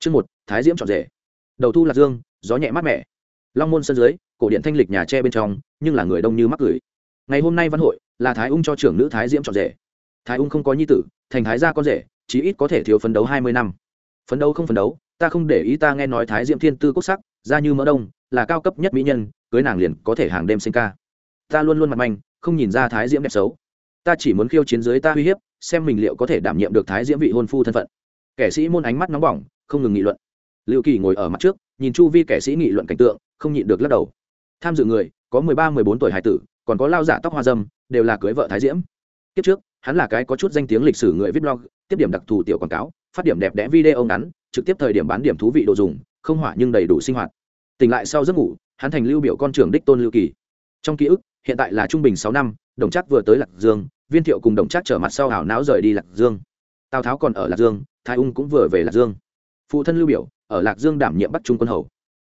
chương một, thái diễm trọn rể. Đầu thu lạc dương, gió nhẹ mát mẻ. Long môn sân dưới, cổ điện thanh lịch nhà tre bên trong, nhưng là người đông như mắc gửi ngày hôm nay văn hội, là thái ung cho trưởng nữ thái diễm trọn rể. Thái ung không có nhi tử, thành thái gia con rể, chí ít có thể thiếu phấn đấu hai mươi năm. Phấn đấu không phấn đấu, ta không để ý ta nghe nói thái diễm thiên tư cốt sắc, da như mỡ đông, là cao cấp nhất mỹ nhân, cưới nàng liền có thể hàng đêm sinh ca. Ta luôn luôn mặt manh, không nhìn ra thái diễm đẹp xấu. Ta chỉ muốn khiêu chiến dưới ta uy hiếp, xem mình liệu có thể đảm nhiệm được thái diễm vị hôn phu thân phận. Kẻ sĩ môn ánh mắt nóng bỏng không ngừng nghị luận. Liệu kỳ ngồi ở mặt trước, nhìn chu vi kẻ sĩ nghị luận cảnh tượng, không nhịn được lắc đầu. Tham dự người, có mười ba, mười bốn tuổi hải tử, còn có lao giả tóc hoa dâm, đều là cưới vợ thái diễm. Kiếp trước, hắn là cái có chút danh tiếng lịch sử người viết blog, tiếp điểm đặc thù tiểu quảng cáo, phát điểm đẹp đẽ video ngắn, trực tiếp thời điểm bán điểm thú vị đồ dùng, không hỏa nhưng đầy đủ sinh hoạt. Tỉnh lại sau giấc ngủ, hắn thành lưu biểu con trưởng đích tôn lưu kỳ. Trong ký ức, hiện tại là trung bình sáu năm, đồng chắc vừa tới lạc dương, viên thiệu cùng đồng chắc trở mặt sau hảo não rời đi lạc dương. Tào tháo còn ở lạc dương, thái ung cũng vừa về lạc dương phụ thân lưu biểu, ở lạc dương đảm nhiệm bắt trung quân hầu.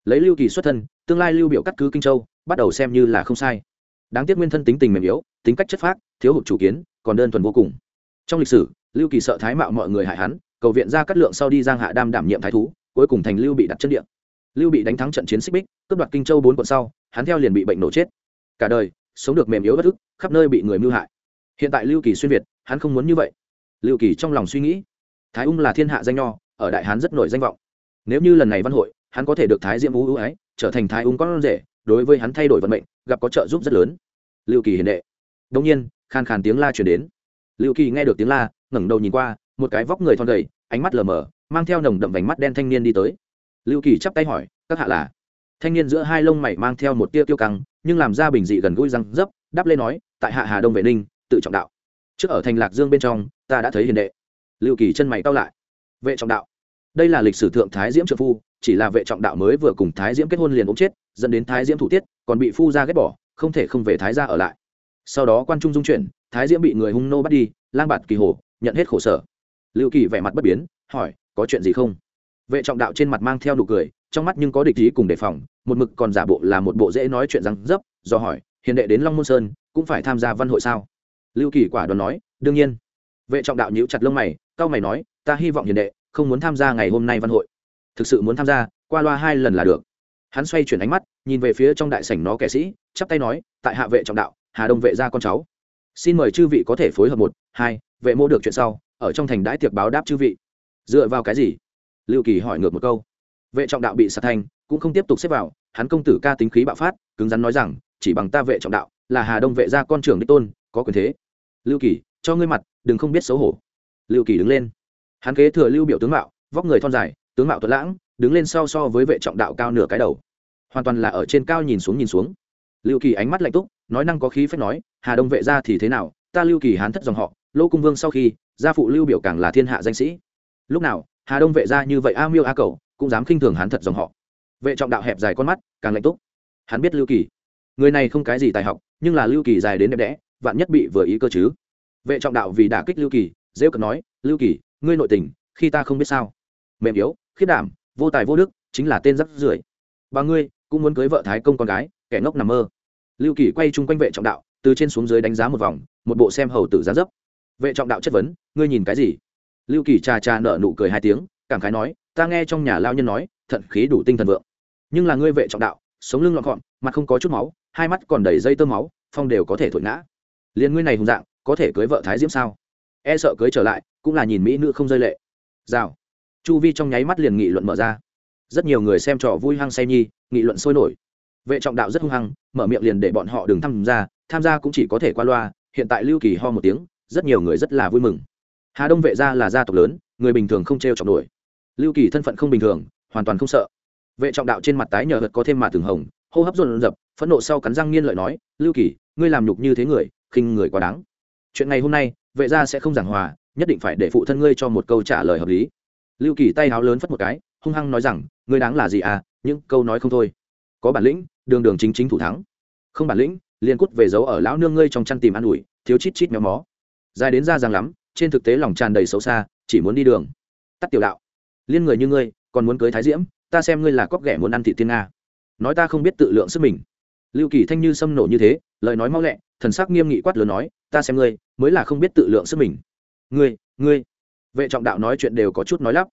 Lấy lưu kỳ xuất thân, tương lai lưu biểu cắt cứ kinh châu, bắt đầu xem như là không sai. Đáng tiếc nguyên thân tính tình mềm yếu, tính cách chất phác, thiếu hụt chủ kiến, còn đơn thuần vô cùng. Trong lịch sử, lưu kỳ sợ thái mạo mọi người hại hắn, cầu viện ra cắt lượng sau đi giang hạ đam đảm nhiệm thái thú, cuối cùng thành lưu bị đặt chân địa. Lưu bị đánh thắng trận chiến xích bích, cướp đoạt kinh châu bốn quận sau, hắn theo liền bị bệnh nổ chết. Cả đời, sống được mềm yếu bất ức, khắp nơi bị người mưu hại. Hiện tại lưu kỳ xuyên việt, hắn không muốn như vậy. Lưu kỳ trong lòng suy nghĩ, thái ung là thiên hạ danh nho ở đại hán rất nổi danh vọng. Nếu như lần này văn hội, hắn có thể được thái diễm vũ ưu ái trở thành thái ung con rể, đối với hắn thay đổi vận mệnh, gặp có trợ giúp rất lớn. Lưu kỳ hiền đệ. Đông nhiên, khan khàn tiếng la chuyển đến. Lưu kỳ nghe được tiếng la, ngẩng đầu nhìn qua, một cái vóc người thon gầy, ánh mắt lờ mờ, mang theo nồng đậm vành mắt đen thanh niên đi tới. Lưu kỳ chắp tay hỏi, các hạ là? Thanh niên giữa hai lông mày mang theo một tia tiêu căng, nhưng làm ra bình dị gần gũi răng dấp, đáp lên nói, tại hạ hà đông vệ ninh, tự trọng đạo. Trước ở thành lạc dương bên trong, ta đã thấy hiền đệ. Lưu kỳ chân mày cao lại vệ trọng đạo. Đây là lịch sử thượng thái diễm trợ phu, chỉ là vệ trọng đạo mới vừa cùng thái diễm kết hôn liền ốm chết, dẫn đến thái diễm thủ tiết, còn bị phu ra ghét bỏ, không thể không về thái gia ở lại. Sau đó quan trung dung chuyển, thái diễm bị người hung nô bắt đi, lang bạt kỳ hồ, nhận hết khổ sở. Lưu kỳ vẻ mặt bất biến, hỏi, có chuyện gì không? Vệ trọng đạo trên mặt mang theo nụ cười, trong mắt nhưng có địch ý cùng đề phòng, một mực còn giả bộ là một bộ dễ nói chuyện răng dấp, do hỏi, hiền đệ đến long môn sơn, cũng phải tham gia văn hội sao? Lưu kỳ quả đoán nói, đương nhiên. Vệ trọng đạo nhíu chặt lông mày cao mày nói ta hy vọng hiền đệ không muốn tham gia ngày hôm nay văn hội. Thực sự muốn tham gia, qua loa hai lần là được. Hắn xoay chuyển ánh mắt, nhìn về phía trong đại sảnh nó kẻ sĩ, chắp tay nói, tại hạ vệ trọng đạo, hà đông vệ gia con cháu. Xin mời chư vị có thể phối hợp một, hai, vệ mô được chuyện sau, ở trong thành đãi tiệc báo đáp chư vị. Dựa vào cái gì? Lưu kỳ hỏi ngược một câu. Vệ trọng đạo bị sạt thành, cũng không tiếp tục xếp vào, hắn công tử ca tính khí bạo phát, cứng rắn nói rằng, chỉ bằng ta vệ trọng đạo, là hà đông vệ gia con trưởng đích tôn, có quyền thế. Lưu kỳ, cho ngươi mặt, đừng không biết xấu hổ. Lưu kỳ đứng lên hắn kế thừa lưu biểu tướng mạo, vóc người thon dài, tướng mạo tuấn lãng, đứng lên sau so với vệ trọng đạo cao nửa cái đầu. Hoàn toàn là ở trên cao nhìn xuống nhìn xuống. Lưu kỳ ánh mắt lạnh túc, nói năng có khí phép nói, hà đông vệ gia thì thế nào? Ta lưu kỳ hán thất dòng họ, lô cung vương sau khi, gia phụ lưu biểu càng là thiên hạ danh sĩ. Lúc nào, hà đông vệ gia như vậy a miêu a cầu cũng dám khinh thường hán thật dòng họ. Vệ trọng đạo hẹp dài con mắt, càng lạnh túc. Hắn biết lưu kỳ. Người này không cái gì tài học, nhưng là lưu kỳ dài đến đẹp đẽ, vạn nhất bị vừa ý cơ chứ. Vệ trọng đạo vì đả kích lưu kỳ, rêu cận nói, lưu kỳ ngươi nội tình, khi ta không biết sao. Mềm yếu khiết đảm, vô tài vô đức, chính là tên rắc rưởi. Ba ngươi, cũng muốn cưới vợ thái công con gái, kẻ ngốc nằm mơ. Lưu kỳ quay chung quanh vệ trọng đạo, từ trên xuống dưới đánh giá một vòng, một bộ xem hầu tử giá dấp. Vệ trọng đạo chất vấn, ngươi nhìn cái gì? Lưu kỳ trà trà nở nụ cười hai tiếng, cảm khái nói, ta nghe trong nhà lao nhân nói, thận khí đủ tinh thần vượng. Nhưng là ngươi vệ trọng đạo, sống lưng lọn gọn mặt không có chút máu, hai mắt còn đầy dây tơ máu, phong đều có thể thổi ngã. Liền ngươi này hùng dạng, có thể cưới vợ thái diễm sao? E sợ cưới trở lại, cũng là nhìn mỹ nữ không rơi lệ. Rào. Chu vi trong nháy mắt liền nghị luận mở ra. Rất nhiều người xem trò vui hăng say nhi, nghị luận sôi nổi. Vệ trọng đạo rất hung hăng, mở miệng liền để bọn họ đừng tham gia tham gia cũng chỉ có thể qua loa, hiện tại lưu kỳ ho một tiếng, rất nhiều người rất là vui mừng. Hà đông vệ gia là gia tộc lớn, người bình thường không t r e o trọng nổi. Lưu kỳ thân phận không bình thường, hoàn toàn không sợ. Vệ trọng đạo trên mặt tái nhờ hật có thêm mà thường hồng, hô hấp dồn dập, phẫn nộ sau cắn răng nghiên lợi nói, lưu kỳ, ngươi làm nhục như thế người, khinh người quá đáng. Chuyện ngày hôm nay vệ gia sẽ không giảng hòa, nhất định phải để phụ thân ngươi cho một câu trả lời hợp lý. Lưu kỳ tay háo lớn phất một cái, hung hăng nói rằng, ngươi đáng là gì à? Những câu nói không thôi. Có bản lĩnh, đường đường chính chính thủ thắng. Không bản lĩnh, liền cút về giấu ở lão nương ngươi trong chăn tìm ăn ủi, thiếu chít chít méo mó. Dài đến ra ràng lắm, trên thực tế lòng tràn đầy xấu xa, chỉ muốn đi đường. Tắt tiểu đạo. Liên người như ngươi, còn muốn cưới thái diễm, ta xem ngươi là cóc ghẻ muốn ăn thị tiên nga. Nói ta không biết tự lượng sức mình. Lưu kỳ thanh như sâm nổ như thế lời nói mau lẹ, thần sắc nghiêm nghị quát lớn nói, ta xem ngươi, mới là không biết tự lượng sức mình. Ngươi ngươi? Vệ trọng đạo nói chuyện đều có chút nói lắp.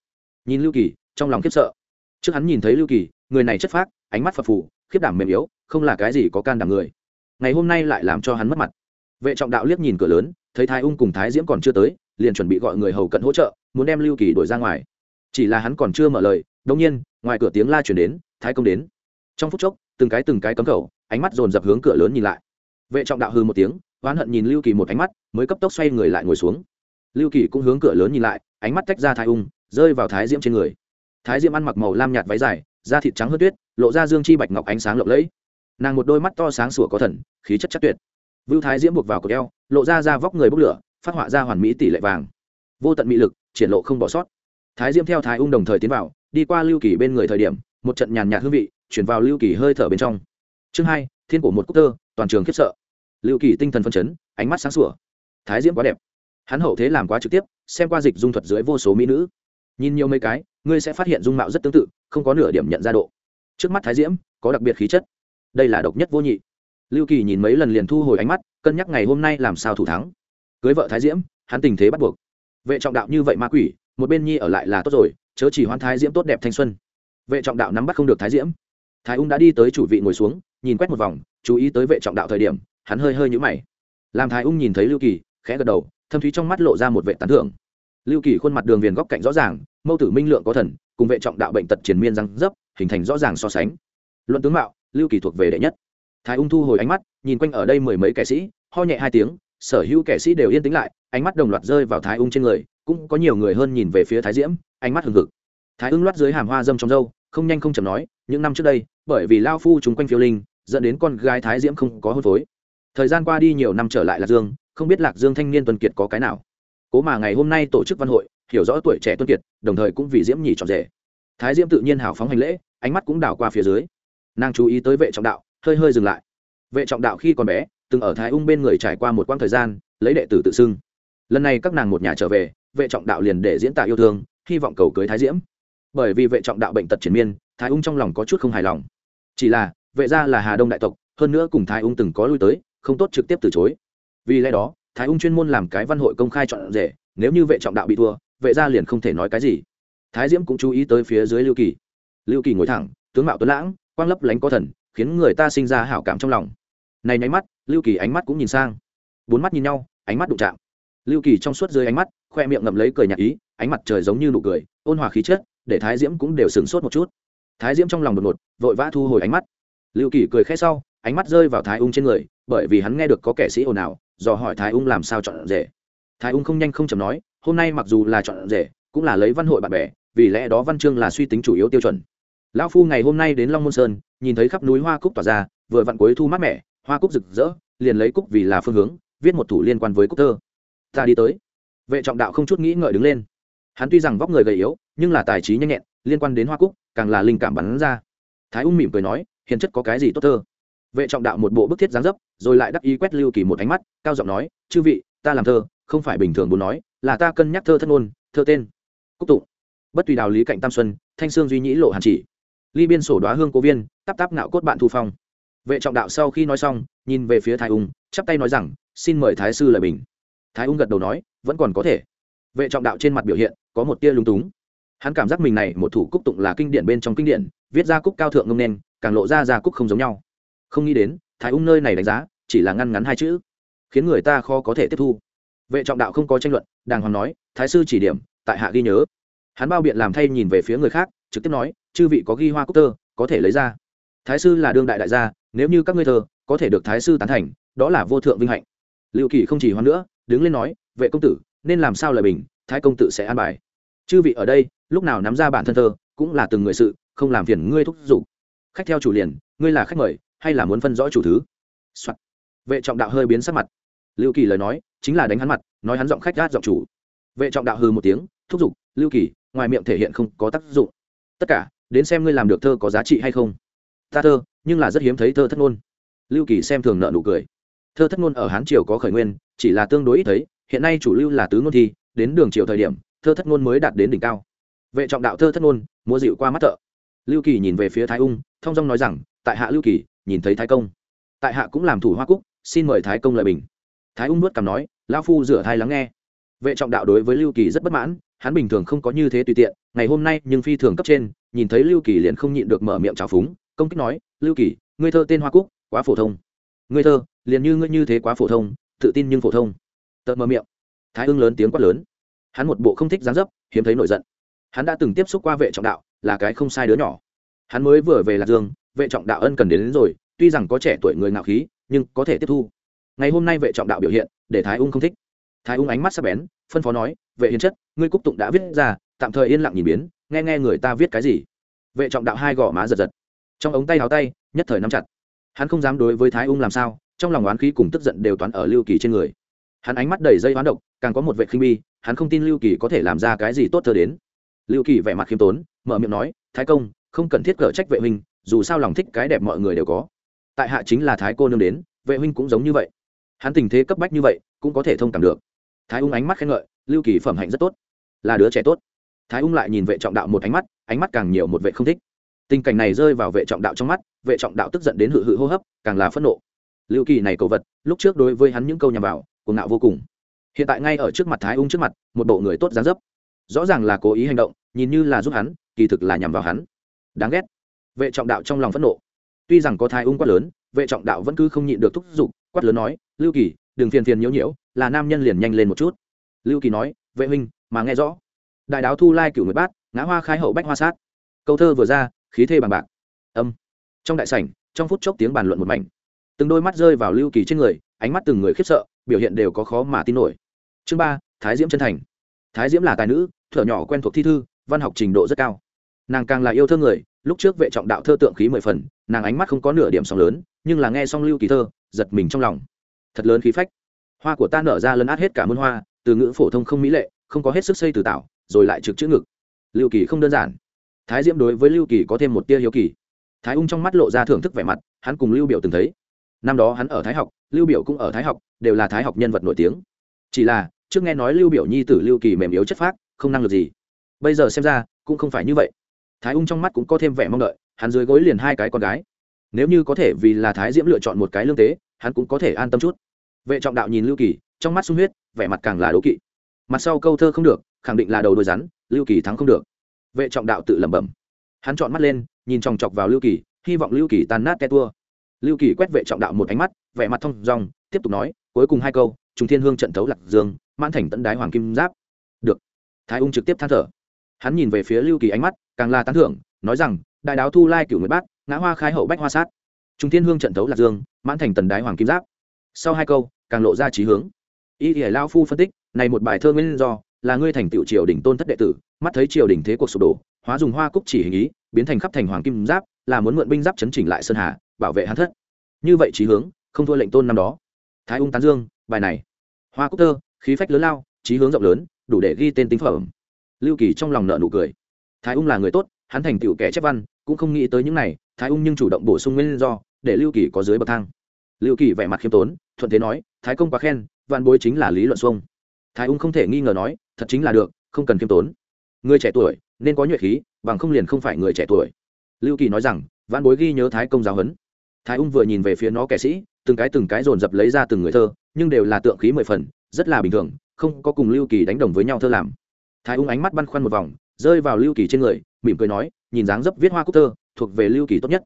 Nhìn lưu kỳ, trong lòng khiếp sợ. Trước hắn nhìn thấy lưu kỳ, người này chất phác, ánh mắt phật phù, khiếp đảm mềm yếu, không là cái gì có can đảm người. Ngày hôm nay lại làm cho hắn mất mặt. Vệ trọng đạo liếc nhìn cửa lớn, thấy thái ung cùng thái diễm còn chưa tới, liền chuẩn bị gọi người hầu cận hỗ trợ, muốn đem lưu kỳ đuổi ra ngoài. Chỉ là hắn còn chưa mở lời đông nhiên, ngoài cửa tiếng la chuyển đến, thái công đến. Trong phút chốc, từng cái từng cái cấm khẩu, ánh mắt dồn dập hướng cửa lớn nhìn lại vệ trọng đạo hư một tiếng, oán hận nhìn lưu kỳ một ánh mắt, mới cấp tốc xoay người lại ngồi xuống. Lưu kỳ cũng hướng cửa lớn nhìn lại, ánh mắt tách ra thái ung, rơi vào thái diễm trên người. Thái diễm ăn mặc màu lam nhạt váy dài, da thịt trắng hơn tuyết, lộ ra dương chi bạch ngọc ánh sáng lộng lẫy. Nàng một đôi mắt to sáng sủa có thần, khí chất chắc tuyệt. Vưu thái diễm buộc vào cột eo, lộ ra ra vóc người bốc lửa, phát họa ra hoàn mỹ tỷ lệ vàng. Vô tận mỹ lực, triển lộ không bỏ sót. Thái diễm theo thái ung đồng thời tiến vào, đi qua lưu kỳ bên người thời điểm, một trận nhàn nhạt hương vị, chuyển vào lưu kỳ hơi thở bên trong. Chương hai thiên cổ một cúc tơ, toàn trường khiếp sợ. Lưu kỳ tinh thần phân chấn, ánh mắt sáng sủa. Thái diễm quá đẹp. Hắn hậu thế làm quá trực tiếp, xem qua dịch dung thuật dưới vô số mỹ nữ. Nhìn nhiều mấy cái, ngươi sẽ phát hiện dung mạo rất tương tự, không có nửa điểm nhận ra độ. Trước mắt thái diễm, có đặc biệt khí chất. Đây là độc nhất vô nhị. Lưu kỳ nhìn mấy lần liền thu hồi ánh mắt, cân nhắc ngày hôm nay làm sao thủ thắng. Cưới vợ thái diễm, hắn tình thế bắt buộc. Vệ trọng đạo như vậy ma quỷ, một bên nhi ở lại là tốt rồi, chớ chỉ hoan thái diễm tốt đẹp thanh xuân. Vệ trọng đạo nắm bắt không được thái diễm. Thái ung đã đi tới chủ vị ngồi xuống nhìn quét một vòng, chú ý tới vệ trọng đạo thời điểm, hắn hơi hơi nhũ mày. Làm thái ung nhìn thấy lưu kỳ, khẽ gật đầu, thâm thúy trong mắt lộ ra một vệ tán thưởng. Lưu kỳ khuôn mặt đường viền góc cạnh rõ ràng, mâu tử minh lượng có thần, cùng vệ trọng đạo bệnh tật triền miên răng dấp, hình thành rõ ràng so sánh. Luận tướng mạo, lưu kỳ thuộc về đệ nhất. Thái ung thu hồi ánh mắt, nhìn quanh ở đây mười mấy kẻ sĩ, ho nhẹ hai tiếng, sở hữu kẻ sĩ đều yên tĩnh lại, ánh mắt đồng loạt rơi vào thái ung trên người, cũng có nhiều người hơn nhìn về phía thái diễm, ánh mắt hừng hực. Thái ung loắt dưới hàm hoa dâm trong dâu không nhanh không chầm nói, những năm trước đây, bởi vì lao phu chúng quanh phiêu linh dẫn đến con gái thái diễm không có hôn phối. Thời gian qua đi nhiều năm trở lại lạc dương, không biết lạc dương thanh niên tuần kiệt có cái nào. Cố mà ngày hôm nay tổ chức văn hội, hiểu rõ tuổi trẻ tuân kiệt, đồng thời cũng vì diễm nhỉ trọn rể. Thái diễm tự nhiên hào phóng hành lễ, ánh mắt cũng đảo qua phía dưới. Nàng chú ý tới vệ trọng đạo, hơi hơi dừng lại. Vệ trọng đạo khi còn bé, từng ở thái ung bên người trải qua một quãng thời gian, lấy đệ tử tự xưng. Lần này các nàng một nhà trở về, vệ trọng đạo liền để diễn tả yêu thương, hy vọng cầu cưới thái diễm. Bởi vì vệ trọng đạo bệnh tật triển miên, thái ung trong lòng có chút không hài lòng. Chỉ là vệ gia là hà đông đại tộc, hơn nữa cùng thái ung từng có lui tới, không tốt trực tiếp từ chối. Vì lẽ đó, thái ung chuyên môn làm cái văn hội công khai chọn rể, nếu như vệ trọng đạo bị thua, vệ gia liền không thể nói cái gì. Thái diễm cũng chú ý tới phía dưới lưu kỳ. Lưu kỳ ngồi thẳng, tướng mạo tuấn lãng, quang lấp lánh có thần, khiến người ta sinh ra hảo cảm trong lòng. Này nháy mắt, lưu kỳ ánh mắt cũng nhìn sang. Bốn mắt nhìn nhau, ánh mắt đụng chạm. Lưu kỳ trong suốt dưới ánh mắt, khoe miệng ngậm lấy cười nhạt ý, ánh mặt trời giống như nụ cười, ôn hòa khí chất, để thái diễm cũng đều sửng sốt một chút. Thái diễm trong lòng đột ngột, vội vã thu hồi ánh mắt lưu kỳ cười khẽ sau, ánh mắt rơi vào thái ung trên người, bởi vì hắn nghe được có kẻ sĩ ồn ào, dò hỏi thái ung làm sao chọn rể. Thái ung không nhanh không chầm nói, hôm nay mặc dù là chọn rể, cũng là lấy văn hội bạn bè, vì lẽ đó văn chương là suy tính chủ yếu tiêu chuẩn. Lão phu ngày hôm nay đến long môn sơn, nhìn thấy khắp núi hoa cúc tỏa ra, vừa vặn cuối thu mát mẻ, hoa cúc rực rỡ, liền lấy cúc vì là phương hướng, viết một thủ liên quan với cúc thơ. Ta đi tới. Vệ trọng đạo không chút nghĩ ngợi đứng lên. Hắn tuy rằng vóc người gầy yếu, nhưng là tài trí nhanh nhẹn, liên quan đến hoa cúc, càng là linh cảm bắn ra. Thái ung mỉm cười nói hiền chất có cái gì tốt thơ? Vệ trọng đạo một bộ bức thiết dáng dấp, rồi lại đắc ý quét lưu kỳ một ánh mắt, cao giọng nói, chư vị, ta làm thơ, không phải bình thường muốn nói, là ta cân nhắc thơ thân ôn thơ tên. Cúc tụng. Bất tùy đạo lý cạnh tam xuân, thanh sương duy nhĩ lộ hàn chỉ. Ly biên sổ đoá hương cố viên tắp tắp ngạo cốt bạn thu phong. Vệ trọng đạo sau khi nói xong, nhìn về phía thái ung, chắp tay nói rằng, xin mời thái sư lời bình. Thái ung gật đầu nói, vẫn còn có thể. Vệ trọng đạo trên mặt biểu hiện, có một tia lúng túng. Hắn cảm giác mình này một thủ cúc tụng là kinh điển bên trong kinh điển, viết ra cúc cao thượng ngông nên càng lộ ra ra cúc không giống nhau. Không nghĩ đến, thái ung nơi này đánh giá, chỉ là ngăn ngắn hai chữ. Khiến người ta khó có thể tiếp thu. Vệ trọng đạo không có tranh luận, đàng hoàng nói, thái sư chỉ điểm, tại hạ ghi nhớ. Hắn bao biện làm thay nhìn về phía người khác, trực tiếp nói, chư vị có ghi hoa cúc tơ, có thể lấy ra. Thái sư là đương đại đại gia, nếu như các ngươi thơ có thể được thái sư tán thành, đó là vô thượng vinh hạnh. Liệu kỳ không chỉ hoan nữa, đứng lên nói, vệ công tử, nên làm sao lời bình, thái công tử sẽ an bài. Chư vị ở đây, lúc nào nắm ra bản thân thơ cũng là từng người sự, không làm phiền ngươi thúc giục khách theo chủ liền, ngươi là khách mời, hay là muốn phân rõ chủ thứ、Soạn. vệ trọng đạo hơi biến sắc mặt. Lưu kỳ lời nói, chính là đánh hắn mặt, nói hắn giọng khách gát giọng chủ. Vệ trọng đạo hư một tiếng, thúc giục, lưu kỳ, ngoài miệng thể hiện không có tác dụng. Tất cả, đến xem ngươi làm được thơ có giá trị hay không. Ta thơ, nhưng là rất hiếm thấy thơ thất ngôn. Lưu kỳ xem thường nợ nụ cười. Thơ thất ngôn ở hán triều có khởi nguyên, chỉ là tương đối ít thấy, hiện nay chủ lưu là tứ ngôn thi, đến đường triều thời điểm, thơ thất ngôn mới đạt đến đỉnh cao. Vệ trọng đạo thơ thất ngôn mua dịu qua mắt thợ lưu kỳ nhìn về phía thái ung thong dong nói rằng, tại hạ lưu kỳ, nhìn thấy thái công. Tại hạ cũng làm thủ hoa cúc, xin mời thái công lời bình. Thái ung nuốt cằm nói lao phu rửa thai lắng nghe. Vệ trọng đạo đối với lưu kỳ rất bất mãn, hắn bình thường không có như thế tùy tiện, ngày hôm nay nhưng phi thường cấp trên, nhìn thấy lưu kỳ liền không nhịn được mở miệng trào phúng, công kích nói, lưu kỳ, ngươi thơ tên hoa cúc, quá phổ thông. Ngươi thơ, liền như ngươi như thế quá phổ thông, tự tin nhưng phổ thông. Tợt mở miệng. Thái ưng lớn tiếng quát lớn. Hắn một bộ không thích dáng dấp, hiếm thấy nổi giận. Hắn đã từng tiếp xúc qua vệ trọng đạo là cái không sai đứa nhỏ. Hắn mới vừa về lạc dương vệ trọng đạo ân cần đến, đến rồi tuy rằng có trẻ tuổi người ngạo khí nhưng có thể tiếp thu. Ngày hôm nay vệ trọng đạo biểu hiện để thái ung không thích. Thái ung ánh mắt sắc bén phân phó nói vệ hiến chất ngươi cúc tụng đã viết ra tạm thời yên lặng nhìn biến nghe nghe người ta viết cái gì. Vệ trọng đạo hai gò má giật giật. Trong ống tay áo tay nhất thời nắm chặt. Hắn không dám đối với thái ung làm sao trong lòng oán khí cùng tức giận đều toán ở lưu kỳ trên người. Hắn ánh mắt đầy dây oán độc càng có một vệ khinh bi hắn không tin lưu kỳ có thể làm ra cái gì tốt thơ đến lưu kỳ vẻ mặt khiêm tốn, mở miệng nói, thái công, không cần thiết cở trách vệ huynh, dù sao lòng thích cái đẹp mọi người đều có. Tại hạ chính là thái cô nương đến, vệ huynh cũng giống như vậy. Hắn tình thế cấp bách như vậy, cũng có thể thông cảm được. Thái ung ánh mắt khen ngợi, lưu kỳ phẩm hạnh rất tốt. Là đứa trẻ tốt. Thái ung lại nhìn vệ trọng đạo một ánh mắt ánh mắt càng nhiều một vệ không thích. Tình cảnh này rơi vào vệ trọng đạo trong mắt, vệ trọng đạo tức giận đến hự hự hô hấp, càng là phẫn nộ. Lưu kỳ này cầu vật, lúc trước đối với hắn những câu nhằm vào, cuồng ngạo vô cùng. Hiện tại ngay ở trước mặt thái ung trước mặt, một bộ người tốt dáng dấp rõ ràng là cố ý hành động, nhìn như là giúp hắn, kỳ thực là nhằm vào hắn. Đáng ghét. Vệ trọng đạo trong lòng phẫn nộ. Tuy rằng có thái ung quát lớn, vệ trọng đạo vẫn cứ không nhịn được thúc giục, quát lớn nói, lưu kỳ, đừng phiền phiền nhiễu nhiễu, là nam nhân liền nhanh lên một chút. Lưu kỳ nói, vệ huynh, mà nghe rõ. Đại đáo thu lai cửu người bát, ngã hoa khai hậu bách hoa sát. Câu thơ vừa ra, khí thê bằng bạc. Âm. Trong đại sảnh, trong phút chốc tiếng bàn luận một mảnh. Từng đôi mắt rơi vào lưu kỳ trên người, ánh mắt từng người khiếp sợ, biểu hiện đều có khó mà tin nổi. Chương ba, thái diễm chân thành thái diễm là tài nữ, thở nhỏ quen thuộc thi thư, văn học trình độ rất cao. Nàng càng là yêu thơ người, lúc trước vệ trọng đạo thơ tượng khí mười phần, nàng ánh mắt không có nửa điểm sóng lớn, nhưng là nghe xong lưu kỳ thơ, giật mình trong lòng. Thật lớn khí phách. Hoa của ta nở ra lấn át hết cả môn hoa, từ ngữ phổ thông không mỹ lệ, không có hết sức xây từ tạo, rồi lại trực chữ ngực. Lưu kỳ không đơn giản. Thái diễm đối với lưu kỳ có thêm một tia hiếu kỳ. Thái ung trong mắt lộ ra thưởng thức vẻ mặt, hắn cùng lưu biểu từng thấy. Năm đó hắn ở thái học, lưu biểu cũng ở thái học, đều là thái học nhân vật nổi tiếng. Chỉ là trước nghe nói lưu biểu nhi tử lưu kỳ mềm yếu chất phác, không năng lực gì. Bây giờ xem ra, cũng không phải như vậy. Thái ung trong mắt cũng có thêm vẻ mong đợi, hắn dưới gối liền hai cái con gái. Nếu như có thể vì là thái diễm lựa chọn một cái lương tế, hắn cũng có thể an tâm chút. Vệ trọng đạo nhìn lưu kỳ, trong mắt sung huyết, vẻ mặt càng là đố kỵ. Mặt sau câu thơ không được, khẳng định là đầu đôi rắn, lưu kỳ thắng không được. Vệ trọng đạo tự lẩm bẩm. Hắn chọn mắt lên, nhìn chòng chọc vào lưu kỳ, hy vọng lưu kỳ tan nát te tua. Lưu kỳ quét vệ trọng đạo một ánh mắt, vẻ mặt thông dong, tiếp tục nói, cuối cùng hai câu trùng thiên hương trận thấu lạc dương, mãn thành tận đái hoàng kim giáp. Được. Thái ung trực tiếp than thở. Hắn nhìn về phía lưu kỳ ánh mắt, càng là tán thưởng, nói rằng, đại đáo thu lai cửu người bát, ngã hoa khai hậu bách hoa sát. Trung thiên hương trận thấu lạc dương, mãn thành tần đái hoàng kim giáp. Sau hai câu, càng lộ ra trí hướng. Y ỉa lao phu phân tích, này một bài thơ nguyên do, là ngươi thành tựu triều đình tôn thất đệ tử, mắt thấy triều đình thế cuộc sụp đổ, hóa dùng hoa cúc chỉ hình ý, biến thành khắp thành hoàng kim giáp, là muốn mượn binh giáp chấn chỉnh lại sơn hà, bảo vệ hắn thất. Như vậy trí hướng, không thua lệnh tôn năm đó. Thái ung tán dương bài này. Hoa cúc thơ khí phách lớn lao trí hướng rộng lớn, đủ để ghi tên tính phẩm. Lưu kỳ trong lòng nợ nụ cười. Thái ung là người tốt, hắn thành tựu kẻ chép văn, cũng không nghĩ tới những này, thái ung nhưng chủ động bổ sung nguyên do, để lưu kỳ có dưới bậc thang. Lưu kỳ vẻ mặt khiêm tốn, thuận thế nói, thái công quá khen văn bối chính là lý luận xuông. Thái ung không thể nghi ngờ nói, thật chính là được, không cần khiêm tốn. Người trẻ tuổi, nên có nhuệ khí, bằng không liền không phải người trẻ tuổi. Lưu kỳ nói rằng văn bối ghi nhớ thái công giáo huấn. Thái ung vừa nhìn về phía nó kẻ sĩ, từng cái từng cái dồn dập lấy ra từng người thơ nhưng đều là tượng khí mười phần, rất là bình thường, không có cùng lưu kỳ đánh đồng với nhau thơ làm. Thái ung ánh mắt băn khoăn một vòng, rơi vào lưu kỳ trên người, mỉm cười nói, nhìn dáng dấp viết hoa cúc thơ, thuộc về lưu kỳ tốt nhất.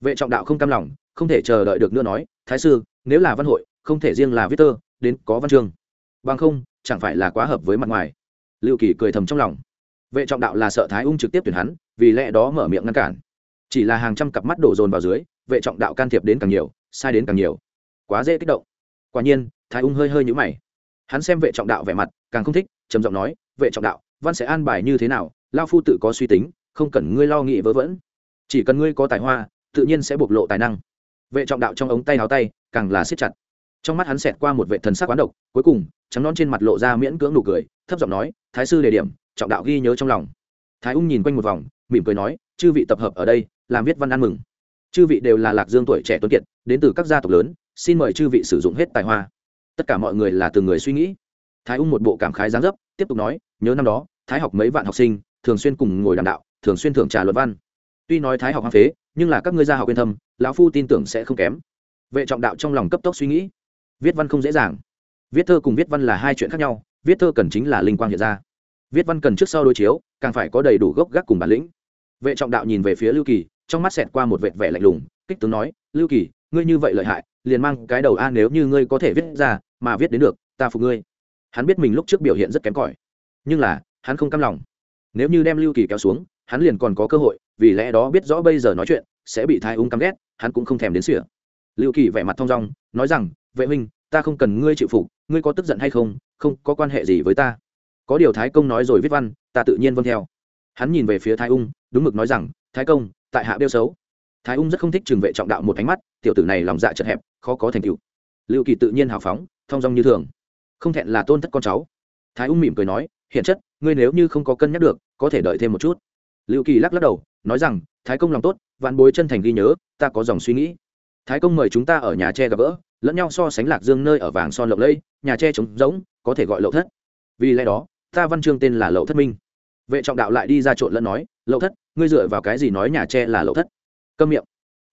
Vệ trọng đạo không cam lòng, không thể chờ đợi được nữa nói, thái sư, nếu là văn hội, không thể riêng là viết thơ, đến có văn chương. Bằng không, chẳng phải là quá hợp với mặt ngoài. Lưu kỳ cười thầm trong lòng. Vệ trọng đạo là sợ thái ung trực tiếp tuyển hắn, vì lẽ đó mở miệng ngăn cản. Chỉ là hàng trăm cặp mắt đổ dồn vào dưới, vệ trọng đạo can thiệp đến càng nhiều, sai đến càng nhiều. Quá dễ kích động quả nhiên, thái ung hơi hơi nhũ mày. Hắn xem vệ trọng đạo vẻ mặt, càng không thích, trầm giọng nói, vệ trọng đạo, văn sẽ an bài như thế nào? Lao phu tự có suy tính, không cần ngươi lo nghĩ vớ vẩn. Chỉ cần ngươi có tài hoa, tự nhiên sẽ bộc lộ tài năng. Vệ trọng đạo trong ống tay áo tay, càng là siết chặt. Trong mắt hắn xẹt qua một vệ thần sắc quán độc, cuối cùng, trắng non trên mặt lộ ra miễn cưỡng nụ cười, thấp giọng nói, thái sư đề điểm, trọng đạo ghi nhớ trong lòng. Thái ung nhìn quanh một vòng, mỉm cười nói, chư vị tập hợp ở đây, làm viết văn ăn mừng. Chư vị đều là lạc dương tuổi trẻ tuấn kiệt, đến từ các gia tộc lớn xin mời chư vị sử dụng hết tài hoa. Tất cả mọi người là từng người suy nghĩ. Thái ung một bộ cảm khái giáng dấp, tiếp tục nói, nhớ năm đó, thái học mấy vạn học sinh, thường xuyên cùng ngồi đàm đạo, thường xuyên thưởng trà luật văn. Tuy nói thái học hoang phế, nhưng là các ngươi gia học yên thâm, lão phu tin tưởng sẽ không kém. Vệ trọng đạo trong lòng cấp tốc suy nghĩ. Viết văn không dễ dàng. Viết thơ cùng viết văn là hai chuyện khác nhau, viết thơ cần chính là linh quang hiện ra. Viết văn cần trước sau đối chiếu, càng phải có đầy đủ gốc gác cùng bản lĩnh. Vệ trọng đạo nhìn về phía lưu kỳ, trong mắt xẹt qua một vệt vẻ lạnh lùng, kích tướng nói, lưu kỳ ngươi như vậy lợi hại, liền mang cái đầu a nếu như ngươi có thể viết ra, mà viết đến được, ta phục ngươi. Hắn biết mình lúc trước biểu hiện rất kém cỏi, nhưng là, hắn không cam lòng. Nếu như đem lưu kỳ kéo xuống, hắn liền còn có cơ hội, vì lẽ đó biết rõ bây giờ nói chuyện, sẽ bị thái ung căm ghét, hắn cũng không thèm đến sỉa lưu kỳ vẻ mặt thong dong, nói rằng, vệ huynh, ta không cần ngươi chịu phục, ngươi có tức giận hay không không có quan hệ gì với ta. Có điều thái công nói rồi viết văn, ta tự nhiên vâng theo. Hắn nhìn về phía thái ung, đúng mực nói rằng, thái công, tại hạ đeo xấu thái ung rất không thích trừng vệ trọng đạo một ánh mắt, tiểu tử này lòng dạ chật hẹp, khó có thành tựu. Lưu kỳ tự nhiên hào phóng thong dong như thường. Không thẹn là tôn thất con cháu. Thái ung mỉm cười nói, hiện chất, ngươi nếu như không có cân nhắc được, có thể đợi thêm một chút. Lưu kỳ lắc lắc đầu, nói rằng, thái công lòng tốt, vạn bối chân thành ghi nhớ, ta có dòng suy nghĩ. Thái công mời chúng ta ở nhà tre gặp gỡ, lẫn nhau so sánh lạc dương nơi ở vàng son lộng lẫy, nhà tre trống rỗng, có thể gọi lậu thất. Vì lẽ đó, ta văn chương tên là lậu thất minh. Vệ trọng đạo lại đi ra trộn lẫn nói, lậu thất, ngươi dựa vào cái gì nói nhà tre là lậu thất? Câm miệng.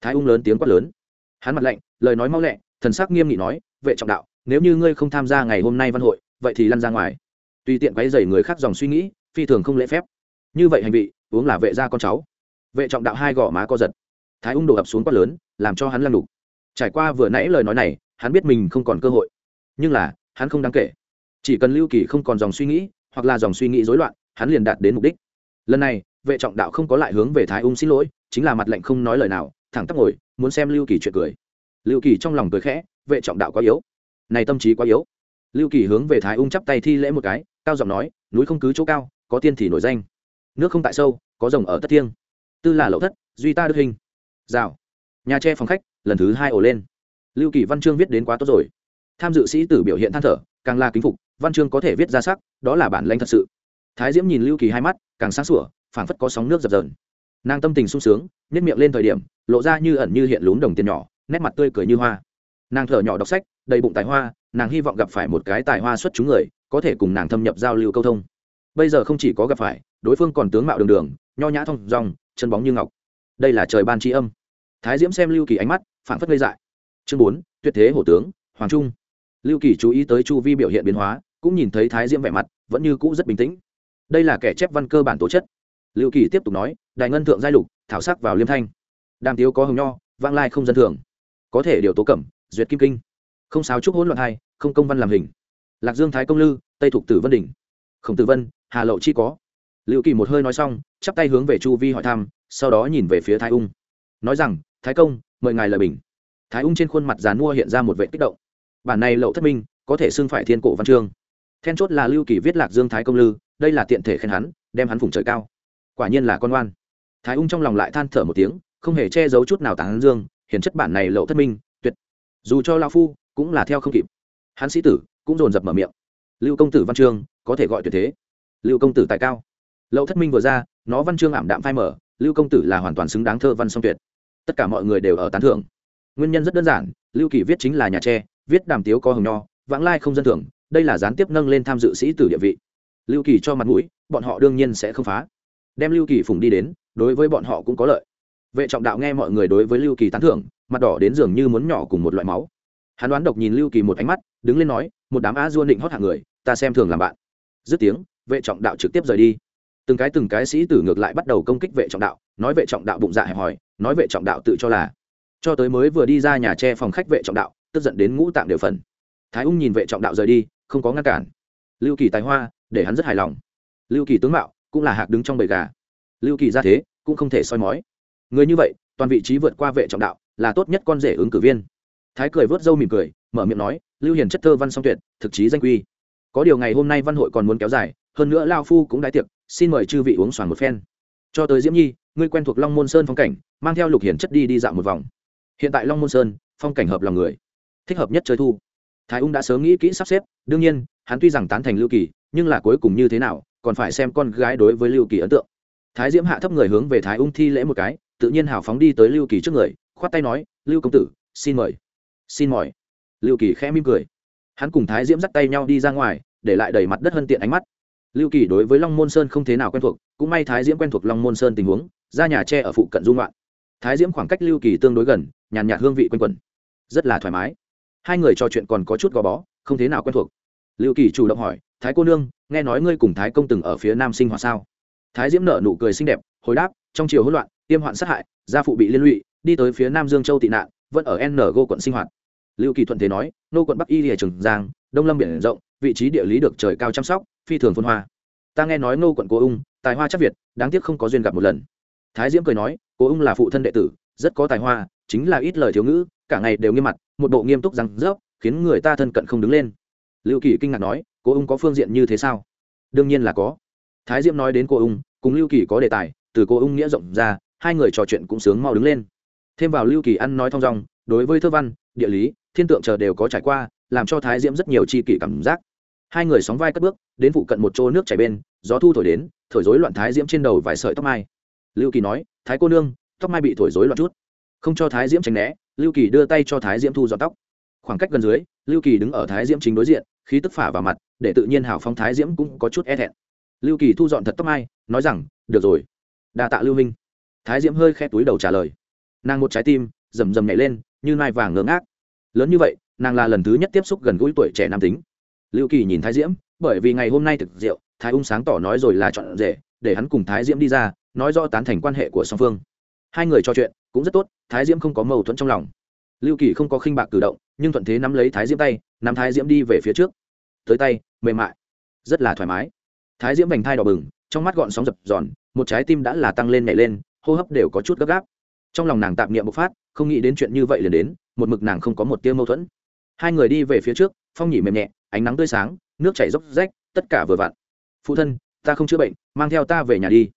Thái ung lớn tiếng quát lớn. Hắn mặt lạnh, lời nói mau lẹ, thần sắc nghiêm nghị nói, vệ trọng đạo, nếu như ngươi không tham gia ngày hôm nay văn hội, vậy thì lăn ra ngoài. Tùy tiện quấy dày người khác dòng suy nghĩ, phi thường không lễ phép. Như vậy hành vị, uống là vệ gia con cháu. Vệ trọng đạo hai gò má co giật. Thái ung đổ ập xuống quát lớn, làm cho hắn lăn đục trải qua vừa nãy lời nói này, hắn biết mình không còn cơ hội. Nhưng là, hắn không đáng kể. Chỉ cần lưu kỳ không còn dòng suy nghĩ, hoặc là dòng suy nghĩ rối loạn, hắn liền đạt đến mục đích. Lần này vệ trọng đạo không có lại hướng về thái ung xin lỗi, chính là mặt lệnh không nói lời nào, thẳng tắp ngồi, muốn xem lưu kỳ chuyện cười. Lưu kỳ trong lòng cười khẽ, vệ trọng đạo quá yếu. Này tâm trí quá yếu. Lưu kỳ hướng về thái ung chắp tay thi lễ một cái, cao giọng nói, núi không cứ chỗ cao, có tiên thì nổi danh. Nước không tại sâu, có rồng ở tất thiêng. Tư là lậu thất, duy ta đức hình. Rào. Nhà tre phòng khách, lần thứ hai ổ lên. Lưu kỳ văn chương viết đến quá tốt rồi. Tham dự sĩ tử biểu hiện than thở, càng là kính phục, văn chương có thể viết ra sắc, đó là bản lãnh thật sự. Thái diễm nhìn lưu kỳ hai mắt, càng sáng sủa phảng phất có sóng nước dập dờn. Nàng tâm tình sung sướng nhét miệng lên thời điểm lộ ra như ẩn như hiện lún đồng tiền nhỏ nét mặt tươi cười như hoa. Nàng thở nhỏ đọc sách đầy bụng tài hoa nàng hy vọng gặp phải một cái tài hoa xuất chúng người có thể cùng nàng thâm nhập giao lưu câu thông. Bây giờ không chỉ có gặp phải đối phương còn tướng mạo đường đường nho nhã thông dong, chân bóng như ngọc. Đây là trời ban tri âm. Thái diễm xem lưu kỳ ánh mắt phảng phất gây dại. Chương bốn tuyệt thế hổ tướng hoàng trung. Lưu kỳ chú ý tới chu vi biểu hiện biến hóa cũng nhìn thấy thái diễm vẻ mặt vẫn như cũ rất bình tĩnh. Đây là kẻ chép văn cơ bản tố chất lưu kỳ tiếp tục nói đại ngân thượng giai lục, thảo sắc vào liêm thanh. Đàm tiếu có hồng nho vang lai không dân thường. Có thể điều tố cẩm, duyệt kim kinh. Không sáo trúc hỗn loạn hai, không công văn làm hình. Lạc dương thái công lư, tây thục tử vân đỉnh. Khổng tử vân, hà lậu chi có. Liệu kỳ một hơi nói xong, chắp tay hướng về chu vi hỏi thăm, sau đó nhìn về phía thái ung. Nói rằng, thái công, mời ngài lời bình. Thái ung trên khuôn mặt dàn mua hiện ra một vệ kích động. Bản này lậu thất minh, có thể xưng phải thiên cổ văn chương. Then chốt là lưu kỳ viết lạc dương thái công lư, đây là tiện thể khen hắn, đem hắn phủng trời cao quả nhiên là con ngoan. Thái ung trong lòng lại than thở một tiếng, không hề che giấu chút nào tán dương, hiển chất bản này lậu thất minh, tuyệt. Dù cho lao phu cũng là theo không kịp. Hắn sĩ tử cũng dồn dập mở miệng. Lưu công tử văn chương, có thể gọi tuyệt thế. Lưu công tử tài cao. Lậu thất minh vừa ra, nó văn chương ảm đạm phai mở lưu công tử là hoàn toàn xứng đáng thơ văn song tuyệt. Tất cả mọi người đều ở tán thưởng. Nguyên nhân rất đơn giản, lưu kỳ viết chính là nhà tre, viết đàm tiếu có hồng nho, vãng lai không dân thưởng đây là gián tiếp nâng lên tham dự sĩ tử địa vị. Lưu kỳ cho mặt mũi, bọn họ đương nhiên sẽ không phá đem lưu kỳ phùng đi đến, đối với bọn họ cũng có lợi. Vệ trọng đạo nghe mọi người đối với lưu kỳ tán thưởng, mặt đỏ đến dường như muốn nhỏ cùng một loại máu. Hắn đoán độc nhìn lưu kỳ một ánh mắt, đứng lên nói, một đám a duôn định hót hạng người, ta xem thường làm bạn. Dứt tiếng, vệ trọng đạo trực tiếp rời đi. Từng cái từng cái sĩ tử ngược lại bắt đầu công kích vệ trọng đạo, nói vệ trọng đạo bụng dạ hẹp hòi, nói vệ trọng đạo tự cho là. Cho tới mới vừa đi ra nhà tre phòng khách vệ trọng đạo, tức giận đến ngũ tạng đều phần. Thái ung nhìn vệ trọng đạo rời đi, không có ngăn cản. Lưu kỳ tài hoa, để hắn rất hài lòng. Lưu kỳ tướng mạo cũng là hạc đứng trong bầy gà. Lưu kỳ ra thế, cũng không thể soi mói. Người như vậy, toàn vị trí vượt qua vệ trọng đạo, là tốt nhất con rể ứng cử viên. Thái cười vớt râu mỉm cười, mở miệng nói, lưu hiền chất thơ văn song tuyệt, thực chí danh quy. Có điều ngày hôm nay văn hội còn muốn kéo dài, hơn nữa lao phu cũng đái tiệc, xin mời chư vị uống xoàn một phen. Cho tới diễm nhi, ngươi quen thuộc long môn sơn phong cảnh, mang theo lục hiển chất đi đi dạo một vòng. Hiện tại long môn sơn, phong cảnh hợp lòng người, thích hợp nhất chơi thu. Thái ung đã sớm nghĩ kỹ sắp xếp, đương nhiên, hắn tuy rằng tán thành lưu kỳ, nhưng là cuối cùng như thế nào còn phải xem con gái đối với lưu kỳ ấn tượng. Thái diễm hạ thấp người hướng về thái ung thi lễ một cái, tự nhiên hào phóng đi tới lưu kỳ trước người, khoát tay nói, lưu công tử, xin mời xin mời. Lưu kỳ khẽ mỉm cười. Hắn cùng thái diễm dắt tay nhau đi ra ngoài, để lại đầy mặt đất hân tiện ánh mắt. Lưu kỳ đối với long môn sơn không thế nào quen thuộc, cũng may thái diễm quen thuộc long môn sơn tình huống, ra nhà tre ở phụ cận dung loạn. Thái diễm khoảng cách lưu kỳ tương đối gần, nhàn nhạt hương vị quanh quẩn. Rất là thoải mái. Hai người trò chuyện còn có chút gò bó, không thế nào quen thuộc. Lưu kỳ chủ động hỏi thái cô nương, nghe nói ngươi cùng thái công từng ở phía nam sinh hoạt sao? Thái diễm nở nụ cười xinh đẹp, hồi đáp, trong chiều hỗn loạn, tiêm hoạn sát hại, gia phụ bị liên lụy, đi tới phía nam dương châu tị nạn, vẫn ở n go quận sinh hoạt. Lưu kỳ thuận thế nói, nô quận bắc y lìa trường giang, đông lâm biển rộng, vị trí địa lý được trời cao chăm sóc, phi thường phân hoa. Ta nghe nói nô quận cố ung, tài hoa chắc việt, đáng tiếc không có duyên gặp một lần. Thái diễm cười nói cố ung là phụ thân đệ tử, rất có tài hoa, chính là ít lời thiếu ngữ, cả ngày đều nghiêm mặt, một bộ nghiêm túc rằng rớp, khiến người ta thân cận không đứng lên. Lưu kỳ kinh ngạc nói Cô ung có phương diện như thế sao? Đương nhiên là có. Thái diễm nói đến cô ung, cùng lưu kỳ có đề tài, từ cô ung nghĩa rộng ra, hai người trò chuyện cũng sướng mau đứng lên. Thêm vào lưu kỳ ăn nói thong dong, đối với thơ văn, địa lý, thiên tượng chờ đều có trải qua, làm cho thái diễm rất nhiều chi kỷ cảm giác. Hai người sóng vai cất bước, đến phụ cận một chỗ nước chảy bên, gió thu thổi đến, thổi rối loạn thái diễm trên đầu vài sợi tóc mai. Lưu kỳ nói, thái cô nương, tóc mai bị thổi rối loạn chút. Không cho thái diễm tránh né, lưu kỳ đưa tay cho thái diễm thu dọn tóc. Khoảng cách gần dưới, lưu kỳ đứng ở thái diễm chính đối diện, khí tức phả vào mặt để tự nhiên hào phong thái diễm cũng có chút e thẹn. Lưu kỳ thu dọn thật tóc mai, nói rằng, được rồi. Đa tạ lưu minh. Thái diễm hơi khẽ túi đầu trả lời. Nàng một trái tim, rầm rầm nhảy lên, như nai vàng ngưỡng ác lớn như vậy, nàng là lần thứ nhất tiếp xúc gần gũi tuổi trẻ nam tính. Lưu kỳ nhìn thái diễm, bởi vì ngày hôm nay thực rượu, thái ung sáng tỏ nói rồi là chọn rể, để hắn cùng thái diễm đi ra, nói rõ tán thành quan hệ của song phương. Hai người trò chuyện, cũng rất tốt, thái diễm không có mâu thuẫn trong lòng. Lưu kỳ không có khinh bạc cử động, nhưng thuận thế nắm lấy thái diễm tay, nắm thái diễm đi về phía trước. Tới tay mềm mại, rất là thoải mái. Thái diễm vành thai đỏ bừng, trong mắt gọn sóng dập giòn một trái tim đã là tăng lên nhảy lên, hô hấp đều có chút gấp gáp. Trong lòng nàng tạm niệm bộc phát, không nghĩ đến chuyện như vậy liền đến, một mực nàng không có một tiêu mâu thuẫn. Hai người đi về phía trước, phong nhỉ mềm nhẹ, ánh nắng tươi sáng, nước chảy dốc rách, tất cả vừa vặn. Phụ thân, ta không chữa bệnh, mang theo ta về nhà đi.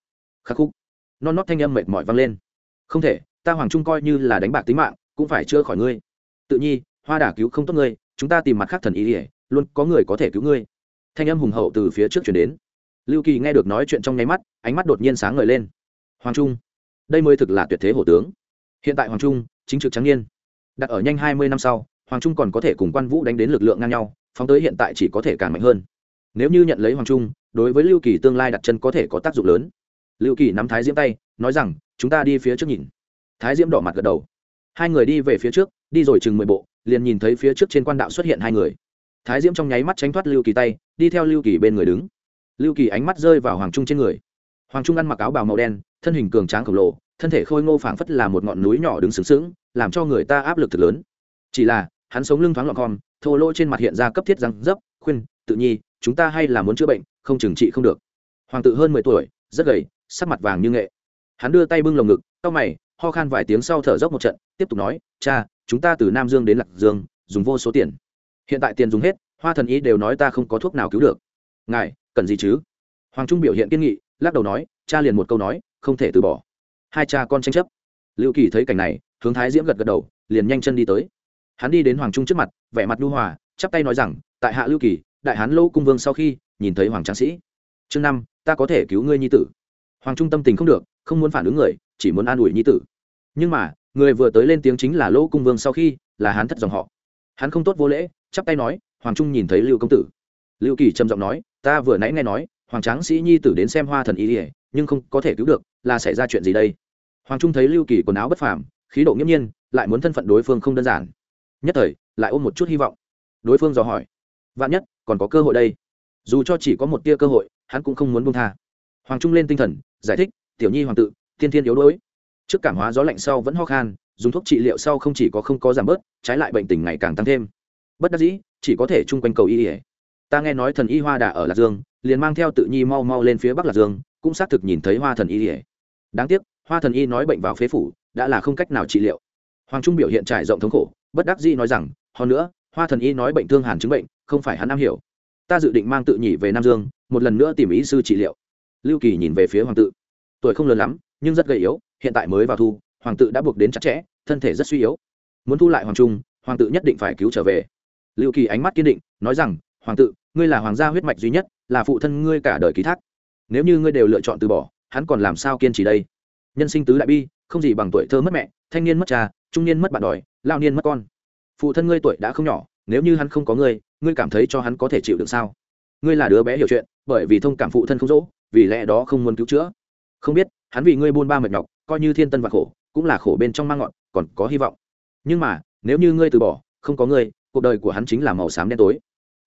Khắc khúc. Non nót thanh âm mệt mỏi vang lên. Không thể, ta hoàng trung coi như là đánh bạc tính mạng, cũng phải chữa khỏi ngươi. Tự nhi, hoa Đả cứu không tốt ngươi, chúng ta tìm mặt khác thần ý ỉa luôn có người có thể cứu ngươi thanh âm hùng hậu từ phía trước chuyển đến. Lưu kỳ nghe được nói chuyện trong nháy mắt, ánh mắt đột nhiên sáng ngời lên. Hoàng trung, đây mới thực là tuyệt thế hổ tướng. Hiện tại hoàng trung, chính trực trắng niên. Đặt ở nhanh hai mươi năm sau, hoàng trung còn có thể cùng quan vũ đánh đến lực lượng ngang nhau, phóng tới hiện tại chỉ có thể càng mạnh hơn. Nếu như nhận lấy hoàng trung, đối với lưu kỳ tương lai đặt chân có thể có tác dụng lớn. Lưu kỳ nắm thái diễm tay, nói rằng, chúng ta đi phía trước nhìn. Thái diễm đỏ mặt gật đầu. Hai người đi về phía trước, đi rồi chừng mười bộ, liền nhìn thấy phía trước trên quan đạo xuất hiện hai người thái diễm trong nháy mắt tránh thoát lưu kỳ tay, đi theo lưu kỳ bên người đứng. Lưu kỳ ánh mắt rơi vào hoàng trung trên người. Hoàng trung ăn mặc áo bào màu đen, thân hình cường tráng khổng lồ, thân thể khôi ngô phảng phất là một ngọn núi nhỏ đứng sướng sướng làm cho người ta áp lực thật lớn. Chỉ là, hắn sống lưng thoáng lọt con thô lỗ trên mặt hiện ra cấp thiết răng dấp, khuyên, tự nhi, chúng ta hay là muốn chữa bệnh, không trừng trị không được. Hoàng tự hơn mười tuổi, rất gầy, sắc mặt vàng như nghệ. Hắn đưa tay bưng lồng ngực, cau mày, ho khan vài tiếng sau thở dốc một trận, tiếp tục nói, cha, chúng ta từ nam dương đến lạc dương, dùng vô số tiền hiện tại tiền dùng hết, hoa thần y đều nói ta không có thuốc nào cứu được. Ngài, cần gì chứ? Hoàng trung biểu hiện kiên nghị, lắc đầu nói, cha liền một câu nói, không thể từ bỏ. Hai cha con tranh chấp. Lưu kỳ thấy cảnh này, hướng thái diễm gật gật đầu, liền nhanh chân đi tới. Hắn đi đến hoàng trung trước mặt, vẻ mặt lưu hòa, chắp tay nói rằng, tại hạ lưu kỳ, đại hán lô cung vương sau khi, nhìn thấy hoàng tráng sĩ. Chương năm, ta có thể cứu ngươi nhi tử. Hoàng trung tâm tình không được, không muốn phản ứng người, chỉ muốn an ủi nhi tử. Nhưng mà, người vừa tới lên tiếng chính là lỗ cung vương sau khi, là hán thất dòng họ. Hắn không tốt vô lễ chắp tay nói, hoàng trung nhìn thấy lưu công tử. Lưu kỳ trầm giọng nói, ta vừa nãy nghe nói, hoàng tráng sĩ nhi tử đến xem hoa thần ý ỉa nhưng không có thể cứu được, là xảy ra chuyện gì đây? Hoàng trung thấy lưu kỳ quần áo bất phàm, khí độ nghiêm nhiên, lại muốn thân phận đối phương không đơn giản. Nhất thời, lại ôm một chút hy vọng. Đối phương dò hỏi, vạn nhất, còn có cơ hội đây? Dù cho chỉ có một tia cơ hội, hắn cũng không muốn buông tha. Hoàng trung lên tinh thần, giải thích, tiểu nhi hoàng tự Thiên thiên yếu đuối. Trước cảm hóa gió lạnh sau vẫn ho khan, dùng thuốc trị liệu sau không chỉ có không có giảm bớt, trái lại bệnh tình ngày càng tăng thêm bất đắc dĩ, chỉ có thể chung quanh cầu y ỉa ta nghe nói thần y hoa đà ở lạc dương, liền mang theo tự nhi mau mau lên phía bắc lạc dương, cũng xác thực nhìn thấy hoa thần y ỉa đáng tiếc, hoa thần y nói bệnh vào phế phủ, đã là không cách nào trị liệu. Hoàng trung biểu hiện trải rộng thống khổ, bất đắc dĩ nói rằng, hơn nữa, hoa thần y nói bệnh thương hàn chứng bệnh, không phải hắn am hiểu. Ta dự định mang tự nhỉ về nam dương, một lần nữa tìm ý sư trị liệu. Lưu kỳ nhìn về phía hoàng tự. Tuổi không lớn lắm, nhưng rất gầy yếu, hiện tại mới vào thu, hoàng tự đã buộc đến chặt chẽ, thân thể rất suy yếu. Muốn thu lại hoàng trung, hoàng tự nhất định phải cứu trở về lưu kỳ ánh mắt kiên định, nói rằng, hoàng tự ngươi là hoàng gia huyết mạch duy nhất, là phụ thân ngươi cả đời ký thác. Nếu như ngươi đều lựa chọn từ bỏ, hắn còn làm sao kiên trì đây? Nhân sinh tứ đại bi, không gì bằng tuổi thơ mất mẹ, thanh niên mất cha, trung niên mất bạn đòi lao niên mất con. Phụ thân ngươi tuổi đã không nhỏ, nếu như hắn không có ngươi ngươi cảm thấy cho hắn có thể chịu được sao? Ngươi là đứa bé hiểu chuyện, bởi vì thông cảm phụ thân không dỗ, vì lẽ đó không muốn cứu chữa. Không biết, hắn vì ngươi buôn ba mệt nhọc, coi như thiên tân và khổ, cũng là khổ bên trong mang ngọn, còn có hy vọng. Nhưng mà, nếu như ngươi từ bỏ, không có ngươi cuộc đời của hắn chính là màu xám đen tối.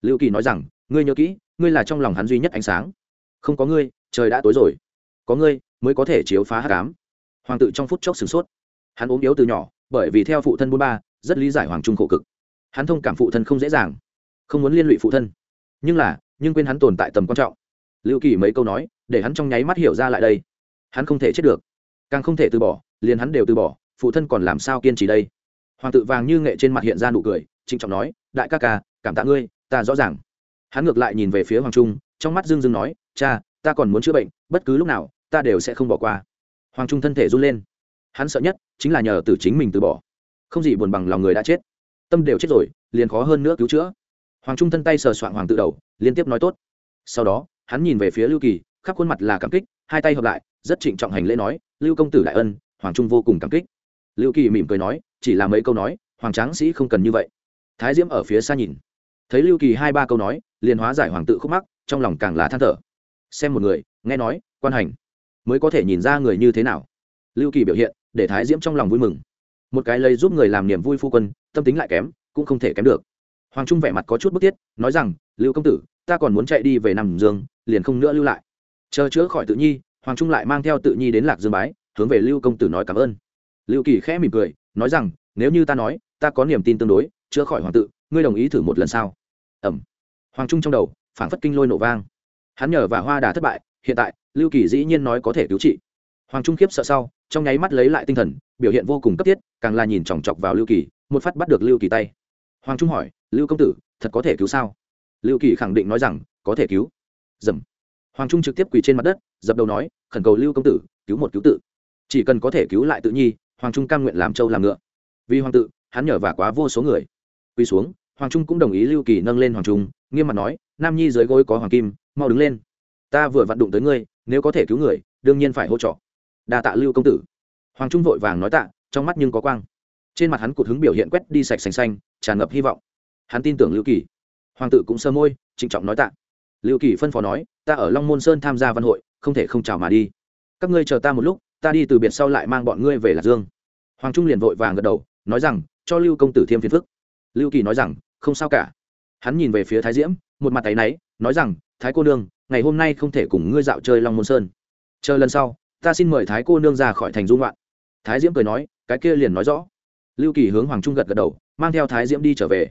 Lưu kỳ nói rằng, ngươi nhớ kỹ, ngươi là trong lòng hắn duy nhất ánh sáng. Không có ngươi, trời đã tối rồi. Có ngươi, mới có thể chiếu phá hát cám hoàng tự trong phút chốc sửng sốt. Hắn ốm yếu từ nhỏ, bởi vì theo phụ thân bốn ba, rất lý giải hoàng trung khổ cực. Hắn thông cảm phụ thân không dễ dàng, không muốn liên lụy phụ thân. Nhưng là, nhưng quên hắn tồn tại tầm quan trọng. Lưu kỳ mấy câu nói, để hắn trong nháy mắt hiểu ra lại đây. Hắn không thể chết được. Càng không thể từ bỏ, liền hắn đều từ bỏ, phụ thân còn làm sao kiên trì đây? Hoàng tự vàng như nghệ trên mặt hiện ra nụ cười trịnh trọng nói, đại ca ca, cảm tạ ngươi, ta rõ ràng. Hắn ngược lại nhìn về phía hoàng trung, trong mắt dưng dưng nói, cha, ta còn muốn chữa bệnh, bất cứ lúc nào, ta đều sẽ không bỏ qua. Hoàng trung thân thể run lên. Hắn sợ nhất chính là nhờ từ chính mình từ bỏ. Không gì buồn bằng lòng người đã chết. Tâm đều chết rồi, liền khó hơn nữa cứu chữa. Hoàng trung thân tay sờ soạn hoàng tự đầu, liên tiếp nói tốt. Sau đó, hắn nhìn về phía lưu kỳ, khắp khuôn mặt là cảm kích, hai tay hợp lại, rất trịnh trọng hành lễ nói, lưu công tử đại ân, hoàng trung vô cùng cảm kích. Lưu kỳ mỉm cười nói, chỉ là mấy câu nói, hoàng tráng sĩ không cần như vậy thái diễm ở phía xa nhìn. Thấy lưu kỳ hai ba câu nói, liền hóa giải hoàng tự khúc mắc, trong lòng càng là than thở. Xem một người, nghe nói, quan hành, mới có thể nhìn ra người như thế nào. Lưu kỳ biểu hiện, để thái diễm trong lòng vui mừng. Một cái lấy giúp người làm niềm vui phu quân, tâm tính lại kém, cũng không thể kém được. Hoàng trung vẻ mặt có chút bức thiết, nói rằng, lưu công tử, ta còn muốn chạy đi về nằm dương, liền không nữa lưu lại. Chờ chữa khỏi tự nhi, hoàng trung lại mang theo tự nhi đến lạc dương bái, hướng về lưu công tử nói cảm ơn. Lưu kỳ khẽ mỉm cười, nói rằng, nếu như ta nói, ta có niềm tin tương đối chữa khỏi hoàng tự, ngươi đồng ý thử một lần sau ẩm. Hoàng trung trong đầu, phảng phất kinh lôi nổ vang. Hắn nhờ và hoa đà thất bại, hiện tại, lưu kỳ dĩ nhiên nói có thể cứu trị. Hoàng trung khiếp sợ sau, trong nháy mắt lấy lại tinh thần, biểu hiện vô cùng cấp thiết, càng là nhìn chòng chọc vào lưu kỳ, một phát bắt được lưu kỳ tay. Hoàng trung hỏi, lưu công tử, thật có thể cứu sao? Lưu kỳ khẳng định nói rằng, có thể cứu. Dầm. Hoàng trung trực tiếp quỳ trên mặt đất, dập đầu nói, khẩn cầu lưu công tử, cứu một cứu tự. Chỉ cần có thể cứu lại tự nhi, hoàng trung cam nguyện làm trâu làm ngựa. Vì hoàng tự, hắn nhờ vả quá vô số người quỳ xuống, hoàng trung cũng đồng ý lưu kỳ nâng lên hoàng trung, nghiêm mặt nói, nam nhi dưới gối có hoàng kim, mau đứng lên. Ta vừa vặn đụng tới ngươi, nếu có thể cứu người, đương nhiên phải hỗ trợ. Đa tạ lưu công tử. Hoàng trung vội vàng nói tạ, trong mắt nhưng có quang. Trên mặt hắn cụt hứng biểu hiện quét đi sạch xanh xanh, tràn ngập hy vọng. Hắn tin tưởng lưu kỳ. Hoàng tự cũng sơ môi, trịnh trọng nói tạ. Lưu kỳ phân phó nói, ta ở long môn sơn tham gia văn hội, không thể không chào mà đi. Các ngươi chờ ta một lúc, ta đi từ biệt sau lại mang bọn ngươi về lạc dương. Hoàng trung liền vội vàng gật đầu, nói rằng, cho lưu công tử thêm phiền phức lưu kỳ nói rằng, không sao cả. Hắn nhìn về phía thái diễm, một mặt tay náy, nói rằng, thái cô nương, ngày hôm nay không thể cùng ngươi dạo chơi long môn sơn. Chờ lần sau, ta xin mời thái cô nương ra khỏi thành dung loạn thái diễm cười nói, cái kia liền nói rõ. Lưu kỳ hướng hoàng trung gật gật đầu, mang theo thái diễm đi trở về.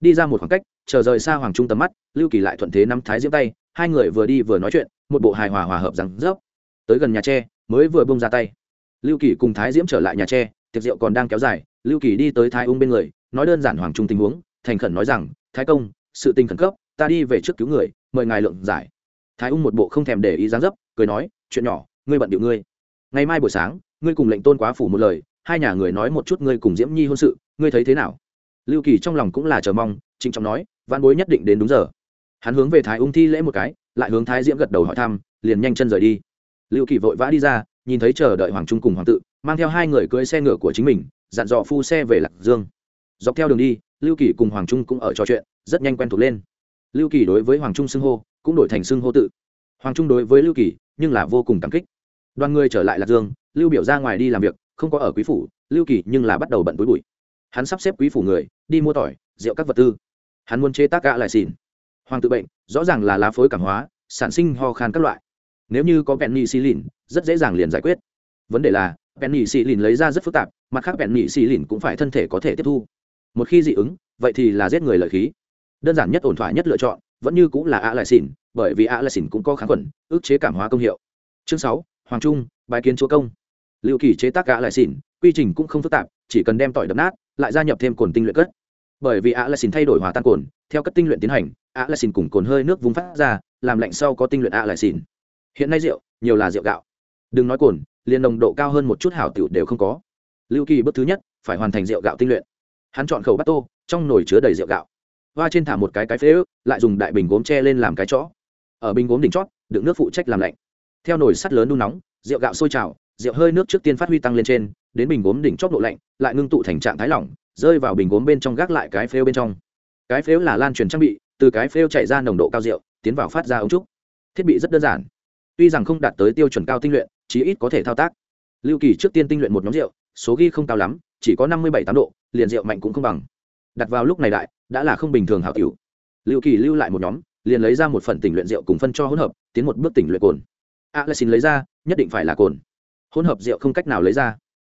Đi ra một khoảng cách, chờ rời xa hoàng trung tầm mắt, lưu kỳ lại thuận thế nắm thái diễm tay, hai người vừa đi vừa nói chuyện, một bộ hài hòa hòa hợp rằng rớp tới gần nhà tre, mới vừa bông ra tay. Lưu kỳ cùng thái diễm trở lại nhà tre, tiệc rượu còn đang kéo dài, lưu kỳ đi tới thái ung bên người nói đơn giản hoàng trung tình huống, thành khẩn nói rằng, thái công, sự tình khẩn cấp, ta đi về trước cứu người, mời ngài lượng giải. Thái ung một bộ không thèm để ý dáng dấp, cười nói, chuyện nhỏ, ngươi bận điệu ngươi. Ngày mai buổi sáng, ngươi cùng lệnh tôn quá phủ một lời, hai nhà người nói một chút ngươi cùng diễm nhi hôn sự, ngươi thấy thế nào? Lưu kỳ trong lòng cũng là chờ mong, trịnh trọng nói văn bối nhất định đến đúng giờ. Hắn hướng về thái ung thi lễ một cái, lại hướng thái diễm gật đầu hỏi thăm, liền nhanh chân rời đi. Lưu kỳ vội vã đi ra, nhìn thấy chờ đợi hoàng trung cùng hoàng tự, mang theo hai người cưới xe ngựa của chính mình, dặn dò phu xe về lạc dương dọc theo đường đi, lưu kỳ cùng hoàng trung cũng ở trò chuyện, rất nhanh quen thuộc lên. Lưu kỳ đối với hoàng trung xưng hô, cũng đổi thành xưng hô tự. Hoàng trung đối với lưu kỳ, nhưng là vô cùng cảm kích. Đoàn người trở lại lạc dương, lưu biểu ra ngoài đi làm việc, không có ở quý phủ, lưu kỳ nhưng là bắt đầu bận túi bụi. Hắn sắp xếp quý phủ người, đi mua tỏi, rượu các vật tư. Hắn muốn chế tác gạ lại xỉn. Hoàng tự bệnh, rõ ràng là lá phối cảm hóa, sản sinh ho khan các loại. Nếu như có penny xì lìn rất dễ dàng liền giải quyết. Vấn đề là penny xì lìn lấy ra rất phức tạp, mặt khác penny xì lìn cũng phải thân thể có thể tiếp thu một khi dị ứng, vậy thì là giết người lợi khí. Đơn giản nhất ổn thỏa nhất lựa chọn, vẫn như cũng là ạ lại xỉn bởi vì ạ lại xỉn cũng có kháng khuẩn, ức chế cảm hóa công hiệu. Chương sáu, hoàng trung bài kiến chúa công. Liệu kỳ chế tác ạ lại xỉn quy trình cũng không phức tạp, chỉ cần đem tỏi đập nát, lại gia nhập thêm cồn tinh luyện cất. Bởi vì ạ lại xỉn thay đổi hòa tan cồn, theo các tinh luyện tiến hành ạ lại xỉn cùng cồn hơi nước vùng phát ra, làm lạnh sau có tinh luyện ạ lại xỉn hiện nay rượu, nhiều là rượu gạo. Đừng nói cồn, liền nồng độ cao hơn một chút hảo tiểu đều không có. Lưu kỳ bước thứ nhất, phải hoàn thành rượu gạo tinh luyện hắn chọn khẩu bát tô, trong nồi chứa đầy rượu gạo. Hoa trên thả một cái cái phế ức lại dùng đại bình gốm tre lên làm cái chõ ở bình gốm đỉnh chót đựng nước phụ trách làm lạnh. Theo nồi sắt lớn đun nóng, rượu gạo sôi trào, rượu hơi nước trước tiên phát huy tăng lên trên, đến bình gốm đỉnh chót độ lạnh, lại ngưng tụ thành trạng thái lỏng, rơi vào bình gốm bên trong gác lại cái phêu bên trong. Cái phếu là lan truyền trang bị, từ cái phêu chạy ra nồng độ cao rượu, tiến vào phát ra ống trúc. Thiết bị rất đơn giản. Tuy rằng không đạt tới tiêu chuẩn cao tinh luyện, chí ít có thể thao tác. Lưu kỳ trước tiên tinh luyện một nhóm rượu số ghi không cao lắm chỉ có năm mươi bảy tám độ liền rượu mạnh cũng không bằng. Đặt vào lúc này đại đã là không bình thường hảo tiểu. Lưu kỳ lưu lại một nhóm liền lấy ra một phần tỉnh luyện rượu cùng phân cho hỗn hợp tiến một bước tỉnh luyện cồn. A lại xin lấy ra nhất định phải là cồn. Hỗn hợp rượu không cách nào lấy ra.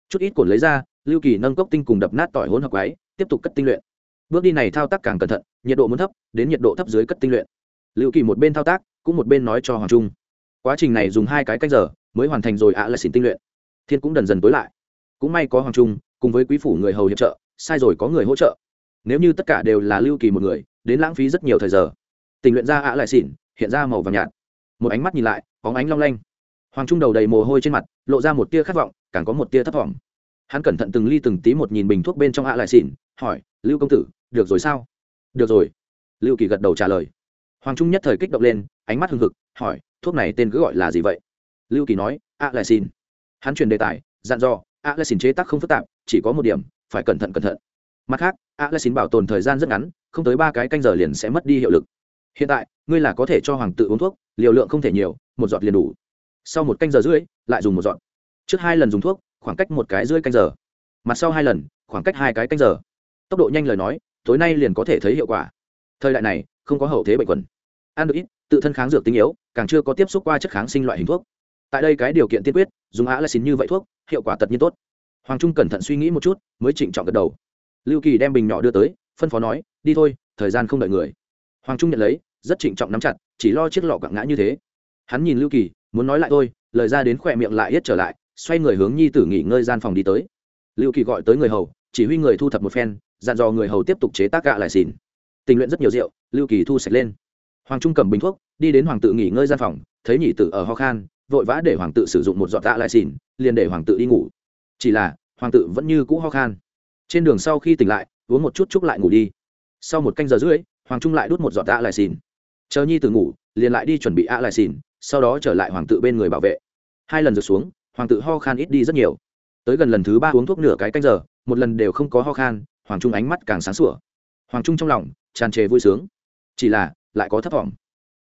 Chút ít cồn lấy ra lưu kỳ nâng cốc tinh cùng đập nát tỏi hỗn hợp ấy, tiếp tục cất tinh luyện. Bước đi này thao tác càng cẩn thận nhiệt độ muốn thấp đến nhiệt độ thấp dưới cất tinh luyện. Lưu kỳ một bên thao tác cũng một bên nói cho hoàng trung. Quá trình này dùng hai cái cách giờ mới hoàn thành rồi ạ lại xin tinh luyện. Thiên cũng dần dần tối lại cũng may có hoàng trung, cùng với quý phủ người hầu hiệp trợ, sai rồi có người hỗ trợ. Nếu như tất cả đều là lưu kỳ một người, đến lãng phí rất nhiều thời giờ. Tình luyện ra ạ lại xỉn, hiện ra màu vàng nhạt. Một ánh mắt nhìn lại có ánh long lanh. Hoàng trung đầu đầy mồ hôi trên mặt, lộ ra một tia khát vọng, càng có một tia thất vọng. Hắn cẩn thận từng ly từng tí một nhìn bình thuốc bên trong ạ lại xỉn, hỏi, lưu công tử, được rồi sao? Được rồi. Lưu kỳ gật đầu trả lời. Hoàng trung nhất thời kích động lên, ánh mắt hưng hực, hỏi, thuốc này tên cứ gọi là gì vậy? Lưu kỳ nói, ạ lại xin hắn truyền đề tài, dặn dò ạ lại xin chế tác không phức tạp, chỉ có một điểm, phải cẩn thận cẩn thận. Mặt khác ạ lại xin bảo tồn thời gian rất ngắn, không tới ba cái canh giờ liền sẽ mất đi hiệu lực. Hiện tại, ngươi là có thể cho hoàng tự uống thuốc, liều lượng không thể nhiều, một giọt liền đủ. Sau một canh giờ rưỡi, lại dùng một giọt. Trước hai lần dùng thuốc, khoảng cách một cái rưỡi canh giờ. Mặt sau hai lần, khoảng cách hai cái canh giờ. Tốc độ nhanh lời nói, tối nay liền có thể thấy hiệu quả. Thời đại này, không có hậu thế bệnh quần. Ăn được ít tự thân kháng dược tinh yếu, càng chưa có tiếp xúc qua chất kháng sinh loại hình thuốc tại đây cái điều kiện tiên quyết, dùng á là xin như vậy thuốc, hiệu quả tật nhiên tốt. Hoàng trung cẩn thận suy nghĩ một chút, mới trịnh trọng gật đầu. Lưu kỳ đem bình nhỏ đưa tới, phân phó nói, đi thôi, thời gian không đợi người. Hoàng trung nhận lấy, rất trịnh trọng nắm chặt, chỉ lo chiếc lọ quặng ngã như thế. Hắn nhìn lưu kỳ, muốn nói lại thôi, lời ra đến khỏe miệng lại yết trở lại, xoay người hướng nhi tử nghỉ ngơi gian phòng đi tới. Lưu kỳ gọi tới người hầu, chỉ huy người thu thập một phen, dặn dò người hầu tiếp tục chế tác gạ lại xìn tình luyện rất nhiều rượu, lưu kỳ thu sạch lên. Hoàng trung cầm bình thuốc, đi đến hoàng tự nghỉ ngơi gian phòng, thấy nhị tử ở ho khan vội vã để hoàng tự sử dụng một giọt tạ lại xỉn, liền để hoàng tự đi ngủ. Chỉ là, hoàng tự vẫn như cũ ho khan. Trên đường sau khi tỉnh lại, uống một chút chúc lại ngủ đi. Sau một canh giờ rưỡi, hoàng trung lại đút một giọt tạ lại xỉn. Chờ nhi tử ngủ, liền lại đi chuẩn bị ạ lại xỉn, sau đó trở lại hoàng tự bên người bảo vệ. Hai lần rượt xuống, hoàng tự ho khan ít đi rất nhiều. Tới gần lần thứ ba uống thuốc nửa cái canh giờ, một lần đều không có ho khan, hoàng trung ánh mắt càng sáng sủa. Hoàng trung trong lòng tràn trề vui sướng. Chỉ là, lại có thấp thỏm.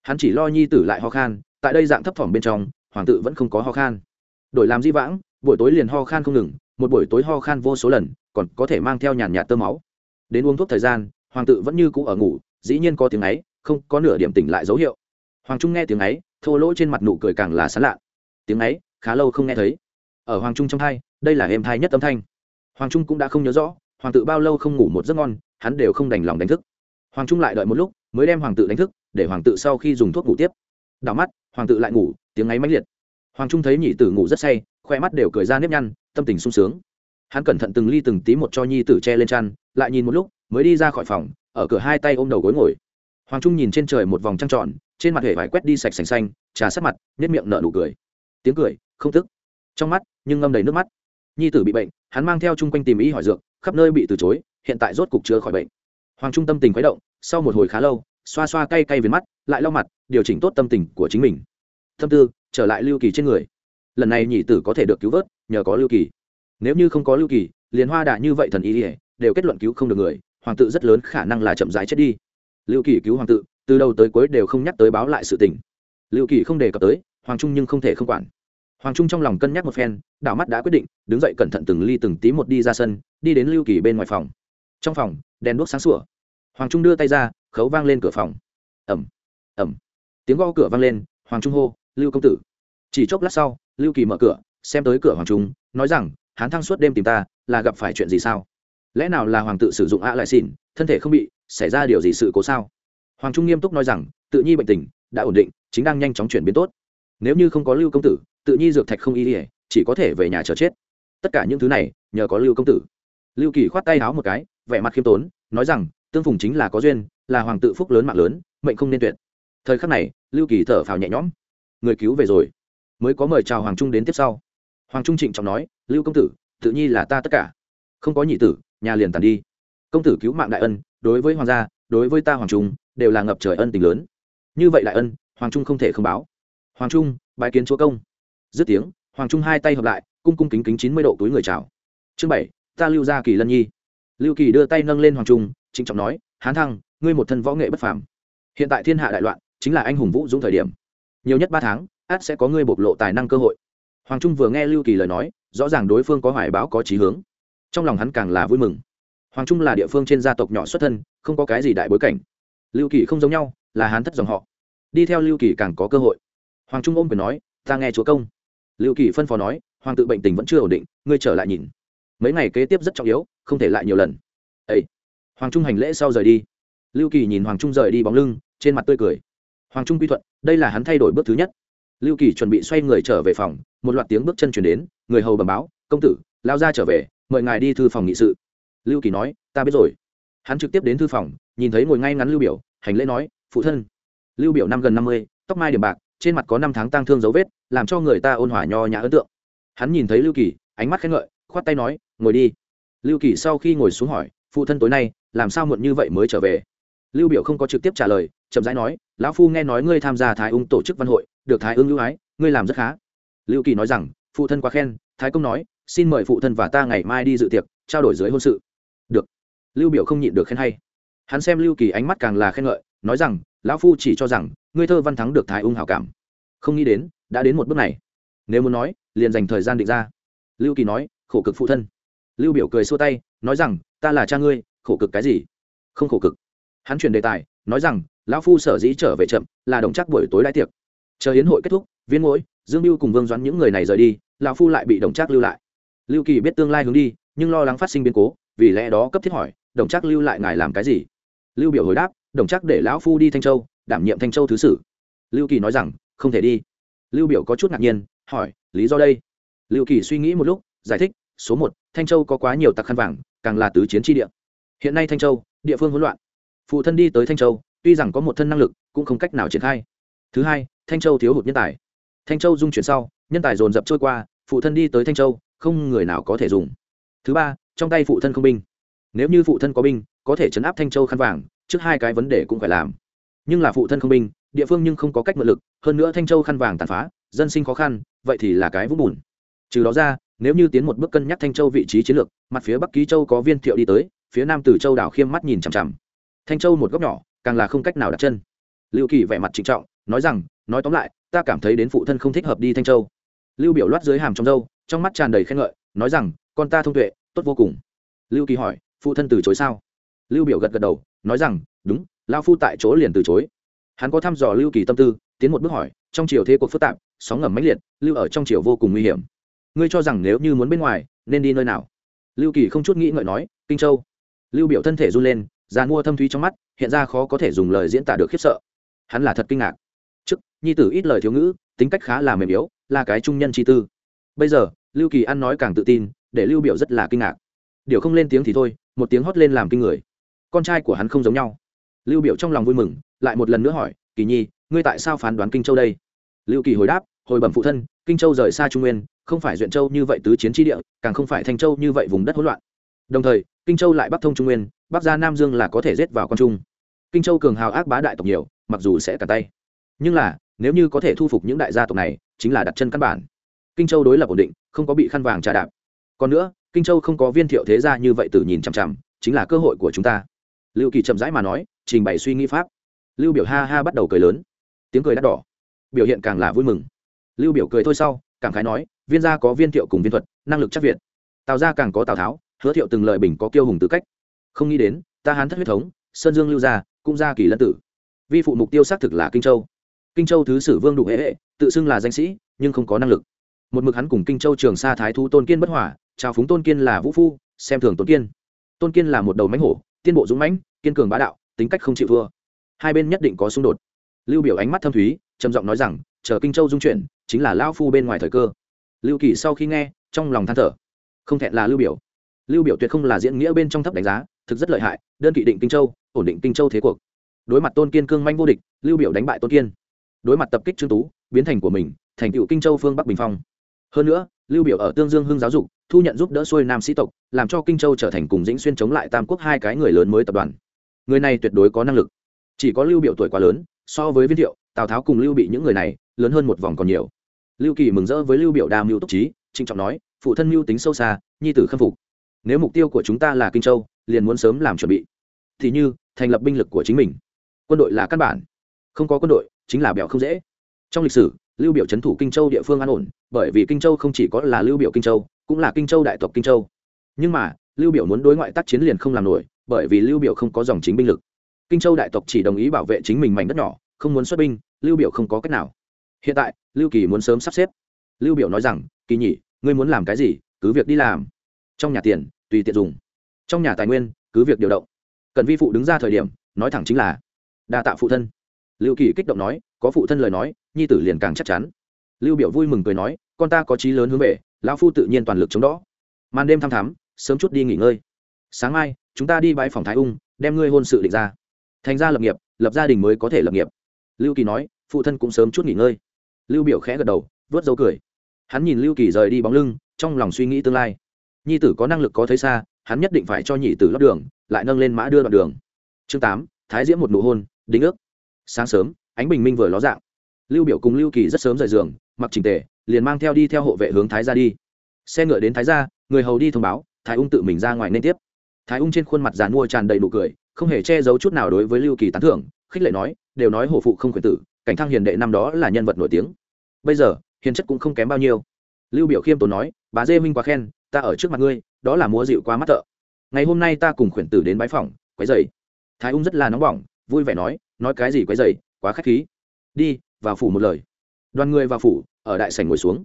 Hắn chỉ lo nhi tử lại ho khan, tại đây dạng thấp thỏm bên trong hoàng tự vẫn không có ho khan. Đổi làm di vãng buổi tối liền ho khan không ngừng một buổi tối ho khan vô số lần còn có thể mang theo nhàn nhạt tơ máu. Đến uống thuốc thời gian hoàng tự vẫn như cũ ở ngủ dĩ nhiên có tiếng ấy không có nửa điểm tỉnh lại dấu hiệu. Hoàng trung nghe tiếng ấy thô lỗ trên mặt nụ cười càng là sán lạ. Tiếng ấy khá lâu không nghe thấy. Ở hoàng trung trong thai, đây là êm thai nhất âm thanh. Hoàng trung cũng đã không nhớ rõ hoàng tự bao lâu không ngủ một giấc ngon hắn đều không đành lòng đánh thức. Hoàng trung lại đợi một lúc mới đem hoàng tự đánh thức để hoàng tự sau khi dùng thuốc ngủ tiếp. Đảo mắt hoàng tự lại ngủ tiếng ấy mãnh liệt. Hoàng trung thấy nhị tử ngủ rất say, khoe mắt đều cười ra nếp nhăn, tâm tình sung sướng. Hắn cẩn thận từng ly từng tí một cho nhi tử che lên chăn, lại nhìn một lúc, mới đi ra khỏi phòng, ở cửa hai tay ôm đầu gối ngồi. Hoàng trung nhìn trên trời một vòng trăng tròn, trên mặt hề vải quét đi sạch sành xanh, trà sát mặt nếp miệng nở nụ cười. Tiếng cười, không tức. Trong mắt, nhưng ngâm đầy nước mắt. Nhi tử bị bệnh, hắn mang theo chung quanh tìm ý hỏi dược, khắp nơi bị từ chối, hiện tại rốt cục chữa khỏi bệnh. Hoàng trung tâm tình khuấy động, sau một hồi khá lâu, xoa xoa cay cay về mắt, lại lau mặt, điều chỉnh tốt tâm tình của chính mình tâm tư, trở lại lưu kỳ trên người. Lần này nhị tử có thể được cứu vớt, nhờ có lưu kỳ. Nếu như không có lưu kỳ, liền hoa đà như vậy thần ý ỉa đều kết luận cứu không được người, hoàng tự rất lớn khả năng là chậm rãi chết đi. Lưu kỳ cứu hoàng tự từ đầu tới cuối đều không nhắc tới báo lại sự tình. Lưu kỳ không đề cập tới, hoàng trung nhưng không thể không quản. Hoàng trung trong lòng cân nhắc một phen đảo mắt đã quyết định, đứng dậy cẩn thận từng ly từng tí một đi ra sân, đi đến lưu kỳ bên ngoài phòng. Trong phòng, đèn đuốc sáng sủa. Hoàng trung đưa tay ra, khấu vang lên cửa phòng. Ẩm ẩm tiếng gõ cửa vang lên, hoàng trung hô lưu công tử. Chỉ chốc lát sau, lưu kỳ mở cửa, xem tới cửa hoàng trung, nói rằng, hán thăng suốt đêm tìm ta, là gặp phải chuyện gì sao? Lẽ nào là hoàng tự sử dụng ạ lại xỉn, thân thể không bị, xảy ra điều gì sự cố sao? Hoàng trung nghiêm túc nói rằng, tự nhi bệnh tình, đã ổn định, chính đang nhanh chóng chuyển biến tốt. Nếu như không có lưu công tử, tự nhi dược thạch không y ỉa chỉ có thể về nhà chờ chết. Tất cả những thứ này, nhờ có lưu công tử. Lưu kỳ khoát tay háo một cái, vẻ mặt khiêm tốn, nói rằng, tương phùng chính là có duyên, là hoàng tự phúc lớn mạng lớn, mệnh không nên tuyệt. Thời khắc này, lưu kỳ thở phào nhẹ nhõm người cứu về rồi. Mới có mời chào hoàng trung đến tiếp sau. Hoàng trung trịnh trọng nói, lưu công tử, tự nhi là ta tất cả. Không có nhị tử, nhà liền tàn đi. Công tử cứu mạng đại ân, đối với hoàng gia, đối với ta hoàng trung, đều là ngập trời ân tình lớn. Như vậy đại ân, hoàng trung không thể không báo. Hoàng trung bài kiến chúa công. Dứt tiếng, hoàng trung hai tay hợp lại, cung cung kính kính chín mươi độ túi người chào. Chương bảy, ta lưu gia kỳ lân nhi. Lưu kỳ đưa tay nâng lên hoàng trung, trịnh trọng nói, hán thăng, ngươi một thân võ nghệ bất phàm. Hiện tại thiên hạ đại loạn, chính là anh hùng vũ dũng thời điểm nhiều nhất ba tháng át sẽ có ngươi bộc lộ tài năng cơ hội. Hoàng trung vừa nghe lưu kỳ lời nói, rõ ràng đối phương có hoài báo, có trí hướng. Trong lòng hắn càng là vui mừng. Hoàng trung là địa phương trên gia tộc nhỏ xuất thân, không có cái gì đại bối cảnh. Lưu kỳ không giống nhau, là hán thất dòng họ. Đi theo lưu kỳ càng có cơ hội. Hoàng trung ôm quyền nói, ta nghe chúa công. Lưu kỳ phân phó nói, hoàng tự bệnh tình vẫn chưa ổn định, ngươi trở lại nhìn. Mấy ngày kế tiếp rất trọng yếu, không thể lại nhiều lần. Ấy hoàng trung hành lễ sau rời đi. Lưu kỳ nhìn hoàng trung rời đi bóng lưng, trên mặt tươi cười hoàng trung quy thuận, đây là hắn thay đổi bước thứ nhất. Lưu kỳ chuẩn bị xoay người trở về phòng, một loạt tiếng bước chân chuyển đến, người hầu bẩm báo, công tử, lao ra trở về, mời ngài đi thư phòng nghị sự. Lưu kỳ nói, ta biết rồi. Hắn trực tiếp đến thư phòng, nhìn thấy ngồi ngay ngắn lưu biểu, hành lễ nói, phụ thân. Lưu biểu năm gần năm mươi, tóc mai điểm bạc, trên mặt có năm tháng tang thương dấu vết, làm cho người ta ôn hòa nho nhã ấn tượng. Hắn nhìn thấy lưu kỳ, ánh mắt khen ngợi, khoát tay nói, ngồi đi. Lưu kỳ sau khi ngồi xuống hỏi, phụ thân tối nay, làm sao muộn như vậy mới trở về? Lưu biểu không có trực tiếp trả lời, chậm rãi nói lão phu nghe nói ngươi tham gia thái ung tổ chức văn hội, được thái ung ưu ái, ngươi làm rất khá. Lưu kỳ nói rằng, phụ thân quá khen, thái công nói, xin mời phụ thân và ta ngày mai đi dự tiệc, trao đổi dưới hôn sự. Được. Lưu biểu không nhịn được khen hay. Hắn xem lưu kỳ ánh mắt càng là khen ngợi, nói rằng, lão phu chỉ cho rằng, ngươi thơ văn thắng được thái ung hảo cảm. Không nghĩ đến, đã đến một bước này. Nếu muốn nói, liền dành thời gian định ra. Lưu kỳ nói, khổ cực phụ thân. Lưu biểu cười xua tay, nói rằng, ta là cha ngươi, khổ cực cái gì? Không khổ cực. Hắn chuyển đề tài, nói rằng lão phu sở dĩ trở về chậm, là đồng chắc buổi tối đại tiệc. Chờ hiến hội kết thúc, viên mỗi dương mưu cùng vương doãn những người này rời đi, lão phu lại bị đồng trác lưu lại. Lưu kỳ biết tương lai hướng đi, nhưng lo lắng phát sinh biến cố, vì lẽ đó cấp thiết hỏi, đồng trác lưu lại ngài làm cái gì? Lưu biểu hồi đáp, đồng trác để lão phu đi thanh châu, đảm nhiệm thanh châu thứ sử. Lưu kỳ nói rằng, không thể đi. Lưu biểu có chút ngạc nhiên, hỏi, lý do đây? Lưu kỳ suy nghĩ một lúc, giải thích, số một, thanh châu có quá nhiều tặc khăn vàng, càng là tứ chiến tri địa. Hiện nay thanh châu, địa phương hỗn loạn. Phụ thân đi tới thanh châu tuy rằng có một thân năng lực, cũng không cách nào triển khai. Thứ hai, thanh châu thiếu hụt nhân tài. Thanh châu dung chuyển sau, nhân tài dồn dập trôi qua, phụ thân đi tới thanh châu, không người nào có thể dùng. Thứ ba, trong tay phụ thân không binh. Nếu như phụ thân có binh, có thể chấn áp thanh châu khăn vàng, trước hai cái vấn đề cũng phải làm. Nhưng là phụ thân không binh, địa phương nhưng không có cách mượn lực, hơn nữa thanh châu khăn vàng tàn phá, dân sinh khó khăn, vậy thì là cái vũng bùn. Trừ đó ra, nếu như tiến một bước cân nhắc thanh châu vị trí chiến lược, mặt phía bắc ký châu có viên thiệu đi tới, phía nam từ châu đảo khiêm mắt nhìn chằm chằm. Thanh châu một góc nhỏ càng là không cách nào đặt chân. Lưu kỳ vẻ mặt trịnh trọng, nói rằng, nói tóm lại, ta cảm thấy đến phụ thân không thích hợp đi thanh châu. Lưu biểu loát dưới hàm trong dâu trong mắt tràn đầy khen ngợi, nói rằng, con ta thông tuệ, tốt vô cùng. Lưu kỳ hỏi, phụ thân từ chối sao? Lưu biểu gật gật đầu, nói rằng, đúng lao phu tại chỗ liền từ chối. Hắn có thăm dò lưu kỳ tâm tư, tiến một bước hỏi, trong chiều thế cuộc phức tạp, sóng ngầm mãnh liệt, lưu ở trong chiều vô cùng nguy hiểm. Ngươi cho rằng nếu như muốn bên ngoài, nên đi nơi nào? Lưu kỳ không chút nghĩ ngợi nói, kinh châu. Lưu biểu thân thể run lên giàn mua thâm thúy trong mắt, hiện ra khó có thể dùng lời diễn tả được khiếp sợ. Hắn là thật kinh ngạc. Trước, nhi tử ít lời thiếu ngữ, tính cách khá là mềm yếu, là cái trung nhân chi tư. Bây giờ, lưu kỳ ăn nói càng tự tin, để lưu biểu rất là kinh ngạc. Điều không lên tiếng thì thôi, một tiếng hót lên làm kinh người. Con trai của hắn không giống nhau. Lưu biểu trong lòng vui mừng, lại một lần nữa hỏi, kỳ nhi, ngươi tại sao phán đoán kinh châu đây? Lưu kỳ hồi đáp, hồi bẩm phụ thân, kinh châu rời xa trung nguyên, không phải duyện châu như vậy tứ chiến tri địa, càng không phải thanh châu như vậy vùng đất hỗn loạn. Đồng thời kinh châu lại bắc thông trung nguyên, bắc ra nam dương là có thể rết vào con trung. Kinh châu cường hào ác bá đại tộc nhiều, mặc dù sẽ cả tay. Nhưng là, nếu như có thể thu phục những đại gia tộc này, chính là đặt chân căn bản. Kinh châu đối lập ổn định, không có bị khăn vàng trà đạp. Còn nữa, kinh châu không có viên thiệu thế gia như vậy từ nhìn chằm chằm, chính là cơ hội của chúng ta. Lưu kỳ chậm rãi mà nói, trình bày suy nghĩ pháp. Lưu biểu ha ha bắt đầu cười lớn. Tiếng cười đắt đỏ. Biểu hiện càng là vui mừng. Lưu biểu cười thôi sau, cảm khái nói, viên gia có viên thiệu cùng viên thuật, năng lực chắc việt. Tào gia càng có tào tháo hứa thiệu từng lợi bình có kiêu hùng tư cách. Không nghĩ đến, ta hán thất huyết thống, sơn dương lưu gia, cũng gia kỳ lân tử. Vi phụ mục tiêu xác thực là kinh châu. Kinh châu thứ sử vương đủ hệ hệ, tự xưng là danh sĩ, nhưng không có năng lực. Một mực hắn cùng kinh châu trường sa thái thu tôn kiên bất hỏa chào phúng tôn kiên là vũ phu, xem thường tôn kiên. Tôn kiên là một đầu mánh hổ, tiên bộ dũng mãnh, kiên cường bá đạo, tính cách không chịu thua. Hai bên nhất định có xung đột. Lưu biểu ánh mắt thâm thúy, trầm giọng nói rằng, chờ kinh châu dung chuyển, chính là lão phu bên ngoài thời cơ. Lưu kỳ sau khi nghe, trong lòng than thở. Không thẹn là lưu biểu lưu biểu tuyệt không là diễn nghĩa bên trong thấp đánh giá, thực rất lợi hại, đơn kỵ định kinh châu, ổn định kinh châu thế cuộc. Đối mặt tôn kiên cương manh vô địch, lưu biểu đánh bại tôn kiên. Đối mặt tập kích trương tú, biến thành của mình, thành tựu kinh châu phương bắc bình phong. Hơn nữa, lưu biểu ở tương dương hưng giáo dục, thu nhận giúp đỡ xuôi nam sĩ tộc, làm cho kinh châu trở thành cùng dĩnh xuyên chống lại tam quốc hai cái người lớn mới tập đoàn. Người này tuyệt đối có năng lực. Chỉ có lưu biểu tuổi quá lớn, so với viên thiệu, tào tháo cùng lưu bị những người này, lớn hơn một vòng còn nhiều. Lưu kỳ mừng rỡ với lưu biểu đa mưu túc trí, trịnh trọng nói, phụ thân mưu tính sâu xa, nhi tử khâm phục nếu mục tiêu của chúng ta là kinh châu, liền muốn sớm làm chuẩn bị. Thì như, thành lập binh lực của chính mình. Quân đội là căn bản. Không có quân đội, chính là bèo không dễ. Trong lịch sử, lưu biểu trấn thủ kinh châu địa phương an ổn, bởi vì kinh châu không chỉ có là lưu biểu kinh châu, cũng là kinh châu đại tộc kinh châu. Nhưng mà, lưu biểu muốn đối ngoại tác chiến liền không làm nổi, bởi vì lưu biểu không có dòng chính binh lực. Kinh châu đại tộc chỉ đồng ý bảo vệ chính mình mảnh đất nhỏ, không muốn xuất binh, lưu biểu không có cách nào. Hiện tại, lưu kỳ muốn sớm sắp xếp. Lưu biểu nói rằng, kỳ nhị ngươi muốn làm cái gì, cứ việc đi làm trong nhà tiền, tùy tiện dùng. Trong nhà tài nguyên, cứ việc điều động. Cần vi phụ đứng ra thời điểm, nói thẳng chính là, đa tạ phụ thân. Lưu kỳ kích động nói, có phụ thân lời nói, nhi tử liền càng chắc chắn. Lưu biểu vui mừng cười nói, con ta có trí lớn hướng về, lão phu tự nhiên toàn lực chống đó màn đêm thăm thắm, sớm chút đi nghỉ ngơi. Sáng mai, chúng ta đi bãi phòng thái ung, đem ngươi hôn sự định ra. Thành ra lập nghiệp, lập gia đình mới có thể lập nghiệp. Lưu kỳ nói, phụ thân cũng sớm chút nghỉ ngơi. Lưu biểu khẽ gật đầu, vớt dấu cười. Hắn nhìn lưu kỳ rời đi bóng lưng, trong lòng suy nghĩ tương lai nhi tử có năng lực có thấy xa, hắn nhất định phải cho nhị tử lót đường, lại nâng lên mã đưa đoạn đường. Chương tám, thái diễm một nụ hôn, đính ước. Sáng sớm, ánh bình minh vừa ló dạng. Lưu biểu cùng lưu kỳ rất sớm rời giường, mặc trình tề, liền mang theo đi theo hộ vệ hướng thái gia đi. Xe ngựa đến thái gia, người hầu đi thông báo, thái ung tự mình ra ngoài nên tiếp. Thái ung trên khuôn mặt dàn mua tràn đầy nụ cười, không hề che giấu chút nào đối với lưu kỳ tán thưởng, khích lệ nói, đều nói hổ phụ không quyền tử, cảnh thăng hiền đệ năm đó là nhân vật nổi tiếng. Bây giờ, hiền chất cũng không kém bao nhiêu. Lưu biểu khiêm tốn nói, bà dê minh quá khen ta ở trước mặt ngươi, đó là múa dịu qua mắt thợ. Ngày hôm nay ta cùng khuyển tử đến bãi phòng quấy dày thái ung rất là nóng bỏng, vui vẻ nói nói cái gì quấy dày quá khách khí. Đi, vào phủ một lời. Đoàn người vào phủ, ở đại sảnh ngồi xuống.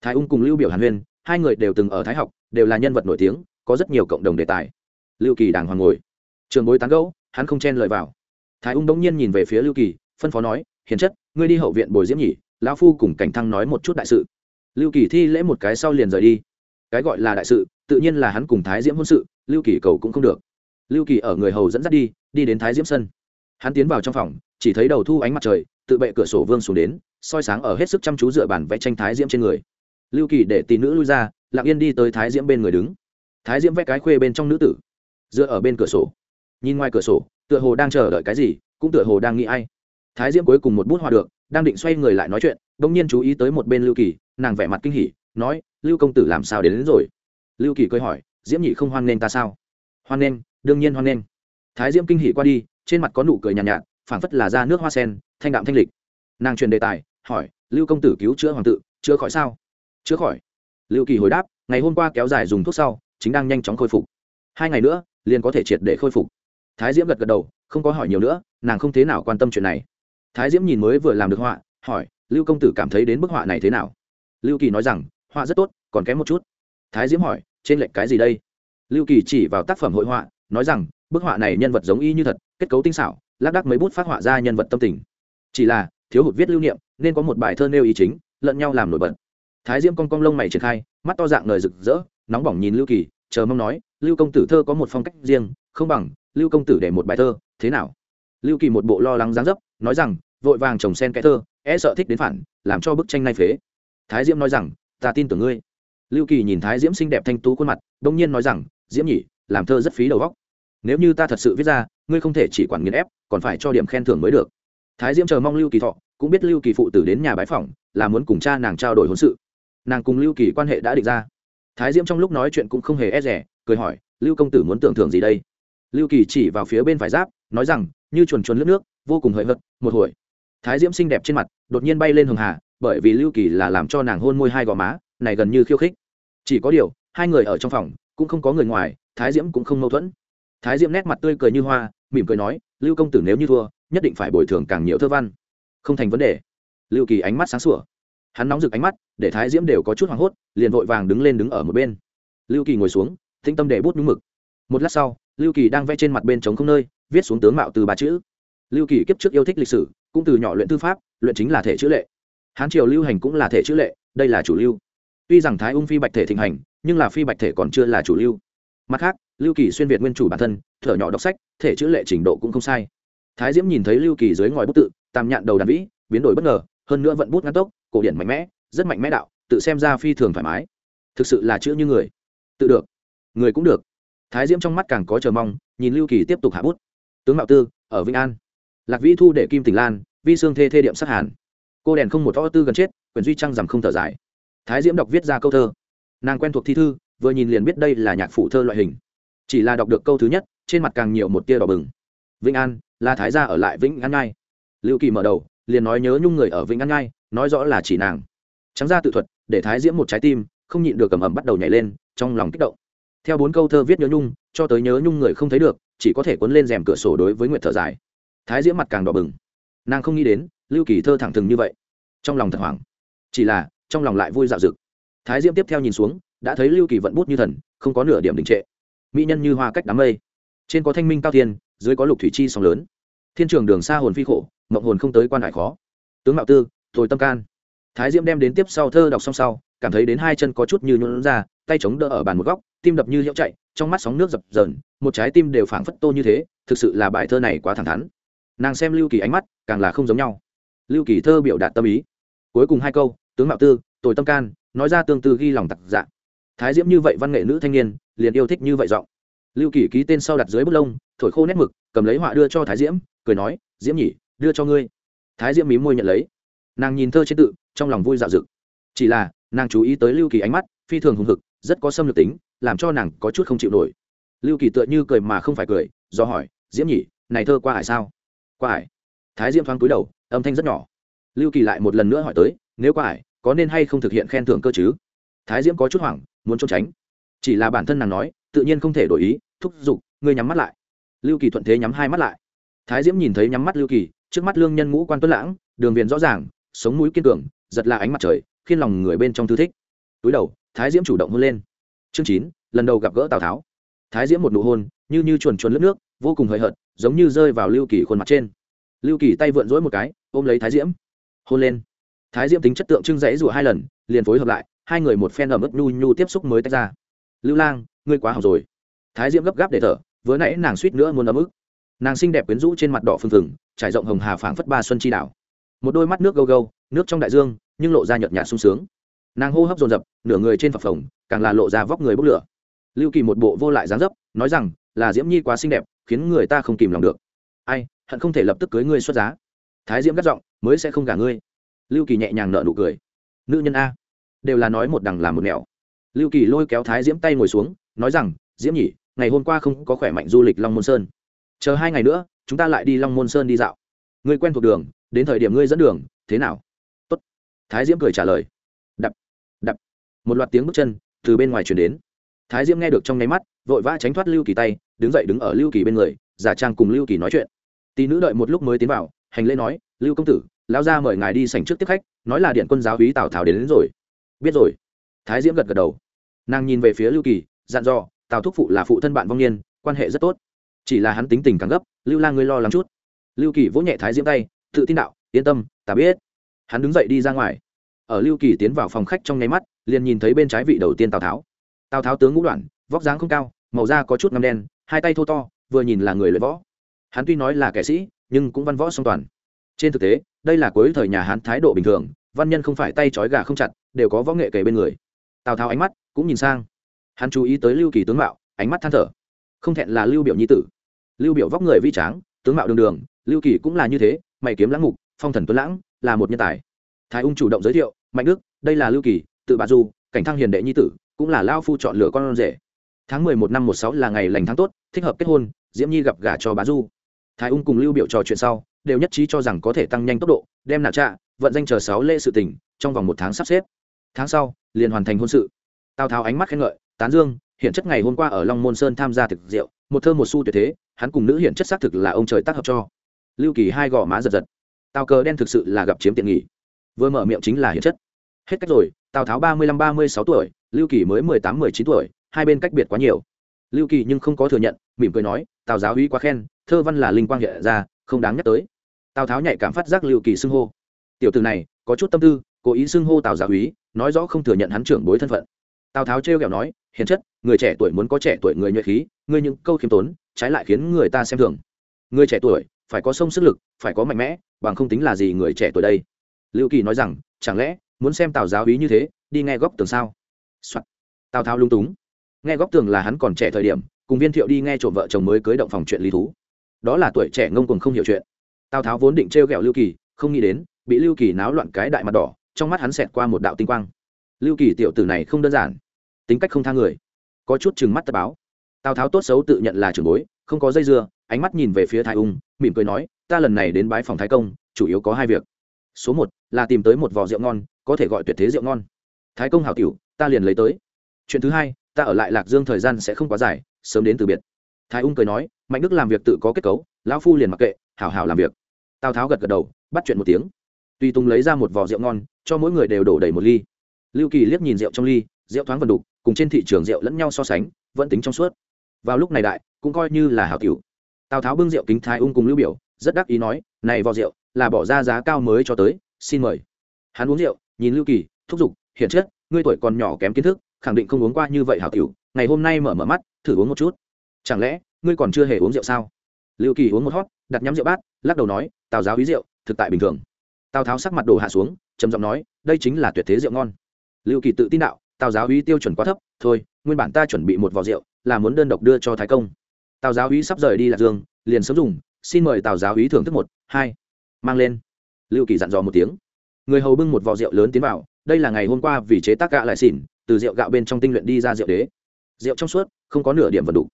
Thái ung cùng lưu biểu hàn huyên, hai người đều từng ở thái học, đều là nhân vật nổi tiếng, có rất nhiều cộng đồng đề tài. Lưu kỳ đàng hoàng ngồi. Trường bối tán gẫu, hắn không chen lời vào. Thái ung đống nhiên nhìn về phía lưu kỳ, phân phó nói, hiền chất, ngươi đi hậu viện bồi diễm nhỉ, lão phu cùng cảnh thăng nói một chút đại sự. Lưu kỳ thi lễ một cái sau liền rời đi cái gọi là đại sự, tự nhiên là hắn cùng thái diễm hôn sự, lưu kỳ cầu cũng không được. Lưu kỳ ở người hầu dẫn dắt đi đi đến thái diễm sân. Hắn tiến vào trong phòng, chỉ thấy đầu thu ánh mặt trời, tự bệ cửa sổ vương xuống đến, soi sáng ở hết sức chăm chú dựa bản vẽ tranh thái diễm trên người. Lưu kỳ để tỷ nữ lui ra, lặng yên đi tới thái diễm bên người đứng. Thái diễm vẽ cái khuê bên trong nữ tử, dựa ở bên cửa sổ. Nhìn ngoài cửa sổ, tựa hồ đang chờ đợi cái gì, cũng tựa hồ đang nghĩ ai. Thái diễm cuối cùng một bút hòa được, đang định xoay người lại nói chuyện, bỗng nhiên chú ý tới một bên lưu kỳ, nàng vẻ mặt kinh hỉ nói lưu công tử làm sao đến, đến rồi? Lưu kỳ cười hỏi diễm nhị không hoan nghênh ta sao? Hoan nghênh đương nhiên hoan nghênh. Thái diễm kinh hỉ qua đi trên mặt có nụ cười nhàn nhạt, nhạt phảng phất là ra nước hoa sen thanh đạm thanh lịch. Nàng truyền đề tài hỏi lưu công tử cứu chữa hoàng tự chữa khỏi sao? Chữa khỏi. Lưu kỳ hồi đáp ngày hôm qua kéo dài dùng thuốc sau chính đang nhanh chóng khôi phục. Hai ngày nữa liền có thể triệt để khôi phục. Thái diễm gật gật đầu không có hỏi nhiều nữa nàng không thế nào quan tâm chuyện này. Thái diễm nhìn mới vừa làm được họa hỏi lưu công tử cảm thấy đến bức họa này thế nào? Lưu kỳ nói rằng họa rất tốt, còn kém một chút. Thái diễm hỏi, trên lệnh cái gì đây? Lưu kỳ chỉ vào tác phẩm hội họa, nói rằng, bức họa này nhân vật giống y như thật, kết cấu tinh xảo, lác đác mấy bút phát họa ra nhân vật tâm tình. Chỉ là, thiếu hụt viết lưu niệm, nên có một bài thơ nêu ý chính, lẫn nhau làm nổi bật. Thái diễm cong cong lông mày triển khai, mắt to dạng lời rực rỡ, nóng bỏng nhìn lưu kỳ, chờ mong nói, lưu công tử thơ có một phong cách riêng, không bằng, lưu công tử để một bài thơ, thế nào? Lưu kỳ một bộ lo lắng dáng dấp, nói rằng, vội vàng trồng sen cái thơ e sợ thích đến phản, làm cho bức tranh nay phế. Thái diễm nói rằng ta tin tưởng ngươi. Lưu kỳ nhìn thái diễm xinh đẹp thanh tú khuôn mặt, đông nhiên nói rằng, diễm nhỉ, làm thơ rất phí đầu góc nếu như ta thật sự viết ra, ngươi không thể chỉ quản nghiền ép, còn phải cho điểm khen thưởng mới được. Thái diễm chờ mong lưu kỳ thọ, cũng biết lưu kỳ phụ tử đến nhà bái phỏng, là muốn cùng cha nàng trao đổi hôn sự. Nàng cùng lưu kỳ quan hệ đã định ra. Thái diễm trong lúc nói chuyện cũng không hề e rẻ cười hỏi, lưu công tử muốn tưởng thưởng gì đây? Lưu kỳ chỉ vào phía bên phải giáp, nói rằng, như chuồn chuồn lướt nước, vô cùng hời hợt, một hồi. Thái diễm xinh đẹp trên mặt, đột nhiên bay lên hường hà bởi vì lưu kỳ là làm cho nàng hôn môi hai gò má, này gần như khiêu khích. Chỉ có điều, hai người ở trong phòng, cũng không có người ngoài, thái diễm cũng không mâu thuẫn. Thái diễm nét mặt tươi cười như hoa, mỉm cười nói, lưu công tử nếu như thua, nhất định phải bồi thường càng nhiều thơ văn. Không thành vấn đề. Lưu kỳ ánh mắt sáng sủa. Hắn nóng rực ánh mắt, để thái diễm đều có chút hoảng hốt, liền vội vàng đứng lên đứng ở một bên. Lưu kỳ ngồi xuống thinh tâm để bút nhúng mực. Một lát sau, lưu kỳ đang vẽ trên mặt bên trống không nơi, viết xuống tướng mạo từ ba chữ. Lưu kỳ kiếp trước yêu thích lịch sử, cũng từ nhỏ luyện thư pháp, luyện chính là thể chữ lệ hán triều lưu hành cũng là thể chữ lệ, đây là chủ lưu. Tuy rằng thái ung phi bạch thể thịnh hành, nhưng là phi bạch thể còn chưa là chủ lưu. Mặt khác, lưu kỳ xuyên việt nguyên chủ bản thân, thở nhỏ đọc sách, thể chữ lệ trình độ cũng không sai. Thái diễm nhìn thấy lưu kỳ dưới ngòi bút tự, tam nhạn đầu đàn vĩ, biến đổi bất ngờ, hơn nữa vận bút ngắn tốc, cổ điển mạnh mẽ, rất mạnh mẽ đạo, tự xem ra phi thường thoải mái. Thực sự là chữ như người. Tự được. Người cũng được. Thái diễm trong mắt càng có chờ mong, nhìn lưu kỳ tiếp tục hạ bút. Tướng mạo tư, ở vĩnh an. Lạc vĩ thu để kim tỉnh lan, vi Sương thê thê điểm sắc hàn cô đèn không một to tư gần chết quyền duy trăng rằm không thở dài. Thái diễm đọc viết ra câu thơ. Nàng quen thuộc thi thư, vừa nhìn liền biết đây là nhạc phụ thơ loại hình. Chỉ là đọc được câu thứ nhất, trên mặt càng nhiều một tia đỏ bừng. Vĩnh an, là thái gia ở lại vĩnh an ngai lưu kỳ mở đầu, liền nói nhớ nhung người ở vĩnh an ngai nói rõ là chỉ nàng. Trắng ra tự thuật, để thái diễm một trái tim, không nhịn được cầm ẩm bắt đầu nhảy lên, trong lòng kích động. Theo bốn câu thơ viết nhớ nhung, cho tới nhớ nhung người không thấy được, chỉ có thể cuốn lên rèm cửa sổ đối với nguyệt thở dài. Thái diễm mặt càng đỏ bừng. Nàng không nghĩ đến lưu kỳ thơ thẳng thừng như vậy. Trong lòng thật hoảng. Chỉ là, trong lòng lại vui dạo dực. Thái diễm tiếp theo nhìn xuống, đã thấy lưu kỳ vận bút như thần, không có nửa điểm đình trệ. Mỹ nhân như hoa cách đám mây. Trên có thanh minh cao thiên, dưới có lục thủy chi sóng lớn. Thiên trường đường xa hồn phi khổ, mộng hồn không tới quan hải khó. Tướng mạo tư thổi tâm can. Thái diễm đem đến tiếp sau thơ đọc xong sau, cảm thấy đến hai chân có chút như nhuận ra, tay chống đỡ ở bàn một góc, tim đập như liễu chạy, trong mắt sóng nước dập dờn, một trái tim đều phảng phất tô như thế, thực sự là bài thơ này quá thẳng thắn. Nàng xem lưu kỳ ánh mắt, càng là không giống nhau lưu kỳ thơ biểu đạt tâm ý. Cuối cùng hai câu, tướng mạo tư tội tâm can, nói ra tương tư ghi lòng tặc dạ. Thái diễm như vậy văn nghệ nữ thanh niên, liền yêu thích như vậy giọng. Lưu kỳ ký tên sau đặt dưới bút lông, thổi khô nét mực, cầm lấy họa đưa cho thái diễm, cười nói, diễm nhỉ, đưa cho ngươi. Thái diễm mí môi nhận lấy. Nàng nhìn thơ trên tự, trong lòng vui dạo dực. Chỉ là, nàng chú ý tới lưu kỳ ánh mắt, phi thường hùng hực, rất có xâm lược tính, làm cho nàng có chút không chịu nổi. Lưu kỳ tựa như cười mà không phải cười, do hỏi, diễm nhỉ, này thơ qua hải sao? Qua hải thái diễm thoáng cúi đầu âm thanh rất nhỏ. Lưu kỳ lại một lần nữa hỏi tới, nếu có ải có nên hay không thực hiện khen thưởng cơ chứ? Thái diễm có chút hoảng, muốn trốn tránh. Chỉ là bản thân nàng nói, tự nhiên không thể đổi ý, thúc giục, ngươi nhắm mắt lại. Lưu kỳ thuận thế nhắm hai mắt lại. Thái diễm nhìn thấy nhắm mắt lưu kỳ, trước mắt lương nhân ngũ quan tuấn lãng, đường viền rõ ràng, sống mũi kiên cường, giật là ánh mặt trời, khiến lòng người bên trong thư thích. Túi đầu, thái diễm chủ động hôn lên. Chương chín, lần đầu gặp gỡ tào tháo. Thái diễm một nụ hôn, như như chuồn chuồn lướt nước, vô cùng hời hợt, giống như rơi vào lưu kỳ khuôn mặt trên lưu kỳ tay vượn rỗi một cái, ôm lấy thái diễm. Hôn lên. Thái diễm tính chất tượng trưng dãy rủa hai lần, liền phối hợp lại, hai người một phen ẩm ướt nhu nhu tiếp xúc mới tách ra. Lưu lang, ngươi quá học rồi. Thái diễm gấp gáp để thở, vừa nãy nàng suýt nữa muốn ấm ức. Nàng xinh đẹp quyến rũ trên mặt đỏ phừng phừng, trải rộng hồng hà phảng phất ba xuân chi đảo. Một đôi mắt nước gâu gâu, nước trong đại dương, nhưng lộ ra nhợt nhạt sung sướng. Nàng hô hấp dồn dập, nửa người trên phập phồng, càng là lộ ra vóc người bốc lửa. Lưu kỳ một bộ vô lại dáng dấp, nói rằng, là diễm nhi quá xinh đẹp, khiến người ta không kìm lòng được. Ai hận không thể lập tức cưới ngươi xuất giá. Thái diễm gắt giọng, mới sẽ không gả ngươi. Lưu kỳ nhẹ nhàng nợ nụ cười. Nữ nhân a, đều là nói một đằng làm một nẻo. Lưu kỳ lôi kéo thái diễm tay ngồi xuống, nói rằng, diễm nhỉ, ngày hôm qua không có khỏe mạnh du lịch long môn sơn. Chờ hai ngày nữa, chúng ta lại đi long môn sơn đi dạo. Ngươi quen thuộc đường, đến thời điểm ngươi dẫn đường, thế nào? Tốt. thái diễm cười trả lời. Đập đập. Một loạt tiếng bước chân từ bên ngoài chuyển đến. Thái diễm nghe được trong nháy mắt, vội vã tránh thoát lưu kỳ tay, đứng dậy đứng ở lưu kỳ bên người, giả trang cùng lưu kỳ nói chuyện tỷ nữ đợi một lúc mới tiến vào hành lễ nói lưu công tử lão gia mời ngài đi sảnh trước tiếp khách nói là điện quân giáo hí tào tháo đến, đến rồi. Biết rồi. Thái diễm gật gật đầu. Nàng nhìn về phía lưu kỳ dặn dò tào thúc phụ là phụ thân bạn vong niên quan hệ rất tốt. Chỉ là hắn tính tình càng gấp lưu la ngươi lo lắng chút. Lưu kỳ vỗ nhẹ thái diễm tay tự tin đạo yên tâm ta biết. Hắn đứng dậy đi ra ngoài. Ở lưu kỳ tiến vào phòng khách trong nháy mắt liền nhìn thấy bên trái vị đầu tiên tào tháo. Tào tháo tướng ngũ đoạn vóc dáng không cao màu da có chút ngăm đen hai tay thô to vừa nhìn là người luyện võ hắn tuy nói là kẻ sĩ nhưng cũng văn võ song toàn. Trên thực tế đây là cuối thời nhà hán thái độ bình thường văn nhân không phải tay trói gà không chặt đều có võ nghệ kề bên người. Tào tháo ánh mắt cũng nhìn sang. Hắn chú ý tới lưu kỳ tướng mạo ánh mắt than thở. Không thẹn là lưu biểu nhi tử. Lưu biểu vóc người vi tráng tướng mạo đường đường lưu kỳ cũng là như thế mày kiếm lãng ngục, phong thần tuấn lãng là một nhân tài. Thái ung chủ động giới thiệu mạnh đức đây là lưu kỳ tự bà du cảnh thăng hiền đệ nhi tử cũng là lao phu chọn lựa con rể. Tháng mười một năm một sáu là ngày lành tháng tốt thích hợp kết hôn diễm nhi gặp gả cho bá du thái ung cùng lưu biểu trò chuyện sau, đều nhất trí cho rằng có thể tăng nhanh tốc độ, đem nạp trạ, vận danh chờ sáu lễ sự tình, trong vòng một tháng sắp xếp. Tháng sau, liền hoàn thành hôn sự. Tào tháo ánh mắt khen ngợi, tán dương, hiện chất ngày hôm qua ở long môn sơn tham gia thực rượu, một thơ một xu tuyệt thế, hắn cùng nữ hiện chất xác thực là ông trời tác hợp cho. Lưu kỳ hai gò má giật giật. Tào cờ đen thực sự là gặp chiếm tiện nghỉ vừa mở miệng chính là hiện chất. Hết cách rồi, tào tháo ba mươi lăm, ba mươi sáu tuổi, lưu kỳ mới mười tám, mười chín tuổi, hai bên cách biệt quá nhiều. Lưu kỳ nhưng không có thừa nhận, mỉm cười nói, tào giáo uy quá khen thơ văn là linh quang hiện ra, không đáng nhắc tới. Tào tháo nhạy cảm phát giác lưu kỳ xưng hô. Tiểu từ này, có chút tâm tư, cố ý xưng hô tào giáo úy, nói rõ không thừa nhận hắn trưởng bối thân phận. Tào tháo trêu ghẹo nói, hiền chất, người trẻ tuổi muốn có trẻ tuổi người nhuệ khí, ngươi những câu khiêm tốn, trái lại khiến người ta xem thường. Người trẻ tuổi, phải có sông sức lực, phải có mạnh mẽ, bằng không tính là gì người trẻ tuổi đây? Lưu kỳ nói rằng, chẳng lẽ, muốn xem tào giáo úy như thế, đi nghe góc tường sao、Soạn. tào tháo lung túng. Nghe góc tường là hắn còn trẻ thời điểm, cùng viên thiệu đi nghe trộm vợ chồng mới cưới động phòng chuyện lý thú đó là tuổi trẻ ngông cuồng không hiểu chuyện. Tào tháo vốn định trêu ghẹo lưu kỳ, không nghĩ đến, bị lưu kỳ náo loạn cái đại mặt đỏ, trong mắt hắn xẹt qua một đạo tinh quang. Lưu kỳ tiểu tử này không đơn giản, tính cách không tha người, có chút chừng mắt tờ báo. Tào tháo tốt xấu tự nhận là trưởng bối, không có dây dưa, ánh mắt nhìn về phía thái ung, mỉm cười nói, ta lần này đến bái phòng thái công, chủ yếu có hai việc. Số một là tìm tới một vò rượu ngon, có thể gọi tuyệt thế rượu ngon. Thái công hảo tiểu, ta liền lấy tới. Chuyện thứ hai, ta ở lại lạc dương thời gian sẽ không quá dài, sớm đến từ biệt thái ung cười nói, mạnh đức làm việc tự có kết cấu, lão phu liền mặc kệ, hảo hảo làm việc. Tào tháo gật gật đầu, bắt chuyện một tiếng. Tùy tùng lấy ra một vò rượu ngon, cho mỗi người đều đổ đầy một ly. Lưu kỳ liếc nhìn rượu trong ly, rượu thoáng vần đục, cùng trên thị trường rượu lẫn nhau so sánh, vẫn tính trong suốt. Vào lúc này đại, cũng coi như là hảo cửu. Tào tháo bưng rượu kính thái ung cùng lưu biểu, rất đắc ý nói, này vò rượu, là bỏ ra giá cao mới cho tới, xin mời. Hắn uống rượu, nhìn lưu kỳ, thúc giục hiện chất, ngươi tuổi còn nhỏ kém kiến thức, khẳng định không uống qua như vậy hảo tiểu ngày hôm nay mở mở mắt, thử uống một chút chẳng lẽ, ngươi còn chưa hề uống rượu sao? Lưu kỳ uống một hót đặt nhắm rượu bát, lắc đầu nói, tào giáo ý rượu, thực tại bình thường. Tào tháo sắc mặt đổ hạ xuống, trầm giọng nói, đây chính là tuyệt thế rượu ngon. Lưu kỳ tự tin đạo, tào giáo ý tiêu chuẩn quá thấp, thôi, nguyên bản ta chuẩn bị một vò rượu, là muốn đơn độc đưa cho thái công. Tào giáo ý sắp rời đi lạc dương, liền sớm dùng, xin mời tào giáo ý thưởng thức một, hai. Mang lên. Lưu kỳ dặn dò một tiếng. Người hầu bưng một vò rượu lớn tiến vào, đây là ngày hôm qua vì chế tác gạ lại xỉn, từ rượu gạo bên trong tinh luyện đi ra rượu đế. Rượu trong suốt, không có nửa điểm vật đủ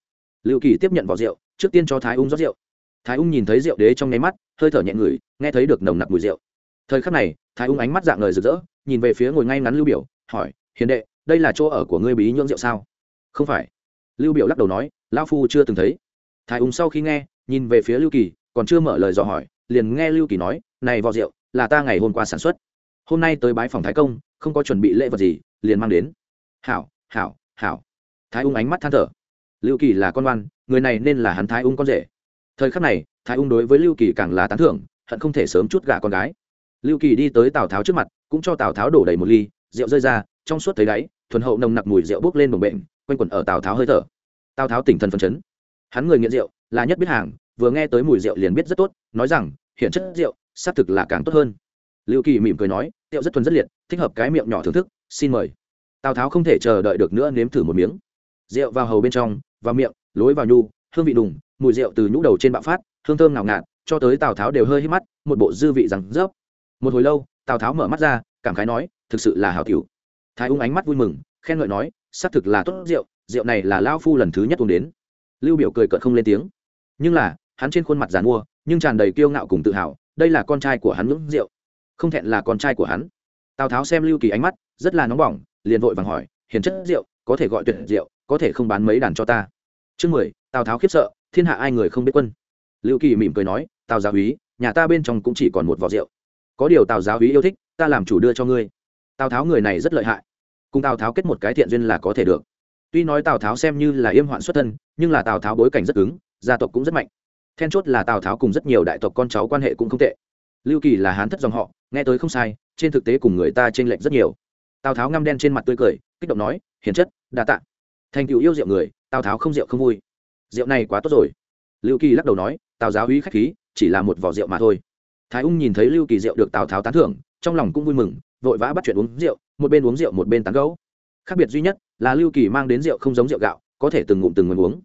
lưu kỳ tiếp nhận vỏ rượu, trước tiên cho thái ung rót rượu. Thái ung nhìn thấy rượu đế trong nháy mắt, hơi thở nhẹ ngửi nghe thấy được nồng nặc mùi rượu. Thời khắc này, thái ung ánh mắt dạng ngời rực rỡ, nhìn về phía ngồi ngay ngắn lưu biểu, hỏi, hiền đệ, đây là chỗ ở của ngươi bí nhưỡng rượu sao? Không phải. Lưu biểu lắc đầu nói, lão phu chưa từng thấy. Thái ung sau khi nghe, nhìn về phía lưu kỳ, còn chưa mở lời dò hỏi, liền nghe lưu kỳ nói, này vò rượu, là ta ngày hôm qua sản xuất. Hôm nay tới bái phòng thái công, không có chuẩn bị lễ vật gì, liền mang đến. Hảo hảo hảo. Thái ung ánh mắt than thở lưu kỳ là con oan người này nên là hắn thái ung con rể. Thời khắc này, thái ung đối với lưu kỳ càng là tán thưởng, hận không thể sớm chút gả con gái. Lưu kỳ đi tới tào tháo trước mặt, cũng cho tào tháo đổ đầy một ly rượu rơi ra, trong suốt thấy đáy, thuần hậu nồng nặc mùi rượu bốc lên bồng bệnh quanh quẩn ở tào tháo hơi thở. Tào tháo tỉnh thần phấn chấn. Hắn người nghiện rượu, là nhất biết hàng, vừa nghe tới mùi rượu liền biết rất tốt, nói rằng, hiện chất rượu, xác thực là càng tốt hơn. Lưu kỳ mỉm cười nói, rượu rất thuần rất liệt, thích hợp cái miệng nhỏ thưởng thức, xin mời. Tào tháo không thể chờ đợi được nữa nếm thử một miếng. Rượu vào hầu bên trong vào miệng, lối vào nhu, hương vị đùng, mùi rượu từ nhũ đầu trên bạo phát, hương thơm nào ngạt, cho tới tào tháo đều hơi hít mắt, một bộ dư vị rằng rớp. Một hồi lâu, tào tháo mở mắt ra, cảm khái nói, thực sự là hảo tiểu. Thái ung ánh mắt vui mừng, khen ngợi nói, xác thực là tốt rượu rượu này là lao phu lần thứ nhất uống đến. Lưu biểu cười cợt không lên tiếng. Nhưng là, hắn trên khuôn mặt giàn mua, nhưng tràn đầy kiêu ngạo cùng tự hào, đây là con trai của hắn ngưỡng rượu, không thẹn là con trai của hắn. Tào tháo xem lưu kỳ ánh mắt, rất là nóng bỏng, liền vội vàng hỏi, hiền chất rượu, có thể gọi tuyệt rượu có thể không bán mấy đàn cho ta. Chương mười, tào tháo khiếp sợ, thiên hạ ai người không biết quân. Lưu kỳ mỉm cười nói, tào giáo úy, nhà ta bên trong cũng chỉ còn một vỏ rượu. Có điều tào giáo úy yêu thích, ta làm chủ đưa cho ngươi. Tào tháo người này rất lợi hại. Cùng tào tháo kết một cái thiện duyên là có thể được. Tuy nói tào tháo xem như là yêm hoạn xuất thân, nhưng là tào tháo bối cảnh rất cứng, gia tộc cũng rất mạnh. Then chốt là tào tháo cùng rất nhiều đại tộc con cháu quan hệ cũng không tệ. Lưu kỳ là hán thất dòng họ, nghe tới không sai, trên thực tế cùng người ta t r ê n lệch rất nhiều. Tào tháo ngăm đen trên mặt tươi cười, kích động nói, hiền chất, đa tạ thành cựu yêu rượu người, tào tháo không rượu không vui. Rượu này quá tốt rồi. Lưu kỳ lắc đầu nói, tào giáo uy k h á c h khí, chỉ là một vỏ rượu mà thôi. Thái ung nhìn thấy lưu kỳ rượu được tào tháo tán thưởng, trong lòng cũng vui mừng, vội vã bắt chuyện uống rượu, một bên uống rượu một bên tán gấu khác biệt duy nhất là lưu kỳ mang đến rượu không giống rượu gạo, có thể từng ngụm từng ngụm uống.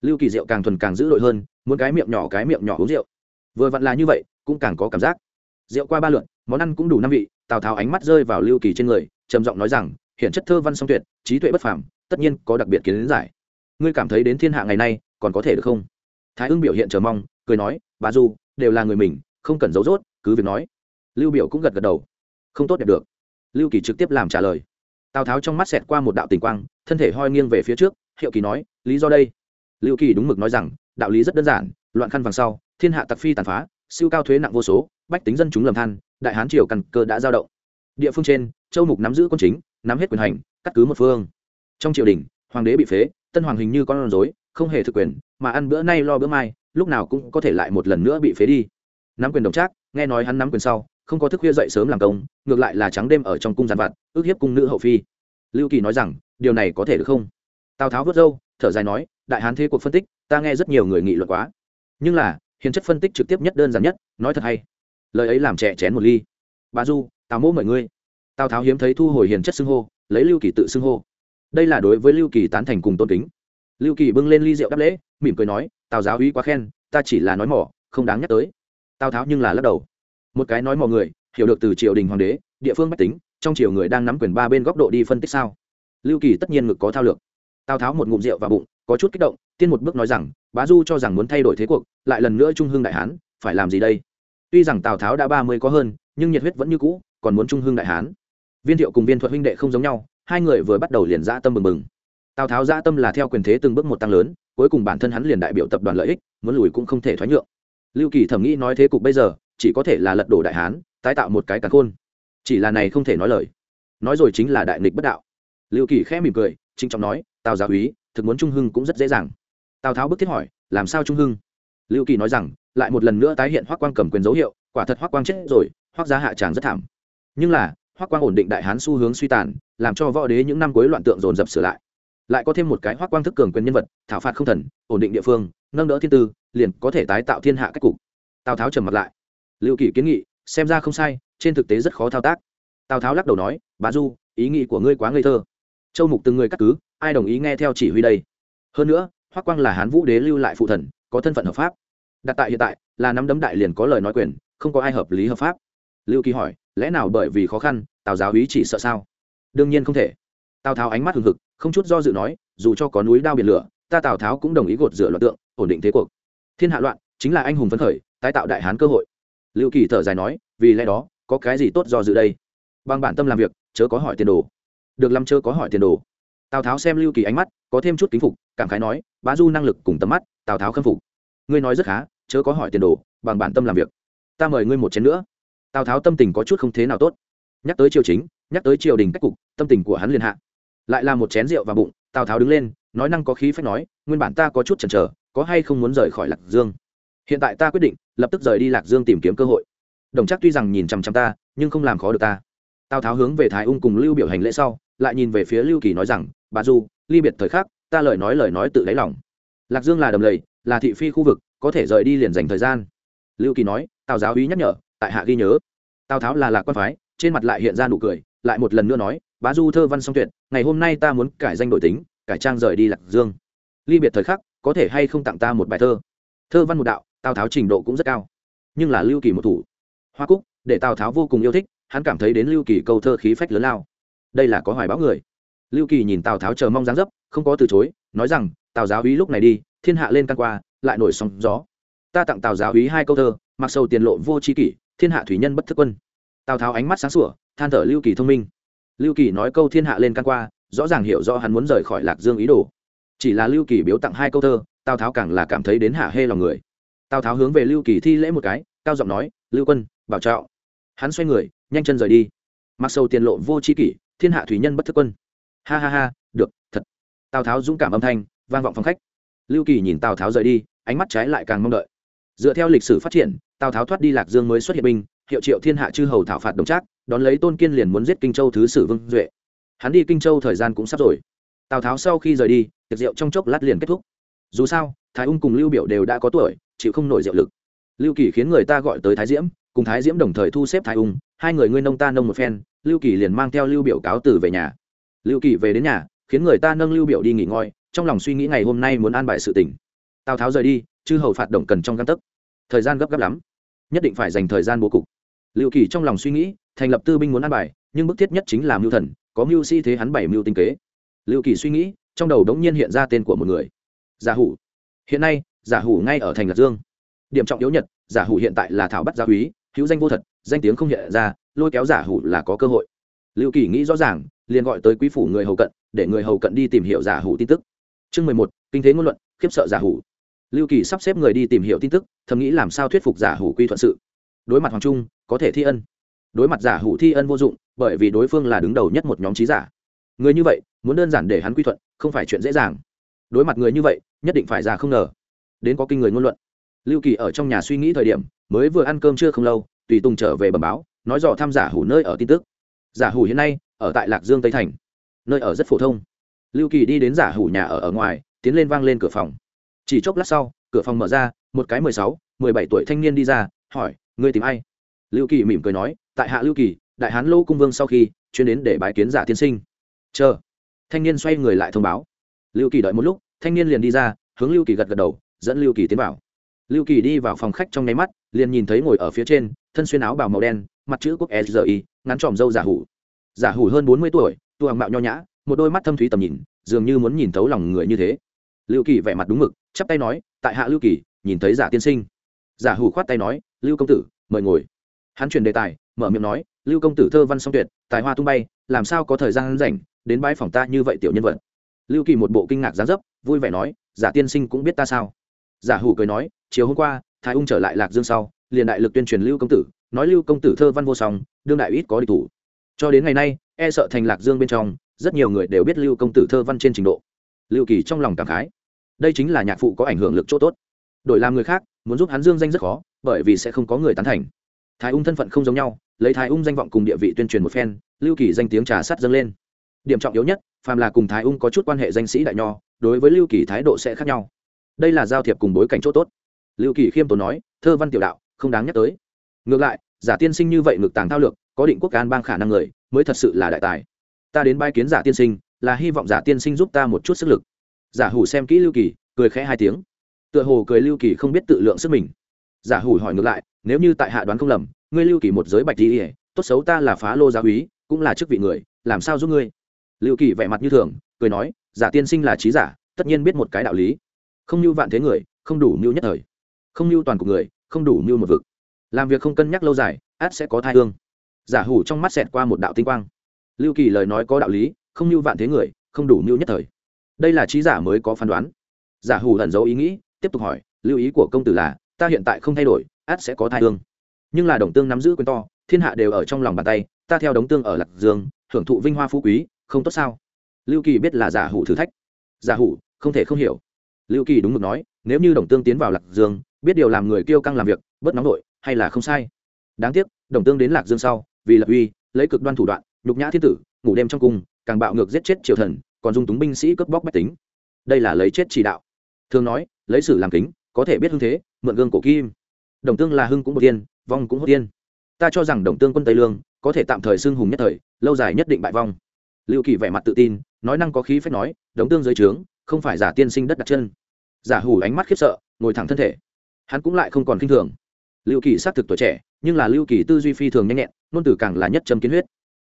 Lưu kỳ rượu càng thuần càng dữ dội hơn, muốn cái miệng nhỏ cái miệng nhỏ uống rượu. Vừa vặn là như vậy, cũng càng có cảm giác. Rượu qua ba lượn, món ăn cũng đủ năm vị, tào tháo ánh mắt rơi vào lưu kỳ trên người, trầm giọng nói rằng, hiện chất thơ văn song tuyệt, trí tuệ bất phàm tất nhiên có đặc biệt kiến giải. Ngươi cảm thấy đến thiên hạ ngày nay còn có thể được không? Thái ưng biểu hiện chờ mong, cười nói, bà du, đều là người mình, không cần giấu dốt cứ việc nói. Lưu biểu cũng gật gật đầu. Không tốt đẹp được. Lưu kỳ trực tiếp làm trả lời. Tào tháo trong mắt xẹt qua một đạo tình quang, thân thể hoi nghiêng về phía trước, hiệu kỳ nói, lý do đây? Lưu kỳ đúng mực nói rằng, đạo lý rất đơn giản, loạn khăn vàng sau, thiên hạ tặc phi tàn phá, siêu cao thuế nặng vô số, bách tính dân chúng lầm than, đại hán triều căn cơ đã giao động. Địa phương trên, châu mục nắm giữ quân chính, nắm hết quyền hành, cắt cứ một phương trong triều đình, hoàng đế bị phế, tân hoàng hình như con rối, không hề thực quyền, mà ăn bữa nay lo bữa mai, lúc nào cũng có thể lại một lần nữa bị phế đi. Nắm quyền đồng trác, nghe nói hắn nắm quyền sau, không có thức khuya dậy sớm làm công, ngược lại là trắng đêm ở trong cung giàn vặt, ước hiếp cung nữ hậu phi. Lưu kỳ nói rằng, điều này có thể được không? Tào tháo vớt râu, thở dài nói, đại hán thế cuộc phân tích, ta nghe rất nhiều người nghị luận quá. Nhưng là, hiền chất phân tích trực tiếp nhất đơn giản nhất, nói thật hay. Lời ấy làm trẻ chén một ly. Bà du, tào mỗ mời ngươi. Tào tháo hiếm thấy thu hồi hiền chất xưng hô, lấy lưu kỳ tự xưng hô đây là đối với lưu kỳ tán thành cùng tôn kính. Lưu kỳ bưng lên ly rượu đáp lễ, mỉm cười nói, tào giáo uy quá khen, ta chỉ là nói mỏ, không đáng nhắc tới. Tào tháo nhưng là lắc đầu. Một cái nói mỏ người, hiểu được từ triều đình hoàng đế, địa phương bách tính, trong triều người đang nắm quyền ba bên góc độ đi phân tích sao? Lưu kỳ tất nhiên ngực có thao lược. Tào tháo một ngụm rượu vào bụng, có chút kích động, tiên một bước nói rằng, bá du cho rằng muốn thay đổi thế cuộc, lại lần nữa trung hương đại hán, phải làm gì đây? Tuy rằng tào tháo đã ba mươi có hơn, nhưng nhiệt huyết vẫn như cũ, còn muốn trung hương đại hán. Viên thiệu cùng viên thuật huynh đệ không giống nhau hai người vừa bắt đầu liền dã tâm mừng mừng tào tháo dã tâm là theo quyền thế từng bước một tăng lớn, cuối cùng bản thân hắn liền đại biểu tập đoàn lợi ích, muốn lùi cũng không thể thoái nhượng. Lưu kỳ thẩm nghĩ nói thế cục bây giờ, chỉ có thể là lật đổ đại hán, tái tạo một cái càn khôn. Chỉ là này không thể nói lời. Nói rồi chính là đại nghịch bất đạo. Lưu kỳ khẽ mỉm cười trinh trọng nói, tào gia úy, thực muốn trung hưng cũng rất dễ dàng. Tào tháo bức thiết hỏi, làm sao trung hưng? Lưu kỳ nói rằng, lại một lần nữa tái hiện hoác quang cầm quyền dấu hiệu, quả thật hoác quang chết rồi, hoác giá hạ tràng rất thảm. Nhưng là hoác quang ổn định đại hán xu hướng suy tàn, làm cho võ đế những năm cuối loạn tượng dồn dập sửa lại. Lại có thêm một cái hoác quang thức cường quyền nhân vật, thảo phạt không thần, ổn định địa phương, nâng đỡ thiên tư, liền có thể tái tạo thiên hạ cách cục. Tào tháo trầm mặt lại. Lưu kỳ kiến nghị, xem ra không sai, trên thực tế rất khó thao tác. Tào tháo lắc đầu nói bà du, ý nghĩ của ngươi quá ngây thơ. Châu mục từng người cắt cứ, ai đồng ý nghe theo chỉ huy đây? Hơn nữa, hoắc quang là hán vũ đế lưu lại phụ thần, có thân phận hợp pháp. Đặt tại hiện tại, là nắm đấm đại liền có lời nói quyền, không có ai hợp lý hợp pháp. Lưu kỳ hỏi lẽ nào bởi vì khó khăn, tào giáo ý chỉ sợ sao? Đương nhiên không thể. Tào tháo ánh mắt hừng hực, không chút do dự nói, dù cho có núi đao biển lửa, ta tào tháo cũng đồng ý gột rửa loạn tượng, ổn định thế cuộc. Thiên hạ loạn, chính là anh hùng phấn khởi, tái tạo đại hán cơ hội. Lưu kỳ thở dài nói, vì lẽ đó, có cái gì tốt do dự đây? Bằng bản tâm làm việc, chớ có hỏi tiền đồ. Được làm chớ có hỏi tiền đồ. Tào tháo xem lưu kỳ ánh mắt, có thêm chút kính phục, cảm khái nói, bá du năng lực cùng tầm mắt, tào tháo khâm phục. Ngươi nói rất khá, chớ có hỏi tiền đồ, bằng bản tâm làm việc. Ta mời ngươi một chén nữa tào tháo tâm tình có chút không thế nào tốt. Nhắc tới triều chính, nhắc tới triều đình cách cục, tâm tình của hắn liền hạ. Lại là một chén rượu vào bụng, tào tháo đứng lên, nói năng có khí phách nói, nguyên bản ta có chút chần chờ, có hay không muốn rời khỏi lạc dương? Hiện tại ta quyết định, lập tức rời đi lạc dương tìm kiếm cơ hội. Đồng chắc tuy rằng nhìn chằm chằm ta, nhưng không làm khó được ta. Tào tháo hướng về thái ung cùng lưu biểu hành lễ sau, lại nhìn về phía lưu kỳ nói rằng, bà du, ly biệt thời khắc, ta lời nói lời nói tự đáy lòng. Lạc dương là đầm lầy, là thị phi khu vực, có thể rời đi liền dành thời gian. Lưu kỳ nói, tào giáo úy nhắc nhở tại hạ ghi nhớ. Tào tháo là lạc quan phái, trên mặt lại hiện ra nụ cười, lại một lần nữa nói, bá du thơ văn song tuyệt, ngày hôm nay ta muốn cải danh đổi tính, cải trang rời đi lạc dương. Ly biệt thời khắc, có thể hay không tặng ta một bài thơ? Thơ văn một đạo, tào tháo trình độ cũng rất cao. Nhưng là lưu kỳ một thủ. Hoa cúc, để tào tháo vô cùng yêu thích, hắn cảm thấy đến lưu kỳ câu thơ khí phách lớn lao. Đây là có hoài báo người. Lưu kỳ nhìn tào tháo chờ mong dáng dấp, không có từ chối, nói rằng, tào giáo úy lúc này đi, thiên hạ lên căn qua, lại nổi sóng gió. Ta tặng tào giáo úy hai câu thơ, mặc sầu tiền lộ vô tri kỷ thiên hạ thủy nhân bất thức quân. Tào tháo ánh mắt sáng sủa, than thở lưu kỳ thông minh. Lưu kỳ nói câu thiên hạ lên căn qua, rõ ràng hiểu rõ hắn muốn rời khỏi lạc dương ý đồ. Chỉ là lưu kỳ biếu tặng hai câu thơ, tào tháo càng là cảm thấy đến hạ hê lòng người. Tào tháo hướng về lưu kỳ thi lễ một cái, cao giọng nói, lưu quân, bảo trạo hắn xoay người, nhanh chân rời đi. Mặc sâu tiền lộ vô tri kỷ, thiên hạ thủy nhân bất thức quân. Ha ha ha, được, thật. Tào tháo dũng cảm âm thanh, vang vọng phòng khách. Lưu kỳ nhìn tào tháo rời đi, ánh mắt trái lại càng mong đợi. Dựa theo lịch sử phát triển tào tháo thoát đi lạc dương mới xuất hiện binh, hiệu triệu thiên hạ chư hầu thảo phạt đồng trác, đón lấy tôn kiên liền muốn giết kinh châu thứ sử vương duệ. Hắn đi kinh châu thời gian cũng sắp rồi. Tào tháo sau khi rời đi, tiệc rượu trong chốc lát liền kết thúc. Dù sao, thái ung cùng lưu biểu đều đã có tuổi, chịu không nổi rượu lực. Lưu kỳ khiến người ta gọi tới thái diễm, cùng thái diễm đồng thời thu xếp thái ung, hai người ngươi nông ta nông một phen, lưu kỳ liền mang theo lưu biểu cáo từ về nhà. Lưu kỳ về đến nhà, khiến người ta nâng lưu biểu đi nghỉ ngơi, trong lòng suy nghĩ ngày hôm nay muốn an bài sự tình. Tào tháo rời đi, chư hầu phạt động cần trong căn tấc. Thời gian gấp gáp lắm nhất định phải dành thời gian bố cục. Lưu kỳ trong lòng suy nghĩ, thành lập tư binh muốn an bài, nhưng bức thiết nhất chính là mưu thần, có mưu sĩ thế hắn bảy mưu tinh kế. Lưu kỳ suy nghĩ, trong đầu đống nhiên hiện ra tên của một người. Giả hủ. Hiện nay, giả hủ ngay ở thành lạc dương. Điểm trọng yếu nhất, giả hủ hiện tại là thảo bắt gia húy hữu danh vô thật, danh tiếng không hiện ra, lôi kéo giả hủ là có cơ hội. Lưu kỳ nghĩ rõ ràng, liền gọi tới quý phủ người hầu cận, để người hầu cận đi tìm hiểu giả hủ tin tức. Chương mười một, kinh thế ngôn luận, khiếp sợ giả hủ lưu kỳ sắp xếp người đi tìm hiểu tin tức, thầm nghĩ làm sao thuyết phục giả hủ quy thuận sự. Đối mặt hoàng trung, có thể thi ân. Đối mặt giả hủ thi ân vô dụng, bởi vì đối phương là đứng đầu nhất một nhóm trí giả. Người như vậy, muốn đơn giản để hắn quy thuận, không phải chuyện dễ dàng. Đối mặt người như vậy, nhất định phải ra không ngờ. Đến có kinh người ngôn luận. Lưu kỳ ở trong nhà suy nghĩ thời điểm, mới vừa ăn cơm chưa không lâu, tùy tùng trở về bẩm báo, nói dò thăm giả hủ nơi ở tin tức. Giả hủ hiện nay, ở tại lạc dương tây thành, nơi ở rất phổ thông. Lưu kỳ đi đến giả hủ nhà ở ở ngoài, tiến lên vang lên cửa phòng chỉ chốc lát sau, cửa phòng mở ra, một cái mười sáu, mười bảy tuổi thanh niên đi ra, hỏi, ngươi tìm ai? Lưu kỳ mỉm cười nói, tại hạ lưu kỳ, đại hán lô cung vương sau khi chuyên đến để bái kiến giả tiên sinh. Chờ. Thanh niên xoay người lại thông báo. Lưu kỳ đợi một lúc, thanh niên liền đi ra, hướng lưu kỳ gật gật đầu, dẫn lưu kỳ tiến vào. Lưu kỳ đi vào phòng khách trong nháy mắt, liền nhìn thấy ngồi ở phía trên, thân xuyên áo bào màu đen, mặt chữ quốc sgi ngắn tròm dâu giả hủ. Giả hủ hơn bốn mươi tuổi, tu hoàng mạo nho nhã, một đôi mắt thâm thúy tầm nhìn, dường như muốn nhìn thấu lòng người như thế lưu kỳ vẻ mặt đúng mực, chắp tay nói, tại hạ lưu kỳ, nhìn thấy giả tiên sinh. Giả hủ khoát tay nói, lưu công tử, mời ngồi. Hắn chuyển đề tài, mở miệng nói, lưu công tử thơ văn song tuyệt, tài hoa tung bay, làm sao có thời gian rảnh, đến bãi phòng ta như vậy tiểu nhân vật. Lưu kỳ một bộ kinh ngạc giá dấp, vui vẻ nói, giả tiên sinh cũng biết ta sao? Giả hủ cười nói, chiều hôm qua, thái ung trở lại lạc dương sau, liền đại lực tuyên truyền lưu công tử, nói lưu công tử thơ văn vô song, đương đại ít có địch thủ. Cho đến ngày nay e sợ thành lạc dương bên trong, rất nhiều người đều biết lưu công tử thơ văn trên trình độ. Lưu kỳ trong lòng cảm khái đây chính là nhạc phụ có ảnh hưởng lực chỗ tốt. Đổi làm người khác, muốn giúp hắn dương danh rất khó, bởi vì sẽ không có người tán thành. Thái ung thân phận không giống nhau, lấy thái ung danh vọng cùng địa vị tuyên truyền một phen, lưu kỳ danh tiếng trà sắt dâng lên. Điểm trọng yếu nhất, phàm là cùng thái ung có chút quan hệ danh sĩ đại nho, đối với lưu kỳ thái độ sẽ khác nhau. Đây là giao thiệp cùng bối cảnh chỗ tốt. Lưu kỳ khiêm tốn nói, thơ văn tiểu đạo, không đáng nhắc tới. Ngược lại, giả tiên sinh như vậy ngược tàng thao lược, có định quốc can bang khả năng người, mới thật sự là đại tài. Ta đến bai kiến giả tiên sinh, là hy vọng giả tiên sinh giúp ta một chút sức lực giả hủ xem kỹ lưu kỳ, cười khẽ hai tiếng. Tựa hồ cười lưu kỳ không biết tự lượng sức mình. Giả hủ hỏi ngược lại, nếu như tại hạ đoán không lầm, ngươi lưu kỳ một giới bạch đi ỉa tốt xấu ta là phá lô gia úy, cũng là chức vị người, làm sao giúp ngươi? Lưu kỳ vẻ mặt như thường, cười nói, giả tiên sinh là trí giả, tất nhiên biết một cái đạo lý. Không như vạn thế người, không đủ mưu nhất thời. Không mưu toàn cục người, không đủ mưu một vực. Làm việc không cân nhắc lâu dài át sẽ có thai hương. Giả hủ trong mắt xẹt qua một đạo tinh quang. Lưu kỳ lời nói có đạo lý, không mưu vạn thế người, không đủ mưu nhất thời đây là trí giả mới có phán đoán. Giả hủ lẩn giấu ý nghĩ, tiếp tục hỏi, lưu ý của công tử là, ta hiện tại không thay đổi, át sẽ có thai hương nhưng là đồng tương nắm giữ quyền to, thiên hạ đều ở trong lòng bàn tay, ta theo đống tương ở lạc dương hưởng thụ vinh hoa phú quý, không tốt sao? Lưu kỳ biết là giả hủ thử thách. Giả hủ, không thể không hiểu. Lưu kỳ đúng mực nói, nếu như đồng tương tiến vào lạc dương, biết điều làm người kêu căng làm việc, bớt nóng nổi hay là không sai? Đáng tiếc, đồng tương đến lạc dương sau, vì lập uy, lấy cực đoan thủ đoạn, nhục nhã thiên tử, ngủ đêm trong cung, càng bạo ngược giết chết triều thần còn dung túng binh sĩ cướp bóc bách tính. Đây là lấy chết chỉ đạo. Thường nói, lấy sử làm kính, có thể biết hưng thế, mượn gương cổ kim. Đồng tương là hưng cũng một tiên, vong cũng hốt tiên. Ta cho rằng đồng tương quân tây lương, có thể tạm thời xưng hùng nhất thời, lâu dài nhất định bại vong. Lưu kỳ vẻ mặt tự tin, nói năng có khí phép nói, đồng tương dưới trướng, không phải giả tiên sinh đất đặt chân. Giả hủ ánh mắt khiếp sợ, ngồi thẳng thân thể. Hắn cũng lại không còn k i n h thường. Lưu kỳ xác thực tuổi trẻ, nhưng là lưu kỳ tư duy phi thường nhanh nhẹn nôn từ càng là nhất châm kiến huyết.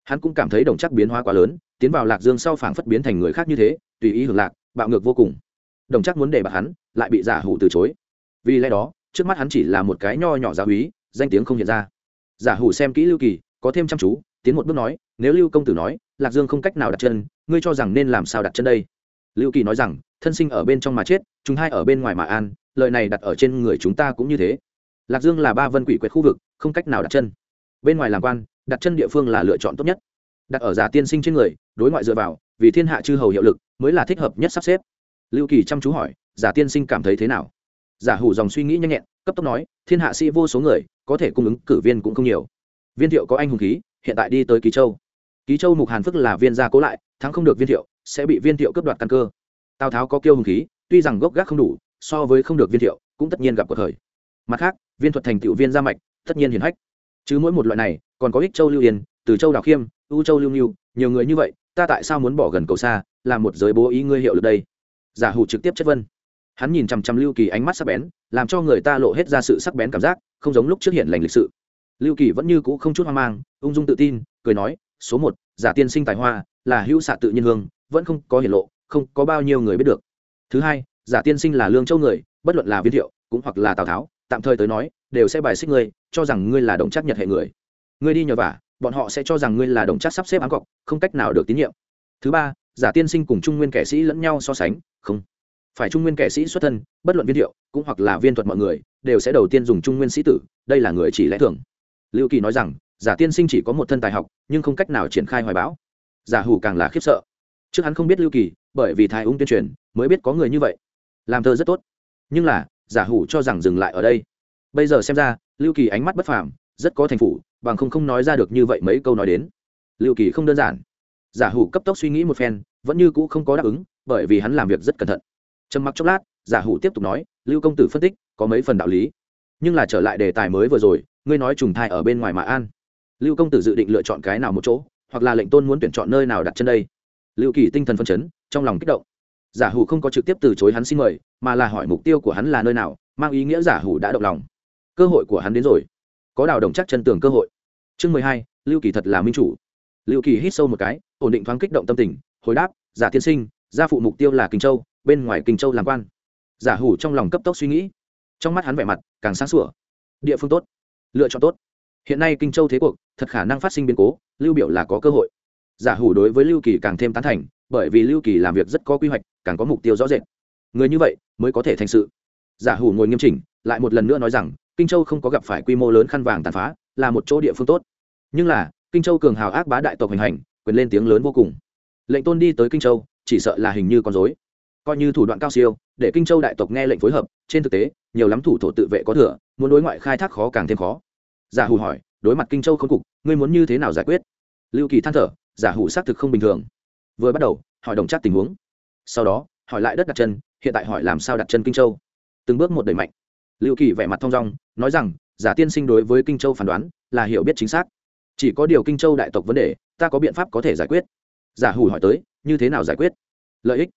Hắn cũng cảm thấy đồng chắc biến hóa quá lớn tiến vào lạc dương sau phảng phất biến thành người khác như thế, tùy ý hưởng lạc, bạo ngược vô cùng. Đồng chắc muốn để bạc hắn, lại bị giả hủ từ chối. Vì lẽ đó, trước mắt hắn chỉ là một cái nho nhỏ giáo húy danh tiếng không hiện ra. Giả hủ xem kỹ lưu kỳ, có thêm chăm chú, tiến một bước nói, nếu lưu công tử nói, lạc dương không cách nào đặt chân, ngươi cho rằng nên làm sao đặt chân đây? Lưu kỳ nói rằng, thân sinh ở bên trong mà chết, chúng hai ở bên ngoài mà an lợi này đặt ở trên người chúng ta cũng như thế. Lạc dương là ba vân quỷ quyệt khu vực, không cách nào đặt chân. Bên ngoài làm quan, đặt chân địa phương là lựa chọn tốt nhất đặt ở giả tiên sinh trên người, đối ngoại dựa vào, vì thiên hạ chư hầu hiệu lực, mới là thích hợp nhất sắp xếp. Lưu kỳ chăm chú hỏi, giả tiên sinh cảm thấy thế nào? Giả hủ dòng suy nghĩ nhanh nhẹn, cấp tốc nói, thiên hạ sĩ vô số người, có thể cung ứng cử viên cũng không nhiều. Viên thiệu có anh hùng khí, hiện tại đi tới ký châu. Ký châu mục hàn phức là viên gia cố lại, thắng không được viên thiệu, sẽ bị viên thiệu cướp đoạt căn cơ. Tào tháo có kiêu hùng khí, tuy rằng gốc gác không đủ, so với không được viên thiệu, cũng tất nhiên gặp cuộc thời. Mặt khác, viên thuật thành tiểu viên gia mạch, tất nhiên hiển hách. Chứ mỗi một loại này, còn có ích châu lưu yên, từ châu đào khiêm u châu lưu nghiêu nhiều người như vậy, ta tại sao muốn bỏ gần cầu xa làm một giới bố ý ngươi hiệu lực đây? Giả hủ trực tiếp chất vân hắn nhìn chằm chằm lưu kỳ ánh mắt sắc bén, làm cho người ta lộ hết ra sự sắc bén cảm giác, không giống lúc trước hiện lành lịch sự. Lưu kỳ vẫn như cũ không chút hoang mang, ung dung tự tin, cười nói, số một, giả tiên sinh tài hoa, là hữu xạ tự nhiên hương, vẫn không có hiển lộ, không có bao nhiêu người biết được. Thứ hai, giả tiên sinh là lương châu người, bất luận là viên thiệu, cũng hoặc là tào tháo, tạm thời tới nói, đều sẽ bài xích ngươi, cho rằng ngươi là đồng chắc nhật hệ người. Ngươi đi nhờ vả bọn họ sẽ cho rằng ngươi là đồng chắc sắp xếp ám cọc, không cách nào được tín nhiệm. Thứ ba, giả tiên sinh cùng trung nguyên kẻ sĩ lẫn nhau so sánh, không. Phải trung nguyên kẻ sĩ xuất thân, bất luận viên hiệu cũng hoặc là viên thuật mọi người, đều sẽ đầu tiên dùng trung nguyên sĩ tử, đây là người chỉ lẽ thường. Lưu kỳ nói rằng, giả tiên sinh chỉ có một thân tài học, nhưng không cách nào triển khai hoài bão. Giả hủ càng là khiếp sợ. Trước hắn không biết lưu kỳ, bởi vì thái ung tuyên truyền, mới biết có người như vậy. Làm thơ rất tốt. Nhưng là, giả hủ cho rằng dừng lại ở đây. Bây giờ xem ra, lưu kỳ ánh mắt bất phàm, rất có thành phủ bằng không không nói ra được như vậy mấy câu nói đến. Lưu kỳ không đơn giản. Giả hủ cấp tốc suy nghĩ một phen, vẫn như cũ không có đáp ứng, bởi vì hắn làm việc rất cẩn thận. Trầm mặc chốc lát, giả hủ tiếp tục nói, lưu công tử phân tích, có mấy phần đạo lý. Nhưng là trở lại đề tài mới vừa rồi, ngươi nói trùng thai ở bên ngoài mà an. Lưu công tử dự định lựa chọn cái nào một chỗ, hoặc là lệnh tôn muốn tuyển chọn nơi nào đặt chân đây? Lưu kỳ tinh thần phân chấn, trong lòng kích động. Giả hủ không có trực tiếp từ chối hắn xin mời, mà là hỏi mục tiêu của hắn là nơi nào, mang ý nghĩa giả hủ đã động lòng. Cơ hội của hắn đến rồi có đào đồng chắc chân tường cơ hội. Chương mười hai, lưu kỳ thật là minh chủ. Lưu kỳ hít sâu một cái, ổn định thoáng kích động tâm tình, hồi đáp, giả tiên sinh, gia phụ mục tiêu là kinh châu, bên ngoài kinh châu làm quan. Giả hủ trong lòng cấp tốc suy nghĩ. Trong mắt hắn vẻ mặt càng sáng sủa. Địa phương tốt, lựa chọn tốt. Hiện nay kinh châu thế cuộc, thật khả năng phát sinh biến cố, lưu biểu là có cơ hội. Giả hủ đối với lưu kỳ càng thêm tán thành, bởi vì lưu kỳ làm việc rất có quy hoạch, càng có mục tiêu rõ rệt. Người như vậy mới có thể thành sự. Giả hủ ngồi nghiêm chỉnh, lại một lần nữa nói rằng kinh châu không có gặp phải quy mô lớn khăn vàng tàn phá, là một chỗ địa phương tốt. Nhưng là, kinh châu cường hào ác bá đại tộc hành hành, quyền lên tiếng lớn vô cùng. Lệnh tôn đi tới kinh châu, chỉ sợ là hình như con dối coi như thủ đoạn cao siêu, để kinh châu đại tộc nghe lệnh phối hợp, trên thực tế, nhiều lắm thủ thổ tự vệ có thừa, muốn đối ngoại khai thác khó càng thêm khó. Giả hủ hỏi, đối mặt kinh châu không cục, ngươi muốn như thế nào giải quyết? Lưu kỳ than thở, giả hủ xác thực không bình thường. Vừa bắt đầu, hỏi đồng chắc tình huống. Sau đó, hỏi lại đất đặt chân, hiện tại hỏi làm sao đặt chân kinh châu. Từng bước một đẩy mạnh. Lưu kỳ vẻ mặt thong dong nói rằng, giả tiên sinh đối với kinh châu phán đoán là hiểu biết chính xác. Chỉ có điều kinh châu đại tộc vấn đề, ta có biện pháp có thể giải quyết. Giả hủ hỏi tới, như thế nào giải quyết? Lợi ích.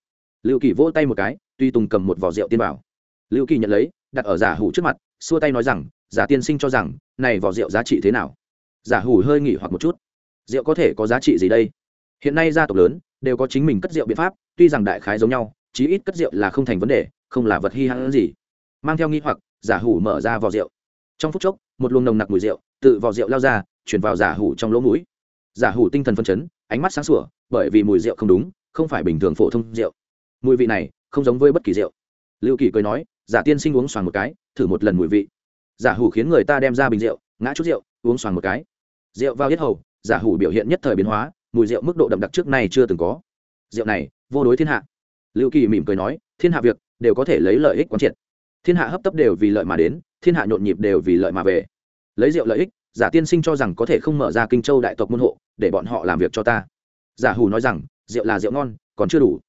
Lưu kỳ vỗ tay một cái, tuy tùng cầm một vỏ rượu tiên bảo. Lưu kỳ nhận lấy, đặt ở giả hủ trước mặt, xua tay nói rằng, giả tiên sinh cho rằng, này vỏ rượu giá trị thế nào? Giả hủ hơi nghỉ hoặc một chút. Rượu có thể có giá trị gì đây? Hiện nay gia tộc lớn, đều có chính mình cất rượu biện pháp, tuy rằng đại khái giống nhau, chí ít cất rượu là không thành vấn đề, không là vật hy hãn gì. Mang theo nghi hoặc giả hủ mở ra vỏ rượu. Trong phút chốc, một luồng nồng nặc mùi rượu tự vỏ rượu lao ra, chuyển vào giả hủ trong lỗ mũi. Giả hủ tinh thần phân chấn, ánh mắt sáng sủa, bởi vì mùi rượu không đúng, không phải bình thường phổ thông rượu. Mùi vị này không giống với bất kỳ rượu. Lưu kỳ cười nói, giả tiên sinh uống xoàng một cái, thử một lần mùi vị. Giả hủ khiến người ta đem ra bình rượu, ngã chút rượu, uống xoàng một cái. Rượu vào yết hầu, giả hủ biểu hiện nhất thời biến hóa, mùi rượu mức độ đậm đặc trước này chưa từng có. Rượu này, vô đối thiên hạ. Lưu kỳ mỉm cười nói, thiên hạ việc đều có thể lấy lợi ích quán triệt thiên hạ hấp tấp đều vì lợi mà đến, thiên hạ nhộn nhịp đều vì lợi mà về. Lấy rượu lợi ích, giả tiên sinh cho rằng có thể không mở ra kinh châu đại tộc môn hộ, để bọn họ làm việc cho ta. Giả hủ nói rằng, rượu là rượu ngon, còn chưa đủ.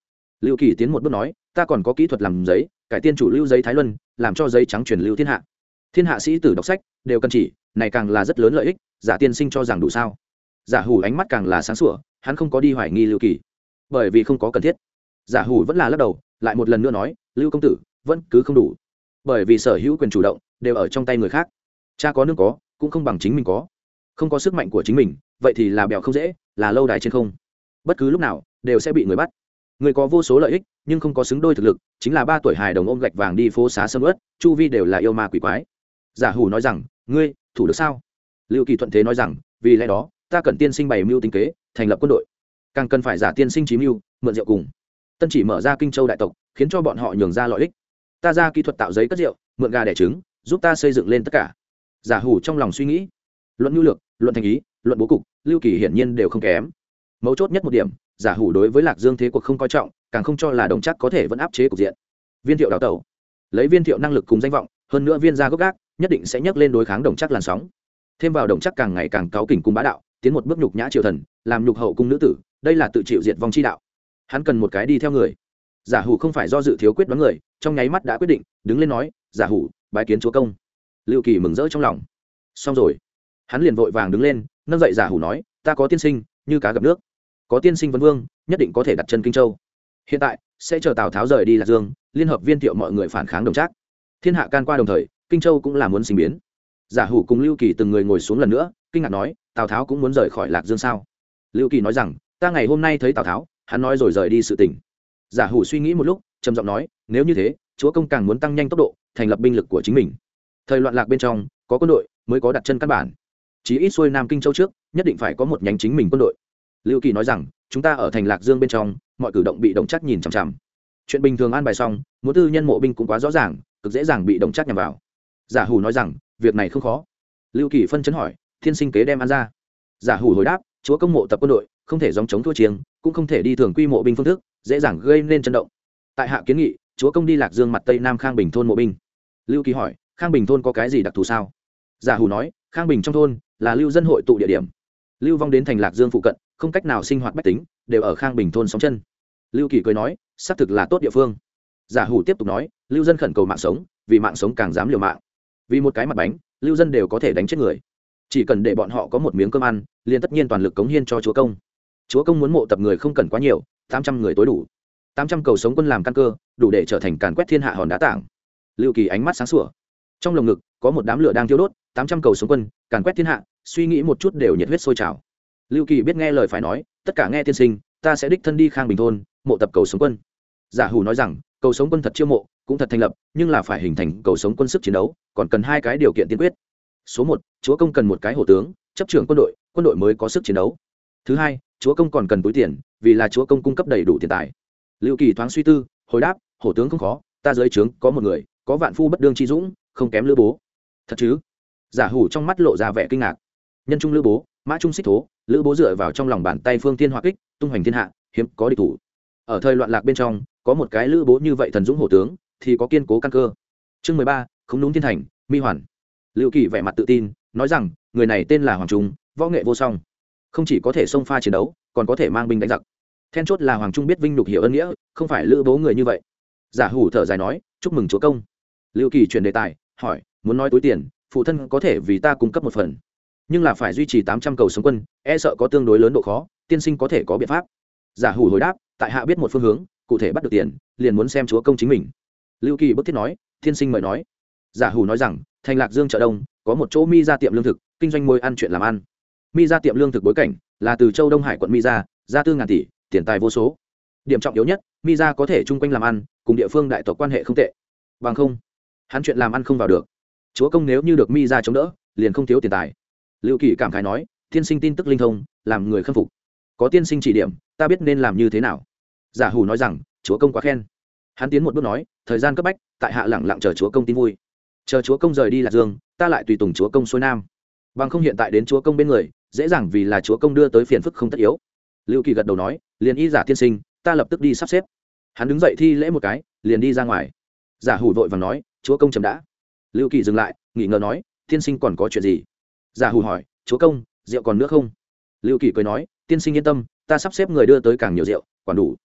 Lưu kỳ tiến một bước nói, ta còn có kỹ thuật làm giấy, cải tiên chủ lưu giấy thái luân, làm cho giấy trắng truyền lưu thiên hạ. Thiên hạ sĩ tử đọc sách, đều cần chỉ, này càng là rất lớn lợi ích, giả tiên sinh cho rằng đủ sao? Giả hủ ánh mắt càng là sáng sủa, hắn không có đi hoài nghi lưu kỳ. Bởi vì không có cần thiết. Giả hủ vẫn là lắc đầu, lại một lần nữa nói, lưu công tử, vẫn cứ không đủ bởi vì sở hữu quyền chủ động đều ở trong tay người khác. Cha có nước có, cũng không bằng chính mình có. Không có sức mạnh của chính mình, vậy thì là bèo không dễ, là lâu đài trên không. Bất cứ lúc nào, đều sẽ bị người bắt. Người có vô số lợi ích, nhưng không có xứng đôi thực lực, chính là ba tuổi hài đồng ôm gạch vàng đi phố xá sâm ướt, chu vi đều là yêu ma quỷ quái. Giả hủ nói rằng, ngươi, thủ được sao? Lưu kỳ thuận thế nói rằng, vì lẽ đó, ta cần tiên sinh bày mưu tính kế, thành lập quân đội. Càng cần phải giả tiên sinh chí mưu, mượn rượu cùng. Tân chỉ mở ra kinh châu đại tộc, khiến cho bọn họ nhường ra lợi ích ta ra kỹ thuật tạo giấy cất rượu, mượn gà đẻ trứng, giúp ta xây dựng lên tất cả. Giả hủ trong lòng suy nghĩ. Luận nhu lược luận thành ý, luận bố cục, lưu kỳ hiển nhiên đều không kém. Mấu chốt nhất một điểm, giả hủ đối với lạc dương thế cuộc không coi trọng, càng không cho là đồng chắc có thể vẫn áp chế cục diện. Viên thiệu đào tẩu. Lấy viên thiệu năng lực cùng danh vọng, hơn nữa viên ra gốc gác, nhất định sẽ nhắc lên đối kháng đồng chắc làn sóng. Thêm vào đồng chắc càng ngày càng cáu kỉnh cung bá đạo, tiến một bước nhục nhã triều thần, làm nhục hậu cung nữ tử, đây là tự chịu diệt vong chi đạo. Hắn cần một cái đi theo người giả hủ không phải do dự thiếu quyết đoán người, trong nháy mắt đã quyết định, đứng lên nói, giả hủ, bái kiến chúa công. Lưu kỳ mừng rỡ trong lòng. Xong rồi. Hắn liền vội vàng đứng lên, nâng dậy giả hủ nói, ta có tiên sinh, như cá gặp nước. Có tiên sinh vân vương, nhất định có thể đặt chân kinh châu. Hiện tại, sẽ chờ tào tháo rời đi lạc dương, liên hợp viên thiệu mọi người phản kháng đồng trác. Thiên hạ can qua đồng thời, kinh châu cũng là muốn sinh biến. Giả hủ cùng lưu kỳ từng người ngồi xuống lần nữa, kinh ngạc nói, tào tháo cũng muốn rời khỏi lạc dương sao? Lưu kỳ nói rằng, ta ngày hôm nay thấy tào tháo, hắn nói rồi rời đi sự tỉnh giả hủ suy nghĩ một lúc, trầm giọng nói, nếu như thế, chúa công càng muốn tăng nhanh tốc độ, thành lập binh lực của chính mình. Thời loạn lạc bên trong, có quân đội mới có đặt chân căn bản. Chí ít xuôi nam kinh châu trước, nhất định phải có một nhánh chính mình quân đội. Lưu kỳ nói rằng, chúng ta ở thành lạc dương bên trong, mọi cử động bị động chắc nhìn chằm chằm. Chuyện bình thường an bài xong, muốn tư nhân mộ binh cũng quá rõ ràng, cực dễ dàng bị động chắc nhằm vào. Giả hủ nói rằng, việc này không khó. Lưu kỳ phân chấn hỏi, thiên sinh kế đem ăn ra. Giả hủ hồi đáp, chúa công mộ tập quân đội, không thể dòng chống thua chiêng, cũng không thể đi thường quy mộ binh phương thức dễ dàng gây nên chấn động. Tại hạ kiến nghị, chúa công đi lạc dương mặt tây nam khang bình thôn mộ binh. Lưu kỳ hỏi, khang bình thôn có cái gì đặc thù sao? Giả hủ nói, khang bình trong thôn là lưu dân hội tụ địa điểm. Lưu vong đến thành lạc dương phụ cận, không cách nào sinh hoạt bách tính, đều ở khang bình thôn sống chân. Lưu kỳ cười nói, xác thực là tốt địa phương. Giả hủ tiếp tục nói, lưu dân khẩn cầu mạng sống, vì mạng sống càng dám liều mạng. Vì một cái mặt bánh, lưu dân đều có thể đánh chết người. Chỉ cần để bọn họ có một miếng cơm ăn, liền tất nhiên toàn lực cống hiên cho chúa công. Chúa công muốn mộ tập người không cần quá nhiều tám trăm người tối đủ. tám trăm cầu sống quân làm căn cơ, đủ để trở thành càn quét thiên hạ hòn đá tảng. Lưu kỳ ánh mắt sáng sủa. Trong lồng ngực, có một đám lửa đang thiêu đốt, tám trăm cầu sống quân, càn quét thiên hạ, suy nghĩ một chút đều nhiệt huyết sôi trào. Lưu kỳ biết nghe lời phải nói, tất cả nghe tiên sinh, ta sẽ đích thân đi khang bình thôn, mộ tập cầu sống quân. Giả hủ nói rằng, cầu sống quân thật chiêu mộ, cũng thật thành lập, nhưng là phải hình thành cầu sống quân sức chiến đấu, còn cần hai cái điều kiện tiên quyết. Số một, chúa công cần một cái hổ tướng, chấp trưởng quân đội quân đội mới có sức chiến đấu thứ hai, chúa công còn cần túi tiền, vì là chúa công cung cấp đầy đủ tiền tài. Liệu kỳ thoáng suy tư, hồi đáp, hổ tướng không khó, ta dưới trướng có một người, có vạn phu bất đương chi dũng, không kém lữ bố. Thật chứ? Giả hủ trong mắt lộ ra vẻ kinh ngạc. Nhân trung lữ bố, mã trung xích thố, lữ bố dựa vào trong lòng bàn tay phương tiên hoa kích, tung hoành thiên hạ, hiếm có địch thủ. Ở thời loạn lạc bên trong, có một cái lữ bố như vậy thần dũng hổ tướng, thì có kiên cố căn cơ. Chương mười ba, không đúng thiên thành, mi hoàn. Liệu kỳ vẻ mặt tự tin, nói rằng, người này tên là hoàng trung, võ nghệ vô song không chỉ có thể xông pha chiến đấu, còn có thể mang binh đánh giặc. Then chốt là hoàng trung biết vinh nhục hiểu ân nghĩa, không phải lữ bố người như vậy. Giả hủ thở dài nói, chúc mừng chúa công. Liệu kỳ chuyển đề tài, hỏi, muốn nói túi tiền, phụ thân có thể vì ta cung cấp một phần, nhưng là phải duy trì tám trăm cầu sống quân e sợ có tương đối lớn độ khó, tiên sinh có thể có biện pháp. Giả hủ hồi đáp, tại hạ biết một phương hướng, cụ thể bắt được tiền, liền muốn xem chúa công chính mình. Lưu kỳ bức thiết nói tiên sinh mời nói. Giả hủ nói rằng, thành lạc dương chợ đông, có một chỗ mi ra tiệm lương thực, kinh doanh môi ăn chuyện làm ăn mi ra tiệm lương thực bối cảnh, là từ châu đông hải quận mi ra ra tư ngàn tỷ, tiền tài vô số. Điểm trọng yếu nhất, mi ra có thể chung quanh làm ăn, cùng địa phương đại tộc quan hệ không tệ. Bằng không, hắn chuyện làm ăn không vào được. Chúa công nếu như được mi ra chống đỡ, liền không thiếu tiền tài. Liệu kỳ cảm khái nói tiên sinh tin tức linh thông, làm người khâm phục. Có tiên sinh chỉ điểm, ta biết nên làm như thế nào. Giả hủ nói rằng, chúa công quá khen. Hắn tiến một bước nói, thời gian cấp bách, tại hạ lẳng lặng chờ chúa công tin vui. Chờ chúa công rời đi lạc dương, ta lại tùy tùng chúa công xuôi nam bằng không hiện tại đến chúa công bên người, dễ dàng vì là chúa công đưa tới phiền phức không tất yếu. Lưu kỳ gật đầu nói, liền y giả tiên sinh, ta lập tức đi sắp xếp. Hắn đứng dậy thi lễ một cái, liền đi ra ngoài. Giả hủ vội và nói, chúa công chấm đã. Lưu kỳ dừng lại, nghỉ ngờ nói, tiên sinh còn có chuyện gì? Giả hủ hỏi, chúa công, rượu còn nữa không? Lưu kỳ cười nói, tiên sinh yên tâm, ta sắp xếp người đưa tới càng nhiều rượu, còn đủ.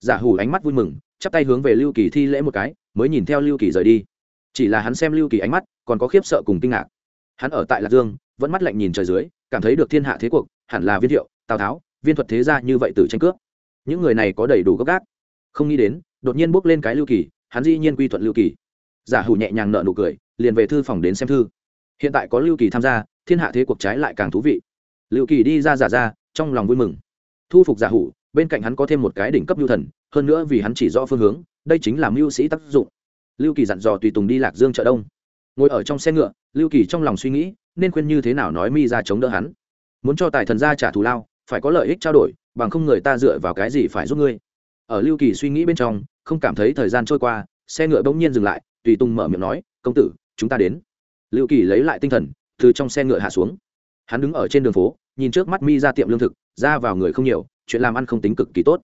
Giả hủ ánh mắt vui mừng, chắp tay hướng về lưu kỳ thi lễ một cái, mới nhìn theo lưu kỳ rời đi. Chỉ là hắn xem lưu kỳ ánh mắt, còn có khiếp sợ cùng kinh ngạc. Hắn ở tại lạc dương vẫn mắt lạnh nhìn trời dưới, cảm thấy được thiên hạ thế cuộc, hẳn là viên thiệu, tào tháo, viên thuật thế gia như vậy từ tranh cướp. Những người này có đầy đủ gốc gác. Không nghĩ đến, đột nhiên bước lên cái lưu kỳ, hắn dĩ nhiên quy thuận lưu kỳ. Giả hủ nhẹ nhàng nợ nụ cười, liền về thư phòng đến xem thư. Hiện tại có lưu kỳ tham gia, thiên hạ thế cuộc trái lại càng thú vị. Lưu kỳ đi ra giả ra, trong lòng vui mừng. Thu phục giả hủ, bên cạnh hắn có thêm một cái đỉnh cấp lưu thần, hơn nữa vì hắn chỉ rõ phương hướng, đây chính là mưu sĩ tác dụng. Lưu kỳ dặn dò tùy tùng đi lạc dương chợ đông. Ngồi ở trong xe ngựa, lưu kỳ trong lòng suy nghĩ nên khuyên như thế nào nói mi ra chống đỡ hắn. Muốn cho tài thần gia trả thù lao, phải có lợi ích trao đổi, bằng không người ta dựa vào cái gì phải giúp ngươi. Ở lưu kỳ suy nghĩ bên trong, không cảm thấy thời gian trôi qua, xe ngựa bỗng nhiên dừng lại, tùy tùng mở miệng nói, công tử, chúng ta đến. Lưu kỳ lấy lại tinh thần, từ trong xe ngựa hạ xuống. Hắn đứng ở trên đường phố, nhìn trước mắt mi ra tiệm lương thực, ra vào người không nhiều, chuyện làm ăn không tính cực kỳ tốt.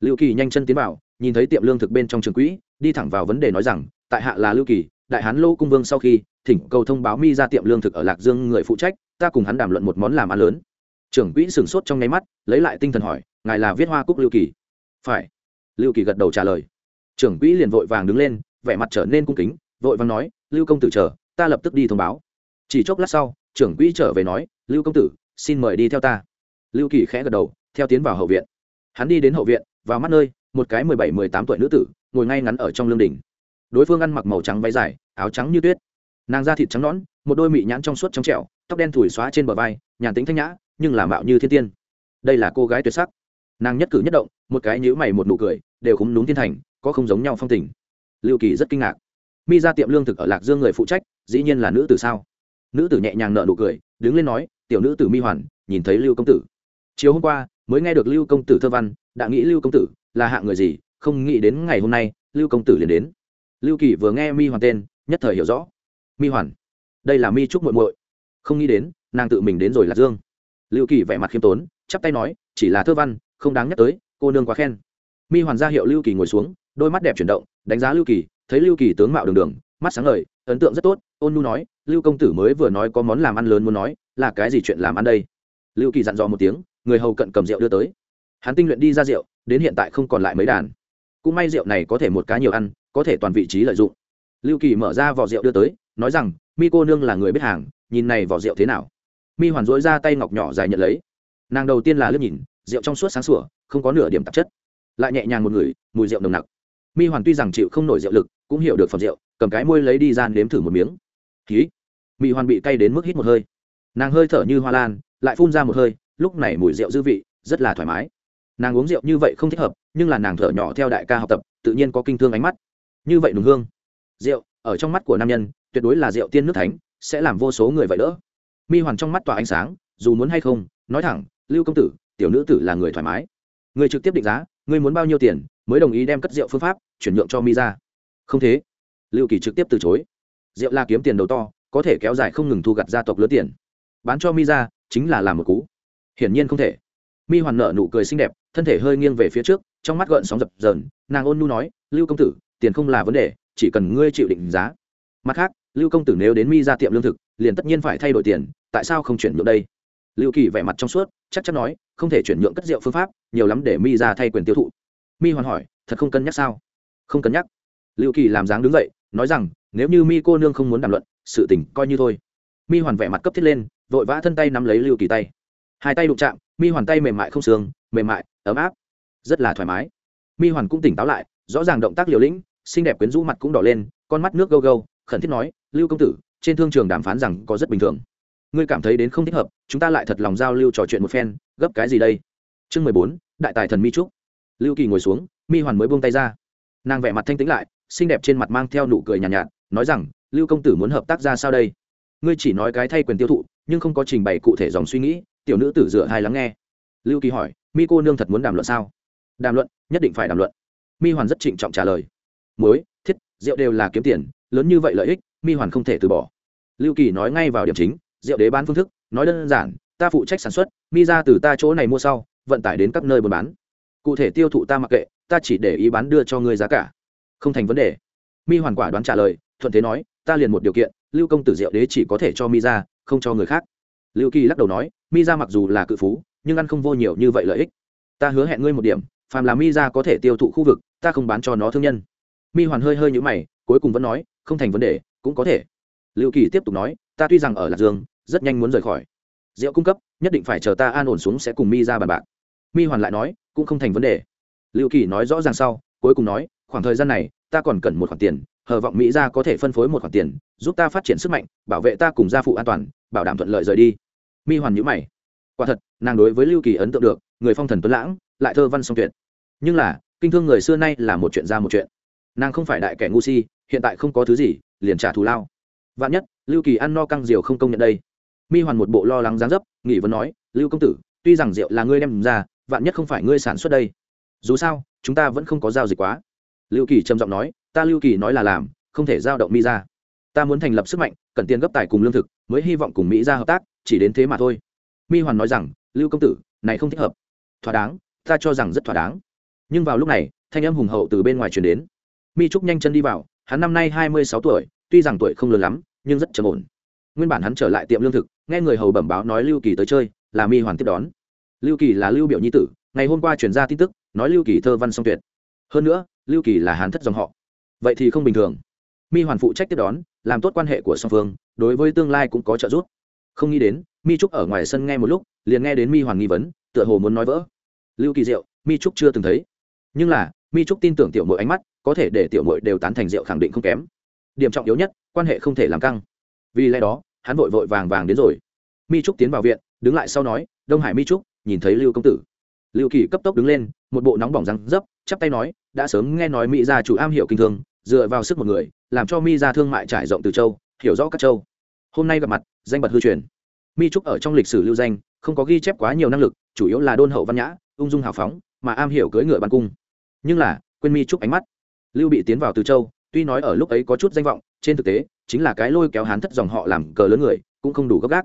Lưu kỳ nhanh chân tiến vào, nhìn thấy tiệm lương thực bên trong trường quỹ, đi thẳng vào vấn đề nói rằng, tại hạ là lưu kỳ, đại hán lô cung vương sau khi thỉnh cầu thông báo mi ra tiệm lương thực ở lạc dương người phụ trách, ta cùng hắn đàm luận một món làm ăn lớn. Trưởng quỹ sửng sốt trong nháy mắt, lấy lại tinh thần hỏi, ngài là viết hoa cúc lưu kỳ? Phải. Lưu kỳ gật đầu trả lời. Trưởng quỹ liền vội vàng đứng lên, vẻ mặt trở nên cung kính, vội vàng nói, lưu công tử chờ, ta lập tức đi thông báo. Chỉ chốc lát sau, trưởng quỹ trở về nói, lưu công tử, xin mời đi theo ta. Lưu kỳ khẽ gật đầu, theo tiến vào hậu viện. Hắn đi đến hậu viện, vào mắt nơi, một cái mười bảy, mười tám tuổi nữ tử, ngồi ngay ngắn ở trong lương đình đối phương ăn mặc màu trắng váy dài, áo trắng như tuyết nàng da thịt trắng nõn, một đôi mị nhãn trong suốt trong trẻo, tóc đen thủi xóa trên bờ vai, nhàn tính thanh nhã, nhưng là mạo như thiên tiên. Đây là cô gái tuyệt sắc. Nàng nhất cử nhất động, một cái nhữ mày một nụ cười, đều khúng đúng thiên thành, có không giống nhau phong tình. Lưu kỳ rất kinh ngạc. Mi ra tiệm lương thực ở lạc dương người phụ trách, dĩ nhiên là nữ tử sao? Nữ tử nhẹ nhàng nợ nụ cười, đứng lên nói, tiểu nữ tử mi hoàn, nhìn thấy lưu công tử. Chiều hôm qua, mới nghe được lưu công tử thơ văn, đã nghĩ lưu công tử là hạng người gì, không nghĩ đến ngày hôm nay, lưu công tử liền đến. Lưu kỳ vừa nghe mi hoàn tên, nhất thời hiểu rõ mi hoàn. Đây là mi trúc muội muội. Không nghĩ đến, nàng tự mình đến rồi là dương. Lưu kỳ vẻ mặt khiêm tốn, chắp tay nói, chỉ là thơ văn, không đáng nhắc tới, cô nương quá khen. Mi hoàn ra hiệu lưu kỳ ngồi xuống, đôi mắt đẹp chuyển động, đánh giá lưu kỳ, thấy lưu kỳ tướng mạo đường đường, mắt sáng ngời, ấn tượng rất tốt, ôn nu nói, lưu công tử mới vừa nói có món làm ăn lớn muốn nói, là cái gì chuyện làm ăn đây? Lưu kỳ dặn dò một tiếng, người hầu cận cầm rượu đưa tới. Hắn tinh luyện đi ra rượu, đến hiện tại không còn lại mấy đàn. Cũng may rượu này có thể một cá nhiều ăn, có thể toàn vị trí lợi dụng. Lưu kỳ mở ra vỏ rượu đưa tới nói rằng, mi cô nương là người biết hàng, nhìn này vỏ rượu thế nào? Mi hoàn dối ra tay ngọc nhỏ dài nhận lấy. Nàng đầu tiên là lướt nhìn, rượu trong suốt sáng sủa, không có nửa điểm tạp chất. Lại nhẹ nhàng một người mùi rượu nồng nặc. Mi hoàn tuy rằng chịu không nổi rượu lực, cũng hiểu được phẩm rượu, cầm cái môi lấy đi gian nếm thử một miếng. Ký mi hoàn bị cay đến mức hít một hơi. Nàng hơi thở như hoa lan, lại phun ra một hơi, lúc này mùi rượu dư vị, rất là thoải mái. Nàng uống rượu như vậy không thích hợp, nhưng là nàng thở nhỏ theo đại ca học tập, tự nhiên có kinh thương ánh mắt. Như vậy nùng hương. Rượu, ở trong mắt của nam nhân tuyệt đối là rượu tiên nước thánh, sẽ làm vô số người vậy đỡ. Mi hoàn trong mắt tỏa ánh sáng, dù muốn hay không, nói thẳng, lưu công tử, tiểu nữ tử là người thoải mái. Người trực tiếp định giá người muốn bao nhiêu tiền, mới đồng ý đem cất rượu phương pháp, chuyển nhượng cho mi ra. Không thế. Lưu kỳ trực tiếp từ chối. Rượu là kiếm tiền đầu to, có thể kéo dài không ngừng thu gặt gia tộc lớn tiền. Bán cho mi ra, chính là làm một cú. Hiển nhiên không thể. Mi hoàn nợ nụ cười xinh đẹp, thân thể hơi nghiêng về phía trước, trong mắt gợn sóng dập dờn, nàng ôn nu nói, lưu công tử, tiền không là vấn đề, chỉ cần ngươi chịu định giá mặt khác, lưu công tử nếu đến mi ra tiệm lương thực, liền tất nhiên phải thay đổi tiền, tại sao không chuyển nhượng đây? Lưu kỳ vẻ mặt trong suốt, chắc chắn nói, không thể chuyển nhượng cất rượu phương pháp, nhiều lắm để mi ra thay quyền tiêu thụ. Mi hoàn hỏi, thật không cân nhắc sao? Không cân nhắc. Lưu kỳ làm dáng đứng dậy, nói rằng, nếu như mi cô nương không muốn đàm luận, sự tình coi như thôi. Mi hoàn vẻ mặt cấp thiết lên, vội vã thân tay nắm lấy lưu kỳ tay. Hai tay đụng chạm, mi hoàn tay mềm mại không xương, mềm mại, ấm áp, rất là thoải mái. Mi hoàn cũng tỉnh táo lại, rõ ràng động tác liều lĩnh, xinh đẹp quyến rũ mặt cũng đỏ lên, con mắt nước gâu gâu khẩn thiết nói lưu công tử trên thương trường đàm phán rằng có rất bình thường. Ngươi cảm thấy đến không thích hợp chúng ta lại thật lòng giao lưu trò chuyện một phen gấp cái gì đây? Chương mười bốn đại tài thần mi trúc. Lưu kỳ ngồi xuống mi hoàn mới buông tay ra. Nàng vẻ mặt thanh tĩnh lại xinh đẹp trên mặt mang theo nụ cười nhàn nhạt, nhạt nói rằng lưu công tử muốn hợp tác ra sao đây? Ngươi chỉ nói cái thay quyền tiêu thụ nhưng không có trình bày cụ thể dòng suy nghĩ tiểu nữ tử dựa hai lắng nghe. Lưu kỳ hỏi mi cô nương thật muốn đàm luận sao? Đàm luận nhất định phải đàm luận. Mi hoàn rất trịnh trọng trả lời. Muối thiết rượu đều là kiếm tiền lớn như vậy lợi ích, mi hoàn không thể từ bỏ. Lưu kỳ nói ngay vào điểm chính, rượu đế bán phương thức, nói đơn giản, ta phụ trách sản xuất, mi ra từ ta chỗ này mua sau, vận tải đến các nơi buôn bán. Cụ thể tiêu thụ ta mặc kệ, ta chỉ để ý bán đưa cho ngươi giá cả. Không thành vấn đề. Mi hoàn quả đoán trả lời, thuận thế nói, ta liền một điều kiện, lưu công tử Diệu đế chỉ có thể cho mi ra, không cho người khác. Lưu kỳ lắc đầu nói, mi ra mặc dù là cự phú, nhưng ăn không vô nhiều như vậy lợi ích. Ta hứa hẹn ngươi một điểm, phàm là mi ra có thể tiêu thụ khu vực, ta không bán cho nó thương nhân. Mi hoàn hơi hơi nhũ mày, cuối cùng vẫn nói không thành vấn đề, cũng có thể. Lưu kỳ tiếp tục nói, ta tuy rằng ở lạc dương, rất nhanh muốn rời khỏi. Rượu cung cấp, nhất định phải chờ ta an ổn xuống sẽ cùng mi ra bàn bạc. Mi hoàn lại nói, cũng không thành vấn đề. Lưu kỳ nói rõ ràng sau, cuối cùng nói, khoảng thời gian này, ta còn cần một khoản tiền, hờ vọng mỹ ra có thể phân phối một khoản tiền, giúp ta phát triển sức mạnh, bảo vệ ta cùng gia phụ an toàn, bảo đảm thuận lợi rời đi. Mi hoàn nhữ mày. Quả thật, nàng đối với lưu kỳ ấn tượng được, người phong thần tuấn lãng, lại thơ văn song tuyệt. Nhưng là, kinh thương người xưa nay là một chuyện ra một chuyện nàng không phải đại kẻ ngu si, hiện tại không có thứ gì, liền trả thù lao. Vạn nhất, lưu kỳ ăn no căng rượu không công nhận đây. Mi hoàn một bộ lo lắng dáng dấp, nghỉ vấn nói, lưu công tử, tuy rằng rượu là ngươi đem ra, vạn nhất không phải ngươi sản xuất đây, dù sao, chúng ta vẫn không có giao dịch quá. Lưu kỳ trầm giọng nói, ta lưu kỳ nói là làm, không thể giao động mi ra. Ta muốn thành lập sức mạnh, cần tiền gấp tài cùng lương thực, mới hy vọng cùng mỹ ra hợp tác, chỉ đến thế mà thôi. Mi hoàn nói rằng, lưu công tử, này không thích hợp. Thỏa đáng, ta cho rằng rất thỏa đáng. Nhưng vào lúc này, thanh âm hùng hậu từ bên ngoài truyền đến mi trúc nhanh chân đi vào, hắn năm nay hai mươi sáu tuổi, tuy rằng tuổi không lớn lắm, nhưng rất trầm ổn. Nguyên bản hắn trở lại tiệm lương thực, nghe người hầu bẩm báo nói lưu kỳ tới chơi, là mi hoàn tiếp đón. Lưu kỳ là lưu biểu nhi tử, ngày hôm qua truyền ra tin tức, nói lưu kỳ thơ văn song tuyệt. Hơn nữa, lưu kỳ là hán thất dòng họ. Vậy thì không bình thường. Mi hoàn phụ trách tiếp đón, làm tốt quan hệ của song phương, đối với tương lai cũng có trợ giúp. Không nghĩ đến, mi trúc ở ngoài sân nghe một lúc, liền nghe đến mi hoàn nghi vấn, tựa hồ muốn nói vỡ. Lưu kỳ diệu, mi trúc chưa từng thấy. Nhưng là, mi trúc tin tưởng tiểu mội ánh mắt có thể để tiểu mội đều tán thành rượu khẳng định không kém. Điểm trọng yếu nhất, quan hệ không thể làm căng. Vì lẽ đó, hắn vội vội vàng vàng đến rồi. Mi trúc tiến vào viện, đứng lại sau nói, đông hải mi trúc, nhìn thấy lưu công tử. Lưu kỳ cấp tốc đứng lên, một bộ nóng bỏng răng dấp, chắp tay nói, đã sớm nghe nói mỹ gia chủ am hiểu kinh thương dựa vào sức một người, làm cho mi gia thương mại trải rộng từ châu, hiểu rõ các châu. Hôm nay gặp mặt, danh bật hư truyền. Mi trúc ở trong lịch sử lưu danh, không có ghi chép quá nhiều năng lực, chủ yếu là đôn hậu văn nhã, ung dung hào phóng, mà am hiểu cưỡi ngựa ban cung. Nhưng là, quên mi trúc ánh mắt lưu bị tiến vào từ châu, tuy nói ở lúc ấy có chút danh vọng, trên thực tế, chính là cái lôi kéo hán thất dòng họ làm cờ lớn người, cũng không đủ gấp gáp.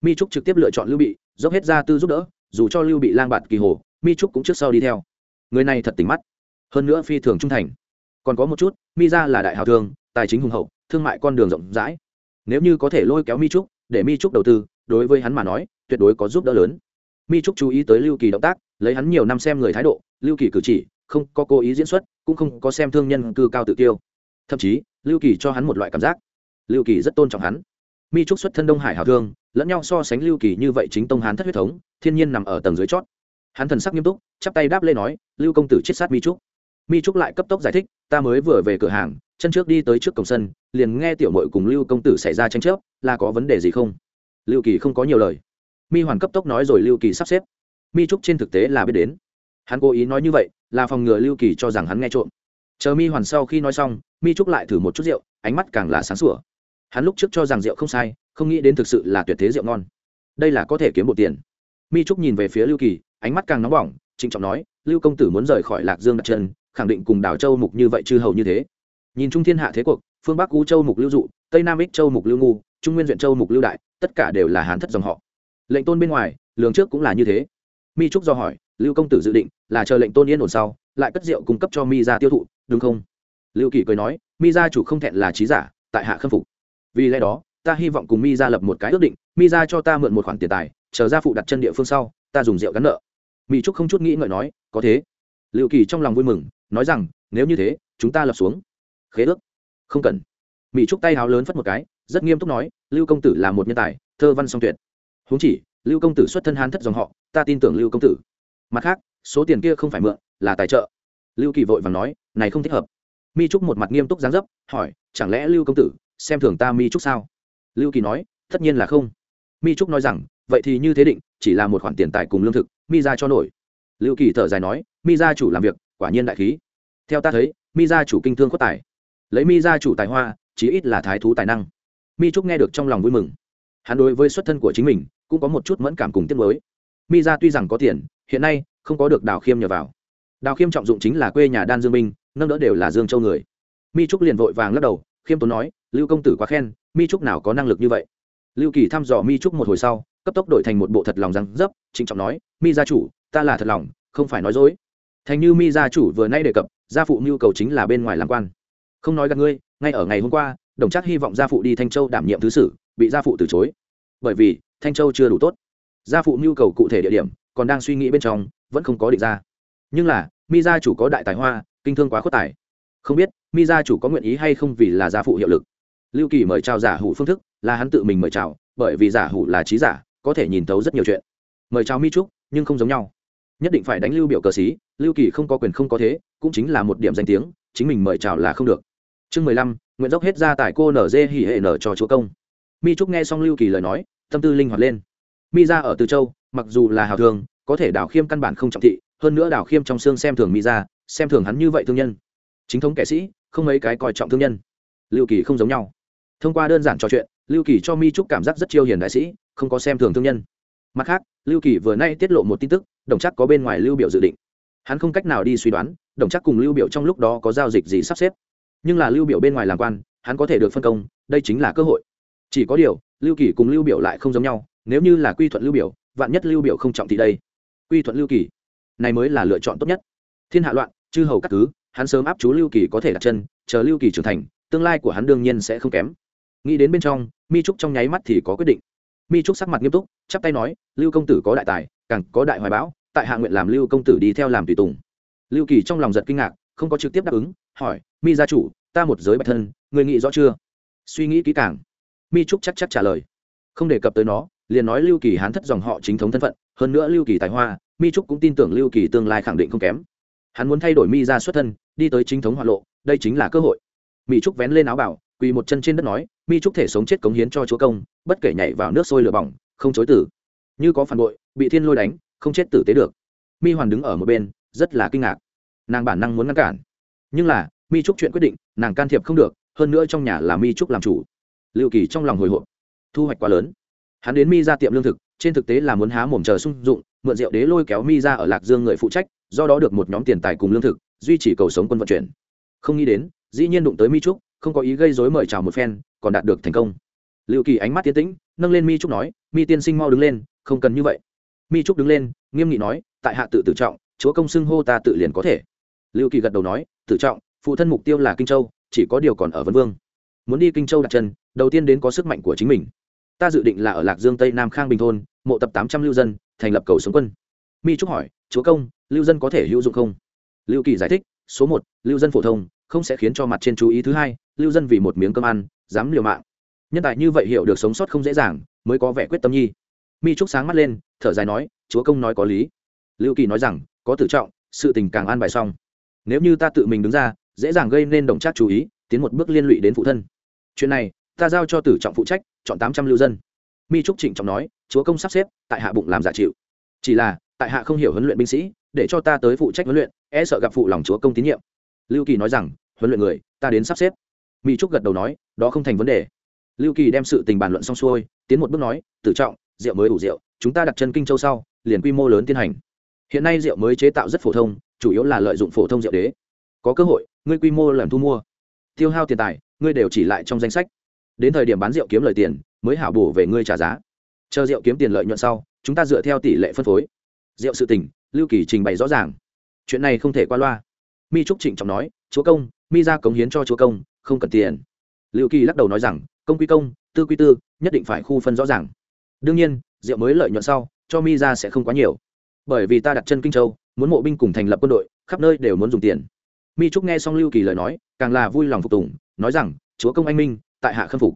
Mi trúc trực tiếp lựa chọn lưu bị, dốc hết ra tư giúp đỡ, dù cho lưu bị lang bạt kỳ hồ, mi trúc cũng trước sau đi theo. Người này thật tỉnh mắt. Hơn nữa phi thường trung thành. Còn có một chút, mi ra là đại hào thương tài chính hùng hậu, thương mại con đường rộng rãi. Nếu như có thể lôi kéo mi trúc, để mi trúc đầu tư, đối với hắn mà nói, tuyệt đối có giúp đỡ lớn. Mi trúc chú ý tới lưu kỳ động tác, lấy hắn nhiều năm xem người thái độ, lưu kỳ cử chỉ, không có cố ý diễn xuất cũng không có xem thương nhân cư cao tự tiêu thậm chí, lưu kỳ cho hắn một loại cảm giác. Lưu kỳ rất tôn trọng hắn. Mi trúc xuất thân đông hải hào thương, lẫn nhau so sánh lưu kỳ như vậy chính tông hán thất huyết thống, thiên nhiên nằm ở tầng dưới chót. Hắn thần sắc nghiêm túc, chắp tay đáp lên nói, lưu công tử chết sát mi trúc. Mi trúc lại cấp tốc giải thích, ta mới vừa về cửa hàng, chân trước đi tới trước cổng sân, liền nghe tiểu mội cùng lưu công tử xảy ra tranh chấp, là có vấn đề gì không? Lưu kỳ không có nhiều lời. Mi hoàn cấp tốc nói rồi lưu kỳ sắp xếp. Mi trúc trên thực tế là biết đến hắn cố ý nói như vậy là phòng ngừa lưu kỳ cho rằng hắn nghe trộm. Chờ mi hoàn sau khi nói xong, mi trúc lại thử một chút rượu, ánh mắt càng là sáng sủa. Hắn lúc trước cho rằng rượu không sai, không nghĩ đến thực sự là tuyệt thế rượu ngon. Đây là có thể kiếm một tiền. Mi trúc nhìn về phía lưu kỳ, ánh mắt càng nóng bỏng, trịnh trọng nói, lưu công tử muốn rời khỏi lạc dương đặt chân, khẳng định cùng đảo châu mục như vậy chư hầu như thế. Nhìn trung thiên hạ thế cuộc, phương bắc cú châu mục lưu dụ, tây nam ích châu mục lưu ngu, trung nguyên duyện châu mục lưu đại, tất cả đều là hán thất dòng họ. Lệnh tôn bên ngoài, lường trước cũng là như thế. Mi trúc do hỏi lưu công tử dự định là chờ lệnh tôn yên ổn sau, lại cất rượu cung cấp cho mi ra tiêu thụ, đúng không? Lưu kỳ cười nói, mi ra chủ không thẹn là trí giả, tại hạ khâm phục. Vì lẽ đó, ta hy vọng cùng mi ra lập một cái ước định, mi ra cho ta mượn một khoản tiền tài, chờ ra phụ đặt chân địa phương sau, ta dùng rượu gắn nợ. Mỹ trúc không chút nghĩ ngợi nói, có thế. Liệu kỳ trong lòng vui mừng, nói rằng, nếu như thế, chúng ta lập xuống. Khế ước. Không cần. Mỹ trúc tay háo lớn phất một cái, rất nghiêm túc nói, lưu công tử là một nhân tài, thơ văn song tuyệt. Huống chỉ, lưu công tử xuất thân hán thất dòng họ, ta tin tưởng lưu công tử mặt khác, số tiền kia không phải mượn, là tài trợ. Lưu kỳ vội và nói, này không thích hợp. Mi trúc một mặt nghiêm túc giáng dấp, hỏi, chẳng lẽ lưu công tử xem thường ta mi trúc sao? Lưu kỳ nói, tất nhiên là không. Mi trúc nói rằng, vậy thì như thế định, chỉ là một khoản tiền tài cùng lương thực, mi ra cho nổi. Lưu kỳ thở dài nói, mi gia chủ làm việc, quả nhiên đại khí. Theo ta thấy, mi gia chủ kinh thương có tài. Lấy mi gia chủ tài hoa, chí ít là thái thú tài năng. Mi trúc nghe được trong lòng vui mừng. Hắn đối với xuất thân của chính mình, cũng có một chút mẫn cảm cùng tiết mới mi gia tuy rằng có tiền, hiện nay không có được đào khiêm nhờ vào. Đào khiêm trọng dụng chính là quê nhà đan dương minh, nâng đỡ đều là dương châu người. Mi trúc liền vội vàng lắc đầu, khiêm tốn nói, lưu công tử quá khen, mi trúc nào có năng lực như vậy? Lưu kỳ thăm dò mi trúc một hồi sau, cấp tốc đổi thành một bộ thật lòng răng dấp, trịnh trọng nói, mi gia chủ, ta là thật lòng, không phải nói dối. Thành như mi gia chủ vừa nay đề cập, gia phụ nhu cầu chính là bên ngoài làm quan. Không nói gặp ngươi, ngay ở ngày hôm qua, đồng chắc hy vọng gia phụ đi thanh châu đảm nhiệm thứ sử, bị gia phụ từ chối. Bởi vì, thanh châu chưa đủ tốt gia phụ nhu cầu cụ thể địa điểm, còn đang suy nghĩ bên trong, vẫn không có định ra. Nhưng là, mi gia chủ có đại tài hoa, kinh thương quá khuất tài. Không biết, mi gia chủ có nguyện ý hay không vì là gia phụ hiệu lực. Lưu kỳ mời chào giả hủ phương thức, là hắn tự mình mời chào, bởi vì giả hủ là trí giả, có thể nhìn thấu rất nhiều chuyện. Mời chào mi trúc, nhưng không giống nhau. Nhất định phải đánh lưu biểu cờ xí, lưu kỳ không có quyền không có thế, cũng chính là một điểm danh tiếng, chính mình mời chào là không được. Chương mười lăm, nguyện dốc hết ra tại cô nở dê hỉ hệ nở cho chúa công. Mi trúc nghe xong lưu kỳ lời nói, tâm tư linh hoạt lên mi ra ở từ châu, mặc dù là hào thường, có thể đào khiêm căn bản không trọng thị, hơn nữa đào khiêm trong xương xem thường mi ra, xem thường hắn như vậy thương nhân. Chính thống kẻ sĩ, không mấy cái coi trọng thương nhân. Lưu kỳ không giống nhau. Thông qua đơn giản trò chuyện, lưu kỳ cho mi trúc cảm giác rất chiêu hiền đại sĩ, không có xem thường thương nhân. Mặt khác, lưu kỳ vừa nay tiết lộ một tin tức, đồng chắc có bên ngoài lưu biểu dự định. Hắn không cách nào đi suy đoán, đồng chắc cùng lưu biểu trong lúc đó có giao dịch gì sắp xếp. Nhưng là lưu biểu bên ngoài làm quan, hắn có thể được phân công, đây chính là cơ hội. Chỉ có điều, lưu kỳ cùng lưu biểu lại không giống nhau nếu như là quy thuận lưu biểu, vạn nhất lưu biểu không trọng thì đây. Quy thuận lưu kỳ, này mới là lựa chọn tốt nhất. Thiên hạ loạn, chư hầu các cứ, hắn sớm áp chú lưu kỳ có thể đặt chân, chờ lưu kỳ trưởng thành, tương lai của hắn đương nhiên sẽ không kém. Nghĩ đến bên trong, mi trúc trong nháy mắt thì có quyết định. Mi trúc sắc mặt nghiêm túc, chắp tay nói, lưu công tử có đại tài, càng có đại hoài bão, tại hạ nguyện làm lưu công tử đi theo làm tùy tùng. Lưu kỳ trong lòng giật kinh ngạc, không có trực tiếp đáp ứng, hỏi, mi gia chủ, ta một giới bạch thân, người nghĩ rõ chưa? Suy nghĩ kỹ càng, mi trúc chắc chắc trả lời, không đề cập tới nó liền nói lưu kỳ hán thất dòng họ chính thống thân phận, hơn nữa lưu kỳ tài hoa, mi trúc cũng tin tưởng lưu kỳ tương lai khẳng định không kém. Hắn muốn thay đổi mi ra xuất thân, đi tới chính thống hoạn lộ, đây chính là cơ hội. Mi trúc vén lên áo bảo, quỳ một chân trên đất nói, mi trúc thể sống chết cống hiến cho chúa công, bất kể nhảy vào nước sôi lửa bỏng, không chối tử. Như có phản bội, bị thiên lôi đánh, không chết tử tế được. Mi hoàn đứng ở một bên, rất là kinh ngạc. Nàng bản năng muốn ngăn cản. Nhưng là, mi trúc chuyện quyết định, nàng can thiệp không được, hơn nữa trong nhà là mi trúc làm chủ. Liệu kỳ trong lòng hồi hộp. Thu hoạch quá lớn hắn đến mi ra tiệm lương thực, trên thực tế là muốn há mồm chờ sung dụng, mượn rượu đế lôi kéo mi ra ở lạc dương người phụ trách, do đó được một nhóm tiền tài cùng lương thực, duy trì cầu sống quân vận chuyển. Không nghĩ đến, dĩ nhiên đụng tới mi trúc, không có ý gây dối mời chào một phen, còn đạt được thành công. Liệu kỳ ánh mắt tiến tĩnh, nâng lên mi trúc nói, mi tiên sinh mau đứng lên, không cần như vậy. Mi trúc đứng lên, nghiêm nghị nói, tại hạ tự tự trọng, chúa công xưng hô ta tự liền có thể. Liệu kỳ gật đầu nói tự trọng, phụ thân mục tiêu là kinh châu, chỉ có điều còn ở vân vương. Muốn đi kinh châu đặt chân, đầu tiên đến có sức mạnh của chính mình ta dự định là ở lạc dương tây nam khang bình thôn, mộ tập tám trăm lưu dân, thành lập cầu sống quân. Mi trúc hỏi, chúa công, lưu dân có thể hữu dụng không? Lưu kỳ giải thích, số một, lưu dân phổ thông, không sẽ khiến cho mặt trên chú ý. Thứ hai, lưu dân vì một miếng cơm ăn, dám liều mạng. Nhân tài như vậy hiểu được sống sót không dễ dàng, mới có vẻ quyết tâm nhi. Mi trúc sáng mắt lên, thở dài nói, chúa công nói có lý. Lưu kỳ nói rằng, có tử trọng, sự tình càng an bài xong. Nếu như ta tự mình đứng ra, dễ dàng gây nên đồng trác chú ý, tiến một bước liên lụy đến phụ thân. Chuyện này ta giao cho tử trọng phụ trách, chọn tám trăm lưu dân. Mi trúc trịnh trọng nói, chúa công sắp xếp, tại hạ bụng làm giả chịu. Chỉ là, tại hạ không hiểu huấn luyện binh sĩ, để cho ta tới phụ trách huấn luyện e sợ gặp phụ lòng chúa công tín nhiệm. Lưu kỳ nói rằng, huấn luyện người, ta đến sắp xếp. Mỹ trúc gật đầu nói, đó không thành vấn đề. Lưu kỳ đem sự tình bàn luận xong xuôi, tiến một bước nói tự trọng, rượu mới đủ rượu, chúng ta đặt chân kinh châu sau, liền quy mô lớn tiến hành. Hiện nay rượu mới chế tạo rất phổ thông, chủ yếu là lợi dụng phổ thông rượu đế. Có cơ hội, ngươi quy mô làm thu mua. Tiêu hao tiền tài, ngươi đều chỉ lại trong danh sách đến thời điểm bán rượu kiếm lời tiền, mới hảo bổ về ngươi trả giá. Chờ rượu kiếm tiền lợi nhuận sau, chúng ta dựa theo tỷ lệ phân phối. Rượu sự tình, lưu kỳ trình bày rõ ràng. Chuyện này không thể qua loa. Mi trúc trịnh trọng nói, chúa công, mi ra cống hiến cho chúa công, không cần tiền. Lưu kỳ lắc đầu nói rằng, công quy công, tư quy tư, nhất định phải khu phân rõ ràng. Đương nhiên, rượu mới lợi nhuận sau, cho mi ra sẽ không quá nhiều. Bởi vì ta đặt chân kinh châu, muốn mộ binh cùng thành lập quân đội, khắp nơi đều muốn dùng tiền. Mi trúc nghe xong lưu kỳ lời nói, càng là vui lòng phục tùng, nói rằng, chúa công anh minh tại hạ khâm phục.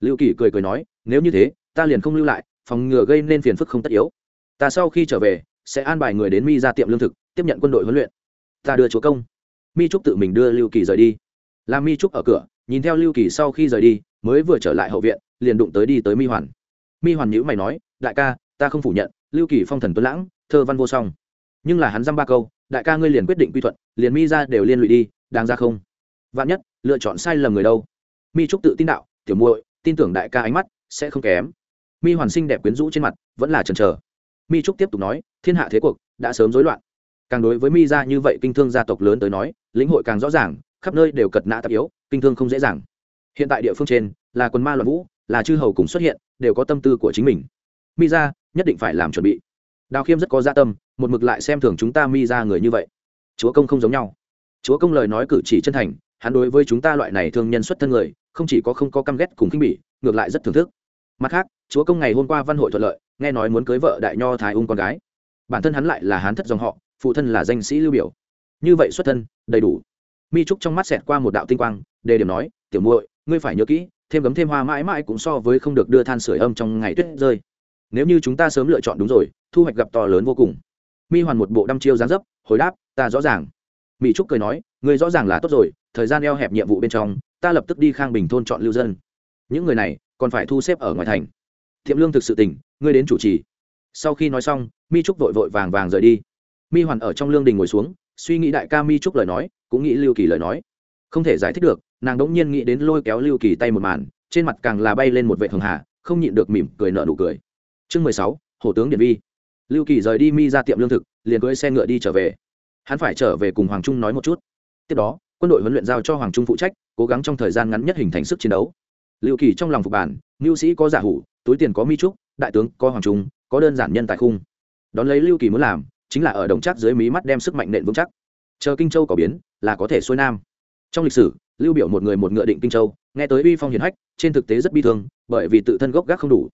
Lưu kỳ cười cười nói, nếu như thế, ta liền không lưu lại, phòng ngừa gây nên phiền phức không tất yếu. Ta sau khi trở về, sẽ an bài người đến mi ra tiệm lương thực, tiếp nhận quân đội huấn luyện. Ta đưa chúa công. Mi trúc tự mình đưa lưu kỳ rời đi. Làm mi trúc ở cửa, nhìn theo lưu kỳ sau khi rời đi, mới vừa trở lại hậu viện, liền đụng tới đi tới mi hoàn. Mi hoàn nhữ mày nói, đại ca, ta không phủ nhận, lưu kỳ phong thần tuấn lãng, thơ văn vô song. Nhưng là hắn dăm ba câu, đại ca ngươi liền quyết định quy thuận, liền mi ra đều liên lụy đi, đáng ra không? Vạn nhất, lựa chọn sai lầm người đâu? Mi trúc tự tin đạo, tiểu muội, tin tưởng đại ca ánh mắt sẽ không kém. Mi hoàn sinh đẹp quyến rũ trên mặt vẫn là chần chờ. Mi trúc tiếp tục nói, thiên hạ thế cuộc đã sớm rối loạn. Càng đối với mi ra như vậy kinh thương gia tộc lớn tới nói, lĩnh hội càng rõ ràng, khắp nơi đều cật nã tạp yếu, kinh thương không dễ dàng. Hiện tại địa phương trên là quân ma loạn vũ, là chư hầu cùng xuất hiện, đều có tâm tư của chính mình. Mi ra nhất định phải làm chuẩn bị. Đào khiêm rất có gia tâm, một mực lại xem thường chúng ta mi ra người như vậy. Chúa công không giống nhau. Chúa công lời nói cử chỉ chân thành, hắn đối với chúng ta loại này thương nhân xuất thân người không chỉ có không có căm ghét cùng khinh bỉ, ngược lại rất thưởng thức. Mặt khác, chúa công ngày hôm qua văn hội thuận lợi, nghe nói muốn cưới vợ đại nho thái ung con gái. Bản thân hắn lại là hán thất dòng họ, phụ thân là danh sĩ lưu biểu. Như vậy xuất thân, đầy đủ. Mi trúc trong mắt xẹt qua một đạo tinh quang, đề điểm nói, tiểu muội, ngươi phải nhớ kỹ, thêm gấm thêm hoa mãi mãi cũng so với không được đưa than sửa âm trong ngày tuyết rơi. Nếu như chúng ta sớm lựa chọn đúng rồi, thu hoạch gặp to lớn vô cùng. Mi hoàn một bộ đăm chiêu gián dấp, hồi đáp, ta rõ ràng. Mỹ trúc cười nói người rõ ràng là tốt rồi, thời gian eo hẹp nhiệm vụ bên trong ta lập tức đi khang bình thôn chọn lưu dân. Những người này còn phải thu xếp ở ngoài thành. Thiệm lương thực sự tỉnh, ngươi đến chủ trì. Sau khi nói xong, mi trúc vội vội vàng vàng rời đi. Mi hoàn ở trong lương đình ngồi xuống, suy nghĩ đại ca mi trúc lời nói, cũng nghĩ lưu kỳ lời nói. Không thể giải thích được, nàng đ ỗ n g nhiên nghĩ đến lôi kéo lưu kỳ tay một màn, trên mặt càng là bay lên một vệ thường hạ không nhịn được mỉm cười nợ nụ cười. Chương mười sáu, hổ tướng điện vi. Lưu kỳ rời đi mi ra tiệm lương thực, liền cưỡi xe ngựa đi trở về. Hắn phải trở về cùng hoàng trung nói một chút. Tiếp đó quân đội huấn luyện giao cho hoàng trung phụ trách, cố gắng trong thời gian ngắn nhất hình thành sức chiến đấu. Lưu kỳ trong lòng phục bản, mưu sĩ có giả hủ, túi tiền có mi trúc, đại tướng có hoàng trung, có đơn giản nhân tài khung. Đón lấy lưu kỳ muốn làm, chính là ở đồng chắc dưới mí mắt đem sức mạnh nện vững chắc. Chờ kinh châu có biến, là có thể xuôi nam. Trong lịch sử lưu biểu một người một ngựa định kinh châu, nghe tới uy phong hiền hách, trên thực tế rất bi thương, bởi vì tự thân gốc gác không đủ.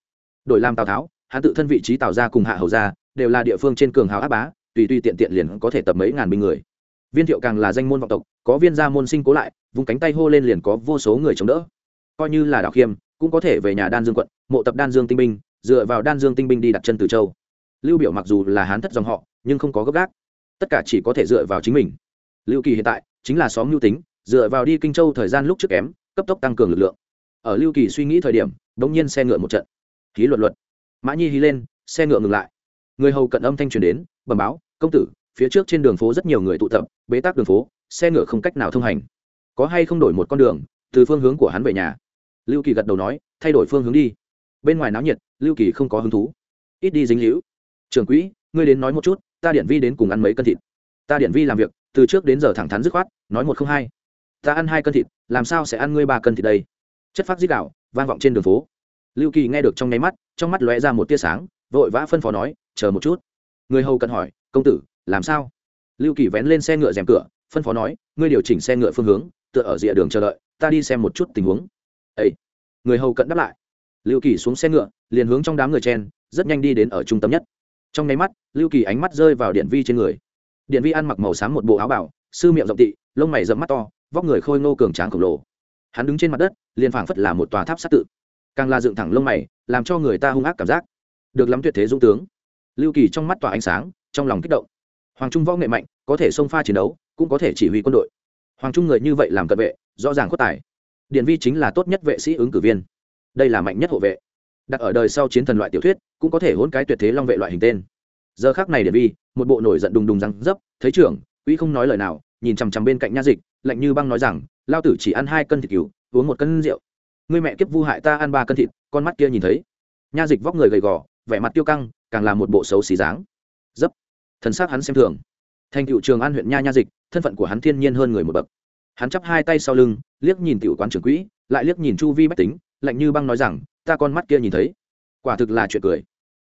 Đổi làm tào tháo, hắn tự thân vị trí tào gia cùng hạ hầu gia, đều là địa phương trên cường hào áp bá, tùy tùy tiện tiện liền có thể tập mấy ngàn binh người viên thiệu càng là danh môn vọng tộc, có viên gia môn sinh cố lại vùng cánh tay hô lên liền có vô số người chống đỡ. Coi như là đạo khiêm, cũng có thể về nhà đan dương quận, mộ tập đan dương tinh binh, dựa vào đan dương tinh binh đi đặt chân từ châu. Lưu biểu mặc dù là hán thất dòng họ, nhưng không có gấp gác tất cả chỉ có thể dựa vào chính mình. Lưu kỳ hiện tại, chính là xóm lưu tính, dựa vào đi kinh châu thời gian lúc trước kém, cấp tốc tăng cường lực lượng. Ở lưu kỳ suy nghĩ thời điểm, đống nhiên xe ngựa một trận. Khí luật luật. Mã nhi hí lên, xe ngựa ngừng lại. Người hầu cận âm thanh truyền đến, bẩm báo, công tử phía trước trên đường phố rất nhiều người tụ tập, bế tắc đường phố, xe ngựa không cách nào thông hành. Có hay không đổi một con đường, từ phương hướng của hắn về nhà? Lưu kỳ gật đầu nói, thay đổi phương hướng đi. Bên ngoài náo nhiệt, lưu kỳ không có hứng thú. Ít đi dính hữu trường quỹ, ngươi đến nói một chút, ta điện vi đến cùng ăn mấy cân thịt? Ta điện vi làm việc, từ trước đến giờ thẳng thắn dứt khoát, nói một không hai. Ta ăn hai cân thịt, làm sao sẽ ăn ngươi ba cân thịt đây? Chất phát dít đạo, vang vọng trên đường phố. Lưu kỳ nghe được trong nháy mắt, trong mắt lóe ra một tia sáng, vội vã phân phó nói, chờ một chút. Người hầu cần hỏi, công tử làm sao? Lưu kỳ vén lên xe ngựa rèm cửa, phân phó nói, ngươi điều chỉnh xe ngựa phương hướng, tựa ở rìa đường chờ đợi, ta đi xem một chút tình huống. Ấy người hầu cận đáp lại. Lưu kỳ xuống xe ngựa, liền hướng trong đám người chen, rất nhanh đi đến ở trung tâm nhất. Trong nháy mắt, lưu kỳ ánh mắt rơi vào điện vi trên người. Điện vi ăn mặc màu xám một bộ áo bảo sư miệng rộng tị, lông mày rậm mắt to, vóc người khôi ngô cường tráng khổng lồ. Hắn đứng trên mặt đất, liền phảng phất là một tòa tháp sát tự. Càng là dựng thẳng lông mày, làm cho người ta hung ác cảm giác. Được lắm tuyệt thế dũng tướng. Lưu kỳ trong mắt tỏa ánh sáng, trong lòng kích động hoàng trung võ nghệ mạnh, có thể xông pha chiến đấu, cũng có thể chỉ huy quân đội. Hoàng trung người như vậy làm cận vệ, rõ ràng khuất tài. Điện vi chính là tốt nhất vệ sĩ ứng cử viên. Đây là mạnh nhất hộ vệ. Đặt ở đời sau chiến thần loại tiểu thuyết, cũng có thể hôn cái tuyệt thế long vệ loại hình tên. Giờ khác này điện vi, một bộ nổi giận đùng đùng răng dấp, thấy trưởng uy không nói lời nào, nhìn chằm chằm bên cạnh nha dịch, lạnh như băng nói rằng, lao tử chỉ ăn hai cân thịt cứu uống một cân rượu. Người mẹ kiếp vu hại ta ăn ba cân thịt, con mắt kia nhìn thấy. Nha dịch vóc người gầy gò, vẻ mặt tiêu căng, càng là một bộ xấu xí dáng thần s hắn xem thường. Thành cựu trường an huyện nha nha dịch, thân phận của hắn thiên nhiên hơn người một bậc. Hắn chắp hai tay sau lưng, liếc nhìn tiểu quán trưởng quỹ, lại liếc nhìn chu vi bách tính, lạnh như băng nói rằng, ta con mắt kia nhìn thấy. Quả thực là chuyện cười.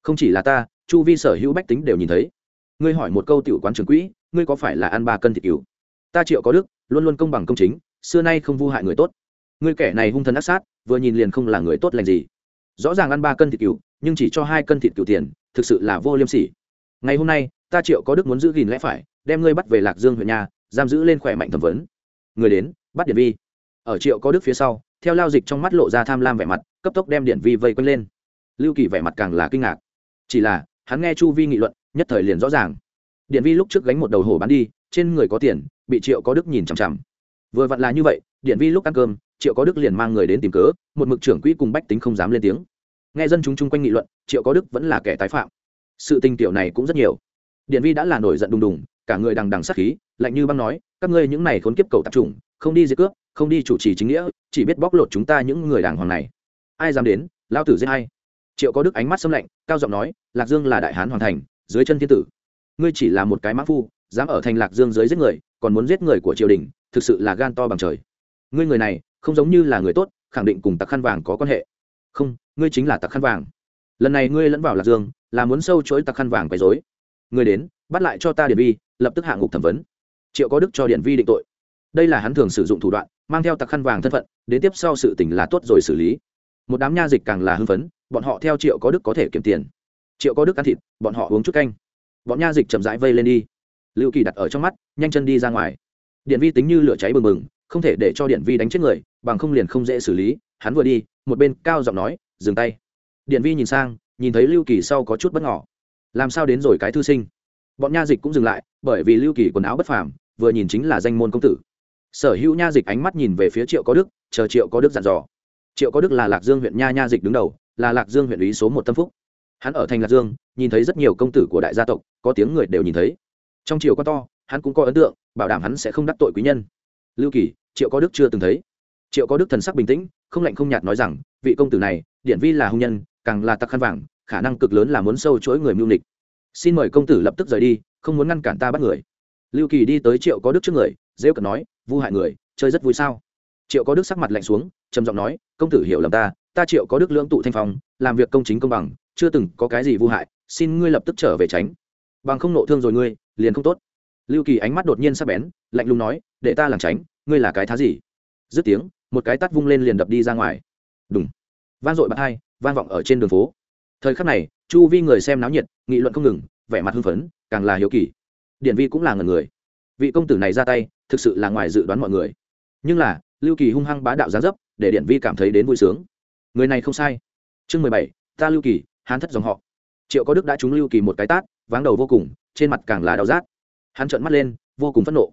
Không chỉ là ta, chu vi sở hữu bách tính đều nhìn thấy. Ngươi hỏi một câu tiểu quán trưởng quỹ, ngươi có phải là ăn ba cân thịt cừu? Ta triệu có đức, luôn luôn công bằng công chính, xưa nay không vu hại người tốt. Ngươi kẻ này hung thần ác sát, vừa nhìn liền không là người tốt lành gì. Rõ ràng ăn ba cân thịt cừu, nhưng chỉ cho hai cân thịt cừu tiền, thực sự là vô liêm sỉ. Ngày hôm nay ta triệu có đức muốn giữ gìn lẽ phải, đem ngươi bắt về lạc dương huyện nhà, giam giữ lên khỏe mạnh thẩm vấn. Người đến, bắt điện vi. Ở triệu có đức phía sau, theo lao dịch trong mắt lộ ra tham lam vẻ mặt, cấp tốc đem điện vi vây quanh lên. Lưu kỳ vẻ mặt càng là kinh ngạc. Chỉ là, hắn nghe chu vi nghị luận, nhất thời liền rõ ràng. Điện vi lúc trước gánh một đầu hổ bán đi, trên người có tiền, bị triệu có đức nhìn chằm chằm. Vừa vặn là như vậy điện vi lúc ăn cơm, triệu có đức liền mang người đến tìm cớ, một mực trưởng quỹ cùng bách tính không dám lên tiếng. Nghe dân chúng chung quanh nghị luận, triệu có đức vẫn là kẻ tái phạm. Sự tình tiểu này cũng rất nhiều điện vi đã là nổi giận đùng đùng, cả người đằng đằng sát khí, lạnh như băng nói, các ngươi những này khốn kiếp cầu tạp chủng, không đi diệt cướp, không đi chủ trì chính nghĩa, chỉ biết bóc lột chúng ta những người đàng hoàng này. Ai dám đến, lao tử giết hay triệu có đức ánh mắt xâm lạnh, cao giọng nói, lạc dương là đại hán hoàn thành, dưới chân thiên tử. Ngươi chỉ là một cái mã phu, dám ở thành lạc dương dưới giết người, còn muốn giết người của triều đình, thực sự là gan to bằng trời. Ngươi người này, không giống như là người tốt, khẳng định cùng tặc khăn vàng có quan hệ. Không, ngươi chính là tặc khăn vàng. Lần này ngươi lẫn vào lạc dương, là muốn sâu chối tặc khăn vàng quấy dối ngươi đến, bắt lại cho ta điện vi, lập tức hạ ngục thẩm vấn. Triệu có đức cho điện vi định tội. Đây là hắn thường sử dụng thủ đoạn, mang theo tặc khăn vàng thân phận, đến tiếp sau sự tình là tốt rồi xử lý. Một đám nha dịch càng là hưng phấn, bọn họ theo triệu có đức có thể kiếm tiền. Triệu có đức ăn thịt, bọn họ uống chút canh. Bọn nha dịch chậm rãi vây lên đi. Lưu kỳ đặt ở trong mắt, nhanh chân đi ra ngoài. Điện vi tính như lửa cháy bừng bừng, không thể để cho điện vi đánh chết người, bằng không liền không dễ xử lý. Hắn vừa đi, một bên cao giọng nói, dừng tay. Điện vi nhìn sang, nhìn thấy lưu kỳ sau có chút bất ngỏ làm sao đến rồi cái thư sinh? Bọn nha dịch cũng dừng lại, bởi vì lưu kỳ quần áo bất phàm, vừa nhìn chính là danh môn công tử. Sở hữu nha dịch ánh mắt nhìn về phía triệu có đức, chờ triệu có đức dặn dò. Triệu có đức là lạc dương huyện nha nha dịch đứng đầu, là lạc dương huyện ý số một tâm phúc. Hắn ở thành lạc dương, nhìn thấy rất nhiều công tử của đại gia tộc, có tiếng người đều nhìn thấy. Trong triều có to, hắn cũng có ấn tượng, bảo đảm hắn sẽ không đắc tội quý nhân. Lưu kỳ, triệu có đức chưa từng thấy. Triệu có đức thần sắc bình tĩnh, không lạnh không nhạt nói rằng, vị công tử này, điển vi là hùng nhân, càng là tặc khăn vàng khả năng cực lớn là muốn sâu chuỗi người mưu nịch xin mời công tử lập tức rời đi, không muốn ngăn cản ta bắt người. Lưu kỳ đi tới triệu có đức trước người dễ cận nói, vu hại người, chơi rất vui sao? Triệu có đức sắc mặt lạnh xuống, trầm giọng nói, công tử hiểu lầm ta ta triệu có đức lưỡng tụ thanh phong, làm việc công chính công bằng, chưa từng có cái gì vu hại, xin ngươi lập tức trở về tránh. Bằng không nộ thương rồi ngươi, liền không tốt. Lưu kỳ ánh mắt đột nhiên sắc bén, lạnh lùng nói, để ta làm tránh, ngươi là cái thá gì? Dứt tiếng, một cái tắt vung lên liền đập đi ra ngoài. Đúng vang dội bạc hai, vang vọng ở trên đường phố thời khắc này, chu vi người xem náo nhiệt, nghị luận không ngừng, vẻ mặt hưng phấn, càng là hiếu kỳ. Điển vi cũng là ngần người. Vị công tử này ra tay, thực sự là ngoài dự đoán mọi người. Nhưng là, lưu kỳ hung hăng bá đạo giá dấp, để điển vi cảm thấy đến vui sướng. Người này không sai. Chương mười bảy, ta lưu kỳ, hán thất dòng họ. Triệu có đức đã trúng lưu kỳ một cái tát, váng đầu vô cùng, trên mặt càng là đau rát. Hắn trợn mắt lên, vô cùng phẫn nộ.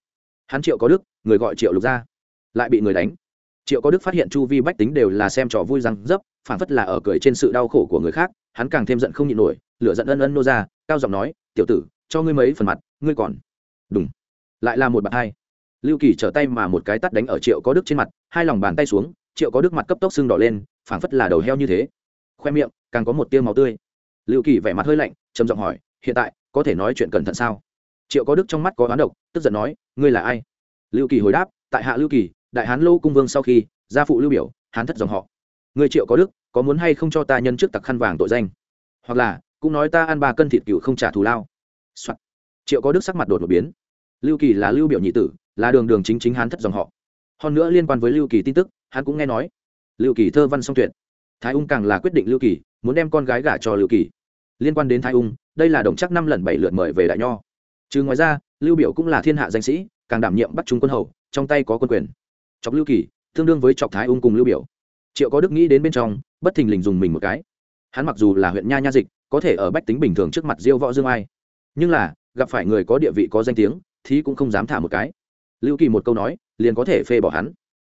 Hắn triệu có đức, người gọi triệu lục ra. Lại bị người đánh. Triệu có đức phát hiện chu vi bách tính đều là xem trò vui răng dấp phản phất là ở cười trên sự đau khổ của người khác, hắn càng thêm giận không nhịn nổi, lửa giận ân ân nô ra, cao giọng nói, tiểu tử, cho ngươi mấy phần mặt, ngươi còn đúng lại là một bạn hai. Lưu kỳ trở tay mà một cái tắt đánh ở triệu có đức trên mặt, hai lòng bàn tay xuống, triệu có đức mặt cấp tốc sưng đỏ lên, phảng phất là đầu heo như thế. Khoe miệng, càng có một tiêu máu tươi. Lưu kỳ vẻ mặt hơi lạnh, trầm giọng hỏi, hiện tại, có thể nói chuyện cẩn thận sao? Triệu có đức trong mắt có oán độc, tức giận nói, ngươi là ai? Lưu kỳ hồi đáp, tại hạ lưu kỳ, đại hán lô cung vương sau khi, gia phụ lưu biểu, hán thất dòng họ người triệu có đức, có muốn hay không cho ta nhân trước tặc khăn vàng tội danh? Hoặc là, cũng nói ta ăn ba cân thịt cựu không trả thù lao、Soạn. triệu có đức sắc mặt đột một biến. Lưu kỳ là lưu biểu nhị tử, là đường đường chính chính hán thất dòng họ. Hơn nữa liên quan với lưu kỳ tin tức, hắn cũng nghe nói. Lưu kỳ thơ văn song tuyệt. Thái ung càng là quyết định lưu kỳ, muốn đem con gái gả cho lưu kỳ. Liên quan đến thái ung, đây là đồng chắc năm lần bảy lượt mời về đại nho. Trừ ngoài ra, lưu biểu cũng là thiên hạ danh sĩ, càng đảm nhiệm bắt chúng quân hầu, trong tay có quân quyền. Chọc lưu kỳ, tương đương với chọc thái ung cùng lưu biểu triệu có đức nghĩ đến bên trong, bất thình lình dùng mình một cái. Hắn mặc dù là huyện nha nha dịch, có thể ở bách tính bình thường trước mặt diêu võ dương ai. Nhưng là, gặp phải người có địa vị, có danh tiếng, thì cũng không dám thả một cái. Lưu kỳ một câu nói, liền có thể phê bỏ hắn.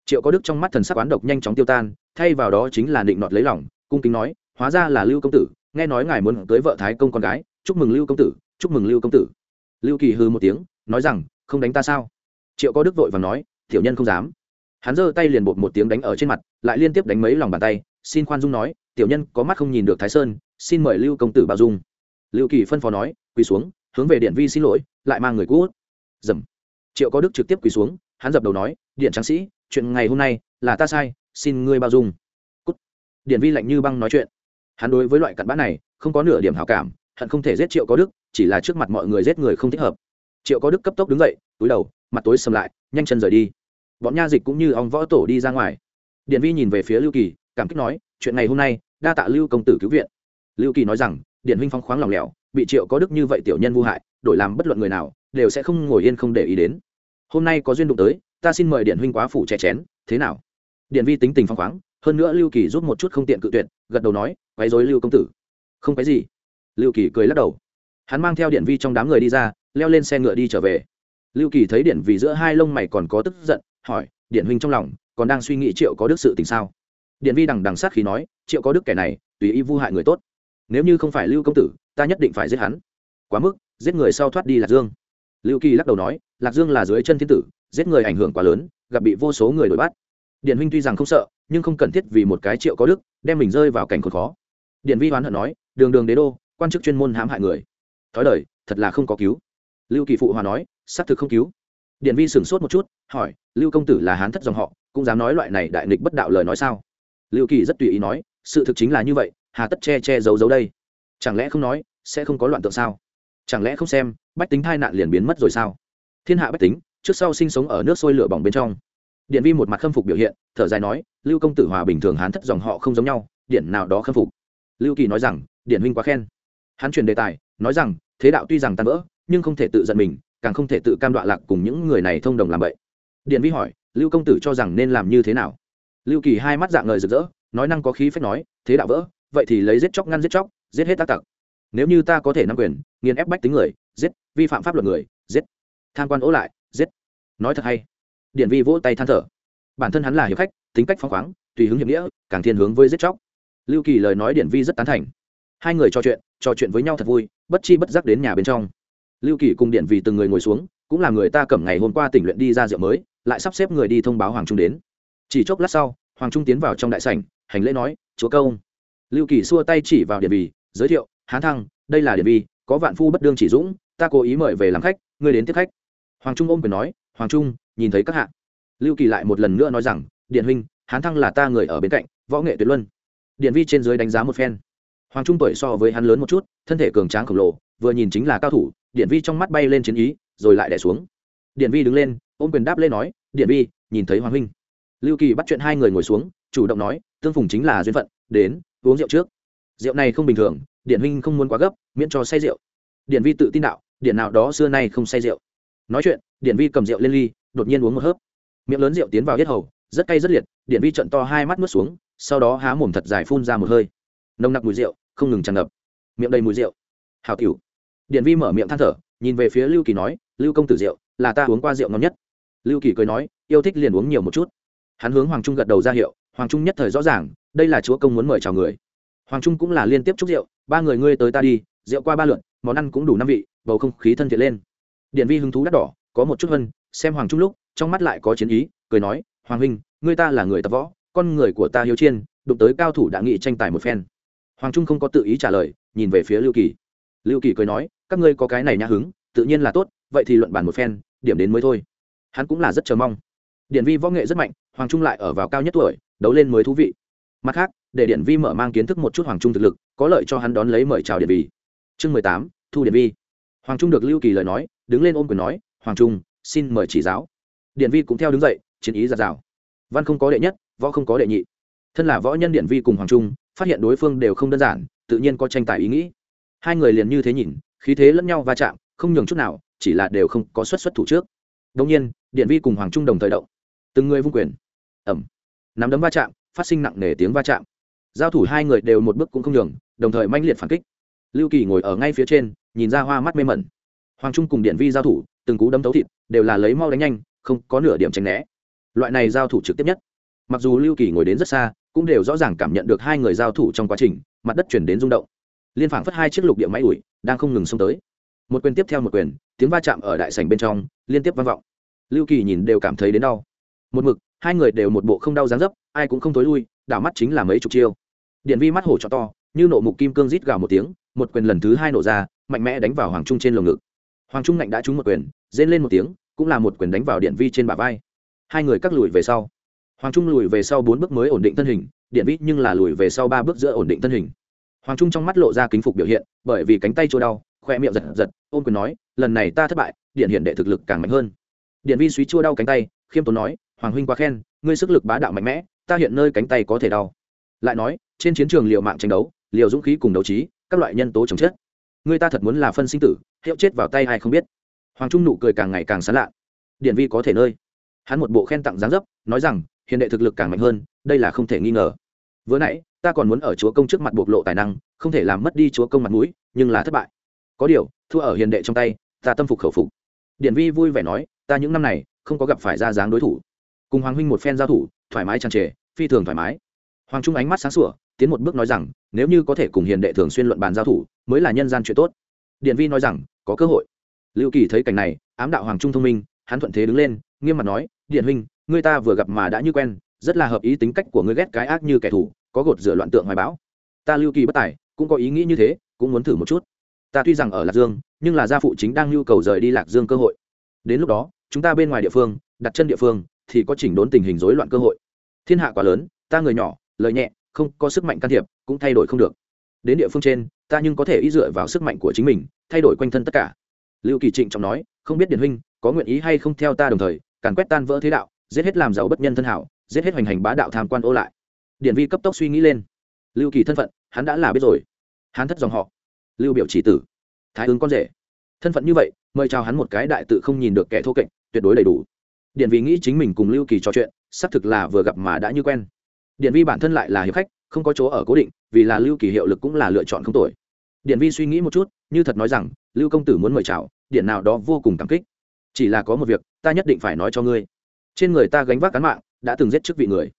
Triệu có đức trong mắt thần sắc oán độc nhanh chóng tiêu tan, thay vào đó chính là định nọt lấy lòng, cung kính nói, hóa ra là lưu công tử, nghe nói ngài muốn cưới vợ thái công con gái, chúc mừng lưu công tử, chúc mừng lưu công tử. Lưu kỳ hư một tiếng, nói rằng, không đánh ta sao? Triệu có đức vội và nói, tiểu nhân không dám hắn giơ tay liền bột một tiếng đánh ở trên mặt, lại liên tiếp đánh mấy lòng bàn tay, xin khoan dung nói, tiểu nhân, có mắt không nhìn được thái sơn, xin mời lưu công tử bao dung. Lưu kỳ phân phó nói, quỳ xuống, hướng về điện vi xin lỗi, lại mang người cũ dầm. Triệu có đức trực tiếp quỳ xuống, hắn dập đầu nói, điện tráng sĩ, chuyện ngày hôm nay là ta sai, xin ngươi bao dung. Cút. điện vi lạnh như băng nói chuyện. Hắn đối với loại cặn bã này, không có nửa điểm hảo cảm, hận không thể giết triệu có đức, chỉ là trước mặt mọi người giết người không thích hợp. Triệu có đức cấp tốc đứng dậy, túi đầu, mặt tối sầm lại, nhanh chân rời đi bọn nha dịch cũng như ong võ tổ đi ra ngoài. Điện vi nhìn về phía lưu kỳ, cảm kích nói, chuyện ngày hôm nay, đa tạ lưu công tử cứu viện. Lưu kỳ nói rằng, điện huynh phong khoáng lòng lẻo, bị triệu có đức như vậy tiểu nhân vô hại, đổi làm bất luận người nào, đều sẽ không ngồi yên không để ý đến. Hôm nay có duyên đụng tới, ta xin mời điện huynh quá phủ chè chén, thế nào? Điện vi tính tình phong khoáng, hơn nữa lưu kỳ giúp một chút không tiện cự tuyệt, gật đầu nói, quấy dối lưu công tử. Không cái gì. Lưu kỳ cười lắc đầu. Hắn mang theo điện vi trong đám người đi ra, leo lên xe ngựa đi trở về. Lưu kỳ thấy điện vì giữa hai lông mày còn có tức giận hỏi, điện huynh trong lòng còn đang suy nghĩ triệu có đức sự tình sao? Điện vi đằng đằng sát khí nói, triệu có đức kẻ này, tùy ý vu hại người tốt. Nếu như không phải lưu công tử, ta nhất định phải giết hắn. Quá mức, giết người sau thoát đi lạc dương. Lưu kỳ lắc đầu nói, lạc dương là dưới chân thiên tử, giết người ảnh hưởng quá lớn, gặp bị vô số người đuổi bắt. Điện huynh tuy rằng không sợ, nhưng không cần thiết vì một cái triệu có đức, đem mình rơi vào cảnh khốn khó. Điện vi hoán hận nói, đường đường đế đô, quan chức chuyên môn hãm hại người. Thói đời, thật là không có cứu. Lưu kỳ phụ hòa nói, xác thực không cứu điện vi sửng sốt một chút, hỏi, lưu công tử là hán thất dòng họ, cũng dám nói loại này đại nghịch bất đạo lời nói sao? Lưu kỳ rất tùy ý nói, sự thực chính là như vậy, hà tất che che giấu giấu đây. Chẳng lẽ không nói, sẽ không có loạn tượng sao? Chẳng lẽ không xem, bách tính thai nạn liền biến mất rồi sao? Thiên hạ bách tính, trước sau sinh sống ở nước sôi lửa bỏng bên trong. Điện vi một mặt khâm phục biểu hiện, thở dài nói, lưu công tử hòa bình thường hán thất dòng họ không giống nhau, điện nào đó khâm phục. Lưu kỳ nói rằng, điện huynh quá khen. Hắn truyền đề tài, nói rằng, thế đạo tuy rằng tan vỡ, nhưng không thể tự giận mình càng không thể tự cam đoạ lạc cùng những người này thông đồng làm vậy điện vi hỏi, lưu công tử cho rằng nên làm như thế nào? Lưu kỳ hai mắt dạng ngời rực rỡ, nói năng có khí phép nói, thế đạo vỡ, vậy thì lấy giết chóc ngăn giết chóc, giết hết tác tặc. Nếu như ta có thể nắm quyền, nghiền ép bách tính người, giết, vi phạm pháp luật người, giết. Tham quan ố lại, giết. Nói thật hay. Điện vi vỗ tay than thở. Bản thân hắn là hiệp khách, tính cách phóng khoáng, tùy hứng hiệp nghĩa, càng thiên hướng với giết chóc. Lưu kỳ lời nói điện vi rất tán thành. Hai người trò chuyện trò chuyện với nhau thật vui, bất chi bất giác đến nhà bên trong lưu kỳ cùng điện vì từng người ngồi xuống, cũng là người ta cầm ngày hôm qua tỉnh luyện đi ra rượu mới, lại sắp xếp người đi thông báo hoàng trung đến. Chỉ chốc lát sau, hoàng trung tiến vào trong đại sảnh, hành lễ nói, chúa công. Lưu kỳ xua tay chỉ vào điện vì giới thiệu, hán thăng, đây là điện vi, có vạn phu bất đương chỉ dũng, ta cố ý mời về làm khách, ngươi đến tiếp khách. Hoàng trung ôm quyền nói, hoàng trung, nhìn thấy các hạ. Lưu kỳ lại một lần nữa nói rằng, điện huynh, hán thăng là ta người ở bên cạnh, võ nghệ tuyệt luân. Điện vi trên dưới đánh giá một phen. Hoàng trung tuổi so với hắn lớn một chút, thân thể cường tráng khổng lồ, vừa nhìn chính là cao thủ điện vi trong mắt bay lên chiến ý, rồi lại đẻ xuống. Điện vi đứng lên, ôm quyền đáp lên nói, điện vi, nhìn thấy hoàng huynh. Lưu kỳ bắt chuyện hai người ngồi xuống, chủ động nói, tương phùng chính là duyên phận, đến, uống rượu trước. Rượu này không bình thường, điện huynh không muốn quá gấp, miễn cho say rượu. Điện vi tự tin đạo, điện nào đó xưa nay không say rượu. Nói chuyện, điện vi cầm rượu lên ly, đột nhiên uống một hớp. Miệng lớn rượu tiến vào hết hầu, rất cay rất liệt, điện vi trận to hai mắt nuốt xuống, sau đó há mồm thật dài phun ra một hơi. Nồng nặc mùi rượu, không ngừng tràn ngập. Miệng đầy mùi rượu. Hào cửu điện vi mở miệng than thở, nhìn về phía lưu kỳ nói, lưu công tử rượu, là ta uống qua rượu ngon nhất. Lưu kỳ cười nói, yêu thích liền uống nhiều một chút. Hắn hướng hoàng trung gật đầu ra hiệu, hoàng trung nhất thời rõ ràng, đây là chúa công muốn mời chào người. Hoàng trung cũng là liên tiếp chúc rượu, ba người ngươi tới ta đi, rượu qua ba lượn món ăn cũng đủ năm vị, bầu không khí thân thiện lên. Điện vi hứng thú đắt đỏ, có một chút hơn, xem hoàng trung lúc, trong mắt lại có chiến ý, cười nói, hoàng huynh, ngươi ta là người tập võ, con người của ta hiếu chiên, đụng tới cao thủ đã nghị tranh tài một phen. Hoàng trung không có tự ý trả lời, nhìn về phía lưu kỳ. Lưu kỳ cười nói các ngươi có cái này nhã hứng, tự nhiên là tốt, vậy thì luận bàn một phen, điểm đến mới thôi. Hắn cũng là rất chờ mong. Điện vi võ nghệ rất mạnh, hoàng trung lại ở vào cao nhất tuổi, đấu lên mới thú vị. Mặt khác, để điện vi mở mang kiến thức một chút hoàng trung thực lực, có lợi cho hắn đón lấy mời chào điện vi. Chương mười tám, thu điện vi. Hoàng trung được lưu kỳ lời nói, đứng lên ôm quyền nói, hoàng trung, xin mời chỉ giáo. Điện vi cũng theo đứng dậy, chiến ý giạt rào. Văn không có đệ nhất, võ không có đệ nhị. Thân là võ nhân điện vi cùng hoàng trung, phát hiện đối phương đều không đơn giản, tự nhiên có tranh tài ý nghĩ. Hai người liền như thế nhìn khí thế lẫn nhau va chạm, không nhường chút nào, chỉ là đều không có xuất xuất thủ trước. Đông nhiên, điện vi cùng hoàng trung đồng thời động. Từng người vung quyền. Ẩm nắm đấm va chạm, phát sinh nặng nề tiếng va chạm. Giao thủ hai người đều một bước cũng không nhường, đồng thời manh liệt phản kích. Lưu kỳ ngồi ở ngay phía trên, nhìn ra hoa mắt mê mẩn. Hoàng trung cùng điện vi giao thủ, từng cú đấm tấu thịt, đều là lấy mau đánh nhanh, không có nửa điểm tránh né. Loại này giao thủ trực tiếp nhất. Mặc dù lưu kỳ ngồi đến rất xa, cũng đều rõ ràng cảm nhận được hai người giao thủ trong quá trình, mặt đất chuyển đến rung động liên phảng phất hai chiếc lục địa máy ủi, đang không ngừng xông tới. Một quyền tiếp theo một quyền, tiếng va chạm ở đại sành bên trong, liên tiếp vang vọng. Lưu kỳ nhìn đều cảm thấy đến đau. Một mực, hai người đều một bộ không đau dáng dấp, ai cũng không tối lui, đảo mắt chính là mấy chục chiêu. Điện vi mắt hổ cho to, như nộ mục kim cương rít gào một tiếng, một quyền lần thứ hai nổ ra, mạnh mẽ đánh vào hoàng trung trên lồng ngực. Hoàng trung ngạnh đã trúng một quyền, rên lên một tiếng, cũng là một quyền đánh vào điện vi trên bả vai. Hai người cắt lùi về sau. Hoàng trung lùi về sau bốn bước mới ổn định thân hình, điện vi nhưng là lùi về sau ba bước giữa ổn định thân hình hoàng trung trong mắt lộ ra kính phục biểu hiện, bởi vì cánh tay chỗ đau, khoe miệng giật giật ôm quyền nói, lần này ta thất bại, điện hiện đệ thực lực càng mạnh hơn. Điện vi suý chua đau cánh tay, khiêm tốn nói, hoàng huynh quá khen, ngươi sức lực bá đạo mạnh mẽ, ta hiện nơi cánh tay có thể đau. Lại nói, trên chiến trường liều mạng tranh đấu, liều dũng khí cùng đấu trí, các loại nhân tố chống chết ngươi ta thật muốn là phân sinh tử, hiệu chết vào tay ai không biết. Hoàng trung nụ cười càng ngày càng sán lạ. Điện vi có thể nơi. Hắn một bộ khen tặng giáng dấp, nói rằng, hiện đệ thực lực càng mạnh hơn, đây là không thể nghi ngờ. Vừa nãy ta còn muốn ở chúa công trước mặt bộc lộ tài năng, không thể làm mất đi chúa công mặt mũi, nhưng là thất bại. Có điều, thua ở hiền đệ trong tay, ta tâm phục khẩu phục. Điện vi vui vẻ nói, ta những năm này, không có gặp phải ra dáng đối thủ. Cùng hoàng huynh một phen giao thủ, thoải mái tràn trề, phi thường thoải mái. Hoàng trung ánh mắt sáng sủa, tiến một bước nói rằng, nếu như có thể cùng hiền đệ thường xuyên luận bàn giao thủ, mới là nhân gian chuyện tốt. Điện vi nói rằng, có cơ hội. Lưu kỳ thấy cảnh này, ám đạo hoàng trung thông minh, hắn thuận thế đứng lên, nghiêm mặt nói điện huynh ngươi ta vừa gặp mà đã như quen, rất là hợp ý tính cách của ngươi ghét cái ác như kẻ thù có gột rửa loạn tượng hoài bão. Ta lưu kỳ bất tài, cũng có ý nghĩ như thế, cũng muốn thử một chút. Ta tuy rằng ở lạc dương, nhưng là gia phụ chính đang nhu cầu rời đi lạc dương cơ hội. Đến lúc đó, chúng ta bên ngoài địa phương, đặt chân địa phương, thì có chỉnh đốn tình hình rối loạn cơ hội. Thiên hạ quá lớn, ta người nhỏ, lời nhẹ, không có sức mạnh can thiệp, cũng thay đổi không được. Đến địa phương trên, ta nhưng có thể ý dựa vào sức mạnh của chính mình, thay đổi quanh thân tất cả. Lưu kỳ trịnh trọng nói, không biết điển huynh, có nguyện ý hay không theo ta đồng thời, càn quét tan vỡ thế đạo, giết hết làm giàu bất nhân thân hảo, giết hết hoành hành bá đạo tham quan ô lại điển vi cấp tốc suy nghĩ lên. Lưu kỳ thân phận, hắn đã là biết rồi. Hắn thất dòng họ. Lưu biểu chỉ tử. Thái ứng con rể. Thân phận như vậy, mời chào hắn một cái đại tự không nhìn được kẻ thô kệch, tuyệt đối đầy đủ. Điện vi nghĩ chính mình cùng lưu kỳ trò chuyện, xác thực là vừa gặp mà đã như quen. Điện vi bản thân lại là hiệp khách, không có chỗ ở cố định, vì là lưu kỳ hiệu lực cũng là lựa chọn không tồi. Điện vi suy nghĩ một chút, như thật nói rằng, lưu công tử muốn mời chào điện nào đó vô cùng cảm kích. Chỉ là có một việc, ta nhất định phải nói cho ngươi. Trên người ta gánh vác cán mạng, đã từng giết chức vị người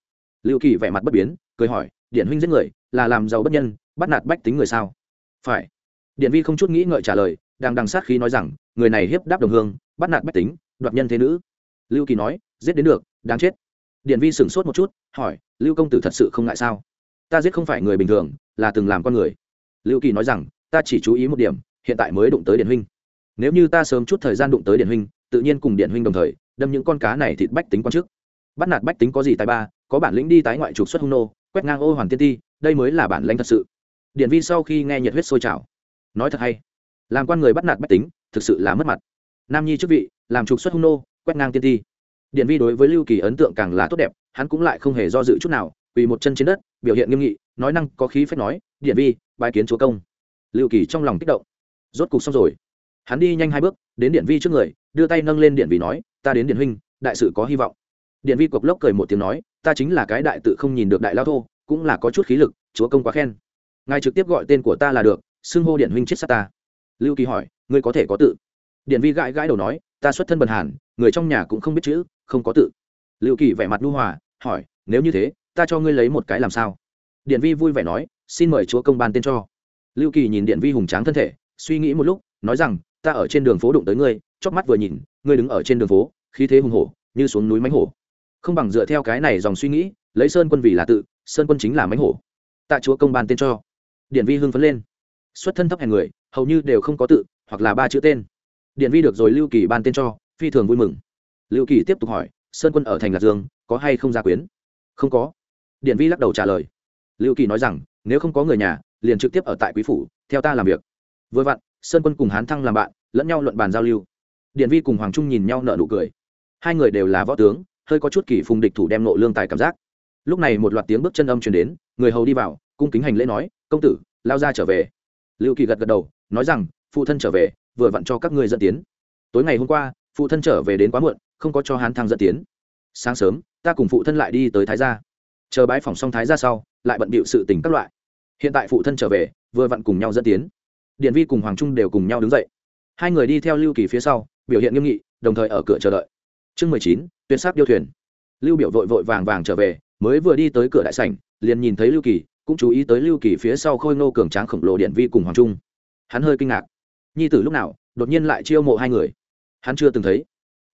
lưu kỳ vẻ mặt bất biến, cười hỏi, điện huynh giết người, là làm giàu bất nhân, bắt nạt bách tính người sao? Phải. Điện vi không chút nghĩ ngợi trả lời, đang đằng sát khí nói rằng, người này hiếp đáp đồng hương, bắt nạt bách tính, đoạt nhân thế nữ. Lưu kỳ nói, giết đến được, đáng chết. Điện vi sửng sốt một chút, hỏi, lưu công tử thật sự không ngại sao? Ta giết không phải người bình thường, là từng làm con người. Lưu kỳ nói rằng, ta chỉ chú ý một điểm, hiện tại mới đụng tới điện huynh. Nếu như ta sớm chút thời gian đụng tới điện huynh, tự nhiên cùng điện huynh đồng thời, đâm những con cá này thịt bách tính quan chức bắt nạt bách tính có gì tài ba có bản lĩnh đi tái ngoại trục xuất hung nô, quét ngang ô hoàn tiên ti, đây mới là bản lãnh thật sự. Điển vi sau khi nghe nhiệt huyết sôi trào, nói thật hay. Làm quan người bắt nạt bách tính, thực sự là mất mặt. Nam nhi chức vị, làm trục xuất hung nô, quét ngang tiên ti. Điện vi đối với lưu kỳ ấn tượng càng là tốt đẹp, hắn cũng lại không hề do dự chút nào vì một chân trên đất, biểu hiện nghiêm nghị, nói năng có khí phép nói điện vi bài kiến chúa công. Lưu kỳ trong lòng kích động. Rốt cục xong rồi. Hắn đi nhanh hai bước, đến điện vi trước người, đưa tay nâng lên điện vi nói, ta đến điện huynh, đại sự có hy vọng điện vi cộc lốc cười một tiếng nói, ta chính là cái đại tự không nhìn được đại lao thô, cũng là có chút khí lực, chúa công quá khen. Ngài trực tiếp gọi tên của ta là được, xưng hô điện huynh chết sát ta. Lưu kỳ hỏi, ngươi có thể có tự? Điện vi gãi gãi đầu nói, ta xuất thân bần hàn, người trong nhà cũng không biết chữ, không có tự. Lưu kỳ vẻ mặt nu hòa, hỏi, nếu như thế, ta cho ngươi lấy một cái làm sao? Điện vi vui vẻ nói, xin mời chúa công ban tên cho. Lưu kỳ nhìn điện vi hùng tráng thân thể, suy nghĩ một lúc, nói rằng, ta ở trên đường phố đụng tới ngươi chóp mắt vừa nhìn, ngươi đứng ở trên đường phố, khí thế hùng hổ, như xuống núi mánh hổ không bằng dựa theo cái này dòng suy nghĩ, lấy sơn quân vì là tự, sơn quân chính là mánh hổ. Tạ chúa công ban tên cho. Điện vi hưng phấn lên. Xuất thân thấp hèn người, hầu như đều không có tự, hoặc là ba chữ tên. Điện vi được rồi lưu kỳ ban tên cho, phi thường vui mừng. Lưu kỳ tiếp tục hỏi, sơn quân ở thành lạc dương, có hay không gia quyến? Không có. Điện vi lắc đầu trả lời. Lưu kỳ nói rằng, nếu không có người nhà, liền trực tiếp ở tại quý phủ, theo ta làm việc. Vừa vặn, sơn quân cùng hán thăng làm bạn, lẫn nhau luận bàn giao lưu. Điện vi cùng hoàng trung nhìn nhau nợ nụ cười. Hai người đều là võ tướng hơi có chút kỳ phùng địch thủ đem nộ lương tài cảm giác. Lúc này một loạt tiếng bước chân âm truyền đến, người hầu đi vào, cung kính hành lễ nói, công tử, lao ra trở về. Lưu kỳ gật gật đầu, nói rằng, phụ thân trở về, vừa vặn cho các ngươi dẫn tiến. Tối ngày hôm qua, phụ thân trở về đến quá muộn, không có cho hán thăng dẫn tiến. Sáng sớm, ta cùng phụ thân lại đi tới thái gia. Chờ bãi phòng xong thái gia sau, lại bận bịu sự tình các loại. Hiện tại phụ thân trở về, vừa vặn cùng nhau dẫn tiến. Điện vi cùng hoàng trung đều cùng nhau đứng dậy. Hai người đi theo lưu kỳ phía sau, biểu hiện nghiêm nghị, đồng thời ở cửa chờ đợi chương mười chín, tuyệt sắc điêu thuyền. Lưu biểu vội vội vàng vàng trở về, mới vừa đi tới cửa đại sảnh, liền nhìn thấy lưu kỳ, cũng chú ý tới lưu kỳ phía sau khôi ngô cường tráng khổng lồ điện vi cùng hoàng trung. Hắn hơi kinh ngạc. Nhi tử lúc nào, đột nhiên lại chiêu mộ hai người? Hắn chưa từng thấy.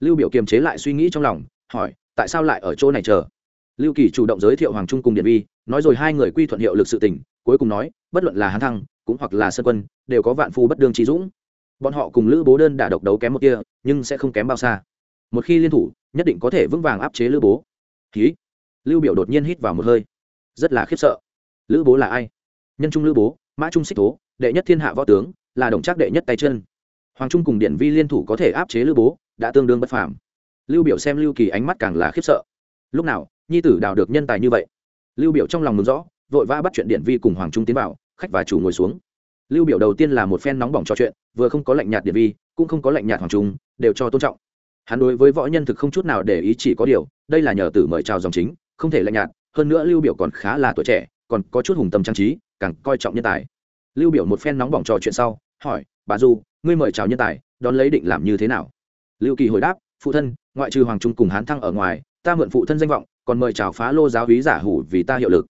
Lưu biểu kiềm chế lại suy nghĩ trong lòng, hỏi, tại sao lại ở chỗ này chờ? Lưu kỳ chủ động giới thiệu hoàng trung cùng điện vi, nói rồi hai người quy thuận hiệu lực sự tình, cuối cùng nói, bất luận là hắn thăng, cũng hoặc là sơn quân, đều có vạn phu bất đương trí dũng. Bọn họ cùng lữ bố đơn đả độc đấu kém một kia nhưng sẽ không kém bao xa một khi liên thủ, nhất định có thể vững vàng áp chế lữ bố. Ký lưu biểu đột nhiên hít vào một hơi. Rất là khiếp sợ. Lữ bố là ai? Nhân trung lữ bố, mã trung xích tố đệ nhất thiên hạ võ tướng, là đồng trác đệ nhất tay chân. Hoàng trung cùng điện vi liên thủ có thể áp chế lữ bố, đã tương đương bất phàm. Lưu biểu xem lưu kỳ ánh mắt càng là khiếp sợ. Lúc nào, nhi tử đào được nhân tài như vậy? Lưu biểu trong lòng mừng rõ, vội vã bắt chuyện điện vi cùng hoàng trung tiến vào, khách và chủ ngồi xuống. Lưu biểu đầu tiên là một phen nóng bỏng trò chuyện, vừa không có lạnh nhạt điện vi, cũng không có lạnh nhạt hoàng trung, đều cho tôn trọng hắn đối với võ nhân thực không chút nào để ý, chỉ có điều, đây là nhờ tử mời chào dòng chính, không thể lạnh nhạt, hơn nữa lưu biểu còn khá là tuổi trẻ, còn có chút hùng tâm trang trí, càng coi trọng nhân tài. Lưu biểu một phen nóng bỏng trò chuyện sau, hỏi, bà du, ngươi mời chào nhân tài, đón lấy định làm như thế nào? Lưu kỳ hồi đáp, phụ thân, ngoại trừ hoàng trung cùng hán thăng ở ngoài, ta mượn phụ thân danh vọng, còn mời chào phá lô giáo hí giả hủ vì ta hiệu lực.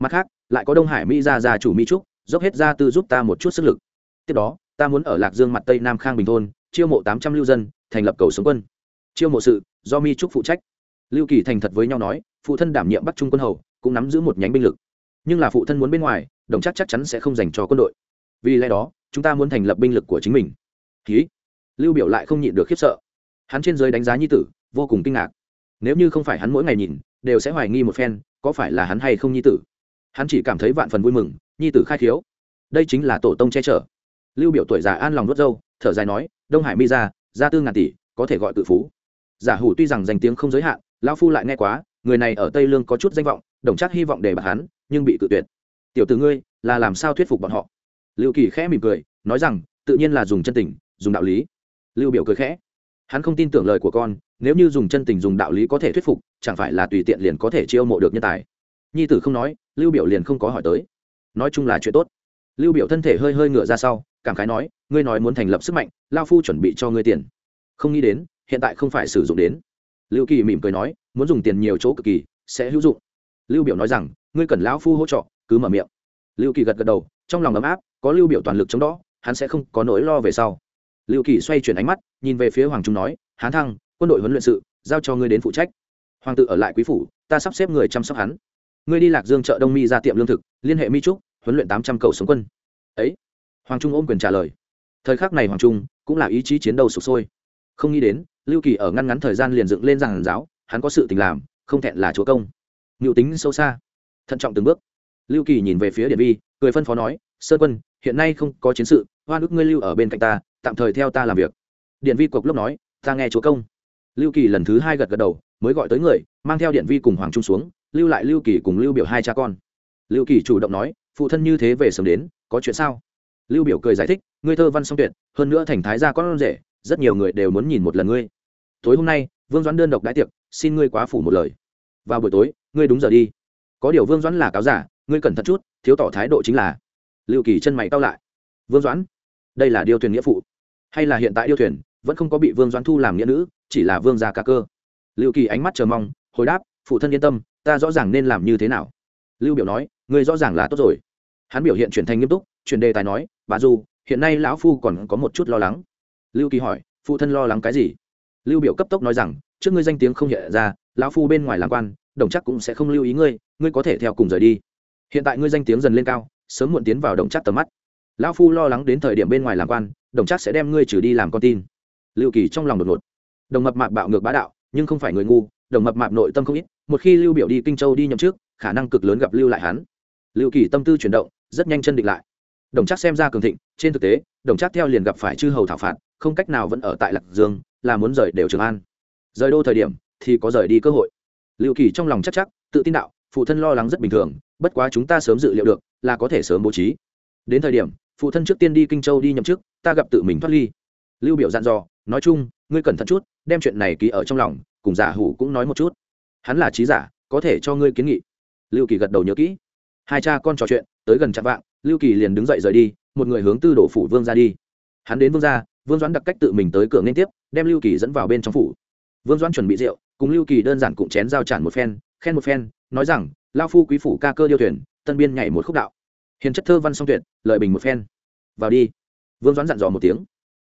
Mặt khác, lại có đông hải mỹ gia gia chủ mỹ trúc, dốc hết gia tư giúp ta một chút sức lực. Tiếp đó, ta muốn ở lạc dương mặt tây nam khang bình thôn, chiêu mộ tám trăm lưu dân, thành lập cầu sống quân chiêu mộ sự, do mi trúc phụ trách. Lưu kỳ thành thật với nhau nói, phụ thân đảm nhiệm bắc trung quân hầu, cũng nắm giữ một nhánh binh lực. Nhưng là phụ thân muốn bên ngoài, đồng chắc chắc chắn sẽ không dành cho quân đội. Vì lẽ đó, chúng ta muốn thành lập binh lực của chính mình. Ký lưu biểu lại không nhịn được khiếp sợ. Hắn trên dưới đánh giá nhi tử, vô cùng kinh ngạc. Nếu như không phải hắn mỗi ngày nhìn, đều sẽ hoài nghi một phen, có phải là hắn hay không nhi tử? Hắn chỉ cảm thấy vạn phần vui mừng, nhi tử khai thiếu đây chính là tổ tông che chở. Lưu biểu tuổi già an lòng nuốt dâu thở dài nói, đông hải mi ra gia tư ngàn tỷ, có thể gọi tự phú giả hủ tuy rằng danh tiếng không giới hạn, lão phu lại nghe quá, người này ở tây lương có chút danh vọng, đồng chắc hy vọng để bạc hắn, nhưng bị cự tuyệt. Tiểu tử ngươi, là làm sao thuyết phục bọn họ? Lưu kỳ khẽ mỉm cười, nói rằng, tự nhiên là dùng chân tình, dùng đạo lý. Lưu biểu cười khẽ. Hắn không tin tưởng lời của con, nếu như dùng chân tình, dùng đạo lý có thể thuyết phục, chẳng phải là tùy tiện liền có thể chiêu mộ được nhân tài? Nhi tử không nói, lưu biểu liền không có hỏi tới. Nói chung là chuyện tốt. Lưu biểu thân thể hơi hơi ngửa ra sau, cảm khái nói, ngươi nói muốn thành lập sức mạnh lao phu chuẩn bị cho ngươi tiền. Không nghĩ đến hiện tại không phải sử dụng đến. Lưu kỳ mỉm cười nói, muốn dùng tiền nhiều chỗ cực kỳ, sẽ hữu dụng. Lưu biểu nói rằng, ngươi cần lão phu hỗ trợ, cứ mở miệng. Lưu kỳ gật gật đầu, trong lòng ấm áp, có lưu biểu toàn lực chống đó, hắn sẽ không có nỗi lo về sau. Lưu kỳ xoay chuyển ánh mắt, nhìn về phía hoàng trung nói, hán thăng, quân đội huấn luyện sự, giao cho ngươi đến phụ trách. Hoàng tự ở lại quý phủ, ta sắp xếp người chăm sóc hắn. Ngươi đi lạc dương chợ đông mi ra tiệm lương thực, liên hệ mi trúc, huấn luyện tám trăm cầu sống quân. Ấy? Hoàng trung ôm quyền trả lời. Thời khắc này hoàng trung cũng là ý chí chiến đấu sụp sôi. Không nghĩ đến lưu kỳ ở ngăn ngắn thời gian liền dựng lên giàn giáo, hắn có sự tình làm, không thẹn là chúa công. Ngự tính sâu xa, thận trọng từng bước. Lưu kỳ nhìn về phía điện vi, cười phân phó nói, sơn quân, hiện nay không có chiến sự hoa ước ngươi lưu ở bên cạnh ta, tạm thời theo ta làm việc. Điện vi cộc lốc nói, ta nghe chúa công. Lưu kỳ lần thứ hai gật gật đầu, mới gọi tới người, mang theo điện vi cùng hoàng trung xuống, lưu lại lưu kỳ cùng lưu biểu hai cha con. Lưu kỳ chủ động nói, phụ thân như thế về sớm đến, có chuyện sao? Lưu biểu cười giải thích, ngươi thơ văn song tuyệt, hơn nữa thành thái gia con rể, rất nhiều người đều muốn nhìn một lần ngươi tối hôm nay, vương doãn đơn độc đãi tiệc, xin ngươi quá phủ một lời. Vào buổi tối, ngươi đúng giờ đi. Có điều vương doãn là cáo giả, ngươi cẩn thận chút, thiếu tỏ thái độ chính là. Lưu kỳ chân mày cao lại. Vương doãn, đây là điêu thuyền nghĩa phụ. Hay là hiện tại điêu thuyền, vẫn không có bị vương doãn thu làm nghĩa nữ, chỉ là vương gia ca cơ. Lưu kỳ ánh mắt chờ mong, hồi đáp, phụ thân yên tâm, ta rõ ràng nên làm như thế nào. Lưu biểu nói, ngươi rõ ràng là tốt rồi. Hắn biểu hiện chuyển thành nghiêm túc, chuyển đề tài nói, bà du, hiện nay lão phu còn có một chút lo lắng. Lưu kỳ hỏi, phụ thân lo lắng cái gì? Lưu biểu cấp tốc nói rằng, trước ngươi danh tiếng không hiện ra, lão phu bên ngoài làm quan, đồng chắc cũng sẽ không lưu ý ngươi ngươi có thể theo cùng rời đi. Hiện tại ngươi danh tiếng dần lên cao, sớm muộn tiến vào đồng chắc tầm mắt. Lão phu lo lắng đến thời điểm bên ngoài làm quan, đồng chắc sẽ đem ngươi trừ đi làm con tin. Lưu kỳ trong lòng đột ngột. Đồng mập mạp bạo ngược bá đạo, nhưng không phải người ngu, đồng mập mạp nội tâm không ít, một khi lưu biểu đi kinh châu đi nhậm trước khả năng cực lớn gặp lưu lại hắn. Lưu kỳ tâm tư chuyển động, rất nhanh chân định lại. Đồng chắc xem ra cường thịnh trên thực tế, đồng chắc theo liền gặp phải chư hầu thảo phạt, không cách nào vẫn ở tại lạc dương, là muốn rời đều trường an. Rời đô thời điểm, thì có rời đi cơ hội. Lưu kỳ trong lòng chắc chắc, tự tin đạo, phụ thân lo lắng rất bình thường, bất quá chúng ta sớm dự liệu được, là có thể sớm bố trí. Đến thời điểm, phụ thân trước tiên đi kinh châu đi nhậm chức, ta gặp tự mình thoát ly. Lưu biểu dặn dò, nói chung, ngươi cẩn thận chút, đem chuyện này ký ở trong lòng, cùng giả hủ cũng nói một chút. Hắn là trí giả, có thể cho ngươi kiến nghị. Lưu kỳ gật đầu nhớ kỹ. Hai cha con trò chuyện, tới gần chạm vạng, lưu kỳ liền đứng dậy rời đi một người hướng tư đổ phủ vương ra đi. Hắn đến vương gia vương doãn đặc cách tự mình tới cửa nên tiếp, đem lưu kỳ dẫn vào bên trong phủ. Vương doãn chuẩn bị rượu, cùng lưu kỳ đơn giản cụm chén giao tràn một phen, khen một phen, nói rằng, lao phu quý phủ ca cơ điêu thuyền, tân biên nhảy một khúc đạo. Hiền chất thơ văn song tuyệt, lợi bình một phen. Vào đi. Vương doãn dặn dò một tiếng.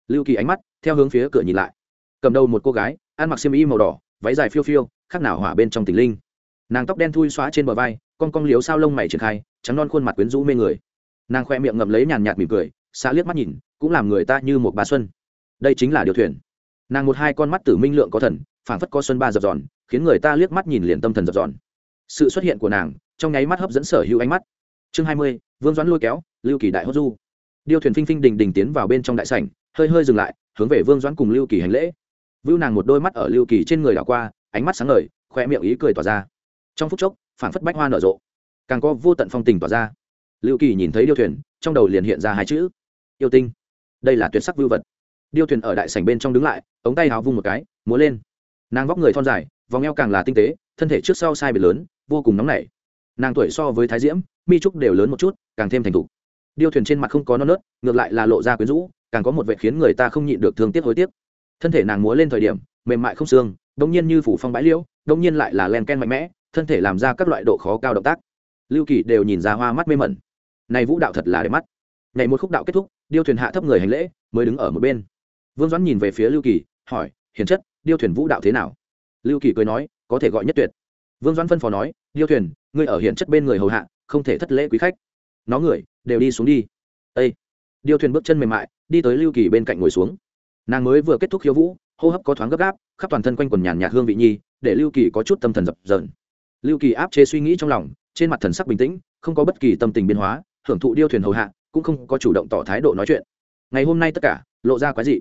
Lưu kỳ ánh mắt, theo hướng phía cửa nhìn lại. Cầm đầu một cô gái, ăn mặc xiêm y màu đỏ, váy dài phiêu phiêu khác nào hỏa bên trong tình linh. Nàng tóc đen thui xóa trên bờ vai, con cong liếu sao lông mày triển khai, trắng non khuôn mặt quyến rũ mê người nàng khoe miệng ngậm lấy nhàn nhạt mỉm cười xa liếc mắt nhìn, cũng làm người ta như một bà xuân. Đây chính là điều thuyền. Nàng một hai con mắt tử minh lượng có thần, phảng phất có xuân ba dập giòn khiến người ta liếc mắt nhìn liền tâm thần dập giòn sự xuất hiện của nàng, trong nháy mắt hấp dẫn sở hữu ánh mắt. Chương hai mươi, vương doãn lôi kéo, lưu kỳ đại hốt du. Điêu thuyền phinh phinh đình đình tiến vào bên trong đại sảnh, hơi hơi dừng lại, hướng về vương doãn cùng lưu kỳ hành lễ. Vưu nàng một đôi mắt ở lưu kỳ trên người đảo qua, ánh mắt sáng ngời, khoe miệng ý cười tỏa ra. Trong phút chốc, phảng phất bách hoa nở rộ. Càng có vô tận phong tình tỏa ra lưu kỳ nhìn thấy điêu thuyền, trong đầu liền hiện ra hai chữ, yêu tinh. Đây là tuyệt sắc vưu vật. Điêu thuyền ở đại sảnh bên trong đứng lại, ống tay háo vung một cái, múa lên. Nàng vóc người thon dài, vòng eo càng là tinh tế, thân thể trước sau sai biệt lớn, vô cùng nóng nảy. Nàng tuổi so với thái diễm, mi trúc đều lớn một chút, càng thêm thành thục. Điêu thuyền trên mặt không có non nớt, ngược lại là lộ ra quyến rũ, càng có một vệ khiến người ta không nhịn được thương tiếc hối tiếc. Thân thể nàng múa lên thời điểm, mềm mại không xương đông nhiên như phủ phong bãi liễu đông nhiên lại là len ken mạnh mẽ, thân thể làm ra các loại độ khó cao động tác. Lưu kỳ đều nhìn ra hoa mắt mê mẩn này vũ đạo thật là đẹp mắt. Nhảy một khúc đạo kết thúc, điêu thuyền hạ thấp người hành lễ, mới đứng ở một bên. Vương doãn nhìn về phía lưu kỳ, hỏi, hiền chất, điêu thuyền vũ đạo thế nào? Lưu kỳ cười nói, có thể gọi nhất tuyệt. Vương doãn phân phó nói, điêu thuyền, ngươi ở hiện chất bên người hầu hạ, không thể thất lễ quý khách. Nó người, đều đi xuống đi. Ây điêu thuyền bước chân mềm mại, đi tới lưu kỳ bên cạnh ngồi xuống. Nàng mới vừa kết thúc khiêu vũ, hô hấp có thoáng gấp gáp, khắp toàn thân quanh quần nhàn nhạt hương vị nhi, để lưu kỳ có chút tâm thần dập dờn. Lưu kỳ áp chế suy nghĩ trong lòng, trên mặt thần sắc bình tĩnh, không có bất kỳ tâm tình biến hóa hưởng thụ điêu thuyền hầu hạ, cũng không có chủ động tỏ thái độ nói chuyện. Ngày hôm nay tất cả, lộ ra quái dị.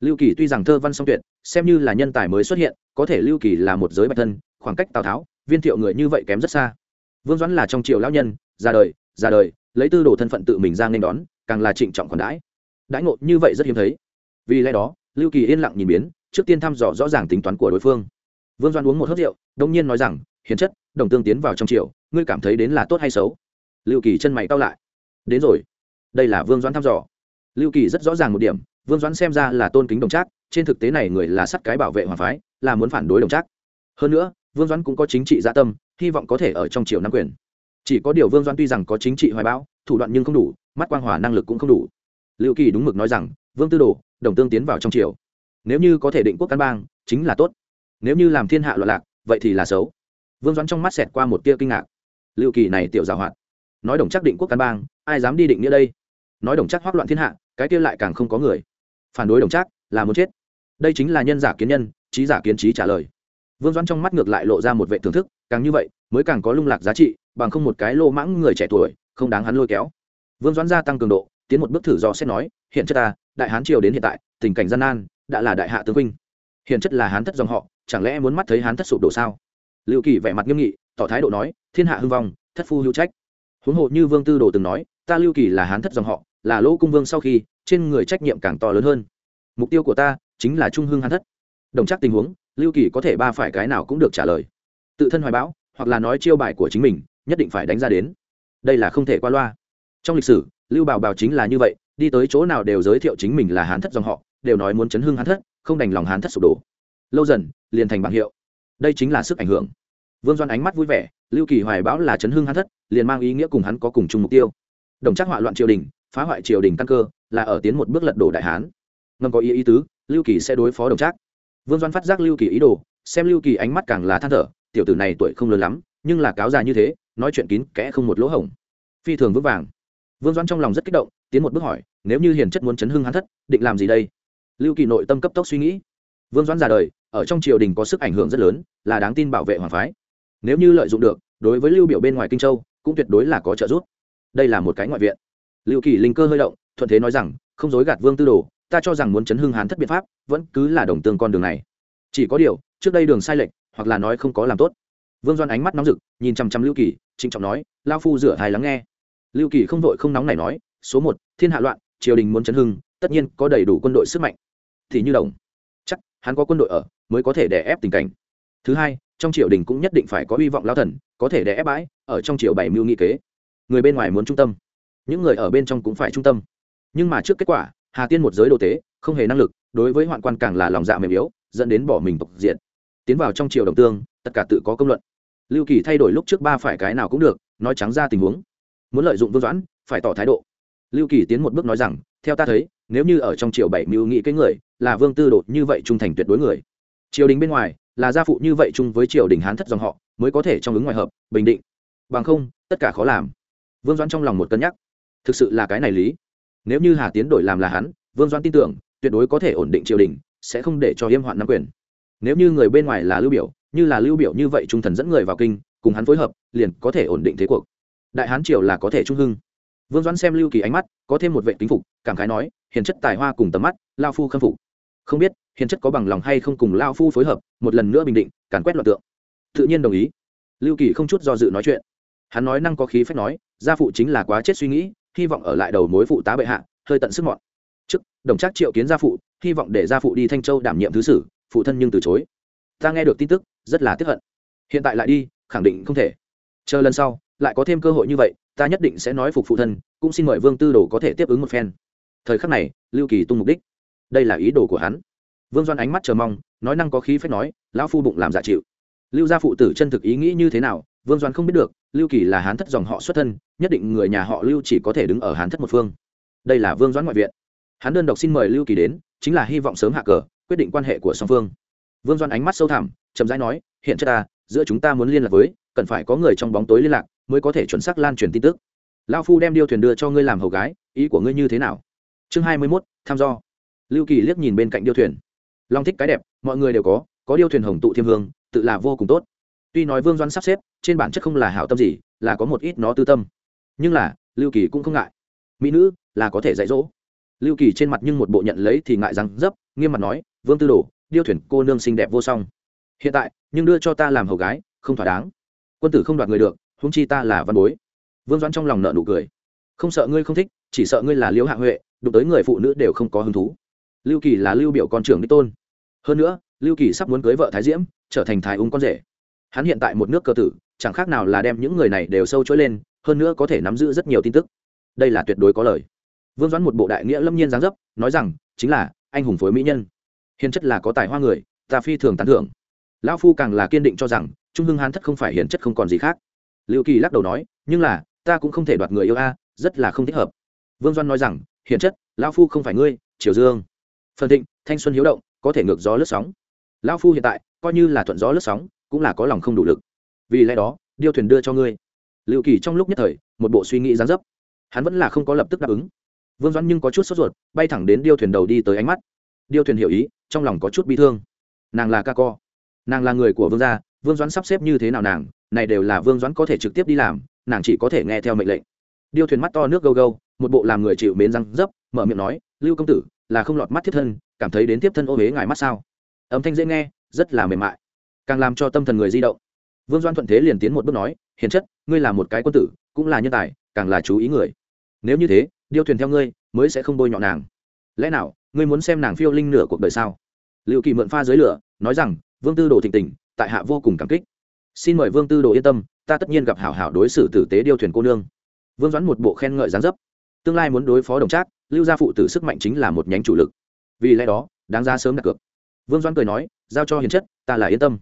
Lưu kỳ tuy rằng thơ văn song tuyệt, xem như là nhân tài mới xuất hiện, có thể lưu kỳ là một giới bạch thân, khoảng cách tào tháo, viên thiệu người như vậy kém rất xa. Vương doãn là trong triều lão nhân, ra đời ra đời, lấy tư đồ thân phận tự mình ra nên đón, càng là trịnh trọng còn đãi. Đãi ngộ như vậy rất hiếm thấy. Vì lẽ đó, lưu kỳ yên lặng nhìn biến, trước tiên thăm dò rõ ràng tính toán của đối phương. Vương doãn uống một hớt rượu, đông nhiên nói rằng, hiền chất, đồng tương tiến vào trong triều, ngươi cảm thấy đến là tốt hay xấu? Lưu kỳ chân mày cao lại. Đến rồi. Đây là vương doãn thăm dò. Lưu kỳ rất rõ ràng một điểm, vương doãn xem ra là tôn kính đồng trác, trên thực tế này người là sắt cái bảo vệ hoàng phái, là muốn phản đối đồng trác. Hơn nữa, vương doãn cũng có chính trị gia tâm, hy vọng có thể ở trong triều nắm quyền. Chỉ có điều vương doãn tuy rằng có chính trị hoài bão, thủ đoạn nhưng không đủ, mắt quang hòa năng lực cũng không đủ. Liệu kỳ đúng mực nói rằng, vương tư đồ, đồng tương tiến vào trong triều. Nếu như có thể định quốc căn bang, chính là tốt. Nếu như làm thiên hạ loạn lạc, vậy thì là xấu. Vương doãn trong mắt xẹt qua một tia kinh ngạc. Liệu kỳ này tiểu giảo hoạt nói đồng chắc định quốc căn bang, ai dám đi định nghĩa đây? Nói đồng chắc hoác loạn thiên hạ, cái kia lại càng không có người. Phản đối đồng chắc là muốn chết. Đây chính là nhân giả kiến nhân, trí giả kiến trí trả lời. Vương doãn trong mắt ngược lại lộ ra một vệ thưởng thức, càng như vậy, mới càng có lung lạc giá trị, bằng không một cái lô mãng người trẻ tuổi, không đáng hắn lôi kéo. Vương doãn gia tăng cường độ, tiến một bước thử do xét nói, hiện chất ta, đại hán triều đến hiện tại, tình cảnh gian nan, đã là đại hạ tướng huynh. Hiện chất là hán thất dòng họ, chẳng lẽ muốn mắt thấy hán thất sụp đổ sao? Liệu kỳ vẻ mặt nghiêm nghị, tỏ thái độ nói, thiên hạ hưng vong, thất phu hữu trách huống hồ như vương tư đồ từng nói, ta lưu kỳ là hán thất dòng họ, là lỗ cung vương sau khi, trên người trách nhiệm càng to lớn hơn. Mục tiêu của ta chính là trung hưng hán thất. Đồng chắc tình huống, lưu kỳ có thể ba phải cái nào cũng được trả lời. Tự thân hoài bão, hoặc là nói chiêu bài của chính mình, nhất định phải đánh ra đến. Đây là không thể qua loa. Trong lịch sử, lưu bảo bảo chính là như vậy, đi tới chỗ nào đều giới thiệu chính mình là hán thất dòng họ, đều nói muốn chấn hưng hán thất, không đành lòng hán thất sụp đổ. Lâu dần, liền thành bảng hiệu. Đây chính là sức ảnh hưởng. Vương doan ánh mắt vui vẻ lưu kỳ hoài bão là chấn hưng hán thất, liền mang ý nghĩa cùng hắn có cùng chung mục tiêu. Đồng chắc họa loạn triều đình, phá hoại triều đình căn cơ, là ở tiến một bước lật đổ đại hán. Ngầm có ý ý tứ, lưu kỳ sẽ đối phó đồng trác vương doan phát giác lưu kỳ ý đồ, xem lưu kỳ ánh mắt càng là than thở, tiểu tử này tuổi không lớn lắm, nhưng là cáo già như thế, nói chuyện kín kẽ không một lỗ hổng. Phi thường vững vàng. Vương doan trong lòng rất kích động, tiến một bước hỏi, nếu như hiền chất muốn chấn hưng hắn thất, định làm gì đây? Lưu kỳ nội tâm cấp tốc suy nghĩ. Vương Doan già đời, ở trong triều đình có sức ảnh hưởng rất lớn, là đáng tin bảo vệ hoàng phái nếu như lợi dụng được, đối với lưu biểu bên ngoài kinh châu, cũng tuyệt đối là có trợ giúp. Đây là một cái ngoại viện. Lưu kỳ linh cơ hơi động, thuận thế nói rằng, không dối gạt vương tư đồ, ta cho rằng muốn chấn hưng hán thất biện pháp, vẫn cứ là đồng tương con đường này. Chỉ có điều, trước đây đường sai lệch, hoặc là nói không có làm tốt. Vương doan ánh mắt nóng rực, nhìn chăm chăm lưu kỳ, trịnh trọng nói, lao phu rửa hài lắng nghe. Lưu kỳ không vội không nóng này nói, số một, thiên hạ loạn, triều đình muốn chấn hưng, tất nhiên có đầy đủ quân đội sức mạnh. Thì như đồng. Chắc, hắn có quân đội ở, mới có thể đè ép tình cảnh. Thứ hai trong triều đình cũng nhất định phải có hy vọng lao thần, có thể đè ép bãi, ở trong triều bảy mưu nghị kế. Người bên ngoài muốn trung tâm, những người ở bên trong cũng phải trung tâm. Nhưng mà trước kết quả, hà tiên một giới đồ tế, không hề năng lực, đối với hoạn quan càng là lòng dạ mềm yếu, dẫn đến bỏ mình tộc diện tiến vào trong triều đồng tương, tất cả tự có công luận. Lưu kỳ thay đổi lúc trước ba phải cái nào cũng được, nói trắng ra tình huống. Muốn lợi dụng vương doãn, phải tỏ thái độ. Lưu kỳ tiến một bước nói rằng, theo ta thấy, nếu như ở trong triều bảy mưu nghị cái người, là vương tư đột như vậy trung thành tuyệt đối người. Triều đình bên ngoài là gia phụ như vậy chung với triều đình hán thất dòng họ, mới có thể trong ứng ngoài hợp, bình định. Bằng không, tất cả khó làm. Vương doãn trong lòng một cân nhắc. Thực sự là cái này lý. Nếu như hà tiến đổi làm là hắn, vương doãn tin tưởng, tuyệt đối có thể ổn định triều đình, sẽ không để cho hiêm hoạn nắm quyền. Nếu như người bên ngoài là lưu biểu, như là lưu biểu như vậy trung thần dẫn người vào kinh, cùng hắn phối hợp, liền có thể ổn định thế cuộc. Đại hán triều là có thể trung hưng. Vương doãn xem lưu kỳ ánh mắt, có thêm một vệ kính phục, cảm khái nói, hiền chất tài hoa cùng tầm mắt, lao phu khâm phục không biết, hiền chất có bằng lòng hay không cùng lao phu phối hợp, một lần nữa bình định, càn quét loạn tượng. Tự nhiên đồng ý. Lưu kỳ không chút do dự nói chuyện. Hắn nói năng có khí phép nói, gia phụ chính là quá chết suy nghĩ, hy vọng ở lại đầu mối phụ tá bệ hạ, hơi tận sức mọn. Trước, đồng trác triệu kiến gia phụ, hy vọng để gia phụ đi thanh châu đảm nhiệm thứ sử, phụ thân nhưng từ chối. Ta nghe được tin tức, rất là tiếp hận. Hiện tại lại đi, khẳng định không thể. Chờ lần sau, lại có thêm cơ hội như vậy, ta nhất định sẽ nói phục phụ thân, cũng xin mời vương tư đồ có thể tiếp ứng một phen. Thời khắc này, lưu kỳ tung mục đích đây là ý đồ của hắn. Vương doan ánh mắt chờ mong, nói năng có khí phép nói, lão phu bụng làm giả chịu. Lưu gia phụ tử chân thực ý nghĩ như thế nào, vương doan không biết được, lưu kỳ là hán thất dòng họ xuất thân, nhất định người nhà họ lưu chỉ có thể đứng ở hán thất một phương. Đây là vương doãn ngoại viện. Hắn đơn độc xin mời lưu kỳ đến, chính là hy vọng sớm hạ cờ, quyết định quan hệ của song phương. Vương doan ánh mắt sâu thẳm, chậm rãi nói, hiện chất ta, giữa chúng ta muốn liên lạc với, cần phải có người trong bóng tối liên lạc, mới có thể chuẩn xác lan truyền tin tức. Lao phu đem điêu thuyền đưa cho ngươi làm hầu gái, ý của ngươi như thế nào? Chương hai mươi mốt, tham do lưu kỳ liếc nhìn bên cạnh điêu thuyền. Long thích cái đẹp, mọi người đều có có điêu thuyền hồng tụ thiêm hương, tự là vô cùng tốt. Tuy nói vương doan sắp xếp, trên bản chất không là hảo tâm gì, là có một ít nó tư tâm. Nhưng là, lưu kỳ cũng không ngại. Mỹ nữ, là có thể dạy dỗ. Lưu kỳ trên mặt nhưng một bộ nhận lấy thì ngại rằng dấp, nghiêm mặt nói, vương tư đồ, điêu thuyền cô nương xinh đẹp vô song. Hiện tại, nhưng đưa cho ta làm hầu gái, không thỏa đáng. Quân tử không đoạt người được húng chi ta là văn bối. Vương doãn trong lòng nợ nụ cười. Không sợ ngươi không thích, chỉ sợ ngươi là liễu hạ huệ, đụng tới người phụ nữ đều không có hứng thú lưu kỳ là lưu biểu con trưởng đích tôn. Hơn nữa, lưu kỳ sắp muốn cưới vợ thái diễm, trở thành thái ung con rể. Hắn hiện tại một nước cơ tử, chẳng khác nào là đem những người này đều sâu chối lên, hơn nữa có thể nắm giữ rất nhiều tin tức. Đây là tuyệt đối có lời. Vương doãn một bộ đại nghĩa lâm nhiên giáng dấp, nói rằng, chính là, anh hùng phối mỹ nhân. Hiền chất là có tài hoa người, ta phi thường tán thưởng. Lão phu càng là kiên định cho rằng, trung hưng hán thất không phải hiền chất không còn gì khác. Liệu kỳ lắc đầu nói, nhưng là, ta cũng không thể đoạt người yêu a, rất là không thích hợp. Vương doan nói rằng, hiền chất, lão phu không phải ngươi, triều dương phần thịnh, thanh xuân hiếu động, có thể ngược gió lướt sóng. Lão phu hiện tại, coi như là thuận gió lướt sóng, cũng là có lòng không đủ lực. Vì lẽ đó, điêu thuyền đưa cho ngươi. Liệu kỳ trong lúc nhất thời, một bộ suy nghĩ gián dấp. Hắn vẫn là không có lập tức đáp ứng. Vương doãn nhưng có chút sốt ruột, bay thẳng đến điêu thuyền đầu đi tới ánh mắt. Điêu thuyền hiểu ý, trong lòng có chút bi thương. Nàng là ca co. Nàng là người của vương gia, vương doãn sắp xếp như thế nào nàng, này đều là vương doãn có thể trực tiếp đi làm, nàng chỉ có thể nghe theo mệnh lệnh. Điêu thuyền mắt to nước gâu gâu, một bộ làm người chịu mến răng dấp, mở miệng nói, lưu công tử là không lọt mắt thiết thân, cảm thấy đến tiếp thân ô huế ngài mắt sao? Âm thanh dễ nghe, rất là mềm mại. Càng làm cho tâm thần người di động. Vương doan thuận thế liền tiến một bước nói, hiền chất, ngươi là một cái quân tử, cũng là nhân tài, càng là chú ý người. Nếu như thế, điêu thuyền theo ngươi, mới sẽ không bôi nhọ nàng. Lẽ nào, ngươi muốn xem nàng phiêu linh nửa cuộc đời sao? Liệu kỳ mượn pha dưới lửa, nói rằng, vương tư đồ thịnh tình, tại hạ vô cùng cảm kích. Xin mời vương tư đồ yên tâm, ta tất nhiên gặp hảo hảo đối xử tử tế điêu thuyền cô nương. Vương doãn một bộ khen ngợi gián dấp. Tương lai muốn đối phó đồng trác lưu gia phụ tử sức mạnh chính là một nhánh chủ lực. Vì lẽ đó, đáng ra sớm đặt cược. Vương Doan cười nói, giao cho hiền chất, ta là yên tâm.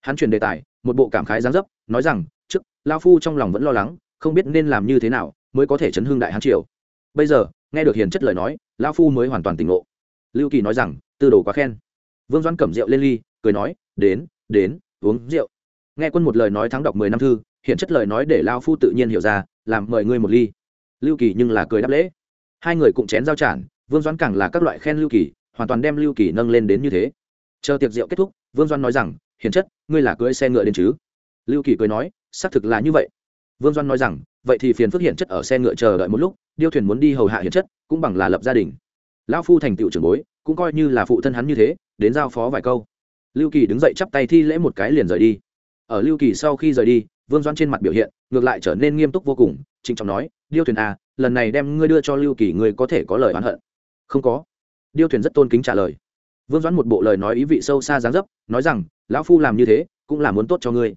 Hắn chuyển đề tài, một bộ cảm khái gián dấp, nói rằng, trước, lao phu trong lòng vẫn lo lắng, không biết nên làm như thế nào mới có thể chấn hương đại hán triều. Bây giờ, nghe được hiền chất lời nói, lao phu mới hoàn toàn tỉnh ngộ. Lưu kỳ nói rằng, tư đồ quá khen. Vương Doan cẩm rượu lên ly, cười nói, đến đến, uống rượu. Nghe quân một lời nói thắng đọc mười năm thư hiện chất lời nói để lao phu tự nhiên hiểu ra, làm mời ngươi một ly. Lưu kỳ nhưng là cười đáp lễ hai người cũng chén giao trản vương doãn càng là các loại khen lưu kỳ, hoàn toàn đem lưu kỳ nâng lên đến như thế. Chờ tiệc rượu kết thúc, vương doãn nói rằng, hiền chất, ngươi là cưỡi xe ngựa đến chứ? Lưu kỳ cười nói, xác thực là như vậy. Vương doãn nói rằng, vậy thì phiền phức hiện chất ở xe ngựa chờ đợi một lúc, điêu thuyền muốn đi hầu hạ hiện chất, cũng bằng là lập gia đình. Lão phu thành tựu trưởng bối, cũng coi như là phụ thân hắn như thế, đến giao phó vài câu. Lưu kỳ đứng dậy chắp tay thi lễ một cái liền rời đi. Ở lưu kỳ sau khi rời đi, vương doan trên mặt biểu hiện, ngược lại trở nên nghiêm túc vô cùng, trịnh trọng nói, điêu thuyền à lần này đem ngươi đưa cho lưu kỳ, ngươi có thể có lời oán hận. Không có. Điêu thuyền rất tôn kính trả lời. Vương doãn một bộ lời nói ý vị sâu xa dáng dấp, nói rằng, lão phu làm như thế, cũng là muốn tốt cho ngươi.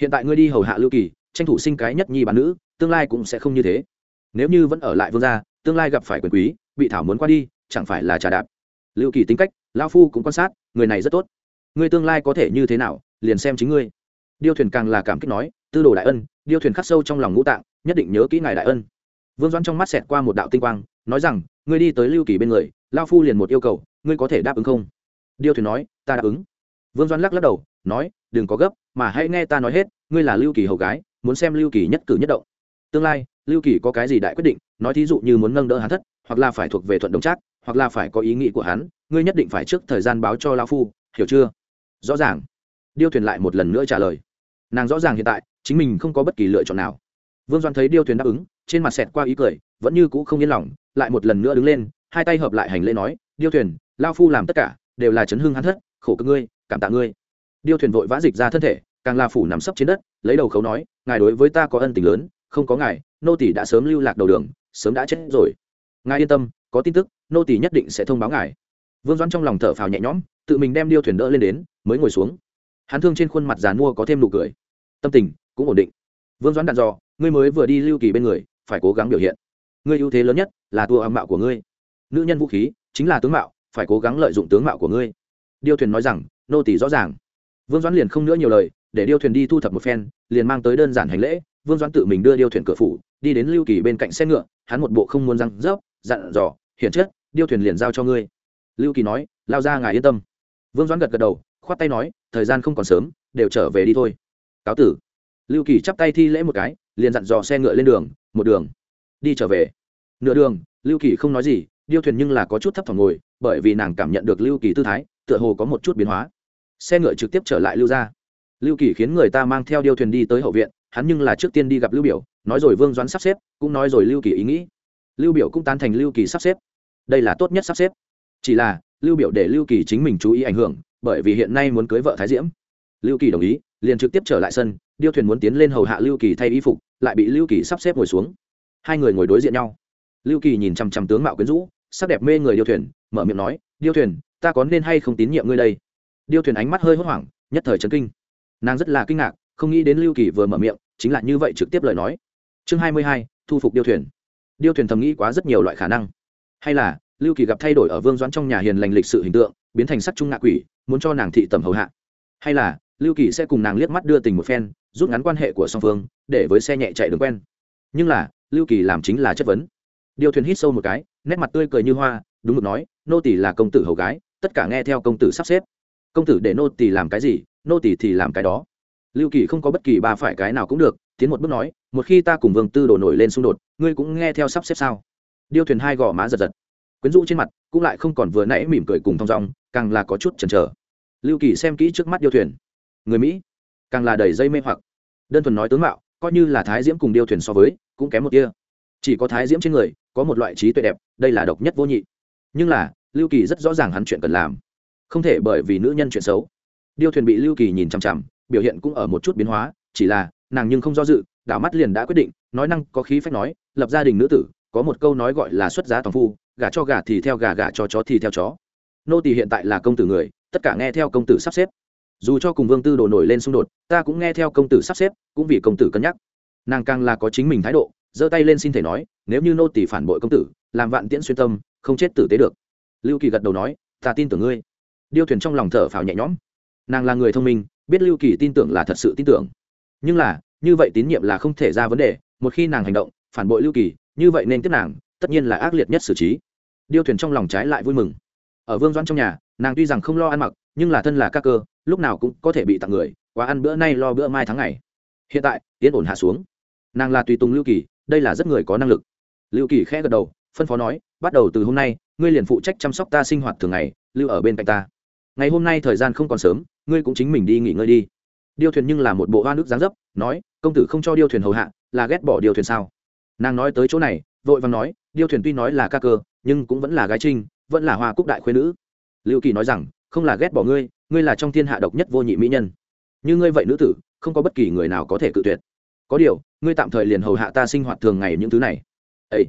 Hiện tại ngươi đi hầu hạ lưu kỳ, tranh thủ sinh cái nhất nhi bản nữ, tương lai cũng sẽ không như thế. Nếu như vẫn ở lại vương gia, tương lai gặp phải quyền quý, bị thảo muốn qua đi, chẳng phải là trà đạp? Lưu kỳ tính cách, lão phu cũng quan sát, người này rất tốt. Ngươi tương lai có thể như thế nào, liền xem chính ngươi. Điêu thuyền càng là cảm kích nói, tư đồ đại ân, điêu thuyền khắc sâu trong lòng ngũ tạng, nhất định nhớ kỹ ngài đại ân vương doãn trong mắt xẹt qua một đạo tinh quang, nói rằng, ngươi đi tới lưu kỳ bên người lao phu liền một yêu cầu, ngươi có thể đáp ứng không? Điêu thuyền nói, ta đáp ứng. Vương doãn lắc lắc đầu, nói, đừng có gấp, mà hãy nghe ta nói hết, ngươi là lưu kỳ hầu gái, muốn xem lưu kỳ nhất cử nhất động. Tương lai, lưu kỳ có cái gì đại quyết định, nói thí dụ như muốn nâng đỡ hắn thất, hoặc là phải thuộc về thuận đồng trác, hoặc là phải có ý nghĩ của hắn, ngươi nhất định phải trước thời gian báo cho lao phu, hiểu chưa? Rõ ràng. Điêu thuyền lại một lần nữa trả lời. Nàng rõ ràng hiện tại, chính mình không có bất kỳ lựa chọn nào. Vương doan thấy điêu thuyền đáp ứng trên mặt xẹt qua ý cười, vẫn như cũ không yên lòng, lại một lần nữa đứng lên, hai tay hợp lại hành lễ nói, điêu thuyền, lao phu làm tất cả, đều là chấn hưng hắn thất, khổ cực ngươi, cảm tạ ngươi. Điêu thuyền vội vã dịch ra thân thể, càng là phủ nằm sấp trên đất, lấy đầu khấu nói, ngài đối với ta có ân tình lớn, không có ngài, nô tỷ đã sớm lưu lạc đầu đường, sớm đã chết rồi. Ngài yên tâm, có tin tức, nô tỷ nhất định sẽ thông báo ngài. Vương doãn trong lòng thở phào nhẹ nhõm, tự mình đem điêu thuyền đỡ lên đến, mới ngồi xuống. Hắn thương trên khuôn mặt dàn mua có thêm nụ cười. Tâm tình cũng ổn định. Vương doãn dặn dò, ngươi mới vừa đi lưu kỳ bên người phải cố gắng biểu hiện. Ngươi ưu thế lớn nhất là tua âm mạo của ngươi. Nữ nhân vũ khí chính là tướng mạo, phải cố gắng lợi dụng tướng mạo của ngươi. Điêu thuyền nói rằng, nô tỷ rõ ràng. Vương doãn liền không nữa nhiều lời, để điêu thuyền đi thu thập một phen, liền mang tới đơn giản hành lễ. Vương doãn tự mình đưa điêu thuyền cửa phủ, đi đến lưu kỳ bên cạnh xe ngựa, hắn một bộ không muốn răng rớp, dặn dò hiện chất, điêu thuyền liền giao cho ngươi. Lưu kỳ nói, lao ra ngài yên tâm. Vương doãn gật gật đầu, khoát tay nói, thời gian không còn sớm, đều trở về đi thôi. Cáo tử lưu kỳ chắp tay thi lễ một cái, liền dặn dò xe ngựa lên đường, một đường, đi trở về. Nửa đường, lưu kỳ không nói gì, điêu thuyền nhưng là có chút thấp thỏm ngồi, bởi vì nàng cảm nhận được lưu kỳ tư thái, tựa hồ có một chút biến hóa. Xe ngựa trực tiếp trở lại lưu ra lưu kỳ khiến người ta mang theo điêu thuyền đi tới hậu viện, hắn nhưng là trước tiên đi gặp lưu biểu, nói rồi vương doãn sắp xếp, cũng nói rồi lưu kỳ ý nghĩ. Lưu biểu cũng tán thành lưu kỳ sắp xếp. Đây là tốt nhất sắp xếp. Chỉ là, lưu biểu để lưu kỳ chính mình chú ý ảnh hưởng, bởi vì hiện nay muốn cưới vợ thái diễm lưu kỳ đồng ý, liền trực tiếp trở lại sân, điêu thuyền muốn tiến lên hầu hạ lưu kỳ thay y phục, lại bị lưu kỳ sắp xếp ngồi xuống. Hai người ngồi đối diện nhau. Lưu kỳ nhìn chằm chằm tướng mạo quyến rũ, sắc đẹp mê người điêu thuyền, mở miệng nói, điêu thuyền, ta có nên hay không tín nhiệm ngươi đây? Điêu thuyền ánh mắt hơi hốt hoảng, nhất thời chấn kinh. Nàng rất là kinh ngạc, không nghĩ đến lưu kỳ vừa mở miệng, chính là như vậy trực tiếp lời nói. Chương hai mươi hai, thu phục điêu thuyền. Điêu thuyền thầm nghĩ quá rất nhiều loại khả năng. Hay là, lưu kỳ gặp thay đổi ở vương doãn trong nhà hiền lành lịch sự hình tượng, biến thành sắc trung ngạ quỷ, muốn cho nàng thị tầm hầu hạ. Hay là lưu kỳ sẽ cùng nàng liếc mắt đưa tình một phen, rút ngắn quan hệ của song phương, để với xe nhẹ chạy đường quen. Nhưng là, lưu kỳ làm chính là chất vấn. Điêu thuyền hít sâu một cái, nét mặt tươi cười như hoa, đúng mực nói, nô tỷ là công tử hầu gái, tất cả nghe theo công tử sắp xếp. Công tử để nô tỷ làm cái gì, nô tỷ thì làm cái đó. Lưu kỳ không có bất kỳ ba phải cái nào cũng được, tiến một bước nói, một khi ta cùng vương tư đổ nổi lên xung đột, ngươi cũng nghe theo sắp xếp sao? Điêu thuyền hai gò má giật giật. Quyến rũ trên mặt, cũng lại không còn vừa nãy mỉm cười cùng thong dong, càng là có chút chần chờ. Lưu kỳ xem kỹ trước mắt điêu thuyền người mỹ càng là đầy dây mê hoặc đơn thuần nói tướng mạo coi như là thái diễm cùng điêu thuyền so với cũng kém một kia chỉ có thái diễm trên người có một loại trí tuệ đẹp đây là độc nhất vô nhị nhưng là lưu kỳ rất rõ ràng hắn chuyện cần làm không thể bởi vì nữ nhân chuyện xấu điêu thuyền bị lưu kỳ nhìn chằm chằm biểu hiện cũng ở một chút biến hóa chỉ là nàng nhưng không do dự đảo mắt liền đã quyết định nói năng có khí phách nói lập gia đình nữ tử có một câu nói gọi là xuất giá toàn phu gả cho gà thì theo gà gả cho chó thì theo chó nô tỳ hiện tại là công tử người tất cả nghe theo công tử sắp xếp dù cho cùng vương tư đồ nổi lên xung đột, ta cũng nghe theo công tử sắp xếp, cũng vì công tử cân nhắc. Nàng càng là có chính mình thái độ, giơ tay lên xin thể nói, nếu như nô tỳ phản bội công tử, làm vạn tiễn xuyên tâm, không chết tử tế được. Lưu kỳ gật đầu nói, ta tin tưởng ngươi. Điêu thuyền trong lòng thở phào nhẹ nhõm. Nàng là người thông minh, biết lưu kỳ tin tưởng là thật sự tin tưởng. Nhưng là, như vậy tín nhiệm là không thể ra vấn đề, một khi nàng hành động, phản bội lưu kỳ, như vậy nên tiếp nàng, tất nhiên là ác liệt nhất xử trí. Điêu thuyền trong lòng trái lại vui mừng. Ở vương doãn trong nhà, nàng tuy rằng không lo ăn mặc nhưng là thân là các cơ, lúc nào cũng có thể bị tặng người, quá ăn bữa nay lo bữa mai tháng ngày. Hiện tại tiến ổn hạ xuống. Nàng là tùy tùng lưu kỳ, đây là rất người có năng lực. Lưu kỳ khẽ gật đầu, phân phó nói, bắt đầu từ hôm nay, ngươi liền phụ trách chăm sóc ta sinh hoạt thường ngày, lưu ở bên cạnh ta. Ngày hôm nay thời gian không còn sớm, ngươi cũng chính mình đi nghỉ ngơi đi. Điêu thuyền nhưng là một bộ hoa nước dáng dấp, nói, công tử không cho điêu thuyền hầu hạ, là ghét bỏ điêu thuyền sao? Nàng nói tới chỗ này, vội vàng nói, điêu thuyền tuy nói là ca cơ, nhưng cũng vẫn là gái trinh, vẫn là hoa cúc đại khuyên nữ. Lưu kỳ nói rằng không là ghét bỏ ngươi ngươi là trong thiên hạ độc nhất vô nhị mỹ nhân. Như ngươi vậy nữ tử, không có bất kỳ người nào có thể cự tuyệt. Có điều, ngươi tạm thời liền hầu hạ ta sinh hoạt thường ngày những thứ này. Ấy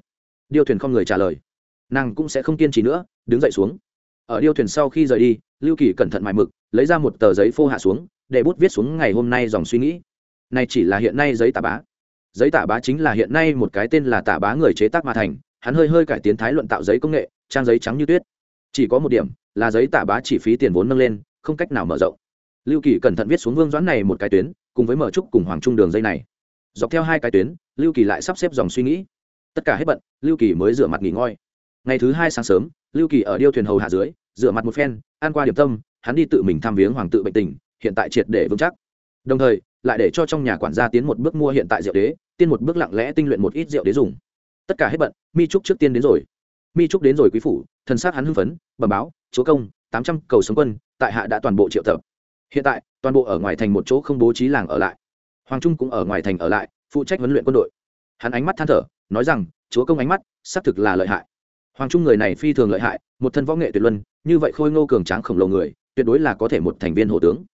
điêu thuyền không người trả lời. Nàng cũng sẽ không kiên trì nữa, đứng dậy xuống. Ở điêu thuyền sau khi rời đi, lưu kỳ cẩn thận mài mực, lấy ra một tờ giấy phô hạ xuống, để bút viết xuống ngày hôm nay dòng suy nghĩ. Này chỉ là hiện nay giấy tả bá. Giấy tả bá chính là hiện nay một cái tên là tả bá người chế tác mà thành, hắn hơi hơi cải tiến thái luận tạo giấy công nghệ, trang giấy trắng như tuyết chỉ có một điểm, là giấy tả bá chỉ phí tiền vốn nâng lên, không cách nào mở rộng. Lưu kỳ cẩn thận viết xuống vương doãn này một cái tuyến, cùng với mở trúc cùng hoàng trung đường dây này. Dọc theo hai cái tuyến, lưu kỳ lại sắp xếp dòng suy nghĩ. Tất cả hết bận, lưu kỳ mới rửa mặt nghỉ ngơi. Ngày thứ hai sáng sớm, lưu kỳ ở điêu thuyền hầu hạ dưới, rửa mặt một phen, ăn qua điểm tâm, hắn đi tự mình thăm viếng hoàng tự bệnh tình, hiện tại triệt để vững chắc. Đồng thời, lại để cho trong nhà quản gia tiến một bước mua hiện tại rượu đế tiên một bước lặng lẽ tinh luyện một ít rượu đế dùng. Tất cả hết bận, mi trúc trước tiên đến rồi. Mi trúc đến rồi quý phủ thần sát hắn hưng phấn, bẩm báo, chúa công, tám trăm cầu sống quân, tại hạ đã toàn bộ triệu tập. Hiện tại, toàn bộ ở ngoài thành một chỗ không bố trí làng ở lại. Hoàng trung cũng ở ngoài thành ở lại, phụ trách huấn luyện quân đội. Hắn ánh mắt than thở, nói rằng, chúa công ánh mắt, xác thực là lợi hại. Hoàng trung người này phi thường lợi hại, một thân võ nghệ tuyệt luân, như vậy khôi ngô cường tráng khổng lồ người, tuyệt đối là có thể một thành viên hộ tướng.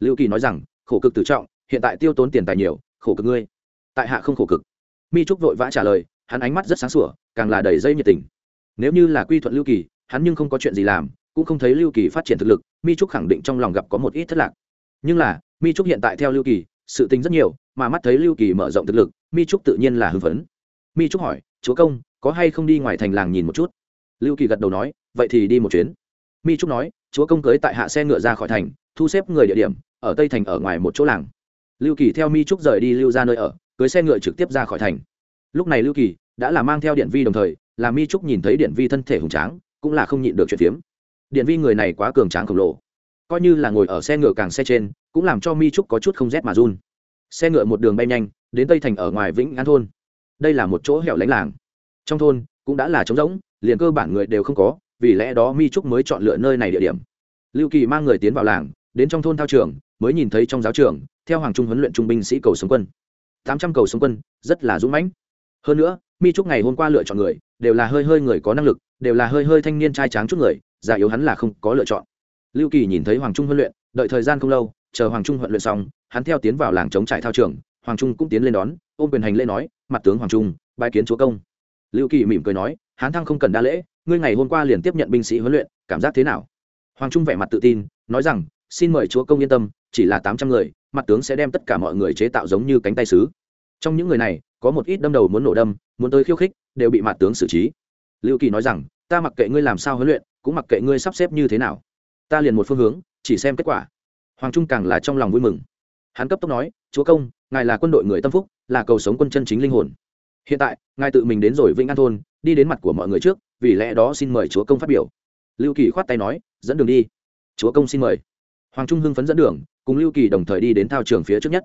Lưu kỳ nói rằng, khổ cực tự trọng, hiện tại tiêu tốn tiền tài nhiều, khổ cực ngươi. Tại hạ không khổ cực. Mi trúc vội vã trả lời, hắn ánh mắt rất sáng sủa, càng là đầy dây nhiệt tình nếu như là quy thuận lưu kỳ, hắn nhưng không có chuyện gì làm, cũng không thấy lưu kỳ phát triển thực lực, mi trúc khẳng định trong lòng gặp có một ít thất lạc. Nhưng là, mi trúc hiện tại theo lưu kỳ, sự tình rất nhiều, mà mắt thấy lưu kỳ mở rộng thực lực, mi trúc tự nhiên là hưng phấn. Mi trúc hỏi, chúa công, có hay không đi ngoài thành làng nhìn một chút? Lưu kỳ gật đầu nói, vậy thì đi một chuyến. Mi trúc nói, chúa công cưới tại hạ xe ngựa ra khỏi thành, thu xếp người địa điểm, ở tây thành ở ngoài một chỗ làng. Lưu kỳ theo mi trúc rời đi lưu ra nơi ở, cưới xe ngựa trực tiếp ra khỏi thành. Lúc này lưu kỳ đã là mang theo điện vi đồng thời là mi trúc nhìn thấy điện vi thân thể hùng tráng, cũng là không nhịn được chuyện phiếm. Điện vi người này quá cường tráng khổng lồ. Coi như là ngồi ở xe ngựa càng xe trên, cũng làm cho mi trúc có chút không rét mà run. Xe ngựa một đường bay nhanh, đến tây thành ở ngoài vĩnh an thôn. Đây là một chỗ hẻo lánh làng. Trong thôn, cũng đã là trống rỗng, liền cơ bản người đều không có, vì lẽ đó mi trúc mới chọn lựa nơi này địa điểm. Lưu kỳ mang người tiến vào làng, đến trong thôn thao trường, mới nhìn thấy trong giáo trường, theo hoàng trung huấn luyện trung binh sĩ cầu sống quân. Tám trăm cầu sống quân, rất là dũng mãnh. Hơn nữa mi trúc ngày hôm qua lựa chọn người, đều là hơi hơi người có năng lực, đều là hơi hơi thanh niên trai tráng chút người, già yếu hắn là không có lựa chọn. Lưu kỳ nhìn thấy hoàng trung huấn luyện, đợi thời gian không lâu, chờ hoàng trung huấn luyện xong, hắn theo tiến vào làng chống trải thao trường, hoàng trung cũng tiến lên đón, ôm quyền hành lễ nói, mặt tướng hoàng trung, bái kiến chúa công. Lưu kỳ mỉm cười nói, hán thăng không cần đa lễ, ngươi ngày hôm qua liền tiếp nhận binh sĩ huấn luyện, cảm giác thế nào? Hoàng trung vẻ mặt tự tin, nói rằng, xin mời chúa công yên tâm, chỉ là tám trăm người, mặt tướng sẽ đem tất cả mọi người chế tạo giống như cánh tay sứ. Trong những người này có một ít đâm đầu muốn nổ đâm, muốn tới khiêu khích, đều bị mạt tướng xử trí. Lưu kỳ nói rằng, ta mặc kệ ngươi làm sao huấn luyện, cũng mặc kệ ngươi sắp xếp như thế nào. Ta liền một phương hướng, chỉ xem kết quả. Hoàng trung càng là trong lòng vui mừng. Hắn cấp tốc nói, chúa công, ngài là quân đội người tâm phúc, là cầu sống quân chân chính linh hồn. Hiện tại, ngài tự mình đến rồi vĩnh an thôn, đi đến mặt của mọi người trước, vì lẽ đó xin mời chúa công phát biểu. Lưu kỳ khoát tay nói, dẫn đường đi. Chúa công xin mời. Hoàng trung hưng phấn dẫn đường, cùng lưu kỳ đồng thời đi đến thao trường phía trước nhất.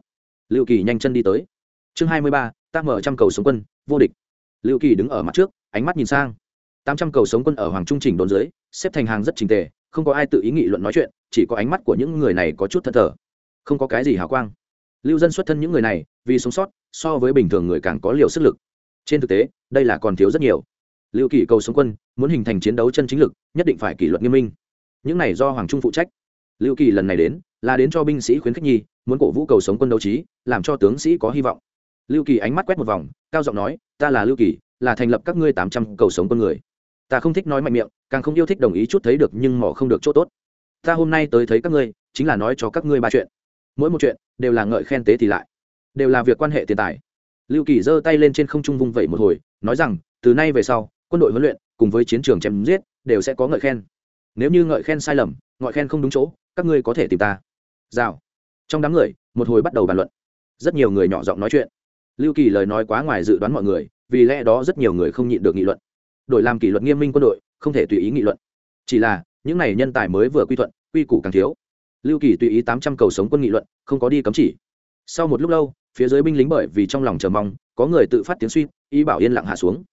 Lưu kỳ nhanh chân đi tới. Chương hai mươi ba ta mở trăm cầu sống quân, vô địch. Lưu kỳ đứng ở mặt trước, ánh mắt nhìn sang. Tám trăm cầu sống quân ở hoàng trung chỉnh đồn dưới, xếp thành hàng rất trình tề, không có ai tự ý nghị luận nói chuyện, chỉ có ánh mắt của những người này có chút thân thờ. Không có cái gì hào quang. Lưu dân xuất thân những người này, vì sống sót, so với bình thường người càng có liều sức lực. Trên thực tế, đây là còn thiếu rất nhiều. Lưu kỳ cầu sống quân, muốn hình thành chiến đấu chân chính lực, nhất định phải kỷ luật nghiêm minh. Những này do hoàng trung phụ trách. Lưu kỳ lần này đến, là đến cho binh sĩ khuyến khích nhi, muốn cổ vũ cầu sống quân đấu trí, làm cho tướng sĩ có hy vọng lưu kỳ ánh mắt quét một vòng, cao giọng nói, ta là lưu kỳ, là thành lập các ngươi tám trăm cầu sống con người. Ta không thích nói mạnh miệng, càng không yêu thích đồng ý chút thấy được nhưng mỏ không được chỗ tốt. Ta hôm nay tới thấy các ngươi, chính là nói cho các ngươi ba chuyện. Mỗi một chuyện đều là ngợi khen tế thì lại, đều là việc quan hệ tiền tài. Lưu kỳ giơ tay lên trên không trung vung vẩy một hồi, nói rằng, từ nay về sau, quân đội huấn luyện cùng với chiến trường chém giết đều sẽ có ngợi khen. Nếu như ngợi khen sai lầm, ngợi khen không đúng chỗ, các ngươi có thể tìm ta. Rào. Trong đám người, một hồi bắt đầu bàn luận. Rất nhiều người nhỏ giọng nói chuyện lưu kỳ lời nói quá ngoài dự đoán mọi người, vì lẽ đó rất nhiều người không nhịn được nghị luận. Đội làm kỷ luật nghiêm minh quân đội, không thể tùy ý nghị luận. Chỉ là, những này nhân tài mới vừa quy thuận, quy củ càng thiếu. Lưu kỳ tùy ý tám trăm cầu sống quân nghị luận, không có đi cấm chỉ. Sau một lúc lâu, phía dưới binh lính bởi vì trong lòng chờ mong, có người tự phát tiếng suy, ý bảo yên lặng hạ xuống.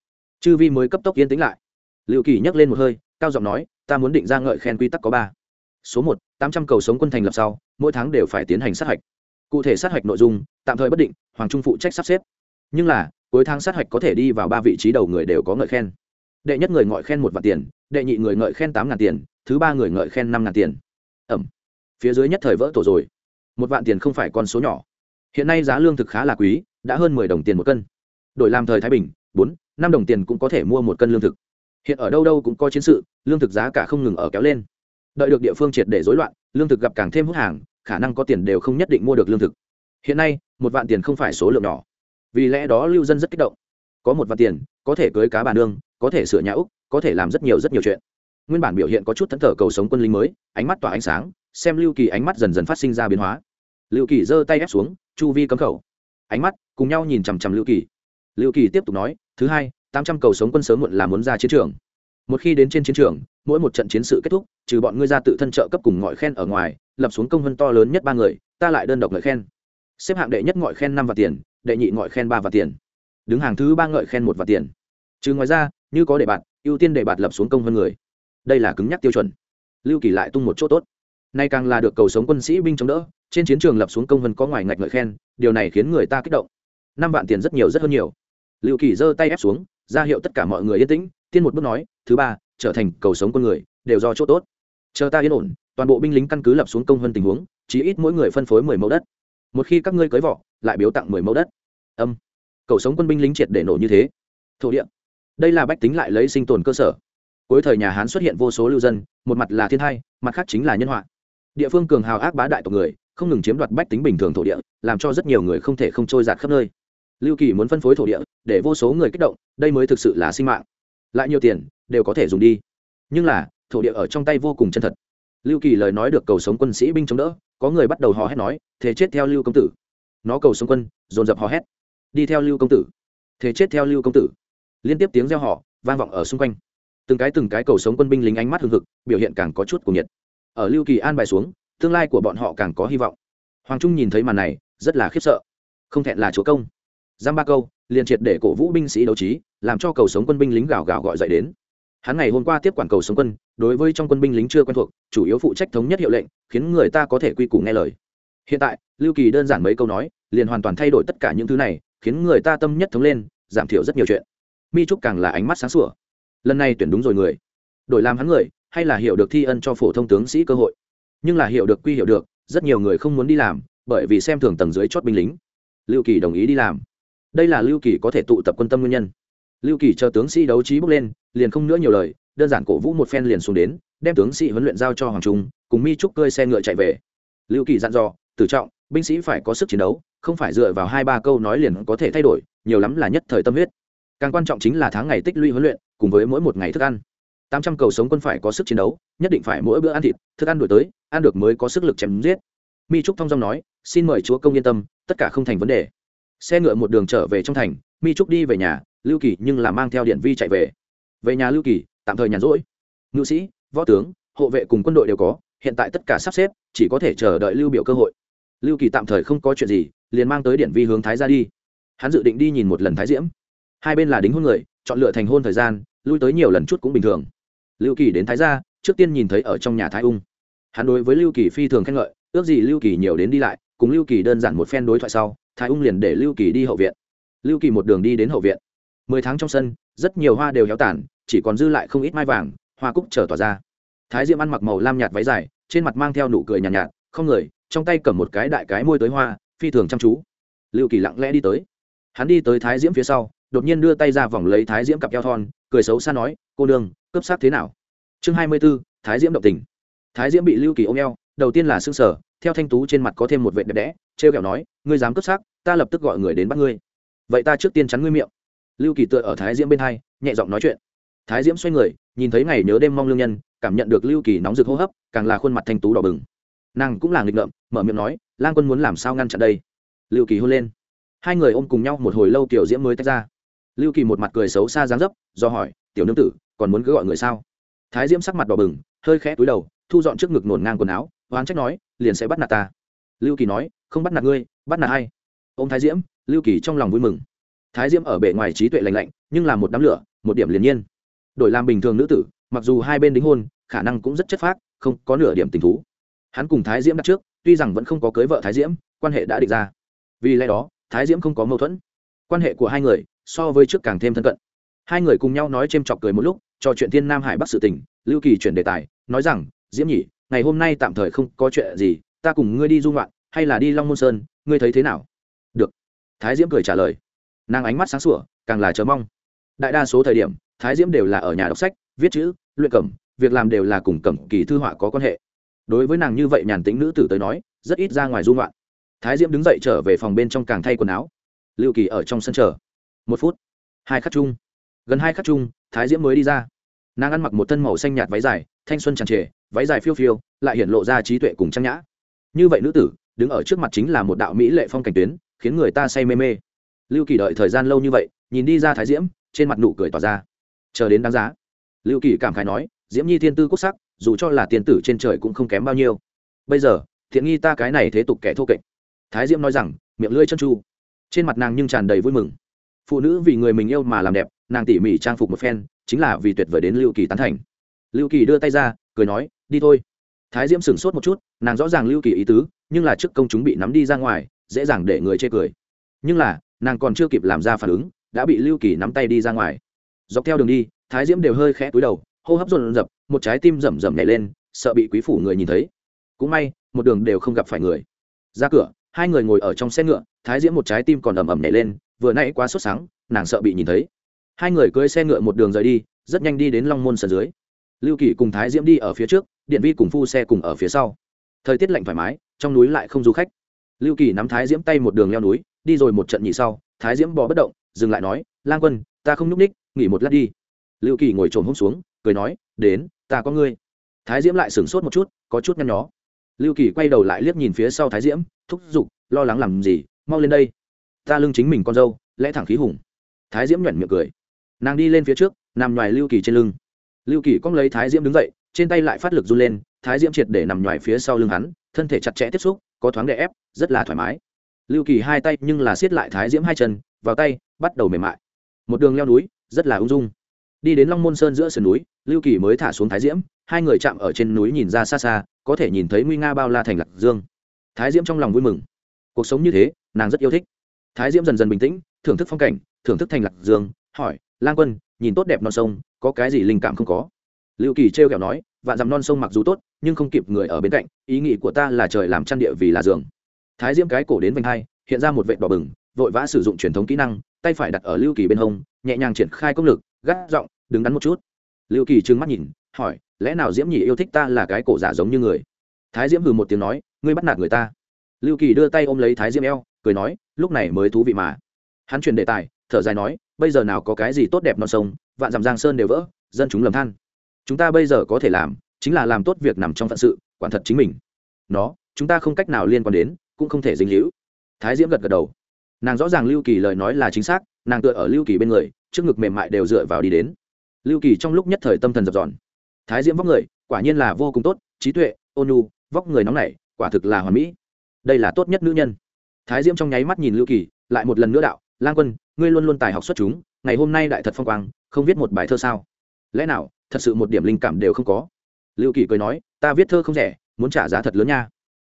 Chư vi mới cấp tốc yên tĩnh lại. Lưu kỳ nhắc lên một hơi, cao giọng nói, ta muốn định ra ngợi khen quy tắc có ba. Số một, tám trăm cầu sống quân thành lập sau, mỗi tháng đều phải tiến hành sát hạch cụ thể sát hạch nội dung, tạm thời bất định, hoàng trung phụ trách sắp xếp. Nhưng là, cuối tháng sát hạch có thể đi vào ba vị trí đầu người đều có ngợi khen. Đệ nhất người ngợi khen một vạn tiền, đệ nhị người ngợi khen tám ngàn tiền, thứ ba người ngợi khen năm ngàn tiền. Ẩm. Phía dưới nhất thời vỡ tổ rồi. Một vạn tiền không phải con số nhỏ. Hiện nay giá lương thực khá là quý, đã hơn mười đồng tiền một cân. Đổi làm thời thái bình, bốn, năm đồng tiền cũng có thể mua một cân lương thực. Hiện ở đâu đâu cũng có chiến sự, lương thực giá cả không ngừng ở kéo lên. Đợi được địa phương triệt để rối loạn, lương thực gặp càng thêm hút hàng khả năng có tiền đều không nhất định mua được lương thực. Hiện nay, một vạn tiền không phải số lượng nhỏ. Vì lẽ đó lưu dân rất kích động. Có một vạn tiền, có thể cưới cá bà nương, có thể sửa nhà úc, có thể làm rất nhiều rất nhiều chuyện. Nguyên bản biểu hiện có chút thẫn thờ cầu sống quân lính mới, ánh mắt tỏa ánh sáng, xem lưu kỳ ánh mắt dần dần phát sinh ra biến hóa. Lưu kỳ giơ tay ép xuống, chu vi cấm khẩu. Ánh mắt cùng nhau nhìn chằm chằm lưu kỳ. Lưu kỳ tiếp tục nói, thứ hai, tám trăm cầu sống quân sớm muộn là muốn ra chiến trường. Một khi đến trên chiến trường, mỗi một trận chiến sự kết thúc, trừ bọn ngươi ra tự thân trợ cấp cùng ngọi khen ở ngoài lập xuống công hơn to lớn nhất ba người, ta lại đơn độc ngợi khen. Xếp hạng đệ nhất ngọi khen năm vạn tiền, đệ nhị ngọi khen ba vạn tiền. Đứng hàng thứ ba ngợi khen một vạn tiền. Trừ ngoài ra, như có đề bạt, ưu tiên đề bạt lập xuống công hơn người. Đây là cứng nhắc tiêu chuẩn. Lưu kỳ lại tung một chỗ tốt. Nay càng là được cầu sống quân sĩ binh chống đỡ, trên chiến trường lập xuống công hơn có ngoài ngạch ngợi khen, điều này khiến người ta kích động. Năm vạn tiền rất nhiều rất hơn nhiều. Lưu kỳ giơ tay ép xuống, ra hiệu tất cả mọi người yên tĩnh, tiên một bước nói, thứ ba, trở thành cầu sống con người, đều do chỗ tốt. Chờ ta yên ổn toàn bộ binh lính căn cứ lập xuống công hơn tình huống chỉ ít mỗi người phân phối mười mẫu đất. Một khi các ngươi cưới vỏ, lại biếu tặng mười mẫu đất. Âm. Cầu sống quân binh lính triệt để nổ như thế. Thổ địa. Đây là bách tính lại lấy sinh tồn cơ sở. Cuối thời nhà hán xuất hiện vô số lưu dân, một mặt là thiên hai mặt khác chính là nhân họa. Địa phương cường hào ác bá đại tộc người, không ngừng chiếm đoạt bách tính bình thường thổ địa, làm cho rất nhiều người không thể không trôi giạt khắp nơi. Lưu kỳ muốn phân phối thổ địa, để vô số người kích động, đây mới thực sự là sinh mạng. Lại nhiều tiền, đều có thể dùng đi. Nhưng là, thổ địa ở trong tay vô cùng chân thật lưu kỳ lời nói được cầu sống quân sĩ binh chống đỡ, có người bắt đầu hò hét nói thế chết theo lưu công tử. Nó cầu sống quân, dồn dập hò hét, đi theo lưu công tử. Thế chết theo lưu công tử. Liên tiếp tiếng reo họ vang vọng ở xung quanh. Từng cái từng cái cầu sống quân binh lính ánh mắt hưng hực, biểu hiện càng có chút cuồng nhiệt. Ở lưu kỳ an bài xuống, tương lai của bọn họ càng có hy vọng. Hoàng trung nhìn thấy màn này, rất là khiếp sợ. Không thẹn là chúa công. Giam ba câu, liền triệt để cổ vũ binh sĩ đấu trí, làm cho cầu sống quân binh lính gào gào gọi dậy đến hắn ngày hôm qua tiếp quản cầu sống quân, đối với trong quân binh lính chưa quen thuộc, chủ yếu phụ trách thống nhất hiệu lệnh, khiến người ta có thể quy củ nghe lời. Hiện tại, lưu kỳ đơn giản mấy câu nói, liền hoàn toàn thay đổi tất cả những thứ này, khiến người ta tâm nhất thống lên, giảm thiểu rất nhiều chuyện. Mi trúc càng là ánh mắt sáng sủa. Lần này tuyển đúng rồi người. Đổi làm hắn người, hay là hiểu được thi ân cho phổ thông tướng sĩ cơ hội. Nhưng là hiểu được quy hiểu được, rất nhiều người không muốn đi làm, bởi vì xem thường tầng dưới chót binh lính. Lưu kỳ đồng ý đi làm. Đây là lưu kỳ có thể tụ tập quân tâm nguyên nhân lưu kỳ chờ tướng sĩ đấu trí bước lên, liền không nữa nhiều lời, đơn giản cổ vũ một phen liền xuống đến, đem tướng sĩ huấn luyện giao cho hoàng trung, cùng mi trúc cơi xe ngựa chạy về. Lưu kỳ dặn dò, tử trọng, binh sĩ phải có sức chiến đấu, không phải dựa vào hai ba câu nói liền có thể thay đổi, nhiều lắm là nhất thời tâm huyết. Càng quan trọng chính là tháng ngày tích lũy huấn luyện, cùng với mỗi một ngày thức ăn. Tám trăm cầu sống quân phải có sức chiến đấu, nhất định phải mỗi bữa ăn thịt, thức ăn đổi tới, ăn được mới có sức lực chém giết. Mi trúc thong dong nói, xin mời chúa công yên tâm, tất cả không thành vấn đề. Xe ngựa một đường trở về trong thành, mi trúc đi về nhà lưu kỳ nhưng là mang theo điện vi chạy về. Về nhà lưu kỳ, tạm thời nhàn rỗi. Ngự sĩ, võ tướng, hộ vệ cùng quân đội đều có, hiện tại tất cả sắp xếp, chỉ có thể chờ đợi lưu biểu cơ hội. Lưu kỳ tạm thời không có chuyện gì, liền mang tới điện vi hướng thái ra đi. Hắn dự định đi nhìn một lần thái diễm. Hai bên là đính hôn người, chọn lựa thành hôn thời gian, lui tới nhiều lần chút cũng bình thường. Lưu kỳ đến thái gia, trước tiên nhìn thấy ở trong nhà thái ung. Hắn đối với lưu kỳ phi thường khen ngợi, ước gì lưu kỳ nhiều đến đi lại, cùng lưu kỳ đơn giản một phen đối thoại sau, thái ung liền để lưu kỳ đi hậu viện. Lưu kỳ một đường đi đến hậu viện mười tháng trong sân rất nhiều hoa đều héo tàn chỉ còn dư lại không ít mai vàng hoa cúc trở tỏa ra. Thái diễm ăn mặc màu lam nhạt váy dài trên mặt mang theo nụ cười nhàn nhạt, nhạt không người trong tay cầm một cái đại cái môi tới hoa phi thường chăm chú. Lưu kỳ lặng lẽ đi tới. Hắn đi tới thái diễm phía sau đột nhiên đưa tay ra vòng lấy thái diễm cặp eo thon cười xấu xa nói cô đương cướp sát thế nào? Chương hai mươi b ố thái diễm động tình. Thái diễm bị lưu kỳ ôm eo đầu tiên là xương sở theo thanh tú trên mặt có thêm một vệ đẹp đẽ t r e o kẹo nói ngươi dám cướp xác ta lập tức gọi người đến bắt ngươi. Vậy ta trước tiên chắn ngươi miệng lưu kỳ tựa ở thái diễm bên hai, nhẹ giọng nói chuyện. Thái diễm xoay người, nhìn thấy ngày nhớ đêm mong lương nhân, cảm nhận được lưu kỳ nóng rực hô hấp, càng là khuôn mặt thanh tú đỏ bừng. Nàng cũng là nghịch ngợm, mở miệng nói lan quân muốn làm sao ngăn chặn đây? Lưu kỳ hôn lên. Hai người ôm cùng nhau một hồi lâu tiểu diễm mới tách ra. Lưu kỳ một mặt cười xấu xa dáng dấp, do hỏi, tiểu nương tử, còn muốn cứ gọi người sao? Thái diễm sắc mặt đỏ bừng, hơi khẽ túi đầu, thu dọn trước ngực nổn ngang quần áo, oán trách nói, liền sẽ bắt nạt ta. Lưu kỳ nói, không bắt nạt ngươi, bắt nạt hay ô m thái diễm, lưu kỳ trong lòng vui mừng thái diễm ở bề ngoài trí tuệ lành lạnh nhưng là một đám lửa một điểm liền nhiên. Đổi làm bình thường nữ tử mặc dù hai bên đính hôn khả năng cũng rất chất phác không có nửa điểm tình thú. Hắn cùng thái diễm đặt trước tuy rằng vẫn không có cưới vợ thái diễm quan hệ đã định ra. Vì lẽ đó thái diễm không có mâu thuẫn. Quan hệ của hai người so với trước càng thêm thân cận. Hai người cùng nhau nói c h ê m chọc cười một lúc trò chuyện thiên nam hải bắc sự tình lưu kỳ chuyển đề tài nói rằng diễm nhỉ ngày hôm nay tạm thời không có chuyện gì ta cùng ngươi đi dung ngoạn, hay là đi long môn sơn ngươi thấy thế nào? Được. Thái diễm cười trả lời nàng ánh mắt sáng sủa, càng là chờ mong. Đại đa số thời điểm, thái diễm đều là ở nhà đọc sách, viết chữ, luyện cẩm, việc làm đều là cùng cẩm kỳ thư họa có quan hệ. Đối với nàng như vậy nhàn tĩnh nữ tử tới nói, rất ít ra ngoài dung loạn thái diễm đứng dậy trở về phòng bên trong càng thay quần áo. Lưu kỳ ở trong sân chờ. Một phút, hai khắc chung. Gần hai khắc chung, thái diễm mới đi ra. Nàng ăn mặc một thân màu xanh nhạt váy dài, thanh xuân tràn trề, váy dài phiêu phiêu, lại hiện lộ ra trí tuệ cùng trang nhã. Như vậy nữ tử, đứng ở trước mặt chính là một đạo mỹ lệ phong cảnh tuyến, khiến người ta say mê mê lưu kỳ đợi thời gian lâu như vậy, nhìn đi ra thái diễm, trên mặt nụ cười tỏa ra. Chờ đến đáng giá. Lưu kỳ cảm khái nói, diễm nhi thiên tư quốc sắc, dù cho là tiền tử trên trời cũng không kém bao nhiêu. Bây giờ, thiện nghi ta cái này thế tục kẻ thô kệch. Thái diễm nói rằng, miệng lưỡi chân chu trên mặt nàng nhưng tràn đầy vui mừng. Phụ nữ vì người mình yêu mà làm đẹp, nàng tỉ mỉ trang phục một phen, chính là vì tuyệt vời đến lưu kỳ tán thành. Lưu kỳ đưa tay ra, cười nói, đi thôi. Thái diễm sửng sốt một chút, nàng rõ ràng lưu kỳ ý tứ, nhưng là trước công chúng bị nắm đi ra ngoài, dễ dàng để người chê cười. Nhưng là nàng còn chưa kịp làm ra phản ứng, đã bị lưu kỳ nắm tay đi ra ngoài. Dọc theo đường đi, thái diễm đều hơi khẽ túi đầu, hô hấp dồn dập, một trái tim rầm rầm nhảy lên, sợ bị quý phủ người nhìn thấy. Cũng may, một đường đều không gặp phải người. Ra cửa, hai người ngồi ở trong xe ngựa, thái diễm một trái tim còn ầm ầm nhảy lên, vừa nãy quá sốt sáng, nàng sợ bị nhìn thấy. Hai người cưỡi xe ngựa một đường rời đi, rất nhanh đi đến long môn sân dưới. Lưu kỳ cùng thái diễm đi ở phía trước, điện vi cùng phu xe cùng ở phía sau. Thời tiết lạnh thoải mái, trong núi lại không du khách. Lưu kỳ nắm thái diễm tay một đường leo núi đi rồi một trận nhị sau, thái diễm bò bất động, dừng lại nói, lang quân, ta không n ú c ních nghỉ một lát đi. Lưu kỳ ngồi trồm hôm xuống, cười nói, đến, ta có ngươi. Thái diễm lại sửng sốt một chút, có chút nhăn nhó. Lưu kỳ quay đầu lại liếc nhìn phía sau thái diễm, thúc giục, lo lắng làm gì? Mau lên đây. Ta lưng chính mình con dâu, lẽ thẳng khí hùng. Thái diễm nhuẩn miệng cười. Nàng đi lên phía trước, nằm ngoài lưu kỳ trên lưng. Lưu kỳ cong lấy thái diễm đứng dậy, trên tay lại phát lực run lên, thái diễm triệt để nằm ngoài phía sau lưng hắn, thân thể chặt chẽ tiếp xúc, có thoáng đè ép, rất là thoải mái lưu kỳ hai tay nhưng là siết lại thái diễm hai chân, vào tay, bắt đầu mềm mại. Một đường leo núi, rất là ung dung. Đi đến long môn sơn giữa sườn núi, lưu kỳ mới thả xuống thái diễm, hai người chạm ở trên núi nhìn ra xa xa, có thể nhìn thấy nguy nga bao la thành lạc dương. Thái diễm trong lòng vui mừng. Cuộc sống như thế, nàng rất yêu thích. Thái diễm dần dần bình tĩnh, thưởng thức phong cảnh, thưởng thức thành lạc dương, hỏi, lang quân, nhìn tốt đẹp non sông, có cái gì linh cảm không có? Lưu kỳ trêu kẹo nói, vạn dặm non sông mặc dù tốt, nhưng không kịp người ở bên cạnh, ý nghĩ của ta là trời làm chăn địa vì là giường thái diễm cái cổ đến vành hai hiện ra một vệ đỏ bừng vội vã sử dụng truyền thống kỹ năng tay phải đặt ở lưu kỳ bên hông nhẹ nhàng triển khai công lực gắt, giọng đứng đắn một chút. Lưu kỳ trừng mắt nhìn hỏi lẽ nào diễm nhị yêu thích ta là cái cổ giả giống như người? Thái diễm hừ một tiếng nói ngươi bắt nạt người ta. Lưu kỳ đưa tay ôm lấy thái diễm eo cười nói lúc này mới thú vị mà. Hắn truyền đề tài thở dài nói bây giờ nào có cái gì tốt đẹp non sông vạn dặm giang sơn đều vỡ dân chúng lầm than. Chúng ta bây giờ có thể làm chính là làm tốt việc nằm trong phận sự quản thật chính mình. Nó chúng ta không cách nào liên quan đến cũng không thể dính hữu thái diễm gật gật đầu. Nàng rõ ràng lưu kỳ lời nói là chính xác, nàng tựa ở lưu kỳ bên người, trước ngực mềm mại đều dựa vào đi đến. Lưu kỳ trong lúc nhất thời tâm thần dập dòn thái diễm vóc người, quả nhiên là vô cùng tốt, trí tuệ, ôn nhu, vóc người nóng nảy, quả thực là hoàn mỹ. Đây là tốt nhất nữ nhân. Thái diễm trong nháy mắt nhìn lưu kỳ, lại một lần nữa đạo, lang quân, ngươi luôn luôn tài học xuất chúng, ngày hôm nay đại thật phong quang, không viết một bài thơ sao? Lẽ nào, thật sự một điểm linh cảm đều không có? Lưu kỳ cười nói, ta viết thơ không rẻ, muốn trả giá thật lớn nha.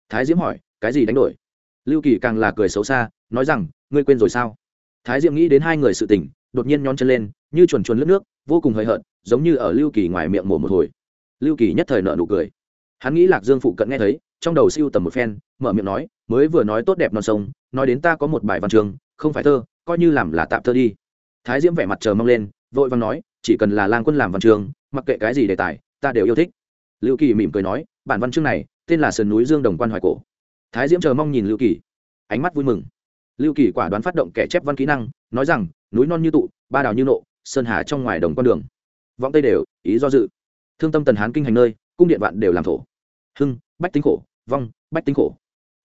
Thái diễm hỏi, cái gì đánh đổi? Lưu kỳ càng là cười xấu xa, nói rằng, ngươi quên rồi sao? Thái Diệm nghĩ đến hai người sự tình, đột nhiên nhón chân lên, như chuồn chuồn lướt nước, vô cùng hời hợt, giống như ở lưu kỳ ngoài miệng mổ một hồi. Lưu kỳ nhất thời nợ nụ cười. Hắn nghĩ lạc dương phụ cận nghe thấy, trong đầu siêu tầm một phen, mở miệng nói, mới vừa nói tốt đẹp non sông, nói đến ta có một bài văn trường không phải thơ, coi như làm là tạm thơ đi. Thái diễm vẻ mặt chờ mong lên, vội vàng nói, chỉ cần là lang quân làm văn trường mặc kệ cái gì đề tài, ta đều yêu thích. Lưu kỳ mỉm cười nói, bản văn chương này, tên là sườn núi dương đồng quan hoài cổ thái diễm chờ mong nhìn lưu kỳ. Ánh mắt vui mừng. Lưu kỳ quả đoán phát động kẻ chép văn kỹ năng, nói rằng, núi non như tụ, ba đào như nộ, sơn hà trong ngoài đồng con đường. Vọng tây đều, ý do dự. Thương tâm tần hán kinh hành nơi, cung điện vạn đều làm thổ. Hưng, bách tính khổ, vong, bách tính khổ.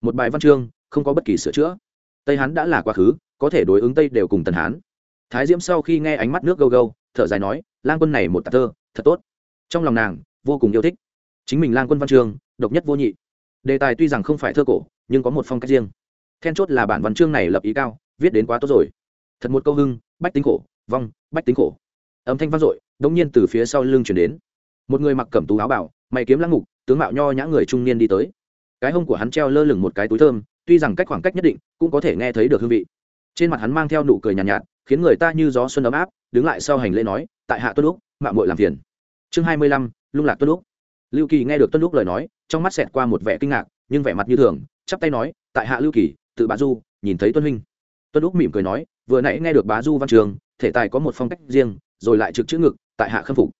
Một bài văn chương, không có bất kỳ sửa chữa. Tây hán đã là quá khứ, có thể đối ứng tây đều cùng tần hán. Thái diễm sau khi nghe ánh mắt nước gâu gâu, thở dài nói, lang quân này một tạc thơ, thật tốt. Trong lòng nàng, vô cùng yêu thích. Chính mình lang quân văn chương, độc nhất vô nhị đề tài tuy rằng không phải thơ cổ nhưng có một phong cách riêng. Then chốt là bản văn chương này lập ý cao viết đến quá tốt rồi. Thật một câu hưng bách tính khổ vong bách tính khổ. Âm thanh vang dội đống nhiên từ phía sau lưng chuyển đến. Một người mặc cẩm tú áo bảo mày kiếm lăng ngục tướng mạo nho nhã người trung niên đi tới. Cái hông của hắn treo lơ lửng một cái túi thơm tuy rằng cách khoảng cách nhất định cũng có thể nghe thấy được hương vị. Trên mặt hắn mang theo nụ cười nhàn nhạt, nhạt khiến người ta như gió xuân ấm áp đứng lại sau hành lễ nói tại hạ tuân lúc mạng mội làm phiền. Chương hai mươi lăm lung lạc tuân lúc lưu kỳ nghe được tuân lúc lời nói, trong mắt xẹt qua một vẻ kinh ngạc, nhưng vẻ mặt như thường, chắp tay nói, tại hạ lưu kỳ, tự bá du, nhìn thấy tuân huynh. Tuân lúc mỉm cười nói, vừa nãy nghe được bá du văn trường, thể tài có một phong cách riêng, rồi lại trực chữ ngực, tại hạ khâm phục.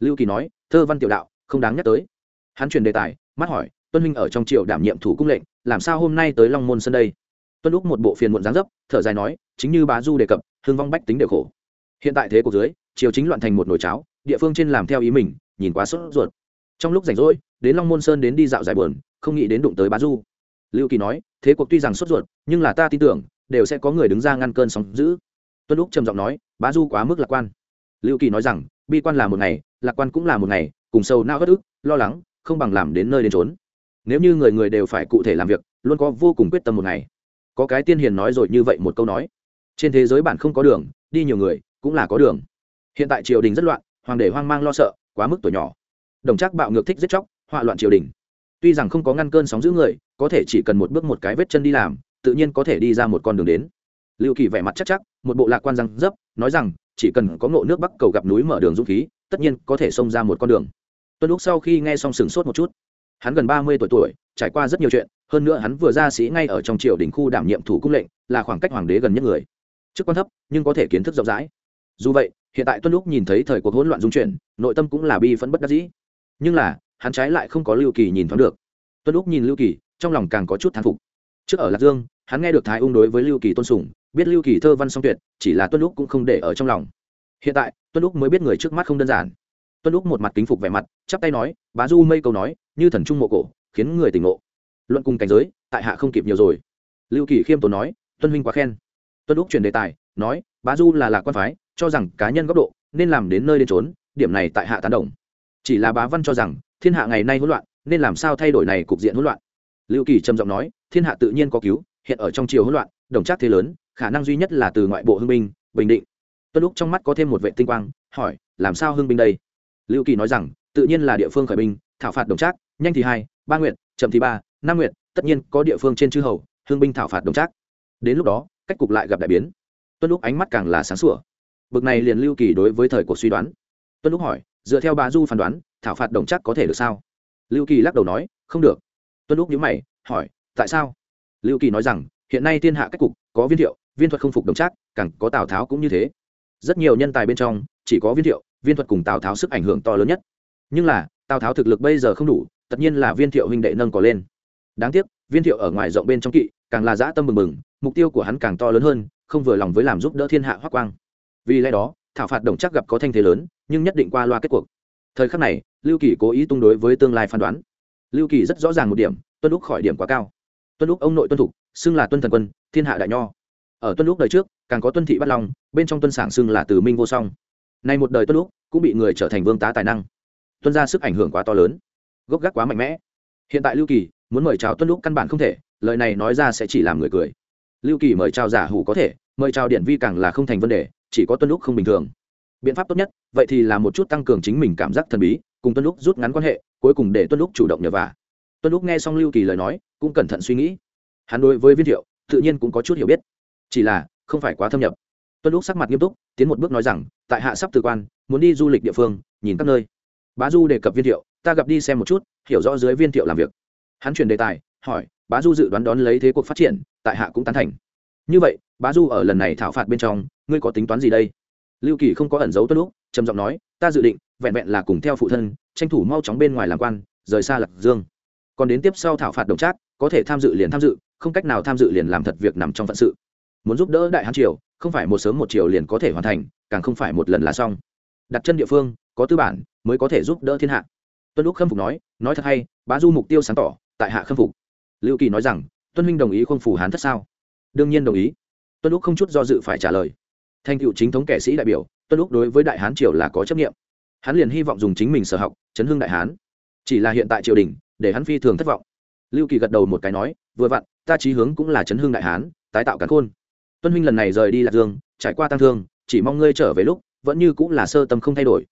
Lưu kỳ nói, thơ văn tiểu đạo, không đáng nhắc tới. Hắn chuyển đề tài, mắt hỏi, tuân huynh ở trong triều đảm nhiệm thủ cung lệnh, làm sao hôm nay tới long môn sân đây? Tuân lúc một bộ phiền muộn dáng dấp, thở dài nói, chính như bá du đề cập hương vong bách tính đều khổ. Hiện tại thế cuộc dưới, triều chính loạn thành một nồi cháo, địa phương trên làm theo ý mình, nhìn quá sốt ruột trong lúc rảnh rỗi, đến long môn sơn đến đi dạo giải buồn, không nghĩ đến đụng tới bá du. Lưu kỳ nói, thế cuộc tuy rằng sốt ruột, nhưng là ta tin tưởng, đều sẽ có người đứng ra ngăn cơn sóng giữ tuân lúc trầm giọng nói, bá du quá mức lạc quan. Lưu kỳ nói rằng, bi quan là một ngày, lạc quan cũng là một ngày, cùng sâu nao bất ức, lo lắng, không bằng làm đến nơi đến trốn nếu như người người đều phải cụ thể làm việc, luôn có vô cùng quyết tâm một ngày. Có cái tiên hiền nói rồi như vậy một câu nói. Trên thế giới bạn không có đường, đi nhiều người, cũng là có đường. Hiện tại triều đình rất loạn, hoàng đế hoang mang lo sợ, quá mức tuổi nhỏ đồng chắc bạo ngược thích giết chóc, họa loạn triều đình. Tuy rằng không có ngăn cơn sóng giữ người, có thể chỉ cần một bước một cái vết chân đi làm, tự nhiên có thể đi ra một con đường đến. Lưu kỳ vẻ mặt chắc chắc, một bộ lạc quan răng dấp, nói rằng, chỉ cần có ngộ nước bắc cầu gặp núi mở đường dũng khí, tất nhiên có thể xông ra một con đường. Tuân lúc sau khi nghe xong sừng sốt một chút. Hắn gần ba mươi tuổi tuổi, trải qua rất nhiều chuyện, hơn nữa hắn vừa ra sĩ ngay ở trong triều đình khu đảm nhiệm thủ cung lệnh, là khoảng cách hoàng đế gần nhất người. Chức quan thấp, nhưng có thể kiến thức rộng rãi. Dù vậy, hiện tại tuân lúc nhìn thấy thời cuộc hỗn loạn dung chuyển, nội tâm cũng là bi phẫn bất đắc dĩ nhưng là, hắn trái lại không có lưu kỳ nhìn thoáng được. Tuân úc nhìn lưu kỳ, trong lòng càng có chút thán phục. Trước ở lạc dương, hắn nghe được thái ung đối với lưu kỳ tôn sùng, biết lưu kỳ thơ văn song tuyệt, chỉ là tuân úc cũng không để ở trong lòng. Hiện tại, tuân úc mới biết người trước mắt không đơn giản. Tuân úc một mặt kính phục vẻ mặt, chắp tay nói, bá du mây câu nói, như thần trung mộ cổ, khiến người tỉnh ngộ. Luận cùng cảnh giới, tại hạ không kịp nhiều rồi. Lưu kỳ khiêm tốn nói, tuân huynh quá khen. Tuân úc chuyển đề tài, nói, bá du là lạc quan phái, cho rằng cá nhân góc độ, nên làm đến nơi đến trốn điểm này tại hạ tán đồng chỉ là bá văn cho rằng, thiên hạ ngày nay hỗn loạn, nên làm sao thay đổi này cục diện hỗn loạn? Lưu kỳ trầm giọng nói, thiên hạ tự nhiên có cứu, hiện ở trong chiều hỗn loạn, đồng trác thế lớn, khả năng duy nhất là từ ngoại bộ hưng binh, bình định. Tuân lúc trong mắt có thêm một vệ tinh quang, hỏi, làm sao hưng binh đây? Lưu kỳ nói rằng, tự nhiên là địa phương khởi binh, thảo phạt đồng trác, nhanh thì hai, ba nguyện chậm thì ba, năm nguyện tất nhiên có địa phương trên chư hầu, hưng binh thảo phạt đồng trác. Đến lúc đó, cách cục lại gặp đại biến. Tuân lúc ánh mắt càng là sáng sủa. Bực này liền lưu kỳ đối với thời cuộc suy đoán. Tuân lúc hỏi dựa theo bà du phán đoán, thảo phạt đồng chắc có thể được sao? Lưu kỳ lắc đầu nói, không được. Tuân lúc nhữ mày, hỏi, tại sao? Lưu kỳ nói rằng, hiện nay thiên hạ cách cục có viên thiệu, viên thuật không phục đồng chắc, càng có tào tháo cũng như thế. Rất nhiều nhân tài bên trong, chỉ có viên thiệu, viên thuật cùng tào tháo sức ảnh hưởng to lớn nhất. Nhưng là, tào tháo thực lực bây giờ không đủ, tất nhiên là viên thiệu huynh đệ nâng có lên. Đáng tiếc, viên thiệu ở ngoài rộng bên trong kỵ, càng là dã tâm mừng mừng, mục tiêu của hắn càng to lớn hơn, không vừa lòng với làm giúp đỡ thiên hạ hoác quang. Vì lẽ đó thảo phạt đồng chắc gặp có thanh thế lớn, nhưng nhất định qua loa kết cuộc. Thời khắc này, lưu kỳ cố ý tung đối với tương lai phán đoán. Lưu kỳ rất rõ ràng một điểm, tuân lúc khỏi điểm quá cao. Tuân lúc ông nội tuân thục, xưng là tuân thần quân, thiên hạ đại nho. Ở tuân lúc đời trước, càng có tuân thị bắt long, bên trong tuân sảng xưng là từ minh vô song. Nay một đời tuân lúc cũng bị người trở thành vương tá tài năng. Tuân ra sức ảnh hưởng quá to lớn, gốc gác quá mạnh mẽ. Hiện tại lưu kỳ muốn mời chào tuân lúc căn bản không thể, lời này nói ra sẽ chỉ làm người cười. Lưu kỳ mời chào giả hủ có thể, mời chào điện vi càng là không thành vấn đề chỉ có tuân lúc không bình thường. Biện pháp tốt nhất, vậy thì là một chút tăng cường chính mình cảm giác thần bí, cùng tuân lúc rút ngắn quan hệ, cuối cùng để tuân lúc chủ động nhờ vả. Tuân lúc nghe xong lưu kỳ lời nói, cũng cẩn thận suy nghĩ. Hắn đối với viên thiệu, tự nhiên cũng có chút hiểu biết. Chỉ là, không phải quá thâm nhập. Tuân lúc sắc mặt nghiêm túc, tiến một bước nói rằng, tại hạ sắp từ quan, muốn đi du lịch địa phương, nhìn các nơi. Bá du đề cập viên thiệu, ta gặp đi xem một chút, hiểu rõ dưới viên thiệu làm việc. Hắn chuyển đề tài, hỏi, bá du dự đoán đón lấy thế cuộc phát triển, tại hạ cũng tán thành. Như vậy, bá du ở lần này thảo phạt bên trong ngươi có tính toán gì đây? Lưu kỳ không có ẩn giấu tuân lúc trầm giọng nói, ta dự định, vẹn vẹn là cùng theo phụ thân, tranh thủ mau chóng bên ngoài làm quan, rời xa lạc dương. Còn đến tiếp sau thảo phạt đồng trác, có thể tham dự liền tham dự, không cách nào tham dự liền làm thật việc nằm trong phận sự. Muốn giúp đỡ đại hán triều, không phải một sớm một chiều liền có thể hoàn thành, càng không phải một lần là xong. Đặt chân địa phương, có tư bản, mới có thể giúp đỡ thiên hạ. Tuân lúc khâm phục nói nói thật hay, bá du mục tiêu sáng tỏ, tại hạ khâm phục. Lưu kỳ nói rằng tuân huynh đồng ý không phủ hán thất sao? Đương nhiên đồng ý. Tuân lúc không chút do dự phải trả lời thành tựu chính thống kẻ sĩ đại biểu, tuân lúc đối với đại hán triều là có chấp nghiệm hắn liền hy vọng dùng chính mình sở học, chấn hương đại hán. Chỉ là hiện tại triều đình, để hắn phi thường thất vọng. Lưu kỳ gật đầu một cái nói, vừa vặn, ta trí hướng cũng là chấn hương đại hán, tái tạo cán khôn. Tuân huynh lần này rời đi lạc dương, trải qua tăng thương, chỉ mong ngươi trở về lúc, vẫn như cũng là sơ tâm không thay đổi.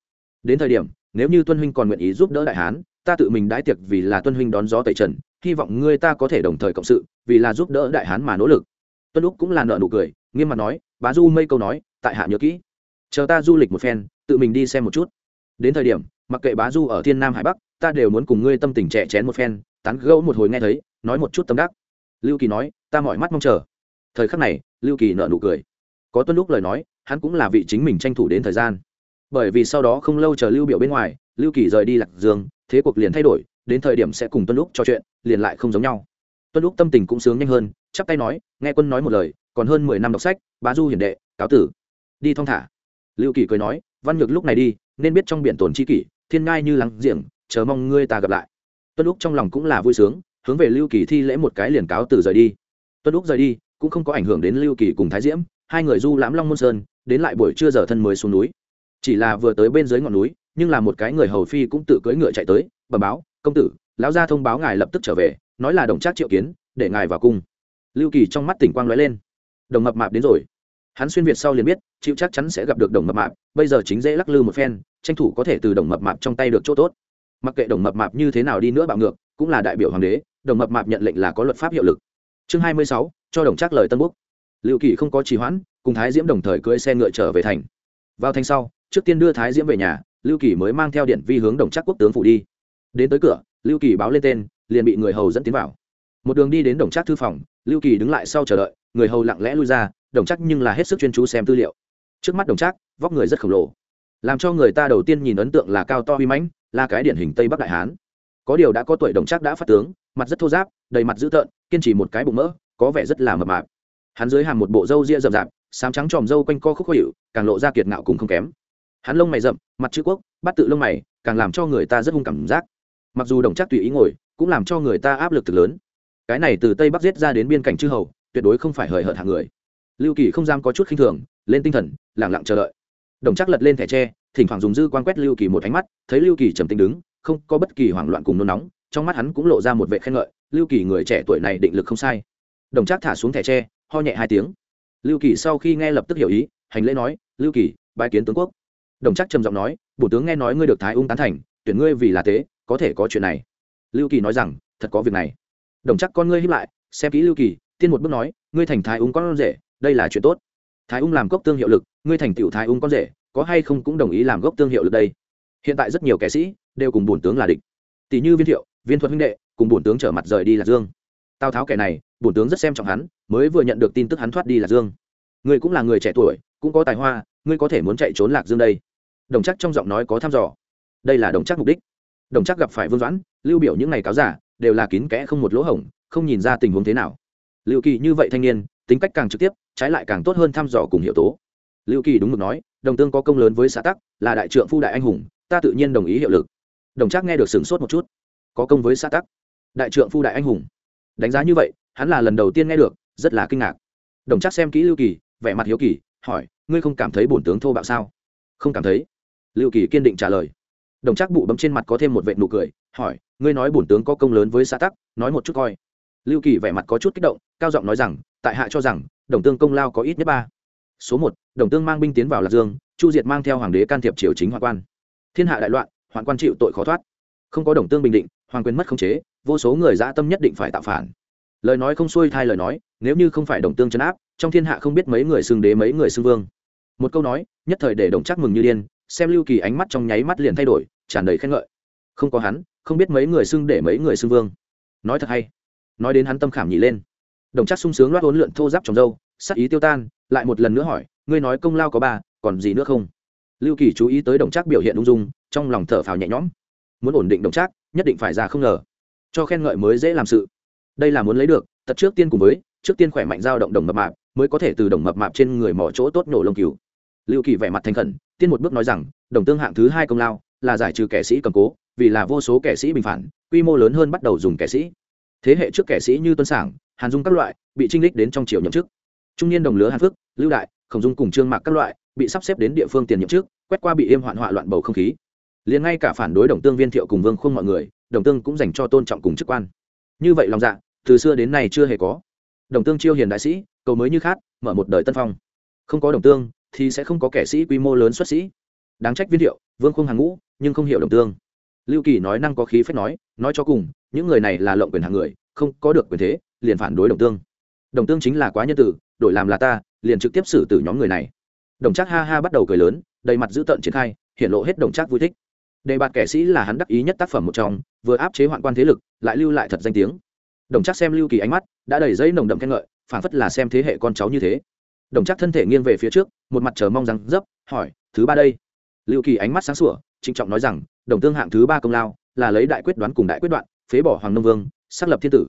Đến thời điểm, nếu như tuân huynh còn nguyện ý giúp đỡ đại hán, ta tự mình đãi tiệc vì là tuân huynh đón gió tẩy trần, hy vọng ngươi ta có thể đồng thời cộng sự, vì là giúp đỡ đại hán mà nỗ lực. Tuân lúc cũng là nợ nụ cười, nghiêm mặt nói bá du mây câu nói, tại hạ nhớ kỹ. Chờ ta du lịch một phen, tự mình đi xem một chút. Đến thời điểm, mặc kệ bá du ở thiên nam hải bắc, ta đều muốn cùng ngươi tâm tình trẻ chén một phen, tán gẫu một hồi nghe thấy, nói một chút tâm đắc. Lưu kỳ nói, ta mỏi mắt mong chờ. Thời khắc này, lưu kỳ nợ nụ cười. Có tuân lúc lời nói, hắn cũng là vị chính mình tranh thủ đến thời gian. Bởi vì sau đó không lâu chờ lưu biểu bên ngoài, lưu kỳ rời đi lạc dương, thế cuộc liền thay đổi, đến thời điểm sẽ cùng tuân lúc trò chuyện, liền lại không giống nhau. Tuân lúc tâm tình cũng sướng nhanh hơn, chắp tay nói, nghe quân nói một lời còn hơn mười năm đọc sách, bá du hiển đệ, cáo tử. Đi thong thả. Lưu kỳ cười nói, văn nhược lúc này đi, nên biết trong biển tồn chi kỷ, thiên ngai như lắng giềng, chờ mong ngươi ta gặp lại. Tuân lúc trong lòng cũng là vui sướng, hướng về lưu kỳ thi lễ một cái liền cáo từ rời đi. Tuân lúc rời đi, cũng không có ảnh hưởng đến lưu kỳ cùng thái diễm, hai người du lãm long môn sơn, đến lại buổi trưa giờ thân mới xuống núi. Chỉ là vừa tới bên dưới ngọn núi, nhưng là một cái người hầu phi cũng tự cưỡi ngựa chạy tới, bẩm báo, công tử, lão gia thông báo ngài lập tức trở về, nói là đồng trác triệu kiến, để ngài vào cung. Lưu kỳ trong mắt tỉnh quang lóe lên đồng mập mạp đến rồi. Hắn xuyên việt sau liền biết chịu chắc chắn sẽ gặp được đồng mập mạp bây giờ chính dễ lắc lư một phen tranh thủ có thể từ đồng mập mạp trong tay được chỗ tốt. Mặc kệ đồng mập mạp như thế nào đi nữa bạo ngược cũng là đại biểu hoàng đế đồng mập mạp nhận lệnh là có luật pháp hiệu lực. Chương hai mươi sáu cho đồng trác lời tân quốc, liệu kỳ không có trì hoãn cùng thái diễm đồng thời cưỡi xe ngựa trở về thành. Vào thành sau trước tiên đưa thái diễm về nhà lưu kỳ mới mang theo điện vi hướng đồng trác quốc tướng phủ đi. Đến tới cửa lưu kỳ báo lên tên liền bị người hầu dẫn tiến vào. Một đường đi đến đồng trác thư phòng lưu kỳ đứng lại sau chờ đợi, người hầu lặng lẽ lui ra, đồng trác nhưng là hết sức chuyên chú xem tư liệu. Trước mắt đồng trác vóc người rất khổng lồ. Làm cho người ta đầu tiên nhìn ấn tượng là cao to uy mãnh, là cái điển hình tây bắc đại hán. Có điều đã có tuổi đồng trác đã phát tướng, mặt rất thô giáp đầy mặt dữ tợn, kiên trì một cái bụng mỡ, có vẻ rất là mập mạp. Hắn dưới hàm một bộ râu ria rậm rạp, sám trắng tròm râu quanh co khúc khó hiệu càng lộ ra kiệt ngạo cùng không kém. Hắn lông mày rậm, mặt chữ quốc, bắt tự lông mày, càng làm cho người ta rất hung cảm giác. Mặc dù đồng chắc tùy ý ngồi, cũng làm cho người ta áp lực thực lớn cái này từ tây bắc giết ra đến biên cảnh chư hầu, tuyệt đối không phải hời hợt hạng người. Lưu kỳ không dám có chút khinh thường, lên tinh thần lẳng lặng chờ đợi. Đồng chắc lật lên thẻ tre, thỉnh thoảng dùng dư quan quét lưu kỳ một ánh mắt, thấy lưu kỳ trầm tính đứng, không có bất kỳ hoảng loạn cùng nôn nóng, trong mắt hắn cũng lộ ra một vệ khen ngợi, lưu kỳ người trẻ tuổi này định lực không sai. Đồng trác thả xuống thẻ tre, ho nhẹ hai tiếng. Lưu kỳ sau khi nghe lập tức hiểu ý, hành lễ nói, lưu kỳ bãi kiến tướng quốc. Đồng trác trầm giọng nói, bổ tướng nghe nói ngươi được thái ung tán thành, tuyển ngươi vì là tế, có thể có chuyện này. Lưu kỳ nói rằng, thật có việc này đồng chắc con ngươi hiếp lại, xem kỹ lưu kỳ, tiên một bước nói, ngươi thành thái ung con rể, đây là chuyện tốt. Thái ung làm gốc tương hiệu lực, ngươi thành tiểu thái ung con rể, có hay không cũng đồng ý làm gốc tương hiệu lực đây. Hiện tại rất nhiều kẻ sĩ đều cùng bổn tướng là địch. Tỷ như viên thiệu, viên thuật huynh đệ, cùng bổn tướng trở mặt rời đi lạc dương. Tào tháo kẻ này, bổn tướng rất xem trọng hắn, mới vừa nhận được tin tức hắn thoát đi lạc dương. Ngươi cũng là người trẻ tuổi, cũng có tài hoa, ngươi có thể muốn chạy trốn lạc dương đây. Đồng chắc trong giọng nói có thăm dò. Đây là đồng chắc mục đích. Đồng chắc gặp phải vương doãn, lưu biểu những ngày cáo giả đều là kín kẽ không một lỗ hổng, không nhìn ra tình huống thế nào. Lưu kỳ như vậy thanh niên, tính cách càng trực tiếp, trái lại càng tốt hơn thăm dò cùng hiệu tố. Lưu kỳ đúng mực nói, đồng tương có công lớn với xã tắc, là đại trượng phu đại anh hùng, ta tự nhiên đồng ý hiệu lực. Đồng trác nghe được sửng sốt một chút. Có công với xã tắc? Đại trượng phu đại anh hùng? Đánh giá như vậy, hắn là lần đầu tiên nghe được, rất là kinh ngạc. Đồng trác xem kỹ lưu kỳ, vẻ mặt hiếu kỳ, hỏi, ngươi không cảm thấy bổn tướng thô bạo sao? Không cảm thấy. Lưu kỳ kiên định trả lời đồng trác bụ bấm trên mặt có thêm một vệ nụ cười, hỏi, ngươi nói bổn tướng có công lớn với xã tắc, nói một chút coi. Lưu kỳ vẻ mặt có chút kích động, cao giọng nói rằng, tại hạ cho rằng, đồng tương công lao có ít nhất ba. Số một, đồng tương mang binh tiến vào lạc dương, chu diệt mang theo hoàng đế can thiệp triều chính hoàng quan. Thiên hạ đại loạn, hoàng quan chịu tội khó thoát. Không có đồng tương bình định, hoàng quyền mất khống chế, vô số người dã tâm nhất định phải tạo phản. Lời nói không xuôi thay lời nói, nếu như không phải đồng tương chấn áp, trong thiên hạ không biết mấy người xưng đế mấy người xưng vương. Một câu nói, nhất thời để đồng chắc mừng như điên xem lưu kỳ ánh mắt trong nháy mắt liền thay đổi, tràn đầy khen ngợi. Không có hắn, không biết mấy người xưng để mấy người xưng vương. Nói thật hay. Nói đến hắn tâm khảm nhị lên. Đồng chắc sung sướng loát ốn lượn thô giáp trong dâu, sắc ý tiêu tan, lại một lần nữa hỏi, ngươi nói công lao có ba, còn gì nữa không? Lưu kỳ chú ý tới đồng trác biểu hiện ung dung, trong lòng thở phào nhẹ nhõm. Muốn ổn định đồng trác, nhất định phải ra không ngờ. Cho khen ngợi mới dễ làm sự. Đây là muốn lấy được tật trước tiên cùng với, trước tiên khỏe mạnh giao động đồng mập mạp, mới có thể từ đồng mập mạp trên người mỏ chỗ tốt nổ lông cừu. Lưu kỳ vẻ mặt thành khẩn tiên một bước nói rằng đồng tương hạng thứ hai công lao là giải trừ kẻ sĩ cầm cố vì là vô số kẻ sĩ bình phản quy mô lớn hơn bắt đầu dùng kẻ sĩ. Thế hệ trước kẻ sĩ như tuân sảng hàn dung các loại bị trinh lích đến trong triều nhậm chức. Trung niên đồng lứa hàn phước lưu đại khổng dung cùng trương mạc các loại bị sắp xếp đến địa phương tiền nhậm chức, quét qua bị im hoạn họa loạn bầu không khí. Liền ngay cả phản đối đồng tương viên thiệu cùng vương khuôn mọi người đồng tương cũng dành cho tôn trọng cùng chức quan. Như vậy lòng dạ từ xưa đến nay chưa hề có. Đồng tương chiêu hiền đại sĩ cầu mới như khát mở một đời tân phong. Không có đồng tương thì sẽ không có kẻ sĩ quy mô lớn xuất sĩ. Đáng trách viên thiệu, vương khung hàng ngũ, nhưng không hiểu đồng tương. Lưu kỳ nói năng có khí phép nói nói cho cùng, những người này là lộng quyền hàng người, không có được quyền thế, liền phản đối đồng tương. Đồng tương chính là quá nhân tử, đổi làm là ta, liền trực tiếp xử tử nhóm người này. Đồng trác ha ha bắt đầu cười lớn, đầy mặt dữ tợn triển khai, hiện lộ hết đồng trác vui thích. Đề bạt kẻ sĩ là hắn đắc ý nhất tác phẩm một trong, vừa áp chế hoạn quan thế lực, lại lưu lại thật danh tiếng. Đồng trác xem lưu kỳ ánh mắt, đã đầy dây nồng đậm khen ngợi phản phất là xem thế hệ con cháu như thế đồng trác thân thể nghiêng về phía trước, một mặt chờ mong rằng dấp, hỏi, thứ ba đây? Liệu kỳ ánh mắt sáng sủa, trịnh trọng nói rằng, đồng tương hạng thứ ba công lao, là lấy đại quyết đoán cùng đại quyết đoạn, phế bỏ hoàng nông vương, xác lập thiên tử.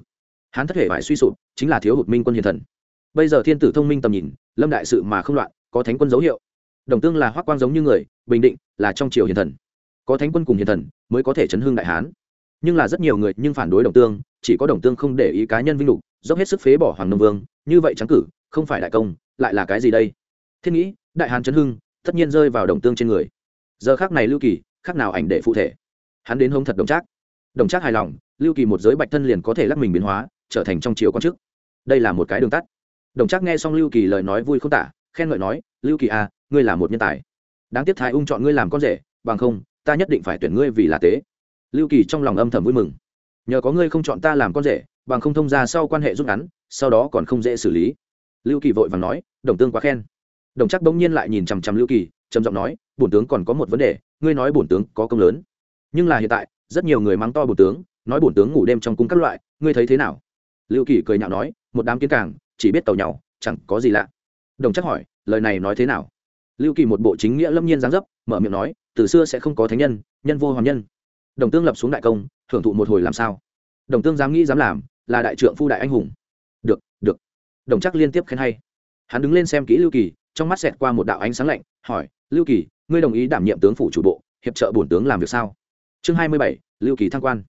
Hắn thất hệ phải suy sụp, chính là thiếu hụt minh quân hiền thần. Bây giờ thiên tử thông minh tầm nhìn, lâm đại sự mà không loạn, có thánh quân dấu hiệu. Đồng tương là hoác quang giống như người, bình định, là trong triều hiền thần. Có thánh quân cùng hiền thần, mới có thể chấn hương đại hán. Nhưng là rất nhiều người nhưng phản đối đồng tương, chỉ có đồng tương không để ý cá nhân vinh lục, dốc hết sức phế bỏ hoàng nông vương, như vậy trắng cử, không phải đại công lại là cái gì đây? Thiên nghĩ, đại hán chấn hưng, tất nhiên rơi vào đồng tương trên người. Giờ khác này lưu kỳ khác nào ảnh để phụ thể? Hắn đến hông thật đồng trác. Đồng trác hài lòng, lưu kỳ một giới bạch thân liền có thể lắc mình biến hóa, trở thành trong chiều con chức. Đây là một cái đường tắt. Đồng trác nghe xong lưu kỳ lời nói vui không tả, khen ngợi nói, lưu kỳ à ngươi là một nhân tài. Đáng tiếc thái ung chọn ngươi làm con rể, bằng không, ta nhất định phải tuyển ngươi vì là tế. Lưu kỳ trong lòng âm thầm vui mừng. Nhờ có ngươi không chọn ta làm con rể, bằng không thông ra sau quan hệ rút ngắn, sau đó còn không dễ xử lý lưu kỳ vội vàng nói, đồng tương quá khen. Đồng chắc bỗng nhiên lại nhìn chằm chằm lưu kỳ, trầm giọng nói, bổn tướng còn có một vấn đề, ngươi nói bổn tướng có công lớn. Nhưng là hiện tại, rất nhiều người mắng to bổn tướng, nói bổn tướng ngủ đêm trong cung các loại, ngươi thấy thế nào? Lưu kỳ cười nhạo nói, một đám kiến càng, chỉ biết tàu nhau chẳng có gì lạ. Đồng chắc hỏi, lời này nói thế nào? Lưu kỳ một bộ chính nghĩa lâm nhiên giáng dấp, mở miệng nói, từ xưa sẽ không có thánh nhân nhân vô hoàn nhân. Đồng tương lập xuống đại công, thưởng thụ một hồi làm sao? Đồng tương dám nghĩ dám làm, là đại trượng phu đại anh hùng đồng chắc liên tiếp khen hay. Hắn đứng lên xem kỹ lưu kỳ, trong mắt xẹt qua một đạo ánh sáng lạnh, hỏi, lưu kỳ, ngươi đồng ý đảm nhiệm tướng phủ chủ bộ, hiệp trợ bổn tướng làm việc sao? Chương hai mươi bảy, lưu kỳ thăng quan.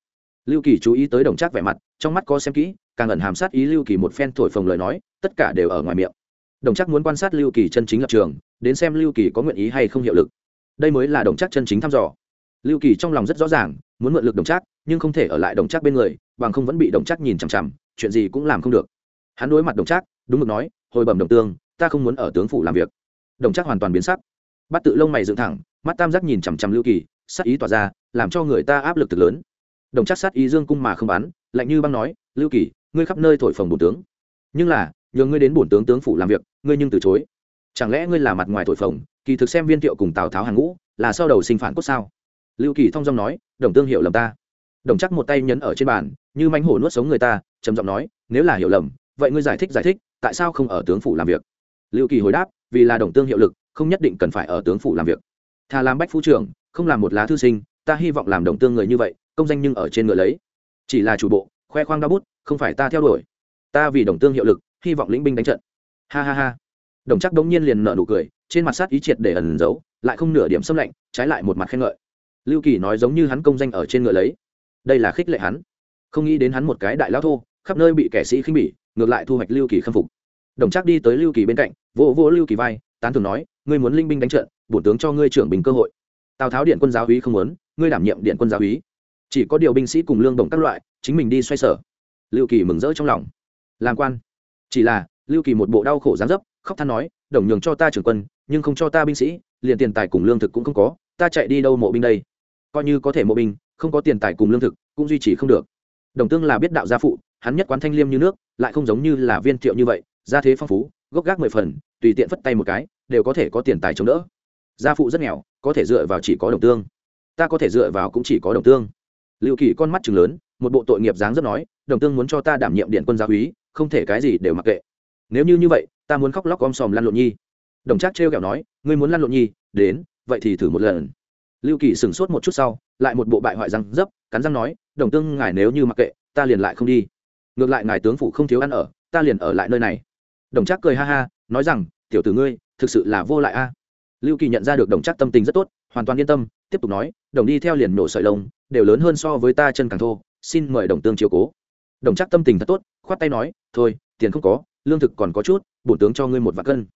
Lưu kỳ chú ý tới đồng trác vẻ mặt, trong mắt có xem kỹ, càng ẩn hàm sát ý lưu kỳ một phen thổi phồng lời nói, tất cả đều ở ngoài miệng. Đồng trác muốn quan sát lưu kỳ chân chính lập trường, đến xem lưu kỳ có nguyện ý hay không hiệu lực. Đây mới là đồng trác chân chính thăm dò. Lưu kỳ trong lòng rất rõ ràng, muốn mượn lực đồng trác nhưng không thể ở lại đồng trác bên người, bằng không vẫn bị đồng trác nhìn chằm chằm, chuyện gì cũng làm không được hắn đối mặt đồng trác, đúng mực nói, hồi bẩm đồng tương, ta không muốn ở tướng phủ làm việc. Đồng trác hoàn toàn biến sắc. Bắt tự lông mày dựng thẳng, mắt tam giác nhìn chằm chằm lưu kỳ sát ý tỏa ra, làm cho người ta áp lực thực lớn. Đồng chắc sát ý dương cung mà không bắn, lạnh như băng nói, lưu kỳ, ngươi khắp nơi thổi phồng bổn tướng. Nhưng là nhờ ngươi đến bổn tướng tướng phủ làm việc, ngươi nhưng từ chối. Chẳng lẽ ngươi là mặt ngoài thổi phồng, kỳ thực xem viên thiệu cùng tào tháo hàng ngũ, là sau đầu sinh phản cốt sao? Lưu kỳ thong dong nói, đồng tương hiểu lầm ta. Đồng chắc một tay nhấn ở trên bàn, như mánh hổ nuốt sống người ta, trầm giọng nói, nếu là hiểu lầm vậy ngươi giải thích giải thích, tại sao không ở tướng phủ làm việc? Lưu kỳ hồi đáp, vì là đồng tương hiệu lực, không nhất định cần phải ở tướng phủ làm việc. Thà làm bách phu trưởng, không làm một lá thư sinh, ta hy vọng làm đồng tương người như vậy, công danh nhưng ở trên ngựa lấy. Chỉ là chủ bộ, khoe khoang đau bút, không phải ta theo đuổi. Ta vì đồng tương hiệu lực, hy vọng lĩnh binh đánh trận. Ha ha ha. Đồng chắc đống nhiên liền nợ nụ cười, trên mặt sát ý triệt để ẩn giấu, lại không nửa điểm xâm lạnh, trái lại một mặt khen ngợi. Lưu kỳ nói giống như hắn công danh ở trên ngựa lấy. Đây là khích lệ hắn. Không nghĩ đến hắn một cái đại lao thô, khắp nơi bị kẻ sĩ khinh bỉ ngược lại thu hoạch lưu kỳ khâm phục. Đồng trác đi tới lưu kỳ bên cạnh, vỗ vỗ lưu kỳ vai, tán thường nói, ngươi muốn linh binh đánh trận, bổn tướng cho ngươi trưởng bình cơ hội. Tào tháo điện quân giáo úy không muốn, ngươi đảm nhiệm điện quân giáo úy chỉ có điều binh sĩ cùng lương đồng các loại, chính mình đi xoay sở. Lưu kỳ mừng rỡ trong lòng. Làm quan. Chỉ là, lưu kỳ một bộ đau khổ gián dấp, khóc than nói, đồng nhường cho ta trưởng quân, nhưng không cho ta binh sĩ, liền tiền tài cùng lương thực cũng không có, ta chạy đi đâu mộ binh đây? Coi như có thể mộ binh, không có tiền tài cùng lương thực, cũng duy trì không được. Đồng tương là biết đạo gia phụ hắn nhất quán thanh liêm như nước, lại không giống như là viên thiệu như vậy gia thế phong phú, gốc gác mười phần, tùy tiện phất tay một cái, đều có thể có tiền tài chống đỡ. Gia phụ rất nghèo, có thể dựa vào chỉ có đồng tương. Ta có thể dựa vào cũng chỉ có đồng tương. Lưu kỳ con mắt chừng lớn, một bộ tội nghiệp dáng rất nói, đồng tương muốn cho ta đảm nhiệm điện quân gia úy, không thể cái gì đều mặc kệ. Nếu như như vậy, ta muốn khóc lóc om sòm lăn lộn nhi. Đồng trác trêu kẹo nói, ngươi muốn lăn lộn nhi, đến, vậy thì thử một lần. Lưu kỳ sửng sốt một chút sau, lại một bộ bại hoại răng dấp, cắn răng nói, đồng tương ngài nếu như mặc kệ, ta liền lại không đi ngược lại ngài tướng phủ không thiếu ăn ở, ta liền ở lại nơi này. Đồng trác cười ha ha, nói rằng, tiểu tử ngươi, thực sự là vô lại a. Lưu kỳ nhận ra được đồng trác tâm tình rất tốt, hoàn toàn yên tâm, tiếp tục nói, đồng đi theo liền nổ sợi lông, đều lớn hơn so với ta chân càng thô, xin mời đồng tương chiều cố. Đồng trác tâm tình thật tốt, khoát tay nói, thôi, tiền không có, lương thực còn có chút bổn tướng cho ngươi một vạn cân.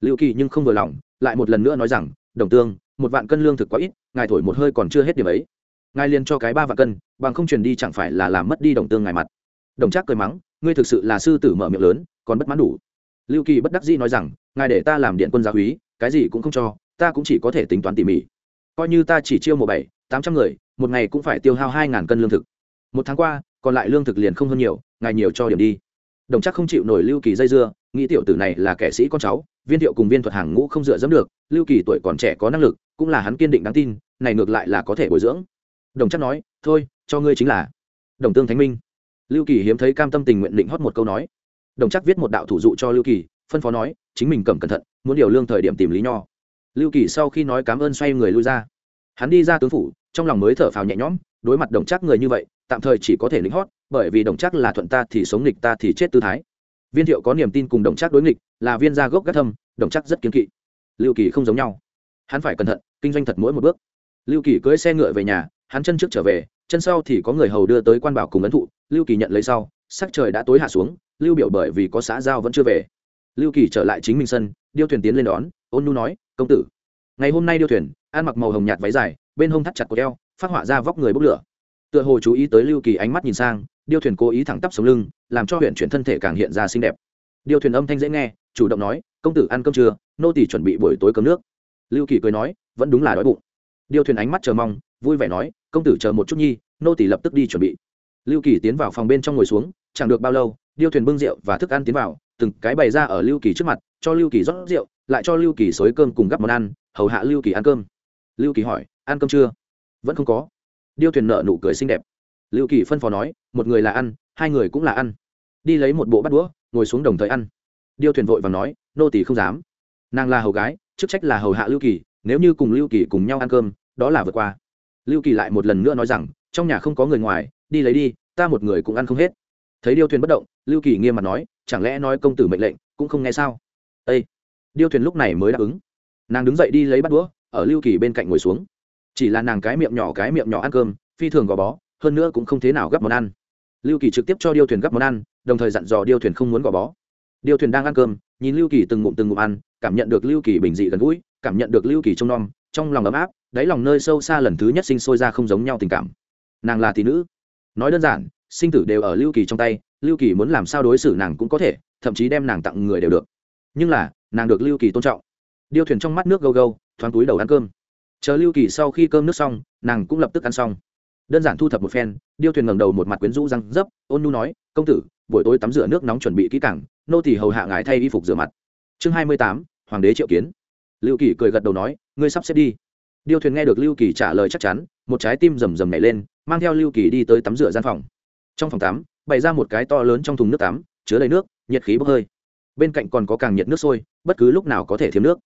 Lưu kỳ nhưng không vừa lòng, lại một lần nữa nói rằng, đồng tương, một vạn cân lương thực quá ít, ngài thổi một hơi còn chưa hết điểm ấy. Ngài liền cho cái ba vạn cân, bằng không truyền đi chẳng phải là làm mất đi đồng tương ngài mặt đồng trác cười mắng, ngươi thực sự là sư tử mở miệng lớn, còn bất mãn đủ. Lưu kỳ bất đắc dĩ nói rằng, ngài để ta làm điện quân gia úy cái gì cũng không cho, ta cũng chỉ có thể tính toán tỉ mỉ. Coi như ta chỉ chiêu một bảy, tám trăm người, một ngày cũng phải tiêu hao hai ngàn cân lương thực. Một tháng qua, còn lại lương thực liền không hơn nhiều, ngài nhiều cho điểm đi. Đồng chắc không chịu nổi lưu kỳ dây dưa, nghĩ tiểu tử này là kẻ sĩ con cháu, viên thiệu cùng viên thuật hàng ngũ không dựa dẫm được, lưu kỳ tuổi còn trẻ có năng lực, cũng là hắn kiên định đáng tin, này ngược lại là có thể bồi dưỡng. Đồng chắc nói, thôi, cho ngươi chính là. Đồng tương thánh minh lưu kỳ hiếm thấy cam tâm tình nguyện định hót một câu nói. Đồng chắc viết một đạo thủ dụ cho lưu kỳ, phân phó nói, chính mình cầm cẩn thận, muốn điều lương thời điểm tìm lý nho. Lưu kỳ sau khi nói cảm ơn xoay người lui ra. Hắn đi ra tướng phủ, trong lòng mới thở phào nhẹ nhõm, đối mặt đồng chắc người như vậy, tạm thời chỉ có thể lính hót, bởi vì đồng chắc là thuận ta thì sống nghịch ta thì chết tư thái. Viên thiệu có niềm tin cùng đồng chắc đối nghịch, là viên gia gốc gác thâm, đồng chắc rất kiến kỵ. Lưu kỳ không giống nhau. Hắn phải cẩn thận, kinh doanh thật mỗi một bước. Lưu kỳ cưỡi xe ngựa về nhà, hắn chân trước trở về, chân sau thì có người hầu đưa tới quan bảo cùng ấn thụ lưu kỳ nhận lấy sau sắc trời đã tối hạ xuống lưu biểu bởi vì có xã giao vẫn chưa về. Lưu kỳ trở lại chính mình sân điêu thuyền tiến lên đón ôn nu nói công tử ngày hôm nay điêu thuyền ăn mặc màu hồng nhạt váy dài bên hông thắt chặt cổ eo, phát họa ra vóc người bốc lửa. Tựa hồ chú ý tới lưu kỳ ánh mắt nhìn sang điêu thuyền cố ý thẳng tắp sống lưng làm cho huyện chuyển thân thể càng hiện ra xinh đẹp. Điêu thuyền âm thanh dễ nghe chủ động nói công tử ăn cơm trưa nô tỷ chuẩn bị buổi tối cơm nước. Lưu kỳ cười nói vẫn đúng là đói bụng. Điêu thuyền ánh mắt chờ mong vui vẻ nói công tử chờ một chút nhi nô tỷ lập tức đi chuẩn bị lưu kỳ tiến vào phòng bên trong ngồi xuống, chẳng được bao lâu, điêu thuyền bưng rượu và thức ăn tiến vào, từng cái bày ra ở lưu kỳ trước mặt, cho lưu kỳ rót rượu, lại cho lưu kỳ xối cơm cùng gắp món ăn, hầu hạ lưu kỳ ăn cơm. Lưu kỳ hỏi, ăn cơm chưa? Vẫn không có. Điêu thuyền nợ nụ cười xinh đẹp. Lưu kỳ phân phó nói, một người là ăn, hai người cũng là ăn. Đi lấy một bộ bát đũa, ngồi xuống đồng thời ăn. Điêu thuyền vội và nói, nô tỷ không dám. Nàng là hầu gái, chức trách là hầu hạ lưu kỳ, nếu như cùng lưu kỳ cùng nhau ăn cơm, đó là vượt qua. Lưu kỳ lại một lần nữa nói rằng, trong nhà không có người ngoài đi lấy đi, ta một người cũng ăn không hết. Thấy điêu thuyền bất động, lưu kỳ nghiêm mặt nói, chẳng lẽ nói công tử mệnh lệnh cũng không nghe sao? Â điêu thuyền lúc này mới đáp ứng. Nàng đứng dậy đi lấy bắt đũa, ở lưu kỳ bên cạnh ngồi xuống. Chỉ là nàng cái miệng nhỏ cái miệng nhỏ ăn cơm, phi thường gò bó, hơn nữa cũng không thế nào gấp món ăn. Lưu kỳ trực tiếp cho điêu thuyền gấp món ăn, đồng thời dặn dò điêu thuyền không muốn gò bó. Điêu thuyền đang ăn cơm, nhìn lưu kỳ từng ngụm từng ngụm ăn, cảm nhận được lưu kỳ bình dị gần gũi, cảm nhận được lưu kỳ trông nom, trong lòng ấm áp, đáy lòng nơi sâu xa lần thứ nhất sinh sôi ra không giống nhau tình cảm. Nàng là tỷ nữ nói đơn giản, sinh tử đều ở lưu kỳ trong tay, lưu kỳ muốn làm sao đối xử nàng cũng có thể, thậm chí đem nàng tặng người đều được. Nhưng là, nàng được lưu kỳ tôn trọng. Điêu thuyền trong mắt nước gâu gâu, thoáng túi đầu ăn cơm. Chờ lưu kỳ sau khi cơm nước xong, nàng cũng lập tức ăn xong. Đơn giản thu thập một phen, điêu thuyền ngẩng đầu một mặt quyến rũ răng dấp, ôn nu nói, công tử, buổi tối tắm rửa nước nóng chuẩn bị kỹ càng, nô tỳ hầu hạ ngài thay y phục rửa mặt. Chương hai mươi tám, hoàng đế triệu kiến. Lưu kỳ cười gật đầu nói, ngươi sắp xếp đi. Điêu thuyền nghe được lưu kỳ trả lời chắc chắn, một trái tim rầm rầm nhảy lên mang theo lưu kỳ đi tới tắm rửa gian phòng. Trong phòng tắm, bày ra một cái to lớn trong thùng nước tắm, chứa đầy nước, nhiệt khí bốc hơi. Bên cạnh còn có càng nhiệt nước sôi, bất cứ lúc nào có thể thiếu nước.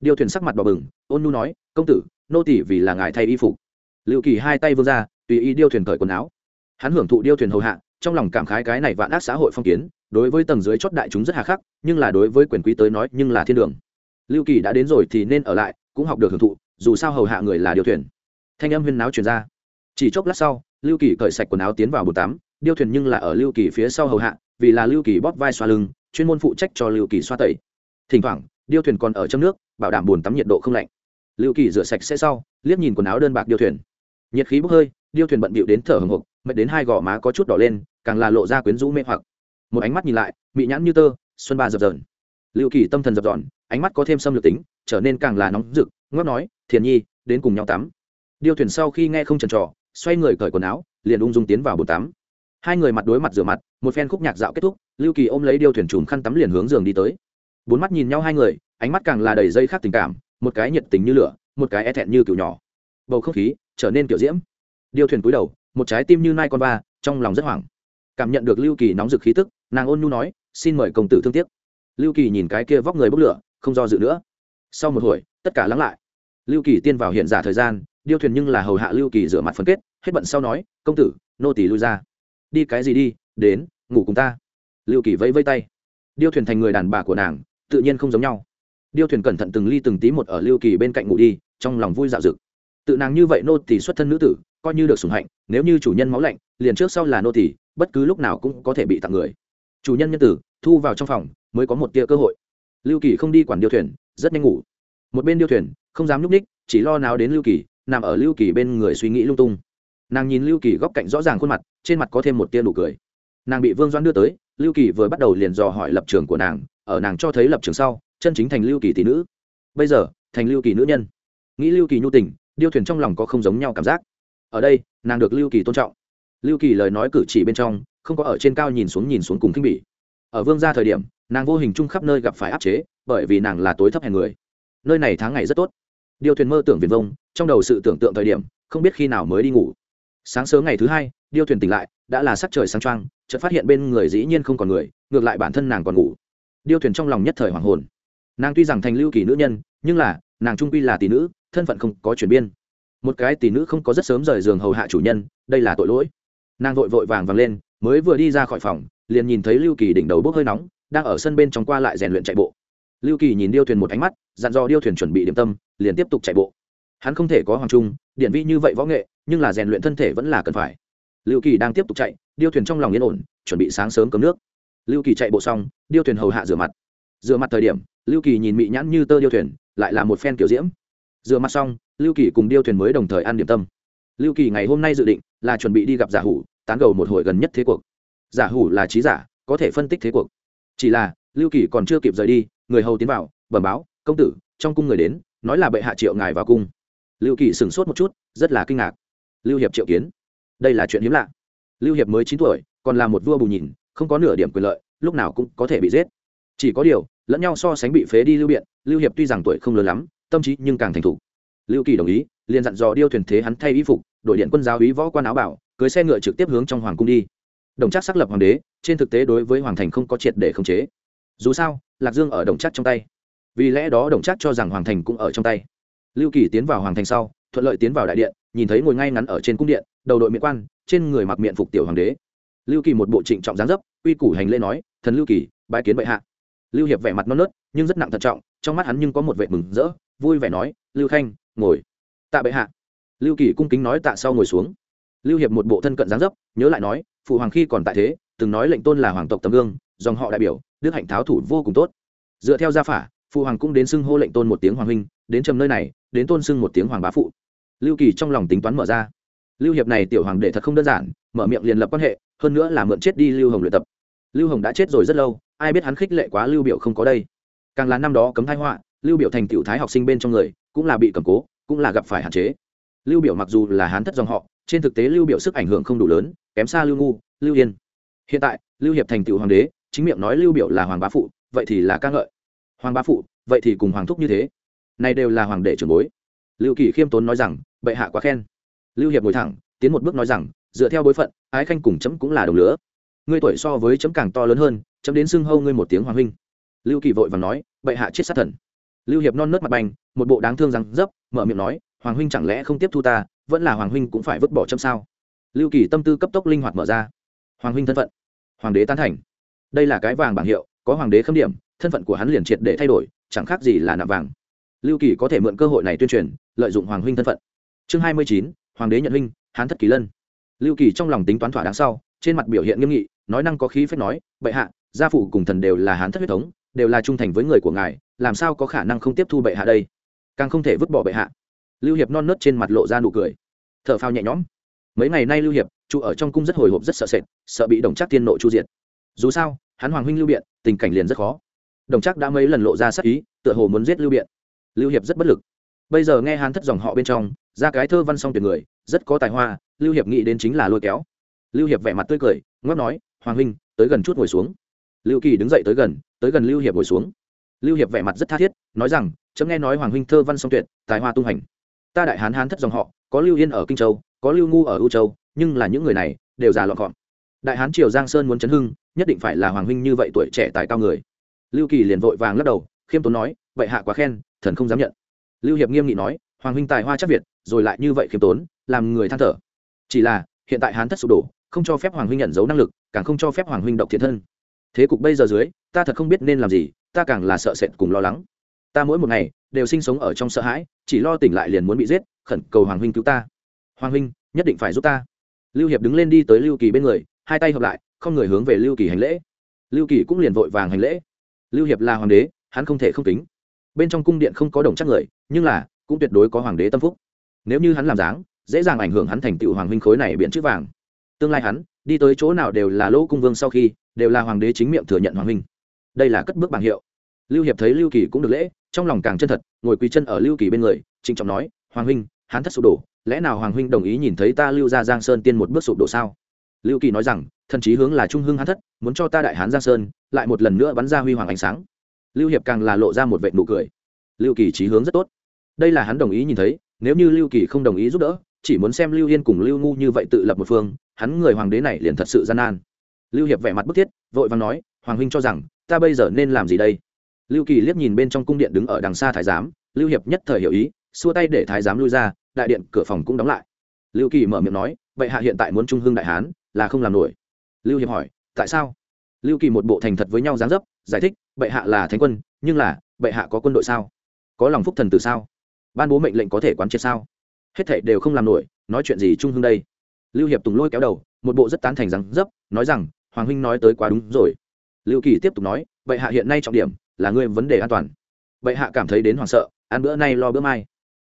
Điêu thuyền sắc mặt bỏ bừng, ôn nu nói, công tử, nô tỷ vì là ngài thay y phục. Lưu kỳ hai tay vươn ra, tùy ý điêu thuyền cởi quần áo. Hắn hưởng thụ điêu thuyền hầu hạ, trong lòng cảm khái cái này vạn ác xã hội phong kiến, đối với tầng dưới chót đại chúng rất hà khắc, nhưng là đối với quyền quý tới nói, nhưng là thiên đường. Lưu kỳ đã đến rồi thì nên ở lại, cũng học được hưởng thụ, dù sao hầu hạ người là điêu thuyền. Thanh âm huyên náo truyền ra chỉ chốc lát sau, lưu kỳ cởi sạch quần áo tiến vào bồn tắm, điêu thuyền nhưng là ở lưu kỳ phía sau hầu hạ, vì là lưu kỳ bóp vai xoa lưng, chuyên môn phụ trách cho lưu kỳ xoa tẩy. Thỉnh thoảng, điêu thuyền còn ở trong nước, bảo đảm bồn tắm nhiệt độ không lạnh. Lưu kỳ rửa sạch sẽ sau, liếc nhìn quần áo đơn bạc điêu thuyền. Nhiệt khí bốc hơi, điêu thuyền bận bịu đến thở hồng hộc, mệt đến hai gò má có chút đỏ lên, càng là lộ ra quyến rũ mê hoặc. Một ánh mắt nhìn lại bị nhãn như tơ, xuân ba dập dờn. Lưu kỳ tâm thần dập dọn, ánh mắt có thêm xâm lược tính, trở nên càng là nóng rực ngóc nói, thiền nhi, đến cùng nhau tắm. Điêu thuyền sau khi nghe không trần trò xoay người cởi quần áo, liền ung dung tiến vào bồn tắm. Hai người mặt đối mặt rửa mặt, một phen khúc nhạc dạo kết thúc, lưu kỳ ôm lấy điêu thuyền chùm khăn tắm liền hướng giường đi tới. Bốn mắt nhìn nhau hai người, ánh mắt càng là đầy dây khác tình cảm, một cái nhiệt tình như lửa, một cái e thẹn như kiểu nhỏ. Bầu không khí trở nên kiểu diễm. Điêu thuyền cúi đầu, một trái tim như nai con ba trong lòng rất hoảng. Cảm nhận được lưu kỳ nóng rực khí tức, nàng ôn nhu nói, xin mời công tử thương tiếc. Lưu kỳ nhìn cái kia vóc người bốc lửa, không do dự nữa. Sau một hồi, tất cả lắng lại. Lưu kỳ tiên vào hiện giả thời gian điêu thuyền nhưng là hầu hạ lưu kỳ rửa mặt phân kết, hết bận sau nói, công tử, nô tỷ lui ra. Đi cái gì đi, đến, ngủ cùng ta. Lưu kỳ vẫy vây tay. Điêu thuyền thành người đàn bà của nàng, tự nhiên không giống nhau. Điêu thuyền cẩn thận từng ly từng tí một ở lưu kỳ bên cạnh ngủ đi, trong lòng vui dạo dực. Tự nàng như vậy nô tỷ xuất thân nữ tử, coi như được sủng hạnh, nếu như chủ nhân máu lạnh, liền trước sau là nô tỷ bất cứ lúc nào cũng có thể bị tặng người. Chủ nhân nhân tử, thu vào trong phòng, mới có một tia cơ hội. Lưu kỳ không đi quản điêu thuyền, rất nhanh ngủ. Một bên điêu thuyền, không dám nhúc ních chỉ lo nào đến lưu kỳ nằm ở lưu kỳ bên người suy nghĩ lung tung. Nàng nhìn lưu kỳ góc cạnh rõ ràng khuôn mặt, trên mặt có thêm một tia nụ cười. Nàng bị vương Doan đưa tới, lưu kỳ vừa bắt đầu liền dò hỏi lập trường của nàng, ở nàng cho thấy lập trường sau, chân chính thành lưu kỳ tỷ nữ. Bây giờ, thành lưu kỳ nữ nhân. Nghĩ lưu kỳ nhu tình, điêu thuyền trong lòng có không giống nhau cảm giác. Ở đây, nàng được lưu kỳ tôn trọng. Lưu kỳ lời nói cử chỉ bên trong, không có ở trên cao nhìn xuống nhìn xuống cùng khinh bỉ. Ở vương gia thời điểm, nàng vô hình chung khắp nơi gặp phải áp chế, bởi vì nàng là tối thấp hèn người. Nơi này tháng ngày rất tốt điêu thuyền mơ tưởng viền vông, trong đầu sự tưởng tượng thời điểm, không biết khi nào mới đi ngủ. Sáng sớm ngày thứ hai, điêu thuyền tỉnh lại, đã là sắc trời sáng trăng chợt phát hiện bên người dĩ nhiên không còn người, ngược lại bản thân nàng còn ngủ. Điêu thuyền trong lòng nhất thời hoàng hồn. Nàng tuy rằng thành lưu kỳ nữ nhân, nhưng là, nàng trung quy là tỷ nữ, thân phận không có chuyển biên một cái tỷ nữ không có rất sớm rời giường hầu hạ chủ nhân, đây là tội lỗi. Nàng vội vội vàng vàng lên, mới vừa đi ra khỏi phòng, liền nhìn thấy lưu kỳ đỉnh đầu bốc hơi nóng, đang ở sân bên trong qua lại rèn luyện chạy bộ lưu kỳ nhìn điêu thuyền một ánh mắt, dặn dò điêu thuyền chuẩn bị điểm tâm, liền tiếp tục chạy bộ. Hắn không thể có hoàng trung điện vi như vậy võ nghệ, nhưng là rèn luyện thân thể vẫn là cần phải. Lưu kỳ đang tiếp tục chạy, điêu thuyền trong lòng yên ổn, chuẩn bị sáng sớm cấm nước. Lưu kỳ chạy bộ xong, điêu thuyền hầu hạ rửa mặt. Rửa mặt thời điểm, lưu kỳ nhìn mị nhãn như tơ điêu thuyền, lại là một phen kiểu diễm. Rửa mặt xong, lưu kỳ cùng điêu thuyền mới đồng thời ăn điểm tâm. Lưu kỳ ngày hôm nay dự định là chuẩn bị đi gặp giả hủ, tán gẫu một hồi gần nhất thế cuộc. Giả hủ là trí giả, có thể phân tích thế cuộc. Chỉ là, lưu kỳ còn chưa kịp rời đi người hầu tiến vào, bẩm báo, công tử, trong cung người đến, nói là bệ hạ triệu ngài vào cung. Lưu kỳ sửng sốt một chút, rất là kinh ngạc. Lưu hiệp triệu kiến. Đây là chuyện hiếm lạ. Lưu hiệp mới chín tuổi, còn là một vua bù nhìn, không có nửa điểm quyền lợi, lúc nào cũng có thể bị giết. Chỉ có điều, lẫn nhau so sánh bị phế đi lưu biện, lưu hiệp tuy rằng tuổi không lớn lắm, tâm trí nhưng càng thành thục. Lưu kỳ đồng ý, liền dặn dò điêu thuyền thế hắn thay y phục, đội điện quân giáo ý võ quan áo bảo, cưới xe ngựa trực tiếp hướng trong hoàng cung đi. Đồng chắc xác lập hoàng đế, trên thực tế đối với hoàng thành không có triệt để khống chế dù sao, lạc dương ở đồng chắc trong tay. Vì lẽ đó đồng chắc cho rằng hoàng thành cũng ở trong tay. Lưu kỳ tiến vào hoàng thành sau, thuận lợi tiến vào đại điện, nhìn thấy ngồi ngay ngắn ở trên cung điện, đầu đội miệng quan, trên người mặc miệng phục tiểu hoàng đế. Lưu kỳ một bộ trịnh trọng giáng dấp uy củ hành lễ nói, thần lưu kỳ bãi kiến bệ hạ. Lưu hiệp vẻ mặt non nớt, nhưng rất nặng thận trọng, trong mắt hắn nhưng có một vệ mừng rỡ, vui vẻ nói, lưu khanh, ngồi. Tạ bệ hạ. Lưu kỳ cung kính nói tạ sau ngồi xuống. Lưu hiệp một bộ thân cận giáng dấp, nhớ lại nói, phụ hoàng khi còn tại thế, từng nói lệnh tôn là hoàng tộc tấm gương dòng họ đại biểu, đức hạnh tháo thủ vô cùng tốt. Dựa theo gia phả phụ hoàng cũng đến xưng hô lệnh tôn một tiếng hoàng huynh, đến trầm nơi này, đến tôn xưng một tiếng hoàng bá phụ. Lưu kỳ trong lòng tính toán mở ra. Lưu hiệp này tiểu hoàng đệ thật không đơn giản, mở miệng liền lập quan hệ, hơn nữa là mượn chết đi lưu hồng luyện tập. Lưu hồng đã chết rồi rất lâu, ai biết hắn khích lệ quá lưu biểu không có đây. Càng là năm đó cấm thái họa, lưu biểu thành tiểu thái học sinh bên trong người, cũng là bị cầm cố, cũng là gặp phải hạn chế. Lưu biểu mặc dù là hán thất dòng họ, trên thực tế lưu biểu sức ảnh hưởng không đủ lớn, kém xa lưu ngu, lưu yên. Hiện tại, lưu hiệp thành tiểu hoàng đế chính miệng nói lưu biểu là hoàng bá phụ, vậy thì là ca ngợi. Hoàng bá phụ, vậy thì cùng hoàng thúc như thế. Này đều là hoàng đệ trưởng bối. Lưu kỳ khiêm tốn nói rằng, bệ hạ quá khen. Lưu hiệp ngồi thẳng, tiến một bước nói rằng, dựa theo bối phận, ái khanh cùng chấm cũng là đồng lứa. Ngươi tuổi so với chấm càng to lớn hơn, chấm đến xưng hâu ngươi một tiếng hoàng huynh. Lưu kỳ vội và nói, bệ hạ chết sát thần. Lưu hiệp non nớt mặt bành, một bộ đáng thương rằng dấp, mở miệng nói, hoàng huynh chẳng lẽ không tiếp thu ta, vẫn là hoàng huynh cũng phải vứt bỏ chấm sao? Lưu kỳ tâm tư cấp tốc linh hoạt mở ra. Hoàng huynh thân phận. Hoàng đế tán thành đây là cái vàng bảng hiệu, có hoàng đế khâm điểm, thân phận của hắn liền triệt để thay đổi, chẳng khác gì là nạp vàng. Lưu kỳ có thể mượn cơ hội này tuyên truyền, lợi dụng hoàng huynh thân phận. Chương hai mươi chín, hoàng đế nhận huynh, hán thất kỳ lân. Lưu kỳ trong lòng tính toán thỏa đáng sau, trên mặt biểu hiện nghiêm nghị, nói năng có khí phép nói, bệ hạ, gia phụ cùng thần đều là hán thất huyết thống, đều là trung thành với người của ngài, làm sao có khả năng không tiếp thu bệ hạ đây? Càng không thể vứt bỏ bệ hạ. Lưu hiệp non nớt trên mặt lộ ra nụ cười. T h ở phao nhẹ nhõm. Mấy ngày nay lưu hiệp, trụ ở trong cung rất hồi hộp rất sợ sệt, sợ bị đồng chắc tiên nội chu diệt dù sao, hắn hoàng huynh lưu biện, tình cảnh liền rất khó. Đồng chắc đã mấy lần lộ ra sắc ý, tựa hồ muốn giết lưu biện. Lưu hiệp rất bất lực. Bây giờ nghe hán thất dòng họ bên trong, ra cái thơ văn song tuyệt người, rất có tài hoa, lưu hiệp nghĩ đến chính là lôi kéo. Lưu hiệp vẻ mặt tươi cười ngót nói, hoàng huynh, tới gần chút ngồi xuống. Lưu kỳ đứng dậy tới gần tới gần lưu hiệp ngồi xuống. Lưu hiệp vẻ mặt rất tha thiết, nói rằng, chấm nghe nói hoàng huynh thơ văn song tuyệt, tài hoa tung hành. Ta đại hán hán thất dòng họ, có lưu yên ở kinh châu, có lưu ngu ở ưu châu, nhưng là những người này đều già lọn gọn đại hán triều giang sơn muốn chấn hưng nhất định phải là hoàng huynh như vậy tuổi trẻ tài cao người. Lưu kỳ liền vội vàng lắc đầu, khiêm tốn nói, vậy hạ quá khen, thần không dám nhận. Lưu hiệp nghiêm nghị nói, hoàng huynh tài hoa chắc việt, rồi lại như vậy khiêm tốn, làm người than thở. Chỉ là, hiện tại hán thất sụp đổ, không cho phép hoàng huynh nhận dấu năng lực, càng không cho phép hoàng huynh độc thiện thân. Thế cục bây giờ dưới, ta thật không biết nên làm gì, ta càng là sợ sệt cùng lo lắng. Ta mỗi một ngày, đều sinh sống ở trong sợ hãi, chỉ lo tỉnh lại liền muốn bị giết, khẩn cầu hoàng huynh cứu ta. Hoàng huynh, nhất định phải giúp ta. Lưu hiệp đứng lên đi tới lưu kỳ bên người, hai tay hợp lại không người hướng về lưu kỳ hành lễ. Lưu kỳ cũng liền vội vàng hành lễ. Lưu hiệp là hoàng đế, hắn không thể không tính bên trong cung điện không có đồng chắc người, nhưng là, cũng tuyệt đối có hoàng đế tâm phúc. Nếu như hắn làm dáng, dễ dàng ảnh hưởng hắn thành tựu hoàng huynh khối này biện chữ vàng. Tương lai hắn, đi tới chỗ nào đều là lỗ cung vương sau khi, đều là hoàng đế chính miệng thừa nhận hoàng huynh. Đây là cất bước bảng hiệu. Lưu hiệp thấy lưu kỳ cũng được lễ, trong lòng càng chân thật, ngồi quỳ chân ở lưu kỳ bên người, trịnh trọng nói, hoàng huynh, hắn thất sụp đổ, lẽ nào hoàng huynh đồng ý nhìn thấy ta lưu ra giang sơn tiên một bước sụp đổ sao? Lưu kỳ nói rằng thần chí hướng là trung hưng hán thất, muốn cho ta đại hán giang sơn, lại một lần nữa bắn ra huy hoàng ánh sáng. Lưu hiệp càng là lộ ra một vệ nụ cười. Lưu kỳ trí hướng rất tốt. Đây là hắn đồng ý nhìn thấy, nếu như lưu kỳ không đồng ý giúp đỡ, chỉ muốn xem lưu yên cùng lưu ngu như vậy tự lập một phương, hắn người hoàng đế này liền thật sự gian nan. Lưu hiệp vẻ mặt bức thiết, vội vàng nói, hoàng huynh cho rằng, ta bây giờ nên làm gì đây? Lưu kỳ liếc nhìn bên trong cung điện đứng ở đằng xa thái giám, lưu hiệp nhất thời hiểu ý, xua tay để thái giám lui ra, đại điện cửa phòng cũng đóng lại. Lưu kỳ mở miệng nói, vậy hạ hiện tại muốn trung hưng đại hán, là không làm nổi lưu hiệp hỏi, tại sao? Lưu kỳ một bộ thành thật với nhau dáng dấp, giải thích, bệ hạ là thánh quân, nhưng là, bệ hạ có quân đội sao? Có lòng phúc thần từ sao? Ban bố mệnh lệnh có thể quán triệt sao? Hết thảy đều không làm nổi, nói chuyện gì trung hưng đây? Lưu hiệp tùng lôi kéo đầu, một bộ rất tán thành rằng dấp, nói rằng, hoàng huynh nói tới quá đúng rồi. Lưu kỳ tiếp tục nói, bệ hạ hiện nay trọng điểm là ngươi vấn đề an toàn. Bệ hạ cảm thấy đến hoàng sợ, ăn bữa nay lo bữa mai.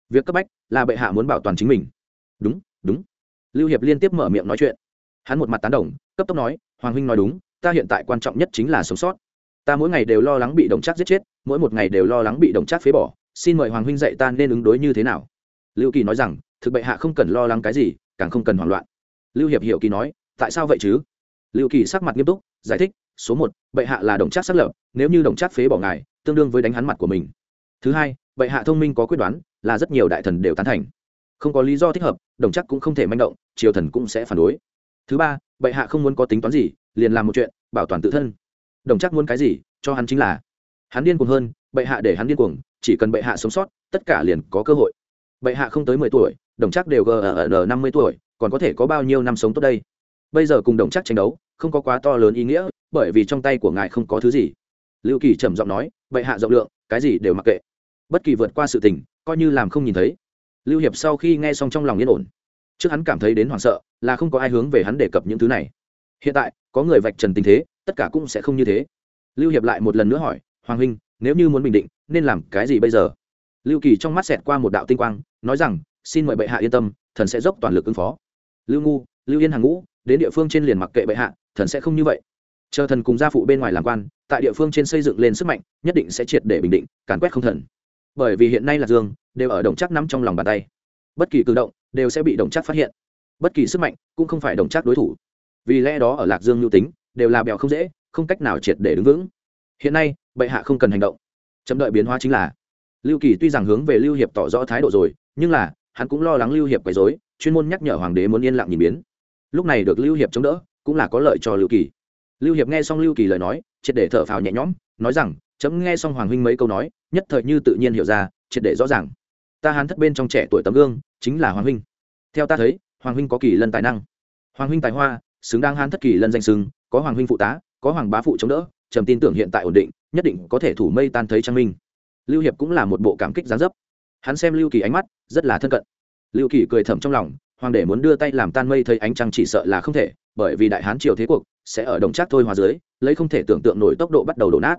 Việc cấp bách là bệ hạ muốn bảo toàn chính mình. Đúng đúng. Lưu hiệp liên tiếp mở miệng nói chuyện. Hắn một mặt tán đồng cấp tốc nói, hoàng huynh nói đúng, ta hiện tại quan trọng nhất chính là sống sót. Ta mỗi ngày đều lo lắng bị đồng trác giết chết, mỗi một ngày đều lo lắng bị đồng trác phế bỏ. Xin mời hoàng huynh dạy ta nên ứng đối như thế nào. Lưu kỳ nói rằng, thực bệ hạ không cần lo lắng cái gì, càng không cần hoảng loạn. Lưu hiệp hiểu kỳ nói, tại sao vậy chứ? Lưu kỳ sắc mặt nghiêm túc, giải thích, số một, bệ hạ là đồng trác xác lập, nếu như đồng trác phế bỏ ngài, tương đương với đánh hắn mặt của mình. Thứ hai, bệ hạ thông minh có quyết đoán, là rất nhiều đại thần đều tán thành. Không có lý do thích hợp, đồng chắc cũng không thể manh động, triều thần cũng sẽ phản đối. Thứ ba bệ hạ không muốn có tính toán gì, liền làm một chuyện, bảo toàn tự thân. Đồng trác muốn cái gì, cho hắn chính là. Hắn điên cuồng hơn, bệ hạ để hắn điên cuồng, chỉ cần bệ hạ sống sót, tất cả liền có cơ hội. Bệ hạ không tới mười tuổi, đồng chắc đều gn năm mươi tuổi, còn có thể có bao nhiêu năm sống tốt đây? Bây giờ cùng đồng chắc tranh đấu, không có quá to lớn ý nghĩa, bởi vì trong tay của ngài không có thứ gì. Lưu kỳ trầm giọng nói, bệ hạ rộng lượng, cái gì đều mặc kệ. Bất kỳ vượt qua sự tình, coi như làm không nhìn thấy. Lưu hiệp sau khi nghe xong trong lòng yên ổn trước hắn cảm thấy đến hoảng sợ là không có ai hướng về hắn đề cập những thứ này hiện tại có người vạch trần tình thế tất cả cũng sẽ không như thế lưu hiệp lại một lần nữa hỏi hoàng huynh nếu như muốn bình định nên làm cái gì bây giờ lưu kỳ trong mắt xẹt qua một đạo tinh quang nói rằng xin mời bệ hạ yên tâm thần sẽ dốc toàn lực ứng phó lưu ngu lưu yên hàng ngũ đến địa phương trên liền mặc kệ bệ hạ thần sẽ không như vậy chờ thần cùng gia phụ bên ngoài làm quan tại địa phương trên xây dựng lên sức mạnh nhất định sẽ triệt để bình định càn quét không thần bởi vì hiện nay là dương đều ở đồng chắc nắm trong lòng bàn tay bất kỳ cử động đều sẽ bị đồng chắc phát hiện. Bất kỳ sức mạnh cũng không phải đồng chắc đối thủ. Vì lẽ đó ở lạc dương nhu tính, đều là bèo không dễ, không cách nào triệt để đứng vững. Hiện nay, bệ hạ không cần hành động. Chậm đợi biến hóa chính là, lưu kỳ tuy rằng hướng về lưu hiệp tỏ rõ thái độ rồi, nhưng là, hắn cũng lo lắng lưu hiệp quấy dối chuyên môn nhắc nhở hoàng đế muốn yên lặng nhìn biến. Lúc này được lưu hiệp chống đỡ, cũng là có lợi cho lưu kỳ. Lưu hiệp nghe xong lưu kỳ lời nói, triệt để thở phào nhẹ nhõm, nói rằng, chấm nghe xong hoàng huynh mấy câu nói, nhất thời như tự nhiên hiểu ra, triệt để rõ ràng. Ta hán thất bên trong trẻ tuổi tấm gương chính là hoàng huynh. Theo ta thấy, hoàng huynh có kỳ lân tài năng. Hoàng huynh tài hoa, xứng đáng hán thất kỳ lân danh sưng có hoàng huynh phụ tá, có hoàng bá phụ chống đỡ, trầm tin tưởng hiện tại ổn định, nhất định có thể thủ mây tan thấy trang minh. Lưu hiệp cũng là một bộ cảm kích gián dấp. Hắn xem lưu kỳ ánh mắt, rất là thân cận. Lưu kỳ cười thầm trong lòng, hoàng đệ muốn đưa tay làm tan mây thấy ánh trăng chỉ sợ là không thể, bởi vì đại hán triều thế cuộc, sẽ ở đồng trác thôi hòa dưới, lấy không thể tưởng tượng nổi tốc độ bắt đầu đổ nát.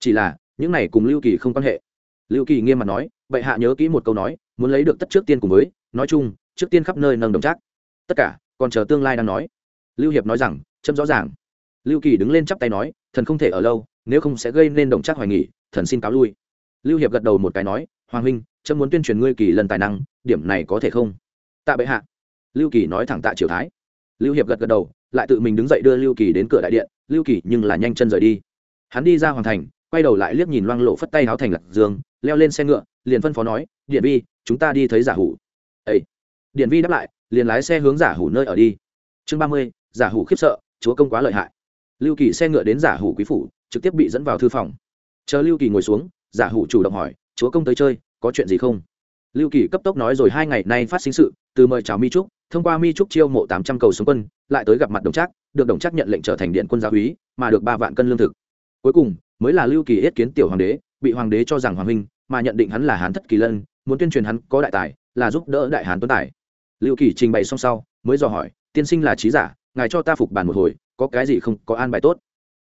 Chỉ là, những này cùng lưu kỳ không quan hệ. Lưu kỳ nghiêm mặt nói, bệ hạ nhớ kỹ một câu nói, muốn lấy được tất trước tiên cùng với nói chung, trước tiên khắp nơi nâng đồng trác. Tất cả, còn chờ tương lai đang nói. Lưu hiệp nói rằng, chấm rõ ràng. Lưu kỳ đứng lên chắp tay nói, thần không thể ở lâu, nếu không sẽ gây nên đồng trác hoài nghỉ, thần xin cáo lui. Lưu hiệp gật đầu một cái nói, hoàng huynh trâm muốn tuyên truyền ngươi kỳ lần tài năng, điểm này có thể không? Tạ bệ hạ. Lưu kỳ nói thẳng tạ triều thái. Lưu hiệp gật gật đầu, lại tự mình đứng dậy đưa lưu kỳ đến cửa đại điện. Lưu kỳ nhưng là nhanh chân rời đi. Hắn đi ra hoàng thành, quay đầu lại liếc nhìn loang lộ phất tay áo thành lạc dương, leo lên xe ngựa, liền phân phó nói, điện vi, chúng ta đi thấy giả hủ ấy điện vi đáp lại liền lái xe hướng giả hủ nơi ở đi. Chương ba mươi giả hủ khiếp sợ chúa công quá lợi hại. Lưu kỳ xe ngựa đến giả hủ quý phủ trực tiếp bị dẫn vào thư phòng. Chờ lưu kỳ ngồi xuống giả hủ chủ động hỏi chúa công tới chơi có chuyện gì không? Lưu kỳ cấp tốc nói rồi hai ngày nay phát sinh sự từ mời chào mi trúc thông qua mi trúc chiêu mộ tám trăm cầu sống quân lại tới gặp mặt đồng trác được đồng trác nhận lệnh trở thành điện quân giáo úy mà được ba vạn cân lương thực. Cuối cùng mới là lưu kỳ yết kiến tiểu hoàng đế bị hoàng đế cho rằng hoàng minh, mà nhận định hắn là hán thất kỳ lân muốn tuyên truyền hắn có đại tài là giúp đỡ đại hán tuấn tài. Lưu kỳ trình bày xong sau, mới dò hỏi, tiên sinh là trí giả, ngài cho ta phục bàn một hồi, có cái gì không, có an bài tốt?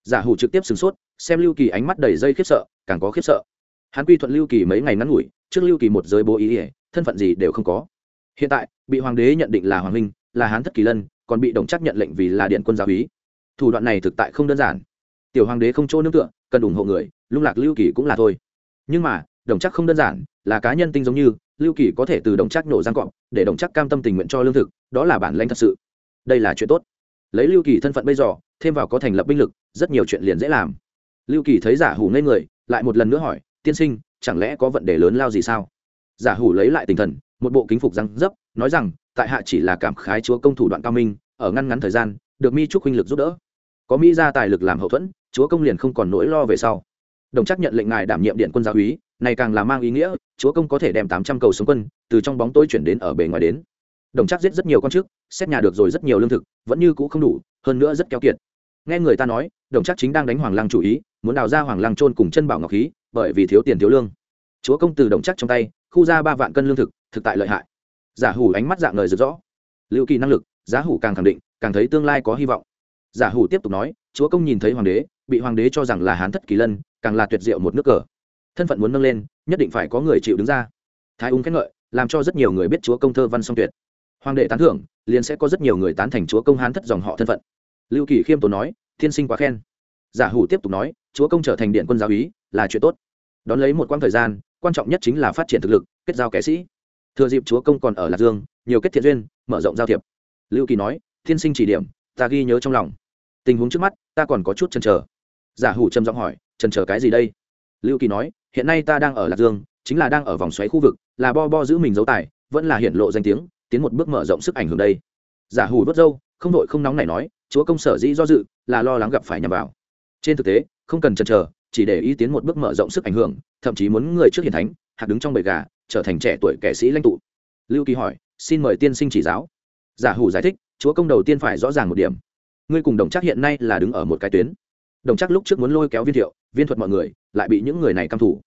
Giả hủ trực tiếp sửng sốt, xem lưu kỳ ánh mắt đầy dây khiếp sợ, càng có khiếp sợ. Hắn quy thuận lưu kỳ mấy ngày ngắn ngủi, trước lưu kỳ một giới bố ý ỉa thân phận gì đều không có. Hiện tại, bị hoàng đế nhận định là hoàng minh là hán thất kỳ lân, còn bị đồng chắc nhận lệnh vì là điện quân giáo ý thủ đoạn này thực tại không đơn giản. Tiểu hoàng đế không chỗ nương tựa, cần ủng hộ người, lung lạc lưu kỳ cũng là thôi. Nhưng mà, đồng chắc không đơn giản, là cá nhân tinh giống như lưu kỳ có thể từ đồng chắc nổ răng cọp, để đồng chắc cam tâm tình nguyện cho lương thực, đó là bản lanh thật sự. Đây là chuyện tốt. Lấy lưu kỳ thân phận bây giờ, thêm vào có thành lập binh lực, rất nhiều chuyện liền dễ làm. Lưu kỳ thấy giả hủ ngây người, lại một lần nữa hỏi, tiên sinh, chẳng lẽ có vận đề lớn lao gì sao? Giả hủ lấy lại tinh thần, một bộ kính phục răng dấp, nói rằng, tại hạ chỉ là cảm khái chúa công thủ đoạn cao minh, ở ngăn ngắn thời gian, được mi trúc huynh lực giúp đỡ. Có mỹ ra tài lực làm hậu thuẫn, chúa công liền không còn nỗi lo về sau. Đồng chắc nhận lệnh ngài đảm nhiệm điện quân gia úy này càng là mang ý nghĩa, chúa công có thể đem tám trăm cầu xuống quân, từ trong bóng tối chuyển đến ở bề ngoài đến. Đồng chắc giết rất nhiều con chức xét nhà được rồi rất nhiều lương thực, vẫn như cũ không đủ, hơn nữa rất keo kiệt. Nghe người ta nói, đồng chắc chính đang đánh hoàng lăng chủ ý, muốn đào ra hoàng lăng trôn cùng chân bảo ngọc khí, bởi vì thiếu tiền thiếu lương. Chúa công từ đồng chắc trong tay, khu ra ba vạn cân lương thực thực tại lợi hại. Giả hủ ánh mắt dạng lời rực rõ liệu kỳ năng lực, giá hủ càng khẳng định, càng thấy tương lai có hy vọng. Giả hủ tiếp tục nói, chúa công nhìn thấy hoàng đế, bị hoàng đế cho rằng là hán thất kỳ lân, càng là tuyệt diệu một nước cờ thân phận muốn nâng lên, nhất định phải có người chịu đứng ra. Thái ung khen ngợi, làm cho rất nhiều người biết chúa công thơ văn song tuyệt. Hoàng đệ tán thưởng, liền sẽ có rất nhiều người tán thành chúa công hán thất dòng họ thân phận. Lưu kỳ khiêm tốn nói, thiên sinh quá khen. Giả hủ tiếp tục nói, chúa công trở thành điện quân giáo ý là chuyện tốt. Đón lấy một quãng thời gian, quan trọng nhất chính là phát triển thực lực, kết giao kẻ sĩ. Thừa dịp chúa công còn ở lạc dương, nhiều kết thiện duyên, mở rộng giao thiệp. Lưu kỳ nói, thiên sinh chỉ điểm, ta ghi nhớ trong lòng. Tình huống trước mắt, ta còn có chút chần chờ. Giả hủ trầm giọng hỏi, chần chờ cái gì đây? Lưu kỳ nói hiện nay ta đang ở lạc dương, chính là đang ở vòng xoáy khu vực, là bo bo giữ mình dấu tài, vẫn là hiện lộ danh tiếng, tiến một bước mở rộng sức ảnh hưởng đây. Giả hủ vớt dâu, không đội không nóng này nói, chúa công sở dĩ do dự, là lo lắng gặp phải nhằm vào. Trên thực tế, không cần chần chờ, chỉ để ý tiến một bước mở rộng sức ảnh hưởng, thậm chí muốn người trước hiền thánh, hạt đứng trong bầy gà, trở thành trẻ tuổi kẻ sĩ lãnh tụ. Lưu kỳ hỏi, xin mời tiên sinh chỉ giáo. Giả hủ giải thích, chúa công đầu tiên phải rõ ràng một điểm. Ngươi cùng đồng chắc hiện nay là đứng ở một cái tuyến đồng chắc lúc trước muốn lôi kéo viên thiệu, viên thuật mọi người lại bị những người này căm thủ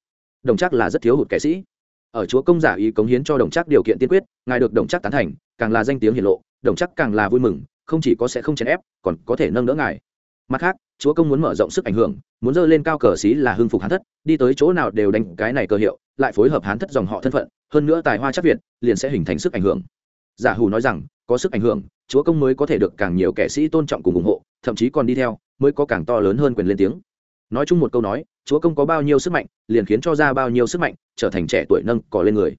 đồng chắc là rất thiếu hụt kẻ sĩ. Ở chúa công giả ý cống hiến cho đồng chắc điều kiện tiên quyết, ngài được đồng chắc tán thành, càng là danh tiếng hiển lộ, đồng chắc càng là vui mừng, không chỉ có sẽ không chèn ép, còn có thể nâng đỡ ngài. Mặt khác, chúa công muốn mở rộng sức ảnh hưởng, muốn dơ lên cao cờ xí là hưng phục hán thất, đi tới chỗ nào đều đánh cái này cơ hiệu, lại phối hợp hán thất dòng họ thân phận, hơn nữa tài hoa chắc việt, liền sẽ hình thành sức ảnh hưởng. Giả hù nói rằng, có sức ảnh hưởng, chúa công mới có thể được càng nhiều kẻ sĩ tôn trọng cùng ủng hộ, thậm chí còn đi theo mới có càng to lớn hơn quyền lên tiếng. Nói chung một câu nói, chúa công có bao nhiêu sức mạnh, liền khiến cho ra bao nhiêu sức mạnh, trở thành trẻ tuổi nâng cỏ lên người.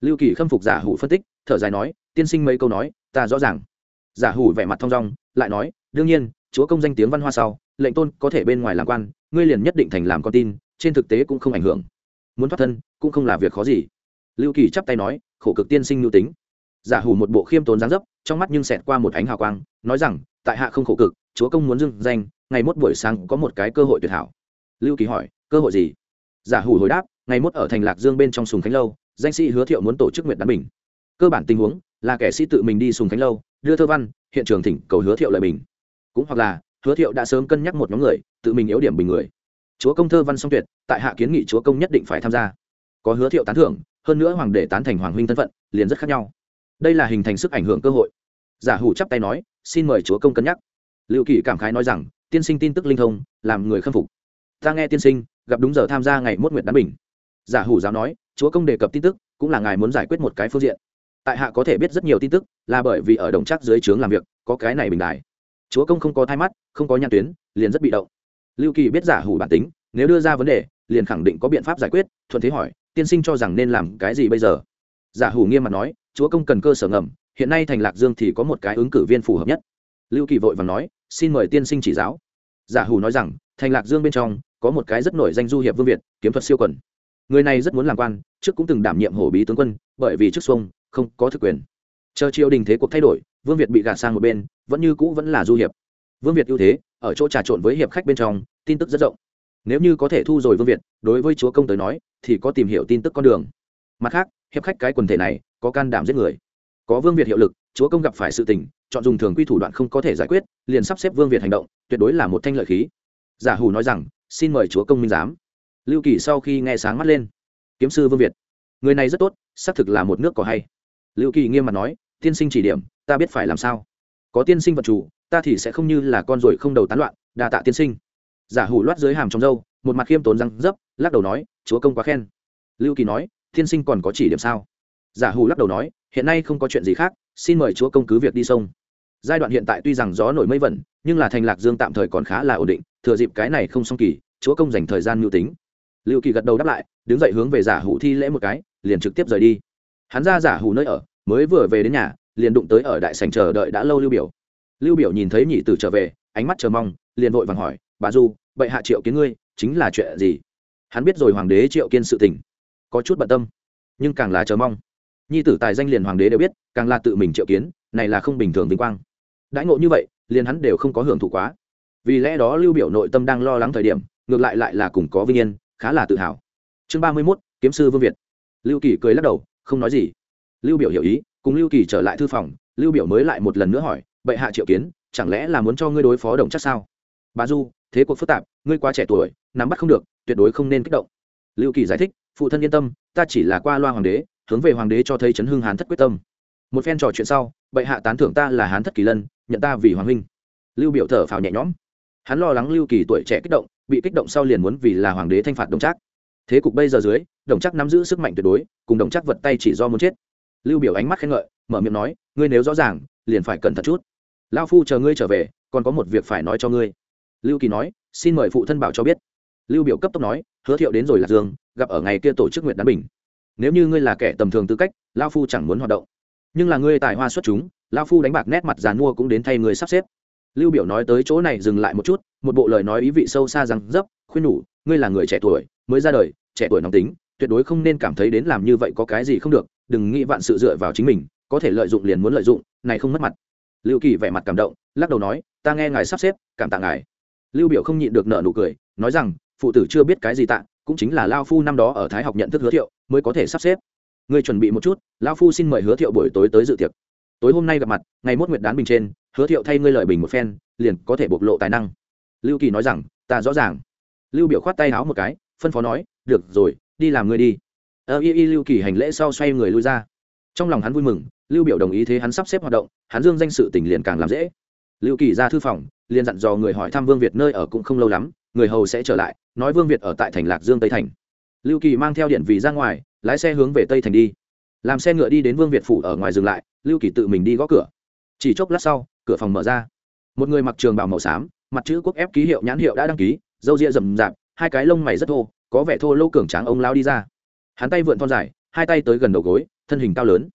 Lưu kỳ khâm phục giả hủ phân tích, thở dài nói, tiên sinh mấy câu nói, ta rõ ràng. Giả hủ vẻ mặt thong dong, lại nói, đương nhiên, chúa công danh tiếng văn hoa sau, lệnh tôn có thể bên ngoài làm quan, ngươi liền nhất định thành làm con tin, trên thực tế cũng không ảnh hưởng. Muốn thoát thân, cũng không là việc khó gì. Lưu kỳ chắp tay nói, khổ cực tiên sinh lưu tính. Giả hủ một bộ khiêm tốn dáng dấp, trong mắt nhưng xẹt qua một ánh hào quang, nói rằng, tại hạ không khổ cực chúa công muốn dưng danh, ngày mốt buổi sáng có một cái cơ hội tuyệt hảo. Lưu kỳ hỏi, cơ hội gì? Giả hủ hồi đáp, ngày mốt ở thành lạc dương bên trong sùng khánh lâu, danh sĩ hứa thiệu muốn tổ chức nguyện đán bình. Cơ bản tình huống, là kẻ sĩ tự mình đi sùng khánh lâu, đưa thơ văn, hiện trường thỉnh cầu hứa thiệu lợi bình. Cũng hoặc là, hứa thiệu đã sớm cân nhắc một nhóm người, tự mình yếu điểm bình người. Chúa công thơ văn song tuyệt, tại hạ kiến nghị chúa công nhất định phải tham gia. Có hứa thiệu tán thưởng, hơn nữa hoàng đệ tán thành hoàng huynh thân phận, liền rất khác nhau. Đây là hình thành sức ảnh hưởng cơ hội. Giả hủ chắp tay nói, xin mời chúa công cân nhắc liệu kỳ cảm khái nói rằng, tiên sinh tin tức linh thông, làm người khâm phục. Ta nghe tiên sinh, gặp đúng giờ tham gia ngày mốt nguyệt đán bình. Giả hủ giáo nói, chúa công đề cập tin tức, cũng là ngài muốn giải quyết một cái phương diện. Tại hạ có thể biết rất nhiều tin tức, là bởi vì ở đồng chắc dưới trướng làm việc, có cái này bình đài. Chúa công không có thai mắt, không có nhãn tuyến, liền rất bị động. Lưu kỳ biết giả hủ bản tính, nếu đưa ra vấn đề, liền khẳng định có biện pháp giải quyết, thuận thế hỏi, tiên sinh cho rằng nên làm cái gì bây giờ? Giả hủ nghiêm mặt nói, chúa công cần cơ sở ngầm, hiện nay thành lạc dương thì có một cái ứng cử viên phù hợp nhất. Lưu kỳ vội và nói xin mời tiên sinh chỉ giáo. Giả hủ nói rằng, thành lạc dương bên trong, có một cái rất nổi danh du hiệp vương việt, kiếm thuật siêu quần. Người này rất muốn làm quan, trước cũng từng đảm nhiệm hổ bí tướng quân, bởi vì trước xuông, không có thực quyền. Chờ triều đình thế cuộc thay đổi, vương việt bị gạt sang một bên, vẫn như cũ vẫn là du hiệp. Vương việt ưu thế, ở chỗ trà trộn với hiệp khách bên trong, tin tức rất rộng. Nếu như có thể thu rồi vương việt, đối với chúa công tới nói, thì có tìm hiểu tin tức con đường. Mặt khác, hiệp khách cái quần thể này, có can đảm giết người. Có vương việt hiệu lực chúa công gặp phải sự tình, chọn dùng thường quy thủ đoạn không có thể giải quyết, liền sắp xếp vương việt hành động, tuyệt đối là một thanh lợi khí. Giả hù nói rằng, xin mời chúa công minh giám. Lưu kỳ sau khi nghe sáng mắt lên, kiếm sư vương việt, người này rất tốt, xác thực là một nước có hay. Lưu kỳ nghiêm mặt nói, tiên sinh chỉ điểm, ta biết phải làm sao. Có tiên sinh vật chủ, ta thì sẽ không như là con ruồi không đầu tán loạn, đa tạ tiên sinh. Giả hủ loát dưới hàm trong dâu một mặt khiêm tốn răng dấp, lắc đầu nói, chúa công quá khen. Lưu kỳ nói, tiên sinh còn có chỉ điểm sao? Giả hủ lắc đầu nói, hiện nay không có chuyện gì khác xin mời chúa công cứ việc đi sông. Giai đoạn hiện tại tuy rằng gió nổi mây vẩn nhưng là thành lạc dương tạm thời còn khá là ổn định, thừa dịp cái này không xong kỳ, chúa công dành thời gian mưu tính. Lưu kỳ gật đầu đáp lại, đứng dậy hướng về giả hủ thi lễ một cái, liền trực tiếp rời đi. Hắn ra giả hủ nơi ở, mới vừa về đến nhà, liền đụng tới ở đại sành chờ đợi đã lâu lưu biểu. Lưu biểu nhìn thấy nhị tử trở về, ánh mắt chờ mong, liền vội vàng hỏi, bà du vậy hạ triệu kiến ngươi, chính là chuyện gì? Hắn biết rồi hoàng đế triệu kiên sự tình, có chút bận tâm, nhưng càng là chờ mong nhi tử tài danh liền hoàng đế đều biết càng là tự mình triệu kiến này là không bình thường vinh quang. Đãi ngộ như vậy liền hắn đều không có hưởng thụ quá. Vì lẽ đó lưu biểu nội tâm đang lo lắng thời điểm ngược lại lại là cùng có vinh yên khá là tự hào. Chương ba mươi 31, kiếm sư vương việt. Lưu kỳ cười lắc đầu không nói gì. Lưu biểu hiểu ý cùng lưu kỳ trở lại thư phòng lưu biểu mới lại một lần nữa hỏi bệ hạ triệu kiến chẳng lẽ là muốn cho ngươi đối phó đồng chắc sao? Bà du thế cuộc phức tạp ngươi quá trẻ tuổi nắm bắt không được tuyệt đối không nên kích động. Lưu kỳ giải thích phụ thân yên tâm ta chỉ là qua loa hoàng đế hướng về hoàng đế cho thấy chấn hưng hán thất quyết tâm. Một phen trò chuyện sau, bệ hạ tán thưởng ta là hán thất kỳ lân, nhận ta vì hoàng huynh. Lưu biểu thở phào nhẹ nhõm. Hắn lo lắng lưu kỳ tuổi trẻ kích động, bị kích động sau liền muốn vì là hoàng đế thanh phạt đồng trác. Thế cục bây giờ dưới, đồng trác nắm giữ sức mạnh tuyệt đối, cùng đồng trác vật tay chỉ do muốn chết. Lưu biểu ánh mắt khen ngợi, mở miệng nói, ngươi nếu rõ ràng, liền phải cẩn thận chút. Lao phu chờ ngươi trở về, còn có một việc phải nói cho ngươi. Lưu kỳ nói, xin mời phụ thân bảo cho biết. Lưu biểu cấp tốc nói, hứa thiệu đến rồi lạc dương, gặp ở ngày kia tổ chức nguyệt đán bình nếu như ngươi là kẻ tầm thường tư cách lao phu chẳng muốn hoạt động. Nhưng là ngươi tài hoa xuất chúng lao phu đánh bạc nét mặt dàn mua cũng đến thay người sắp xếp. Lưu biểu nói tới chỗ này dừng lại một chút, một bộ lời nói ý vị sâu xa rằng, dấp, khuyên nhủ, ngươi là người trẻ tuổi, mới ra đời, trẻ tuổi nóng tính, tuyệt đối không nên cảm thấy đến làm như vậy có cái gì không được, đừng nghĩ vạn sự dựa vào chính mình, có thể lợi dụng liền muốn lợi dụng, này không mất mặt. Lưu kỳ vẻ mặt cảm động, lắc đầu nói, ta nghe ngài sắp xếp, cảm tạ ngài. Lưu biểu không nhịn được nở nụ cười, nói rằng, phụ tử chưa biết cái gì tạ cũng chính là lao phu năm đó ở thái học nhận thức hứa thiệu, mới có thể sắp xếp. Ngươi chuẩn bị một chút, lao phu xin mời hứa thiệu buổi tối tới dự tiệc. Tối hôm nay gặp mặt, ngày mốt nguyệt đán bình trên, hứa thiệu thay ngươi lợi bình một phen, liền có thể bộc lộ tài năng. Lưu kỳ nói rằng, ta rõ ràng. Lưu biểu khoát tay áo một cái, phân phó nói, được rồi, đi làm ngươi đi. Ơ y y, lưu kỳ hành lễ sau xoay người lui ra. Trong lòng hắn vui mừng, lưu biểu đồng ý thế hắn sắp xếp hoạt động, hắn dương danh sự tỉnh liền càng làm dễ. Lưu kỳ ra thư phòng, liền dặn dò người hỏi thăm vương việt nơi ở cũng không lâu lắm người hầu sẽ trở lại, nói vương việt ở tại thành lạc dương tây thành. Lưu kỳ mang theo điện vì ra ngoài, lái xe hướng về tây thành đi. Làm xe ngựa đi đến vương việt phủ ở ngoài dừng lại, lưu kỳ tự mình đi gõ cửa. Chỉ chốc lát sau, cửa phòng mở ra. Một người mặc trường bào màu xám, mặt chữ quốc ép ký hiệu nhãn hiệu đã đăng ký, râu ria rậm rạp, hai cái lông mày rất thô, có vẻ thô lâu cường tráng ông lao đi ra. Hắn tay vượn thon dài, hai tay tới gần đầu gối, thân hình cao lớn.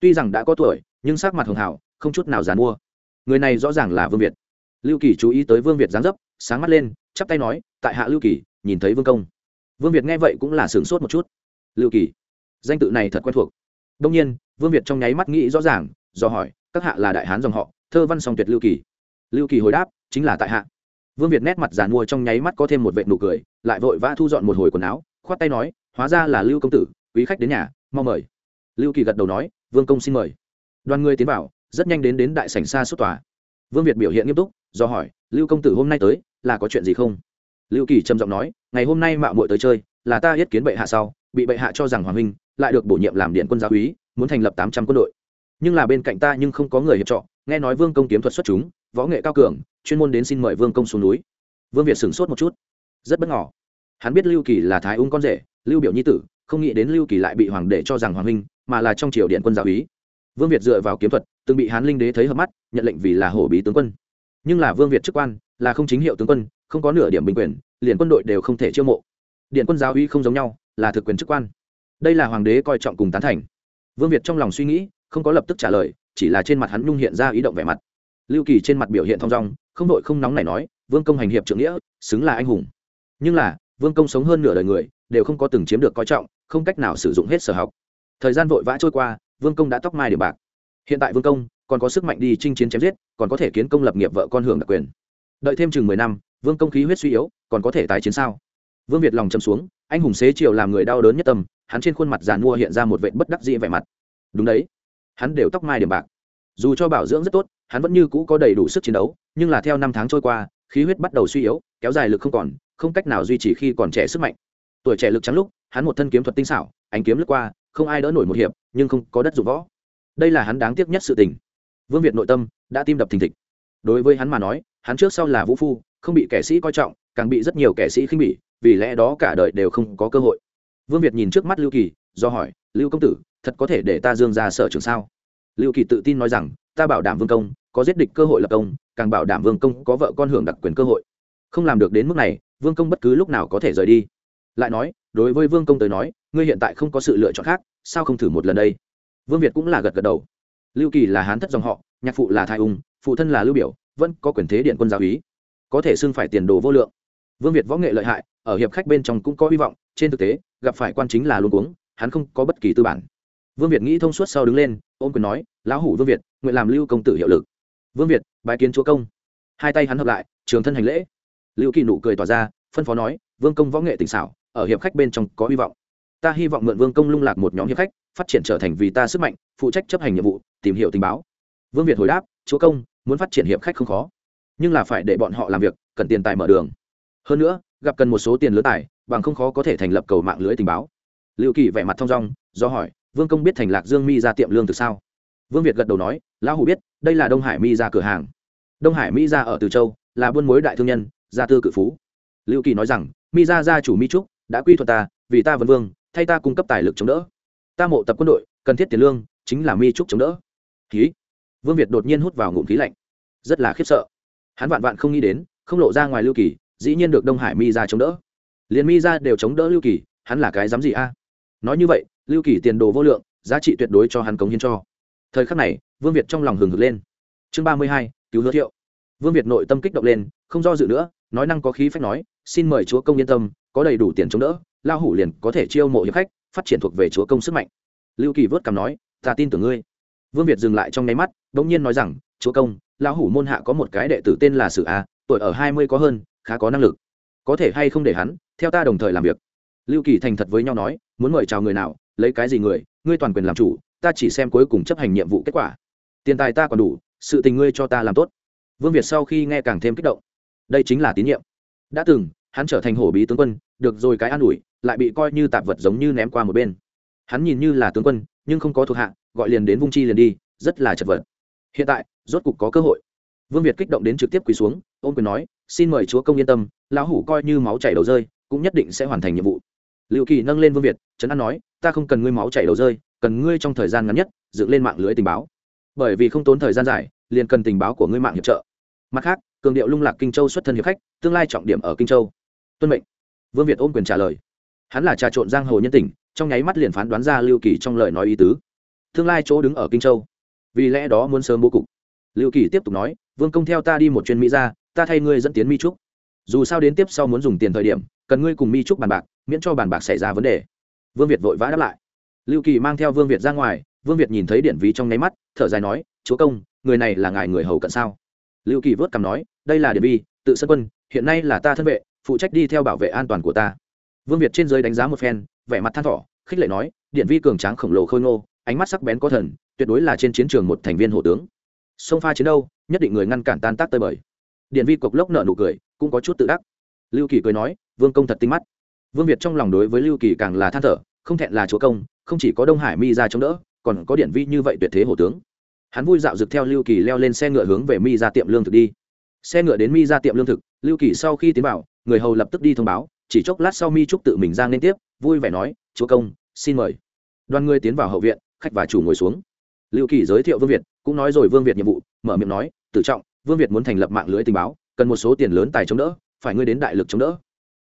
Tuy rằng đã có tuổi, nhưng sắc mặt hường hảo không chút nào dàn mua người này rõ ràng là vương việt. Lưu kỳ chú ý tới vương việt dáng dấp sáng mắt lên, chắp tay nói, tại hạ lưu kỳ, nhìn thấy vương công. Vương việt nghe vậy cũng là sửng sốt một chút. Lưu kỳ, danh tự này thật quen thuộc. Đông nhiên, vương việt trong nháy mắt nghĩ rõ ràng, do hỏi, các hạ là đại hán dòng họ, thơ văn song tuyệt lưu kỳ? Lưu kỳ hồi đáp, chính là tại hạ. Vương việt nét mặt giàn mua trong nháy mắt có thêm một vệ nụ cười, lại vội vã thu dọn một hồi quần áo, khoát tay nói, hóa ra là lưu công tử, quý khách đến nhà, mau mời. Lưu kỳ gật đầu nói, vương công xin mời. Đoàn người tiến vào, rất nhanh đến đến đại sảnh xa xuất tòa. Vương việt biểu hiện nghiêm túc do hỏi, lưu công tử hôm nay tới, là có chuyện gì không? Lưu kỳ trầm giọng nói, ngày hôm nay mạo muội tới chơi, là ta yết kiến bệ hạ sau, bị bệ hạ cho rằng hoàng huynh, lại được bổ nhiệm làm điện quân gia úy, muốn thành lập tám trăm quân đội. Nhưng là bên cạnh ta nhưng không có người hiệp trọ, nghe nói vương công kiếm thuật xuất chúng, võ nghệ cao cường, chuyên môn đến xin mời vương công xuống núi. Vương việt sửng sốt một chút, rất bất ngờ. Hắn biết lưu kỳ là thái ung con rể, lưu biểu nhi tử, không nghĩ đến lưu kỳ lại bị hoàng đệ cho rằng hoàng huynh, mà là trong triều điện quân giáo úy. Vương việt dựa vào kiếm thuật, từng bị hán linh đế thấy hợp mắt, nhận lệnh vì là hổ bí tướng quân nhưng là vương việt chức quan là không chính hiệu tướng quân, không có nửa điểm bình quyền, liền quân đội đều không thể chiêu mộ. Điện quân giáo uy không giống nhau, là thực quyền chức quan. Đây là hoàng đế coi trọng cùng tán thành. Vương việt trong lòng suy nghĩ, không có lập tức trả lời, chỉ là trên mặt hắn nhung hiện ra ý động vẻ mặt. Lưu kỳ trên mặt biểu hiện thong dong, không đội không nóng này nói, vương công hành hiệp trưởng nghĩa, xứng là anh hùng. Nhưng là, vương công sống hơn nửa đời người, đều không có từng chiếm được coi trọng, không cách nào sử dụng hết sở học. Thời gian vội vã trôi qua, vương công đã tóc mai điểm bạc. Hiện tại vương công còn có sức mạnh đi chinh chiến chém giết, còn có thể kiến công lập nghiệp vợ con hưởng đặc quyền. Đợi thêm chừng mười năm, vương công khí huyết suy yếu, còn có thể tái chiến sao? Vương việt lòng châm xuống, anh hùng xế chiều làm người đau đớn nhất tâm, hắn trên khuôn mặt giàn mua hiện ra một vệt bất đắc dĩ vẻ mặt. Đúng đấy, hắn đều tóc mai điểm bạc. Dù cho bảo dưỡng rất tốt, hắn vẫn như cũ có đầy đủ sức chiến đấu, nhưng là theo năm tháng trôi qua, khí huyết bắt đầu suy yếu, kéo dài lực không còn, không cách nào duy trì khi còn trẻ sức mạnh. Tuổi trẻ lực trắng lúc, hắn một thân kiếm thuật tinh xảo, ánh kiếm lướt qua, không ai đỡ nổi một hiệp, nhưng không có đất dụng võ. Đây là hắn đáng tiếc nhất sự tình vương việt nội tâm đã tim đập thình thịch. Đối với hắn mà nói, hắn trước sau là vũ phu, không bị kẻ sĩ coi trọng, càng bị rất nhiều kẻ sĩ khinh bỉ, vì lẽ đó cả đời đều không có cơ hội. Vương việt nhìn trước mắt lưu kỳ, do hỏi, lưu công tử, thật có thể để ta dương ra sở trường sao? Lưu kỳ tự tin nói rằng, ta bảo đảm vương công, có giết địch cơ hội lập công, càng bảo đảm vương công có vợ con hưởng đặc quyền cơ hội. Không làm được đến mức này, vương công bất cứ lúc nào có thể rời đi. Lại nói, đối với vương công tới nói, ngươi hiện tại không có sự lựa chọn khác, sao không thử một lần đây? Vương việt cũng là gật gật đầu lưu kỳ là hán thất dòng họ, nhạc phụ là thái ung, phụ thân là lưu biểu, vẫn có quyền thế điện quân giáo ý có thể xưng phải tiền đồ vô lượng. Vương việt võ nghệ lợi hại, ở hiệp khách bên trong cũng có hy vọng, trên thực tế, gặp phải quan chính là luôn cuống, hắn không có bất kỳ tư bản. Vương việt nghĩ thông suốt sau đứng lên, ôm quyền nói, lão hủ vương việt, nguyện làm lưu công tử hiệu lực. Vương việt bài kiến chúa công. Hai tay hắn hợp lại, trường thân hành lễ. Lưu kỳ nụ cười tỏa ra, phân phó nói, vương công võ nghệ tỉnh xảo, ở hiệp khách bên trong có hy vọng. Ta hy vọng mượn vương công lung lạc một nhóm hiệp khách phát triển trở thành vì ta sức mạnh, phụ trách chấp hành nhiệm vụ, tìm hiểu tình báo. Vương việt hồi đáp, chúa công, muốn phát triển hiệp khách không khó, nhưng là phải để bọn họ làm việc, cần tiền tài mở đường. Hơn nữa, gặp cần một số tiền lớn tài, bằng không khó có thể thành lập cầu mạng lưới tình báo. Liệu kỳ vẻ mặt thong dong, do hỏi, vương công biết thành lạc dương mi ra tiệm lương từ sao? Vương việt gật đầu nói, lão hủ biết, đây là đông hải mi ra cửa hàng. Đông hải mi ra ở từ châu, là buôn mối đại thương nhân, gia tư cự phú. Lưu kỳ nói rằng, mi ra gia chủ mi trúc, đã quy thuật ta, vì ta vân vương, thay ta cung cấp tài lực chống đỡ ta mộ tập quân đội, cần thiết tiền lương, chính là mi trúc chống đỡ. Khí. Vương việt đột nhiên hút vào ngụm khí lạnh. Rất là khiếp sợ. Hắn vạn vạn không nghĩ đến, không lộ ra ngoài lưu kỳ, dĩ nhiên được đông hải mi ra chống đỡ. Liền mi ra đều chống đỡ lưu kỳ, hắn là cái dám gì a? Nói như vậy, lưu kỳ tiền đồ vô lượng, giá trị tuyệt đối cho hắn cống hiến cho. Thời khắc này, vương việt trong lòng hừng hực lên. Chương ba mươi hai, cứu hứa thiệu. Vương việt nội tâm kích động lên, không do dự nữa, nói năng có khí phách nói, xin mời chúa công yên tâm, có đầy đủ tiền chống đỡ lao hủ liền có thể chiêu mộ hiệp khách phát triển thuộc về chúa công sức mạnh. Lưu kỳ vớt cằm nói, ta tin tưởng ngươi. Vương việt dừng lại trong nháy mắt đ ỗ n g nhiên nói rằng, chúa công, lão hủ môn hạ có một cái đệ tử tên là sử a, tuổi ở hai mươi có hơn, khá có năng lực. Có thể hay không để hắn, theo ta đồng thời làm việc. Lưu kỳ thành thật với nhau nói, muốn mời chào người nào, lấy cái gì người, ngươi toàn quyền làm chủ, ta chỉ xem cuối cùng chấp hành nhiệm vụ kết quả. Tiền tài ta còn đủ, sự tình ngươi cho ta làm tốt. Vương việt sau khi nghe càng thêm kích động. Đây chính là tín nhiệm. Đã từng hắn trở thành hổ bí tướng quân, được rồi cái an ủi, lại bị coi như tạp vật giống như ném qua một bên. Hắn nhìn như là tướng quân, nhưng không có thuộc hạ, gọi liền đến vung chi liền đi, rất là chật vật. Hiện tại, rốt cục có cơ hội. Vương việt kích động đến trực tiếp quỳ xuống ôm quyền nói, xin mời chúa công yên tâm, lão hủ coi như máu chảy đầu rơi, cũng nhất định sẽ hoàn thành nhiệm vụ. Liệu kỳ nâng lên vương việt, trấn an nói, ta không cần ngươi máu chảy đầu rơi, cần ngươi trong thời gian ngắn nhất, dựng lên mạng lưới tình báo. Bởi vì không tốn thời gian dài, liền cần tình báo của ngươi mạng hiệp trợ. Mặt khác, cường điệu lung lạc kinh châu xuất thân hiệp khách, tương lai trọng điểm ở kinh châu tuân mệnh. Vương việt ôm quyền trả lời. Hắn là trà trộn giang hồ nhân tình, trong nháy mắt liền phán đoán ra lưu kỳ trong lời nói ý tứ. Tương lai chỗ đứng ở kinh châu. Vì lẽ đó muốn sớm bố cục. Lưu kỳ tiếp tục nói, vương công theo ta đi một chuyến mỹ ra, ta thay ngươi dẫn tiến mi trúc. Dù sao đến tiếp sau muốn dùng tiền thời điểm, cần ngươi cùng mi trúc bàn bạc, miễn cho bàn bạc xảy ra vấn đề. Vương việt vội vã đáp lại. Lưu kỳ mang theo vương việt ra ngoài, vương việt nhìn thấy điện ví trong nháy mắt, thở dài nói, chúa công, người này là ngài người hầu cận sao? Lưu kỳ vớt cằm nói, đây là điện vi tự sân quân, hiện nay là ta thân vệ phụ trách đi theo bảo vệ an toàn của ta. Vương việt trên giới đánh giá một phen, vẻ mặt than thỏ khích lệ nói, điện vi cường tráng khổng lồ khôi ngô, ánh mắt sắc bén có thần, tuyệt đối là trên chiến trường một thành viên hộ tướng. Sông pha chiến đâu, nhất định người ngăn cản tan tác tơi bời. Điện vi cộc lốc nợ nụ cười, cũng có chút tự đắc. Lưu kỳ cười nói, vương công thật tinh mắt. Vương việt trong lòng đối với lưu kỳ càng là than thở, không thẹn là chúa công, không chỉ có đông hải mi ra chống đỡ, còn có điện vi như vậy tuyệt thế hổ tướng. Hắn vui dạo dực theo lưu kỳ leo lên xe ngựa hướng về mi ra tiệm lương thực đi xe ngựa đến mi ra tiệm lương thực, lưu kỳ sau khi tiến vào, người hầu lập tức đi thông báo, chỉ chốc lát sau mi trúc tự mình ra liên tiếp, vui vẻ nói, chúa công, xin mời. Đoàn người tiến vào hậu viện, khách và chủ ngồi xuống. Lưu kỳ giới thiệu vương việt, cũng nói rồi vương việt nhiệm vụ, mở miệng nói tự trọng, vương việt muốn thành lập mạng lưới tình báo, cần một số tiền lớn tài chống đỡ, phải ngươi đến đại lực chống đỡ.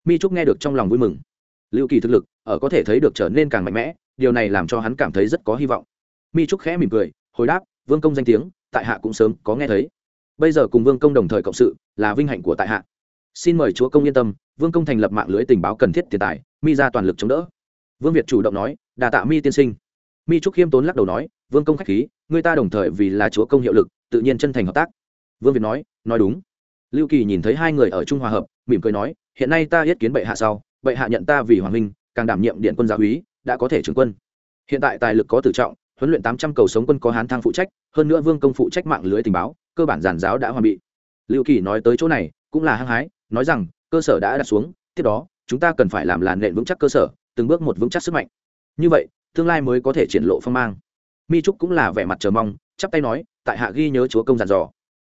Mi trúc nghe được trong lòng vui mừng. Lưu kỳ thực lực, ở có thể thấy được trở nên càng mạnh mẽ, điều này làm cho hắn cảm thấy rất có hy vọng. Mi trúc khẽ mỉm cười, hồi đáp, vương công danh tiếng, tại hạ cũng sớm có nghe thấy bây giờ cùng vương công đồng thời cộng sự, là vinh hạnh của tại hạ. Xin mời chúa công yên tâm, vương công thành lập mạng lưới tình báo cần thiết tiền tài, mi ra toàn lực chống đỡ. Vương việt chủ động nói, đà tạ mi tiên sinh. Mi trúc khiêm tốn lắc đầu nói, vương công k h á c h khí, người ta đồng thời vì là chúa công hiệu lực, tự nhiên chân thành hợp tác. Vương việt nói nói đúng. Lưu kỳ nhìn thấy hai người ở trung hòa hợp, mỉm cười nói, hiện nay ta yết kiến bệ hạ sau, bệ hạ nhận ta vì hoàng minh càng đảm nhiệm điện quân gia úy, đã có thể trưởng quân. Hiện tại tài lực có tự trọng huấn luyện tám trăm cầu sống quân có hán thang phụ trách, hơn nữa vương công phụ trách mạng lưới tình báo, cơ bản giàn giáo đã hoàn bị. Lưu kỳ nói tới chỗ này, cũng là hăng hái, nói rằng, cơ sở đã đặt xuống, tiếp đó, chúng ta cần phải làm làn nền vững chắc cơ sở, từng bước một vững chắc sức mạnh. Như vậy, tương lai mới có thể triển lộ phong mang. Mi trúc cũng là vẻ mặt chờ mong, chắp tay nói, tại hạ ghi nhớ chúa công giàn dò.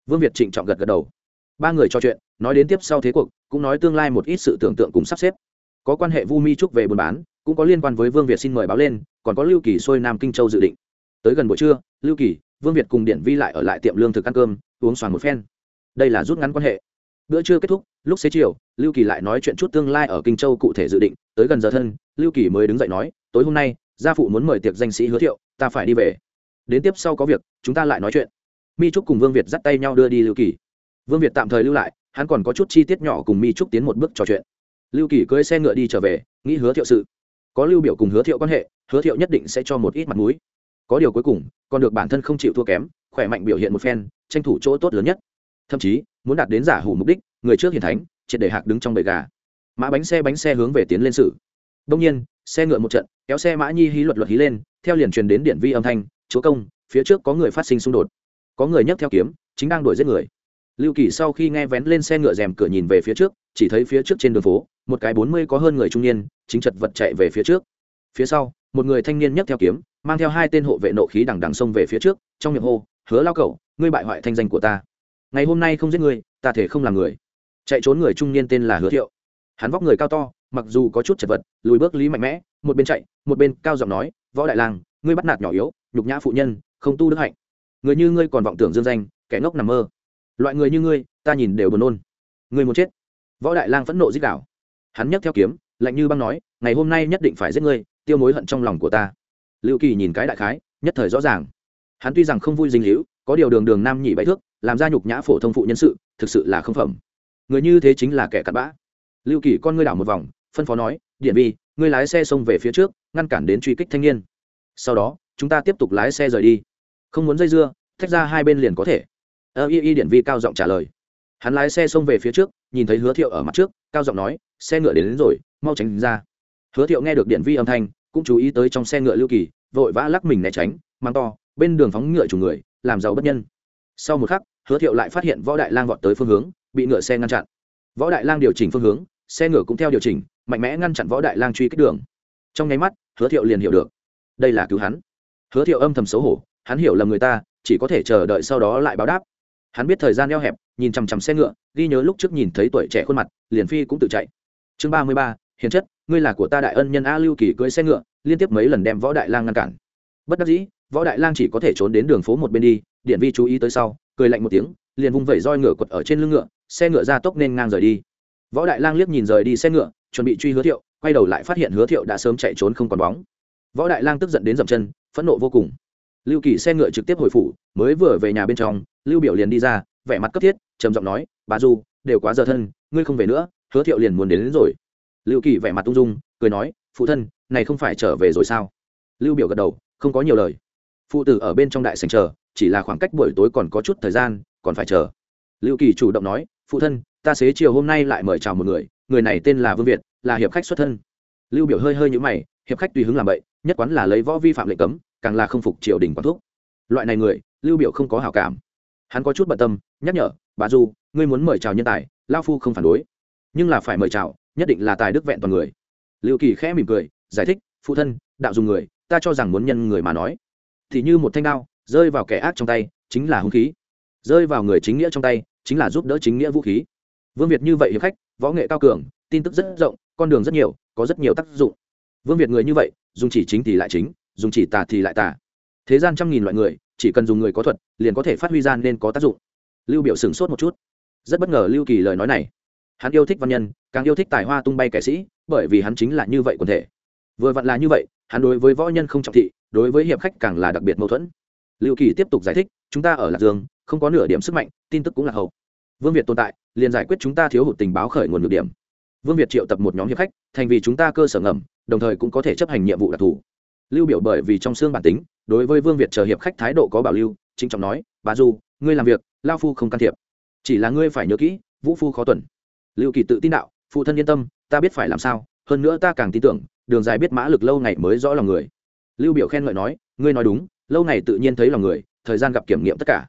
Vương việt trịnh trọng gật gật đầu. Ba người trò chuyện, nói đến tiếp sau thế cuộc, cũng nói tương lai một ít sự tưởng tượng cùng sắp xếp. Có quan hệ vu mi trúc về buôn bán cũng có liên quan với vương việt xin mời báo lên, còn có lưu kỳ xuôi nam kinh châu dự định. Tới gần buổi trưa, lưu kỳ, vương việt cùng điện vi lại ở lại tiệm lương thực ăn cơm, uống xoàn một phen. Đây là rút ngắn quan hệ. Bữa trưa kết thúc, lúc xế chiều, lưu kỳ lại nói chuyện chút tương lai ở kinh châu cụ thể dự định. Tới gần giờ thân, lưu kỳ mới đứng dậy nói, tối hôm nay, gia phụ muốn mời tiệc danh sĩ hứa thiệu, ta phải đi về. Đến tiếp sau có việc, chúng ta lại nói chuyện. Mi trúc cùng vương việt dắt tay nhau đưa đi lưu kỳ. Vương việt tạm thời lưu lại, hắn còn có chút chi tiết nhỏ cùng mi trúc tiến một bước trò chuyện. Lưu kỳ cưới xe ngựa đi trở về, nghĩ hứa thiệu sự có lưu biểu cùng hứa thiệu quan hệ, hứa thiệu nhất định sẽ cho một ít mặt mũi. Có điều cuối cùng, còn được bản thân không chịu thua kém, khỏe mạnh biểu hiện một phen, tranh thủ chỗ tốt lớn nhất. Thậm chí, muốn đạt đến giả hủ mục đích, người trước hiền thánh, triệt để hạc đứng trong bầy gà. Mã bánh xe bánh xe hướng về tiến lên sử đông nhiên, xe ngựa một trận, kéo xe mã nhi hí luật luật hí lên, theo liền truyền đến điện vi âm thanh, chúa công, phía trước có người phát sinh xung đột. Có người nhấc theo kiếm, chính đang đuổi giết người. Lưu kỳ sau khi nghe vén lên xe ngựa rèm cửa nhìn về phía trước chỉ thấy phía trước trên đường phố, một cái bốn mươi có hơn người trung niên, chính chật vật chạy về phía trước. Phía sau, một người thanh niên nhấc theo kiếm, mang theo hai tên hộ vệ nộ khí đằng đằng xông về phía trước, trong miệng hô, hứa lao cẩu, ngươi bại hoại thanh danh của ta. Ngày hôm nay không giết ngươi, ta thể không làm người. Chạy trốn người trung niên tên là hứa thiệu. Hắn vóc người cao to, mặc dù có chút chật vật, lùi bước lý mạnh mẽ, một bên chạy, một bên cao giọng nói, võ đại lang ngươi bắt nạt nhỏ yếu, nhục nhã phụ nhân, không tu đức hạnh. Người như ngươi còn vọng tưởng dương danh, kẻ ngốc nằm mơ. Loại người như ngươi, ta nhìn đều buồn nôn. Ngươi muốn chết võ đại lang phẫn nộ dích đảo hắn nhấc theo kiếm, lạnh như băng nói, ngày hôm nay nhất định phải giết ngươi, tiêu mối hận trong lòng của ta. Lưu kỳ nhìn cái đại khái, nhất thời rõ ràng. Hắn tuy rằng không vui dinh hữu, có điều đường đường nam nhị bãi thước, làm ra nhục nhã phổ thông phụ nhân sự, thực sự là không phẩm. Người như thế chính là kẻ cặn bã. Lưu kỳ con ngươi đảo một vòng, phân phó nói, điện vi, ngươi lái xe xông về phía trước, ngăn cản đến truy kích thanh niên. Sau đó, chúng ta tiếp tục lái xe rời đi. Không muốn dây dưa thách ra hai bên liền có thể. Ơ, y y, điện vi cao giọng trả lời. Hắn lái xe xông về phía trước nhìn thấy hứa thiệu ở mặt trước cao giọng nói xe ngựa đến, đến rồi mau tránh ra. Hứa thiệu nghe được điện vi âm thanh cũng chú ý tới trong xe ngựa lưu kỳ vội vã lắc mình né tránh mang to bên đường phóng ngựa chủ người làm giàu bất nhân. Sau một khắc hứa thiệu lại phát hiện võ đại lang vọt tới phương hướng bị ngựa xe ngăn chặn. Võ đại lang điều chỉnh phương hướng xe ngựa cũng theo điều chỉnh mạnh mẽ ngăn chặn võ đại lang truy kích đường. Trong nháy mắt hứa thiệu liền hiểu được đây là cứu hắn. Hứa thiệu âm thầm xấu hổ hắn hiểu lầm người ta chỉ có thể chờ đợi sau đó lại báo đáp. Hắn biết thời gian eo hẹp nhìn chằm chằm xe ngựa, ghi nhớ lúc trước nhìn thấy tuổi trẻ khuôn mặt, liền phi cũng tự chạy. Chương ba mươi ba, hiền chất, ngươi là của ta đại ân nhân a lưu kỳ cưỡi xe ngựa, liên tiếp mấy lần đem võ đại lang ngăn cản. Bất đắc dĩ, võ đại lang chỉ có thể trốn đến đường phố một bên đi, điện vi chú ý tới sau, cười lạnh một tiếng, liền vung vẩy roi ngựa quật ở trên lưng ngựa, xe ngựa ra tốc nên ngang rời đi. Võ đại lang liếc nhìn rời đi xe ngựa, chuẩn bị truy hứa thiệu, quay đầu lại phát hiện hứa thiệu đã sớm chạy trốn không còn bóng. Võ đại lang tức giận đến dậm chân, phẫn nộ vô cùng. Lưu kỳ xe ngựa trực tiếp hồi phủ, mới vừa về nhà bên trong, lưu biểu liền đi ra vẻ mặt cấp thiết trầm giọng nói bà du đều quá giờ thân ngươi không về nữa hứa thiệu liền muốn đến, đến rồi. Lưu kỳ vẻ mặt ung dung cười nói phụ thân này không phải trở về rồi sao? Lưu biểu gật đầu không có nhiều lời. Phụ tử ở bên trong đại sảnh chờ chỉ là khoảng cách buổi tối còn có chút thời gian còn phải chờ. Lưu kỳ chủ động nói phụ thân ta xế chiều hôm nay lại mời chào một người người này tên là vương việt là hiệp khách xuất thân. Lưu biểu hơi hơi nhũ mày hiệp khách tùy hứng làm vậy nhất quán là lấy võ vi phạm lệnh cấm càng là không phục triều đình quản thuốc loại này người lưu biểu không có hảo cảm hắn có chút bận tâm, nhắc nhở, bà du, ngươi muốn mời chào nhân tài lao phu không phản đối. Nhưng là phải mời chào, nhất định là tài đức vẹn toàn người. Lưu kỳ khẽ mỉm cười, giải thích, phụ thân, đạo dùng người, ta cho rằng muốn nhân người mà nói. Thì như một thanh đao, rơi vào kẻ ác trong tay, chính là hung khí. Rơi vào người chính nghĩa trong tay, chính là giúp đỡ chính nghĩa vũ khí. Vương việt như vậy hiệp khách, võ nghệ cao cường, tin tức rất rộng, con đường rất nhiều, có rất nhiều tác dụng. Vương việt người như vậy, dùng chỉ chính thì lại chính, dùng chỉ tà thì lại tà. Thế gian trăm nghìn loại người chỉ cần dùng người có thuật, liền có thể phát huy ra nên có tác dụng. Lưu biểu sửng sốt một chút. Rất bất ngờ lưu kỳ lời nói này. Hắn yêu thích văn nhân, càng yêu thích tài hoa tung bay kẻ sĩ, bởi vì hắn chính là như vậy quần thể. Vừa vặn là như vậy, hắn đối với võ nhân không trọng thị, đối với hiệp khách càng là đặc biệt mâu thuẫn. Lưu kỳ tiếp tục giải thích, chúng ta ở lạc dương, không có nửa điểm sức mạnh, tin tức cũng là hậu. Vương việt tồn tại, liền giải quyết chúng ta thiếu hụt tình báo khởi nguồn nhược điểm. Vương việt triệu tập một nhóm hiệp khách, thành vì chúng ta cơ sở ngầm, đồng thời cũng có thể chấp hành nhiệm vụ đặc thù. Lưu biểu bởi vì trong xương bản tính đối với vương việt chờ hiệp khách thái độ có bảo lưu chính trọng nói bà du, ngươi làm việc, lao phu không can thiệp. Chỉ là ngươi phải nhớ kỹ, vũ phu khó tuần. Lưu kỳ tự tin đạo, phụ thân yên tâm, ta biết phải làm sao, hơn nữa ta càng tin tưởng, đường dài biết mã lực lâu ngày mới rõ lòng người. Lưu biểu khen ngợi nói, ngươi nói đúng, lâu ngày tự nhiên thấy lòng người, thời gian gặp kiểm nghiệm tất cả.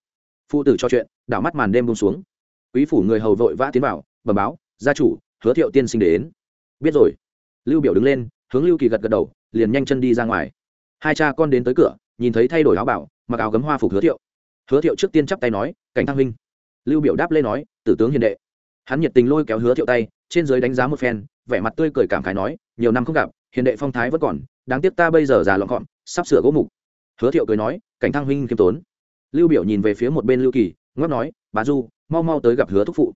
Phụ tử cho chuyện, đảo mắt màn đêm buông xuống. Quý phủ người hầu vội vã tiến vào, bẩm báo, gia chủ, hứa thiệu tiên sinh đến. Biết rồi. Lưu biểu đứng lên, hướng lưu kỳ gật gật đầu, liền nhanh chân đi ra ngoài. Hai cha con đến tới cửa nhìn thấy thay đổi áo bảo, mặc áo gấm hoa phục hứa thiệu. Hứa thiệu trước tiên chắp tay nói, cảnh thăng huynh. Lưu biểu đáp lên nói, tử tướng hiền đệ. Hắn nhiệt tình lôi kéo hứa thiệu tay, trên dưới đánh giá một phen, vẻ mặt tươi cười cảm khái nói, nhiều năm không gặp, hiền đệ phong thái vẫn còn, đáng tiếc ta bây giờ già lọn gọn sắp sửa gỗ mục. Hứa thiệu cười nói, cảnh thăng huynh kiêm tốn. Lưu biểu nhìn về phía một bên lưu kỳ ngóc nói bà du, mau mau tới gặp hứa thúc phụ.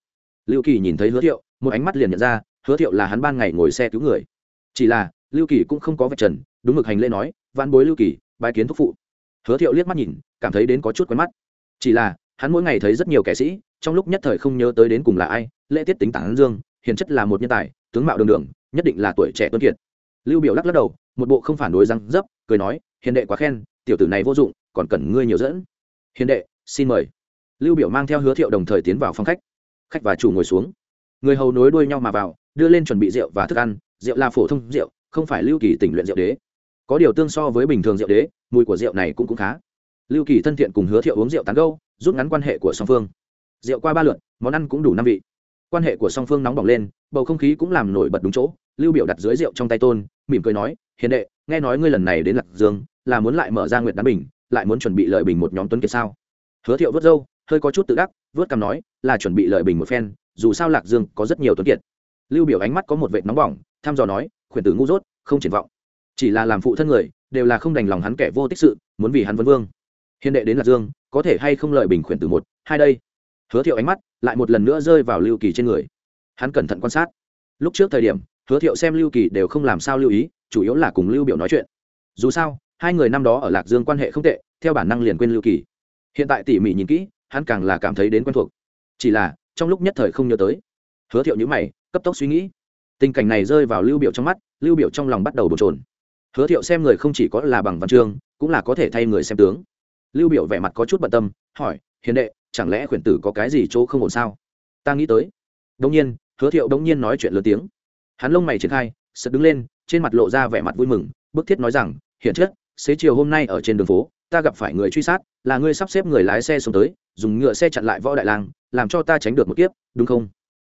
Lưu kỳ nhìn thấy hứa thiệu, một ánh mắt liền nhận ra, hứa thiệu là hắn ban ngày ngồi xe cứu người. Chỉ là, lưu kỳ cũng không có vạch trần, đúng mực hành lễ nói văn bối lưu kỳ bài kiến thúc phụ. Hứa thiệu liếc mắt nhìn, cảm thấy đến có chút quen mắt. Chỉ là, hắn mỗi ngày thấy rất nhiều kẻ sĩ, trong lúc nhất thời không nhớ tới đến cùng là ai, lễ tiết tính tản dương, hiền chất là một nhân tài, tướng mạo đường đường, nhất định là tuổi trẻ tuân kiệt. Lưu biểu lắc lắc đầu, một bộ không phản đối răng dấp, cười nói, hiền đệ quá khen, tiểu tử này vô dụng, còn cần ngươi nhiều dẫn. Hiền đệ, xin mời. Lưu biểu mang theo hứa thiệu đồng thời tiến vào phòng khách. Khách và chủ ngồi xuống. Người hầu nối đuôi nhau mà vào, đưa lên chuẩn bị rượu và thức ăn, rượu là phổ thông rượu, không phải lưu kỳ tỉnh luyện rượu đế có điều tương so với bình thường rượu đế, mùi của rượu này cũng cũng khá. Lưu kỳ thân thiện cùng hứa thiệu uống rượu tán gâu rút ngắn quan hệ của song phương. Rượu qua ba lượt, món ăn cũng đủ năm vị. Quan hệ của song phương nóng bỏng lên, bầu không khí cũng làm nổi bật đúng chỗ, lưu biểu đặt dưới rượu trong tay tôn, mỉm cười nói, hiền đệ, nghe nói ngươi lần này đến lạc dương, là muốn lại mở ra nguyệt đán bình, lại muốn chuẩn bị lợi bình một nhóm tuấn kiệt sao? Hứa thiệu vớt râu, hơi có chút tự đắc vớt cằm nói, là chuẩn bị lợi bình một phen, dù sao lạc dương có rất nhiều tuấn kiệt. Lưu biểu ánh mắt có một vệt nóng bỏng tham dò nói, khuyển tử ngu dốt, không triển vọng chỉ là làm phụ thân người, đều là không đành lòng hắn kẻ vô tích sự, muốn vì hắn vân vương. Hiền đệ đến lạc dương, có thể hay không lợi bình khuyển từ một, hai đây. Hứa thiệu ánh mắt lại một lần nữa rơi vào lưu kỳ trên người. Hắn cẩn thận quan sát. Lúc trước thời điểm, hứa thiệu xem lưu kỳ đều không làm sao lưu ý, chủ yếu là cùng lưu biểu nói chuyện. Dù sao, hai người năm đó ở lạc dương quan hệ không tệ, theo bản năng liền quên lưu kỳ. Hiện tại tỉ mỉ nhìn kỹ, hắn càng là cảm thấy đến quen thuộc. Chỉ là, trong lúc nhất thời không nhớ tới. Hứa thiệu nhữ mày, cấp tốc suy nghĩ. Tình cảnh này rơi vào lưu biểu trong mắt, lưu biểu trong lòng bắt đầu bồn trồn hứa thiệu xem người không chỉ có là bằng văn chương, cũng là có thể thay người xem tướng. Lưu biểu vẻ mặt có chút bận tâm, hỏi, hiền đệ, chẳng lẽ khuyển tử có cái gì chỗ không ổn sao? Ta nghĩ tới. Đông nhiên, hứa thiệu đông nhiên nói chuyện lớn tiếng. Hắn lông mày triển khai sật đứng lên, trên mặt lộ ra vẻ mặt vui mừng, bức thiết nói rằng hiện chất xế chiều hôm nay ở trên đường phố, ta gặp phải người truy sát, là ngươi sắp xếp người lái xe xuống tới, dùng ngựa xe chặn lại võ đại lang, làm cho ta tránh được một kiếp, đúng không?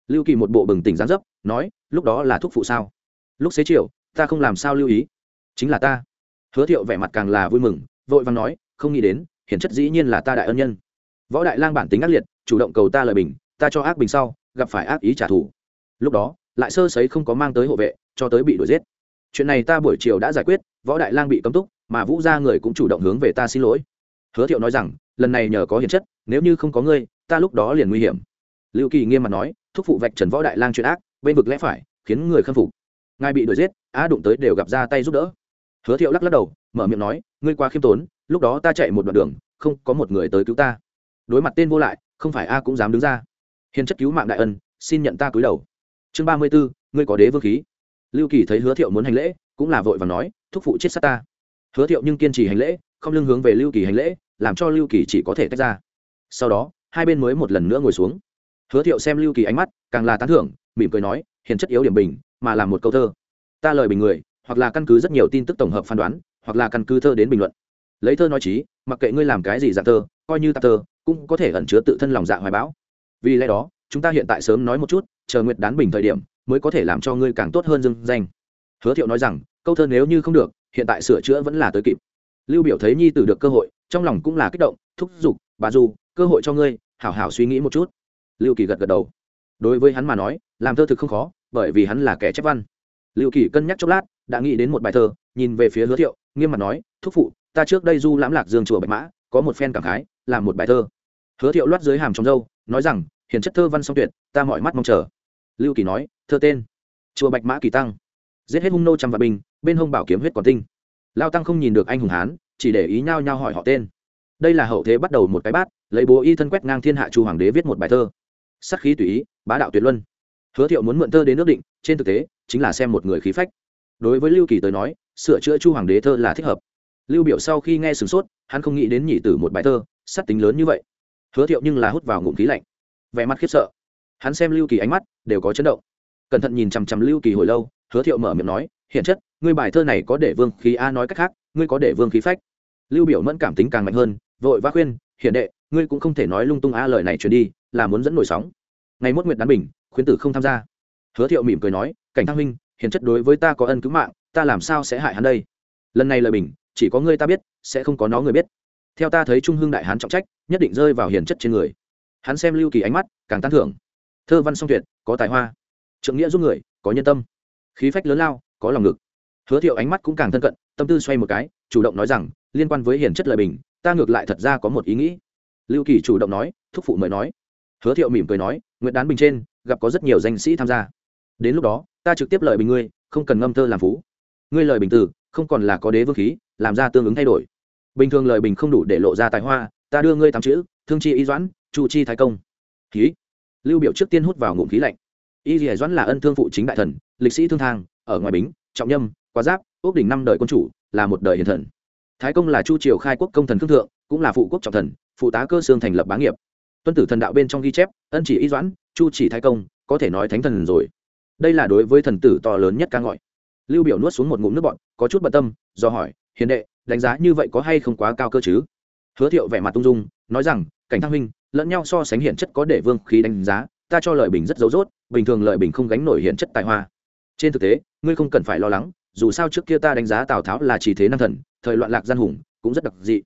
Lưu kỳ một bộ bừng tỉnh gián dấp, nói, lúc đó là thuốc phụ sao? Lúc xế chiều, ta không làm sao lưu ý chính là ta. Hứa thiệu vẻ mặt càng là vui mừng, vội vàng nói, không nghĩ đến, hiển chất dĩ nhiên là ta đại ân nhân. Võ đại lang bản tính ác liệt, chủ động cầu ta lời bình, ta cho ác bình sau, gặp phải ác ý trả thù. Lúc đó, lại sơ sấy không có mang tới hộ vệ, cho tới bị đuổi giết. Chuyện này ta buổi chiều đã giải quyết, võ đại lang bị cấm túc, mà vũ gia người cũng chủ động hướng về ta xin lỗi. Hứa thiệu nói rằng, lần này nhờ có hiền chất, nếu như không có ngươi, ta lúc đó liền nguy hiểm. Lưu kỳ nghiêm mặt nói, thúc phụ vạch trần võ đại lang chuyện ác, bên vực lẽ phải, khiến người khâm phục. Ngài bị đuổi giết, á đụng tới đều gặp ra tay giúp đỡ hứa thiệu lắc lắc đầu, mở miệng nói, ngươi quá khiêm tốn, lúc đó ta chạy một đoạn đường, không có một người tới cứu ta. Đối mặt tên vô lại, không phải a cũng dám đứng ra. Hiền chất cứu mạng đại ân, xin nhận ta cúi đầu. Chương ba mươi bốn ngươi có đế vương khí. Lưu kỳ thấy hứa thiệu muốn hành lễ, cũng là vội và nói, thúc phụ chết sát ta. Hứa thiệu nhưng kiên trì hành lễ, không lưng hướng về lưu kỳ hành lễ, làm cho lưu kỳ chỉ có thể tách ra. Sau đó, hai bên mới một lần nữa ngồi xuống. Hứa thiệu xem lưu kỳ ánh mắt, càng là tán thưởng, mỉm cười nói, hiền chất yếu điểm bình, mà làm một câu thơ. Ta lời bình người hoặc là căn cứ rất nhiều tin tức tổng hợp phán đoán, hoặc là căn cứ thơ đến bình luận. Lấy thơ nói trí, mặc kệ ngươi làm cái gì dạng thơ, coi như tạp thơ, cũng có thể ẩn chứa tự thân lòng dạ hoài bão. Vì lẽ đó, chúng ta hiện tại sớm nói một chút, chờ nguyệt đán bình thời điểm, mới có thể làm cho ngươi càng tốt hơn dưng danh. Hứa thiệu nói rằng, câu thơ nếu như không được, hiện tại sửa chữa vẫn là tới kịp. Lưu biểu thấy nhi tử được cơ hội, trong lòng cũng là kích động, thúc giục, bà du, cơ hội cho ngươi, hảo hảo suy nghĩ một chút. Lưu kỳ gật gật đầu. Đối với hắn mà nói, làm thơ thực không khó, bởi vì hắn là kẻ chép văn. Lưu kỳ cân nhắc chốc lát đã nghĩ đến một bài thơ, nhìn về phía hứa thiệu, nghiêm mặt nói, thúc phụ, ta trước đây du lãm lạc dương chùa bạch mã, có một phen cảm khái, làm một bài thơ. Hứa thiệu loát dưới hàm trong dâu nói rằng, hiền chất thơ văn song tuyệt, ta mọi mắt mong chờ. Lưu kỳ nói, thơ tên, chùa bạch mã kỳ tăng. Giết hết hung nô trăm vạn binh, bên hông bảo kiếm huyết còn tinh. Lao tăng không nhìn được anh hùng hán, chỉ để ý nhau nhau hỏi họ tên. Đây là hậu thế bắt đầu một cái bát, lấy bố y thân quét ngang thiên hạ chu hoàng đế viết một bài thơ. Sắc khí tùy ý, bá đạo tuyệt luân. Hứa thiệu muốn mượn thơ đến nước định, trên thực tế, chính là xem một người khí phách đối với lưu kỳ tới nói, sửa chữa chu hoàng đế thơ là thích hợp. Lưu biểu sau khi nghe sửng sốt, hắn không nghĩ đến nhị tử một bài thơ sắt tính lớn như vậy. Hứa thiệu nhưng là hút vào ngụm khí lạnh. Vẻ mặt khiếp sợ. Hắn xem lưu kỳ ánh mắt, đều có chấn động. Cẩn thận nhìn chằm chằm lưu kỳ hồi lâu, hứa thiệu mở miệng nói, hiện chất, ngươi bài thơ này có để vương khí a nói cách khác, ngươi có để vương khí phách. Lưu biểu mẫn cảm tính càng mạnh hơn, vội vã khuyên, hiện đệ, ngươi cũng không thể nói lung tung a lời này truyền đi, là muốn dẫn nổi sóng. Ngày mốt nguyệt đán bình, khuyến tử không tham gia. Hứa thiệu mỉm cười nói, cảnh thăng minh hiền chất đối với ta có ân cứu mạng, ta làm sao sẽ hại hắn đây? Lần này lời bình, chỉ có ngươi ta biết, sẽ không có nó người biết. Theo ta thấy trung hương đại hán trọng trách, nhất định rơi vào hiền chất trên người. Hắn xem lưu kỳ ánh mắt, càng tán thưởng. Thơ văn song tuyệt, có tài hoa. Trượng nghĩa giúp người, có nhân tâm. Khí phách lớn lao, có lòng ngực. Hứa thiệu ánh mắt cũng càng thân cận, tâm tư xoay một cái, chủ động nói rằng, liên quan với hiền chất lời bình, ta ngược lại thật ra có một ý nghĩ. Lưu kỳ chủ động nói, thúc phụ mời nói. Hứa thiệu mỉm cười nói nguyễn đán bình trên, gặp có rất nhiều danh sĩ tham gia. Đến lúc đó ta trực tiếp lời bình ngươi, không cần ngâm thơ làm phú. Ngươi lời bình từ, không còn là có đế vương khí, làm ra tương ứng thay đổi. Bình thường lời bình không đủ để lộ ra tài hoa, ta đưa ngươi tám chữ, thương chi y doãn, chu chi thái công. Khí. Lưu biểu trước tiên hút vào ngụm khí lạnh. Y dì doãn là ân thương phụ chính đại thần, lịch sĩ thương thang, ở ngoài bính, trọng nhâm, quá giáp, ước đỉnh năm đời quân chủ, là một đời hiền thần. Thái công là chu triều khai quốc công thần thương thượng, cũng là phụ quốc trọng thần, phụ tá cơ xương thành lập bá nghiệp. Tuân tử thần đạo bên trong ghi chép, ân chỉ y doãn, chu chỉ thái công, có thể nói thánh thần rồi đây là đối với thần tử to lớn nhất ca ngợi. Lưu biểu nuốt xuống một ngụm nước bọt, có chút bận tâm, do hỏi, hiền đệ, đánh giá như vậy có hay không quá cao cơ chứ? Hứa thiệu vẻ mặt tung dung, nói rằng, cảnh thăng huynh, lẫn nhau so sánh hiện chất có để vương khí đánh giá, ta cho lợi bình rất dấu dốt, bình thường lợi bình không gánh nổi hiện chất tài hoa. Trên thực tế, ngươi không cần phải lo lắng, dù sao trước kia ta đánh giá tào tháo là chỉ thế năng thần, thời loạn lạc gian hùng, cũng rất đặc dị.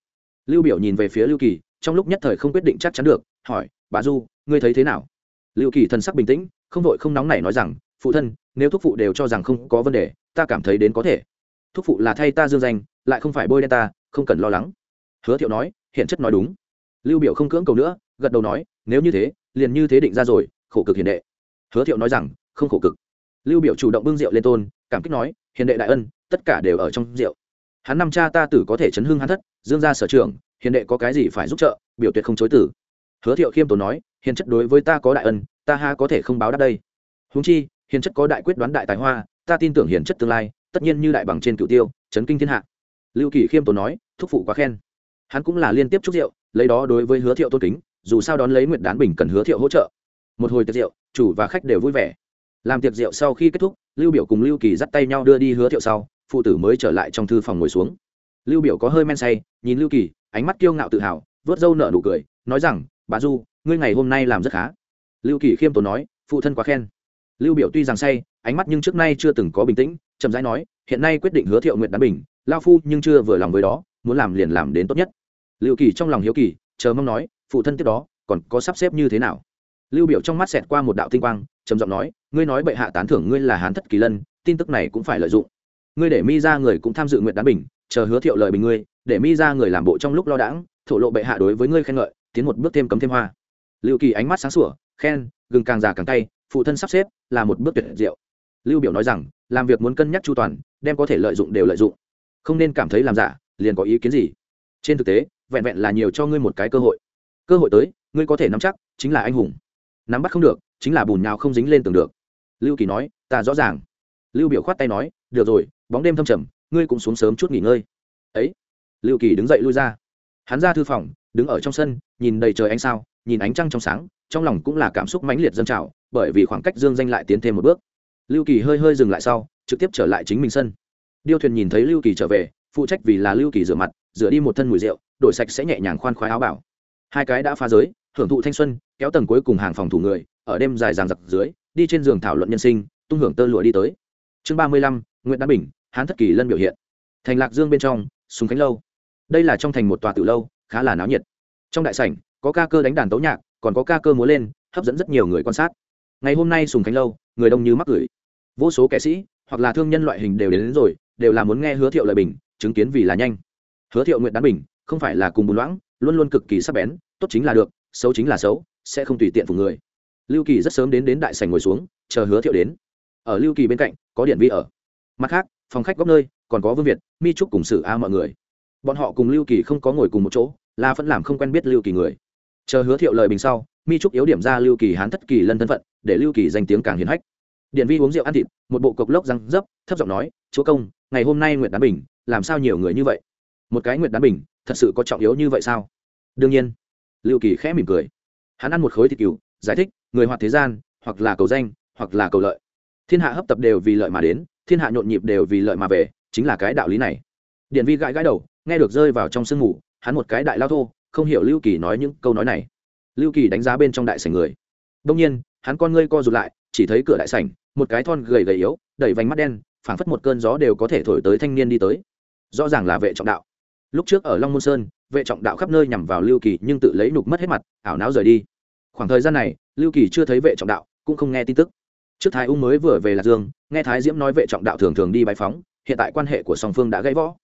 Lưu biểu nhìn về phía lưu kỳ, trong lúc nhất thời không quyết định chắc chắn được, hỏi bà du, ngươi thấy thế nào? Lưu kỳ thần sắc bình tĩnh, không vội không nóng này nói rằng phụ thân, nếu thúc phụ đều cho rằng không có vấn đề, ta cảm thấy đến có thể. Thúc phụ là thay ta dương danh, lại không phải bôi đen ta, không cần lo lắng. Hứa thiệu nói, hiện chất nói đúng. Lưu biểu không cưỡng cầu nữa, gật đầu nói, nếu như thế, liền như thế định ra rồi, khổ cực hiền đệ. Hứa thiệu nói rằng, không khổ cực. Lưu biểu chủ động bưng rượu lên tôn, cảm kích nói, hiền đệ đại ân, tất cả đều ở trong rượu. Hắn năm cha ta tử có thể chấn hưng hắn thất, dương gia sở trường hiền đệ có cái gì phải giúp trợ, biểu tuyệt không chối tử hứa thiệu khiêm tốn nói, hiền chất đối với ta có đại ân, ta ha có thể không báo đáp đây. Huống chi hiền chất có đại quyết đoán đại tài hoa, ta tin tưởng hiền chất tương lai, tất nhiên như đại bằng trên cựu tiêu, chấn kinh thiên hạ. Lưu kỳ khiêm tốn nói, thúc phụ quá khen. Hắn cũng là liên tiếp chúc rượu, lấy đó đối với hứa thiệu tôn kính, dù sao đón lấy nguyện đán bình cần hứa thiệu hỗ trợ. Một hồi tiệc rượu, chủ và khách đều vui vẻ. Làm tiệc rượu sau khi kết thúc, lưu biểu cùng lưu kỳ dắt tay nhau đưa đi hứa thiệu sau, phụ tử mới trở lại trong thư phòng ngồi xuống. Lưu biểu có hơi men say, nhìn lưu kỳ, ánh mắt kiêu ngạo tự hào, vớt râu nở nụ cười, nói rằng bà du, ngươi ngày hôm nay làm rất khá. Lưu kỳ khiêm tốn nói, phụ thân quá khen lưu biểu tuy rằng say, ánh mắt nhưng trước nay chưa từng có bình tĩnh, chậm rãi nói, hiện nay quyết định hứa thiệu nguyện đán bình lao phu nhưng chưa vừa lòng với đó, muốn làm liền làm đến tốt nhất. Lưu kỳ trong lòng hiếu kỳ, chờ mong nói, phụ thân tiếp đó, còn có sắp xếp như thế nào? Lưu biểu trong mắt xẹt qua một đạo tinh quang, trầm giọng nói, ngươi nói bệ hạ tán thưởng ngươi là hán thất kỳ lân, tin tức này cũng phải lợi dụng. Ngươi để mi ra người cũng tham dự nguyện đán bình chờ hứa thiệu lời bình ngươi, để mi ra người làm bộ trong lúc lo đãng, thổ lộ bệ hạ đối với ngươi khen ngợi, tiến một bước thêm cấm thêm hoa. Lưu kỳ ánh mắt sáng sủa, khen, gừng càng già càng tay phụ thân sắp xếp là một bước tuyệt diệu. Lưu biểu nói rằng, làm việc muốn cân nhắc chu toàn, đem có thể lợi dụng đều lợi dụng. Không nên cảm thấy làm giả, liền có ý kiến gì? Trên thực tế, vẹn vẹn là nhiều cho ngươi một cái cơ hội. Cơ hội tới, ngươi có thể nắm chắc, chính là anh hùng. Nắm bắt không được, chính là bùn nhào không dính lên tường được. Lưu kỳ nói, ta rõ ràng. Lưu biểu khoát tay nói, được rồi, bóng đêm thâm trầm, ngươi cũng xuống sớm chút nghỉ ngơi. Ấy. Lưu kỳ đứng dậy lui ra. Hắn ra thư phòng, đứng ở trong sân, nhìn đầy trời ánh sao, nhìn ánh trăng trong sáng, trong lòng cũng là cảm xúc mãnh liệt dân trào bởi vì khoảng cách dương danh lại tiến thêm một bước. Lưu kỳ hơi hơi dừng lại sau, trực tiếp trở lại chính mình sân. Điêu thuyền nhìn thấy lưu kỳ trở về, phụ trách vì là lưu kỳ rửa mặt, rửa đi một thân mùi rượu, đổi sạch sẽ nhẹ nhàng khoan khoái áo bảo. Hai cái đã phá giới, hưởng thụ thanh xuân, kéo tầng cuối cùng hàng phòng thủ người, ở đêm dài ràng giặc dưới, đi trên giường thảo luận nhân sinh, tung hưởng tơ lụa đi tới. Chương ba mươi lăm nguyễn đan bình, hán thất kỳ lân biểu hiện. Thành lạc dương bên trong súng khánh lâu. Đây là trong thành một tòa tử lâu, khá là náo nhiệt. Trong đại sảnh, có ca cơ đánh đàn tấu nhạc, còn có ca cơ múa lên, hấp dẫn rất nhiều người quan sát ngày hôm nay sùng khánh lâu người đông như mắc gửi. Vô số kẻ sĩ hoặc là thương nhân loại hình đều đến, đến rồi đều là muốn nghe hứa thiệu lời bình chứng kiến vì là nhanh. Hứa thiệu nguyện đán bình không phải là cùng bùn loãng luôn luôn cực kỳ sắc bén tốt chính là được xấu chính là xấu sẽ không tùy tiện phục người. Lưu kỳ rất sớm đến đến đại sảnh ngồi xuống chờ hứa thiệu đến. Ở lưu kỳ bên cạnh có điện vi ở. Mặt khác phòng khách góc nơi còn có vương việt mi trúc cùng xử a mọi người. Bọn họ cùng lưu kỳ không có ngồi cùng một chỗ là vẫn làm không quen biết lưu kỳ người. Chờ hứa thiệu lời bình sau mi trúc yếu điểm ra lưu kỳ hán thất kỳ lân thân phận, để lưu kỳ danh tiếng càng hiền hách. Điện vi uống rượu ăn thịt, một bộ cộc lốc răng dấp, thấp giọng nói, chúa công, ngày hôm nay nguyệt đán bình, làm sao nhiều người như vậy? Một cái nguyệt đán bình, thật sự có trọng yếu như vậy sao? Đương nhiên, lưu kỳ khẽ mỉm cười. Hắn ăn một khối thịt cừu, giải thích, người hoạt thế gian, hoặc là cầu danh, hoặc là cầu lợi. Thiên hạ hấp tập đều vì lợi mà đến, thiên hạ nhộn nhịp đều vì lợi mà về, chính là cái đạo lý này. Điện vi gãi gãi đầu, nghe được rơi vào trong sương mù, hắn một cái đại lao thô, không hiểu lưu kỳ nói những câu nói này lưu kỳ đánh giá bên trong đại sảnh người. Đông nhiên, hắn con ngươi co rụt lại, chỉ thấy cửa đại sảnh, một cái thon gầy gầy yếu đẩy vành mắt đen, phảng phất một cơn gió đều có thể thổi tới thanh niên đi tới. Rõ ràng là vệ trọng đạo. Lúc trước ở long môn sơn, vệ trọng đạo khắp nơi nhằm vào lưu kỳ nhưng tự lấy nục mất hết mặt, ảo não rời đi. Khoảng thời gian này, lưu kỳ chưa thấy vệ trọng đạo, cũng không nghe tin tức. Trước thái ung mới vừa về lạc dương, nghe thái diễm nói vệ trọng đạo thường thường đi bãi phóng, hiện tại quan hệ của song phương đã gãy võ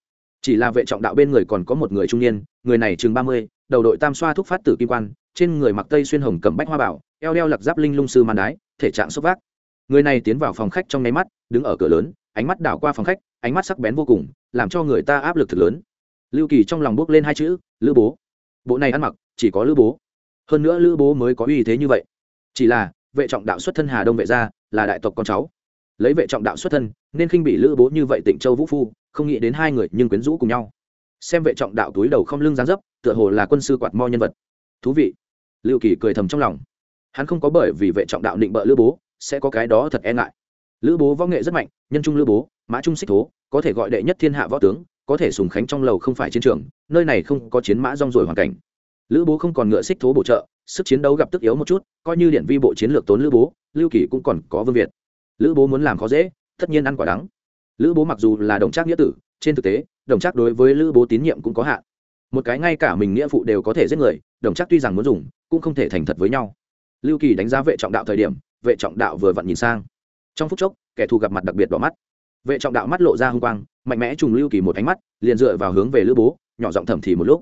chỉ là vệ trọng đạo bên người còn có một người trung niên, người này chừng ba mươi, đầu đội tam xoa thuốc phát tử kim quan trên người mặc tây xuyên hồng cầm bách hoa bảo, eo đeo lặc giáp linh lung sư man đái, thể trạng xốc vác. Người này tiến vào phòng khách trong nháy mắt, đứng ở cửa lớn, ánh mắt đảo qua phòng khách, ánh mắt sắc bén vô cùng, làm cho người ta áp lực thực lớn. Lưu kỳ trong lòng bước lên hai chữ, lữ bố. Bộ này ăn mặc, chỉ có lữ bố. Hơn nữa lữ bố mới có uy thế như vậy. Chỉ là, vệ trọng đạo xuất thân hà đông vệ gia, là đại tộc con cháu. Lấy vệ trọng đạo xuất thân, nên khinh bị lữ bố như vậy tịnh châu vũ phu, không nghĩ đến hai người nhưng quyến rũ cùng nhau. Xem vệ trọng đạo túi đầu không lưng dáng dấp, tựa hồ là quân sư quạt mo nhân vật. Thú vị lưu kỳ cười thầm trong lòng. Hắn không có bởi vì vệ trọng đạo định bợ lữ bố, sẽ có cái đó thật e ngại. Lữ bố võ nghệ rất mạnh, nhân trung lữ bố, mã trung xích thố, có thể gọi đệ nhất thiên hạ võ tướng, có thể sùng khánh trong lầu không phải chiến trường, nơi này không có chiến mã rong rồi hoàn cảnh. Lữ bố không còn ngựa xích thố bổ trợ, sức chiến đấu gặp tức yếu một chút, coi như điện vi bộ chiến lược tốn lữ bố, lưu kỳ cũng còn có vương việt. Lữ bố muốn làm khó dễ, tất nhiên ăn quả đắng. Lữ bố mặc dù là đồng trác nghĩa tử, trên thực tế, đồng trác đối với lữ bố tín nhiệm cũng có hạn một cái ngay cả mình nghĩa phụ đều có thể giết người, đồng chắc tuy rằng muốn dùng, cũng không thể thành thật với nhau. Lưu kỳ đánh giá vệ trọng đạo thời điểm, vệ trọng đạo vừa vặn nhìn sang. Trong phút chốc, kẻ thù gặp mặt đặc biệt đỏ mắt. Vệ trọng đạo mắt lộ ra h u n g quang, mạnh mẽ trùng lưu kỳ một ánh mắt, liền dựa vào hướng về lữ bố, nhỏ giọng thẩm thì một lúc.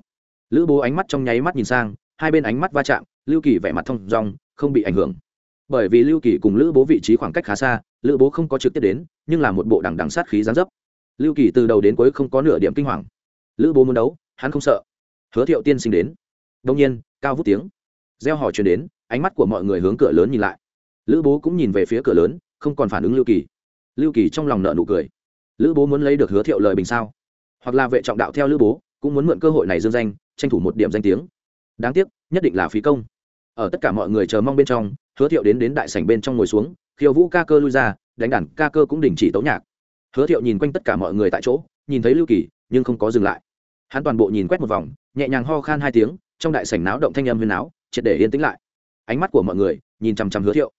Lữ bố ánh mắt trong nháy mắt nhìn sang, hai bên ánh mắt va chạm, lưu kỳ vẻ mặt thông rong không bị ảnh hưởng. Bởi vì lưu kỳ cùng lữ bố vị trí khoảng cách khá xa, lữ bố không có trực tiếp đến, nhưng là một bộ đằng đằng sát khí gián dấp. Lưu kỳ từ đầu đến cuối không có nửa điểm kinh hoàng. Lữ bố muốn đấu hắn không sợ. Hứa thiệu tiên sinh đến. Đông nhiên, cao vút tiếng. Gieo hỏi chuyển đến, ánh mắt của mọi người hướng cửa lớn nhìn lại. Lữ bố cũng nhìn về phía cửa lớn, không còn phản ứng lưu kỳ. Lưu kỳ trong lòng nợ nụ cười. Lữ bố muốn lấy được hứa thiệu lời bình sao? Hoặc là vệ trọng đạo theo lữ bố, cũng muốn mượn cơ hội này dương danh, tranh thủ một điểm danh tiếng. Đáng tiếc, nhất định là phí công. Ở tất cả mọi người chờ mong bên trong, hứa thiệu đến đến đại sảnh bên trong ngồi xuống, khiêu vũ ca cơ lui ra, đánh đàn ca cơ cũng đình chỉ tấu nhạc. Hứa thiệu nhìn quanh tất cả mọi người tại chỗ, nhìn thấy lưu kỳ, nhưng không có dừng lại hắn toàn bộ nhìn quét một vòng, nhẹ nhàng ho khan hai tiếng, trong đại sảnh náo động thanh âm huyền áo triệt để yên tĩnh lại. Ánh mắt của mọi người nhìn chằm chằm hứa thiệu.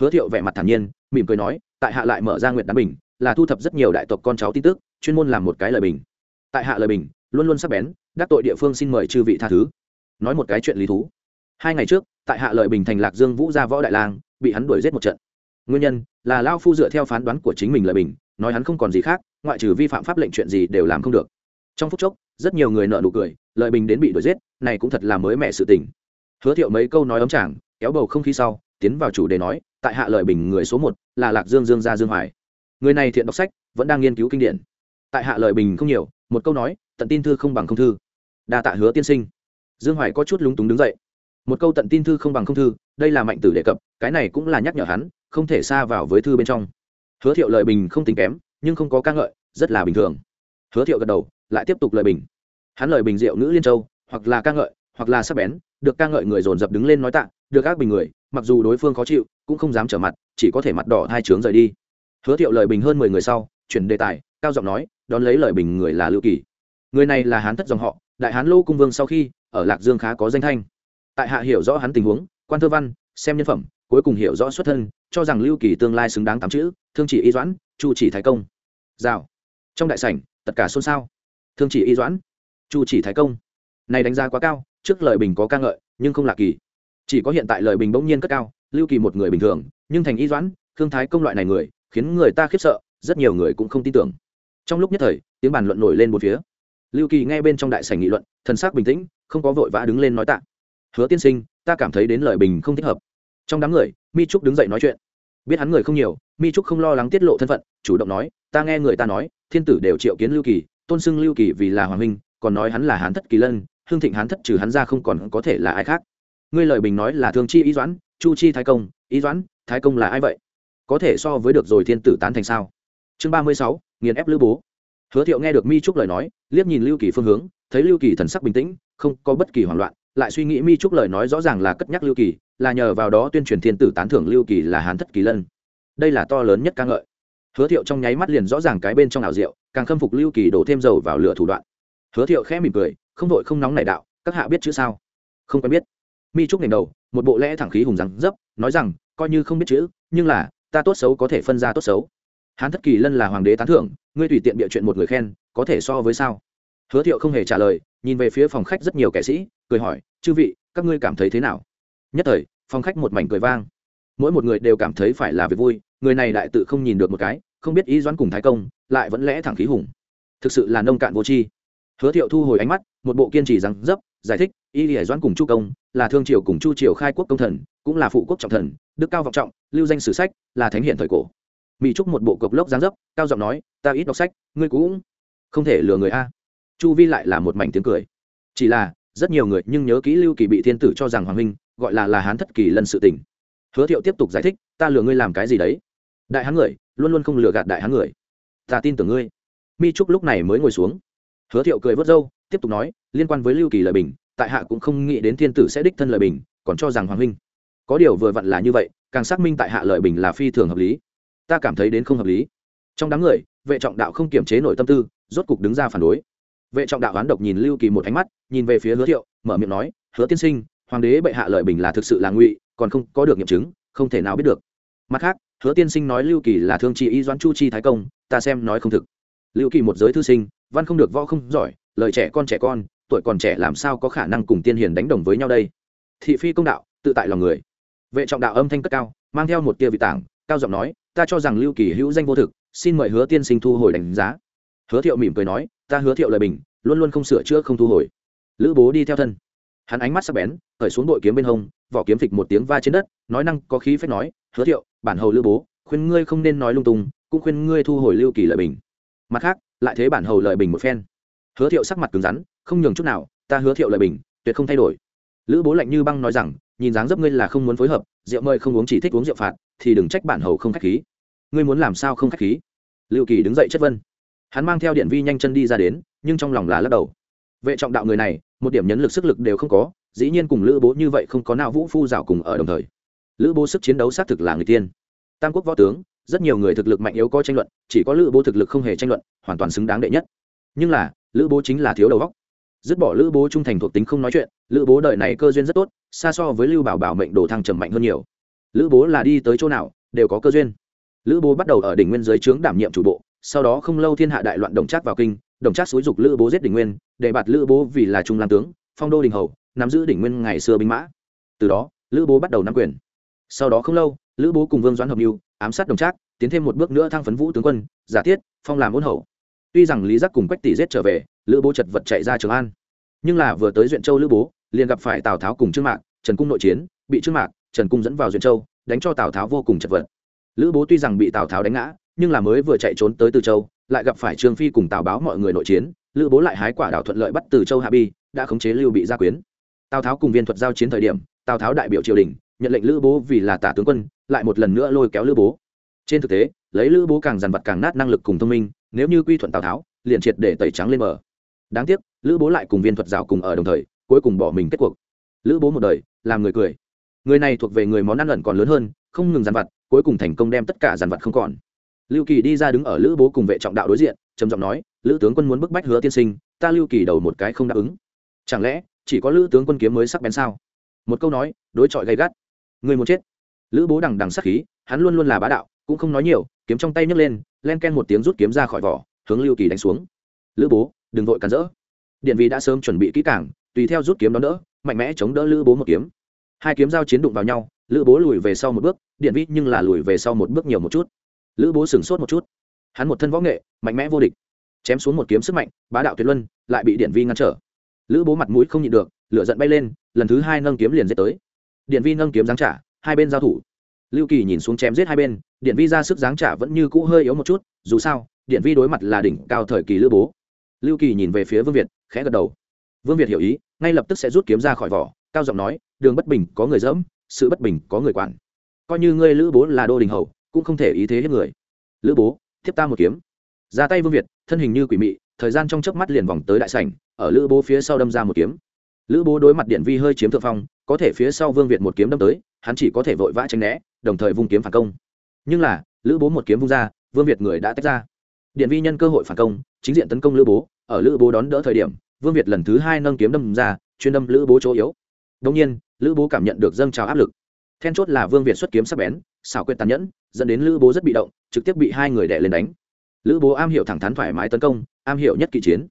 Hứa thiệu vẻ mặt thản nhiên, mỉm cười nói, tại hạ lại mở ra nguyện đán bình, là thu thập rất nhiều đại tộc con cháu tin tức, chuyên môn làm một cái lời bình. Tại hạ lời bình, luôn luôn sắc bén, đắc tội địa phương xin mời chư vị tha thứ. Nói một cái chuyện lý thú. Hai ngày trước, tại hạ lợi bình thành lạc dương vũ ra võ đại lang, bị hắn đuổi giết một trận. Nguyên nhân là lao phu dựa theo phán đoán của chính mình lợi bình, nói hắn không còn gì khác, ngoại trừ vi phạm pháp lệnh chuyện gì đều làm không được trong phút chốc, rất nhiều người nợ nụ cười, lợi bình đến bị đuổi giết, này cũng thật là mới mẹ sự tình. Hứa thiệu mấy câu nói ấm chàng, kéo bầu không khí sau, tiến vào chủ đề nói, tại hạ lợi bình người số một, là lạc dương dương gia dương hoài. Người này thiện đọc sách, vẫn đang nghiên cứu kinh điển. Tại hạ lợi bình không nhiều, một câu nói, tận tin thư không bằng không thư. Đa tạ hứa tiên sinh. Dương hoài có chút lúng túng đứng dậy. Một câu tận tin thư không bằng không thư, đây là mạnh tử đề cập, cái này cũng là nhắc nhở hắn, không thể xa vào với thư bên trong. Hứa thiệu lợi bình không tính kém, nhưng không có ca ngợi, rất là bình thường. Hứa thiệu gật đầu lại tiếp tục lời bình. Hắn lời bình diệu ngữ liên châu, hoặc là ca ngợi, hoặc là sắc bén, được ca ngợi người dồn dập đứng lên nói tạ, được các bình người, mặc dù đối phương khó chịu, cũng không dám trở mặt, chỉ có thể mặt đỏ hai trướng rời đi. Hứa thiệu lời bình hơn mười người sau, chuyển đề tài, cao giọng nói, đón lấy lời bình người là lưu kỳ. Người này là hán thất dòng họ, đại hán lô cung vương sau khi, ở lạc dương khá có danh thanh. Tại hạ hiểu rõ hắn tình huống, quan thơ văn, xem nhân phẩm, cuối cùng hiểu rõ xuất thân, cho rằng lưu kỳ tương lai xứng đáng tám chữ, thương chỉ y doãn, chu chỉ thái công. Rào. Trong đại sảnh, tất cả xôn xao thương chỉ y doãn. Chu chỉ thái công. Này đánh giá quá cao, trước lời bình có ca ngợi, nhưng không là kỳ. Chỉ có hiện tại lời bình bỗng nhiên cất cao, lưu kỳ một người bình thường, nhưng thành y doãn, thương thái công loại này người, khiến người ta khiếp sợ, rất nhiều người cũng không tin tưởng. Trong lúc nhất thời, tiếng bàn luận nổi lên một phía. Lưu kỳ nghe bên trong đại sảnh nghị luận, thần sắc bình tĩnh, không có vội vã đứng lên nói tạ. Hứa tiên sinh, ta cảm thấy đến lời bình không thích hợp. Trong đám người, mi trúc đứng dậy nói chuyện. Biết hắn người không nhiều, mi trúc không lo lắng tiết lộ thân phận, chủ động nói, ta nghe người ta nói, thiên tử đều triệu kiến lưu kỳ tôn xưng lưu kỳ vì là hoàng minh còn nói hắn là hán thất kỳ lân, hương thịnh hán thất trừ hắn ra không còn có thể là ai khác. Ngươi lời bình nói là thương chi ý doãn, chu chi thái công ý doãn, thái công là ai vậy? Có thể so với được rồi thiên tử tán thành sao? Chương ba mươi sáu, nghiền ép lữ bố. Hứa thiệu nghe được mi trúc lời nói, liếc nhìn lưu kỳ phương hướng, thấy lưu kỳ thần sắc bình tĩnh, không có bất kỳ hoảng loạn, lại suy nghĩ mi trúc lời nói rõ ràng là cất nhắc lưu kỳ, là nhờ vào đó tuyên truyền thiên tử tán thưởng lưu kỳ là hán thất kỳ lân. Đây là to lớn nhất ca ngợi. Hứa thiệu trong nháy mắt liền rõ ràng cái bên trong ảo diệu càng khâm phục lưu kỳ đổ thêm dầu vào lửa thủ đoạn. Hứa thiệu khẽ mỉm cười, không vội không nóng này đạo, các hạ biết chữ sao? Không quen biết. Mi trúc nền đầu, một bộ lẽ thẳng khí hùng rắn dấp, nói rằng, coi như không biết chữ, nhưng là, ta tốt xấu có thể phân ra tốt xấu. Hán thất kỳ lân là hoàng đế tán thưởng, ngươi tùy tiện bịa chuyện một người khen, có thể so với sao? Hứa thiệu không hề trả lời, nhìn về phía phòng khách rất nhiều kẻ sĩ, cười hỏi, chư vị, các ngươi cảm thấy thế nào? Nhất thời, phòng khách một mảnh cười vang. Mỗi một người đều cảm thấy phải là việc vui, người này đại tự không nhìn được một cái, không biết ý doãn cùng thái công lại vẫn lẽ thẳng khí hùng. Thực sự là nông cạn vô tri. Hứa thiệu thu hồi ánh mắt, một bộ kiên trì rằng dấp, giải thích, y lìa doãn cùng chu công, là thương triều cùng chu triều khai quốc công thần, cũng là phụ quốc trọng thần, đức cao vọng trọng, lưu danh sử sách, là thánh hiển thời cổ. Mỹ trúc một bộ cộc lốc giáng dấp, cao giọng nói, ta ít đọc sách, ngươi cũng không thể lừa người a. Chu vi lại là một mảnh tiếng cười. Chỉ là, rất nhiều người nhưng nhớ kỹ lưu kỳ bị thiên tử cho rằng hoàng huynh, gọi là là hán thất kỳ lân sự tình. Hứa thiệu tiếp tục giải thích, ta lừa ngươi làm cái gì đấy? Đại hán người, luôn luôn không lừa gạt đại hán người ta tin tưởng ngươi. Mi trúc lúc này mới ngồi xuống. Hứa thiệu cười vớt râu, tiếp tục nói, liên quan với lưu kỳ lời bình, tại hạ cũng không nghĩ đến thiên tử sẽ đích thân lời bình, còn cho rằng hoàng huynh. Có điều vừa vặn là như vậy, càng xác minh tại hạ lời bình là phi thường hợp lý. Ta cảm thấy đến không hợp lý. Trong đám người, vệ trọng đạo không kiềm chế nổi tâm tư, rốt cục đứng ra phản đối. Vệ trọng đạo oán độc nhìn lưu kỳ một ánh mắt, nhìn về phía hứa thiệu, mở miệng nói, hứa tiên sinh, hoàng đế bệ hạ lợi bình là thực sự là ngụy, còn không có được nghiệm chứng, không thể nào biết được. Mặt khác hứa tiên sinh nói lưu kỳ là thương trị y doãn chu chi thái công, ta xem nói không thực. Lưu kỳ một giới thư sinh, văn không được, võ không giỏi, lời trẻ con trẻ con, tuổi còn trẻ làm sao có khả năng cùng tiên hiền đánh đồng với nhau đây? Thị phi công đạo, tự tại lòng người. Vệ trọng đạo âm thanh cất cao, mang theo một tia vị tảng, cao giọng nói, ta cho rằng lưu kỳ hữu danh vô thực, xin mời hứa tiên sinh thu hồi đánh giá. Hứa thiệu mỉm cười nói, ta hứa thiệu lời bình, luôn luôn không sửa chữa không thu hồi. Lữ bố đi theo thân. Hắn ánh mắt sắc bén khởi xuống đội kiếm bên hông vỏ kiếm phịch một tiếng va trên đất, nói năng có khí phép nói, hứa thiệu, bản hầu lữ bố, khuyên ngươi không nên nói lung tung, cũng khuyên ngươi thu hồi lưu kỳ lợi bình. Mặt khác, lại thế bản hầu lợi bình một phen. Hứa thiệu sắc mặt cứng rắn, không nhường chút nào, ta hứa thiệu lợi bình, tuyệt không thay đổi. Lữ bố lạnh như băng nói rằng, nhìn dáng dấp ngươi là không muốn phối hợp, rượu mời không uống chỉ thích uống rượu phạt, thì đừng trách bản hầu không khách khí. Ngươi muốn làm sao không khách khí? Lưu kỳ đứng dậy chất vân hắn mang theo điện vi nhanh chân đi ra đến, nhưng trong lòng là lắc đầu. Vệ trọng đạo người này, một điểm nhấn lực sức lực đều không có dĩ nhiên cùng lữ bố như vậy không có nào vũ phu rào cùng ở đồng thời. Lữ bố sức chiến đấu xác thực là người tiên. Tam quốc võ tướng, rất nhiều người thực lực mạnh yếu có tranh luận, chỉ có lữ bố thực lực không hề tranh luận, hoàn toàn xứng đáng đệ nhất. Nhưng là, lữ bố chính là thiếu đầu góc dứt bỏ lữ bố trung thành thuộc tính không nói chuyện, lữ bố đời này cơ duyên rất tốt, xa so với lưu bảo bảo mệnh đồ thăng trầm mạnh hơn nhiều. Lữ bố là đi tới chỗ nào, đều có cơ duyên. Lữ bố bắt đầu ở đỉnh nguyên giới trướng đảm nhiệm chủ bộ, sau đó không lâu thiên hạ đại loạn đồng trác vào kinh, đồng trác xúi dục lữ bố giết đỉnh nguyên, để bạt lữ bố vì là trung lan tướng phong đô đình hầu, nắm giữ đỉnh nguyên ngày xưa binh mã. Từ đó, lữ bố bắt đầu nắm quyền. Sau đó không lâu, lữ bố cùng vương doãn hợp mưu ám sát đồng trác, tiến thêm một bước nữa thăng phấn vũ tướng quân, giả thiết, phong làm ôn hậu tuy rằng lý giác cùng quách tỷ giết trở về, lữ bố chật vật chạy ra trường an. Nhưng là vừa tới duyện châu lữ bố, liền gặp phải tào tháo cùng trương mạc, trần cung nội chiến, bị trương mạc, trần cung dẫn vào duyện châu, đánh cho tào tháo vô cùng chật vật. Lữ bố tuy rằng bị tào tháo đánh ngã, nhưng là mới vừa chạy trốn tới từ châu, lại gặp phải trương phi cùng tào báo mọi người nội chiến, lữ bố lại hái quả đảo thuận lợi bắt từ châu hạ bi đã khống chế lưu bị gia quyến. Tào tháo cùng viên thuật giao chiến thời điểm, tào tháo đại biểu triều đình, nhận lệnh lữ bố vì là tả tướng quân, lại một lần nữa lôi kéo lữ bố. Trên thực tế, lấy lữ bố càng dằn vặt càng nát năng lực cùng thông minh, nếu như quy thuận tào tháo, liền triệt để tẩy trắng lên bờ. Đáng tiếc, lữ bố lại cùng viên thuật rào cùng ở đồng thời, cuối cùng bỏ mình kết cuộc. Lữ bố một đời, làm người cười. Người này thuộc về người món ăn ẩn còn lớn hơn, không ngừng dằn vặt, cuối cùng thành công đem tất cả dằn vặt không còn. Lưu kỳ đi ra đứng ở lữ bố cùng vệ trọng đạo đối diện, trầm giọng nói, lữ tướng quân muốn bức bách hứa tiên sinh, ta lưu kỳ đầu một cái không đáp ứng chẳng lẽ chỉ có lữ tướng quân kiếm mới sắc bén sao? Một câu nói, đối chọi gay gắt. Người muốn chết. Lữ bố đằng đằng sắc khí, hắn luôn luôn là bá đạo, cũng không nói nhiều, kiếm trong tay nhấc lên, len ken một tiếng rút kiếm ra khỏi vỏ, hướng lưu kỳ đánh xuống. Lữ bố, đừng vội cản rỡ. Điện vị đã sớm chuẩn bị kỹ cảng tùy theo rút kiếm đó đỡ, mạnh mẽ chống đỡ lữ bố một kiếm. Hai kiếm giao chiến đụng vào nhau, lữ bố lùi về sau một bước, điện vi nhưng là lùi về sau một bước nhiều một chút. Lữ bố sửng sốt một chút. Hắn một thân võ nghệ, mạnh mẽ vô địch. Chém xuống một kiếm sức mạnh, bá đạo tuyệt luân, lại bị điện vi ngăn trở lữ bố mặt mũi không nhịn được, lửa giận bay lên, lần thứ hai nâng kiếm liền dết tới. Điện vi nâng kiếm giáng trả, hai bên giao thủ. Lưu kỳ nhìn xuống chém giết hai bên, điện vi ra sức giáng trả vẫn như cũ hơi yếu một chút, dù sao, điện vi đối mặt là đỉnh cao thời kỳ lữ bố. Lưu kỳ nhìn về phía vương việt, khẽ gật đầu. Vương việt hiểu ý, ngay lập tức sẽ rút kiếm ra khỏi vỏ, cao giọng nói, đường bất bình có người dẫm, sự bất bình có người quản. Coi như ngươi lữ bố là đô đình hầu, cũng không thể ý thế hết người. Lữ bố tiếp ta một kiếm. Ra tay vương việt, thân hình như quỷ mị thời gian trong chớp mắt liền vòng tới đại sảnh, ở lữ bố phía sau đâm ra một kiếm. Lữ bố đối mặt điện vi hơi chiếm thượng phong, có thể phía sau vương việt một kiếm đâm tới, hắn chỉ có thể vội vã tránh né, đồng thời vung kiếm phản công. Nhưng là, lữ bố một kiếm vung ra, vương việt người đã tách ra. Điện vi nhân cơ hội phản công, chính diện tấn công lữ bố, ở lữ bố đón đỡ thời điểm, vương việt lần thứ hai nâng kiếm đâm ra, chuyên đâm lữ bố chỗ yếu. Đông nhiên, lữ bố cảm nhận được dâng trào áp lực. Then chốt là vương việt xuất kiếm sắp bén, xảo quyệt tàn nhẫn, dẫn đến lữ bố rất bị động, trực tiếp bị hai người đè lên đánh lữ bố am hiểu thẳng thắn thoải mái tấn công, am hiểu nhất kỵ chiến.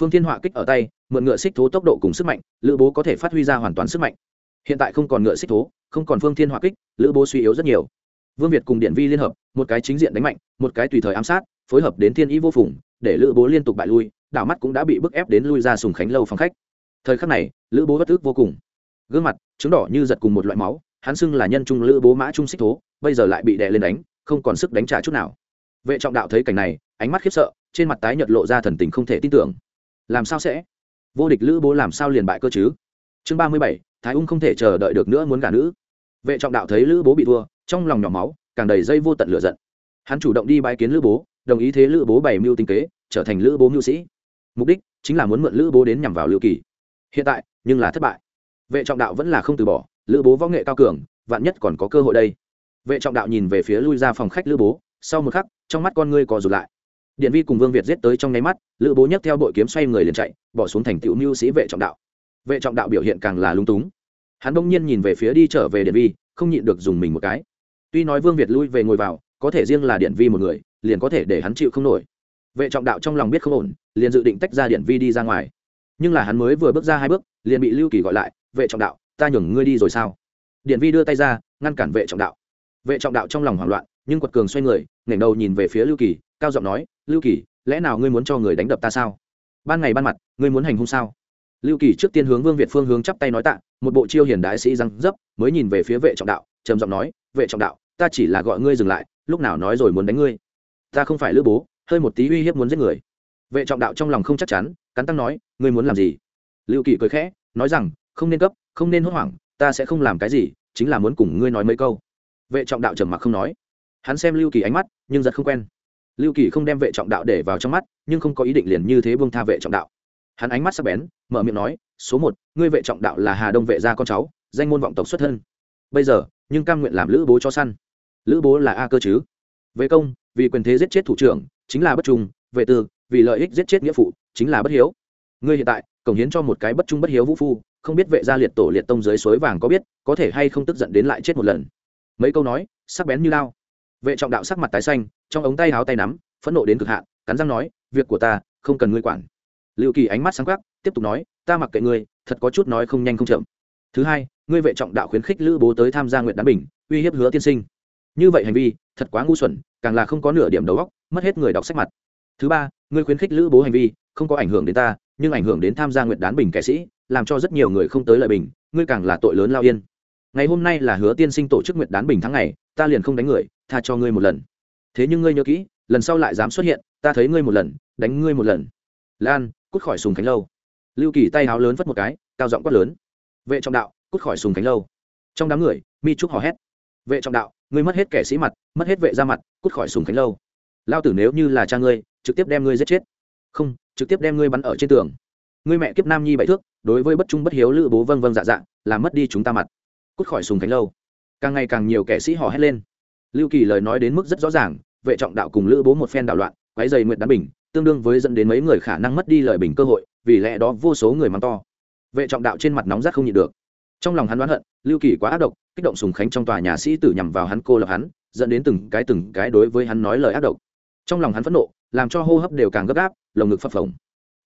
Phương thiên họa kích ở tay, mượn ngựa xích thố tốc độ cùng sức mạnh, lữ bố có thể phát huy ra hoàn toàn sức mạnh. Hiện tại không còn ngựa xích thố, không còn phương thiên họa kích, lữ bố suy yếu rất nhiều. Vương việt cùng điện vi liên hợp, một cái chính diện đánh mạnh, một cái tùy thời ám sát, phối hợp đến thiên ý vô phùng, để lữ bố liên tục bại lui, đảo mắt cũng đã bị bức ép đến lui ra sùng khánh lâu phòng khách. Thời khắc này, lữ bố bất ức vô cùng. Gương mặt chứng đỏ như giật cùng một loại máu, hắn xưng là nhân trung lữ bố mã trung xích thố, bây giờ lại bị đè lên đánh, không còn sức đánh trả chút nào vệ trọng đạo thấy cảnh này, ánh mắt khiếp sợ, trên mặt tái nhợt lộ ra thần tình không thể tin tưởng. Làm sao sẽ? Vô địch lữ bố làm sao liền bại cơ chứ? Chương ba mươi bảy, thái ung không thể chờ đợi được nữa muốn gả nữ. Vệ trọng đạo thấy lữ bố bị thua, trong lòng nhỏ máu, càng đầy dây vô tận lửa giận. Hắn chủ động đi bãi kiến lữ bố, đồng ý thế lữ bố bày mưu tinh kế, trở thành lữ bố mưu sĩ. Mục đích chính là muốn mượn lữ bố đến nhằm vào lưu kỳ. Hiện tại, nhưng là thất bại. Vệ trọng đạo vẫn là không từ bỏ, lữ bố võ nghệ cao cường, vạn nhất còn có cơ hội đây. Vệ trọng đạo nhìn về phía lui ra phòng khách lữ bố sau một khắc, trong mắt con ngươi co rụt lại. Điện vi cùng vương việt giết tới trong nháy mắt, lữ bố nhấc theo bội kiếm xoay người liền chạy, bỏ xuống thành tựu mưu sĩ vệ trọng đạo. Vệ trọng đạo biểu hiện càng là lung túng. Hắn bỗng nhiên nhìn về phía đi trở về điện vi, không nhịn được dùng mình một cái. Tuy nói vương việt lui về ngồi vào, có thể riêng là điện vi một người, liền có thể để hắn chịu không nổi. Vệ trọng đạo trong lòng biết không ổn, liền dự định tách ra điện vi đi ra ngoài. Nhưng là hắn mới vừa bước ra hai bước, liền bị lưu kỳ gọi lại, vệ trọng đạo, ta nhường ngươi đi rồi sao? Điện vi đưa tay ra, ngăn cản vệ trọng đạo. Vệ trọng đạo trong lòng hoảng loạn nhưng quật cường xoay người, ngẩng đầu nhìn về phía lưu kỳ, cao giọng nói, lưu kỳ, lẽ nào ngươi muốn cho người đánh đập ta sao? Ban ngày ban mặt, ngươi muốn hành hung sao? Lưu kỳ trước tiên hướng vương việt phương hướng chắp tay nói tạ, một bộ chiêu hiền đại sĩ răng dấp, mới nhìn về phía vệ trọng đạo, trầm giọng nói, vệ trọng đạo, ta chỉ là gọi ngươi dừng lại, lúc nào nói rồi muốn đánh ngươi. Ta không phải lữ bố, hơi một tí uy hiếp muốn giết người. Vệ trọng đạo trong lòng không chắc chắn, cắn tăng nói, ngươi muốn làm gì? Lưu kỳ cười khẽ, nói rằng, không nên cấp không nên hốt hoảng, ta sẽ không làm cái gì, chính là muốn cùng ngươi nói mấy câu. Vệ trọng đạo trầm mặc không nói hắn xem lưu kỳ ánh mắt, nhưng rất không quen. Lưu kỳ không đem vệ trọng đạo để vào trong mắt, nhưng không có ý định liền như thế buông tha vệ trọng đạo. Hắn ánh mắt sắc bén, mở miệng nói, số một, ngươi vệ trọng đạo là hà đông vệ gia con cháu, danh môn vọng tộc xuất thân. Bây giờ, nhưng cam nguyện làm lữ bố cho săn. Lữ bố là a cơ chứ? Vệ công, vì quyền thế giết chết thủ trưởng, chính là bất trung. Vệ tư, vì lợi ích giết chết nghĩa phụ, chính là bất hiếu. Ngươi hiện tại, cống hiến cho một cái bất trung bất hiếu vũ phu, không biết vệ gia liệt tổ liệt tông dưới suối vàng có biết, có thể hay không tức giận đến lại chết một lần? Mấy câu nói, sắc bén như lao vệ trọng đạo sắc mặt tái xanh, trong ống tay háo tay nắm, phẫn nộ đến cực hạn, cắn răng nói, việc của ta, không cần ngươi quản. Liệu kỳ ánh mắt sáng khắc tiếp tục nói, ta mặc kệ ngươi, thật có chút nói không nhanh không chậm. Thứ hai, ngươi vệ trọng đạo khuyến khích lữ bố tới tham gia nguyện đán bình, uy hiếp hứa tiên sinh. Như vậy hành vi, thật quá ngu xuẩn, càng là không có nửa điểm đầu óc, mất hết người đọc sách mặt. Thứ ba, ngươi khuyến khích lữ bố hành vi, không có ảnh hưởng đến ta, nhưng ảnh hưởng đến tham gia nguyện đán bình kẻ sĩ, làm cho rất nhiều người không tới lợi bình, ngươi càng là tội lớn lao yên ngày hôm nay là hứa tiên sinh tổ chức nguyện đán bình tháng ngày, ta liền không đánh người, tha cho ngươi một lần. Thế nhưng ngươi nhớ kỹ, lần sau lại dám xuất hiện, ta thấy ngươi một lần, đánh ngươi một lần. Lan, cút khỏi sùng khánh lâu. Lưu kỳ tay háo lớn vất một cái, cao giọng quát lớn. Vệ trọng đạo, cút khỏi sùng khánh lâu. Trong đám người, mi trúc hò hét. Vệ trọng đạo, ngươi mất hết kẻ sĩ mặt, mất hết vệ ra mặt, cút khỏi sùng khánh lâu. Lao tử nếu như là cha ngươi, trực tiếp đem ngươi giết chết. Không, trực tiếp đem ngươi bắn ở trên tường. Ngươi mẹ kiếp nam nhi bậy thước, đối với bất trung bất hiếu lữ bố vâng vâng dạ dạ làm mất đi chúng ta mặt cút khỏi sùng khánh lâu. Càng ngày càng nhiều kẻ sĩ hò hét lên. Lưu kỳ lời nói đến mức rất rõ ràng, vệ trọng đạo cùng lữ bố một phen đạo loạn quái dày nguyện đá bình, tương đương với dẫn đến mấy người khả năng mất đi lời bình cơ hội, vì lẽ đó vô số người mắng to. Vệ trọng đạo trên mặt nóng rát không nhịn được. Trong lòng hắn đoán hận, lưu kỳ quá ác độc, kích động sùng khánh trong tòa nhà sĩ tử nhằm vào hắn, cô lập hắn, dẫn đến từng cái từng cái đối với hắn nói lời ác độc. Trong lòng hắn phẫn nộ, làm cho hô hấp đều càng gấp gáp, lồng ngực phập phồng.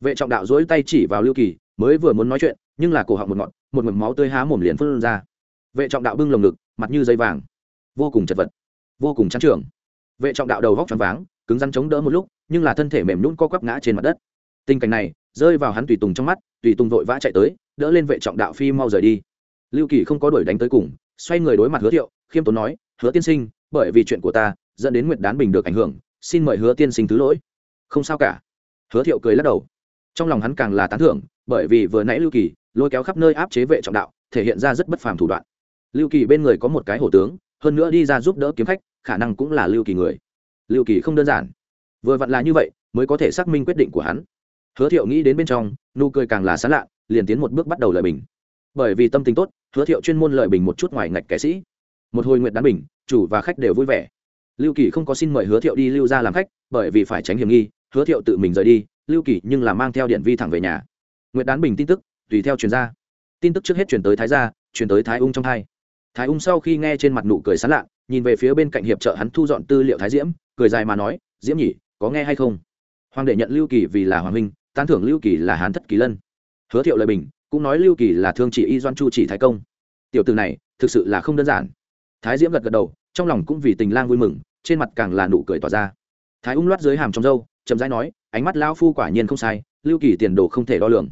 Vệ trọng đạo dỗi tay chỉ vào lưu kỳ, mới vừa muốn nói chuyện, nhưng là cổ họng một ngọn, một mực máu tươi há mồm liền phun ra vệ trọng đạo bưng lồng ngực, mặt như dây vàng. Vô cùng chật vật, vô cùng chán trường. Vệ trọng đạo đầu vóc tròn váng, cứng rắn chống đỡ một lúc, nhưng là thân thể mềm nhún co quắp ngã trên mặt đất. Tình cảnh này rơi vào hắn tùy tùng trong mắt, tùy tùng vội vã chạy tới, đỡ lên vệ trọng đạo phi mau rời đi. Lưu kỳ không có đuổi đánh tới cùng, xoay người đối mặt hứa thiệu, khiêm tốn nói, hứa tiên sinh, bởi vì chuyện của ta, dẫn đến nguyệt đán bình được ảnh hưởng, xin mời hứa tiên sinh thứ lỗi. Không sao cả. Hứa thiệu cười lắc đầu. Trong lòng hắn càng là tán thưởng, bởi vì vừa nãy lưu kỳ lôi kéo khắp nơi áp chế vệ trọng đạo, thể hiện ra rất bất phàm thủ đoạn lưu kỳ bên người có một cái hổ tướng, hơn nữa đi ra giúp đỡ kiếm khách, khả năng cũng là lưu kỳ người. Lưu kỳ không đơn giản. Vừa vặn là như vậy, mới có thể xác minh quyết định của hắn. Hứa thiệu nghĩ đến bên trong, nụ cười càng là sán lạ, liền tiến một bước bắt đầu lời bình. Bởi vì tâm tình tốt, hứa thiệu chuyên môn lời bình một chút ngoài ngạch kẻ sĩ. Một hồi nguyện đán bình, chủ và khách đều vui vẻ. Lưu kỳ không có xin mời hứa thiệu đi lưu ra làm khách, bởi vì phải tránh hiểm nghi, hứa thiệu tự mình rời đi, lưu kỳ nhưng là mang theo điện vi thẳng về nhà. Nguyện đán bình tin tức, tùy theo truyền ra. Tin tức trước hết chuyển tới thái gia chuyển tới thái ung trong thai thái ung sau khi nghe trên mặt nụ cười sán lạ nhìn về phía bên cạnh hiệp trợ hắn thu dọn tư liệu thái diễm cười dài mà nói diễm nhỉ có nghe hay không? Hoàng đệ nhận lưu kỳ vì là hoàng huynh tán thưởng lưu kỳ là hán thất kỳ lân. Hứa thiệu lời bình cũng nói lưu kỳ là thương chỉ y doan chu chỉ thái công. Tiểu từ này thực sự là không đơn giản. Thái diễm gật gật đầu trong lòng cũng vì tình lang vui mừng trên mặt càng là nụ cười tỏa ra. Thái ung loát dưới hàm trong râu, chậm rãi nói ánh mắt lao phu quả nhiên không sai lưu kỳ tiền đồ không thể đo lường.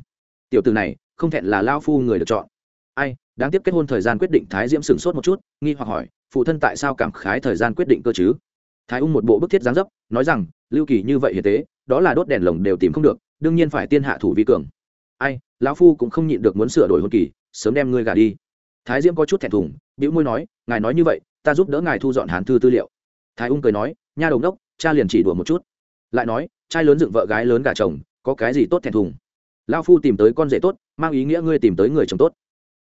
Tiểu từ này không thẹn là lao phu người được chọn ai, đáng tiếc kết hôn thời gian quyết định thái diễm sửng sốt một chút, nghi hoặc hỏi, phụ thân tại sao cảm khái thời gian quyết định cơ chứ? Thái ung một bộ bức thiết giáng dấp, nói rằng, lưu kỳ như vậy hiệt tế, đó là đốt đèn lồng đều tìm không được, đương nhiên phải tiên hạ thủ vi cường. Ai, lão phu cũng không nhịn được muốn sửa đổi hôn kỳ, sớm đem ngươi gà đi. Thái diễm có chút thẹn thùng, bĩu môi nói, ngài nói như vậy, ta giúp đỡ ngài thu dọn hán thư tư liệu. Thái ung cười nói, nha đầu đốc cha liền chỉ đùa một chút. Lại nói, trai lớn dựng vợ gái lớn gà chồng, có cái gì tốt thẹn thùng? Lao phu tìm tới con rể tốt, mang ý nghĩa ngươi tìm tới người chồng tốt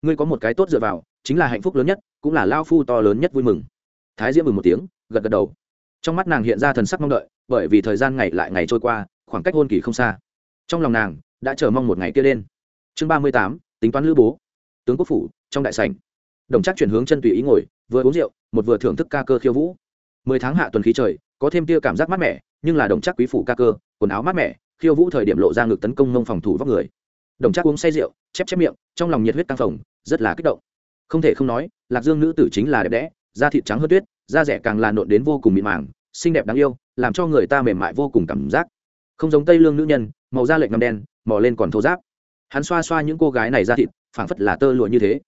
ngươi có một cái tốt dựa vào, chính là hạnh phúc lớn nhất, cũng là lao phu to lớn nhất vui mừng. Thái diễm mừng một tiếng, gật gật đầu. Trong mắt nàng hiện ra thần sắc mong đợi, bởi vì thời gian ngày lại ngày trôi qua, khoảng cách hôn kỳ không xa. Trong lòng nàng, đã chờ mong một ngày kia lên. Chương ba mươi tám, tính toán lữ bố. Tướng quốc phủ, trong đại sảnh. Đồng chắc chuyển hướng chân tùy ý ngồi, vừa uống rượu, một vừa thưởng thức ca cơ khiêu vũ. Mười tháng hạ tuần khí trời, có thêm tia cảm giác mát mẻ, nhưng là đồng chắc quý phủ ca cơ, quần áo mát mẻ, khiêu vũ thời điểm lộ ra ngực tấn công mông phòng thủ vóc người. Đồng chắc uống say rượu, chép chép miệng, trong lòng nhiệt huyết căng phồng rất là kích động. Không thể không nói, lạc dương nữ tử chính là đẹp đẽ, da thịt trắng hơn tuyết, da rẻ càng là nộn đến vô cùng mịn màng, xinh đẹp đáng yêu, làm cho người ta mềm mại vô cùng cảm giác. Không giống tây lương nữ nhân, màu da lệch ngầm đen, mò lên còn thô giáp hắn xoa xoa những cô gái này ra thịt, phảng phất là tơ lụa như thế.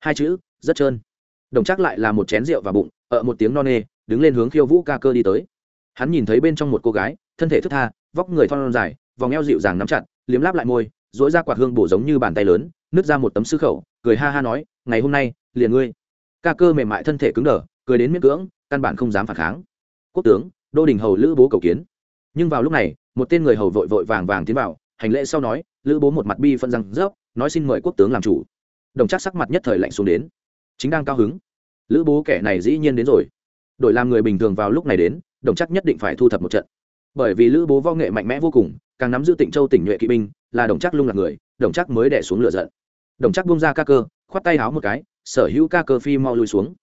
Hai chữ, rất trơn. Đồng chắc lại là một chén rượu và bụng, ở một tiếng no nê, đứng lên hướng khiêu vũ ca cơ đi tới. Hắn nhìn thấy bên trong một cô gái, thân thể thức tha, vóc người thon dài, vòng eo dịu dàng nắm chặt, liếm láp lại môi dỗi ra quạt hương bổ giống như bàn tay lớn nứt ra một tấm sư khẩu, cười ha ha nói, ngày hôm nay, liền ngươi. Ca cơ mềm mại thân thể cứng đờ, cười đến miễn cưỡng, căn bản không dám phản kháng. Quốc tướng, đô đình hầu lữ bố cầu kiến. Nhưng vào lúc này, một tên người hầu vội vội vàng vàng tiến vào, hành lễ sau nói, lữ bố một mặt bi phân răng rớp, nói xin mời quốc tướng làm chủ. Đồng chắc sắc mặt nhất thời lạnh xuống đến. Chính đang cao hứng. Lữ bố kẻ này dĩ nhiên đến rồi. Đổi làm người bình thường vào lúc này đến, đồng chắc nhất định phải thu thập một trận. Bởi vì lữ bố võ nghệ mạnh mẽ vô cùng, càng nắm giữ tịnh châu tỉnh nhuệ kỵ binh, là đồng chắc lung là người, đồng chắc mới đẻ xuống lửa giận đồng chắc bung ra ca cơ, khoát tay áo một cái, sở hữu ca cơ phi mau lui xuống.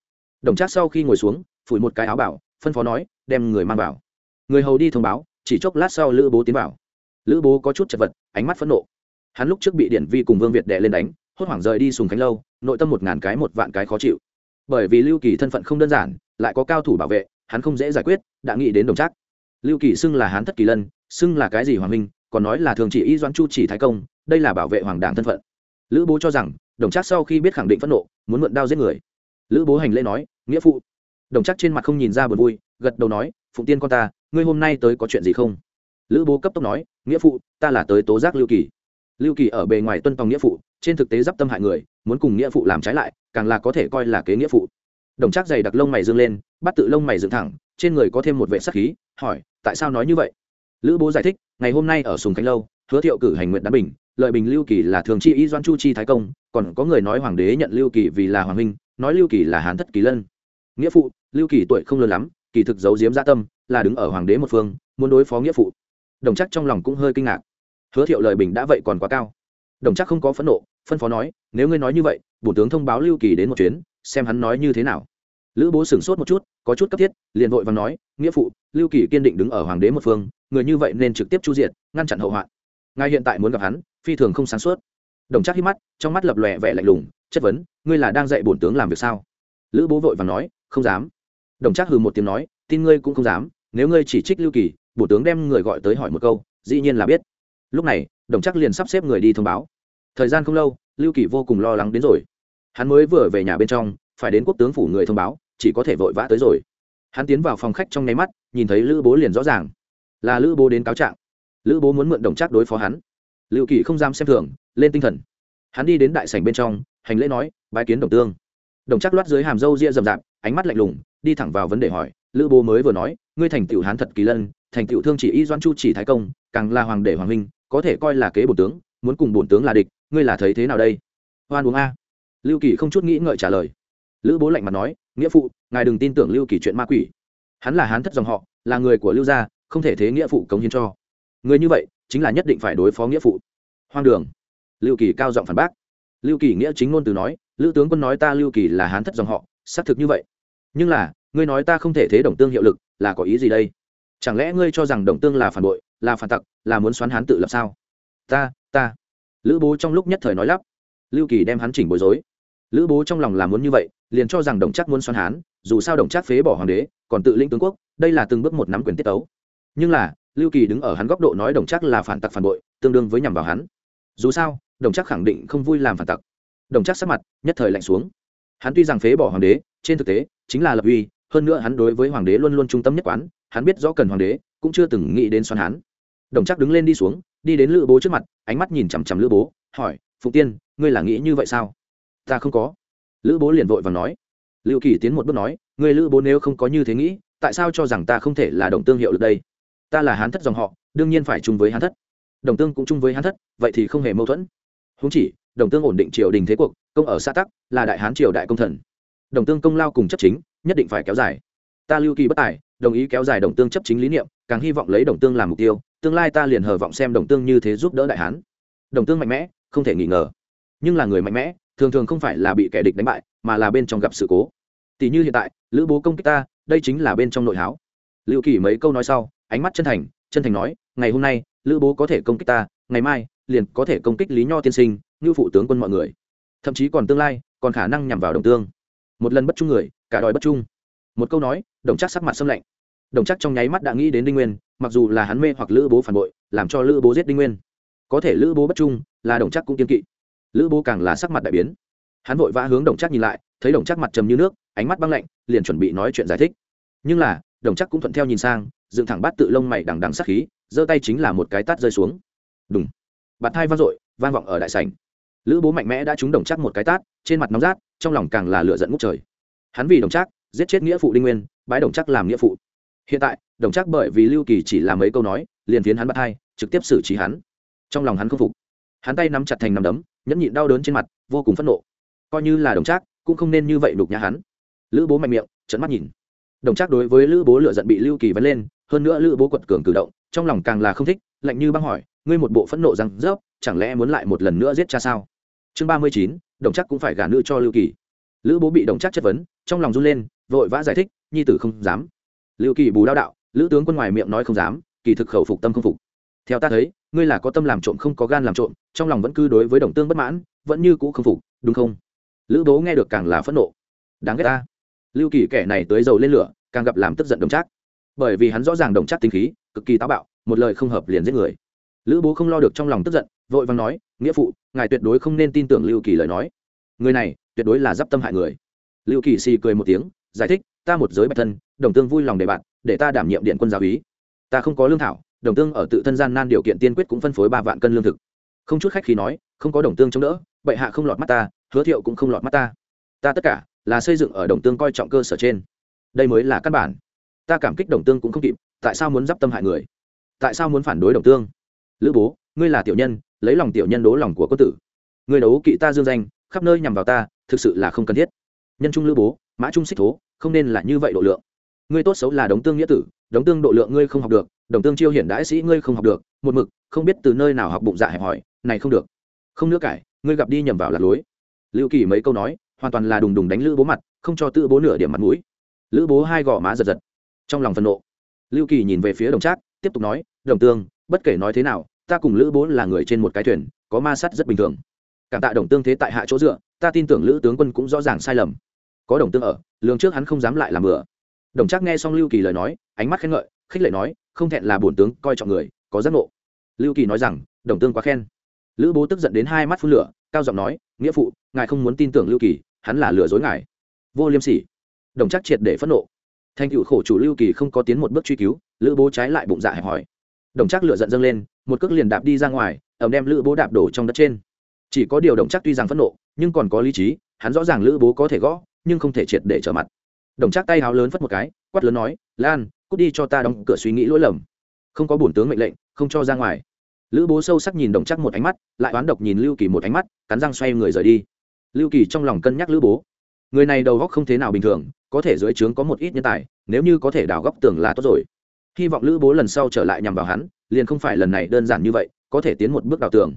Đồng chắc sau khi ngồi xuống, phủi một cái áo bảo, phân phó nói, đem người mang vào. Người hầu đi thông báo, chỉ chốc lát sau lữ bố tiến vào. Lữ bố có chút chật vật, ánh mắt phẫn nộ. Hắn lúc trước bị điển vi cùng vương việt đệ lên đánh, hốt hoảng rời đi sùng khánh lâu, nội tâm một ngàn cái một vạn cái khó chịu. Bởi vì lưu kỳ thân phận không đơn giản, lại có cao thủ bảo vệ, hắn không dễ giải quyết, đã nghĩ đến đồng trác. Lưu kỳ xưng là hán thất kỳ lân, xưng là cái gì hoàng minh, còn nói là thường chỉ y doan chu chỉ thái công, đây là bảo vệ hoàng đảng thân phận lữ bố cho rằng, đồng trác sau khi biết khẳng định phẫn nộ, muốn mượn đao giết người. Lữ bố hành lễ nói, nghĩa phụ. Đồng trác trên mặt không nhìn ra buồn vui, gật đầu nói, phụng tiên con ta, ngươi hôm nay tới có chuyện gì không? Lữ bố cấp tốc nói, nghĩa phụ, ta là tới tố giác lưu kỳ. Lưu kỳ ở bề ngoài tuân tòng nghĩa phụ, trên thực tế d i p tâm hại người, muốn cùng nghĩa phụ làm trái lại, càng là có thể coi là kế nghĩa phụ. Đồng trác dày đặc lông mày dương lên, bắt tự lông mày dựng thẳng, trên người có thêm một vệ sắc khí, hỏi, tại sao nói như vậy? Lữ bố giải thích, ngày hôm nay ở sùng khánh lâu, hứa thiệu cử hành nguyện đán bình lợi bình lưu kỳ là thường chi y doan chu chi thái công, còn có người nói hoàng đế nhận lưu kỳ vì là hoàng minh nói lưu kỳ là hán thất kỳ lân. Nghĩa phụ, lưu kỳ tuổi không lớn lắm, kỳ thực giấu diếm gia dạ tâm, là đứng ở hoàng đế một phương, muốn đối phó nghĩa phụ. Đồng chắc trong lòng cũng hơi kinh ngạc. Hứa thiệu lời bình đã vậy còn quá cao. Đồng chắc không có phẫn nộ, phân phó nói, nếu ngươi nói như vậy bổ tướng thông báo lưu kỳ đến một chuyến, xem hắn nói như thế nào. Lữ bố sửng sốt một chút, có chút cấp thiết, liền vội và nói, nghĩa phụ, lưu kỳ kiên định đứng ở hoàng đế một phương, người như vậy nên trực tiếp chu diệt, ngăn chặn hậu hoạn. Ngài hiện tại muốn gặp hắn phi thường không sáng suốt. Đồng trác hít mắt, trong mắt lập lòe vẻ lạnh lùng, chất vấn, ngươi là đang dạy bổn tướng làm việc sao? Lữ bố vội và nói, không dám. Đồng trác hừ một tiếng nói, tin ngươi cũng không dám, nếu ngươi chỉ trích lưu kỳ, bổn tướng đem người gọi tới hỏi một câu, dĩ nhiên là biết. Lúc này, đồng trác liền sắp xếp người đi thông báo. Thời gian không lâu, lưu kỳ vô cùng lo lắng đến rồi. Hắn mới vừa về nhà bên trong, phải đến quốc tướng phủ người thông báo, chỉ có thể vội vã tới rồi. Hắn tiến vào phòng khách trong nháy mắt, nhìn thấy lữ bố liền rõ ràng. Là lữ bố đến cáo trạng. Lữ bố muốn mượn đồng trác đối phó hắn lưu kỳ không dám xem thường, lên tinh thần. Hắn đi đến đại sảnh bên trong, hành lễ nói, bái kiến đồng tương. Đồng trác loát dưới hàm râu ria rậm rạp, ánh mắt lạnh lùng, đi thẳng vào vấn đề hỏi, lữ bố mới vừa nói, ngươi thành tựu hán thật kỳ lân, thành tựu thương chỉ y doan chu chỉ thái công, càng là hoàng đệ hoàng minh có thể coi là kế bổn tướng, muốn cùng bổn tướng là địch, ngươi là thấy thế nào đây? Hoan uống a. Lưu kỳ không chút nghĩ ngợi trả lời. Lữ bố lạnh mặt nói, nghĩa phụ, ngài đừng tin tưởng lưu kỳ chuyện ma quỷ. Hắn là hán thất dòng họ, là người của lưu gia, không thể thế nghĩa phụ cống hiến cho. Người như vậy chính là nhất định phải đối phó nghĩa phụ. Hoang đường. Lưu kỳ cao giọng phản bác. Lưu kỳ nghĩa chính ngôn từ nói, lữ tướng quân nói ta lưu kỳ là hán thất dòng họ, xác thực như vậy. Nhưng là, ngươi nói ta không thể thế đồng tương hiệu lực, là có ý gì đây? Chẳng lẽ ngươi cho rằng đồng tương là phản bội, là phản tặc, là muốn xoắn hán tự lập sao? Ta ta. Lữ bố trong lúc nhất thời nói lắp. Lưu kỳ đem hắn chỉnh bối rối. Lữ bố trong lòng là muốn như vậy, liền cho rằng đồng chắc muốn xoắn hán, dù sao đồng chắc phế bỏ hoàng đế, còn tự lĩnh tướng quốc, đây là từng bước một nắm quyền tiết tấu. Nhưng là lưu kỳ đứng ở hắn góc độ nói đồng chắc là phản tặc phản bội, tương đương với nhằm vào hắn. Dù sao, đồng chắc khẳng định không vui làm phản tặc. Đồng chắc sắc mặt nhất thời lạnh xuống. Hắn tuy rằng phế bỏ hoàng đế, trên thực tế, chính là lập uy, hơn nữa hắn đối với hoàng đế luôn luôn trung tâm nhất quán, hắn biết rõ cần hoàng đế, cũng chưa từng nghĩ đến xoắn hắn. Đồng chắc đứng lên đi xuống, đi đến lữ bố trước mặt, ánh mắt nhìn chằm chằm lữ bố, hỏi phụ tiên, ngươi là nghĩ như vậy sao? Ta không có. Lữ bố liền vội và nói. Lưu kỳ tiến một bước nói, ngươi lữ bố nếu không có như thế nghĩ, tại sao cho rằng ta không thể là đồng tương hiệu được đây? Ta là hán thất dòng họ, đương nhiên phải chung với hán thất. Đồng tương cũng chung với hán thất, vậy thì không hề mâu thuẫn. Húng chỉ, đồng tương ổn định triều đình thế cuộc, công ở xã tắc, là đại hán triều đại công thần. Đồng tương công lao cùng chấp chính, nhất định phải kéo dài. Ta lưu kỳ bất tài, đồng ý kéo dài đồng tương chấp chính lý niệm, càng hy vọng lấy đồng tương làm mục tiêu, tương lai ta liền hờ vọng xem đồng tương như thế giúp đỡ đại hán. Đồng tương mạnh mẽ, không thể nghi ngờ. Nhưng là người mạnh mẽ, thường thường không phải là bị kẻ địch đánh bại, mà là bên trong gặp sự cố. Tỷ như hiện tại, lữ bố công kích ta, đây chính là bên trong nội háo. Lưu kỳ mấy câu nói sau ánh mắt chân thành chân thành nói, ngày hôm nay, lữ bố có thể công kích ta, ngày mai, liền có thể công kích lý nho tiên sinh như phụ tướng quân mọi người. Thậm chí còn tương lai, còn khả năng nhằm vào đồng tương. Một lần bất trung người, cả đòi bất trung. Một câu nói, đồng chắc sắc mặt xâm lạnh. Đồng chắc trong nháy mắt đã nghĩ đến đinh nguyên, mặc dù là hắn mê hoặc lữ bố phản bội, làm cho lữ bố giết đinh nguyên. Có thể lữ bố bất trung, là đồng chắc cũng kiên kỵ. Lữ bố càng là sắc mặt đại biến. Hắn vội vã hướng đồng chắc nhìn lại, thấy đồng chắc mặt trầm như nước, ánh mắt băng lạnh, liền chuẩn bị nói chuyện giải thích. Nhưng là, đồng chắc cũng thuận theo nhìn sang dựng thẳng bát tự lông mày đằng đằng sắc khí giơ tay chính là một cái tát rơi xuống. Đúng bạt thai vang dội vang vọng ở đại sảnh. Lữ bố mạnh mẽ đã trúng đồng chắc một cái tát trên mặt nóng rát trong lòng càng là lửa giận ngút trời. Hắn vì đồng chắc giết chết nghĩa phụ đinh nguyên bái đồng chắc làm nghĩa phụ. Hiện tại đồng chắc bởi vì lưu kỳ chỉ làm mấy câu nói liền phiến hắn bắt thai, trực tiếp xử trí hắn. Trong lòng hắn không phục. Hắn tay nắm chặt thành nắm đấm nhẫn nhịn đau đớn trên mặt vô cùng phẫn nộ. Coi như là đồng trác cũng không nên như vậy đục nhã hắn. Lữ bố mạnh miệng trận mắt nhìn. Đồng trác đối với lữ bố lựa giận bị lưu kỳ vấn lên hơn nữa lữ bố quật cường cử động, trong lòng càng là không thích, lạnh như băng hỏi, ngươi một bộ phẫn nộ rằng rớp, chẳng lẽ muốn lại một lần nữa giết cha sao? Chương ba mươi chín, đồng chắc cũng phải gả nữ cho lưu kỳ. Lữ bố bị đồng chắc chất vấn, trong lòng run lên, vội vã giải thích, nhi tử không dám. Lưu kỳ bù đao đạo, lữ tướng quân ngoài miệng nói không dám, kỳ thực khẩu phục tâm không phục. Theo ta thấy, ngươi là có tâm làm trộm không có gan làm trộm, trong lòng vẫn cứ đối với đồng tương bất mãn, vẫn như cũ không phục, đúng không? Lữ bố nghe được càng là phẫn nộ. Đáng ghét ta. Lưu kỳ kẻ này tới dầu lên lửa, càng gặp làm tức giận đồng trác bởi vì hắn rõ ràng đồng chất tính khí, cực kỳ táo bạo, một lời không hợp liền giết người. Lữ bố không lo được trong lòng tức giận, vội vàng nói, nghĩa phụ, ngài tuyệt đối không nên tin tưởng lưu kỳ lời nói. Người này, tuyệt đối là d i p tâm hại người. Lưu kỳ xì cười một tiếng, giải thích, ta một giới bạch thân, đồng tương vui lòng để bạn, để ta đảm nhiệm điện quân giáo ý ta không có lương thảo, đồng tương ở tự thân gian nan điều kiện tiên quyết cũng phân phối ba vạn cân lương thực. Không chút khách khi nói, không có đồng tương chống đỡ, bệ hạ không lọt mắt ta, hứa thiệu cũng không lọt mắt ta. Ta tất cả là xây dựng ở đồng tương coi trọng cơ sở trên. Đây mới là căn bản ta cảm kích đồng tương cũng không kịp, tại sao muốn d i p tâm hại người? Tại sao muốn phản đối đồng tương? Lữ bố, ngươi là tiểu nhân, lấy lòng tiểu nhân đố lòng của quân tử. Ngươi đấu kỵ ta dương danh, khắp nơi nhằm vào ta, thực sự là không cần thiết. Nhân trung lữ bố, mã trung xích thố, không nên là như vậy độ lượng. Ngươi tốt xấu là đống tương nghĩa tử đống tương độ lượng ngươi không học được, đồng tương chiêu hiển đãi sĩ ngươi không học được, một mực, không biết từ nơi nào học bụng dạ hẹp hỏi này không được. Không nữa cải, ngươi gặp đi nhầm vào lạc lối. Lưu kỳ mấy câu nói, hoàn toàn là đùng đùng đánh lữ bố mặt, không cho tự bố nửa điểm mặt mũi. Lữ bố hai gò má giật giật trong lòng phẫn nộ. Lưu kỳ nhìn về phía đồng trác, tiếp tục nói, đồng tương, bất kể nói thế nào, ta cùng lữ bố là người trên một cái thuyền, có ma sát rất bình thường. Cảm tạ đồng tương thế tại hạ chỗ dựa, ta tin tưởng lữ tướng quân cũng rõ ràng sai lầm. Có đồng tương ở, lường trước hắn không dám lại làm bừa. Đồng trác nghe xong lưu kỳ lời nói, ánh mắt khen ngợi, khích lệ nói, không thẹn là bổn tướng, coi trọng người, có giác ngộ. Lưu kỳ nói rằng, đồng tương quá khen. Lữ bố tức giận đến hai mắt phun lửa, cao giọng nói, nghĩa phụ, ngài không muốn tin tưởng lưu kỳ, hắn là lừa dối ngài. Vô liêm sỉ. Đồng chắc triệt để phẫn nộ thành tựu khổ chủ lưu kỳ không có tiến một bước truy cứu, lữ bố trái lại bụng dạ hẹp hỏi đồng chắc lựa giận dâng lên, một cước liền đạp đi ra ngoài ẩm đem lữ bố đạp đổ trong đất trên. Chỉ có điều đồng chắc tuy rằng phẫn nộ, nhưng còn có lý trí, hắn rõ ràng lữ bố có thể gõ, nhưng không thể triệt để trở mặt. Đồng chắc tay háo lớn phất một cái, quát lớn nói, lan, cút đi cho ta đóng cửa suy nghĩ lỗi lầm. Không có bổn tướng mệnh lệnh, không cho ra ngoài. Lữ bố sâu sắc nhìn đồng chắc một ánh mắt, lại oán độc nhìn lưu kỳ một ánh mắt, cắn răng xoay người rời đi. Lưu kỳ trong lòng cân nhắc lữ bố. Người này đầu góc không thế nào bình thường có thể dưới trướng có một ít nhân tài, nếu như có thể đào góc tường là tốt rồi. Hy vọng lữ bố lần sau trở lại nhằm vào hắn, liền không phải lần này đơn giản như vậy, có thể tiến một bước đào tường.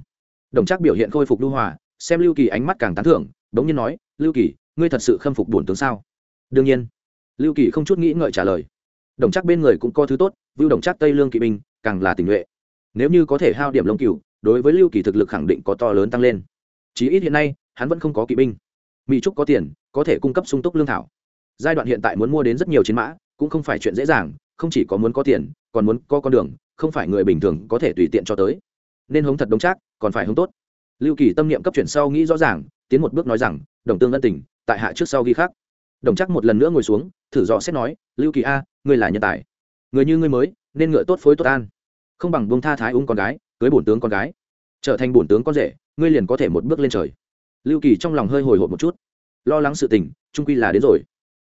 Đồng trác biểu hiện khôi phục lưu hòa, xem lưu kỳ ánh mắt càng tán thưởng, bỗng nhiên nói, lưu kỳ, ngươi thật sự khâm phục bổn tướng sao? Đương nhiên. Lưu kỳ không chút nghĩ ngợi trả lời. Đồng trác bên người cũng có thứ tốt, vưu đồng trác, tây lương kỵ binh, càng là tình nguyện nếu như có thể hao điểm lông cừu, đối với lưu kỳ thực lực khẳng định có to lớn tăng lên. Chí ít hiện nay, hắn vẫn không có kỵ binh. Mỹ trúc có tiền, có thể cung cấp sung túc lương thảo giai đoạn hiện tại muốn mua đến rất nhiều chiến mã, cũng không phải chuyện dễ dàng, không chỉ có muốn có tiền, còn muốn có con đường, không phải người bình thường có thể tùy tiện cho tới. Nên hống thật đống chắc, còn phải hống tốt. Lưu kỳ tâm niệm cấp chuyển sau nghĩ rõ ràng, tiến một bước nói rằng, đồng tương ân tình, tại hạ trước sau ghi khác đồng chắc một lần nữa ngồi xuống, thử dò xét nói, lưu kỳ a, ngươi là nhân tài. Người như ngươi mới, nên ngựa tốt phối tốt an. Không bằng bông tha thái ung con gái, cưới bổn tướng con gái. Trở thành bổn tướng con rể, ngươi liền có thể một bước lên trời. Lưu kỳ trong lòng hơi hồi hộp một chút. Lo lắng sự tình, trung quy là đến rồi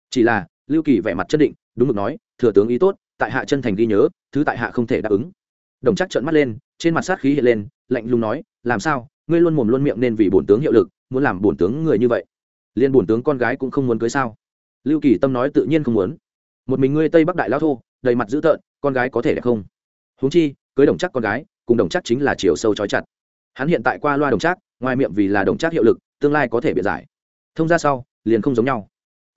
chỉ là, lưu kỳ vẻ mặt chân định, đúng mực nói, thừa tướng ý tốt, tại hạ chân thành ghi nhớ, thứ tại hạ không thể đáp ứng. Đồng chắc trợn mắt lên, trên mặt sát khí hiện lên, lạnh lùng nói, làm sao, ngươi luôn mồm luôn miệng nên vì bổn tướng hiệu lực, muốn làm bổn tướng người như vậy? Liên bổn tướng con gái cũng không muốn cưới sao? Lưu kỳ tâm nói tự nhiên không muốn. Một mình ngươi tây bắc đại lao thô, đầy mặt dữ tợn, con gái có thể đẹp không? Huống chi, cưới đồng chắc con gái, cùng đồng chắc chính là chiều sâu trói chặt. Hắn hiện tại qua loa đồng chắc ngoài miệng vì là đồng chắc hiệu lực, tương lai có thể biện giải. Thông ra sau, liền không giống nhau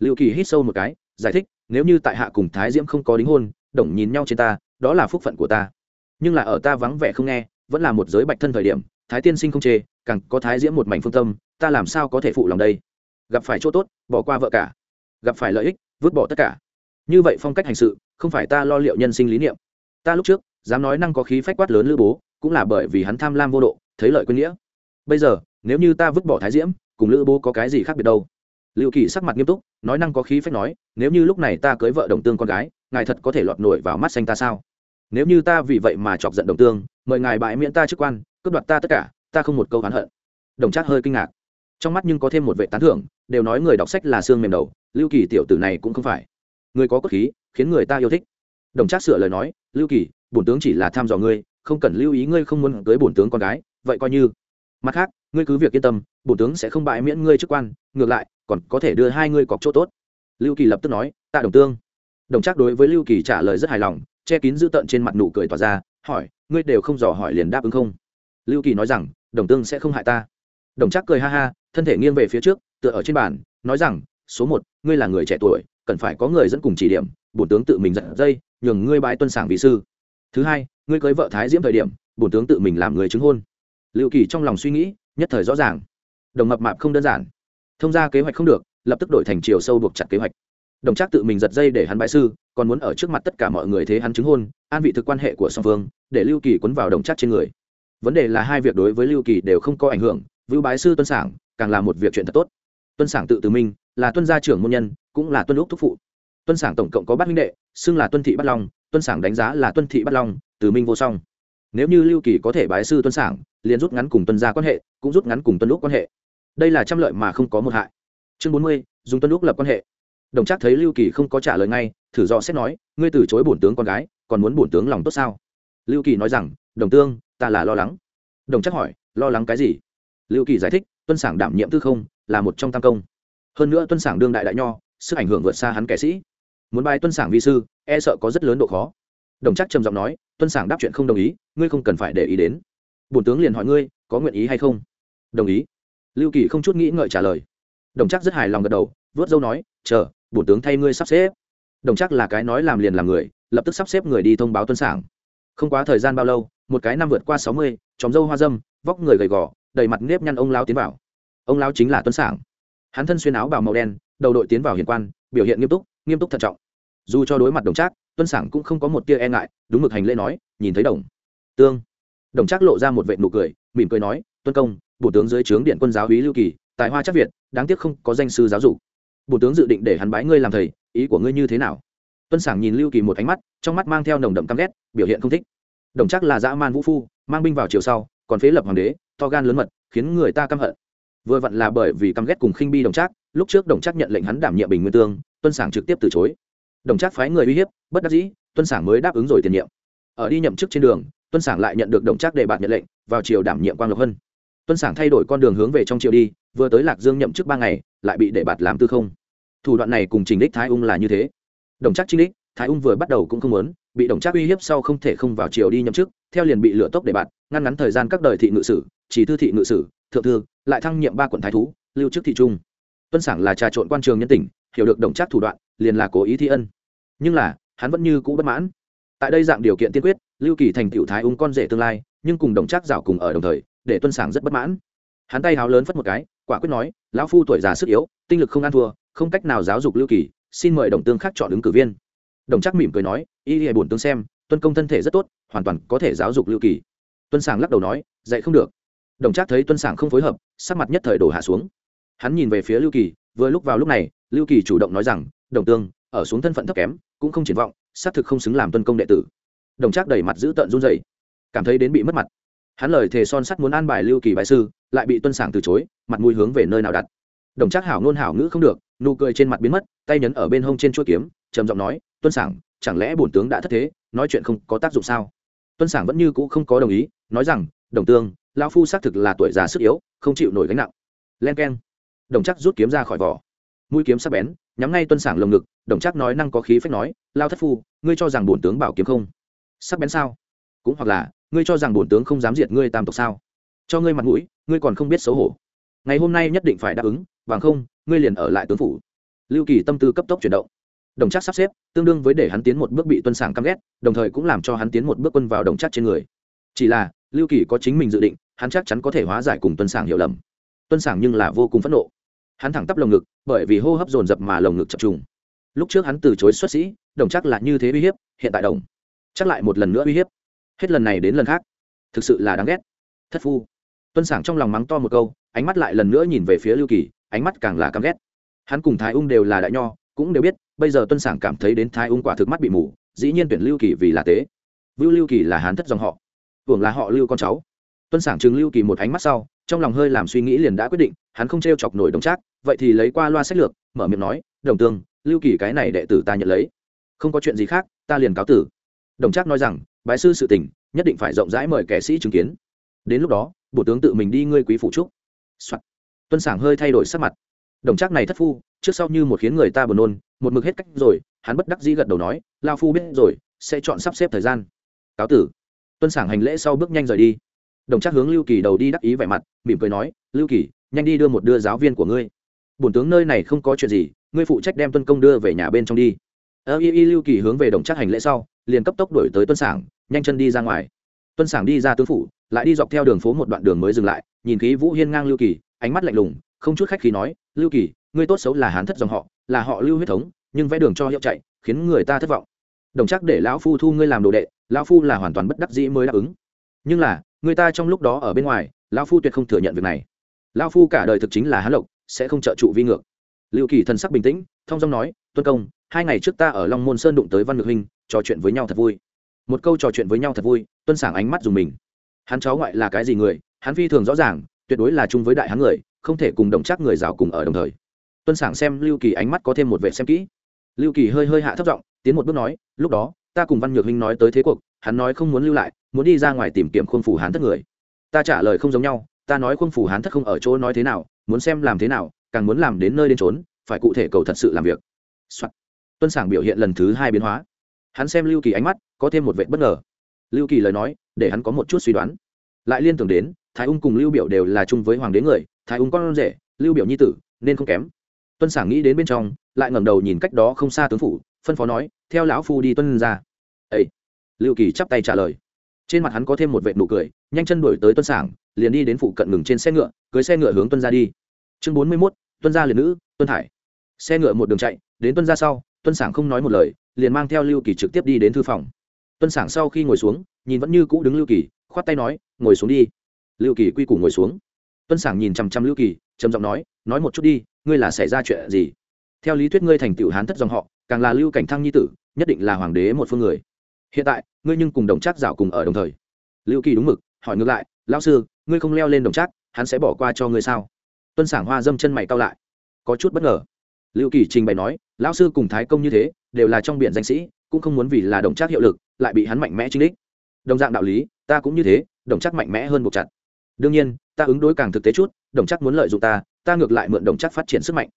lưu kỳ hít sâu một cái, giải thích, nếu như tại hạ cùng thái diễm không có đính hôn, đồng nhìn nhau trên ta, đó là phúc phận của ta. Nhưng là ở ta vắng vẻ không nghe, vẫn là một giới bạch thân thời điểm, thái tiên sinh không chê, càng có thái diễm một mảnh phương tâm, ta làm sao có thể phụ lòng đây? Gặp phải chỗ tốt, bỏ qua vợ cả. Gặp phải lợi ích, vứt bỏ tất cả. Như vậy phong cách hành sự, không phải ta lo liệu nhân sinh lý niệm. Ta lúc trước, dám nói năng có khí phách quát lớn lữ bố, cũng là bởi vì hắn tham lam vô độ, thấy lợi quên nghĩa. Bây giờ, nếu như ta vứt bỏ thái diễm, cùng lữ bố có cái gì khác biệt đâu? Lưu kỳ sắc mặt nghiêm túc, nói năng có khí phách nói, nếu như lúc này ta cưới vợ đồng tương con gái, ngài thật có thể lọt nổi vào mắt xanh ta sao? Nếu như ta vì vậy mà chọc giận đồng tương, mời ngài bãi miễn ta chức quan, cướp đoạt ta tất cả, ta không một câu oán hận. Đồng trác hơi kinh ngạc. Trong mắt nhưng có thêm một vệ tán thưởng, đều nói người đọc sách là xương mềm đầu, lưu kỳ tiểu tử này cũng không phải. Người có cốt khí, khiến người ta yêu thích. Đồng trác sửa lời nói, lưu kỳ, bổn tướng chỉ là tham dò ngươi, không cần lưu ý ngươi không muốn cưới bổn tướng con gái, vậy coi như. Mặt khác ngươi cứ việc yên tâm bổn tướng sẽ không bãi miễn ngươi chức quan, ngược lại, còn có thể đưa hai ngươi cọc chỗ tốt. Lưu kỳ lập tức nói, tạ đồng tương. Đồng trác đối với lưu kỳ trả lời rất hài lòng, che kín dữ tợn trên mặt nụ cười tỏa ra, hỏi, ngươi đều không dò hỏi liền đáp ứng không? Lưu kỳ nói rằng, đồng tương sẽ không hại ta. Đồng trác cười ha ha, thân thể nghiêng về phía trước, tựa ở trên bàn, nói rằng, số một, ngươi là người trẻ tuổi, cần phải có người dẫn cùng chỉ điểm bổn tướng tự mình dẫn dây, nhường ngươi bãi tuân sảng vị sư. Thứ hai, ngươi cưới vợ thái diễm thời điểm bổn tướng tự mình làm người chứng hôn. Lưu kỳ trong lòng suy nghĩ nhất thời rõ ràng. Đồng mập mạp không đơn giản. Thông ra kế hoạch không được, lập tức đổi thành chiều sâu buộc chặt kế hoạch. Đồng trác tự mình giật dây để hắn bãi sư, còn muốn ở trước mặt tất cả mọi người thế hắn chứng hôn, an vị thực quan hệ của song phương, để lưu kỳ quấn vào đồng trác trên người. Vấn đề là hai việc đối với lưu kỳ đều không có ảnh hưởng, vưu bái sư tuân sảng, càng là một việc chuyện thật tốt. Tuân sảng tự từ minh là tuân gia trưởng môn nhân, cũng là tuân lúc thúc phụ. Tuân sảng tổng cộng có bát huynh đệ, xưng là tuân thị bắt long, tuân sảng đánh giá là tuân thị bắt long, từ minh vô song. Nếu như lưu kỳ có thể bái sư tuân sảng liền rút ngắn cùng tuân gia quan hệ, cũng rút ngắn cùng tuân lúc quan hệ. Đây là trăm lợi mà không có một hại. Chương bốn mươi, dùng tuân lúc lập quan hệ. Đồng trác thấy lưu kỳ không có trả lời ngay, thử do xét nói, ngươi từ chối bổn tướng con gái, còn muốn bổn tướng lòng tốt sao? Lưu kỳ nói rằng, đồng tương, ta là lo lắng. Đồng trác hỏi, lo lắng cái gì? Lưu kỳ giải thích, tuân sảng đảm nhiệm tư không, là một trong tam công. Hơn nữa tuân sảng đương đại đại nho, sức ảnh hưởng vượt xa hắn kẻ sĩ. Muốn bài tuân sảng vi sư e sợ có rất lớn độ khó. Đồng chắc trầm giọng nói, tuân sảng đáp chuyện không đồng ý, ngươi không cần phải để ý đến bổn tướng liền hỏi ngươi, có nguyện ý hay không? Đồng ý. Lưu kỳ không chút nghĩ ngợi trả lời. Đồng chắc rất hài lòng gật đầu, vớt dâu nói, chờ, bổn tướng thay ngươi sắp xếp. Đồng chắc là cái nói làm liền làm người, lập tức sắp xếp người đi thông báo tuân sảng. Không quá thời gian bao lâu, một cái năm vượt qua sáu mươi, chóm dâu hoa dâm, vóc người gầy gò, đầy mặt nếp nhăn ông lao tiến vào. Ông lao chính là tuân sảng. Hắn thân xuyên áo bào màu đen, đầu đội tiến vào hiền quan, biểu hiện nghiêm túc nghiêm túc thận trọng. Dù cho đối mặt đồng trác, tuân sảng cũng không có một tia e ngại, đúng mực hành lễ nói, nhìn thấy đồng. Tương đồng trác lộ ra một vệ nụ cười, mỉm cười nói, tuân công bộ tướng dưới trướng điện quân giáo hí lưu kỳ, tài hoa chắc việt, đáng tiếc không có danh sư giáo dục. Bộ tướng dự định để hắn bái ngươi làm thầy, ý của ngươi như thế nào? Tuân sảng nhìn lưu kỳ một ánh mắt, trong mắt mang theo nồng đậm căm ghét, biểu hiện không thích. Đồng chắc là dã man vũ phu, mang binh vào chiều sau, còn phế lập hoàng đế, to gan lớn mật, khiến người ta căm hận. Vừa vặn là bởi vì căm ghét cùng khinh bi đồng trác, lúc trước đồng trác nhận lệnh hắn đảm nhiệm bình nguyên tương, tuân sảng trực tiếp từ chối. Đồng trác phái người uy hiếp, bất đắc dĩ, tuân sảng mới đáp ứng rồi tiền nhiệm. Ở đi nhậm chức trên đường tuân sảng lại nhận được đồng trác đề bạt nhận lệnh, vào triều đảm nhiệm quang lộc hân tuân sảng thay đổi con đường hướng về trong triều đi, vừa tới lạc dương nhậm chức ba ngày, lại bị đề bạt làm tư không. Thủ đoạn này cùng trình đích thái ung là như thế. Đồng trác trinh đích thái ung vừa bắt đầu cũng không muốn, bị đồng trác uy hiếp sau không thể không vào triều đi nhậm chức, theo liền bị lựa tốc đề bạt, ngăn ngắn thời gian các đời thị ngự sử, chỉ thư thị ngự sử, thượng thư, lại thăng nhiệm ba quận thái thú, lưu chức thị trung. Tuân sảng là trà trộn quan trường nhân tỉnh hiểu được đồng trác thủ đoạn, liền là cố ý thi ân. Nhưng là, hắn vẫn như cũ bất mãn. Tại đây dạng điều kiện tiên quyết lưu kỳ thành tiểu thái ung con rể tương lai, nhưng cùng đồng trác rảo cùng ở đồng thời, để tuân sảng rất bất mãn. Hắn tay háo lớn phất một cái, quả quyết nói, lão phu tuổi già sức yếu, tinh lực không ăn thua, không cách nào giáo dục lưu kỳ, xin mời đồng tương khác chọn ứng cử viên. Đồng trác mỉm cười nói, y hệ bổn tương xem, tuân công thân thể rất tốt, hoàn toàn có thể giáo dục lưu kỳ. Tuân sảng lắc đầu nói, dạy không được. Đồng trác thấy tuân sảng không phối hợp, sắc mặt nhất thời đổ hạ xuống. Hắn nhìn về phía lưu kỳ, vừa lúc vào lúc này, lưu kỳ chủ động nói rằng, đồng tương, ở xuống thân phận thấp kém, cũng không triển vọng, xác thực không xứng làm tuân công đệ tử đồng trác đầy mặt giữ tợn run rẩy, cảm thấy đến bị mất mặt. Hắn lời thề son sắt muốn an bài lưu kỳ bài sư lại bị tuân sảng từ chối mặt mũi hướng về nơi nào đặt. Đồng trác hảo ngôn hảo ngữ không được nụ cười trên mặt biến mất tay nhấn ở bên hông trên chuỗi kiếm trầm giọng nói tuân sảng chẳng lẽ bổn tướng đã thất thế nói chuyện không có tác dụng sao? Tuân sảng vẫn như cũ không có đồng ý nói rằng đồng tương lao phu xác thực là tuổi già sức yếu không chịu nổi gánh nặng. Len k e n đồng chắc rút kiếm ra khỏi vỏ. Mũi kiếm sắc bén nhắm ngay tuân sảng lồng ngực đồng chắc nói năng có khí phách nói lao thất phu ngươi cho rằng bổn tướng bảo kiếm không? Sắc bén sao? Cũng hoặc là, ngươi cho rằng bổn tướng không dám diệt ngươi tam tộc sao? Cho ngươi mặt mũi, ngươi còn không biết xấu hổ. Ngày hôm nay nhất định phải đáp ứng, bằng không, ngươi liền ở lại tướng phủ. Lưu kỳ tâm tư cấp tốc chuyển động. Đồng chắc sắp xếp, tương đương với để hắn tiến một bước bị tuân sảng căm ghét, đồng thời cũng làm cho hắn tiến một bước quân vào đồng chắc trên người. Chỉ là, lưu kỳ có chính mình dự định, hắn chắc chắn có thể hóa giải cùng tuân sảng hiểu lầm. Tuân sảng nhưng là vô cùng phẫn nộ. Hắn thẳng tắp lồng ngực, bởi vì hô hấp dồn dập mà lồng ngực chập trùng. Lúc trước hắn từ chối xuất sĩ, đồng chắc là như thế uy hiếp, hiện tại đồng chắc lại một lần nữa uy hiếp. Hết lần này đến lần khác. Thực sự là đáng ghét. Thất phu. Tuân sảng trong lòng mắng to một câu, ánh mắt lại lần nữa nhìn về phía lưu kỳ, ánh mắt càng là căm ghét. Hắn cùng thái ung đều là đại nho, cũng đều biết, bây giờ tuân sảng cảm thấy đến thái ung quả thực mắt bị mù, dĩ nhiên tuyển lưu kỳ vì là tế. Vưu lưu kỳ là hán thất dòng họ. Hưởng là họ lưu con cháu. Tuân sảng chứng lưu kỳ một ánh mắt sau, trong lòng hơi làm suy nghĩ liền đã quyết định, hắn không t r e o chọc nổi đồng trác, vậy thì lấy qua loa sách lược, mở miệng nói, đồng tương, lưu kỳ cái này đệ tử ta nhận lấy. Không có chuyện gì khác, ta liền cáo tử đồng trác nói rằng, bái sư sự tình, nhất định phải rộng rãi mời kẻ sĩ chứng kiến. Đến lúc đó, bộ tướng tự mình đi ngươi quý phụ trúc、Soạn. tuân sảng hơi thay đổi sắc mặt. Đồng trác này thất phu, trước sau như một khiến người ta buồn nôn, một mực hết cách rồi, hắn bất đắc dĩ gật đầu nói, lao phu biết rồi, sẽ chọn sắp xếp thời gian. Cáo tử. Tuân sảng hành lễ sau bước nhanh rời đi. Đồng trác hướng lưu kỳ đầu đi đắc ý vẻ mặt, mỉm cười nói, lưu kỳ, nhanh đi đưa một đưa giáo viên của ngươi. Bổn tướng nơi này không có chuyện gì, ngươi phụ trách đem tuân công đưa về nhà bên trong đi. Ơ y y lưu kỳ hướng về đồng trác hành lễ sau liền cấp tốc đổi tới tuân sảng, nhanh chân đi ra ngoài. Tuân sảng đi ra tướng phủ, lại đi dọc theo đường phố một đoạn đường mới dừng lại, nhìn khí vũ hiên ngang lưu kỳ, ánh mắt lạnh lùng, không chút khách khí nói, lưu kỳ, ngươi tốt xấu là hán thất dòng họ, là họ lưu huyết thống, nhưng vẽ đường cho hiệu chạy, khiến người ta thất vọng. Đồng chắc để lão phu thu ngươi làm đồ đệ, lão phu là hoàn toàn bất đắc dĩ mới đáp ứng. Nhưng là, người ta trong lúc đó ở bên ngoài, lão phu tuyệt không thừa nhận việc này. Lão phu cả đời thực chính là hán lộc, sẽ không trợ trụ vi ngược. Liệu kỳ thần sắc bình tĩnh, thông dong nói, tuân công hai ngày trước ta ở long môn sơn đụng tới văn ngược huynh, trò chuyện với nhau thật vui. Một câu trò chuyện với nhau thật vui, tuân sảng ánh mắt dùng mình. Hắn cháu ngoại là cái gì người? Hắn phi thường rõ ràng, tuyệt đối là chung với đại hắn người, không thể cùng đồng chắc người rào cùng ở đồng thời. Tuân sảng xem lưu kỳ ánh mắt có thêm một vệ xem kỹ. Lưu kỳ hơi hơi hạ thấp giọng, tiến một bước nói, lúc đó, ta cùng văn nhược huynh nói tới thế cuộc, hắn nói không muốn lưu lại, muốn đi ra ngoài tìm kiếm khuôn phủ hán thất người. Ta trả lời không giống nhau, ta nói khuôn phủ hán thất không ở chỗ nói thế nào, muốn xem làm thế nào, càng muốn làm đến nơi đến trốn phải cụ thể cầu thật sự làm việc、Soạn tuân sảng biểu hiện lần thứ hai biến hóa. Hắn xem lưu kỳ ánh mắt, có thêm một vệ bất ngờ. Lưu kỳ lời nói, để hắn có một chút suy đoán. Lại liên tưởng đến, thái ung cùng lưu biểu đều là chung với hoàng đế người, thái ung con rể, lưu biểu nhi tử, nên không kém. Tuân sảng nghĩ đến bên trong, lại ngẩng đầu nhìn cách đó không xa tướng phủ, phân phó nói, theo lão phu đi tuân ra. Ấy lưu kỳ chắp tay trả lời. Trên mặt hắn có thêm một vệ nụ cười, nhanh chân đuổi tới tuân sảng, liền đi đến phụ cận ngừng trên xe ngựa, cưới xe ngựa hướng tuân ra đi. Chương bốn mươi mốt, tuân gia liền nữ, tuân thải. Xe ngựa một đường chạy, đến tuân ra sau tuân sảng không nói một lời, liền mang theo lưu kỳ trực tiếp đi đến thư phòng. Tuân sảng sau khi ngồi xuống, nhìn vẫn như cũ đứng lưu kỳ, khoát tay nói, ngồi xuống đi. Lưu kỳ quy củ ngồi xuống. Tuân sảng nhìn chằm chằm lưu kỳ, trầm giọng nói nói một chút đi, ngươi là xảy ra chuyện gì? Theo lý thuyết ngươi thành tựu hán thất dòng họ, càng là lưu cảnh thăng nhi tử, nhất định là hoàng đế một phương người. Hiện tại, ngươi nhưng cùng đồng trác dạo cùng ở đồng thời. Lưu kỳ đúng mực, hỏi ngược lại, lão sư, ngươi không leo lên đồng trác, hắn sẽ bỏ qua cho ngươi sao? Tuân sảng hoa dâm chân mày cao lại. Có chút bất ngờ. Lưu kỳ trình bày nói lão sư cùng thái công như thế, đều là trong biển danh sĩ, cũng không muốn vì là đồng trác hiệu lực, lại bị hắn mạnh mẽ chính đích. Đồng dạng đạo lý, ta cũng như thế, đồng trác mạnh mẽ hơn buộc chặt. Đương nhiên, ta ứng đối càng thực tế chút, đồng trác muốn lợi dụng ta ta ngược lại mượn đồng trác phát triển sức mạnh.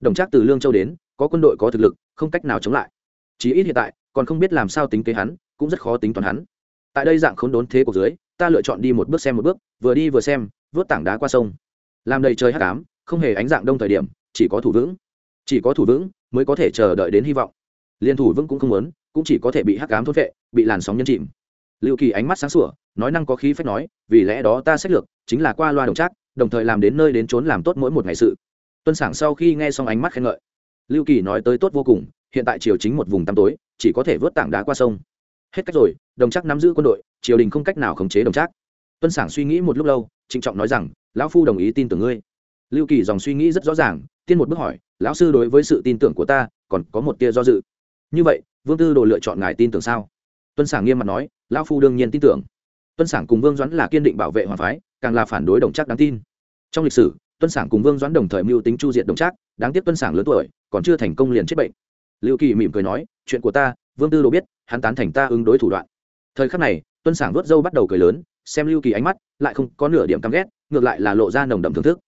Đồng trác từ lương châu đến, có quân đội có thực lực, không cách nào chống lại. Chí ít hiện tại, còn không biết làm sao tính kế hắn, cũng rất khó tính toán hắn. Tại đây dạng khốn đốn thế của dưới, ta lựa chọn đi một bước xem một bước, vừa đi vừa xem, vớt tảng đá qua sông. Làm đầy trời hắc ám, không hề ánh dạng đông thời điểm, chỉ có thủ vững chỉ có thủ vững mới có thể chờ đợi đến hy vọng. Liên thủ vững cũng không muốn, cũng chỉ có thể bị hắc ám thốt vệ bị làn sóng nhân chìm. Lưu kỳ ánh mắt sáng sủa, nói năng có khí phách nói, vì lẽ đó ta sách lược chính là qua loa đồng trác, đồng thời làm đến nơi đến trốn làm tốt mỗi một ngày sự. Tuân sảng sau khi nghe xong ánh mắt khen ngợi. Lưu kỳ nói tới tốt vô cùng, hiện tại triều chính một vùng tăm tối, chỉ có thể vớt tảng đá qua sông. Hết cách rồi, đồng chắc nắm giữ quân đội, triều đình không cách nào khống chế đồng chắc tuân sảng suy nghĩ một lúc lâu, trịnh trọng nói rằng, lão phu đồng ý tin tưởng ngươi. Lưu kỳ dòng suy nghĩ rất rõ ràng, tiên một bước hỏi lão sư đối với sự tin tưởng của ta còn có một tia do dự. Như vậy, vương tư đồ lựa chọn ngài tin tưởng sao? Tuân sảng nghiêm mặt nói, lão phu đương nhiên tin tưởng. Tuân sảng cùng vương doãn là kiên định bảo vệ hoàng phái, càng là phản đối đồng chắc đáng tin. Trong lịch sử, tuân sảng cùng vương doãn đồng thời mưu tính chu diệt đồng trác, đáng tiếc tuân sảng lớn tuổi, còn chưa thành công liền chết bệnh. Lưu kỳ mỉm cười nói, chuyện của ta, vương tư đồ biết, hắn tán thành ta ứng đối thủ đoạn. Thời khắc này, tuân sảng vớt dâu bắt đầu cười lớn, xem lưu kỳ ánh mắt, lại không có nửa điểm căm ghét, ngược lại là lộ ra nồng đậm thưởng thức.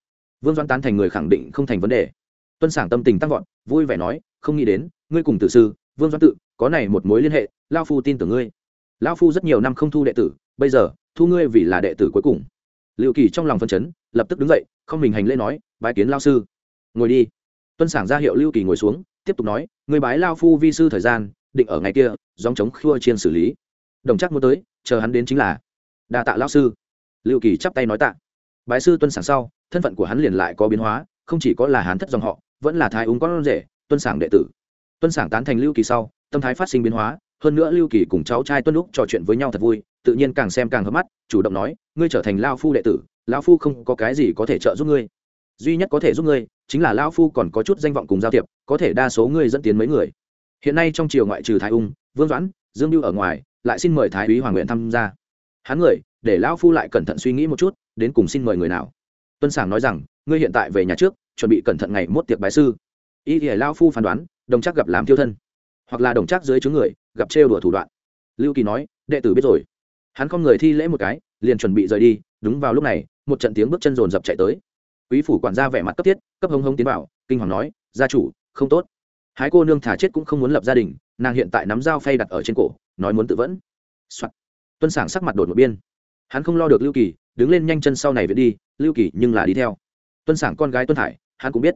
Vương doãn tán thành người khẳng định không thành vấn đề tuân sảng tâm tình tăng vọt, vui vẻ nói, không nghĩ đến, ngươi cùng tử sư, vương doãn tự, có này một mối liên hệ lao phu tin tưởng ngươi. Lao phu rất nhiều năm không thu đệ tử, bây giờ, thu ngươi vì là đệ tử cuối cùng. Liệu kỳ trong lòng phân chấn, lập tức đứng dậy, không mình hành lễ nói, bái kiến lao sư. Ngồi đi. Tuân sảng ra hiệu lưu kỳ ngồi xuống, tiếp tục nói người bái lao phu vi sư thời gian, định ở ngày kia dòng chống khua chiên xử lý. Đồng chắc muốn tới, chờ hắn đến chính là, đa tạ lao sư. Lưu kỳ chắp tay nói tạ. Bái sư tuân sảng sau, thân phận của hắn liền lại có biến hóa, không chỉ có là hán thất dòng họ vẫn là thái úng con rể, tuân sảng đệ tử. Tuân sảng tán thành lưu kỳ sau, tâm thái phát sinh biến hóa, hơn nữa lưu kỳ cùng cháu trai tuân lúc trò chuyện với nhau thật vui, tự nhiên càng xem càng hớp mắt, chủ động nói, ngươi trở thành lao phu đệ tử, lao phu không có cái gì có thể trợ giúp ngươi. Duy nhất có thể giúp ngươi, chính là lao phu còn có chút danh vọng cùng giao thiệp, có thể đa số ngươi dẫn tiến mấy người. Hiện nay trong triều ngoại trừ thái ung, vương doãn, dương lưu ở ngoài, lại xin mời thái úy hoàng nguyện tham gia. Hắn người, để lao phu lại cẩn thận suy nghĩ một chút, đến cùng xin mời người nào? Tuân sảng nói rằng, ngươi hiện tại về nhà trước chuẩn bị cẩn thận ngày mốt tiệc bái sư. Y thì lao phu phán đoán, đồng chắc gặp làm thiêu thân, hoặc là đồng chắc dưới chướng người, gặp trêu đùa thủ đoạn. Lưu kỳ nói, đệ tử biết rồi. Hắn không người thi lễ một cái, liền chuẩn bị rời đi, đúng vào lúc này, một trận tiếng bước chân rồn rập chạy tới. Quý phủ quản gia vẻ mặt cấp thiết, cấp hống hống tiến vào, kinh hoàng nói, gia chủ, không tốt. Hái cô nương thả chết cũng không muốn lập gia đình, nàng hiện tại nắm dao phay đặt ở trên cổ, nói muốn tự vẫn、Soạn. tuân sảng sắc mặt đột một biên. Hắn không lo được lưu kỳ, đứng lên nhanh chân sau này viện đi, lưu kỳ nhưng là đi theo. Tuân sảng con gái tuân hải hắn cũng biết.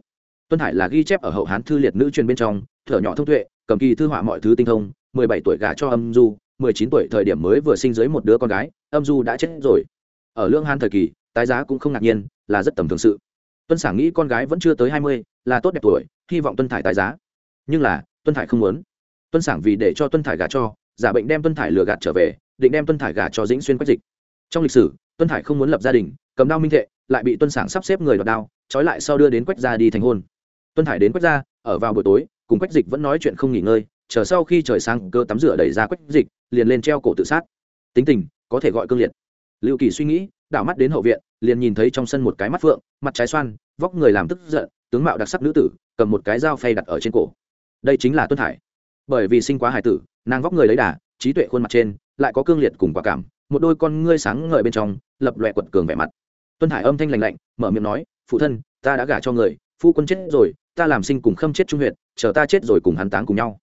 Tuân hải là ghi chép ở hậu hán thư liệt nữ truyền bên trong, thở nhỏ thông tuệ, cầm kỳ thư họa mọi thứ tinh thông, mười bảy tuổi gả cho âm du, mười chín tuổi thời điểm mới vừa sinh dưới một đứa con gái, âm du đã chết rồi. Ở lương hán thời kỳ, tái giá cũng không ngạc nhiên, là rất tầm thường sự. Tuân sảng nghĩ con gái vẫn chưa tới hai mươi, là tốt đẹp tuổi, hy vọng tuân thải tái giá. Nhưng là, tuân thải không muốn. Tuân sảng vì để cho tuân thải gả cho, giả bệnh đem tuân thải lừa gạt trở về, định đem tuân thải gả cho dĩnh xuyên quách dịch. Trong lịch sử, tuân thải không muốn lập gia đình, cầm đao minh thệ lại bị tuân sảng sắp xếp người đoạt đao, trói lại sau đưa đến quách gia đi thành hôn. Tuân thải đến quách gia, ở vào buổi tối, cùng quách dịch vẫn nói chuyện không nghỉ ngơi, chờ sau khi trời sáng, cơ tắm rửa đẩy ra quách dịch, liền lên treo cổ tự sát. Tính tình, có thể gọi cương liệt. Lưu kỳ suy nghĩ, đảo mắt đến hậu viện, liền nhìn thấy trong sân một cái mắt phượng, mặt trái xoan, vóc người làm tức giận, tướng mạo đặc sắc nữ tử, cầm một cái dao phay đặt ở trên cổ. Đây chính là tuân thải bởi vì sinh quá hải tử, nàng vóc người lấy đà, trí tuệ khuôn mặt trên, lại có cương liệt cùng quả cảm, một đôi con ngươi sáng ngời bên trong, lập loẹ quật cường vẻ mặt tuân Hải âm thanh lành lạnh, mở miệng nói, phụ thân, ta đã gả cho người, phu quân chết rồi, ta làm sinh cùng khâm chết trung huyện chờ ta chết rồi cùng hắn táng cùng nhau.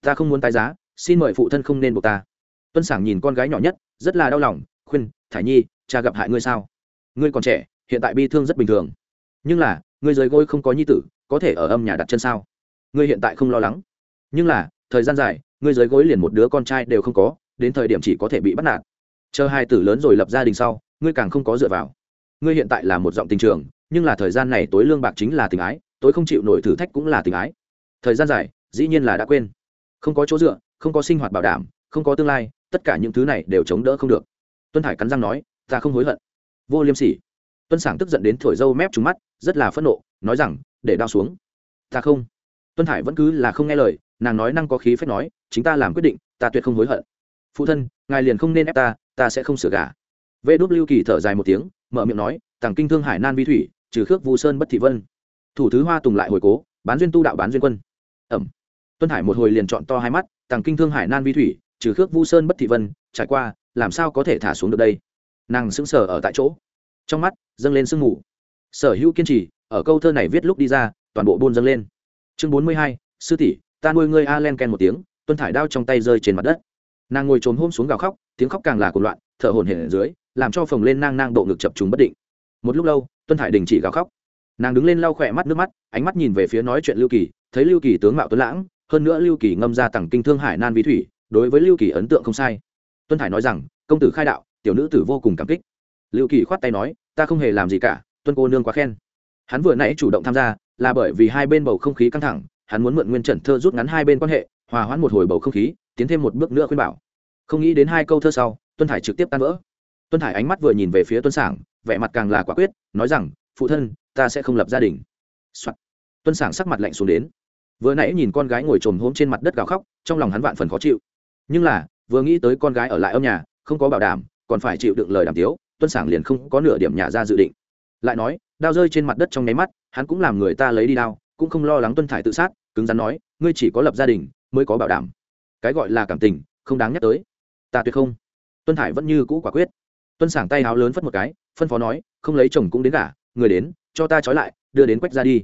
Ta không muốn tái giá, xin mời phụ thân không nên buộc ta. Tuân sảng nhìn con gái nhỏ nhất, rất là đau lòng, khuyên, thải nhi, cha gặp hại ngươi sao? Ngươi còn trẻ, hiện tại bi thương rất bình thường. Nhưng là, ngươi rời gôi không có nhi tử, có thể ở âm nhà đặt chân sao? Ngươi hiện tại không lo lắng. Nhưng là, thời gian dài, ngươi rời gối liền một đứa con trai đều không có, đến thời điểm chỉ có thể bị bắt nạt. Chờ hai tử lớn rồi lập gia đình sau, ngươi càng không có dựa vào ngươi hiện tại là một giọng tình trường, nhưng là thời gian này tối lương bạc chính là tình ái, tối không chịu nổi thử thách cũng là tình ái. Thời gian dài, dĩ nhiên là đã quên. Không có chỗ dựa, không có sinh hoạt bảo đảm, không có tương lai, tất cả những thứ này đều chống đỡ không được. Tuân Hải cắn răng nói, ta không hối hận. Vô liêm sỉ. Tuân sảng tức giận đến thổi dâu mép trúng mắt, rất là phẫn nộ, nói rằng, để đao xuống. Ta không. Tuân Hải vẫn cứ là không nghe lời, nàng nói năng có khí phép nói, chính ta làm quyết định, ta tuyệt không hối hận. Phụ thân, ngài liền không nên ép ta ta sẽ không sửa gà vê đốt lưu kỳ thở dài một tiếng mở miệng nói, tàng kinh thương hải nan vi thủy, trừ khước vu sơn bất thị vân, thủ thứ hoa tùng lại hồi cố, bán duyên tu đạo bán duyên quân. Ẩm. Tuân hải một hồi liền chọn to hai mắt, tàng kinh thương hải nan vi thủy, trừ khước vu sơn bất thị vân, trải qua, làm sao có thể thả xuống được đây? Nàng sững sờ ở tại chỗ. Trong mắt, dâng lên sương mù. Sở hữu kiên trì, ở câu thơ này viết lúc đi ra, toàn bộ buôn dâng lên. Chương bốn mươi hai, sư tỷ, ta nuôi ngươi a len ken một tiếng. Tuân thải đao trong tay rơi trên mặt đất. Nàng ngồi trồm hôm xuống gào khóc, tiếng khóc càng là cuộc loạn, thở hổn hển ở dưới làm cho phồng lên nang nang bộ ngực chập trùng bất định. Một lúc lâu, tuân thải đình chỉ gào khóc. Nàng đứng lên lau khỏe mắt nước mắt, ánh mắt nhìn về phía nói chuyện lưu kỳ, thấy lưu kỳ tướng mạo tuấn lãng, hơn nữa lưu kỳ ngâm ra tặng kinh thương hải nan vi thủy, đối với lưu kỳ ấn tượng không sai. Tuân thải nói rằng, công tử khai đạo, tiểu nữ tử vô cùng cảm kích. Lưu kỳ khoát tay nói, ta không hề làm gì cả, tuân cô nương quá khen. Hắn vừa nãy chủ động tham gia, là bởi vì hai bên bầu không khí căng thẳng, hắn muốn mượn nguyên trần thơ rút ngắn hai bên quan hệ, hòa hoãn một hồi bầu không khí, tiến thêm một bước nữa khuyên bảo. Không nghĩ đến hai câu thơ sau, tuân thải trực tiếp tan vỡ tuân Hải ánh mắt vừa nhìn về phía tuân sảng, vẻ mặt càng là quả quyết, nói rằng, phụ thân, ta sẽ không lập gia đình、Soạn. tuân sảng sắc mặt lạnh xuống đến. Vừa nãy nhìn con gái ngồi trồm hôm trên mặt đất gào khóc, trong lòng hắn vạn phần khó chịu. Nhưng là, vừa nghĩ tới con gái ở lại âm nhà, không có bảo đảm, còn phải chịu đựng lời đàm tiếu, tuân sảng liền không có nửa điểm nhà ra dự định. Lại nói, đao rơi trên mặt đất trong nháy mắt, hắn cũng làm người ta lấy đi đao, cũng không lo lắng tuân thải tự sát, cứng rắn nói, ngươi chỉ có lập gia đình, mới có bảo đảm. Cái gọi là cảm tình, không đáng nhắc tới. Ta tuyệt không. Tuân thải vẫn như cũ quả quyết tuân sảng tay háo lớn phất một cái, phân phó nói, không lấy chồng cũng đến cả người đến, cho ta trói lại, đưa đến quách ra đi.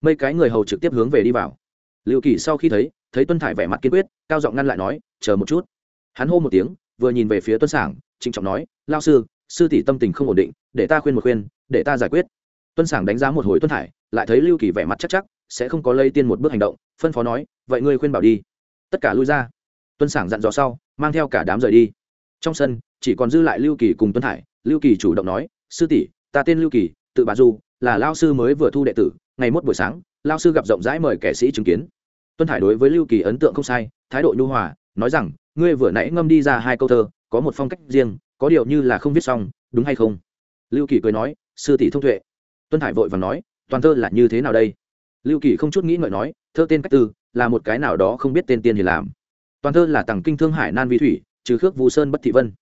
Mấy cái người hầu trực tiếp hướng về đi vào. Liệu kỳ sau khi thấy thấy tuân thải vẻ mặt kiên quyết, cao giọng ngăn lại nói, chờ một chút. Hắn hô một tiếng, vừa nhìn về phía tuân sảng, trịnh trọng nói, lao sư sư tỷ tâm tình không ổn định, để ta khuyên một khuyên, để ta giải quyết. Tuân sảng đánh giá một hồi tuân thải, lại thấy lưu kỳ vẻ mặt chắc chắc, sẽ không có lây tiên một bước hành động, phân phó nói, vậy ngươi khuyên bảo đi. Tất cả lui ra. Tuân sảng dặn dò sau, mang theo cả đám rời đi. Trong sân chỉ còn dư lại lưu kỳ cùng Tuấn Hải. lưu kỳ chủ động nói, sư tỷ, ta tên lưu kỳ, tự bà du, là lao sư mới vừa thu đệ tử. Ngày mốt buổi sáng, lao sư gặp rộng rãi mời kẻ sĩ chứng kiến. Tuân Hải đối với lưu kỳ ấn tượng không sai, thái độ nhu hòa, nói rằng, ngươi vừa nãy ngâm đi ra hai câu thơ, có một phong cách riêng, có điều như là không viết xong, đúng hay không? Lưu kỳ cười nói, sư tỷ thông tuệ. Tuân Hải vội và nói, toàn thơ là như thế nào đây? Lưu kỳ không chút nghĩ ngợi nói, thơ tên cách tư là một cái nào đó không biết tên tiên thì làm. Toàn thơ là tằng kinh thương hải nan vi thủy, trừ khước vu sơn bất thị vân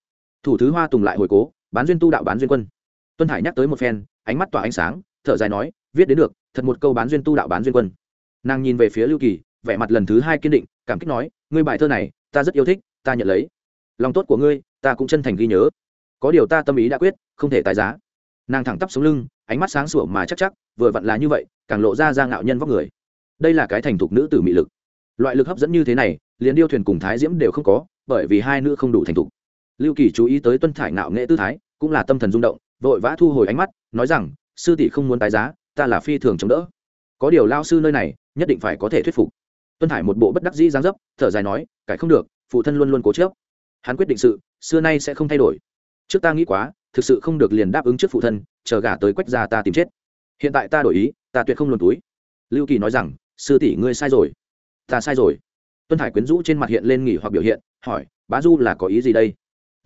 thủ thứ hoa tùng lại hồi cố, bán duyên tu đạo bán duyên quân. Tuân hải nhắc tới một phen, ánh mắt tỏa ánh sáng, thở dài nói, viết đến được, thật một câu bán duyên tu đạo bán duyên quân. Nàng nhìn về phía lưu kỳ, vẻ mặt lần thứ hai kiên định, cảm kích nói, ngươi bài thơ này, ta rất yêu thích, ta nhận lấy. Lòng tốt của ngươi, ta cũng chân thành ghi nhớ. Có điều ta tâm ý đã quyết, không thể tái giá. Nàng thẳng tắp sống lưng, ánh mắt sáng sủa mà chắc chắc, vừa vặn là như vậy, càng lộ ra ra ngạo nhân vóc người. Đây là cái thành thục nữ tử mị lực. Loại lực hấp dẫn như thế này, liền điêu thuyền cùng thái diễm đều không có, bởi vì hai nữ không đủ thành thục lưu kỳ chú ý tới tuân thải ngạo nghệ tư thái, cũng là tâm thần rung động, vội vã thu hồi ánh mắt, nói rằng, sư tỷ không muốn tái giá, ta là phi thường chống đỡ. Có điều lao sư nơi này, nhất định phải có thể thuyết phục. Tuân thải một bộ bất đắc dĩ giáng dấp, thở dài nói, cải không được, phụ thân luôn luôn cố chớp hắn quyết định sự, xưa nay sẽ không thay đổi. Trước ta nghĩ quá, thực sự không được liền đáp ứng trước phụ thân, chờ gả tới quách ra ta tìm chết. Hiện tại ta đổi ý, ta tuyệt không luồn túi. Lưu kỳ nói rằng, sư tỷ ngươi sai rồi. Ta sai rồi. Tuân hải quyến rũ trên mặt hiện lên nghỉ hoặc biểu hiện, hỏi, bá du là có ý gì đây?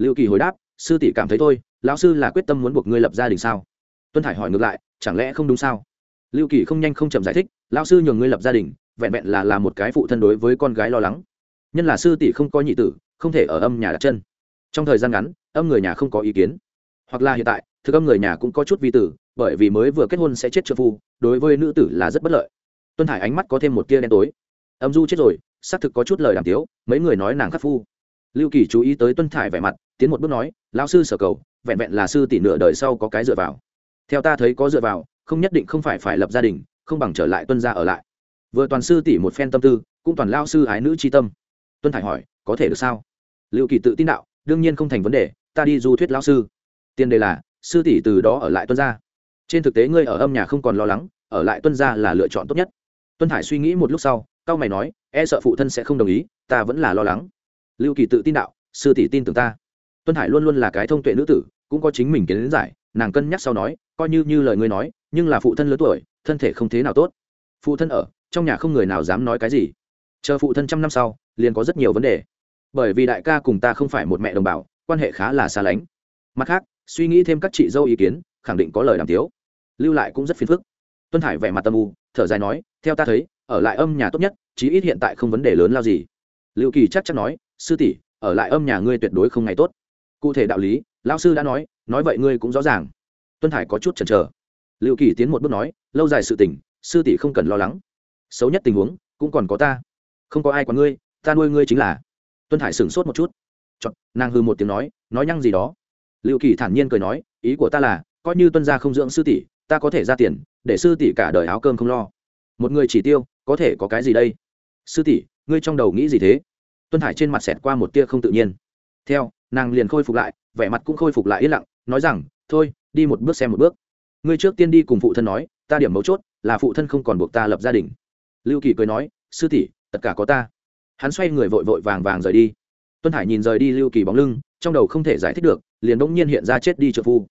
Lưu kỳ hồi đáp, sư tỷ cảm thấy thôi, lão sư là quyết tâm muốn buộc ngươi lập gia đình sao? Tuân hải hỏi ngược lại, chẳng lẽ không đúng sao? Lưu kỳ không nhanh không chậm giải thích, lão sư nhường ngươi lập gia đình, vẹn vẹn là là một cái phụ thân đối với con gái lo lắng. Nhân là sư tỷ không có nhị tử, không thể ở âm nhà đặt chân. Trong thời gian ngắn, âm người nhà không có ý kiến. Hoặc là hiện tại, thực âm người nhà cũng có chút vi tử, bởi vì mới vừa kết hôn sẽ chết trợ phu, đối với nữ tử là rất bất lợi. Tuân hải ánh mắt có thêm một tia đen tối. Âm du chết rồi, xác thực có chút lời đàm tiếu, mấy người nói nàng khắc phu lưu kỳ chú ý tới tuân thải vẻ mặt, tiến một bước nói, lão sư sở cầu, vẹn vẹn là sư tỷ nửa đời sau có cái dựa vào. Theo ta thấy có dựa vào, không nhất định không phải phải lập gia đình, không bằng trở lại tuân gia ở lại. Vừa toàn sư tỷ một phen tâm tư, cũng toàn lao sư ái nữ c tâm. Tuân thải hỏi, có thể được sao? Lưu kỳ tự tin đạo, đương nhiên không thành vấn đề, ta đi du thuyết lao sư. Tiền đề là, sư tỷ từ đó ở lại tuân gia. Trên thực tế ngươi ở âm nhà không còn lo lắng, ở lại tuân gia là lựa chọn tốt nhất. Tuân thải suy nghĩ một lúc sau cao mày nói e sợ phụ thân sẽ không đồng ý, ta vẫn là lo lắng lưu kỳ tự tin đạo, sư tỷ tin tưởng ta. Tuân hải luôn luôn là cái thông tuệ nữ tử, cũng có chính mình kiến giải, nàng cân nhắc sau nói, coi như như lời ngươi nói, nhưng là phụ thân lớn tuổi, thân thể không thế nào tốt. Phụ thân ở, trong nhà không người nào dám nói cái gì. Chờ phụ thân trăm năm sau, liền có rất nhiều vấn đề. Bởi vì đại ca cùng ta không phải một mẹ đồng bào, quan hệ khá là xa lánh. Mặt khác, suy nghĩ thêm các chị dâu ý kiến, khẳng định có lời đàm tiếu. Lưu lại cũng rất phiền phức. Tuân hải vẻ mặt tâm u, thở dài nói, theo ta thấy, ở lại âm nhà tốt nhất, chí ít hiện tại không vấn đề lớn lao gì. Lưu kỳ chắc chắn nói sư tỷ ở lại âm nhà ngươi tuyệt đối không ngày tốt. Cụ thể đạo lý lao sư đã nói nói vậy ngươi cũng rõ ràng. Tuân hải có chút chần chờ. Liệu kỳ tiến một bước nói lâu dài sự tỉnh sư tỷ không cần lo lắng. Xấu nhất tình huống cũng còn có ta. Không có ai quản ngươi ta nuôi ngươi chính là. Tuân hải sửng sốt một chút. Chọn, nàng hư một tiếng nói nói nhăng gì đó. Liệu kỳ thản nhiên cười nói ý của ta là coi như tuân gia không dưỡng sư tỷ ta có thể ra tiền để sư tỷ cả đời áo cơm không lo. Một người chỉ tiêu có thể có cái gì đây? Sư tỷ ngươi trong đầu nghĩ gì thế? Tuân hải trên mặt xẹt qua một tia không tự nhiên. Theo, nàng liền khôi phục lại, vẻ mặt cũng khôi phục lại yên lặng, nói rằng, thôi, đi một bước xem một bước. Ngươi trước tiên đi cùng phụ thân nói, ta điểm mấu chốt là phụ thân không còn buộc ta lập gia đình. Lưu kỳ cười nói, sư tỷ, tất cả có ta. Hắn xoay người vội vội vàng vàng rời đi. Tuân hải nhìn rời đi lưu kỳ bóng lưng, trong đầu không thể giải thích được, liền đ ỗ n g nhiên hiện ra chết đi trợ phu.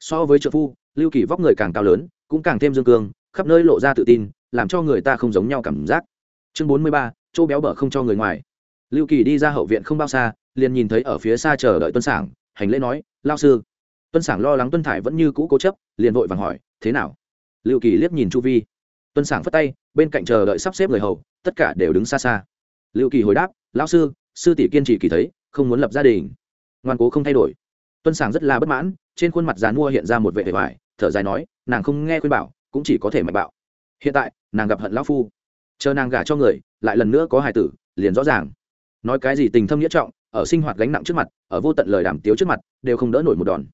So với trợ phu, lưu kỳ vóc người càng cao lớn, cũng càng thêm dương cương, khắp nơi lộ ra tự tin, làm cho người ta không giống nhau cảm giác. Chương bốn mươi ba, chỗ béo bở không cho người ngoài lưu kỳ đi ra hậu viện không bao xa, liền nhìn thấy ở phía xa chờ đợi tuân sảng, hành lễ nói lao sư. Tuân sảng lo lắng tuân thải vẫn như cũ cố chấp, liền vội vàng hỏi, thế nào? Lưu kỳ liếc nhìn chu vi. Tuân sảng phất tay, bên cạnh chờ đợi sắp xếp người hầu, tất cả đều đứng xa xa. Lưu kỳ hồi đáp, lão sư sư tỷ kiên trì kỳ thấy, không muốn lập gia đình. Ngoan cố không thay đổi. Tuân sảng rất là bất mãn, trên khuôn mặt dán mua hiện ra một vệ vẻ vải, thở dài nói, nàng không nghe khuyên bảo, cũng chỉ có thể mạnh bạo. Hiện tại, nàng gặp hận lão phu. Chờ nàng gả cho người, lại lần nữa có hài tử, liền rõ ràng nói cái gì tình thâm nghĩa trọng ở sinh hoạt gánh nặng trước mặt ở vô tận lời đàm tiếu trước mặt đều không đỡ nổi một đòn.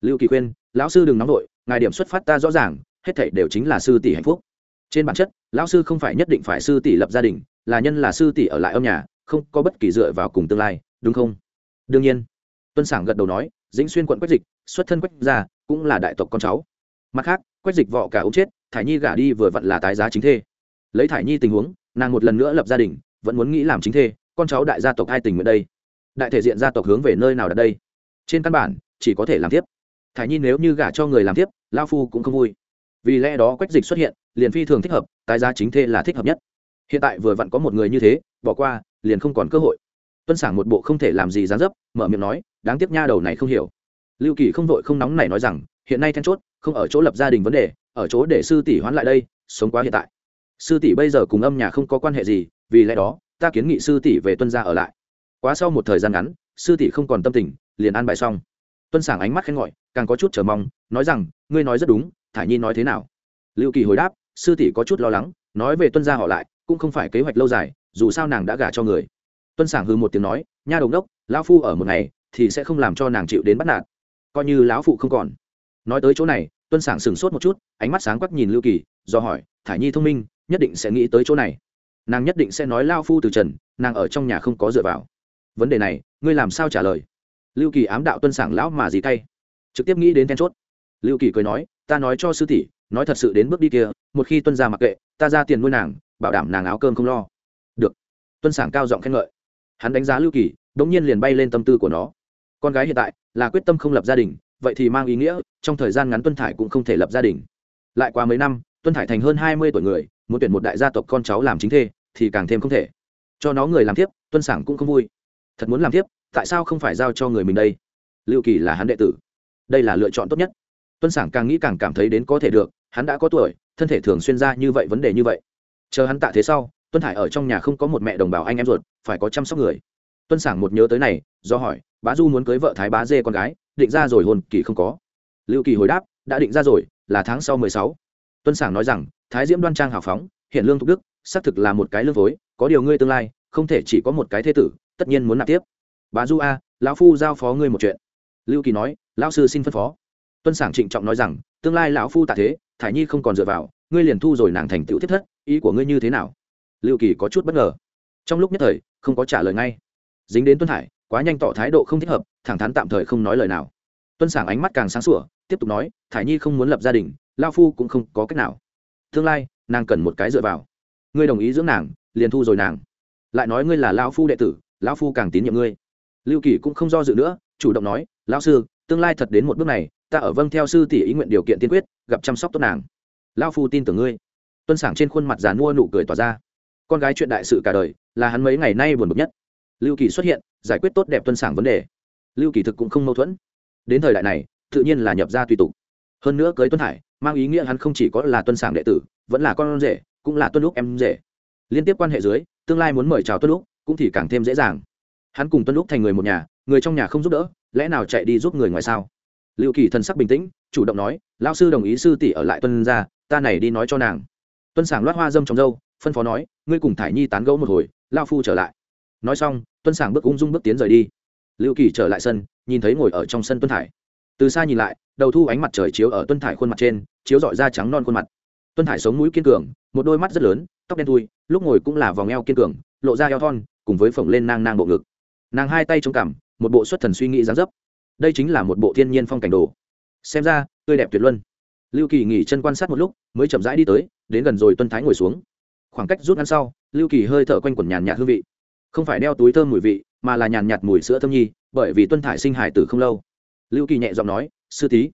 Lưu kỳ khuyên lão sư đừng nóng vội, ngài điểm xuất phát ta rõ ràng hết thảy đều chính là sư tỷ hạnh phúc. Trên bản chất lão sư không phải nhất định phải sư tỷ lập gia đình là nhân là sư tỷ ở lại âm nhà không có bất kỳ dựa vào cùng tương lai đúng không? Đương nhiên tuân sảng gật đầu nói dĩnh xuyên quận quách dịch xuất thân quách gia cũng là đại tộc con cháu. Mặt khác quách dịch vọ cả ống chết thải nhi gả đi vừa vặn là tái giá chính thê. Lấy thải nhi tình huống nàng một lần nữa lập gia đình vẫn muốn nghĩ làm chính thê con cháu đại gia tộc hai tình nguyện đây. Đại thể diện gia tộc hướng về nơi nào đặt đây? Trên căn bản, chỉ có thể làm tiếp. Thải nhi nếu như gả cho người làm tiếp lao phu cũng không vui. Vì lẽ đó quách dịch xuất hiện, liền phi thường thích hợp, tái giá chính thê là thích hợp nhất. Hiện tại vừa vặn có một người như thế, bỏ qua, liền không còn cơ hội. Tuân sảng một bộ không thể làm gì dán dấp, mở miệng nói, đáng tiếc nha, đầu này không hiểu. Lưu kỳ không vội không nóng này nói rằng, hiện nay then chốt, không ở chỗ lập gia đình vấn đề, ở chỗ để sư tỷ hoán lại đây, sống quá hiện tại. Sư tỷ bây giờ cùng âm nhà không có quan hệ gì, vì lẽ đó ta kiến nghị sư tỷ về tuân gia ở lại. Quá sau một thời gian ngắn, sư tỷ không còn tâm tình, liền an bài xong. Tuân sảng ánh mắt khen ngợi, càng có chút chờ mong, nói rằng, ngươi nói rất đúng, thải nhi nói thế nào? Lưu kỳ hồi đáp, sư tỷ có chút lo lắng, nói về tuân gia họ lại, cũng không phải kế hoạch lâu dài, dù sao nàng đã gả cho người. Tuân sảng hư một tiếng nói, nha đồng đốc, lão phu ở một ngày, thì sẽ không làm cho nàng chịu đến bắt nạt. Coi như lão phụ không còn. Nói tới chỗ này, tuân sảng sửng sốt một chút, ánh mắt sáng quắc nhìn lưu kỳ, do hỏi, thải nhi thông minh, nhất định sẽ nghĩ tới chỗ này nàng nhất định sẽ nói lao phu từ trần, nàng ở trong nhà không có dựa vào. Vấn đề này, ngươi làm sao trả lời? Lưu kỳ ám đạo tuân sảng lão mà gì tay trực tiếp nghĩ đến then chốt. Lưu kỳ cười nói, ta nói cho sư tỷ, nói thật sự đến bước đi kia, một khi tuân ra mặc kệ, ta ra tiền nuôi nàng, bảo đảm nàng áo cơm không lo. Được. Tuân sảng cao giọng khen ngợi. Hắn đánh giá lưu kỳ đ ỗ n g nhiên liền bay lên tâm tư của nó. Con gái hiện tại là quyết tâm không lập gia đình, vậy thì mang ý nghĩa, trong thời gian ngắn tuân thải cũng không thể lập gia đình. Lại qua mấy năm, tuân thải thành hơn hai mươi tuổi người, muốn tuyển một đại gia tộc con cháu làm chính thê thì càng thêm không thể. Cho nó người làm tiếp tuân sảng cũng không vui. Thật muốn làm tiếp tại sao không phải giao cho người mình đây? Lưu kỳ là hắn đệ tử. Đây là lựa chọn tốt nhất. Tuân sảng càng nghĩ càng cảm thấy đến có thể được, hắn đã có tuổi, thân thể thường xuyên ra như vậy vấn đề như vậy. Chờ hắn tạ thế sau, tuân Hải ở trong nhà không có một mẹ đồng bào anh em ruột, phải có chăm sóc người. Tuân sảng một nhớ tới này, do hỏi, bá du muốn cưới vợ thái bá dê con gái, định ra rồi hồn kỳ không có? Lưu kỳ hồi đáp, đã định ra rồi, là tháng sau mười sáu. Tuân sảng nói rằng, thái diễm đoan trang hào phóng, hiện lương thục đức xác thực là một cái lương phối, có điều ngươi tương lai, không thể chỉ có một cái thế tử, tất nhiên muốn nạp tiếp. Bà du a, lão phu giao phó ngươi một chuyện. Lưu kỳ nói, lão sư xin phân phó. Tuân sảng trịnh trọng nói rằng, tương lai lão phu tạ thế, thải nhi không còn dựa vào, ngươi liền thu rồi nàng thành tựu thiết thất, ý của ngươi như thế nào? Lưu kỳ có chút bất ngờ. Trong lúc nhất thời, không có trả lời ngay. Dính đến tuân hải, quá nhanh tỏ thái độ không thích hợp, thẳng thắn tạm thời không nói lời nào. Tuân sảng ánh mắt càng sáng sủa, tiếp tục nói, thải nhi không muốn lập gia đình lao phu cũng không có cách nào. Tương lai, nàng cần một cái dựa vào ngươi đồng ý dưỡng nàng, liền thu rồi nàng. Lại nói ngươi là lao phu đệ tử, lão phu càng tín nhiệm ngươi. Lưu kỳ cũng không do dự nữa, chủ động nói, lão sư, tương lai thật đến một bước này, ta ở vâng theo sư tỷ ý nguyện điều kiện tiên quyết, gặp chăm sóc tốt nàng. Lao phu tin tưởng ngươi. Tuân sảng trên khuôn mặt dàn mua nụ cười tỏa ra. Con gái chuyện đại sự cả đời, là hắn mấy ngày nay buồn bực nhất. Lưu kỳ xuất hiện, giải quyết tốt đẹp tuân sảng vấn đề. Lưu kỳ thực cũng không mâu thuẫn. Đến thời đại này, tự nhiên là nhập ra tùy tục. Hơn nữa cưới tuân hải, mang ý nghĩa hắn không chỉ có là tuân sảng đệ tử, vẫn là con rể cũng là tuân lúc em dễ. Liên tiếp quan hệ dưới, tương lai muốn mời chào tuân lúc cũng thì càng thêm dễ dàng. Hắn cùng tuân lúc thành người một nhà, người trong nhà không giúp đỡ, lẽ nào chạy đi giúp người ngoài sao? Lưu kỳ thần sắc bình tĩnh, chủ động nói lao sư đồng ý sư tỷ ở lại tuân ra, ta này đi nói cho nàng. Tuân sảng loát hoa dâm trong dâu phân phó nói, ngươi cùng thải nhi tán gẫu một hồi lao phu trở lại. Nói xong, tuân sảng bước ung dung bước tiến rời đi. Lưu kỳ trở lại sân, nhìn thấy ngồi ở trong sân tuân thải. Từ xa nhìn lại, đầu thu ánh mặt trời chiếu ở tuân thải khuôn mặt trên, chiếu dọi da trắng non khuôn mặt tuân Hải sống mũi kiên cường, một đôi mắt rất lớn, tóc đen thui, lúc ngồi cũng là vòng eo kiên cường, lộ ra eo thon, cùng với phồng lên nang nang bộ ngực. Nàng hai tay chống cằm, một bộ xuất thần suy nghĩ dáng dấp. Đây chính là một bộ thiên nhiên phong cảnh đồ. Xem ra, tươi đẹp tuyệt luân. Lưu kỳ nghỉ chân quan sát một lúc, mới chậm rãi đi tới, đến gần rồi tuân thái ngồi xuống. Khoảng cách rút ngắn sau, lưu kỳ hơi thở quanh quần nhàn nhạt hương vị. Không phải đeo túi thơm mùi vị, mà là nhàn nhạt mùi sữa thơm nhi, bởi vì tuân thải sinh hải tử không lâu. Lưu kỳ nhẹ giọng nói, sư tí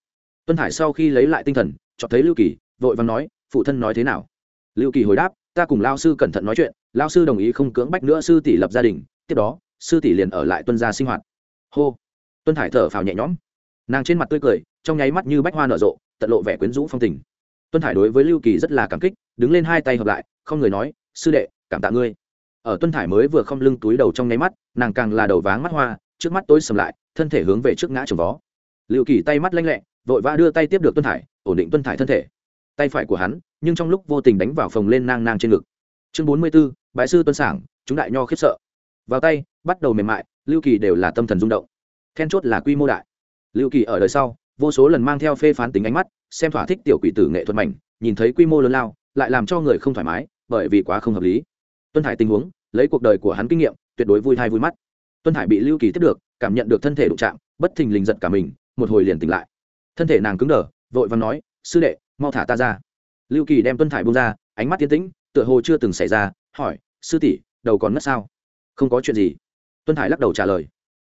tuân thải sau khi lấy lại tinh thần chọn thấy lưu kỳ, vội vàng nói phụ thân nói thế nào? Lưu kỳ hồi đáp, ta cùng lao sư cẩn thận nói chuyện lao sư đồng ý không cưỡng bách nữa sư tỷ lập gia đình, tiếp đó, sư tỷ liền ở lại tuân gia sinh hoạt. Hô. Tuân thải thở phào nhẹ nhõm. Nàng trên mặt tươi cười, trong nháy mắt như bách hoa nở rộ, tận lộ vẻ quyến rũ phong tình. Tuân thải đối với lưu kỳ rất là cảm kích, đứng lên hai tay hợp lại, không người nói, sư đệ, cảm tạ ngươi. Ở tuân thải mới vừa không lưng túi đầu trong nháy mắt, nàng càng là đầu váng mắt hoa, trước mắt tối sầm lại, thân thể hướng về trước ngã trồng vó. Lưu kỳ tay mắt lanh lẹ, vội vã đưa tay tiếp được tuân thải ổn định tuân thải thân thể tay phải của hắn, nhưng trong lúc vô tình đánh vào phòng lên nang nang trên ngực. Chương bốn mươi b ố bãi sư tuân sảng, chúng đại nho khiếp sợ. Vào tay, bắt đầu mềm mại, lưu kỳ đều là tâm thần rung động. Then chốt là quy mô đại. Lưu kỳ ở đời sau, vô số lần mang theo phê phán tính ánh mắt, xem thỏa thích tiểu quỷ tử nghệ thuật mảnh, nhìn thấy quy mô lớn lao, lại làm cho người không thoải mái, bởi vì quá không hợp lý. Tuân hải tình huống, lấy cuộc đời của hắn kinh nghiệm, tuyệt đối vui thai vui mắt. Tuân hải bị lưu kỳ tiếp được, cảm nhận được thân thể đụng chạm, bất thình lình giật cả mình, một hồi liền tỉnh lại. Thân thể nàng cứng đờ, vội và nói, sư đệ mau thả ta ra. Lưu kỳ đem tuân thải bông ra, ánh mắt tiến tĩnh, tựa hồ chưa từng xảy ra, hỏi, sư tỷ, đầu còn mất sao? Không có chuyện gì. Tuân thải lắc đầu trả lời.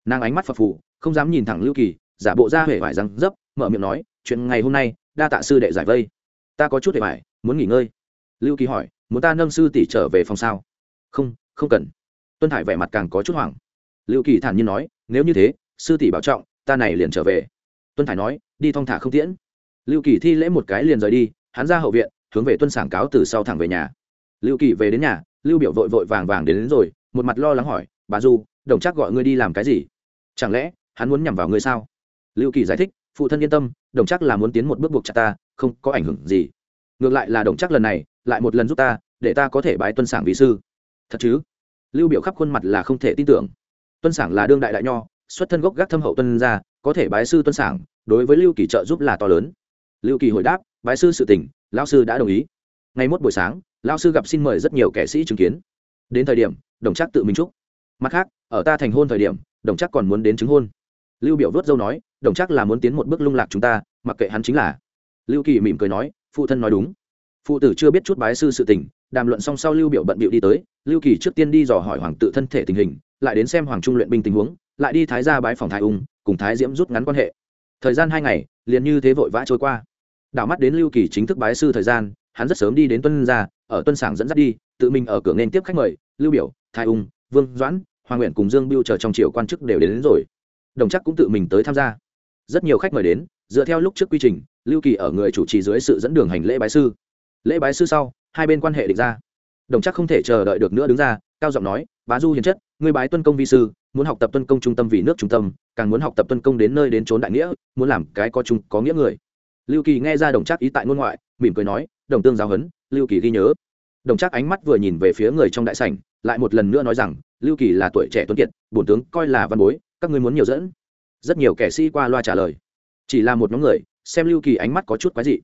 Nàng ánh mắt phập phù, không dám nhìn thẳng lưu kỳ, giả bộ ra huệ vải răng dấp, mở miệng nói, chuyện ngày hôm nay, đa tạ sư đệ giải vây. Ta có chút huệ vải, muốn nghỉ ngơi. Lưu kỳ hỏi, muốn ta nâng sư tỷ trở về phòng sao? Không không cần. Tuân thải vẻ mặt càng có chút hoảng. Lưu kỳ thản nhiên nói, nếu như thế, sư tỷ bảo trọng, ta này liền trở về. Tuân thải nói, đi thong thả không tiễn lưu kỳ thi lễ một cái liền rời đi hắn ra hậu viện hướng về tuân sảng cáo từ sau thẳng về nhà. Lưu kỳ về đến nhà lưu biểu vội vội vàng vàng đến, đến rồi một mặt lo lắng hỏi bà du đồng chắc gọi ngươi đi làm cái gì? Chẳng lẽ hắn muốn nhằm vào ngươi sao? Lưu kỳ giải thích phụ thân yên tâm đồng chắc là muốn tiến một bước buộc chặt ta không có ảnh hưởng gì. Ngược lại là đồng chắc lần này lại một lần giúp ta để ta có thể bái tuân sảng vị sư. Thật chứ? Lưu biểu khắp khuôn mặt là không thể tin tưởng. Tuân sảng là đương đại đại nho xuất thân gốc gác thâm hậu tuân gia có thể bái sư tuân sảng đối với lưu kỳ trợ giúp là to lớn lưu kỳ hồi đáp, bái sư sự tình, lão sư đã đồng ý. Ngày mốt buổi sáng, lão sư gặp xin mời rất nhiều kẻ sĩ chứng kiến. Đến thời điểm, đồng chắc tự mình chúc. Mặt khác, ở ta thành hôn thời điểm, đồng chắc còn muốn đến chứng hôn. Lưu biểu vớt dâu nói, đồng chắc là muốn tiến một bước lung lạc chúng ta, mặc kệ hắn chính là. Lưu kỳ mỉm cười nói, phụ thân nói đúng. Phụ tử chưa biết chút bái sư sự tình, đàm luận xong sau lưu biểu bận bịu đi tới, lưu kỳ trước tiên đi dò hỏi hoàng tự thân thể tình hình, lại đến xem hoàng trung luyện binh tình huống, lại đi thái gia bái phòng thái ung, cùng thái diễm rút ngắn quan hệ. Thời gian hai ngày, liền như thế vội vã trôi qua đảo mắt đến lưu kỳ chính thức bái sư thời gian hắn rất sớm đi đến tuân gia ở tuân sảng dẫn dắt đi tự mình ở cửa nên tiếp khách mời lưu biểu thái ung vương doãn hoàng nguyện cùng dương biêu chờ trong triều quan chức đều đến, đến rồi. Đồng chắc cũng tự mình tới tham gia. Rất nhiều khách mời đến dựa theo lúc trước quy trình lưu kỳ ở người chủ trì dưới sự dẫn đường hành lễ bái sư. Lễ bái sư sau hai bên quan hệ định ra. Đồng chắc không thể chờ đợi được nữa đứng ra cao giọng nói bá du hiền chất người bái tuân công vi sư muốn học tập tuân công trung tâm vì nước trung tâm càng muốn học tập tuân công đến nơi đến trốn đại nghĩa muốn làm cái có chung có nghĩa người lưu kỳ nghe ra đồng Trác ý tại ngôn ngoại, mỉm cười nói, đồng tương giáo huấn, lưu kỳ ghi nhớ. Đồng Trác ánh mắt vừa nhìn về phía người trong đại sảnh, lại một lần nữa nói rằng, lưu kỳ là tuổi trẻ tuấn kiệt, bổn tướng coi là văn bối, các ngươi muốn nhiều dẫn. Rất nhiều kẻ sĩ qua loa trả lời. Chỉ là một nhóm người, xem lưu kỳ ánh mắt có chút quái dị.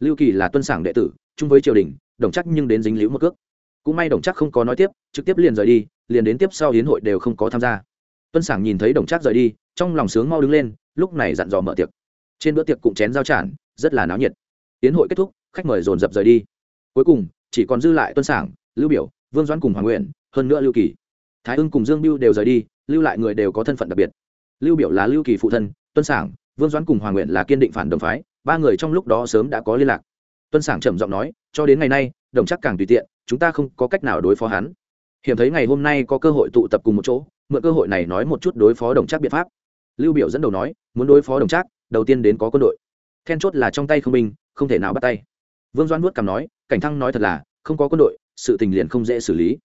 Lưu kỳ là tuân sảng đệ tử, chung với triều đình, đồng chắc nhưng đến dính liễu một cước. Cũng may đồng chắc không có nói tiếp, trực tiếp liền rời đi, liền đến tiếp sau hiến hội đều không có tham gia. Tuân sảng nhìn thấy đồng chắc rời đi, trong lòng sướng mau đứng lên, lúc này dặn dò mở tiệc. Trên bữa tiệc cũng chén giao tràn rất là náo nhiệt. Tiến hội kết thúc, khách mời dồn dập rời đi. Cuối cùng, chỉ còn dư lại tuân sảng, lưu biểu, vương doãn cùng hoàng nguyện, hơn nữa lưu kỳ. Thái ưng cùng dương biêu đều rời đi, lưu lại người đều có thân phận đặc biệt. Lưu biểu là lưu kỳ phụ thân, tuân sảng, vương doãn cùng hoàng nguyện là kiên định phản đồng phái, ba người trong lúc đó sớm đã có liên lạc. Tuân sảng trầm giọng nói, cho đến ngày nay, đồng chắc càng tùy tiện, chúng ta không có cách nào đối phó hắn. Hiểm thấy ngày hôm nay có cơ hội tụ tập cùng một chỗ, mượn cơ hội này nói một chút đối phó đồng chắc biện pháp. Lưu biểu dẫn đầu nói, muốn đối phó đồng chắc, đầu tiên đến có quân đội then chốt là trong tay không binh, không thể nào bắt tay. Vương doan vuốt cằm nói, cảnh thăng nói thật là, không có quân đội, sự tình liền không dễ xử lý.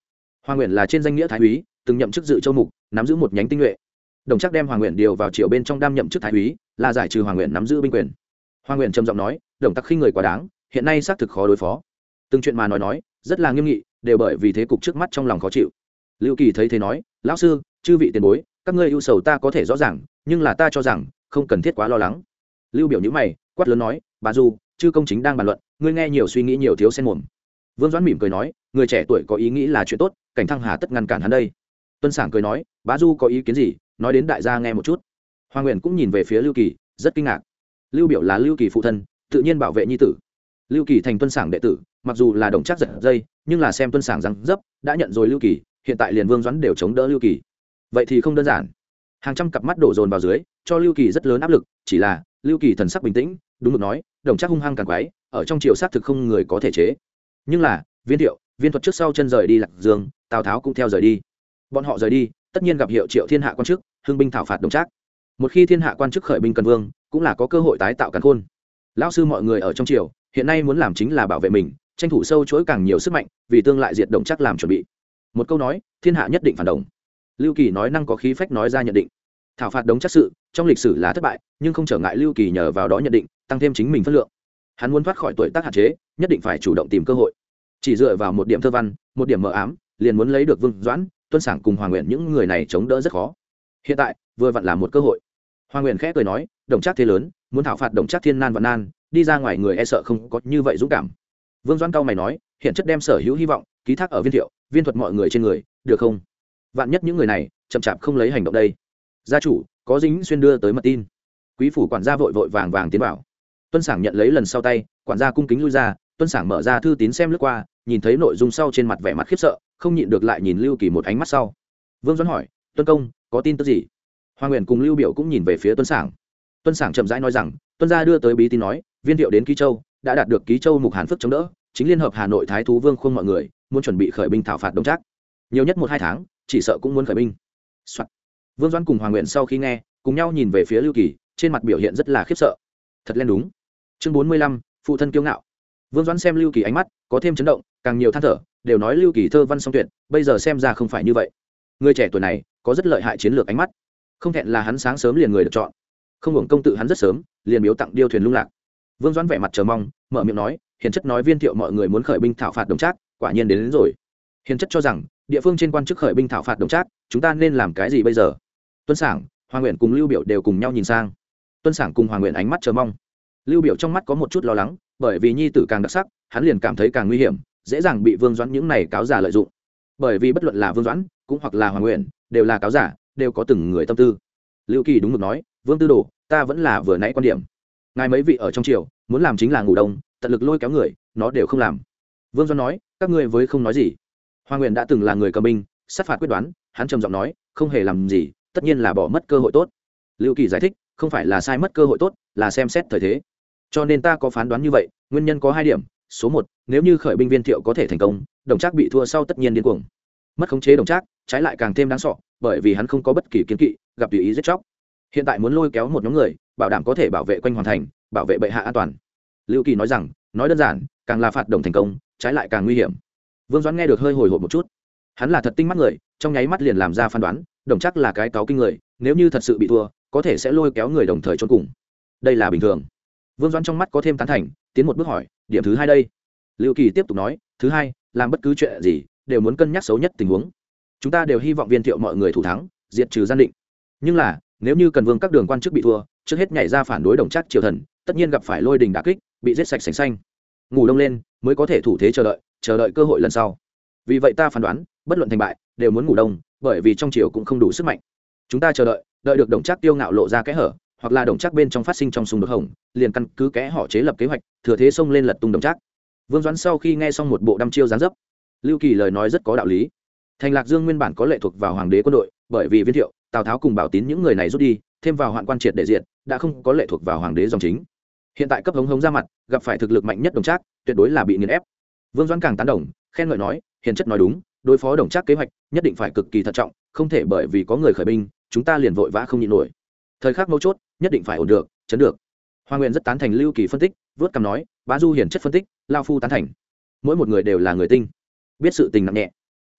Hoàng nguyện là trên danh nghĩa thái úy, từng nhậm chức dự châu mục, nắm giữ một nhánh tinh nhuệ. Đồng chắc đem hoàng nguyện điều vào triều bên trong đam nhậm chức thái úy, là giải trừ hoàng nguyện nắm giữ binh quyền. Hoàng nguyện trầm giọng nói, đồng tắc khi người quá đáng, hiện nay xác thực khó đối phó. Từng chuyện mà nói nói, rất là nghiêm nghị, đều bởi vì thế cục trước mắt trong lòng khó chịu. Lưu kỳ thấy thế nói, lão sư, chư vị tiền bối, các ngươi ưu sầu ta có thể rõ ràng, nhưng là ta cho rằng, không cần thiết quá lo lắng. Lưu biểu nhữ mày quát lớn nói, bà du, chư công chính đang bàn luận, ngươi nghe nhiều suy nghĩ nhiều thiếu xen mồm. Vương doãn mỉm cười nói, người trẻ tuổi có ý nghĩ là chuyện tốt, cảnh thăng hà tất ngăn cản hắn đây. Tuân sảng cười nói bá du có ý kiến gì? Nói đến đại gia nghe một chút. Hoàng nguyện cũng nhìn về phía lưu kỳ, rất kinh ngạc. Lưu biểu là lưu kỳ phụ thân, tự nhiên bảo vệ nhi tử. Lưu kỳ thành tuân sảng đệ tử, mặc dù là đồng chắc giật dây, nhưng là xem tuân sảng rằng dấp, đã nhận rồi lưu kỳ, hiện tại liền vương doãn đều chống đỡ lưu kỳ. Vậy thì không đơn giản. Hàng trăm cặp mắt đổ dồn vào dưới, cho lưu kỳ rất lớn áp lực, chỉ là lưu kỳ thần sắc bình tĩnh, đúng được nói, đồng chắc hung hăng càng quái, ở trong triều xác thực không người có thể chế. Nhưng là, viên thiệu, viên thuật trước sau chân rời đi lạc dương, tào tháo cũng theo rời đi. Bọn họ rời đi, tất nhiên gặp hiệu triệu thiên hạ quan chức, hưng binh thảo phạt đồng trác. Một khi thiên hạ quan chức khởi binh cần vương, cũng là có cơ hội tái tạo càn khôn. Lão sư mọi người ở trong triều, hiện nay muốn làm chính là bảo vệ mình, tranh thủ sâu chuỗi càng nhiều sức mạnh, vì tương lại diệt đồng chắc làm chuẩn bị. Một câu nói, thiên hạ nhất định phản động lưu kỳ nói năng có khí phách nói ra nhận định thảo phạt đống chắc sự, trong lịch sử là thất bại, nhưng không trở ngại lưu kỳ nhờ vào đó nhận định, tăng thêm chính mình phân lượng. Hắn muốn thoát khỏi tuổi tác hạn chế, nhất định phải chủ động tìm cơ hội. Chỉ dựa vào một điểm thơ văn, một điểm mờ ám, liền muốn lấy được vương doãn, tuân sản cùng hoàng nguyện những người này chống đỡ rất khó. Hiện tại, vừa vặn là một cơ hội. Hoàng nguyện khẽ cười nói, đồng trác thế lớn, muốn thảo phạt đồng trác thiên nan và nan, đi ra ngoài người e sợ không có như vậy dũng cảm. Vương doãn cao mày nói, hiện chất đem sở hữu hy vọng, ký thác ở viên thiệu, viên thuật mọi người trên người, được không? Vạn nhất những người này chậm chạp không lấy hành động đây gia chủ, có dính xuyên đưa tới mật tin. Quý phủ quản gia vội vội vàng vàng tiến vào. Tuân sảng nhận lấy lần sau tay, quản gia cung kính lui ra, tuân sảng mở ra thư tín xem lướt qua, nhìn thấy nội dung sau trên mặt vẻ mặt khiếp sợ, không nhịn được lại nhìn lưu kỳ một ánh mắt sau. Vương doãn hỏi, tuân công, có tin tức gì? Hoàng nguyện cùng lưu biểu cũng nhìn về phía tuân sảng. Tuân sảng chậm rãi nói rằng, tuân gia đưa tới bí tin nói, viên thiệu đến ký châu, đã đạt được ký châu mục hàn phức chống đỡ, chính liên hợp hà nội thái thú vương khuôn mọi người, muốn chuẩn bị khởi binh thảo phạt đồng trác. Nhiều nhất một hai tháng, chỉ sợ cũng muốn khởi binh、Soạn vương doãn cùng hoàng nguyện sau khi nghe cùng nhau nhìn về phía lưu kỳ trên mặt biểu hiện rất là khiếp sợ. Thật lên đúng. Chương bốn mươi lăm phụ thân kiêu ngạo. Vương doãn xem lưu kỳ ánh mắt có thêm chấn động càng nhiều than thở đều nói lưu kỳ thơ văn song tuyệt bây giờ xem ra không phải như vậy. Người trẻ tuổi này có rất lợi hại chiến lược ánh mắt. Không thẹn là hắn sáng sớm liền người được chọn. Không hưởng công tự hắn rất sớm liền biếu tặng điêu thuyền lung lạc. Vương doãn vẻ mặt chờ mong mở miệng nói hiền chất nói viên thiệu mọi người muốn khởi binh thảo phạt đồng trác quả nhiên đến, đến rồi. Hiền chất cho rằng địa phương trên quan chức khởi binh thảo phạt đồng trác chúng ta nên làm cái gì bây giờ? Tuân sảng, hoàng nguyện cùng lưu biểu đều cùng nhau nhìn sang. Tuân sảng cùng hoàng nguyện ánh mắt chờ mong. Lưu biểu trong mắt có một chút lo lắng, bởi vì nhi tử càng đặc sắc, hắn liền cảm thấy càng nguy hiểm, dễ dàng bị vương doãn những này cáo giả lợi dụng. Bởi vì bất luận là vương doãn, cũng hoặc là hoàng nguyện, đều là cáo giả, đều có từng người tâm tư. Lưu kỳ đúng được nói, vương tư đồ, ta vẫn là vừa nãy quan điểm. Ngài mấy vị ở trong triều, muốn làm chính là ngủ đông, tận lực lôi kéo người, nó đều không làm. Vương doãn nói, các ngươi với không nói gì. Hoàng nguyện đã từng là người cầm binh, sát phạt quyết đoán, hắn trầm giọng nói, không hề làm gì tất nhiên là bỏ mất cơ hội tốt. Lưu kỳ giải thích, không phải là sai mất cơ hội tốt, là xem xét thời thế. Cho nên ta có phán đoán như vậy, nguyên nhân có hai điểm. Số một, nếu như khởi binh viên thiệu có thể thành công, đồng trác bị thua sau tất nhiên điên cuồng. Mất khống chế đồng trác, trái lại càng thêm đáng sọ bởi vì hắn không có bất kỳ kiến kỵ, gặp tùy ý giết chóc. Hiện tại muốn lôi kéo một nhóm người, bảo đảm có thể bảo vệ quanh hoàn thành, bảo vệ bệ hạ an toàn. Lưu kỳ nói rằng, nói đơn giản, càng là phạt đồng thành công, trái lại càng nguy hiểm. Vương doãn nghe được hơi hồi hộp một chút. Hắn là thật tinh mắt người, trong nháy mắt liền làm ra phán đoán đồng chắc là cái cáo kinh người, nếu như thật sự bị thua, có thể sẽ lôi kéo người đồng thời trốn cùng. Đây là bình thường. Vương doãn trong mắt có thêm tán thành, tiến một bước hỏi, điểm thứ hai đây? Liệu kỳ tiếp tục nói, thứ hai, làm bất cứ chuyện gì, đều muốn cân nhắc xấu nhất tình huống. Chúng ta đều hy vọng viên thiệu mọi người thủ thắng, diệt trừ gian định. Nhưng là, nếu như cần vương các đường quan chức bị thua, trước hết nhảy ra phản đối đồng chắc triều thần, tất nhiên gặp phải lôi đình đà kích, bị giết sạch sành xanh. Ngủ đông lên, mới có thể thủ thế chờ đợi chờ đợi cơ hội lần sau. Vì vậy ta phán đoán, bất luận thành bại, đều muốn ngủ đông bởi vì trong triều cũng không đủ sức mạnh. Chúng ta chờ đợi đợi được đồng trác tiêu ngạo lộ ra kẽ hở, hoặc là đồng trác bên trong phát sinh trong xung đột hồng, liền căn cứ kẽ họ chế lập kế hoạch, thừa thế xông lên lật tung đồng trác. vương doãn sau khi nghe xong một bộ đăm chiêu gián dấp, lưu kỳ lời nói rất có đạo lý. Thành lạc dương nguyên bản có lệ thuộc vào hoàng đế quân đội, bởi vì viên thiệu, tào tháo cùng bảo tín những người này rút đi, thêm vào hoạn quan triệt để diện đã không có lệ thuộc vào hoàng đế dòng chính. Hiện tại cấp hống hống ra mặt, gặp phải thực lực mạnh nhất đồng trác, tuyệt đối là bị nghiền ép. Vương doãn càng tán đồng, khen ngợi nói, hiền chất nói đúng đối phó đồng trác kế hoạch, nhất định phải cực kỳ thận trọng, không thể bởi vì có người khởi binh, chúng ta liền vội vã không nhịn nổi. Thời khắc mấu chốt, nhất định phải ổn được, chấn được. Hoa nguyện rất tán thành lưu kỳ phân tích, vớt cằm nói, bá du hiển chất phân tích, lao phu tán thành. Mỗi một người đều là người tinh, biết sự tình nặng nhẹ.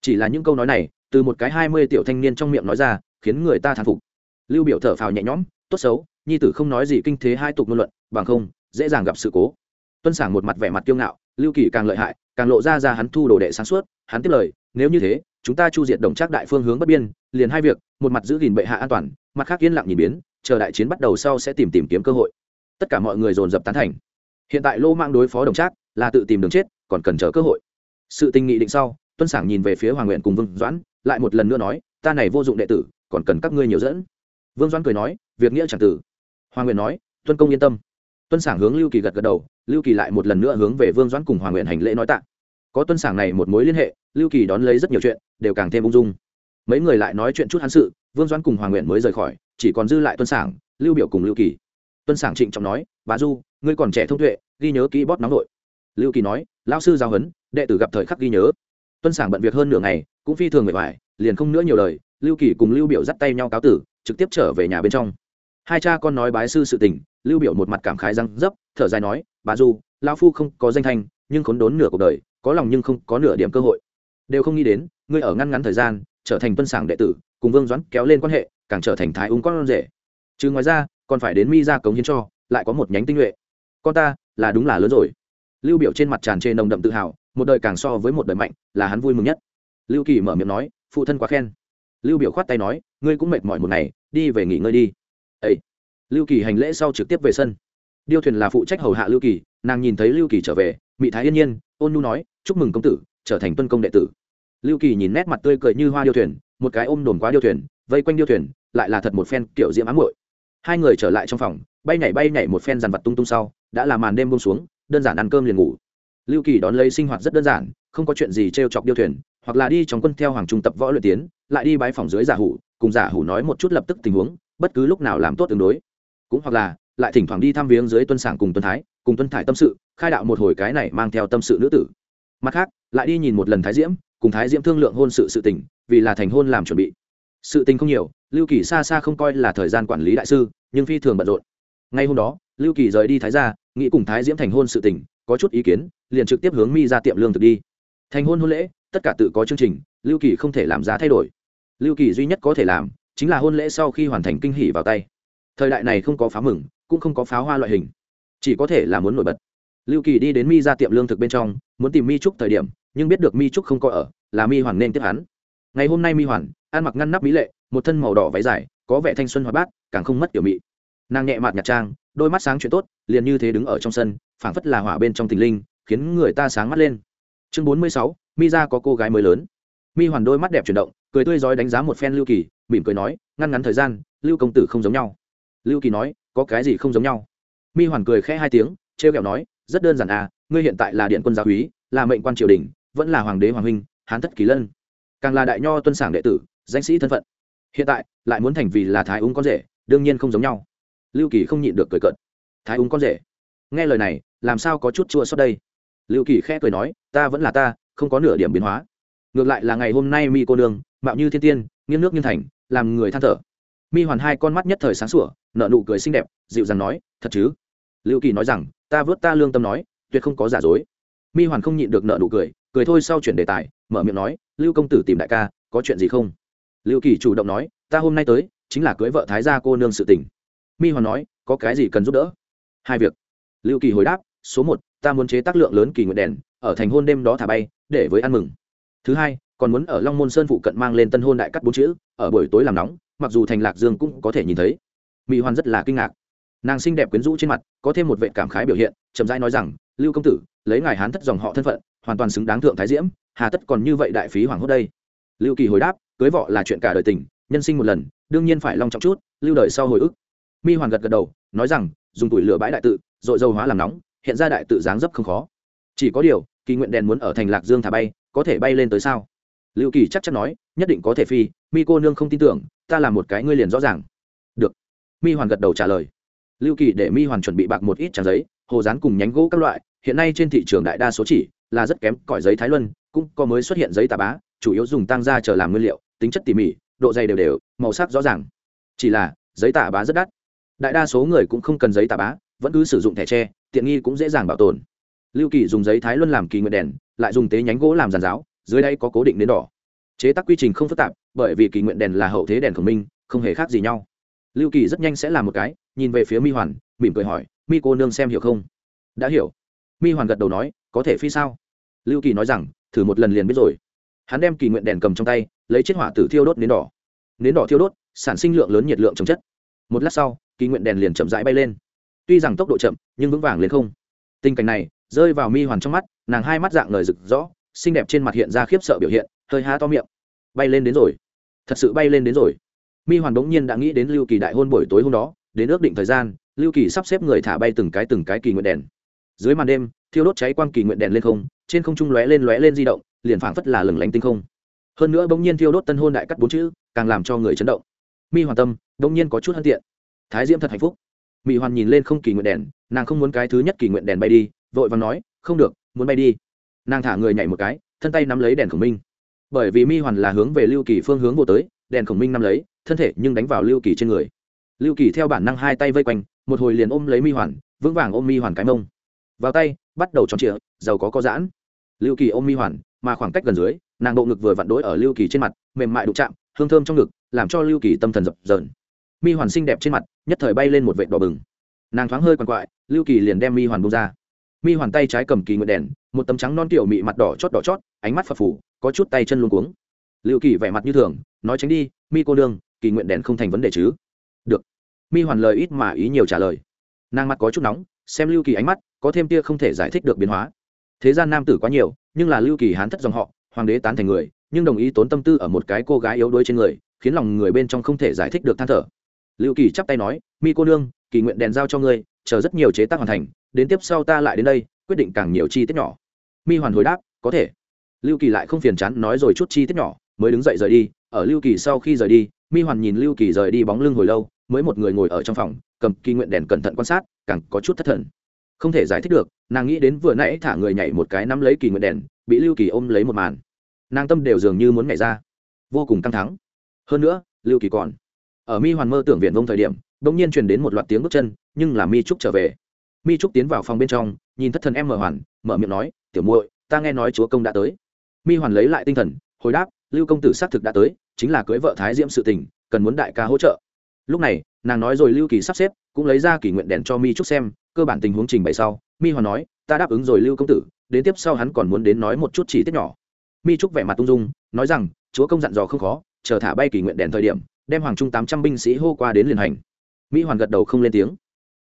Chỉ là những câu nói này, từ một cái hai mươi tiểu thanh niên trong miệng nói ra, khiến người ta thán phục. Lưu biểu thở phào nhẹ nhõm, tốt xấu, nhi tử không nói gì kinh thế hai tục ngôn luận, bằng không, dễ dàng gặp sự cố. Tuân sảng một mặt vẻ mặt kiêu ngạo, lưu kỳ càng lợi hại, càng lộ ra ra hắn thu đồ đệ sáng suốt, hắn tiếp lời nếu như thế, chúng ta chu diệt đồng trác đại phương hướng bất biên, liền hai việc, một mặt giữ gìn bệ hạ an toàn, mặt khác yên lặng nhìn biến, chờ đại chiến bắt đầu sau sẽ tìm tìm kiếm cơ hội. Tất cả mọi người dồn dập tán thành. Hiện tại lô mang đối phó đồng trác là tự tìm đường chết, còn cần chờ cơ hội. Sự tình nghị định sau, tuân sảng nhìn về phía hoàng nguyện cùng vương doãn, lại một lần nữa nói, ta này vô dụng đệ tử, còn cần các ngươi nhiều dẫn. Vương doãn cười nói, việc nghĩa chẳng tử. Hoàng nguyện nói, tuân công yên tâm. Tuân sảng hướng lưu kỳ gật gật đầu, lưu kỳ lại một lần nữa hướng về vương doãn cùng hoàng nguyện hành lễ nói tạ có tuân sảng này một mối liên hệ, lưu kỳ đón lấy rất nhiều chuyện, đều càng thêm ung dung. Mấy người lại nói chuyện chút hắn sự, vương doãn cùng hoàng nguyện mới rời khỏi, chỉ còn dư lại tuân sảng, lưu biểu cùng lưu kỳ. Tuân sảng trịnh trọng nói, bà du, ngươi còn trẻ thông tuệ, ghi nhớ kỹ bóp nóng nội. Lưu kỳ nói, lão sư giao huấn, đệ tử gặp thời khắc ghi nhớ. Tuân sảng bận việc hơn nửa ngày, cũng phi thường mệt mỏi, liền không nữa nhiều lời, lưu kỳ cùng lưu biểu dắt tay nhau cáo tử, trực tiếp trở về nhà bên trong. Hai cha con nói bái sư sự tình, lưu biểu một mặt cảm khái răng dấp, thở dài nói, bà du, lão phu không có danh thanh, nhưng khốn đốn nửa cuộc đời có lòng nhưng không có nửa điểm cơ hội. Đều không nghĩ đến, ngươi ở ngăn ngắn thời gian, trở thành tuân sảng đệ tử, cùng vương doãn kéo lên quan hệ, càng trở thành thái ung con rể. Chứ ngoài ra, còn phải đến mi ra cống hiến cho, lại có một nhánh tinh nhuệ. Con ta, là đúng là lớn rồi. Lưu biểu trên mặt tràn trề nồng đậm tự hào, một đời càng so với một đời mạnh, là hắn vui mừng nhất. Lưu kỳ mở miệng nói, phụ thân quá khen. Lưu biểu khoát tay nói, ngươi cũng mệt mỏi một ngày, đi về nghỉ ngơi đi. Ấy lưu kỳ hành lễ sau trực tiếp về sân. Điêu thuyền là phụ trách hầu hạ lưu kỳ, nàng nhìn thấy lưu kỳ trở về mỹ thái yên nhiên, ôn Nhu nói, chúc mừng công tử, trở thành tuân công đệ tử. Lưu kỳ nhìn nét mặt tươi cười như hoa điêu thuyền, một cái ôm đồn quá điêu thuyền, vây quanh điêu thuyền, lại là thật một phen kiểu diễm ám muội. Hai người trở lại trong phòng, bay nhảy bay nhảy một phen dàn vật tung tung sau, đã là màn đêm buông xuống, đơn giản ăn cơm liền ngủ. Lưu kỳ đón lấy sinh hoạt rất đơn giản, không có chuyện gì t chọc điêu thuyền, hoặc là đi trong quân theo hoàng trung tập võ luyện tiến, lại đi bái phòng dưới giả hủ, cùng giả hủ nói một chút lập tức tình huống, bất cứ lúc nào làm tốt tương đối. Cũng hoặc là, lại thỉnh thoảng đi thăm viếng dưới tuân sảng cùng tuân thái cùng tuân thải tâm sự, khai đạo một hồi cái này mang theo tâm sự nữ tử. Mặt khác, lại đi nhìn một lần thái diễm, cùng thái diễm thương lượng hôn sự sự tình, vì là thành hôn làm chuẩn bị. Sự tình không nhiều, lưu kỳ xa xa không coi là thời gian quản lý đại sư, nhưng phi thường bận rộn. Ngay hôm đó, lưu kỳ rời đi thái gia, nghĩ cùng thái diễm thành hôn sự tình, có chút ý kiến, liền trực tiếp hướng mi ra tiệm lương thực đi. Thành hôn hôn lễ, tất cả tự có chương trình, lưu kỳ không thể làm giá thay đổi. Lưu kỳ duy nhất có thể làm, chính là hôn lễ sau khi hoàn thành kinh hỷ vào tay. Thời đại này không có pháo mừng, cũng không có pháo hoa loại hình chỉ có thể là muốn nổi bật. Lưu kỳ đi đến mi ra tiệm lương thực bên trong, muốn tìm mi trúc thời điểm, nhưng biết được mi trúc không có ở, là mi hoàn nên tiếp hắn. Ngày hôm nay mi hoàn, ăn mặc ngăn nắp mỹ lệ, một thân màu đỏ váy dài, có vẻ thanh xuân hoạt bát, càng không mất kiểu mị. Nàng nhẹ mạt nhạt trang, đôi mắt sáng chuyện tốt, liền như thế đứng ở trong sân, phảng phất là hỏa bên trong tình linh, khiến người ta sáng mắt lên. Chương bốn mươi sáu, mi ra có cô gái mới lớn. Mi hoàn đôi mắt đẹp chuyển động, cười tươi rói đánh giá một phen lưu kỳ, mỉm cười nói, ngăn ngắn thời gian, lưu công tử không giống nhau. Lưu kỳ nói, có cái gì không giống nhau? Mi hoàn cười khẽ hai tiếng, trêu ghẹo nói, rất đơn giản à ngươi hiện tại là điện quân gia úy, là mệnh quan triều đình, vẫn là hoàng đế hoàng huynh, hán thất kỳ lân. Càng là đại nho tuân sảng đệ tử, danh sĩ thân phận. Hiện tại, lại muốn thành vì là thái ung con rể, đương nhiên không giống nhau. Lưu kỳ không nhịn được cười cợt. Thái ung con rể? Nghe lời này, làm sao có chút chua xót đây? Lưu kỳ khẽ cười nói, ta vẫn là ta, không có nửa điểm biến hóa. Ngược lại là ngày hôm nay mi cô nương, mạo như thiên tiên, nghiêng nước nghiêng thành, làm người than thở. Mi hoàn hai con mắt nhất thời sáng sủa nợ nụ cười xinh đẹp, dịu dàng nói, thật chứ? Lưu kỳ nói rằng, ta vớt ta lương tâm nói, tuyệt không có giả dối. Mi hoàn không nhịn được nợ nụ cười cười thôi sau chuyển đề tài, mở miệng nói, lưu công tử tìm đại ca, có chuyện gì không? Lưu kỳ chủ động nói, ta hôm nay tới, chính là cưới vợ thái gia cô nương sự tình. Mi hoàn nói, có cái gì cần giúp đỡ? Hai việc. Lưu kỳ hồi đáp, số một, ta muốn chế tác lượng lớn kỳ nguyện đèn, ở thành hôn đêm đó thả bay, để với ăn mừng. Thứ hai, còn muốn ở long môn sơn phụ cận mang lên tân hôn đại cắt bốn chữ, ở buổi tối làm nóng, mặc dù thành lạc dương cũng có thể nhìn thấy. Mỹ hoàn rất là kinh ngạc nàng xinh đẹp quyến rũ trên mặt, có thêm một vệ cảm khái biểu hiện, chậm rãi nói rằng, lưu công tử, lấy ngài hán thất dòng họ thân phận, hoàn toàn xứng đáng thượng thái diễm, hà tất còn như vậy đại phí hoàng hốt đây. Lưu kỳ hồi đáp, cưới vợ là chuyện cả đời tình, nhân sinh một lần, đương nhiên phải long trọng chút, lưu đời sau hồi ức. Mi hoàn gật gật đầu, nói rằng, dùng tuổi lửa bãi đại tự dội dầu hóa làm nóng, hiện ra đại tự dáng dấp không khó. Chỉ có điều, kỳ nguyện đèn muốn ở thành lạc dương thả bay, có thể bay lên tới sao? Lưu kỳ chắc chắn nói, nhất định có thể phi, mi cô nương không tin tưởng, ta là một cái ngươi liền rõ ràng. Được. Mi hoàn gật đầu trả lời lưu kỳ để mi hoàn chuẩn bị bạc một ít trang giấy, hồ dán cùng nhánh gỗ các loại. Hiện nay trên thị trường đại đa số chỉ là rất kém, cỏi giấy thái luân, cũng có mới xuất hiện giấy tà bá, chủ yếu dùng tăng ra chờ làm nguyên liệu, tính chất tỉ mỉ, độ dày đều đều, màu sắc rõ ràng. Chỉ là, giấy tà bá rất đắt. Đại đa số người cũng không cần giấy tà bá, vẫn cứ sử dụng thẻ tre, tiện nghi cũng dễ dàng bảo tồn. Lưu kỳ dùng giấy thái luân làm kỳ nguyện đèn, lại dùng tế nhánh gỗ làm giàn giáo, dưới đây có cố định đến đỏ. Chế tác quy trình không phức tạp, bởi vì kỳ nguyện đèn là hậu thế đèn khổng minh, không hề khác gì nhau lưu kỳ rất nhanh sẽ làm một cái, nhìn về phía mi hoàn, mỉm cười hỏi, mi cô nương xem hiểu không? Đã hiểu. Mi hoàn gật đầu nói, có thể phi sao? Lưu kỳ nói rằng, thử một lần liền biết rồi. Hắn đem kỳ nguyện đèn cầm trong tay, lấy chiếc hỏa tử thiêu đốt nến đỏ. Nến đỏ thiêu đốt, sản sinh lượng lớn nhiệt lượng chống chất. Một lát sau, kỳ nguyện đèn liền chậm rãi bay lên. Tuy rằng tốc độ chậm, nhưng vững vàng lên không. Tình cảnh này rơi vào mi hoàn trong mắt, nàng hai mắt dạng lời rực rõ xinh đẹp trên mặt hiện ra khiếp sợ biểu hiện, hơi há to miệng. Bay lên đến rồi. Thật sự bay lên đến rồi mi hoàn bỗng nhiên đã nghĩ đến lưu kỳ đại hôn buổi tối hôm đó, đến ước định thời gian, lưu kỳ sắp xếp người thả bay từng cái từng cái kỳ nguyện đèn. Dưới màn đêm, thiêu đốt cháy quang kỳ nguyện đèn lên không, trên không trung lóe lên lóe lên di động, liền phảng phất là lừng lánh tinh không. Hơn nữa bỗng nhiên thiêu đốt tân hôn đại cắt bốn chữ, càng làm cho người chấn động. Mi hoàn tâm, bỗng nhiên có chút hân tiện. Thái diễm thật hạnh phúc. Mỹ hoàn nhìn lên không kỳ nguyện đèn, nàng không muốn cái thứ nhất kỳ nguyện đèn bay đi, vội và nói, không được, muốn bay đi. Nàng thả người nhảy một cái, thân tay nắm lấy đèn khổng minh. Bởi vì mi hoàn là hướng về lưu kỳ phương hướng vô tới, đèn khổng minh nắm lấy thân thể nhưng đánh vào lưu kỳ trên người. Lưu kỳ theo bản năng hai tay vây quanh, một hồi liền ôm lấy mi hoàn, vững vàng ôm mi hoàn cái mông. Vào tay, bắt đầu tròn trịa giàu có có giãn. Lưu kỳ ôm mi hoàn, mà khoảng cách gần dưới, nàng bộ ngực vừa vặn đối ở lưu kỳ trên mặt, mềm mại đụng chạm, hương thơm trong ngực, làm cho lưu kỳ tâm thần dập dờn. Mi hoàn xinh đẹp trên mặt, nhất thời bay lên một vệt đỏ bừng. Nàng thoáng hơi quằn quại, lưu kỳ liền đem mi hoàn bông ra. Mi hoàn tay trái cầm kỳ nguyện đèn, một tấm trắng non tiểu mị mặt đỏ chót đỏ chót, ánh mắt phập phủ có chút tay chân luôn cuống. Lưu kỳ vẻ mặt như thường, nói tránh đi, mi cô nương kỳ nguyện đèn không thành vấn đề chứ? Được. Mi hoàn lời ít mà ý nhiều trả lời. Nàng mặt có chút nóng, xem lưu kỳ ánh mắt, có thêm tia không thể giải thích được biến hóa. Thế gian nam tử quá nhiều, nhưng là lưu kỳ hán thất dòng họ, hoàng đế tán thành người, nhưng đồng ý tốn tâm tư ở một cái cô gái yếu đuối trên người, khiến lòng người bên trong không thể giải thích được than thở. Lưu kỳ chắp tay nói, mi cô nương, kỳ nguyện đèn giao cho ngươi, chờ rất nhiều chế tác hoàn thành, đến tiếp sau ta lại đến đây, quyết định càng nhiều chi tiết nhỏ. Mi hoàn hồi đáp, có thể. Lưu kỳ lại không phiền chán, nói rồi chút chi tiết nhỏ, mới đứng dậy rời đi, ở lưu kỳ sau khi rời đi mi hoàn nhìn lưu kỳ rời đi bóng lưng hồi lâu, mới một người ngồi ở trong phòng, cầm kỳ nguyện đèn cẩn thận quan sát, càng có chút thất thần. Không thể giải thích được, nàng nghĩ đến vừa nãy thả người nhảy một cái nắm lấy kỳ nguyện đèn, bị lưu kỳ ôm lấy một màn. Nàng tâm đều dường như muốn nhảy ra. Vô cùng căng thẳng. Hơn nữa, lưu kỳ còn ở mi hoàn mơ tưởng viện vông thời điểm đ ỗ n g nhiên truyền đến một loạt tiếng bước chân, nhưng là mi trúc trở về. Mi trúc tiến vào phòng bên trong, nhìn thất thần em mở hoàn, mở miệng nói, tiểu muội, ta nghe nói chúa công đã tới. Mi hoàn lấy lại tinh thần, hồi đáp, lưu công tử xác thực đã tới chính là cưới vợ thái diễm sự tình, cần muốn đại ca hỗ trợ. Lúc này, nàng nói rồi lưu kỳ sắp xếp, cũng lấy ra kỷ nguyện đèn cho mi trúc xem, cơ bản tình huống trình bày sau, mi hoàn nói, ta đáp ứng rồi lưu công tử, đến tiếp sau hắn còn muốn đến nói một chút chỉ tiết nhỏ. Mi trúc vẻ mặt tung dung, nói rằng, chúa công dặn dò không khó, chờ thả bay kỷ nguyện đèn thời điểm, đem hoàng trung tám trăm binh sĩ hô qua đến liền hành. Mi hoàn gật đầu không lên tiếng.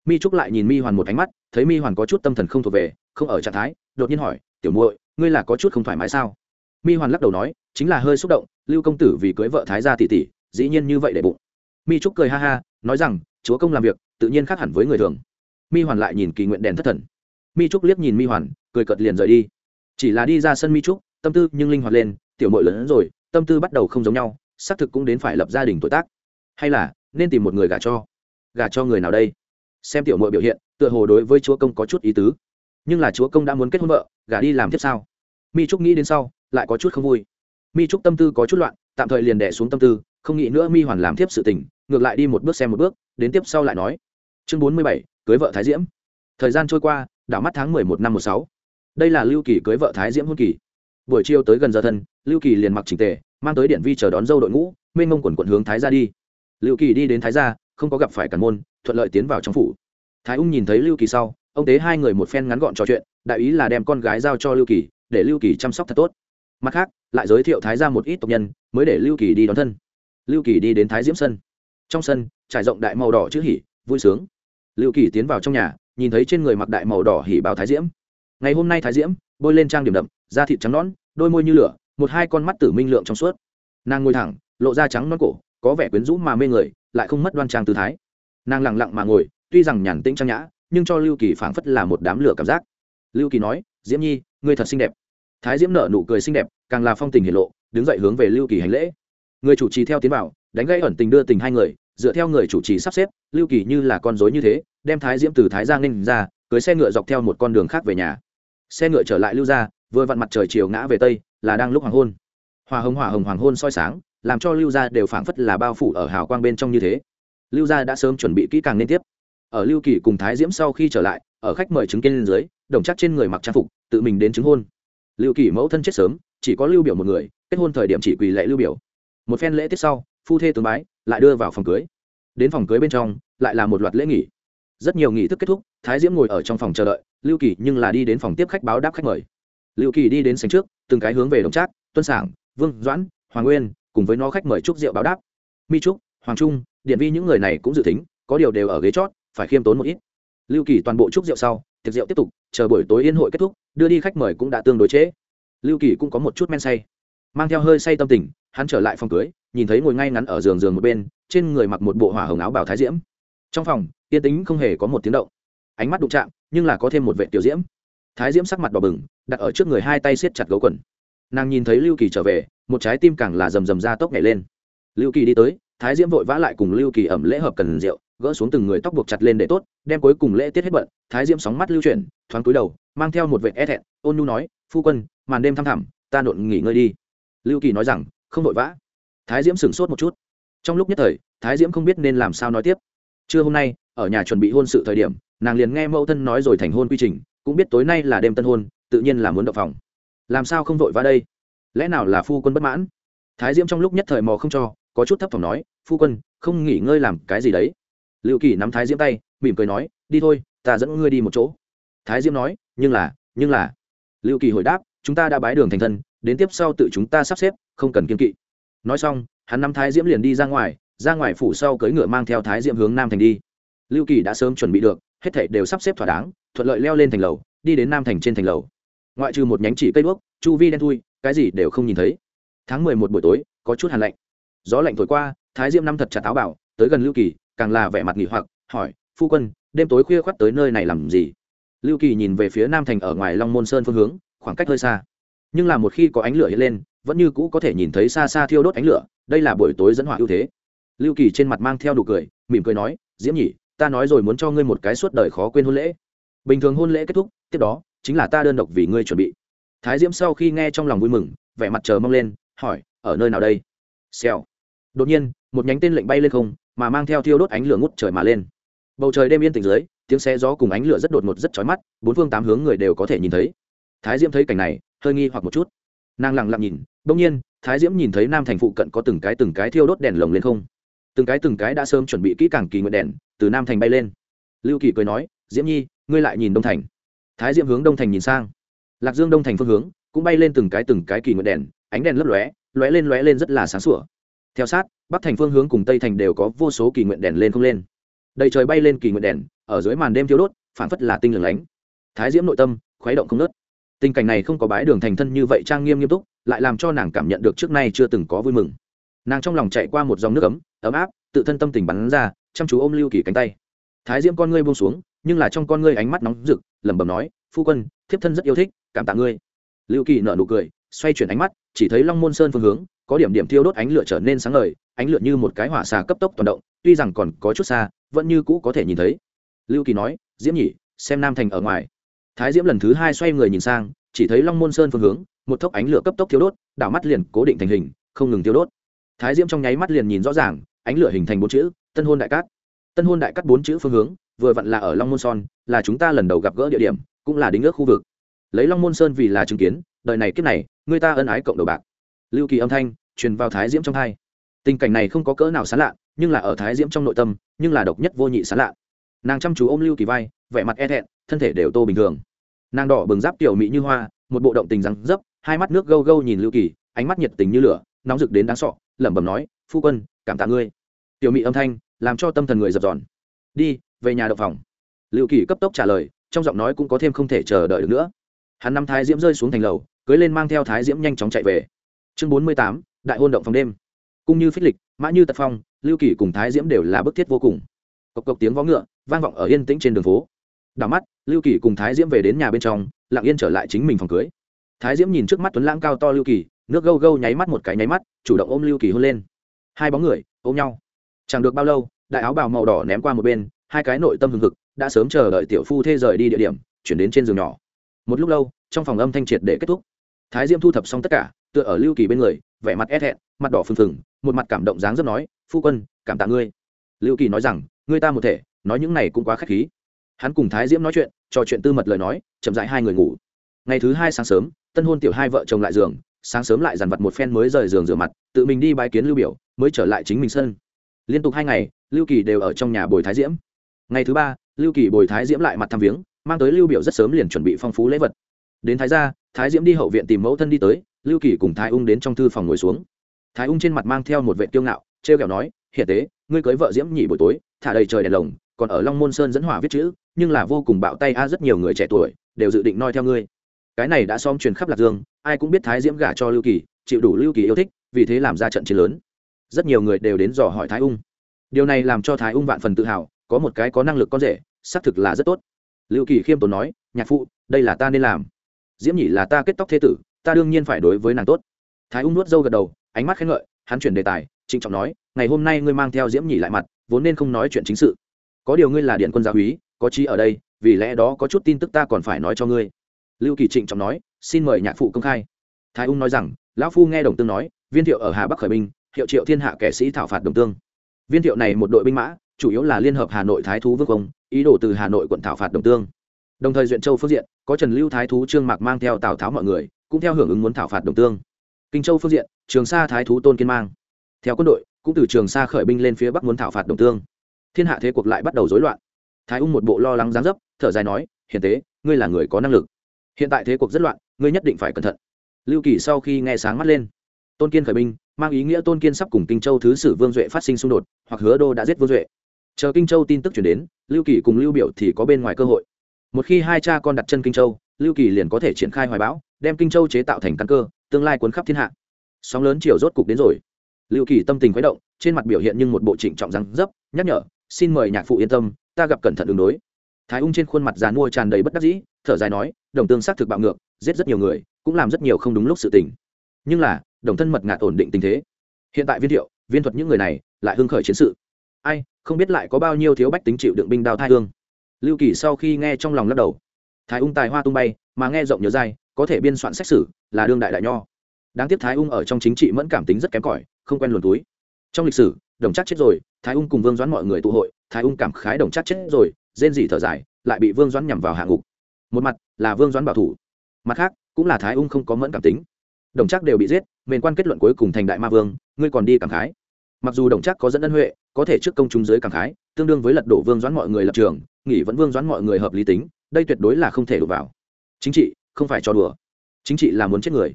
Mi trúc lại nhìn mi hoàn một ánh mắt, thấy mi hoàn có chút tâm thần không thuộc về, không ở trạng thái, đột nhiên hỏi, tiểu muội, ngươi là có chút không thoải mái sao? Mi hoàn lắc đầu nói, chính là hơi xúc động lưu công tử vì cưới vợ thái gia tỷ tỷ, dĩ nhiên như vậy để bụng. Mi trúc cười ha ha, nói rằng, chúa công làm việc, tự nhiên khác hẳn với người thường. Mi hoàn lại nhìn kỳ nguyện đèn thất thần. Mi trúc liếc nhìn mi hoàn, cười cợt liền rời đi. Chỉ là đi ra sân mi trúc, tâm tư nhưng linh hoạt lên, tiểu mội lớn rồi, tâm tư bắt đầu không giống nhau, xác thực cũng đến phải lập gia đình tuổi tác. Hay là, nên tìm một người gả cho. Gả cho người nào đây? Xem tiểu mội biểu hiện, tựa hồ đối với chúa công có chút ý tứ. Nhưng là chúa công đã muốn kết hôn vợ, gả đi làm tiếp sao? Mi trúc nghĩ đến sau, lại có chút không vui mi trúc tâm tư có chút loạn, tạm thời liền đẻ xuống tâm tư, không nghĩ nữa mi hoàn làm tiếp sự tình, ngược lại đi một bước xem một bước, đến tiếp sau lại nói. Chương bốn mươi bảy, cưới vợ thái diễm. Thời gian trôi qua, đảo mắt tháng mười một năm một sáu. Đây là lưu kỳ cưới vợ thái diễm hôn kỳ. Buổi chiều tới gần giờ thân, lưu kỳ liền mặc trình tề, mang tới điện vi chờ đón dâu đội ngũ, mênh mông quần quận hướng thái ra đi. Lưu kỳ đi đến thái gia, không có gặp phải cản môn, thuận lợi tiến vào trong phủ. Thái ung nhìn thấy lưu kỳ sau, ông tế hai người một phen ngắn gọn trò chuyện, đại ý là đem con gái giao cho lưu kỳ, để lưu kỳ chăm sóc thật tốt mặt khác, lại giới thiệu thái ra một ít tộc nhân, mới để lưu kỳ đi đón thân. Lưu kỳ đi đến thái diễm sân. Trong sân, trải rộng đại màu đỏ chữ hỉ, vui sướng. Lưu kỳ tiến vào trong nhà, nhìn thấy trên người mặc đại màu đỏ hỉ báo thái diễm. Ngày hôm nay thái diễm, bôi lên trang điểm đậm, da thịt trắng nón đôi môi như lửa, một hai con mắt tử minh lượng trong suốt. Nàng ngồi thẳng, lộ da trắng non cổ, có vẻ quyến rũ mà mê người, lại không mất đoan trang tư thái. Nàng lẳng lặng mà ngồi, tuy rằng nhàn tĩnh trang nhã, nhưng cho lưu kỳ phảng phất là một đám lửa cảm giác. Lưu kỳ nói, diễm nhi, ngươi thật xinh đẹp thái diễm nở nụ cười xinh đẹp, càng là phong tình hiển lộ, đứng dậy hướng về lưu kỳ hành lễ. Người chủ trì theo tiến vào, đánh gây ẩn tình đưa tình hai người, dựa theo người chủ trì sắp xếp, lưu kỳ như là con dối như thế, đem thái diễm từ thái giang ninh ra, cưới xe ngựa dọc theo một con đường khác về nhà. Xe ngựa trở lại lưu ra vừa vặn mặt trời chiều ngã về tây, là đang lúc hoàng hôn. Hòa hồng hòa hồng hoàng hôn soi sáng, làm cho lưu gia đều phảng phất là bao phủ ở hào quang bên trong như thế. Lưu gia đã sớm chuẩn bị kỹ càng liên tiếp. Ở lưu kỳ cùng thái diễm sau khi trở lại, ở khách mời chứng kiến lên dưới, đồng chắc trên người mặc trang phục, tự mình đến chứng hôn lưu kỳ mẫu thân chết sớm, chỉ có lưu biểu một người, kết hôn thời điểm chỉ quỳ lệ lưu biểu. Một phen lễ tiết sau, phu thê tướng bái, lại đưa vào phòng cưới. Đến phòng cưới bên trong, lại là một loạt lễ nghỉ. Rất nhiều nghỉ thức kết thúc, thái diễm ngồi ở trong phòng chờ đợi, lưu kỳ nhưng là đi đến phòng tiếp khách báo đáp khách mời. Lưu kỳ đi đến sành trước, từng cái hướng về đồng trác, tuân sảng, vương doãn, hoàng nguyên, cùng với nó khách mời chúc rượu báo đáp. Mi trúc, hoàng trung, điện vi những người này cũng dự tính, có điều đều ở ghế chót, phải khiêm tốn một ít. Lưu kỳ toàn bộ chúc rượu sau tiệc rượu tiếp tục, chờ buổi tối yên hội kết thúc, đưa đi khách mời cũng đã tương đối chế. lưu kỳ cũng có một chút men say. Mang theo hơi say tâm tình, hắn trở lại phòng cưới, nhìn thấy ngồi ngay ngắn ở giường giường một bên, trên người mặc một bộ hỏa hồng áo bảo thái diễm. Trong phòng, yên tĩnh không hề có một tiếng động. Ánh mắt đụng chạm, nhưng là có thêm một vệ tiểu diễm. Thái diễm sắc mặt đỏ bừng, đặt ở trước người hai tay siết chặt gấu quần. Nàng nhìn thấy lưu kỳ trở về, một trái tim càng là rầm rầm ra tốc nhảy lên. Lưu kỳ đi tới, thái diễm vội vã lại cùng lưu kỳ ẩm lễ hợp cần rượu gỡ xuống từng người tóc buộc chặt lên để tốt, đem cuối cùng lễ tiết hết bận, thái diễm sóng mắt lưu chuyển, thoáng cúi đầu, mang theo một vệ e thẹn, ôn nhu nói, phu quân, màn đêm thăm thẳm, ta nộn nghỉ ngơi đi. Lưu kỳ nói rằng, không vội vã. Thái diễm sửng sốt một chút. Trong lúc nhất thời, thái diễm không biết nên làm sao nói tiếp. Trưa hôm nay, ở nhà chuẩn bị hôn sự thời điểm, nàng liền nghe mẫu thân nói rồi thành hôn quy trình, cũng biết tối nay là đêm tân hôn, tự nhiên là muốn động phòng. Làm sao không vội vã đây? Lẽ nào là phu quân bất mãn? Thái diễm trong lúc nhất thời mò không cho, có chút thấp thỏm nói, phu quân, không nghỉ ngơi làm cái gì đấy? Liệu kỳ nắm thái diễm tay, mỉm cười nói, đi thôi, ta dẫn ngươi đi một chỗ. Thái diễm nói, nhưng là nhưng là. Liệu kỳ hồi đáp, chúng ta đã bái đường thành thân, đến tiếp sau tự chúng ta sắp xếp, không cần kiên kỵ. Nói xong, hắn nắm thái diễm liền đi ra ngoài ra ngoài phủ sau cưỡi ngựa mang theo thái diễm hướng nam thành đi. Lưu kỳ đã sớm chuẩn bị được, hết thảy đều sắp xếp thỏa đáng, thuận lợi leo lên thành lầu, đi đến nam thành trên thành lầu. Ngoại trừ một nhánh chỉ cây đuốc, chu vi đen thui, cái gì đều không nhìn thấy. Tháng mười một buổi tối, có chút hàn lạnh. Gió lạnh thổi qua, thái diễm năm thật chặt áo bảo, tới gần lưu kỳ càng là vẻ mặt nghỉ hoặc, hỏi, phu quân, đêm tối khuya khoắt tới nơi này làm gì? Lưu kỳ nhìn về phía nam thành ở ngoài long môn sơn phương hướng, khoảng cách hơi xa. Nhưng là một khi có ánh lửa hiện lên, vẫn như cũ có thể nhìn thấy xa xa thiêu đốt ánh lửa, đây là buổi tối dẫn hỏa ưu thế. Lưu kỳ trên mặt mang theo đủ cười, mỉm cười nói, diễm nhỉ ta nói rồi muốn cho ngươi một cái suốt đời khó quên hôn lễ. Bình thường hôn lễ kết thúc, tiếp đó, chính là ta đơn độc vì ngươi chuẩn bị. Thái diễm sau khi nghe trong lòng vui mừng, vẻ mặt chờ mong lên, hỏi, ở nơi nào đây? Xèo. Đột nhiên, một nhánh tên lệnh bay lên không mà mang theo thiêu đốt ánh lửa ngút trời mà lên. Bầu trời đêm yên tĩnh dưới, tiếng xe gió cùng ánh lửa rất đột ngột rất chói mắt, bốn phương tám hướng người đều có thể nhìn thấy. Thái diễm thấy cảnh này, hơi nghi hoặc một chút. Nàng lặng lặng nhìn đông nhiên, thái diễm nhìn thấy nam thành phụ cận có từng cái từng cái thiêu đốt đèn lồng lên không? Từng cái từng cái đã sớm chuẩn bị kỹ càng kỳ nguyện đèn, từ nam thành bay lên. Lưu kỳ cười nói, diễm nhi, ngươi lại nhìn đông thành. Thái diễm hướng đông thành nhìn sang. Lạc dương đông thành phương hướng, cũng bay lên từng cái từng cái kỳ nguyện đèn, ánh đèn lấp lóe lóe lên lóe lên rất là sáng sủa theo sát, bắc thành phương hướng cùng tây thành đều có vô số kỳ nguyện đèn lên không lên. Đầy trời bay lên kỳ nguyện đèn, ở dưới màn đêm thiếu đốt phản phất là tinh lửng lánh. Thái diễm nội tâm khuấy động không nớt tình cảnh này không có bái đường thành thân như vậy trang nghiêm nghiêm túc, lại làm cho nàng cảm nhận được trước nay chưa từng có vui mừng. Nàng trong lòng chạy qua một dòng nước ấm ấm áp, tự thân tâm tình bắn ra, chăm chú ôm lưu kỳ cánh tay. Thái diễm con ngươi buông xuống, nhưng là trong con ngươi ánh mắt nóng rực, lẩm bẩm nói, phu quân, thiếp thân rất yêu thích, cảm tạ ngươi. Lưu kỳ nở nụ cười, xoay chuyển ánh mắt, chỉ thấy long môn sơn phương hướng có điểm điểm thiêu đốt ánh lửa trở nên sáng ngời, ánh lửa như một cái hỏa xà cấp tốc toàn động, tuy rằng còn có chút xa, vẫn như cũ có thể nhìn thấy. Lưu kỳ nói, diễm nhỉ xem nam thành ở ngoài. Thái diễm lần thứ hai xoay người nhìn sang, chỉ thấy long môn sơn phương hướng, một thốc ánh lửa cấp tốc thiêu đốt, đảo mắt liền cố định thành hình, không ngừng thiêu đốt. Thái diễm trong nháy mắt liền nhìn rõ ràng, ánh lửa hình thành bốn chữ, tân hôn đại cát. Tân hôn đại cát bốn chữ phương hướng, vừa vặn là ở long môn son là chúng ta lần đầu gặp gỡ địa điểm, cũng là đính ước khu vực. Lấy long môn sơn vì là chứng kiến, đời này kiếp này, người ta ân ái cộng đầu bạc lưu kỳ âm thanh truyền vào thái diễm trong hai tình cảnh này không có cỡ nào sán lạ, nhưng là ở thái diễm trong nội tâm, nhưng là độc nhất vô nhị sán lạ. Nàng chăm chú ôm lưu kỳ vai, vẻ mặt e thẹn, thân thể đều tô bình thường. Nàng đỏ bừng giáp tiểu mỹ như hoa, một bộ động tình rắn dấp, hai mắt nước gâu gâu nhìn lưu kỳ, ánh mắt nhiệt tình như lửa, nóng rực đến đáng sọ lẩm bẩm nói, phu quân, cảm tạ ngươi. Tiểu mỹ âm thanh làm cho tâm thần người dập dòn. Đi, về nhà đậu phòng. Lưu kỳ cấp tốc trả lời, trong giọng nói cũng có thêm không thể chờ đợi được nữa. Hắn năm thái diễm rơi xuống thành lầu, cưới lên mang theo thái diễm nhanh chóng chạy về chương bốn mươi tám, đại hôn động phòng đêm. Cung như phích lịch, mã như tật phong, lưu kỳ cùng thái diễm đều là bức thiết vô cùng. Cộc cộc tiếng vó ngựa, vang vọng ở yên tĩnh trên đường phố. Đảo mắt, lưu kỳ cùng thái diễm về đến nhà bên trong, lặng yên trở lại chính mình phòng cưới. Thái diễm nhìn trước mắt tuấn lãng cao to lưu kỳ, nước gâu gâu nháy mắt một cái nháy mắt, chủ động ôm lưu kỳ hôn lên. Hai bóng người, ôm nhau. Chẳng được bao lâu, đại áo bào màu đỏ ném qua một bên, hai cái nội tâm hừng hực, đã sớm chờ đợi tiểu phu thê rời đi địa điểm, chuyển đến trên giường nhỏ. Một lúc lâu, trong phòng âm thanh triệt để kết thúc. Thái diễm thu thập xong tất cả tựa ở lưu kỳ bên người, vẻ mặt e hẹn mặt đỏ phừng phừng, một mặt cảm động dáng rất nói, phu quân, cảm tạ ngươi. Lưu kỳ nói rằng, ngươi ta một thể, nói những này cũng quá k h á c h khí. Hắn cùng thái diễm nói chuyện, trò chuyện tư mật lời nói, chậm dại hai người ngủ. Ngày thứ hai sáng sớm, tân hôn tiểu hai vợ chồng lại giường, sáng sớm lại dằn vặt một phen mới rời giường rửa mặt, tự mình đi bãi kiến lưu biểu, mới trở lại chính mình sân. Liên tục hai ngày, lưu kỳ đều ở trong nhà bồi thái diễm. Ngày thứ ba, lưu kỳ bồi thái diễm lại mặt thăm viếng, mang tới lưu biểu rất sớm liền chuẩn bị phong phú lễ vật. Đến thái gia, thái diễm đi hậu viện tìm mẫu thân đi tới lưu kỳ cùng thái ung đến trong thư phòng ngồi xuống. Thái ung trên mặt mang theo một vệ tiêu ngạo, trêu kẹo nói hiện tế, ngươi cưới vợ diễm nhị buổi tối, thả đầy trời đèn lồng, còn ở long môn sơn dẫn hỏa viết chữ, nhưng là vô cùng bạo tay a, rất nhiều người trẻ tuổi đều dự định noi theo ngươi. Cái này đã xóm truyền khắp lạc dương, ai cũng biết thái diễm gả cho lưu kỳ, chịu đủ lưu kỳ yêu thích, vì thế làm ra trận chiến lớn. Rất nhiều người đều đến dò hỏi thái ung. Điều này làm cho thái ung vạn phần tự hào, có một cái có năng lực con rể, xác thực là rất tốt. Lưu kỳ khiêm tốn nói, nhạc phụ, đây là ta nên làm. Diễm nhị là ta kết tóc thế tử ta đương nhiên phải đối với nàng tốt. Thái ung nuốt dâu gật đầu, ánh mắt khen ngợi, hắn chuyển đề tài, trịnh trọng nói, ngày hôm nay ngươi mang theo diễm nhỉ lại mặt, vốn nên không nói chuyện chính sự. Có điều ngươi là điện quân gia úy, có trí ở đây, vì lẽ đó có chút tin tức ta còn phải nói cho ngươi. Lưu kỳ trịnh trọng nói, xin mời nhạc phụ công khai. Thái ung nói rằng, lão phu nghe đồng tương nói, viên thiệu ở hà bắc khởi binh, hiệu triệu thiên hạ kẻ sĩ thảo phạt đồng tương. Viên thiệu này một đội binh mã, chủ yếu là liên hợp hà nội thái thú vương công ý đồ từ hà nội quận thảo phạt đồng tương. Đồng thời duyện châu phương diện, có trần lưu thái thú trương mạc mang theo tào tháo mọi người cũng theo hưởng ứng muốn thảo phạt đồng tương. Kinh châu phương diện, trường sa thái thú tôn kiên mang. Theo quân đội, cũng từ trường sa khởi binh lên phía bắc muốn thảo phạt đồng tương. Thiên hạ thế cuộc lại bắt đầu rối loạn. Thái ung một bộ lo lắng gián dấp, thở dài nói, hiền tế, ngươi là người có năng lực. Hiện tại thế cuộc rất loạn, ngươi nhất định phải cẩn thận. Lưu kỳ sau khi nghe sáng mắt lên, tôn kiên khởi binh, mang ý nghĩa tôn kiên sắp cùng kinh châu thứ sử vương duệ phát sinh xung đột, hoặc hứa đô đã giết vương duệ. Chờ kinh châu tin tức chuyển đến, lưu kỳ cùng lưu biểu thì có bên ngoài cơ hội. Một khi hai cha con đặt chân kinh châu, lưu kỳ liền có thể triển khai hoài bão đem kinh châu chế tạo thành căn cơ, tương lai cuốn khắp thiên hạ. Sóng lớn chiều rốt cục đến rồi. Lưu kỳ tâm tình khuấy động, trên mặt biểu hiện nhưng một bộ trịnh trọng răng dấp, nhắc nhở, xin mời nhạc phụ yên tâm, ta gặp cẩn thận đường đối. Thái ung trên khuôn mặt dàn mua tràn đầy bất đắc dĩ, thở dài nói, đồng tương xác thực bạo ngược, giết rất nhiều người, cũng làm rất nhiều không đúng lúc sự tình. Nhưng là, đồng thân mật ngạt ổn định tình thế. Hiện tại viên thiệu, viên thuật những người này, lại hưng khởi chiến sự. Ai, không biết lại có bao nhiêu thiếu bách tính chịu đựng binh đao thai hương. Lưu kỳ sau khi nghe trong lòng lắc đầu. Thái ung tài hoa tung bay, mà nghe rộng nhớ dai có thể biên soạn xét xử là đương đại đại nho. Đáng tiếc thái ung ở trong chính trị mẫn cảm tính rất kém cỏi, không quen luồn túi. Trong lịch sử, đồng chắc chết rồi, thái ung cùng vương doãn mọi người tụ hội, thái ung cảm khái đồng chắc chết rồi, rên dỉ thở dài, lại bị vương doãn nhằm vào hạ ngục. Một mặt là vương doãn bảo thủ, mặt khác cũng là thái ung không có mẫn cảm tính. Đồng chắc đều bị giết, mền quan kết luận cuối cùng thành đại ma vương, ngươi còn đi cảm khái. Mặc dù đồng chắc có dẫn ân huệ, có thể trước công chúng dưới cảm khái, tương đương với lật đổ vương doãn mọi người lập trường, nghỉ vẫn vương doãn mọi người hợp lý tính, đây tuyệt đối là không thể đổ vào. Chính trị không phải cho đùa. Chính trị là muốn chết người.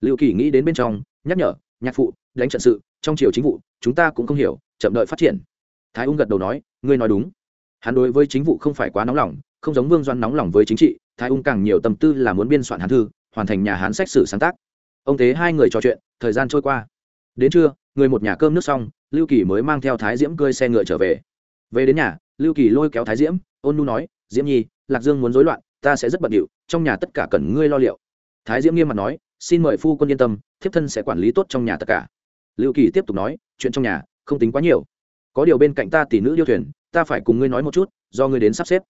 Liệu kỳ nghĩ đến bên trong, nhắc nhở, nhạc phụ, đánh trận sự, trong triều chính vụ, chúng ta cũng không hiểu, chậm đợi phát triển. Thái ung gật đầu nói, ngươi nói đúng. Hắn đối với chính vụ không phải quá nóng lòng, không giống vương doan nóng lòng với chính trị, thái ung càng nhiều tâm tư là muốn biên soạn hán thư, hoàn thành nhà hán sách sử sáng tác. Ông thế hai người trò chuyện, thời gian trôi qua. Đến trưa, người một nhà cơm nước xong, lưu kỳ mới mang theo thái diễm cơi xe ngựa trở về. Về đến nhà, lưu kỳ lôi kéo thái diễm, ôn nu nói, diễm nhi, lạc dương muốn rối loạn ta sẽ rất bận điệu, trong nhà tất cả cần ngươi lo liệu. Thái diễm nghiêm mặt nói, xin mời phu quân yên tâm, thiếp thân sẽ quản lý tốt trong nhà tất cả. Lưu kỳ tiếp tục nói, chuyện trong nhà, không tính quá nhiều. Có điều bên cạnh ta tỷ nữ điêu thuyền, ta phải cùng ngươi nói một chút, do ngươi đến sắp xếp.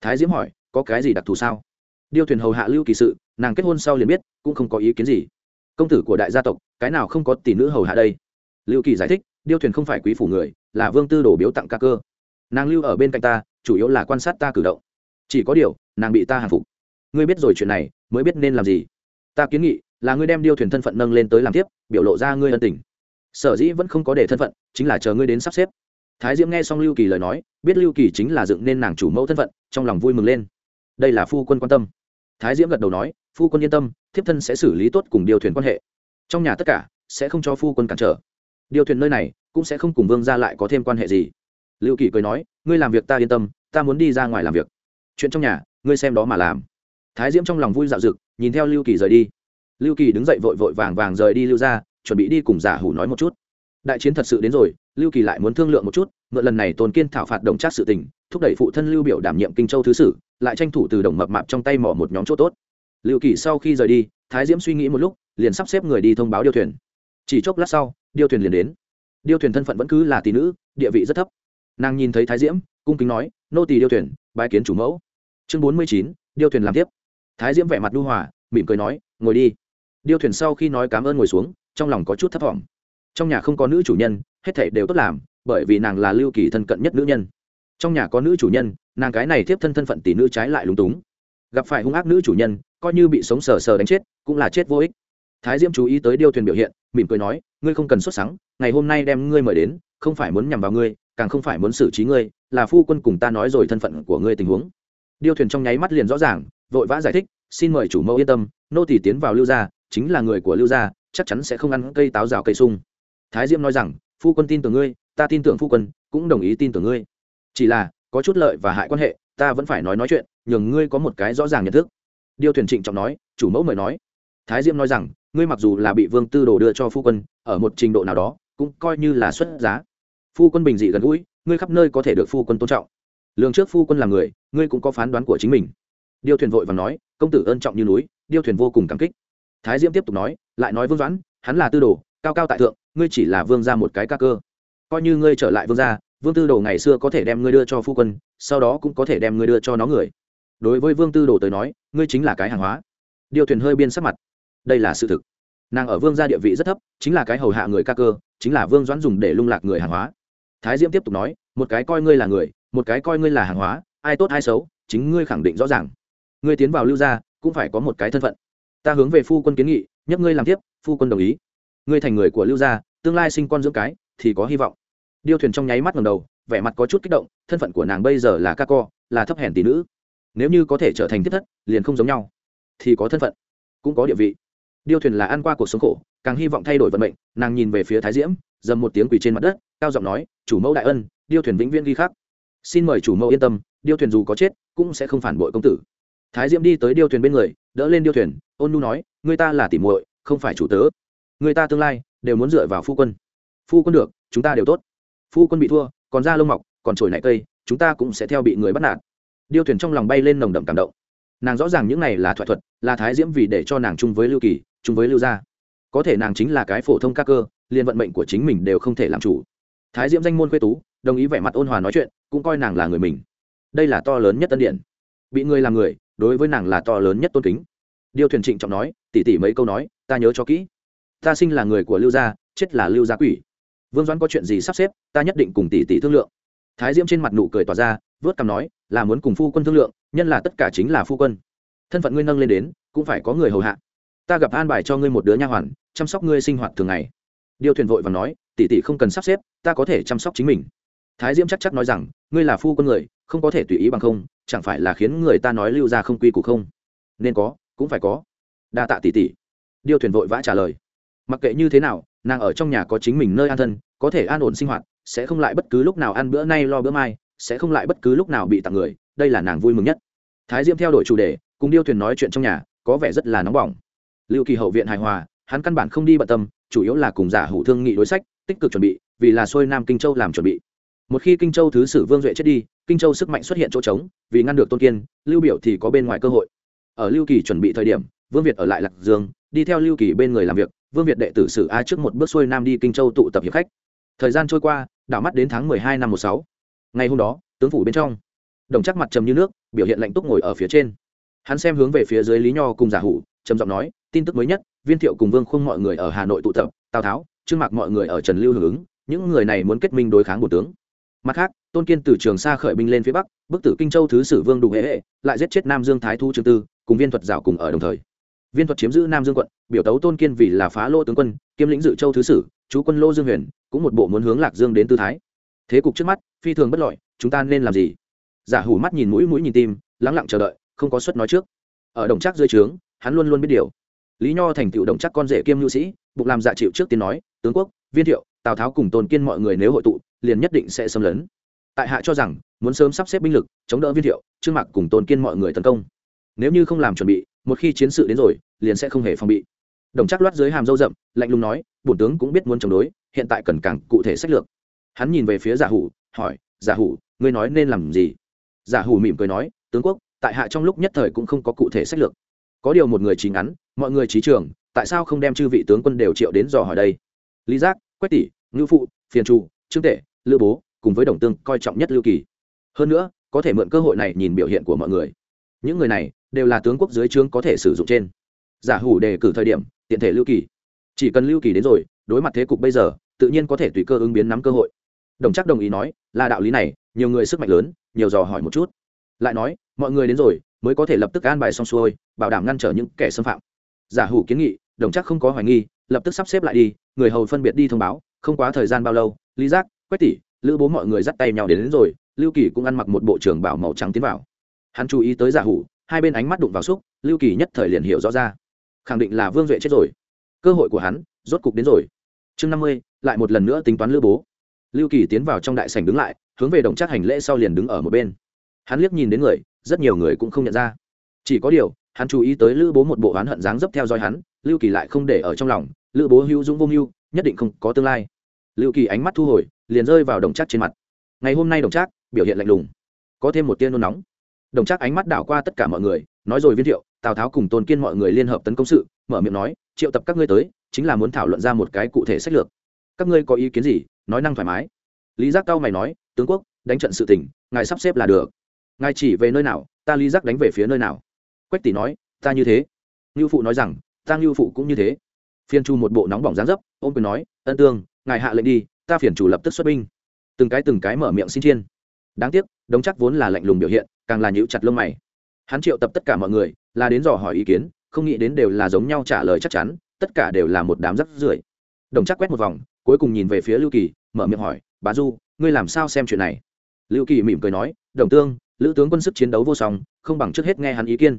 Thái diễm hỏi, có cái gì đặc thù sao? Điêu thuyền hầu hạ lưu kỳ sự, nàng kết hôn sau liền biết, cũng không có ý kiến gì. Công tử của đại gia tộc, cái nào không có tỷ nữ hầu hạ đây? Lưu kỳ giải thích, điêu thuyền không phải quý phủ người, là vương tư đổ biếu tặng ca cơ. Nàng lưu ở bên cạnh ta, chủ yếu là quan sát ta cử động. Chỉ có điều nàng bị ta hàng phục. Ngươi biết rồi chuyện này, mới biết nên làm gì. Ta kiến nghị là ngươi đem điêu thuyền thân phận nâng lên tới làm tiếp, biểu lộ ra ngươi ân tình. Sở dĩ vẫn không có để thân phận, chính là chờ ngươi đến sắp xếp. Thái diễm nghe xong lưu kỳ lời nói, biết lưu kỳ chính là dựng nên nàng chủ mẫu thân phận, trong lòng vui mừng lên. Đây là phu quân quan tâm. Thái diễm gật đầu nói, phu quân yên tâm, thiếp thân sẽ xử lý tốt cùng điều thuyền quan hệ. Trong nhà tất cả sẽ không cho phu quân cản trở. Điều thuyền nơi này cũng sẽ không cùng vương ra lại có thêm quan hệ gì. Lưu kỳ cười nói, ngươi làm việc ta yên tâm, ta muốn đi ra ngoài làm việc. Chuyện trong nhà ngươi xem đó mà làm. Thái diễm trong lòng vui dạo dực, nhìn theo lưu kỳ rời đi. Lưu kỳ đứng dậy vội vội vàng vàng rời đi lưu ra chuẩn bị đi cùng giả hủ nói một chút. Đại chiến thật sự đến rồi, lưu kỳ lại muốn thương lượng một chút, mượn lần này tôn kiên thảo phạt đồng trác sự tình, thúc đẩy phụ thân lưu biểu đảm nhiệm kinh châu thứ sử, lại tranh thủ từ đồng mập mạp trong tay mỏ một nhóm chỗ tốt. Lưu kỳ sau khi rời đi, thái diễm suy nghĩ một lúc, liền sắp xếp người đi thông báo điêu thuyền. Chỉ chốc lát sau điêu thuyền liền đến. Điêu thuyền thân phận vẫn cứ là tỷ nữ, địa vị rất thấp. Nàng nhìn thấy thái diễm, cung kính nói, nô tỳ điêu thuyền, bái kiến chủ mẫu chương bốn mươi chín, điêu thuyền làm tiếp. Thái diễm vẻ mặt đu hòa, mỉm cười nói, ngồi đi. Điêu thuyền sau khi nói cảm ơn ngồi xuống, trong lòng có chút thấp t trong nhà không có nữ chủ nhân, hết thảy đều tốt làm, bởi vì nàng là lưu kỳ thân cận nhất nữ nhân. Trong nhà có nữ chủ nhân, nàng cái này tiếp thân thân phận tỷ nữ trái lại lúng túng. Gặp phải hung ác nữ chủ nhân, coi như bị sống sờ sờ đánh chết, cũng là chết vô ích. Thái diễm chú ý tới điêu thuyền biểu hiện, mỉm cười nói, ngươi không cần xuất sáng ngày hôm nay đem ngươi mời đến, không phải muốn nhằm vào ngươi, càng không phải muốn xử trí ngươi, là phu quân cùng ta nói rồi thân phận của ngươi tình huống điêu thuyền trong nháy mắt liền rõ ràng, vội vã giải thích, xin mời chủ mẫu yên tâm, nô tỷ tiến vào lưu gia, chính là người của lưu gia, chắc chắn sẽ không ăn cây táo rào cây sung. Thái diễm nói rằng, phu quân tin tưởng ngươi, ta tin tưởng phu quân, cũng đồng ý tin tưởng ngươi. Chỉ là, có chút lợi và hại quan hệ, ta vẫn phải nói nói chuyện, nhường ngươi có một cái rõ ràng nhận thức. Điêu thuyền trịnh trọng nói, chủ mẫu mời nói. Thái diễm nói rằng, ngươi mặc dù là bị vương tư đồ đưa cho phu quân, ở một trình độ nào đó, cũng coi như là xuất giá. Phu quân bình dị gần gũi, ngươi khắp nơi có thể được phu quân tôn trọng lường trước phu quân là người, ngươi cũng có phán đoán của chính mình. Điêu thuyền vội và nói, công tử ân trọng như núi, điêu thuyền vô cùng cảm kích. Thái diễm tiếp tục nói, lại nói vương doãn, hắn là tư đồ, cao cao tại thượng, ngươi chỉ là vương ra một cái ca cơ. Coi như ngươi trở lại vương gia, vương tư đồ ngày xưa có thể đem ngươi đưa cho phu quân, sau đó cũng có thể đem ngươi đưa cho nó người. Đối với vương tư đồ tới nói, ngươi chính là cái hàng hóa. Điêu thuyền hơi biên sắc mặt. Đây là sự thực. Nàng ở vương gia địa vị rất thấp, chính là cái hầu hạ người ca cơ, chính là vương doãn dùng để lung lạc người hàng hóa. Thái diễm tiếp tục nói, một cái coi ngươi là người một cái coi ngươi là hàng hóa, ai tốt ai xấu, chính ngươi khẳng định rõ ràng. Ngươi tiến vào lưu gia, cũng phải có một cái thân phận. Ta hướng về phu quân kiến nghị nhắc ngươi làm tiếp, phu quân đồng ý. Ngươi thành người của lưu gia, tương lai sinh con dưỡng cái, thì có hy vọng. Điêu thuyền trong nháy mắt ngầm đầu, vẻ mặt có chút kích động, thân phận của nàng bây giờ là ca co, là thấp hèn tỷ nữ. Nếu như có thể trở thành thiết thất, liền không giống nhau. Thì có thân phận, cũng có địa vị. Điêu thuyền là ăn qua cuộc sống khổ, càng hy vọng thay đổi vận mệnh, nàng nhìn về phía thái diễm, dầm một tiếng quỳ trên mặt đất, cao giọng nói, chủ mẫu đại ân. Điêu thuyền vĩnh viễn ghi khắc xin mời chủ mẫu yên tâm, điêu thuyền dù có chết, cũng sẽ không phản bội công tử. Thái diễm đi tới điêu thuyền bên người, đỡ lên điêu thuyền, ôn nu nói, người ta là tỉ muội, không phải chủ tớ. Người ta tương lai, đều muốn dựa vào phu quân. Phu quân được, chúng ta đều tốt. Phu quân bị thua, còn da lông mọc, còn trồi nảy cây, chúng ta cũng sẽ theo bị người bắt nạt. Điêu thuyền trong lòng bay lên nồng đậm cảm động. Nàng rõ ràng những này là thoại thuật, là thái diễm vì để cho nàng chung với lưu kỳ, chung với lưu gia. Có thể nàng chính là cái phổ thông ca cơ, liền vận mệnh của chính mình đều không thể làm chủ. Thái diễm danh môn quê tú đồng ý vẻ mặt ôn hòa nói chuyện, cũng coi nàng là người mình. Đây là to lớn nhất tân điện bị người làm người, đối với nàng là to lớn nhất tôn kính. Điêu thuyền trịnh trọng nói, tỉ tỉ mấy câu nói, ta nhớ cho kỹ. Ta sinh là người của lưu gia, chết là lưu gia quỷ. Vương doãn có chuyện gì sắp xếp, ta nhất định cùng tỷ tỷ thương lượng. Thái diễm trên mặt nụ cười tỏa ra, vớt cằm nói, là muốn cùng phu quân thương lượng, nhân là tất cả chính là phu quân. Thân phận ngươi nâng lên đến, cũng phải có người hầu hạ. Ta gặp an bài cho ngươi một đứa nha hoàn, chăm sóc ngươi sinh hoạt thường ngày. Điều thuyền vội và nói tỷ tỷ không cần sắp xếp, ta có thể chăm sóc chính mình thái diễm chắc chắc nói rằng, ngươi là phu quân người, không có thể tùy ý bằng không, chẳng phải là khiến người ta nói lưu ra không quy củ không? Nên có, cũng phải có. Đa tạ tỷ tỷ. Điêu thuyền vội vã trả lời. Mặc kệ như thế nào, nàng ở trong nhà có chính mình nơi an thân, có thể an ổn sinh hoạt, sẽ không lại bất cứ lúc nào ăn bữa nay lo bữa mai, sẽ không lại bất cứ lúc nào bị tặng người, đây là nàng vui mừng nhất. Thái diễm theo đuổi chủ đề, cùng điêu thuyền nói chuyện trong nhà, có vẻ rất là nóng bỏng. Lưu kỳ hậu viện hài hòa, hắn căn bản không đi bận tâm, chủ yếu là cùng giả hủ thương nghị đối sách, tích cực chuẩn bị, vì là xuôi nam kinh châu làm chuẩn bị một khi kinh châu thứ sử vương duệ chết đi, kinh châu sức mạnh xuất hiện chỗ trống, vì ngăn được tôn kiên, lưu biểu thì có bên ngoài cơ hội. Ở lưu kỳ chuẩn bị thời điểm, vương việt ở lại lạc dương, đi theo lưu kỳ bên người làm việc, vương việt đệ tử sử a trước một bước xuôi nam đi kinh châu tụ tập hiệp khách. Thời gian trôi qua, đảo mắt đến tháng mười hai năm một sáu. Ngày hôm đó, tướng phủ bên trong, đồng chắc mặt trầm như nước, biểu hiện lạnh túc ngồi ở phía trên. Hắn xem hướng về phía dưới lý nho cùng giả hủ, trầm giọng nói, tin tức mới nhất, viên thiệu cùng vương khung mọi người ở hà nội tụ tập, tào tháo, trương mạc mọi người ở trần lưu hưởng ứng, những người này muốn kết minh đối kháng bộ tướng mặt khác, tôn kiên từ trường sa khởi binh lên phía bắc, bức tử kinh châu thứ sử vương đủ hệ hệ lại giết chết nam dương thái thu trương tư, cùng viên thuật dạo cùng ở đồng thời. Viên thuật chiếm giữ nam dương quận, biểu tấu tôn kiên vì là phá lô tướng quân, kiêm lĩnh dự châu thứ sử, chú quân lô dương huyền, cũng một bộ muốn hướng lạc dương đến tư thái. Thế cục trước mắt, phi thường bất lợi, chúng ta nên làm gì? Giả hủ mắt nhìn mũi mũi nhìn tim, lắng lặng chờ đợi, không có suất nói trước. Ở đồng chắc dưới trướng, hắn luôn luôn biết điều. Lý nho thành tựu đồng chắc con rể kiêm nhu sĩ, bụng làm dạ chịu trước tiên nói, tướng quốc, viên thiệu, tào tháo cùng tôn kiên mọi người nếu hội tụ liền nhất định sẽ xâm lấn. Tại hạ cho rằng, muốn sớm sắp xếp binh lực, chống đỡ viên thiệu, trương mạc cùng tôn kiên mọi người tấn công. Nếu như không làm chuẩn bị, một khi chiến sự đến rồi, liền sẽ không hề phòng bị. Đồng chắc loát dưới hàm dâu rậm, lạnh lùng nói, bổn tướng cũng biết muốn chống đối, hiện tại cần càng cụ thể sách lược. Hắn nhìn về phía giả hủ, hỏi, giả hủ, ngươi nói nên làm gì? Giả hủ mỉm cười nói, tướng quốc, tại hạ trong lúc nhất thời cũng không có cụ thể sách lược. Có điều một người trí ngắn, mọi người trí trường, tại sao không đem chư vị tướng quân đều triệu đến dò hỏi đây? Lý giác, quách tỷ, ngưu phụ, phiền trụ trương tể lữ bố, cùng với đồng tương coi trọng nhất lưu kỳ. Hơn nữa, có thể mượn cơ hội này nhìn biểu hiện của mọi người. Những người này đều là tướng quốc dưới trướng có thể sử dụng trên. Giả hủ đề cử thời điểm, tiện thể lưu kỳ. Chỉ cần lưu kỳ đến rồi, đối mặt thế cục bây giờ, tự nhiên có thể tùy cơ ứng biến nắm cơ hội. Đồng chắc đồng ý nói, là đạo lý này, nhiều người sức mạnh lớn, nhiều dò hỏi một chút. Lại nói, mọi người đến rồi, mới có thể lập tức an bài xong xuôi, bảo đảm ngăn trở những kẻ xâm phạm. Giả hủ kiến nghị, đồng chắc không có hoài nghi, lập tức sắp xếp lại đi, người hầu phân biệt đi thông báo, không quá thời gian bao lâu, lý giác quách tỷ lữ bố mọi người dắt tay nhau đến, đến rồi lưu kỳ cũng ăn mặc một bộ trưởng bảo màu trắng tiến vào. Hắn chú ý tới giả hủ hai bên ánh mắt đụng vào xúc lưu kỳ nhất thời liền hiểu rõ ra. Khẳng định là vương duệ chết rồi. Cơ hội của hắn rốt cục đến rồi. Chương năm mươi lại một lần nữa tính toán lữ bố. Lưu kỳ tiến vào trong đại sảnh đứng lại hướng về đồng chắc hành lễ sau liền đứng ở một bên. Hắn liếc nhìn đến người rất nhiều người cũng không nhận ra. Chỉ có điều hắn chú ý tới lữ bố một bộ oán hận dáng dấp theo dõi hắn lưu kỳ lại không để ở trong lòng lữ bố hữu dũng vô mưu nhất định không có tương lai. Lưu kỳ ánh mắt thu hồi liền rơi vào đồng trác trên mặt. Ngày hôm nay đồng trác, biểu hiện lạnh lùng. Có thêm một tiên nôn nóng. Đồng trác ánh mắt đảo qua tất cả mọi người, nói rồi viên thiệu, tào tháo cùng tôn kiên mọi người liên hợp tấn công sự, mở miệng nói, triệu tập các ngươi tới, chính là muốn thảo luận ra một cái cụ thể sách lược. Các ngươi có ý kiến gì, nói năng thoải mái. Lý giác cao mày nói, tướng quốc, đánh trận sự tỉnh ngài sắp xếp là được. Ngài chỉ về nơi nào, ta lý giác đánh về phía nơi nào. Quách tỷ nói, ta như thế. Ngưu phụ nói rằng, ta ngưu phụ cũng như thế. Phiên chu một bộ nóng bỏng dáng dấp ôm quyền nói, ân tương, ngài hạ lệnh đi ta phiền chủ lập tức xuất binh. Từng cái từng cái mở miệng xin chiên. Đáng tiếc, đống chắc vốn là lạnh lùng biểu hiện, càng là nhíu chặt lông mày. Hắn triệu tập tất cả mọi người, là đến dò hỏi ý kiến, không nghĩ đến đều là giống nhau trả lời chắc chắn, tất cả đều là một đám rắc rưởi. Đồng chắc quét một vòng, cuối cùng nhìn về phía lưu kỳ, mở miệng hỏi bà du, ngươi làm sao xem chuyện này? Lưu kỳ mỉm cười nói, đồng tương, lữ tướng quân sức chiến đấu vô song, không bằng trước hết nghe hắn ý kiến.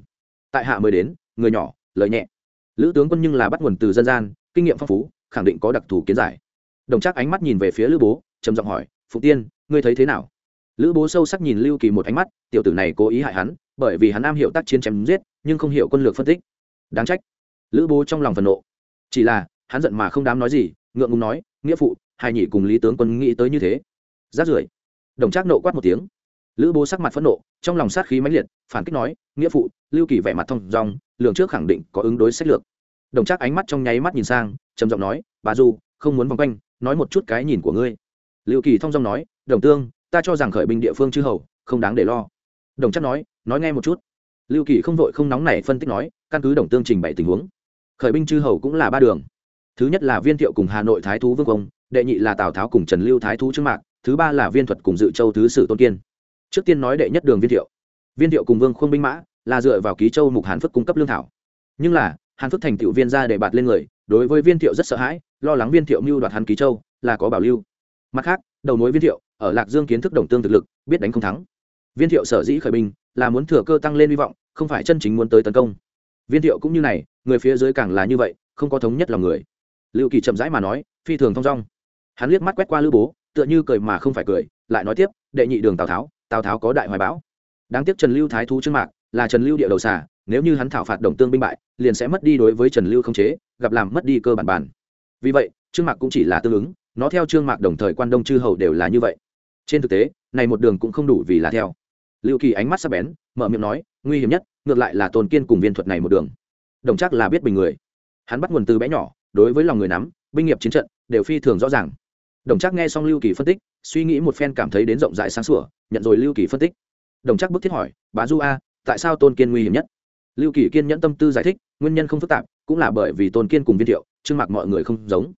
Tại hạ mới đến, người nhỏ, lời nhẹ. Lữ tướng quân nhưng là bắt nguồn từ dân gian, kinh nghiệm phong phú, khẳng định có đặc thù kiến giải đồng chắc ánh mắt nhìn về phía lữ bố, trầm giọng hỏi phụ tiên, ngươi thấy thế nào? Lữ bố sâu sắc nhìn lưu kỳ một ánh mắt, tiểu tử này cố ý hại hắn, bởi vì hắn am hiểu tác chiến chém giết, nhưng không hiểu quân lược phân tích. Đáng trách. Lữ bố trong lòng phần nộ. Chỉ là, hắn giận mà không dám nói gì, ngượng ngùng nói, nghĩa phụ, hai nhị cùng lý tướng quân nghĩ tới như thế. Rát rưởi. Đồng trác nộ quát một tiếng. Lữ bố sắc mặt phẫn nộ, trong lòng sát khí mãnh liệt, phản kích nói, nghĩa phụ, lưu kỳ vẻ mặt thông dong, lường trước khẳng định có ứng đối sách lược. Đồng trác ánh mắt trong nháy mắt nhìn sang, trầm giọng nói, bà du, không muốn vòng quanh nói một chút cái nhìn của ngươi. Lưu kỳ thông dong nói, đồng tương, ta cho rằng khởi binh địa phương chư hầu, không đáng để lo. Đồng chắc nói nói nghe một chút. Lưu kỳ không vội không nóng này phân tích nói, căn cứ đồng tương trình bày tình huống, khởi binh chư hầu cũng là ba đường. Thứ nhất là viên thiệu cùng hà nội thái thú vương công, đệ nhị là tào tháo cùng trần lưu thái thú trương mạc, thứ ba là viên thuật cùng dự châu thứ sử tôn kiên. Trước tiên nói đệ nhất đường viên thiệu. Viên thiệu cùng vương khuôn binh mã là dựa vào ký châu mục hàn phước cung cấp lương thảo. Nhưng là, hàn phước thành tựu viên ra để bạt lên người đối với viên thiệu rất sợ hãi, lo lắng viên thiệu mưu đoạt hắn ký châu, là có bảo lưu. Mặt khác, đầu mối viên thiệu, ở lạc dương kiến thức đồng tương thực lực, biết đánh không thắng. Viên thiệu sở dĩ khởi binh, là muốn thừa cơ tăng lên hy vọng, không phải chân chính muốn tới tấn công. Viên thiệu cũng như này, người phía dưới càng là như vậy, không có thống nhất lòng người. Lưu kỳ chậm rãi mà nói, phi thường thong dong. Hắn liếc mắt quét qua lữ bố, tựa như cười mà không phải cười, lại nói tiếp, đệ nhị đường tào tháo tào tháo có đại hoài bão. Đáng tiếc trần lưu thái thú trương mạc, là trần lưu địa đầu xà nếu như hắn thảo phạt đồng tương binh bại, liền sẽ mất đi đối với trần lưu không chế, gặp làm mất đi cơ bản bản. Vì vậy, trương mạc cũng chỉ là tương ứng, nó theo trương mạc đồng thời quan đông chư hầu đều là như vậy. Trên thực tế, này một đường cũng không đủ vì là theo. Lưu kỳ ánh mắt sắp bén, mở miệng nói, nguy hiểm nhất, ngược lại là tôn kiên cùng viên thuật này một đường. Đồng chắc là biết bình người. Hắn bắt nguồn từ bé nhỏ, đối với lòng người nắm, binh nghiệp chiến trận, đều phi thường rõ ràng. Đồng chắc nghe xong lưu kỳ phân tích, suy nghĩ một phen cảm thấy đến rộng rãi sáng sủa, nhận rồi lưu kỳ phân tích. Đồng chắc bức thiết hỏi, bá du a, tại sao tôn kiên nguy hiểm nhất? Lưu kỳ kiên nhẫn tâm tư giải thích, nguyên nhân không phức tạp, cũng là bởi vì tôn kiên cùng viên thiệu, trương mạc mọi người không giống.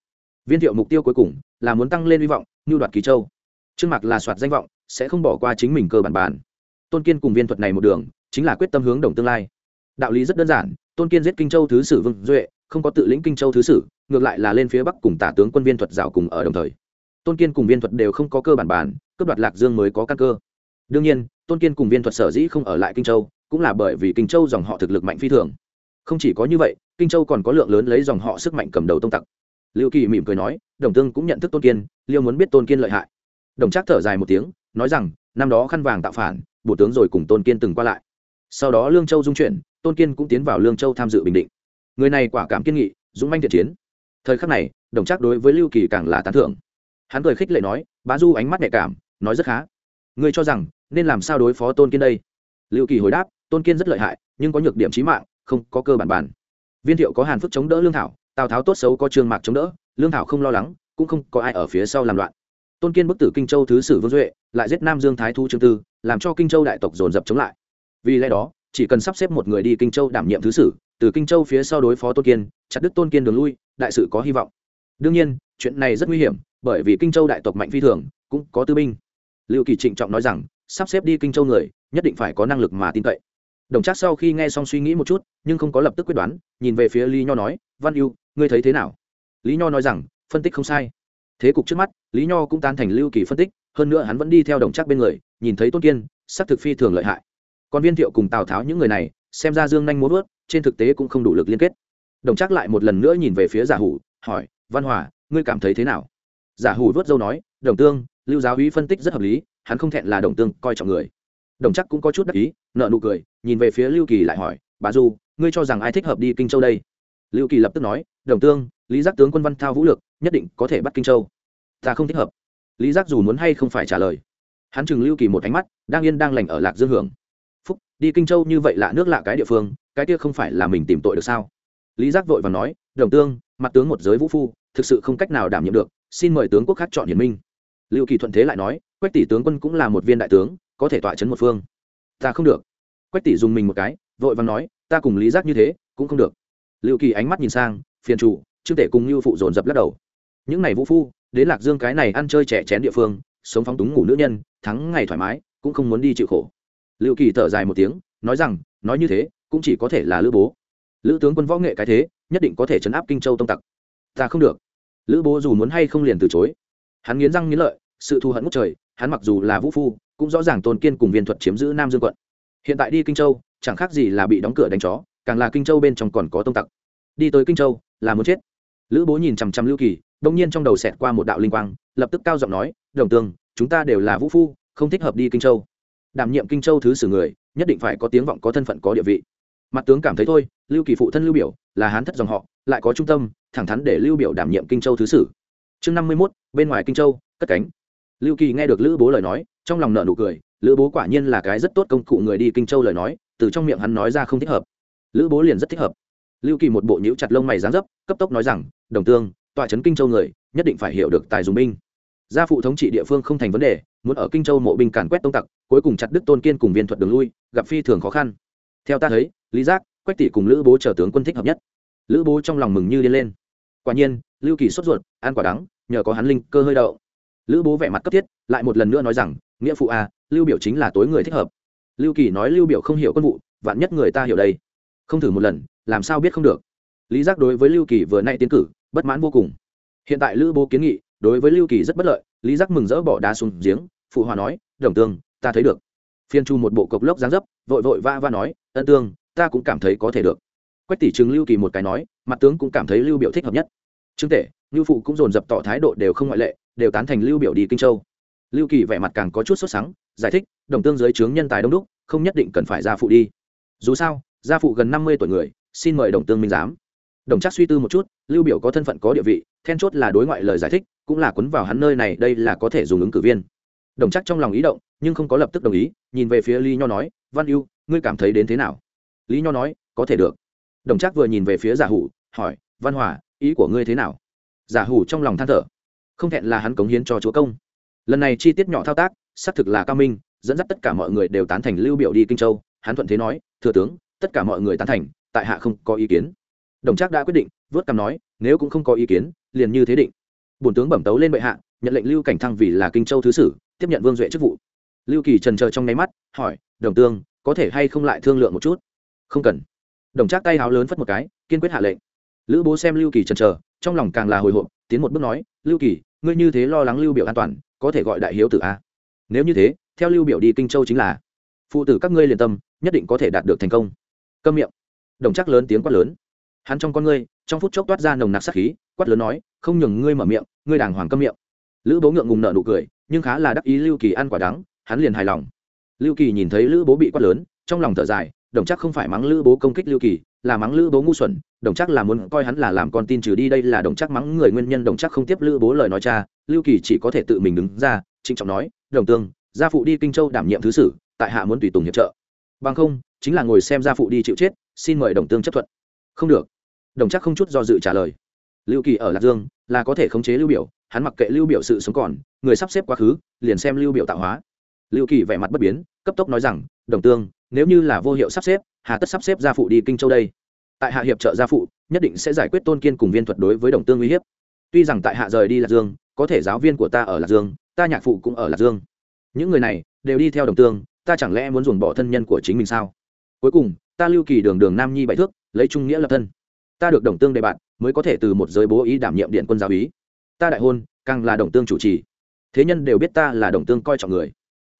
Viên thiệu mục tiêu cuối cùng là muốn tăng lên hy vọng như đoạt kỳ châu. Trương mạc là soạt danh vọng, sẽ không bỏ qua chính mình cơ bản bản. Tôn kiên cùng viên thuật này một đường, chính là quyết tâm hướng đồng tương lai. Đạo lý rất đơn giản, tôn kiên giết kinh châu thứ sử vương duệ, không có tự lĩnh kinh châu thứ sử, ngược lại là lên phía bắc cùng tả tướng quân viên thuật rào cùng ở đồng thời. Tôn kiên cùng viên thuật đều không có cơ bản bản, cướp đoạt lạc dương mới có căn cơ. Đương nhiên, tôn kiên cùng viên thuật sở dĩ không ở lại kinh châu cũng là bởi vì kinh châu dòng họ thực lực mạnh phi thường. Không chỉ có như vậy, kinh châu còn có lượng lớn lấy dòng họ sức mạnh cầm đầu tông tặc. Liệu kỳ mỉm cười nói, đồng tương cũng nhận thức tôn kiên, liêu muốn biết tôn kiên lợi hại. Đồng trác thở dài một tiếng, nói rằng, năm đó khăn vàng tạo phản, bộ tướng rồi cùng tôn kiên từng qua lại. Sau đó lương châu dung chuyển, tôn kiên cũng tiến vào lương châu tham dự bình định. Người này quả cảm kiên nghị, dũng manh thiện chiến. Thời khắc này, đồng trác đối với lưu kỳ càng là tán thưởng. Hắn cười khích lệ nói, bá du ánh mắt nhạy cảm, nói rất khá. Ngươi cho rằng, nên làm sao đối phó tôn kiên đây? Lưu kỳ hồi đáp tôn kiên rất lợi hại, nhưng có nhược điểm trí mạng, không có cơ bản bản viên thiệu có hàn phức chống đỡ lương thảo, tào tháo tốt xấu có trương mạc chống đỡ, lương thảo không lo lắng, cũng không có ai ở phía sau làm loạn. Tôn kiên bức tử kinh châu thứ sử vương duệ, lại giết nam dương thái thu trương tư, làm cho kinh châu đại tộc dồn dập chống lại. Vì lẽ đó, chỉ cần sắp xếp một người đi kinh châu đảm nhiệm thứ sử, từ kinh châu phía sau đối phó tôn kiên, chặt đứt tôn kiên đường lui, đại sự có hy vọng. Đương nhiên, chuyện này rất nguy hiểm, bởi vì kinh châu đại tộc mạnh phi thường, cũng có tư binh. Liệu kỳ trịnh trọng nói rằng, sắp xếp đi kinh châu người, nhất định phải có năng lực mà tin cậy đồng trác sau khi nghe xong suy nghĩ một chút, nhưng không có lập tức quyết đoán, nhìn về phía lý nho nói, văn yêu ngươi thấy thế nào? Lý nho nói rằng, phân tích không sai. Thế cục trước mắt, lý nho cũng tán thành lưu kỳ phân tích, hơn nữa hắn vẫn đi theo đồng trác bên người, nhìn thấy tôn kiên sắc thực phi thường lợi hại. Còn viên thiệu cùng tào tháo những người này, xem ra dương nhanh muốn vớt, trên thực tế cũng không đủ lực liên kết. Đồng trác lại một lần nữa nhìn về phía giả hủ, hỏi, văn hòa, ngươi cảm thấy thế nào? Giả hủ vớt dâu nói, đồng tương, lưu giáo úy phân tích rất hợp lý, hắn không thẹn là đồng tương coi trọng người đồng chắc cũng có chút đắc ý, nợ nụ cười, nhìn về phía lưu kỳ lại hỏi, bà du, ngươi cho rằng ai thích hợp đi kinh châu đây? Lưu kỳ lập tức nói, đồng tương, lý giác tướng quân văn thao vũ lực nhất định có thể bắt kinh châu. Ta không thích hợp. Lý giác dù muốn hay không phải trả lời. Hắn chừng lưu kỳ một ánh mắt, đang yên đang lành ở lạc dương hưởng. Phúc, đi kinh châu như vậy lạ nước lạ cái địa phương, cái kia không phải là mình tìm tội được sao? Lý giác vội và nói, đồng tương, mặt tướng một giới vũ phu, thực sự không cách nào đảm nhiệm được, xin mời tướng quốc khác chọn hiển minh. Lưu kỳ thuận thế lại nói, quách tỷ tướng quân cũng là một viên đại tướng có thể tọa chấn một phương. Ta không được. Quách tỷ dùng mình một cái, vội vàng nói, ta cùng lý giác như thế, cũng không được. Liệu kỳ ánh mắt nhìn sang, phiền chủ, trương tể cùng như phụ dồn dập lắc đầu. Những này vũ phu, đến lạc dương cái này ăn chơi trẻ chén địa phương, sống phóng túng ngủ nữ nhân, thắng ngày thoải mái, cũng không muốn đi chịu khổ. Liệu kỳ thở dài một tiếng, nói rằng, nói như thế, cũng chỉ có thể là lữ bố. Lữ tướng quân võ nghệ cái thế, nhất định có thể chấn áp kinh châu tông tặc. Ta không được. Lữ bố dù muốn hay không liền từ chối. Hắn nghiến răng nghiến lợi, sự thù hận ngút trời, hắn mặc dù là vũ phu cũng rõ ràng tôn kiên cùng viên thuật chiếm giữ nam dương quận. Hiện tại đi kinh châu, chẳng khác gì là bị đóng cửa đánh chó, càng là kinh châu bên trong còn có tông tặc. Đi tới kinh châu, là muốn chết. Lữ bố nhìn chằm chằm lưu kỳ, đông nhiên trong đầu xẹt qua một đạo linh quang, lập tức cao giọng nói, đồng tương, chúng ta đều là vũ phu, không thích hợp đi kinh châu. Đảm nhiệm kinh châu thứ sử người, nhất định phải có tiếng vọng, có thân phận, có địa vị. Mặt tướng cảm thấy thôi, lưu kỳ phụ thân lưu biểu, là hán thất dòng họ, lại có trung tâm, thẳng thắn để lưu biểu đảm nhiệm kinh châu thứ sử. Chương năm mươi mốt, bên ngoài kinh châu, cất cánh. Lưu kỳ nghe được lữ bố lời nói trong lòng nợ nụ cười, lữ bố quả nhiên là cái rất tốt công cụ người đi kinh châu lời nói, từ trong miệng hắn nói ra không thích hợp. Lữ bố liền rất thích hợp. Lưu kỳ một bộ nhũ chặt lông mày dán dấp, cấp tốc nói rằng, đồng tương tọa trấn kinh châu người, nhất định phải hiểu được tài dùng binh. Gia phụ thống trị địa phương không thành vấn đề, muốn ở kinh châu mộ binh càn quét tông tặc, cuối cùng chặt đức tôn kiên cùng viên thuật đường lui, gặp phi thường khó khăn. Theo ta thấy, lý giác, quách tỷ cùng lữ bố chờ tướng quân thích hợp nhất. Lữ bố trong lòng mừng như điên lên. Quả nhiên, lưu kỳ sốt ruột, ăn quả đắng, nhờ có hắn linh cơ hơi đậu. Lữ bố vẻ mặt cấp thiết, lại một lần nữa nói rằng nghĩa phụ à, lưu biểu chính là tối người thích hợp. Lưu kỳ nói lưu biểu không hiểu quân vụ vạn nhất người ta hiểu đây. Không thử một lần làm sao biết không được. Lý giác đối với lưu kỳ vừa nay tiến cử bất mãn vô cùng. Hiện tại lữ bố kiến nghị đối với lưu kỳ rất bất lợi lý giác mừng rỡ bỏ đá xuống giếng phụ hòa nói đồng tương ta thấy được. Phiên chu một bộ cộc lốc dáng dấp vội vội va va nói ân tương ta cũng cảm thấy có thể được. Quách tỷ chứng lưu kỳ một cái nói mặt tướng cũng cảm thấy lưu biểu thích hợp nhất. Trương tể lưu phụ cũng dồn dập tỏ thái độ đều không ngoại lệ đều tán thành lưu biểu đi kinh châu lưu kỳ vẻ mặt càng có chút sốt sắng, giải thích, đồng tương giới trướng nhân tài đông đúc, không nhất định cần phải gia phụ đi. Dù sao, gia phụ gần năm mươi tuổi người, xin mời đồng tương minh giám. Đồng chắc suy tư một chút, lưu biểu có thân phận có địa vị, then chốt là đối ngoại lời giải thích, cũng là quấn vào hắn nơi này, đây là có thể dùng ứng cử viên. Đồng chắc trong lòng ý động, nhưng không có lập tức đồng ý, nhìn về phía lý nho nói, văn ưu, ngươi cảm thấy đến thế nào? Lý nho nói, có thể được. Đồng chắc vừa nhìn về phía giả hủ, hỏi, văn hòa, ý của ngươi thế nào? Giả hủ trong lòng than thở, không thẹn là hắn cống hiến cho chúa công lần này chi tiết nhỏ thao tác, xác thực là cao minh, dẫn dắt tất cả mọi người đều tán thành lưu biểu đi kinh châu. Hắn thuận thế nói, thừa tướng, tất cả mọi người tán thành, tại hạ không có ý kiến. Đồng trác đã quyết định, vớt cằm nói, nếu cũng không có ý kiến, liền như thế định. Bổn tướng bẩm tấu lên bệ hạ, nhận lệnh lưu cảnh thăng vì là kinh châu thứ sử, tiếp nhận vương duệ chức vụ. Lưu kỳ trần chờ trong nháy mắt, hỏi, đồng tương có thể hay không lại thương lượng một chút? Không cần. Đồng trác tay háo lớn phất một cái, kiên quyết hạ lệnh. Lữ bố xem lưu kỳ trần chờ, trong lòng càng là hồi hộp, tiến một bước nói, lưu kỳ, ngươi như thế lo lắng lưu biểu an toàn có thể gọi đại hiếu tử a. Nếu như thế, theo lưu biểu đi kinh châu chính là, phụ tử các ngươi liền tâm, nhất định có thể đạt được thành công. Câm miệng. Đồng chắc lớn tiếng quát lớn. Hắn trong con ngươi, trong phút chốc toát ra nồng nặc sát khí, quát lớn nói, không nhường ngươi mở miệng, ngươi đàng hoàng câm miệng. Lữ bố ngượng ngùng nợ nụ cười, nhưng khá là đắc ý lưu kỳ ăn quả đắng, hắn liền hài lòng. Lưu kỳ nhìn thấy lữ bố bị quát lớn, trong lòng thở dài, đồng chắc không phải mắng lữ bố công kích lưu kỳ là mắng lữ bố ngu xuẩn, đồng chắc là muốn coi hắn là làm con tin trừ đi đây là đồng chắc mắng người nguyên nhân, đồng chắc không tiếp lữ bố lời nói cha, lưu kỳ chỉ có thể tự mình đứng ra, trịnh trọng nói, đồng tương, gia phụ đi kinh châu đảm nhiệm thứ sử, tại hạ muốn tùy tùng hiệp trợ. Bằng không, chính là ngồi xem gia phụ đi chịu chết, xin mời đồng tương chấp thuận. Không được. Đồng chắc không chút do dự trả lời. Lưu kỳ ở lạc dương, là có thể khống chế lưu biểu, hắn mặc kệ lưu biểu sự sống còn, người sắp xếp quá khứ, liền xem lưu biểu tạo hóa. Lưu kỳ vẻ mặt bất biến, cấp tốc nói rằng, đồng tương, nếu như là vô hiệu sắp xếp hà tất sắp xếp gia phụ đi kinh châu đây. Tại hạ hiệp trợ gia phụ, nhất định sẽ giải quyết tôn kiên cùng viên thuật đối với đồng tương uy hiếp. Tuy rằng tại hạ rời đi lạc dương, có thể giáo viên của ta ở lạc dương, ta nhạc phụ cũng ở lạc dương. Những người này đều đi theo đồng tương, ta chẳng lẽ muốn dồn bỏ thân nhân của chính mình sao? Cuối cùng, ta lưu kỳ đường đường nam nhi bảy thước, lấy trung nghĩa lập thân. Ta được đồng tương đề bạn mới có thể từ một giới bố ý đảm nhiệm điện quân giáo ý ta đại hôn, càng là đồng tương chủ trì. Thế nhân đều biết ta là đồng tương coi trọng người.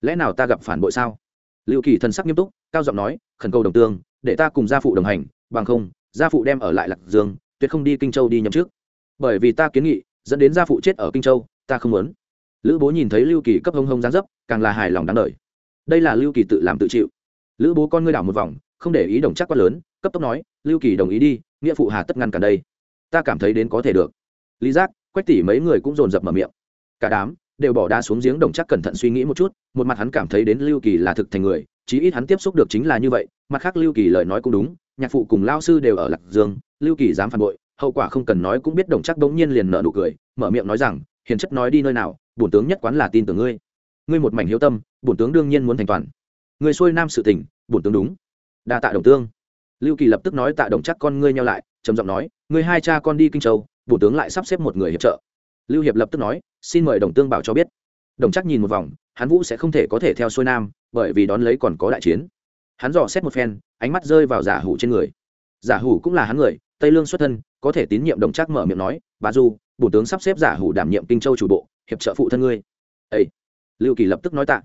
Lẽ nào ta gặp phản bội sao? Lưu kỳ thần sắc nghiêm túc, cao giọng nói khẩn cầu đồng tương, để ta cùng gia phụ đồng hành, bằng không, gia phụ đem ở lại lạc dương, tuyệt không đi kinh châu đi nhậm trước bởi vì ta kiến nghị, dẫn đến gia phụ chết ở kinh châu, ta không muốn. Lữ bố nhìn thấy lưu kỳ cấp hông hông gián dấp, càng là hài lòng đáng đời đây là lưu kỳ tự làm tự chịu. Lữ bố con ngươi đảo một vòng, không để ý đồng chắc quá lớn, cấp tốc nói, lưu kỳ đồng ý đi, nghĩa phụ hà tất ngăn cả đây. Ta cảm thấy đến có thể được. Lý giác, quách tỷ mấy người cũng dồn dập mở miệng. Cả đám đều bỏ đá xuống giếng đồng chắc cẩn thận suy nghĩ một chút, một mặt hắn cảm thấy đến lưu kỳ là thực thành người chí ít hắn tiếp xúc được chính là như vậy, mặt khác lưu kỳ lời nói cũng đúng, nhạc phụ cùng lao sư đều ở lạc dương, lưu kỳ dám phản bội, hậu quả không cần nói cũng biết đồng chắc bỗng nhiên liền nợ nụ cười, mở miệng nói rằng, hiền chất nói đi nơi nào, bổn tướng nhất quán là tin tưởng ngươi. Ngươi một mảnh hiếu tâm, bổn tướng đương nhiên muốn thành toàn. Người xuôi nam sự tình, bổn tướng đúng. Đa tạ đồng tương. Lưu kỳ lập tức nói tạ đồng chắc con ngươi nhau lại, trầm giọng nói, ngươi hai cha con đi kinh châu, bổn tướng lại sắp xếp một người hiệp trợ. Lưu hiệp lập tức nói, xin mời đồng tương bảo cho biết. Đồng chắc nhìn một vòng hắn vũ sẽ không thể có thể theo xuôi nam, bởi vì đón lấy còn có đại chiến. Hắn dò xét một phen, ánh mắt rơi vào giả hủ trên người. Giả hủ cũng là hắn người, tây lương xuất thân, có thể tín nhiệm đồng trác mở miệng nói bà du, bổ tướng sắp xếp giả hủ đảm nhiệm kinh châu chủ bộ, hiệp trợ phụ thân ngươi. Ây lưu kỳ lập tức nói tạ.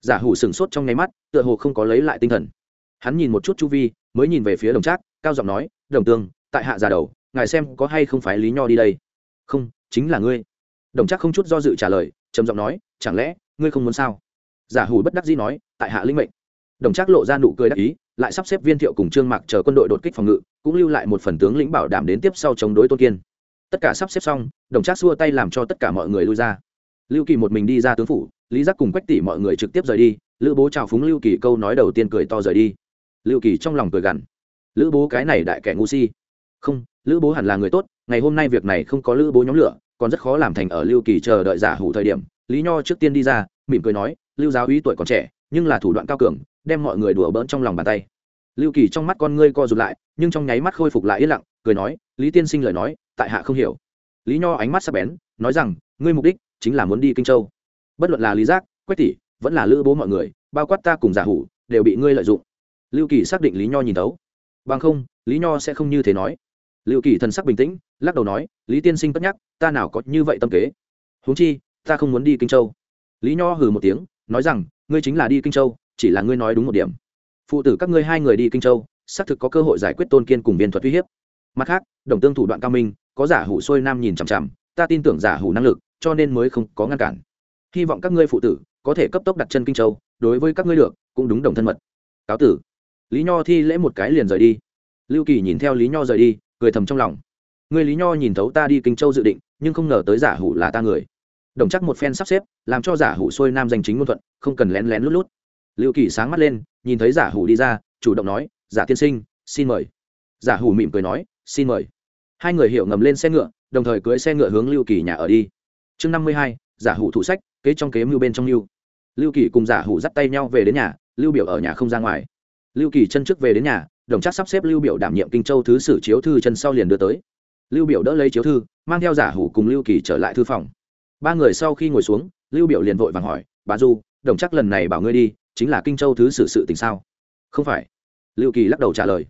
Giả hủ sửng sốt trong nháy mắt, tựa hồ không có lấy lại tinh thần. Hắn nhìn một chút chu vi, mới nhìn về phía đồng trác, cao giọng nói, đồng tương, tại hạ già đầu, ngài xem có hay không phải lý nho đi đây? Không, chính là ngươi. Đồng trác không chút do dự trả lời, trầm giọng nói, chẳng lẽ ngươi không muốn sao? Giả hủ bất đắc dĩ nói, tại hạ linh mệnh. Đồng trác lộ ra nụ cười đắc ý, lại sắp xếp viên thiệu cùng trương mạc chờ quân đội đột kích phòng ngự, cũng lưu lại một phần tướng lĩnh bảo đảm đến tiếp sau chống đối tôn kiên. Tất cả sắp xếp xong, đồng trác xua tay làm cho tất cả mọi người lui ra. Lưu kỳ một mình đi ra tướng phủ, lý giác cùng quách tỷ mọi người trực tiếp rời đi, lữ bố chào phúng lưu kỳ câu nói đầu tiên cười to rời đi. Lưu kỳ trong lòng cười gằn. Lữ bố cái này đại kẻ ngu si. Không, lữ bố hẳn là người tốt, ngày hôm nay việc này không có lữ bố nhóm lửa, còn rất khó làm thành ở lưu kỳ chờ đợi giả hủ thời điểm lý nho trước tiên đi ra, mỉm cười nói, lưu giáo uy tuổi còn trẻ, nhưng là thủ đoạn cao cường, đem mọi người đùa bỡn trong lòng bàn tay. Lưu kỳ trong mắt con ngươi co rụt lại, nhưng trong nháy mắt khôi phục lại yên lặng, cười nói, lý tiên sinh lời nói, tại hạ không hiểu. Lý nho ánh mắt sắp bén, nói rằng, ngươi mục đích chính là muốn đi kinh châu. Bất luận là lý giác, quách tỷ, vẫn là lữ bố mọi người, bao quát ta cùng giả hủ, đều bị ngươi lợi dụng. Lưu kỳ xác định lý nho nhìn tấu bằng không, lý nho sẽ không như thế nói. Lưu kỳ thần sắc bình tĩnh, lắc đầu nói, lý tiên sinh cất nhắc, ta nào có như vậy tâm kế. Huống chi ta không muốn đi kinh châu. Lý nho hừ một tiếng, nói rằng, ngươi chính là đi kinh châu, chỉ là ngươi nói đúng một điểm. Phụ tử các ngươi hai người đi kinh châu, xác thực có cơ hội giải quyết tôn kiên cùng viên thuật uy hiếp. Mặt khác, đồng tương thủ đoạn cao minh, có giả hủ xuôi nam nhìn chằm chằm, ta tin tưởng giả hủ năng lực, cho nên mới không có ngăn cản. Hy vọng các ngươi phụ tử, có thể cấp tốc đặt chân kinh châu, đối với các ngươi được, cũng đúng đồng thân mật. Cáo tử. Lý nho thi lễ một cái liền rời đi. Lưu kỳ nhìn theo lý nho rời đi, cười thầm trong lòng. Người lý nho nhìn thấu ta đi kinh châu dự định, nhưng không ngờ tới giả hủ là ta người đồng chắc một phen sắp xếp, làm cho giả hủ xuôi nam danh chính ngôn thuận, không cần lén lén lút lút. Lưu kỳ sáng mắt lên, nhìn thấy giả hủ đi ra, chủ động nói, giả tiên sinh, xin mời. Giả hủ mỉm cười nói, xin mời. Hai người hiểu ngầm lên xe ngựa, đồng thời cưới xe ngựa hướng lưu kỳ nhà ở đi. Chương năm mươi hai, giả hủ thủ sách, kế trong kế mưu bên trong mưu. lưu kỳ cùng giả hủ dắt tay nhau về đến nhà, lưu biểu ở nhà không ra ngoài. Lưu kỳ chân trước về đến nhà, đồng chắc sắp xếp lưu biểu đảm nhiệm kinh châu thứ sử chiếu thư chân sau liền đưa tới. Lưu biểu đỡ lấy chiếu thư, mang theo giả hủ cùng lưu kỳ trở lại thư phòng ba người sau khi ngồi xuống, lưu biểu liền vội vàng hỏi bà du, đồng chắc lần này bảo ngươi đi, chính là kinh châu thứ sử sự tình sao? Không phải. Lưu kỳ lắc đầu trả lời.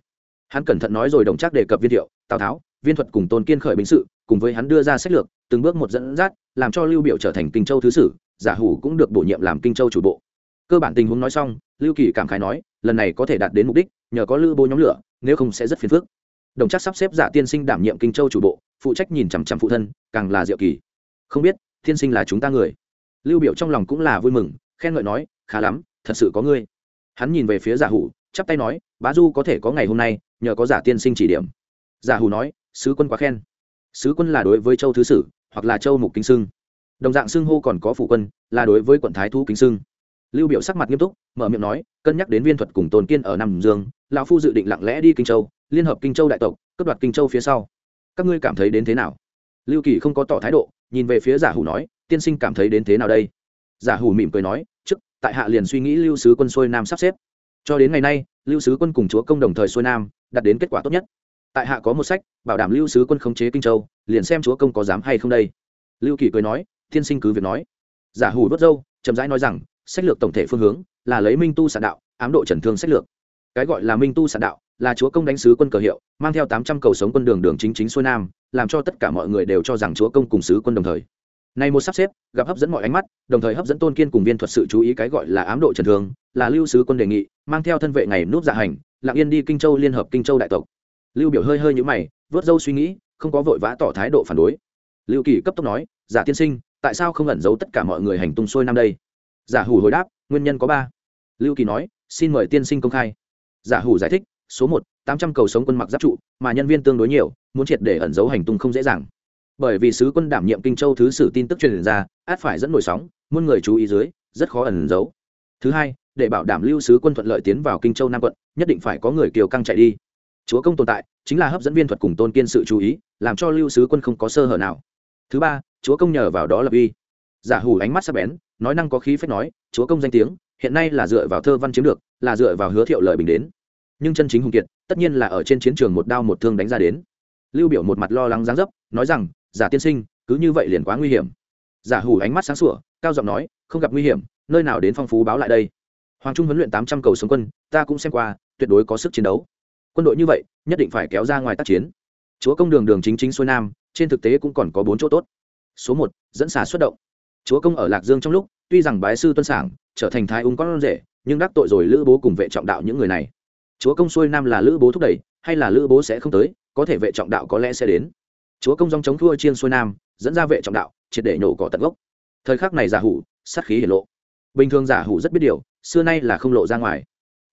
Hắn cẩn thận nói rồi đồng chắc đề cập viên thiệu, tào tháo, viên thuật cùng tôn kiên khởi binh sự, cùng với hắn đưa ra sách lược, từng bước một dẫn dắt, làm cho lưu biểu trở thành kinh châu thứ sử giả hủ cũng được bổ nhiệm làm kinh châu chủ bộ. Cơ bản tình huống nói xong, lưu kỳ cảm khái nói, lần này có thể đạt đến mục đích, nhờ có Lưu bố nhóm lửa, nếu không sẽ rất phiền phức. Đồng chắc sắp xếp giả tiên sinh đảm nhiệm kinh châu chủ bộ, phụ trách nhìn chằm chằm phụ thân, càng là diệu kỳ. Không biết tiên sinh là chúng ta người. Lưu biểu trong lòng cũng là vui mừng, khen ngợi nói, khá lắm, thật sự có ngươi. Hắn nhìn về phía giả hủ, chắp tay nói, bá du có thể có ngày hôm nay, nhờ có giả tiên sinh chỉ điểm. Giả hủ nói, sứ quân quá khen. Sứ quân là đối với châu thứ sử, hoặc là châu mục kính sưng. Đồng dạng xưng hô còn có phủ quân, là đối với quận thái thú kính sưng. Lưu biểu sắc mặt nghiêm túc, mở miệng nói, cân nhắc đến viên thuật cùng tôn kiên ở nam dương, lão phu dự định lặng lẽ đi kinh châu, liên hợp kinh châu đại tộc, cướp đoạt kinh châu phía sau. Các ngươi cảm thấy đến thế nào? Lưu kỳ không có tỏ thái độ nhìn về phía giả hủ nói, tiên sinh cảm thấy đến thế nào đây? Giả hủ mỉm cười nói, trước, tại hạ liền suy nghĩ lưu sứ quân xuôi nam sắp xếp. Cho đến ngày nay, lưu sứ quân cùng chúa công đồng thời xuôi nam, đạt đến kết quả tốt nhất. Tại hạ có một sách, bảo đảm lưu sứ quân khống chế kinh châu, liền xem chúa công có dám hay không đây. Lưu kỳ cười nói, tiên sinh cứ việc nói. Giả hủ vớt dâu chậm rãi nói rằng, sách lược tổng thể phương hướng là lấy minh tu sản đạo, ám độ trần thương sách lược. Cái gọi là minh tu sản đạo là chúa công đánh sứ quân cờ hiệu, mang theo tám trăm cầu sống quân đường đường chính chính xuôi nam, làm cho tất cả mọi người đều cho rằng chúa công cùng sứ quân đồng thời. Này một sắp xếp, gặp hấp dẫn mọi ánh mắt, đồng thời hấp dẫn tôn kiên cùng viên thuật sự chú ý cái gọi là ám độ trần thương, là lưu sứ quân đề nghị, mang theo thân vệ ngày núp dạ hành lặng yên đi kinh châu liên hợp kinh châu đại tộc. Lưu biểu hơi hơi nhũ mày, vớt dâu suy nghĩ, không có vội vã tỏ thái độ phản đối. Lưu kỳ cấp tốc nói, giả tiên sinh, tại sao không ẩn giấu tất cả mọi người hành tung xuôi nam đây? Giả hủ hồi đáp, nguyên nhân có ba. Lưu kỳ nói, xin mời tiên sinh công khai. Giả hủ giải thích số một, tám trăm cầu sống quân mặc giáp trụ, mà nhân viên tương đối nhiều, muốn triệt để ẩn giấu hành tung không dễ dàng. Bởi vì sứ quân đảm nhiệm kinh châu thứ sử tin tức truyền ra, át phải dẫn nổi sóng, muôn người chú ý dưới, rất khó ẩn giấu. Thứ hai, để bảo đảm lưu sứ quân thuận lợi tiến vào kinh châu nam quận, nhất định phải có người kiều căng chạy đi. Chúa công tồn tại, chính là hấp dẫn viên thuật cùng tôn kiên sự chú ý, làm cho lưu sứ quân không có sơ hở nào. Thứ ba, chúa công nhờ vào đó lập uy. Giả hủ ánh mắt sắc bén, nói năng có khí phép nói, chúa công danh tiếng, hiện nay là dựa vào thơ văn chiếm được, là dựa vào hứa thiệu lợi bình đến nhưng chân chính hùng kiệt, tất nhiên là ở trên chiến trường một đao một thương đánh ra đến. Lưu biểu một mặt lo lắng giáng dấp, nói rằng, giả tiên sinh, cứ như vậy liền quá nguy hiểm. Giả hủ ánh mắt sáng sủa, cao giọng nói, không gặp nguy hiểm, nơi nào đến phong phú báo lại đây. Hoàng trung huấn luyện tám trăm cầu sống quân, ta cũng xem qua, tuyệt đối có sức chiến đấu. Quân đội như vậy, nhất định phải kéo ra ngoài tác chiến. Chúa công đường đường chính chính xuôi nam, trên thực tế cũng còn có bốn chỗ tốt. Số một, dẫn xả xuất động. Chúa công ở lạc dương trong lúc, tuy rằng bái sư tuân sản trở thành thái ung con rể, nhưng đắc tội rồi lữ bố cùng vệ trọng đạo những người này chúa công xuôi nam là lữ bố thúc đẩy, hay là lữ bố sẽ không tới, có thể vệ trọng đạo có lẽ sẽ đến. Chúa công dòng chống thua chiên xuôi nam, dẫn ra vệ trọng đạo, triệt để nhổ cỏ tận gốc. Thời khắc này giả hủ, sát khí hiển lộ. Bình thường giả hủ rất biết điều, xưa nay là không lộ ra ngoài.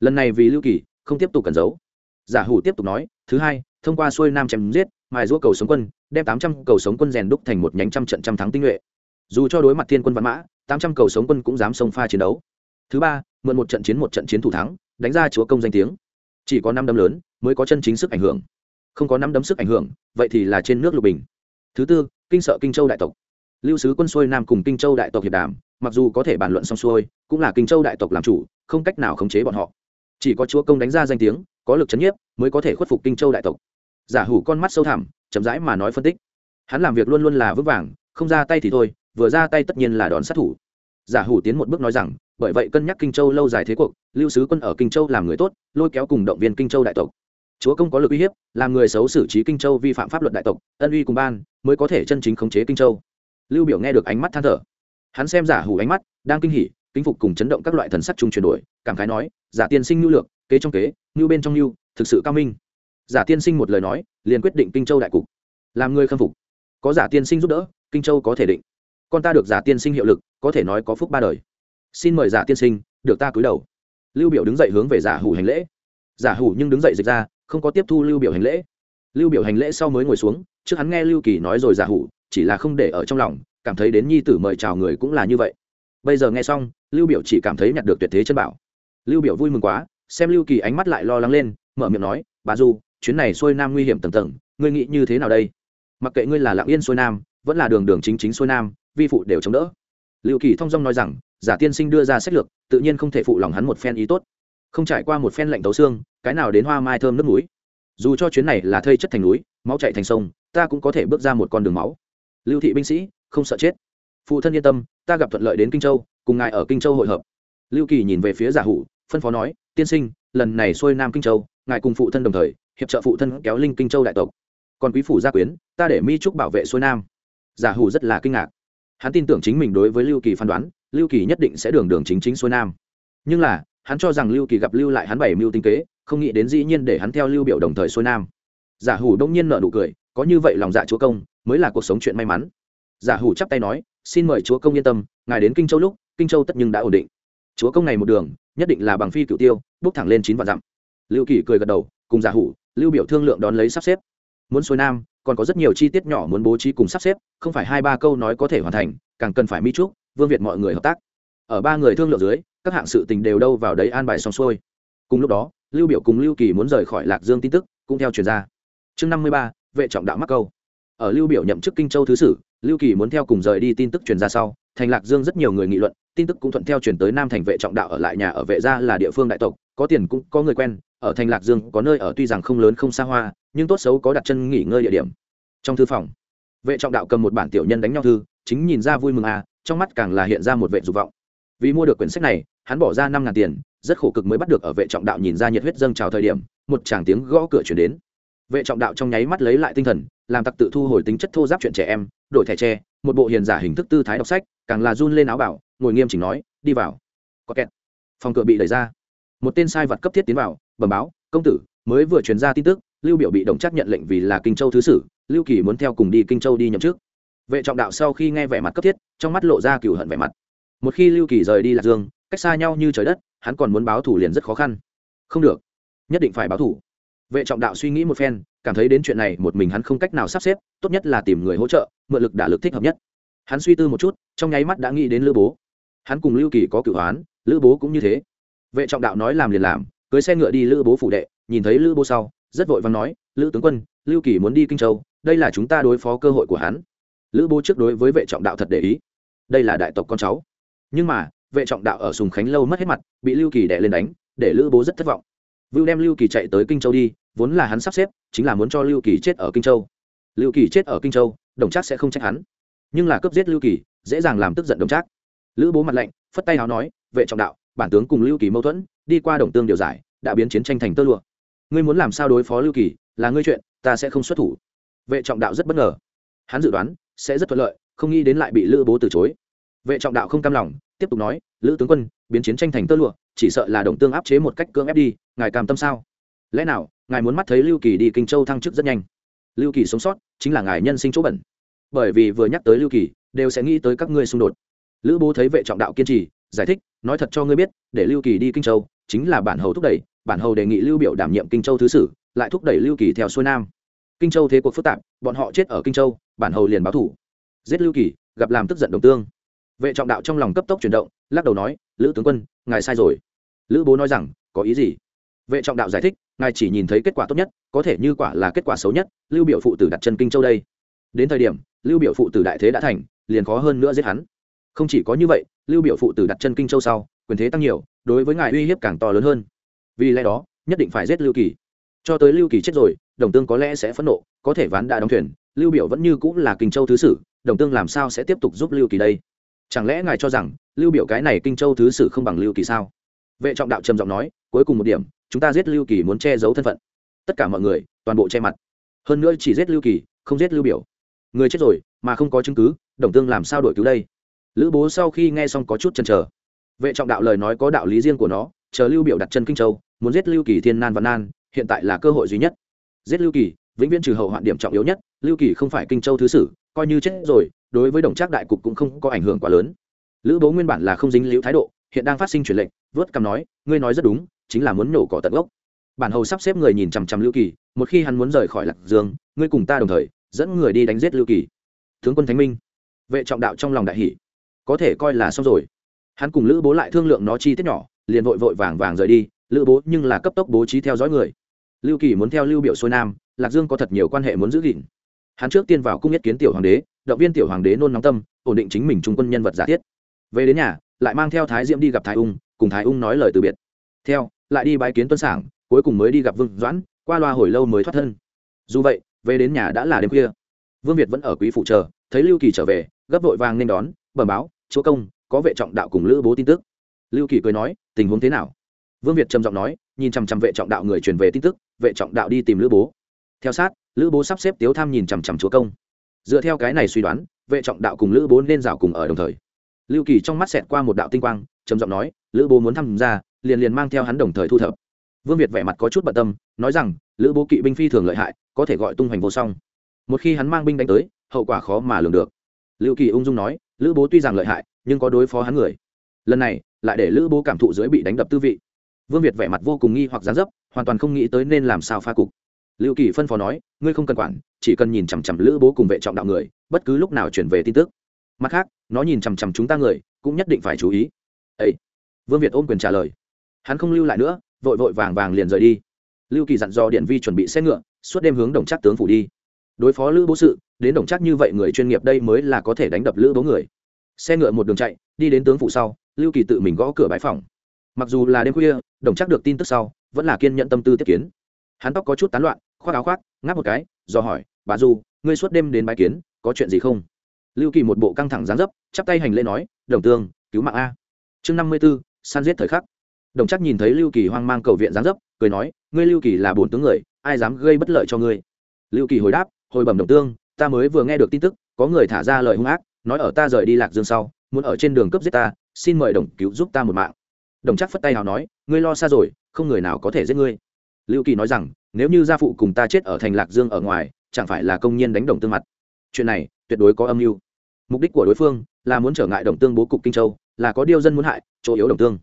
Lần này vì lưu kỳ, không tiếp tục cẩn giấu. Giả hủ tiếp tục nói, thứ hai, thông qua xuôi nam chém giết, mài giũa cầu sống quân, đem tám trăm cầu sống quân rèn đúc thành một nhánh trăm trận trăm thắng tinh nhuệ. Dù cho đối mặt thiên quân văn mã, tám trăm cầu sống quân cũng dám xông pha chiến đấu. Thứ ba, mượn một trận chiến một trận chiến thủ thắng, đánh ra chúa công danh tiếng chỉ có năm đấm lớn mới có chân chính sức ảnh hưởng. Không có năm đấm sức ảnh hưởng, vậy thì là trên nước lục bình. Thứ tư, kinh sợ kinh châu đại tộc. Lưu sứ quân xuôi nam cùng kinh châu đại tộc hiệp đàm, mặc dù có thể bàn luận xong xuôi, cũng là kinh châu đại tộc làm chủ, không cách nào khống chế bọn họ. Chỉ có chúa công đánh ra danh tiếng, có lực c h ấ n nhiếp mới có thể khuất phục kinh châu đại tộc. Giả hủ con mắt sâu thẳm, chậm rãi mà nói phân tích. Hắn làm việc luôn luôn là vững vàng, không ra tay thì thôi, vừa ra tay tất nhiên là đón sát thủ. Giả hủ tiến một bước nói rằng bởi vậy cân nhắc kinh châu lâu dài thế cuộc, lưu sứ quân ở kinh châu làm người tốt, lôi kéo cùng động viên kinh châu đại tộc. Chúa công có lực uy hiếp, làm người xấu xử trí kinh châu vi phạm pháp luật đại tộc, ân uy cùng ban mới có thể chân chính khống chế kinh châu. Lưu biểu nghe được ánh mắt than thở. Hắn xem giả hủ ánh mắt, đang kinh hỉ, kính phục cùng chấn động các loại thần sắc chung chuyển đổi, cảm khái nói, giả tiên sinh nhu lược, kế trong kế, nhu bên trong nhu, thực sự cao minh. Giả tiên sinh một lời nói, liền quyết định kinh châu đại cục. Làm người khâm phục. Có giả tiên sinh giúp đỡ, kinh châu có thể định. Con ta được giả tiên sinh hiệu lực, có thể nói có phúc ba đời xin mời giả tiên sinh, được ta cúi đầu. Lưu biểu đứng dậy hướng về giả hủ hành lễ. Giả hủ nhưng đứng dậy dịch ra, không có tiếp thu lưu biểu hành lễ. Lưu biểu hành lễ sau mới ngồi xuống, trước hắn nghe lưu kỳ nói rồi giả hủ, chỉ là không để ở trong lòng, cảm thấy đến nhi tử mời chào người cũng là như vậy. Bây giờ nghe xong, lưu biểu chỉ cảm thấy nhặt được tuyệt thế chân bảo. Lưu biểu vui mừng quá, xem lưu kỳ ánh mắt lại lo lắng lên, mở miệng nói, bà du, chuyến này xuôi nam nguy hiểm tầng tầng, ngươi nghĩ như thế nào đây? Mặc kệ ngươi là lạng yên xuôi nam, vẫn là đường đường chính chính xuôi nam, vi phụ đều chống đỡ lưu kỳ thong dong nói rằng, giả tiên sinh đưa ra sách lược, tự nhiên không thể phụ lòng hắn một phen ý tốt. Không trải qua một phen lạnh tấu xương, cái nào đến hoa mai thơm nước núi. Dù cho chuyến này là thây chất thành núi, máu chạy thành sông, ta cũng có thể bước ra một con đường máu. Lưu thị binh sĩ, không sợ chết. Phụ thân yên tâm, ta gặp thuận lợi đến kinh châu, cùng ngài ở kinh châu hội hợp. Lưu kỳ nhìn về phía giả hủ, phân phó nói, tiên sinh, lần này xuôi nam kinh châu, ngài cùng phụ thân đồng thời, hiệp trợ phụ thân kéo linh kinh châu đại tộc. Còn quý phủ gia quyến, ta để mi trúc bảo vệ xuôi nam. Giả hủ rất là kinh ngạc hắn tin tưởng chính mình đối với lưu kỳ phán đoán, lưu kỳ nhất định sẽ đường đường chính chính xuôi nam. Nhưng là, hắn cho rằng lưu kỳ gặp lưu lại hắn bảy mưu tinh kế, không nghĩ đến dĩ nhiên để hắn theo lưu biểu đồng thời xuôi nam. Giả hủ đông nhiên nợ nụ cười, có như vậy lòng dạ chúa công, mới là cuộc sống chuyện may mắn. Giả hủ chắp tay nói, xin mời chúa công yên tâm, ngài đến kinh châu lúc, kinh châu tất nhưng đã ổn định. Chúa công này một đường, nhất định là bằng phi cựu tiêu, bước thẳng lên chín vạn dặm. Lưu kỳ cười gật đầu, cùng giả hủ, lưu biểu thương lượng đón lấy sắp xếp. Muốn xuôi nam còn có rất nhiều chi tiết nhỏ muốn bố trí cùng sắp xếp, không phải hai ba câu nói có thể hoàn thành, càng cần phải mi trúc, vương việt mọi người hợp tác. Ở ba người thương lượng dưới, các hạng sự tình đều đâu vào đấy an bài xong xuôi. Cùng lúc đó, lưu biểu cùng lưu kỳ muốn rời khỏi lạc dương tin tức, cũng theo truyền ra. Chương năm mươi ba, vệ trọng đạo mắc câu. Ở lưu biểu nhậm chức kinh châu thứ sử, lưu kỳ muốn theo cùng rời đi tin tức truyền ra sau, thành lạc dương rất nhiều người nghị luận, tin tức cũng thuận theo truyền tới nam thành vệ trọng đạo ở lại nhà ở vệ gia là địa phương đại tộc, có tiền cũng có người quen, ở thành lạc dương có nơi ở tuy rằng không lớn không xa hoa nhưng tốt xấu có đặt chân nghỉ ngơi địa điểm. Trong thư phòng, vệ trọng đạo cầm một bản tiểu nhân đánh nhau thư, chính nhìn ra vui mừng à trong mắt càng là hiện ra một vệ dục vọng. Vì mua được quyển sách này, hắn bỏ ra năm ngàn tiền, rất khổ cực mới bắt được ở vệ trọng đạo nhìn ra nhiệt huyết dâng trào thời điểm, một chàng tiếng gõ cửa chuyển đến. Vệ trọng đạo trong nháy mắt lấy lại tinh thần, làm tặc tự thu hồi tính chất thô giáp chuyện trẻ em, đổi thẻ tre, một bộ hiền giả hình thức tư thái đọc sách, càng là run lên áo bảo, ngồi nghiêm chỉnh nói, đi vào. Có kẹt. Phòng cửa bị đẩy ra. Một tên sai vật cấp thiết tiến vào, bẩm báo, công tử, mới vừa truyền ra tin tức lưu biểu bị đồng chắc nhận lệnh vì là kinh châu thứ sử, lưu kỳ muốn theo cùng đi kinh châu đi nhậm chức. Vệ trọng đạo sau khi nghe vẻ mặt cấp thiết, trong mắt lộ ra cửu hận vẻ mặt. Một khi lưu kỳ rời đi lạc dương, cách xa nhau như trời đất, hắn còn muốn báo thủ liền rất khó khăn. Không được. Nhất định phải báo thủ vệ trọng đạo suy nghĩ một phen, cảm thấy đến chuyện này một mình hắn không cách nào sắp xếp, tốt nhất là tìm người hỗ trợ, mượn lực đả lực thích hợp nhất. Hắn suy tư một chút, trong nháy mắt đã nghĩ đến lữ bố. Hắn cùng lưu kỳ có cửu hoán lữ bố cũng như thế. Vệ trọng đạo nói làm liền làm, cưới xe ngựa đi lữ bố phủ đệ, nhìn thấy lữ bố sau rất vội vàng nói, lữ tướng quân, lưu kỳ muốn đi kinh châu, đây là chúng ta đối phó cơ hội của hắn. Lữ bố trước đối với vệ trọng đạo thật để ý. Đây là đại tộc con cháu. Nhưng mà, vệ trọng đạo ở sùng khánh lâu mất hết mặt, bị lưu kỳ đè lên đánh, để lữ bố rất thất vọng. Vưu đem lưu kỳ chạy tới kinh châu đi, vốn là hắn sắp xếp, chính là muốn cho lưu kỳ chết ở kinh châu. Lưu kỳ chết ở kinh châu, đồng trác sẽ không trách hắn. Nhưng là cướp giết lưu kỳ, dễ dàng làm tức giận đồng trác. Lữ bố mặt lạnh, phất tay áo nói, vệ trọng đạo, bản tướng cùng lưu kỳ mâu thuẫn, đi qua đồng tương điều giải, đã biến chiến tranh thành tơ lụa ngươi muốn làm sao đối phó lưu kỳ, là ngươi chuyện, ta sẽ không xuất thủ. Vệ trọng đạo rất bất ngờ. Hắn dự đoán, sẽ rất thuận lợi, không nghĩ đến lại bị lữ bố từ chối. Vệ trọng đạo không cam lòng, tiếp tục nói, lữ tướng quân, biến chiến tranh thành tơ lụa, chỉ sợ là đồng tương áp chế một cách cưỡng ép đi, ngài cam tâm sao? Lẽ nào, ngài muốn mắt thấy lưu kỳ đi kinh châu thăng chức rất nhanh? Lưu kỳ sống sót, chính là ngài nhân sinh chỗ bẩn. Bởi vì vừa nhắc tới lưu kỳ, đều sẽ nghĩ tới các ngươi xung đột. Lữ bố thấy vệ trọng đạo kiên trì, giải thích, nói thật cho ngươi biết, để lưu kỳ đi kinh châu, chính là bản hầu thúc đẩy bản hầu đề nghị lưu biểu đảm nhiệm kinh châu thứ sử, lại thúc đẩy lưu kỳ theo xuôi nam. Kinh châu thế cuộc phức tạp, bọn họ chết ở kinh châu, bản hầu liền báo thủ. Giết lưu kỳ, gặp làm tức giận đồng tương. Vệ trọng đạo trong lòng cấp tốc chuyển động, lắc đầu nói, lữ tướng quân, ngài sai rồi. Lữ bố nói rằng, có ý gì? Vệ trọng đạo giải thích, ngài chỉ nhìn thấy kết quả tốt nhất, có thể như quả là kết quả xấu nhất, lưu biểu phụ tử đặt chân kinh châu đây. Đến thời điểm, lưu biểu phụ tử đại thế đã thành, liền khó hơn nữa giết hắn. Không chỉ có như vậy, lưu biểu phụ tử đặt chân kinh châu sau, quyền thế tăng nhiều, đối với ngài uy hiếp càng to lớn hơn vì lẽ đó, nhất định phải giết lưu kỳ. Cho tới lưu kỳ chết rồi, đồng tương có lẽ sẽ phẫn nộ, có thể ván đã đóng thuyền, lưu biểu vẫn như cũng là kinh châu thứ sử, đồng tương làm sao sẽ tiếp tục giúp lưu kỳ đây? Chẳng lẽ ngài cho rằng lưu biểu cái này kinh châu thứ sử không bằng lưu kỳ sao? Vệ trọng đạo trầm giọng nói, cuối cùng một điểm, chúng ta giết lưu kỳ muốn che giấu thân phận. Tất cả mọi người, toàn bộ che mặt. Hơn nữa chỉ giết lưu kỳ, không giết lưu biểu. Người chết rồi, mà không có chứng cứ, đồng tương làm sao đổi cứu đây? Lữ bố sau khi nghe xong có chút chần chờ. Vệ trọng đạo lời nói có đạo lý riêng của nó chờ lưu biểu đặt chân kinh châu, muốn giết lưu kỳ, thiên nan và nan, hiện tại là cơ hội duy nhất. Giết lưu kỳ, vĩnh viễn trừ hậu hoạn điểm trọng yếu nhất, lưu kỳ không phải kinh châu thứ sử, coi như chết rồi, đối với đồng trác đại cục cũng không có ảnh hưởng quá lớn. Lữ bố nguyên bản là không dính liễu thái độ, hiện đang phát sinh truyền lệnh, vớt cằm nói, ngươi nói rất đúng, chính là muốn nổ cỏ tận gốc. Bản hầu sắp xếp người nhìn chằm chằm lưu kỳ, một khi hắn muốn rời khỏi lạc dương, ngươi cùng ta đồng thời, dẫn người đi đánh giết lưu kỳ. Tướng quân thánh minh, vệ trọng đạo trong lòng đại hỷ có thể coi là xong rồi hắn cùng lữ bố lại thương lượng nó chi tiết nhỏ, liền vội vội vàng vàng rời đi, lữ bố nhưng là cấp tốc bố trí theo dõi người. Lưu kỳ muốn theo lưu biểu xuôi nam, lạc dương có thật nhiều quan hệ muốn giữ gìn. Hắn trước tiên vào cung nhất kiến tiểu hoàng đế, động viên tiểu hoàng đế nôn nóng tâm, ổn định chính mình trung quân nhân vật giả thiết. Về đến nhà, lại mang theo thái diễm đi gặp thái ung, cùng thái ung nói lời từ biệt. Theo, lại đi bái kiến tuân sản cuối cùng mới đi gặp vương doãn, qua loa hồi lâu mới thoát thân. Dù vậy, về đến nhà đã là đêm khuya. Vương việt vẫn ở quý phụ chờ, thấy lưu kỳ trở về, gấp vội vàng nên đón, bẩm báo, chúa công có vệ trọng đạo cùng lữ bố tin tức. Lưu kỳ cười nói, tình huống thế nào? Vương việt trầm giọng nói, nhìn chằm chằm vệ trọng đạo người truyền về tin tức, vệ trọng đạo đi tìm lữ bố. Theo sát, lữ bố sắp xếp tiếu tham nhìn chằm chằm chúa công. Dựa theo cái này suy đoán, vệ trọng đạo cùng lữ bố nên rào cùng ở đồng thời. Lưu kỳ trong mắt xẹt qua một đạo tinh quang, trầm giọng nói, lữ bố muốn tham gia, liền liền mang theo hắn đồng thời thu thập. Vương việt vẻ mặt có chút bận tâm, nói rằng, lữ bố kỵ binh phi thường lợi hại, có thể gọi tung hoành vô song. Một khi hắn mang binh đánh tới, hậu quả khó mà lường được. Lưu kỳ ung dung nói, lữ bố tuy rằng lợi hại nhưng có đối phó hắn người. Lần này, lại để lữ bố cảm thụ dưới bị đánh đập tư vị. Vương việt vẻ mặt vô cùng nghi hoặc gián dấp, hoàn toàn không nghĩ tới nên làm sao pha cục. Lưu kỳ phân phó nói, ngươi không cần quản, chỉ cần nhìn chằm chằm lữ bố cùng vệ trọng đạo người, bất cứ lúc nào chuyển về tin tức. Mặt khác, nó nhìn chằm chằm chúng ta người, cũng nhất định phải chú ý. Ấy vương việt ôm quyền trả lời. Hắn không lưu lại nữa, vội vội vàng vàng liền rời đi. Lưu kỳ dặn dò điện vi chuẩn bị xe ngựa, suốt đêm hướng đồng chắc tướng phủ đi. Đối phó lữ bố sự, đến đồng chắc như vậy người chuyên nghiệp đây mới là có thể đánh đập lữ bố người xe ngựa một đường chạy, đi đến tướng phủ sau, lưu kỳ tự mình gõ cửa bãi phòng. Mặc dù là đêm khuya, đồng chắc được tin tức sau, vẫn là kiên nhận tâm tư tiếp kiến. Hắn tóc có chút tán loạn, khoác áo khoác, ngáp một cái do hỏi, bà du, ngươi suốt đêm đến bãi kiến, có chuyện gì không? Lưu kỳ một bộ căng thẳng dán dấp, chắp tay hành lễ nói, đồng tương, cứu mạng a. Chương năm mươi b ố san giết thời khắc. Đồng chắc nhìn thấy lưu kỳ hoang mang cầu viện dán dấp, cười nói, ngươi lưu kỳ là bốn tướng người, ai dám gây bất lợi cho ngươi? Lưu kỳ hồi đáp, hồi bẩm đồng tương, ta mới vừa nghe được tin tức, có người thả ra lời hung ác nói ở ta rời đi lạc dương sau, muốn ở trên đường cướp giết ta, xin mời đồng cứu giúp ta một mạng. Đồng chắc phất tay nào nói, ngươi lo xa rồi, không người nào có thể giết ngươi. Lưu kỳ nói rằng, nếu như gia phụ cùng ta chết ở thành lạc dương ở ngoài, chẳng phải là công nhân đánh đồng tương mặt. Chuyện này, tuyệt đối có âm mưu. Mục đích của đối phương là muốn trở ngại đồng tương bố cục kinh châu, là có điều dân muốn hại, chỗ yếu đồng tương.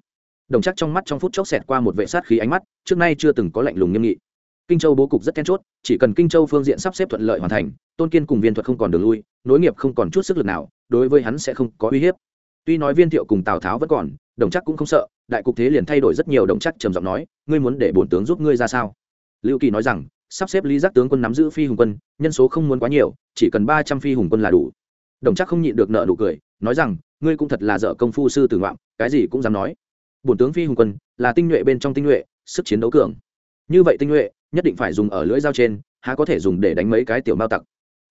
Đồng chắc trong mắt trong phút chốc xẹt qua một vệ sát khí ánh mắt, trước nay chưa từng có lạnh lùng nghiêm nghị kinh châu bố cục rất then chốt, chỉ cần kinh châu phương diện sắp xếp thuận lợi hoàn thành, tôn kiên cùng viên thuật không còn đường lui, nối nghiệp không còn chút sức lực nào, đối với hắn sẽ không có uy hiếp. Tuy nói viên thiệu cùng tào tháo vẫn còn, đồng chắc cũng không sợ, đại cục thế liền thay đổi rất nhiều đồng chắc trầm giọng nói, ngươi muốn để bổn tướng giúp ngươi ra sao? Lưu kỳ nói rằng, sắp xếp lý giác tướng quân nắm giữ phi hùng quân, nhân số không muốn quá nhiều, chỉ cần ba trăm phi hùng quân là đủ. Đồng chắc không nhịn được nợ nụ cười, nói rằng, ngươi cũng thật là dở công phu sư tử ngoạm, cái gì cũng dám nói. Bổn tướng phi hùng quân là tinh nhuệ bên trong tinh nhuệ, sức chiến đấu cường. Như vậy tinh nhuệ nhất định phải dùng ở lưỡi dao trên, há có thể dùng để đánh mấy cái tiểu mao tặc.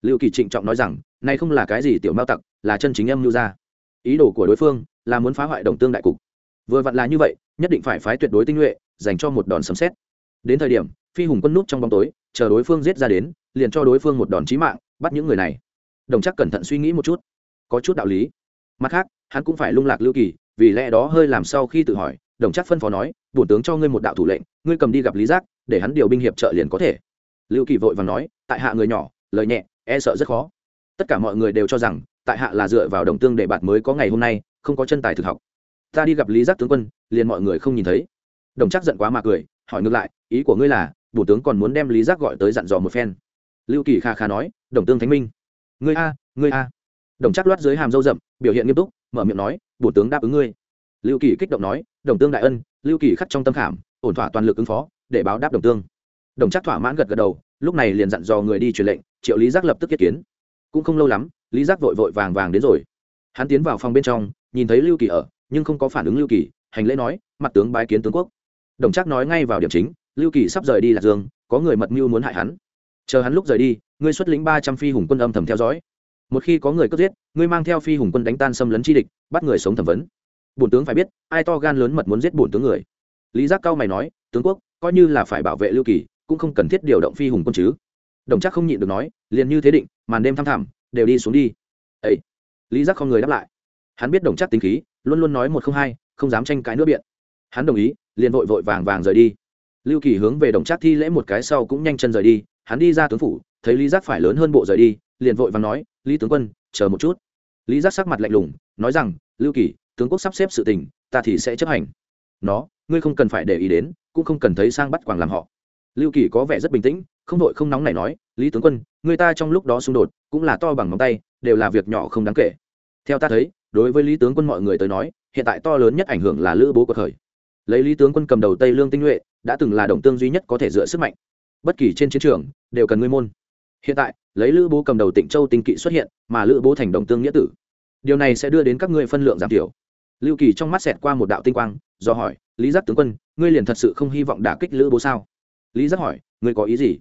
Lưu kỳ trịnh trọng nói rằng, này không là cái gì tiểu mao tặc, là chân chính âm lưu ra ý đồ của đối phương là muốn phá hoại đồng tương đại cục. Vừa vặn là như vậy, nhất định phải phái tuyệt đối tinh nhuệ, dành cho một đòn sấm xét đến thời điểm, phi hùng quân nút trong bóng tối, chờ đối phương giết ra đến, liền cho đối phương một đòn chí mạng, bắt những người này. Đồng chắc cẩn thận suy nghĩ một chút. Có chút đạo lý. Mặt khác, hắn cũng phải lung lạc lưu kỳ, vì lẽ đó hơi làm sau khi tự hỏi, đồng chắc phân phó nói, bổn tướng cho ngươi một đạo thủ lệnh, ngươi cầm đi gặp lý giác để hắn điều binh hiệp trợ liền có thể. Lưu kỳ vội vàng nói, tại hạ người nhỏ, lời nhẹ e sợ rất khó. Tất cả mọi người đều cho rằng, tại hạ là dựa vào đồng tương để bạt mới có ngày hôm nay, không có chân tài thực học. Ta đi gặp lý giác tướng quân, liền mọi người không nhìn thấy. Đồng chắc giận quá mà cười, hỏi ngược lại, ý của ngươi là, bổ tướng còn muốn đem lý giác gọi tới dặn dò một phen. Lưu kỳ kha kha nói, đồng tương thánh minh. Ngươi a ngươi a. Đồng chắc loát dưới hàm dâu rậm, biểu hiện nghiêm túc, mở miệng nói, bổ tướng đáp ứng ngươi. Lưu kỳ kích động nói, đồng tương đại ân, lưu kỳ khắc trong tâm khảm ổn thỏa toàn lực ứng phó, để báo đáp đồng tương. Đồng chắc thỏa mãn gật gật đầu, lúc này liền dặn dò người đi truyền lệnh, triệu lý giác lập tức kết kiến. Cũng không lâu lắm, lý giác vội vội vàng vàng đến rồi. Hắn tiến vào phòng bên trong, nhìn thấy lưu kỳ ở, nhưng không có phản ứng lưu kỳ, hành lễ nói, mặt tướng bái kiến tướng quốc. Đồng chắc nói ngay vào điểm chính, lưu kỳ sắp rời đi lạc dương, có người mật mưu muốn hại hắn. Chờ hắn lúc rời đi, ngươi xuất lĩnh ba trăm phi hùng quân âm thầm theo dõi. Một khi có người cướp giết, ngươi mang theo phi hùng quân đánh tan xâm lấn chi địch, bắt người sống thẩm vấn. Bổn tướng phải biết, ai to gan lớn mật muốn giết bổn tướng người lý giác cao mày nói, tướng quốc, coi như là phải bảo vệ lưu kỳ, cũng không cần thiết điều động phi hùng quân chứ. Đồng chắc không nhịn được nói, liền như thế định, màn đêm thăm thẳm, đều đi xuống đi. Ấy lý giác không người đáp lại. Hắn biết đồng chắc tính khí, luôn luôn nói một không hai, không dám tranh cãi nữa biện. Hắn đồng ý, liền vội vội vàng vàng rời đi. Lưu kỳ hướng về đồng trác thi lễ một cái sau cũng nhanh chân rời đi, hắn đi ra tướng phủ, thấy lý giác phải lớn hơn bộ rời đi, liền vội vàng nói, lý tướng quân, chờ một chút. Lý giác sắc mặt lạnh lùng, nói rằng, lưu kỳ, tướng quốc sắp xếp sự tình, ta thì sẽ chấp hành nó, ngươi không cần phải để ý đến, cũng không cần thấy sang bắt quàng làm họ. Lưu kỳ có vẻ rất bình tĩnh, không đội không nóng này nói, lý tướng quân, người ta trong lúc đó xung đột, cũng là to bằng móng tay, đều là việc nhỏ không đáng kể. Theo ta thấy, đối với lý tướng quân mọi người tới nói, hiện tại to lớn nhất ảnh hưởng là lữ bố của khởi lấy lý tướng quân cầm đầu tây lương tinh nhuệ, đã từng là đồng tương duy nhất có thể dựa sức mạnh. Bất kỳ trên chiến trường, đều cần ngươi môn. Hiện tại, lấy lữ bố cầm đầu tịnh châu tinh kỵ xuất hiện, mà lữ bố thành đồng tương nghĩa tử. Điều này sẽ đưa đến các ngươi phân lượng giảm thiểu lưu kỳ trong mắt xẹt qua một đạo tinh quang, do hỏi, lý giác tướng quân, ngươi liền thật sự không hy vọng đả kích lữ bố sao? Lý giác hỏi, ngươi có ý gì?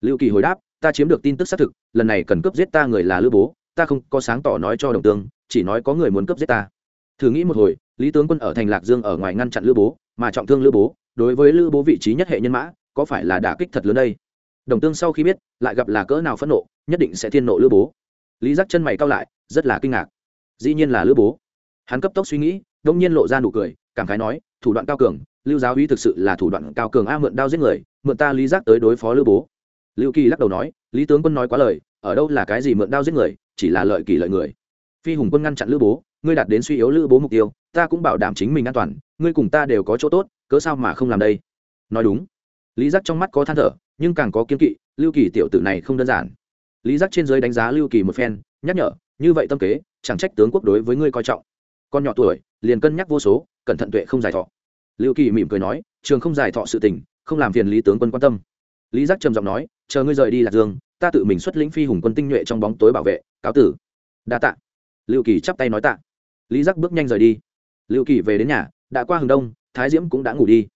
Lưu kỳ hồi đáp, ta chiếm được tin tức xác thực, lần này cần cướp giết ta người là lữ bố, ta không có sáng tỏ nói cho đồng tương, chỉ nói có người muốn cướp giết ta. Thử nghĩ một hồi, lý tướng quân ở thành lạc dương ở ngoài ngăn chặn lữ bố, mà trọng thương lữ bố, đối với lữ bố vị trí nhất hệ nhân mã, có phải là đả kích thật lớn đây? Đồng tương sau khi biết, lại gặp là cỡ nào phẫn nộ, nhất định sẽ thiên nộ lữ bố. Lý giác chân mày cao lại, rất là kinh ngạc. Dĩ nhiên là lữ bố hắn cấp tốc suy nghĩ đông nhiên lộ ra nụ cười, cảm khái nói, thủ đoạn cao cường, lưu giáo uy thực sự là thủ đoạn cao cường a mượn đao giết người, mượn ta lý giác tới đối phó Lưu bố. Lưu kỳ lắc đầu nói, lý tướng quân nói quá lời, ở đâu là cái gì mượn đao giết người, chỉ là lợi kỳ lợi người. Phi hùng quân ngăn chặn lữ bố, ngươi đạt đến suy yếu lữ bố mục tiêu, ta cũng bảo đảm chính mình an toàn, ngươi cùng ta đều có chỗ tốt, cớ sao mà không làm đây? Nói đúng. Lý giác trong mắt có than thở, nhưng càng có kiên kỵ, lưu kỳ tiểu tử này không đơn giản. Lý giác trên giới đánh giá lưu kỳ một phen, nhắc nhở, như vậy tâm kế, chẳng trách tướng quốc đối với ngươi coi trọng con nhỏ tuổi, liền cân nhắc vô số, cẩn thận tuệ không giải thọ. Lưu kỳ mỉm cười nói, trường không giải thọ sự tình, không làm phiền lý tướng quân quan tâm. Lý giác trầm giọng nói, chờ ngươi rời đi lạc dương, ta tự mình xuất lĩnh phi hùng quân tinh nhuệ trong bóng tối bảo vệ, cáo tử. Đa tạ. Lưu kỳ chắp tay nói tạ. Lý giác bước nhanh rời đi. Lưu kỳ về đến nhà, đã qua hừng đông, thái diễm cũng đã ngủ đi.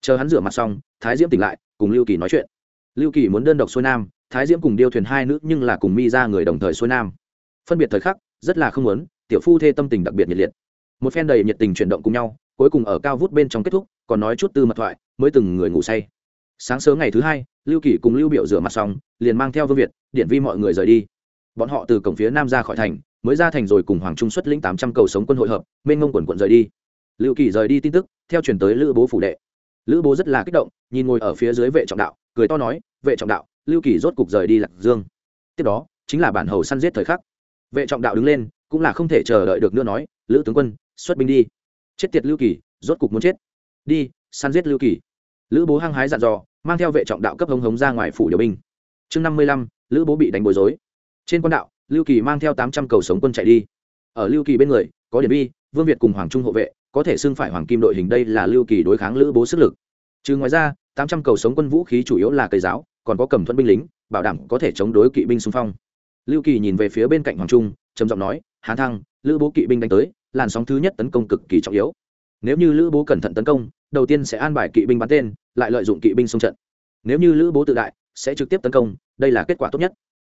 Chờ hắn rửa mặt xong, thái diễm tỉnh lại, cùng lưu kỳ nói chuyện. Lưu kỳ muốn đơn độc xuôi nam, thái diễm cùng điêu thuyền hai nữ nhưng là cùng mi ra người đồng thời xuôi nam. Phân biệt thời khắc, rất là không muốn, tiểu phu thê tâm tình đặc biệt nhiệt liệt một phen đầy nhiệt tình chuyển động cùng nhau, cuối cùng ở cao vút bên trong kết thúc, còn nói chút tư mật thoại, mới từng người ngủ say. Sáng sớm ngày thứ hai, lưu kỳ cùng lưu biểu rửa mặt xong, liền mang theo vương việt điện vi mọi người rời đi. Bọn họ từ cổng phía nam ra khỏi thành, mới ra thành rồi cùng hoàng trung xuất lĩnh tám trăm cầu sống quân hội hợp, mênh ngông quần quận rời đi. Lưu kỳ rời đi tin tức, theo truyền tới lữ bố phủ đệ. Lữ bố rất là kích động, nhìn ngồi ở phía dưới vệ trọng đạo, cười to nói, vệ trọng đạo, lưu kỳ rốt cục rời đi lạc dương. Tiếp đó, chính là bản hầu săn giết thời khắc. Vệ trọng đạo đứng lên, cũng là không thể chờ đợi được nữa nói, lữ tướng quân xuất binh đi. Chết tiệt lưu kỳ, rốt cục muốn chết. Đi, săn giết lưu kỳ. Lữ bố hăng hái dặn dò, mang theo vệ trọng đạo cấp hống hống ra ngoài phủ điều binh. Chương năm mươi lăm, lữ bố bị đánh bối rối. Trên quan đạo, lưu kỳ mang theo tám trăm cầu sống quân chạy đi. Ở lưu kỳ bên người, có điện bi, vương việt cùng hoàng trung hộ vệ, có thể xưng phải hoàng kim đội hình đây là lưu kỳ đối kháng lữ bố sức lực. Trừ ngoài ra, tám trăm cầu sống quân vũ khí chủ yếu là cây giáo, còn có cầm thuận binh lính, bảo đảm có thể chống đối kỵ binh xung phong. Lưu kỳ nhìn về phía bên cạnh hoàng trung, trầm giọng nói, hán thăng, lữ bố kỵ binh đánh tới làn sóng thứ nhất tấn công cực kỳ trọng yếu. Nếu như lữ bố cẩn thận tấn công, đầu tiên sẽ an bài kỵ binh bắn tên, lại lợi dụng kỵ binh xung trận. Nếu như lữ bố tự đại, sẽ trực tiếp tấn công, đây là kết quả tốt nhất.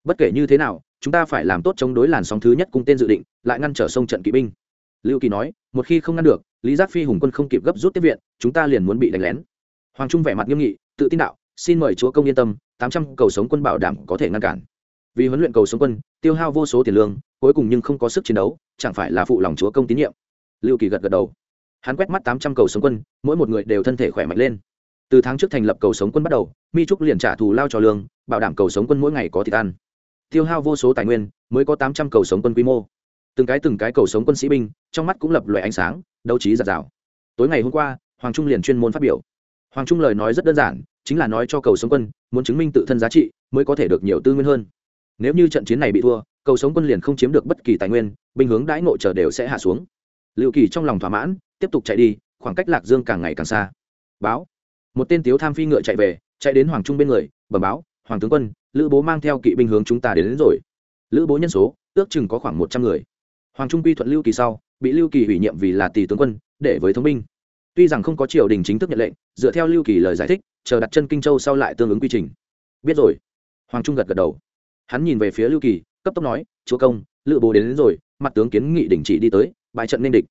Bất kể như thế nào, chúng ta phải làm tốt chống đối làn sóng thứ nhất cung tên dự định, lại ngăn trở sông trận kỵ binh. Lưu kỳ nói, một khi không ngăn được, lý giác phi hùng quân không kịp gấp rút tiếp viện, chúng ta liền muốn bị đánh lén. Hoàng trung vẻ mặt nghiêm nghị, tự tin đạo, xin mời chúa công yên tâm, tám trăm cầu sống quân bảo đảm có thể ngăn cản vì huấn luyện cầu sống quân, tiêu hao vô số tiền lương, cuối cùng nhưng không có sức chiến đấu, chẳng phải là phụ lòng chúa công tín nhiệm. Lưu kỳ gật gật đầu. Hắn quét mắt tám trăm cầu sống quân, mỗi một người đều thân thể khỏe mạnh lên. Từ tháng trước thành lập cầu sống quân bắt đầu, mi trúc liền trả thù lao cho lương, bảo đảm cầu sống quân mỗi ngày có thịt ăn. Tiêu hao vô số tài nguyên, mới có tám trăm cầu sống quân quy mô. Từng cái từng cái cầu sống quân sĩ binh, trong mắt cũng lập loại ánh sáng, đấu trí giạt rào. Tối ngày hôm qua, hoàng trung liền chuyên môn phát biểu. Hoàng trung lời nói rất đơn giản, chính là nói cho cầu sống quân, muốn chứng minh tự thân giá trị, mới có thể được nhiều tư nguyên hơn nếu như trận chiến này bị thua cầu sống quân liền không chiếm được bất kỳ tài nguyên binh hướng đãi nội trở đều sẽ hạ xuống. Liệu kỳ trong lòng thỏa mãn tiếp tục chạy đi khoảng cách lạc dương càng ngày càng xa. Báo. Một tên tiếu tham phi ngựa chạy về chạy đến hoàng trung bên người bẩm báo hoàng tướng quân lữ bố mang theo kỵ binh hướng chúng ta đến, đến rồi. Lữ bố nhân số ước chừng có khoảng một trăm người. Hoàng trung quy thuận lưu kỳ sau bị lưu kỳ hủy nhiệm vì là tỷ tướng quân để với thống binh. Tuy rằng không có triều đình chính thức nhận lệnh dựa theo lưu kỳ lời giải thích chờ đặt chân kinh châu sau lại tương ứng quy trình. Biết rồi. Hoàng trung gật gật đầu hắn nhìn về phía lưu kỳ cấp tốc nói chúa công lữ bố đến, đến rồi mặt tướng kiến nghị đình chỉ đi tới bại trận nên địch.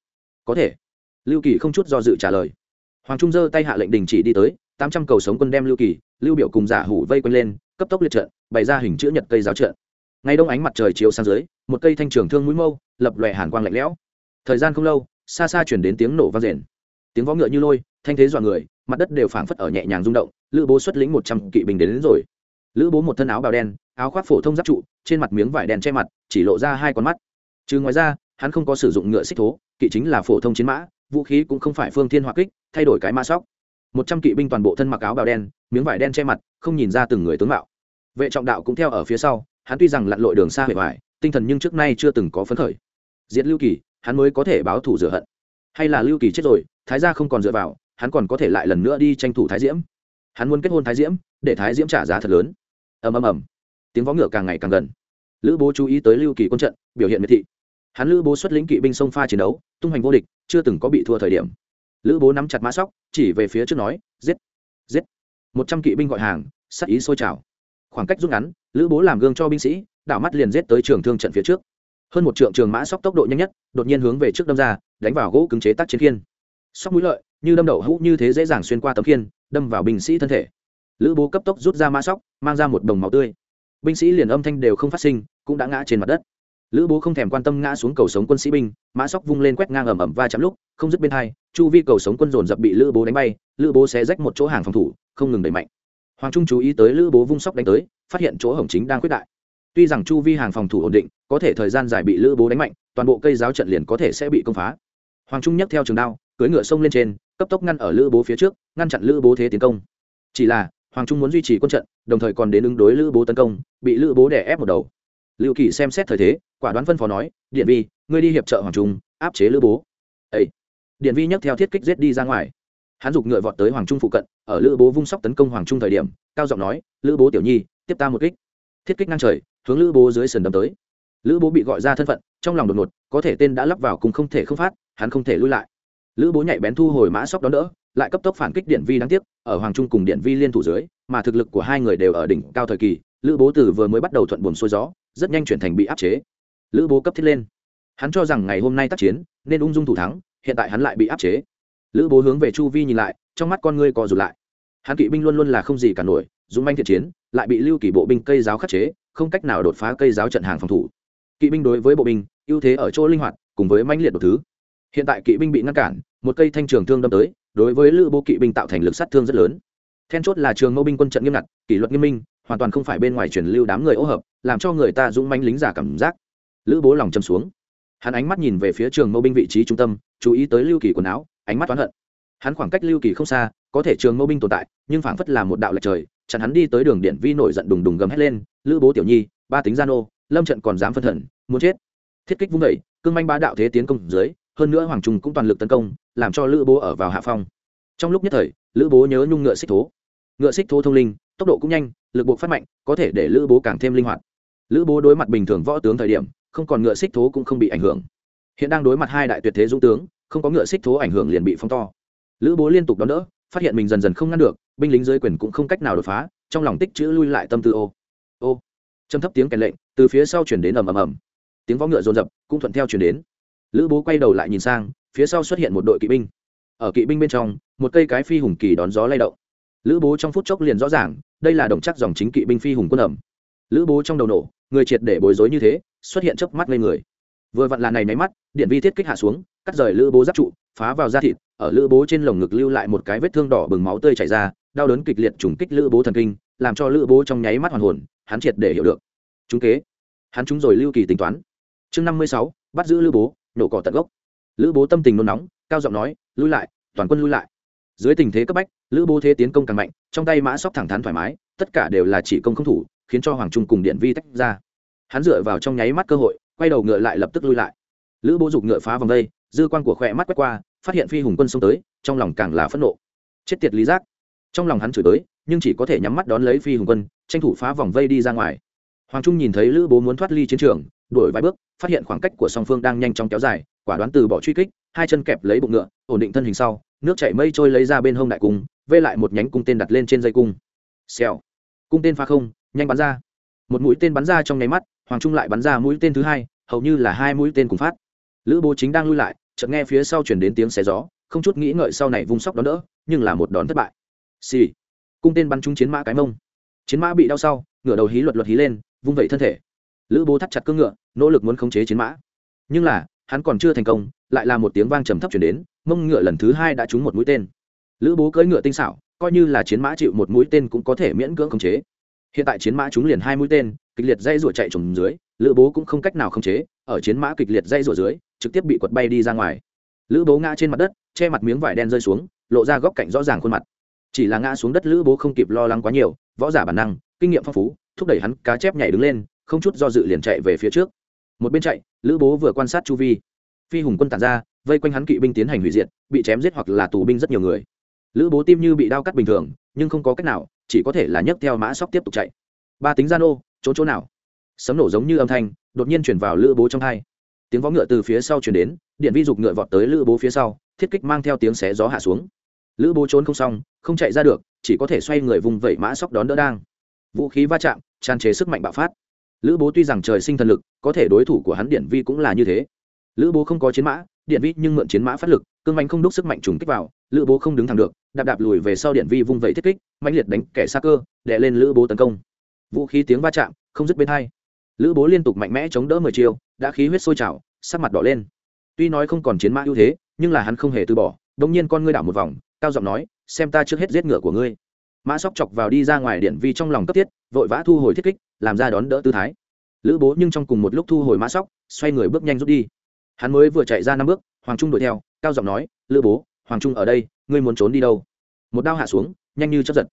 Có thể. Lưu kỳ không chút do dự trả lời. Hoàng trung giơ tay hạ lệnh đình chỉ đi tới tám trăm cầu sống quân đem lưu kỳ lưu biểu cùng giả hủ vây quanh lên cấp tốc liệt trận bày ra hình chữ nhật cây giáo trận. Ngay đông ánh mặt trời chiếu sang dưới một cây thanh trường thương mũi mâu lập lòe hàn quang lạnh lẽo. Thời gian không lâu xa xa chuyển đến tiếng nổ vang rền tiếng võ ngựa như lôi thanh thế dọa người mặt đất đều phảng phất ở nhẹ nhàng rung động lữ bố xuất lĩnh một trăm kỵ binh đến, đến rồi. Lữ bố một thân áo bào đen áo khoác phổ thông giáp trụ, trên mặt miếng vải đen che mặt, chỉ lộ ra hai con mắt. Trừ ngoài ra, hắn không có sử dụng ngựa xích thố, kỵ chính là phổ thông chiến mã, vũ khí cũng không phải phương thiên hỏa kích, thay đổi cái mã sóc. Một trăm kỵ binh toàn bộ thân mặc áo bào đen, miếng vải đen che mặt, không nhìn ra từng người tướng mạo. Vệ trọng đạo cũng theo ở phía sau, hắn tuy rằng lặn lội đường xa hệ vải tinh thần nhưng trước nay chưa từng có phấn khởi. Diệt lưu kỳ, hắn mới có thể báo thủ rửa hận. Hay là lưu kỳ chết rồi, thái gia không còn dựa vào, hắn còn có thể lại lần nữa đi tranh thủ thái diễm. Hắn muốn kết hôn thái diễm, để thái diễm trả giá thật lớn. Ầm ầm ầm tiếng vó ngựa càng ngày càng gần. Lữ bố chú ý tới lưu kỳ quân trận, biểu hiện miệt thị. Hắn lữ bố xuất lĩnh kỵ binh sông pha chiến đấu, tung hoành vô địch, chưa từng có bị thua thời điểm. Lữ bố nắm chặt mã sóc, chỉ về phía trước nói, giết giết. Một trăm kỵ binh gọi hàng, sắc ý sôi trào. Khoảng cách rút ngắn, lữ bố làm gương cho binh sĩ, đảo mắt liền giết tới trường thương trận phía trước. Hơn một trượng trường mã sóc tốc độ nhanh nhất, đột nhiên hướng về trước đâm ra, đánh vào gỗ cứng chế tác chiến khiên. Sóc mũi lợi, như đâm đầu hũ như thế dễ dàng xuyên qua tấm khiên, đâm vào binh sĩ thân thể. Lữ bố cấp tốc rút ra mã sóc, mang ra một đồng máu tươi binh sĩ liền âm thanh đều không phát sinh, cũng đã ngã trên mặt đất. Lữ bố không thèm quan tâm ngã xuống cầu sống quân sĩ binh, mã sóc vung lên quét ngang ẩm ẩm va chạm lúc, không dứt bên hai, chu vi cầu sống quân dồn dập bị lữ bố đánh bay, lữ bố sẽ rách một chỗ hàng phòng thủ, không ngừng đẩy mạnh. Hoàng trung chú ý tới lữ bố vung sóc đánh tới, phát hiện chỗ hồng chính đang quyết đại. Tuy rằng chu vi hàng phòng thủ ổn định, có thể thời gian dài bị lữ bố đánh mạnh, toàn bộ cây giáo trận liền có thể sẽ bị công phá. Hoàng trung nhấc theo trường đao, cưỡi ngựa sông lên trên, cấp tốc ngăn ở lữ bố phía trước, ngăn chặn lữ bố thế tiến công. Chỉ là hoàng trung muốn duy trì quân trận, đồng thời còn đến ứng đối lữ bố tấn công, bị lữ bố đè ép một đầu. Liệu kỳ xem xét thời thế, quả đoán phân phó nói, điện vi, ngươi đi hiệp trợ hoàng trung, áp chế lữ bố. Ấy điện vi nhấc theo thiết kích giết đi ra ngoài. Hắn giục ngựa vọt tới hoàng trung phụ cận, ở lữ bố vung sóc tấn công hoàng trung thời điểm, cao giọng nói, lữ bố tiểu nhi, tiếp ta một kích. Thiết kích ngang trời, hướng lữ bố dưới sườn đâm tới. Lữ bố bị gọi ra thân phận, trong lòng đột ngột, có thể tên đã lắp vào cùng không thể không phát, hắn không thể lui lại. Lữ bố nhạy bén thu hồi mã sóc đón đỡ lại cấp tốc phản kích điện vi đáng tiếc, ở hoàng trung cùng điện vi liên thủ dưới, mà thực lực của hai người đều ở đỉnh cao thời kỳ, lữ bố từ vừa mới bắt đầu thuận buồm xuôi gió, rất nhanh chuyển thành bị áp chế. Lữ bố cấp thiết lên. Hắn cho rằng ngày hôm nay tác chiến, nên ung dung thủ thắng, hiện tại hắn lại bị áp chế. Lữ bố hướng về chu vi nhìn lại, trong mắt con ngươi co rụt lại. Hắn kỵ binh luôn luôn là không gì cả nổi, dũng manh thiện chiến, lại bị lưu kỷ bộ binh cây giáo khắc chế, không cách nào đột phá cây giáo trận hàng phòng thủ. Kỵ binh đối với bộ binh, ưu thế ở chỗ linh hoạt, cùng với manh liệt đột thứ. Hiện tại kỵ binh bị ngăn cản, một cây thanh trường thương đâm tới đối với lữ bố kỵ binh tạo thành lực sát thương rất lớn. Then chốt là trường mâu binh quân trận nghiêm ngặt, kỷ luật nghiêm minh, hoàn toàn không phải bên ngoài truyền lưu đám người ô hợp, làm cho người ta dũng manh lính giả cảm giác. Lữ bố lòng châm xuống. Hắn ánh mắt nhìn về phía trường mâu binh vị trí trung tâm, chú ý tới lưu kỳ quần áo, ánh mắt toán hận. Hắn khoảng cách lưu kỳ không xa, có thể trường mâu binh tồn tại, nhưng phảng phất là một đạo lệch trời, chặn hắn đi tới đường điện vi nổi giận đùng đùng gầm hét lên, lữ bố tiểu nhi, ba tính gian ô, lâm trận còn dám phân thần, muốn chết. Thiết kích vung vẩy cương manh ba đạo thế tiến công dưới, hơn nữa hoàng trung cũng toàn lực tấn công làm cho lữ bố ở vào hạ phong. Trong lúc nhất thời, lữ bố nhớ nhung ngựa xích thố. Ngựa xích thố thông linh, tốc độ cũng nhanh, lực buộc phát mạnh, có thể để lữ bố càng thêm linh hoạt. Lữ bố đối mặt bình thường võ tướng thời điểm, không còn ngựa xích thố cũng không bị ảnh hưởng. Hiện đang đối mặt hai đại tuyệt thế dũng tướng, không có ngựa xích thố ảnh hưởng liền bị phong to. Lữ bố liên tục đón đỡ, phát hiện mình dần dần không ngăn được, binh lính dưới quyền cũng không cách nào đột phá, trong lòng tích chữ lui lại tâm tư ô. Ô. Châm thấp tiếng kèn lệnh, từ phía sau chuyển đến ầm ầm ầm. Tiếng võ ngựa rồn rập cũng thuận theo chuyển đến lữ bố quay đầu lại nhìn sang, phía sau xuất hiện một đội kỵ binh. Ở kỵ binh bên trong, một cây cái phi hùng kỳ đón gió lay động. Lữ bố trong phút chốc liền rõ ràng, đây là đồng chắc dòng chính kỵ binh phi hùng quân ẩm. Lữ bố trong đầu nổ, người triệt để bối rối như thế, xuất hiện chớp mắt lên người. Vừa vặn là này máy mắt, điện vi thiết kích hạ xuống, cắt rời lữ bố giáp trụ, phá vào da thịt, ở lữ bố trên lồng ngực lưu lại một cái vết thương đỏ bừng máu tươi chảy ra, đau đớn kịch liệt trùng kích lữ bố thần kinh, làm cho lữ bố trong nháy mắt hoàn hồn, hắn triệt để hiểu được. Chúng kế. Hắn chúng rồi lưu kỳ tính toán. Chương năm mươi sáu, bắt giữ lữ bố nổ cỏ tận gốc. Lữ bố tâm tình nôn nóng, cao giọng nói, lui lại, toàn quân lui lại. Dưới tình thế cấp bách, lữ bố thế tiến công càng mạnh, trong tay mã sóc thẳng thắn thoải mái, tất cả đều là chỉ công không thủ, khiến cho hoàng trung cùng điện vi tách ra. Hắn dựa vào trong nháy mắt cơ hội, quay đầu ngựa lại lập tức lui lại. Lữ bố giục ngựa phá vòng đây, dư quan của khỏe mắt quét qua, phát hiện phi hùng quân xông tới, trong lòng càng là phẫn nộ. Chết tiệt lý giác. Trong lòng hắn chửi tới, nhưng chỉ có thể nhắm mắt đón lấy phi hùng quân, tranh thủ phá vòng vây đi ra ngoài. Hoàng trung nhìn thấy lữ bố muốn thoát ly chiến trường đổi vài bước phát hiện khoảng cách của song phương đang nhanh chóng kéo dài, quả đoán từ bỏ truy kích, hai chân kẹp lấy bụng ngựa, ổn định thân hình sau, nước chảy mây trôi lấy ra bên hông đại cung, vê lại một nhánh cung tên đặt lên trên dây cung. Xèo. Cung tên pha không, nhanh bắn ra. Một mũi tên bắn ra trong nháy mắt, hoàng trung lại bắn ra mũi tên thứ hai, hầu như là hai mũi tên cùng phát. Lữ bố chính đang lui lại, chợt nghe phía sau chuyển đến tiếng xé gió, không chút nghĩ ngợi sau này vung sóc đón đỡ, nhưng là một đòn thất bại. Xì. Cung tên bắn trúng chiến mã cái mông. Chiến mã bị đau sau ngửa đầu hí luật luật hí lên, vung vẩy thân thể lữ bố thắt chặt cương ngựa, nỗ lực muốn khống chế chiến mã. Nhưng là, hắn còn chưa thành công, lại là một tiếng vang trầm thấp chuyển đến, mông ngựa lần thứ hai đã trúng một mũi tên. Lữ bố cưỡi ngựa tinh xảo, coi như là chiến mã chịu một mũi tên cũng có thể miễn cưỡng khống chế. Hiện tại chiến mã trúng liền hai mũi tên, kịch liệt dây rủa chạy trùng dưới, lữ bố cũng không cách nào khống chế, ở chiến mã kịch liệt dây rủa dưới, trực tiếp bị quật bay đi ra ngoài. Lữ bố ngã trên mặt đất, che mặt miếng vải đen rơi xuống, lộ ra góc cạnh rõ ràng khuôn mặt. Chỉ là ngã xuống đất, lữ bố không kịp lo lắng quá nhiều, võ giả bản năng, kinh nghiệm phong phú, thúc đẩy hắn cá chép nhảy đứng lên không chút do dự liền chạy về phía trước. Một bên chạy, lữ bố vừa quan sát chu vi. Phi hùng quân tàn ra, vây quanh hắn kỵ binh tiến hành hủy diệt, bị chém giết hoặc là tù binh rất nhiều người. Lữ bố tim như bị đau cắt bình thường, nhưng không có cách nào, chỉ có thể là nhấc theo mã sóc tiếp tục chạy. Ba tính gian ô, chỗ chỗ nào? Sấm nổ giống như âm thanh, đột nhiên chuyển vào lữ bố trong hai. Tiếng vó ngựa từ phía sau chuyển đến, điện vi dục ngựa vọt tới lữ bố phía sau, thiết kích mang theo tiếng xé gió hạ xuống. Lữ bố trốn không xong, không chạy ra được, chỉ có thể xoay người vùng vẩy mã sóc đón đỡ đang. Vũ khí va chạm, tràn chế sức mạnh bạo phát lữ bố tuy rằng trời sinh thần lực có thể đối thủ của hắn điện vi cũng là như thế. Lữ bố không có chiến mã điện vi nhưng mượn chiến mã phát lực cương mạnh không đúc sức mạnh trùng kích vào lữ bố không đứng thẳng được đạp đạp lùi về sau điện vi vung vẩy thiết kích mạnh liệt đánh kẻ xa cơ đè lên lữ bố tấn công. Vũ khí tiếng va chạm không dứt bên hai. Lữ bố liên tục mạnh mẽ chống đỡ mười chiều, đã khí huyết sôi trào sắc mặt đỏ lên. Tuy nói không còn chiến mã ưu thế nhưng là hắn không hề từ bỏ đông nhiên con ngươi đảo một vòng cao giọng nói xem ta trước hết giết ngựa của ngươi. Mã sóc chọc vào đi ra ngoài điện vi trong lòng cấp thiết vội vã thu hồi thiết kích làm ra đón đỡ tư thái. Lữ bố nhưng trong cùng một lúc thu hồi mã sóc, xoay người bước nhanh rút đi. Hắn mới vừa chạy ra năm bước, hoàng trung đuổi theo, cao giọng nói, lữ bố, hoàng trung ở đây, ngươi muốn trốn đi đâu? Một đao hạ xuống, nhanh như chấp giật.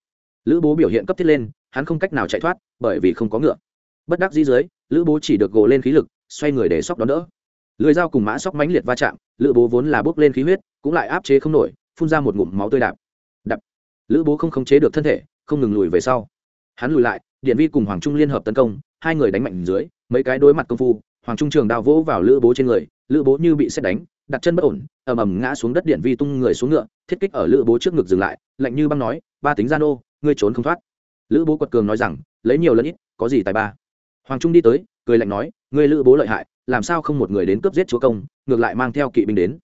Lữ bố biểu hiện cấp thiết lên, hắn không cách nào chạy thoát, bởi vì không có ngựa. Bất đắc dĩ dưới, lữ bố chỉ được gồ lên khí lực, xoay người để sóc đón đỡ. Lưới dao cùng mã sóc mãnh liệt va chạm, lữ bố vốn là bốc lên khí huyết, cũng lại áp chế không nổi, phun ra một ngụm máu tươi đạp. Đập lữ bố không khống chế được thân thể, không ngừng lùi về sau. Hắn lùi lại điện vi cùng hoàng trung liên hợp tấn công, hai người đánh mạnh dưới, mấy cái đối mặt công phu, hoàng trung trường đao vỗ vào lữ bố trên người, lữ bố như bị xét đánh, đặt chân bất ổn, ầm ầm ngã xuống đất điện vi tung người xuống ngựa, thiết kích ở lữ bố trước ngực dừng lại, lạnh như băng nói, ba tính gian ô, ngươi trốn không thoát. Lữ bố quật cường nói rằng, lấy nhiều lẫn ít, có gì tài ba? Hoàng trung đi tới, cười lạnh nói, ngươi lữ bố lợi hại, làm sao không một người đến cướp giết chúa công, ngược lại mang theo kỵ binh đến.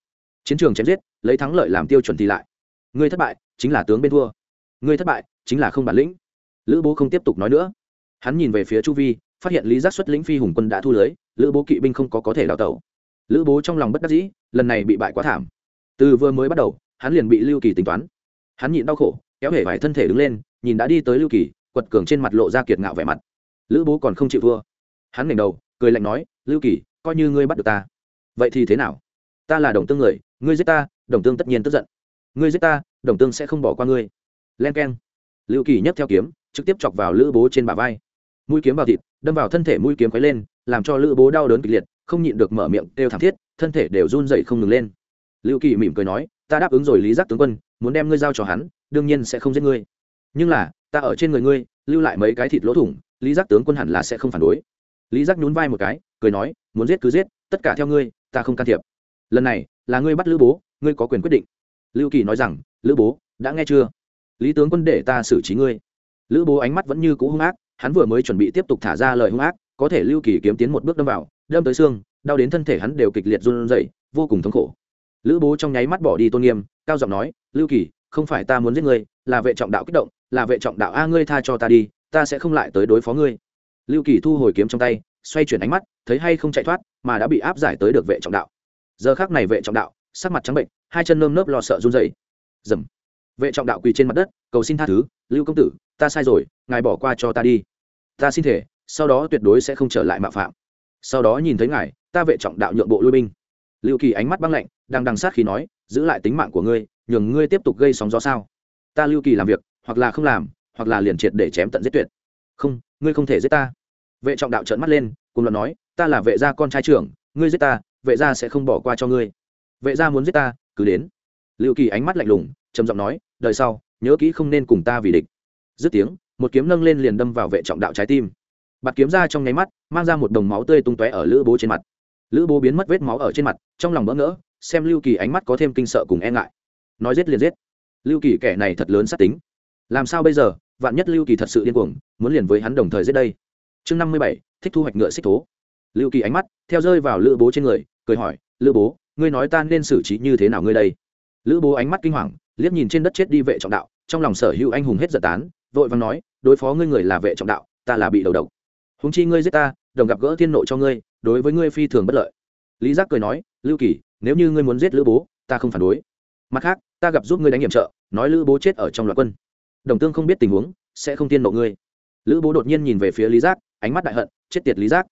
Chiến trường chém giết, lấy thắng lợi làm tiêu chuẩn thì lại. Ngươi thất bại, chính là tướng bên thua. Ngươi thất bại, chính là không bản lĩnh lữ bố không tiếp tục nói nữa. Hắn nhìn về phía chu vi, phát hiện lý giác xuất lĩnh phi hùng quân đã thu lưới, lữ bố kỵ binh không có có thể đào tẩu. Lữ bố trong lòng bất đắc dĩ, lần này bị bại quá thảm. Từ vừa mới bắt đầu, hắn liền bị lưu kỳ tính toán. Hắn nhịn đau khổ, kéo hể vải thân thể đứng lên, nhìn đã đi tới lưu kỳ, quật cường trên mặt lộ ra kiệt ngạo vẻ mặt. Lữ bố còn không chịu thua. Hắn ngẩng đầu, cười lạnh nói, lưu kỳ, coi như ngươi bắt được ta, vậy thì thế nào? Ta là đồng tương người, ngươi giết ta, đồng tương tất nhiên tức giận. Ngươi giết ta, đồng tương sẽ không bỏ qua ngươi. Len k e n lưu kỳ nhấc theo kiếm, trực tiếp chọc vào lữ bố trên bả vai. Mũi kiếm vào thịt, đâm vào thân thể mũi kiếm quấy lên, làm cho lữ bố đau đớn kịch liệt, không nhịn được mở miệng kêu thảm thiết, thân thể đều run dậy không ngừng lên. Lưu kỳ mỉm cười nói, ta đáp ứng rồi lý giác tướng quân, muốn đem ngươi giao cho hắn, đương nhiên sẽ không giết ngươi. Nhưng là, ta ở trên người ngươi, lưu lại mấy cái thịt lỗ thủng, lý giác tướng quân hẳn là sẽ không phản đối. Lý giác nhún vai một cái, cười nói, muốn giết cứ giết, tất cả theo ngươi, ta không can thiệp. Lần này, là ngươi bắt lữ bố, ngươi có quyền quyết định. Lưu kỳ nói rằng, lữ bố, đã nghe chưa? Lý tướng quân để ta xử trí ngươi. Lữ bố ánh mắt vẫn như cũ hung ác, hắn vừa mới chuẩn bị tiếp tục thả ra lời hung ác, có thể lưu kỳ kiếm tiến một bước đâm vào, đâm tới xương, đau đến thân thể hắn đều kịch liệt run rẩy, vô cùng thống khổ. Lữ bố trong nháy mắt bỏ đi tôn nghiêm, cao giọng nói, lưu kỳ, không phải ta muốn giết ngươi, là vệ trọng đạo kích động, là vệ trọng đạo a ngươi tha cho ta đi, ta sẽ không lại tới đối phó ngươi. Lưu kỳ thu hồi kiếm trong tay, xoay chuyển ánh mắt, thấy hay không chạy thoát, mà đã bị áp giải tới được vệ trọng đạo. Giờ khác này vệ trọng đạo, sắc mặt trắng bệnh, hai chân nơm nớp lo sợ run rẩy. Dầm vệ trọng đạo quỳ trên mặt đất, cầu xin tha thứ, lưu công tử, ta sai rồi, ngài bỏ qua cho ta đi. Ta xin thể, sau đó tuyệt đối sẽ không trở lại mạo phạm. Sau đó nhìn thấy ngài, ta vệ trọng đạo nhượng bộ lui binh. Lưu kỳ ánh mắt băng lạnh, đang đằng sát khi nói, giữ lại tính mạng của ngươi, nhường ngươi tiếp tục gây sóng gió sao? Ta lưu kỳ làm việc, hoặc là không làm, hoặc là liền triệt để chém tận giết tuyệt. Không, ngươi không thể giết ta. Vệ trọng đạo trợn mắt lên, cùng luận nói, ta là vệ gia con trai trưởng, ngươi giết ta, vệ gia sẽ không bỏ qua cho ngươi. Vệ gia muốn giết ta, cứ đến. Lưu kỳ ánh mắt lạnh lùng trầm giọng nói, đời sau, nhớ kỹ không nên cùng ta vì địch. Dứt tiếng, một kiếm nâng lên liền đâm vào vệ trọng đạo trái tim. Bạt kiếm ra trong nháy mắt, mang ra một đồng máu tươi tung tóe ở lữ bố trên mặt. Lữ bố biến mất vết máu ở trên mặt, trong lòng bỡ ngỡ, xem lưu kỳ ánh mắt có thêm kinh sợ cùng e ngại. Nói giết liền giết. Lưu kỳ kẻ này thật lớn sát tính. Làm sao bây giờ, vạn nhất lưu kỳ thật sự điên cuồng, muốn liền với hắn đồng thời giết đây? Chương năm mươi bảy, thích thu hoạch ngựa xích thố. Lưu kỳ ánh mắt, theo rơi vào lữ bố trên người, cười hỏi, lữ bố, ngươi nói ta nên xử trí như thế nào ngươi đây? Lữ bố ánh mắt kinh hoàng liếc nhìn trên đất chết đi vệ trọng đạo, trong lòng sở hữu anh hùng hết giật tán, vội vàng nói, đối phó ngươi người là vệ trọng đạo, ta là bị đầu độc. Húng chi ngươi giết ta, đồng gặp gỡ thiên nộ cho ngươi, đối với ngươi phi thường bất lợi. Lý giác cười nói, lưu kỳ, nếu như ngươi muốn giết lữ bố, ta không phản đối. Mặt khác, ta gặp giúp ngươi đánh nhiệm trợ, nói lữ bố chết ở trong loạt quân. Đồng tương không biết tình huống, sẽ không tiên nộ ngươi. Lữ bố đột nhiên nhìn về phía lý giác, ánh mắt đại hận, chết tiệt lý giác.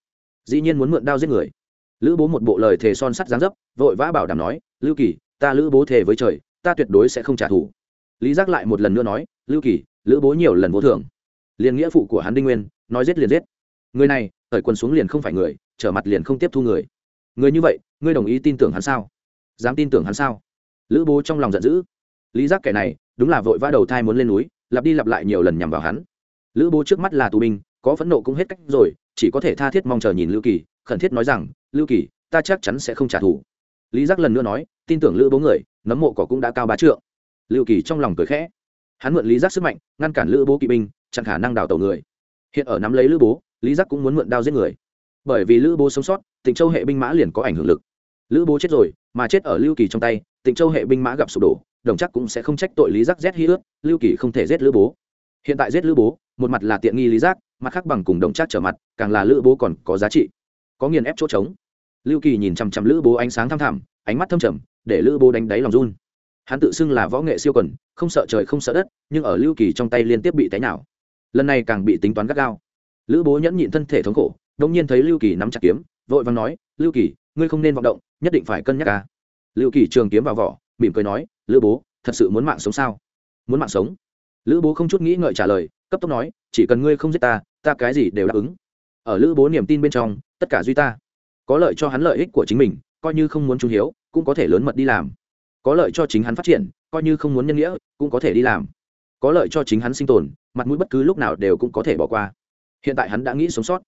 Dĩ nhiên muốn mượn đao giết người. Lữ bố một bộ lời thề son sắt giáng dấp, vội vã bảo đảm nói, lưu kỳ, ta lữ bố thề với trời ta tuyệt đối sẽ không trả thù. Lý giác lại một lần nữa nói, lưu kỳ, lữ bố nhiều lần vô thường. Liền nghĩa phụ của hắn đinh nguyên, nói giết liền giết. Người này ở quần xuống liền không phải người, trở mặt liền không tiếp thu người. Người như vậy, ngươi đồng ý tin tưởng hắn sao? Dám tin tưởng hắn sao? Lữ bố trong lòng giận dữ. Lý giác kẻ này, đúng là vội vã đầu thai muốn lên núi, lặp đi lặp lại nhiều lần nhằm vào hắn. Lữ bố trước mắt là tù binh, có phẫn nộ cũng hết cách rồi, chỉ có thể tha thiết mong chờ nhìn lưu kỳ, khẩn thiết nói rằng, lưu kỳ, ta chắc chắn sẽ không trả thù. Lý giác lần nữa nói tin tưởng lữ bố người, nấm mộ cỏ cũng đã cao bá trượng. Lưu kỳ trong lòng cười khẽ. Hắn mượn lý giác sức mạnh, ngăn cản lữ bố kỵ binh, chặn khả năng đào tàu người. Hiện ở nắm lấy lữ bố, lý giác cũng muốn mượn đao giết người. Bởi vì lữ bố sống sót, tịnh châu hệ binh mã liền có ảnh hưởng lực. Lữ bố chết rồi, mà chết ở lưu kỳ trong tay, tịnh châu hệ binh mã gặp sụp đổ, đồng chắc cũng sẽ không trách tội lý giác rét hi ướt lưu kỳ không thể giết lữ bố. Hiện tại giết lữ bố, một mặt là tiện nghi lý giác, mặt khác bằng cùng đồng chắc trở mặt, càng là lữ bố còn có giá trị. Có nghiền ép chỗ trống. Lưu kỳ nhìn chằm chằm lữ bố ánh sáng thăm thẳm, ánh mắt thâm trầm để lữ bố đánh đáy lòng run. Hắn tự xưng là võ nghệ siêu quần, không sợ trời không sợ đất, nhưng ở lưu kỳ trong tay liên tiếp bị té nào lần này càng bị tính toán gắt gao. Lữ bố nhẫn nhịn thân thể thống khổ, đông nhiên thấy lưu kỳ nắm chặt kiếm, vội vàng nói, lưu kỳ, ngươi không nên vọng động, nhất định phải cân nhắc ca lưu kỳ trường kiếm vào vỏ, mỉm cười nói, lữ bố, thật sự muốn mạng sống sao? Muốn mạng sống? Lữ bố không chút nghĩ ngợi trả lời, cấp tốc nói, chỉ cần ngươi không giết ta ta cái gì đều đáp ứng. Ở lữ bố niềm tin bên trong, tất cả duy ta. Có lợi cho hắn lợi ích của chính mình, coi như không muốn trung hiếu cũng có thể lớn mật đi làm. Có lợi cho chính hắn phát triển, coi như không muốn nhân nghĩa, cũng có thể đi làm. Có lợi cho chính hắn sinh tồn, mặt mũi bất cứ lúc nào đều cũng có thể bỏ qua. Hiện tại hắn đã nghĩ sống sót.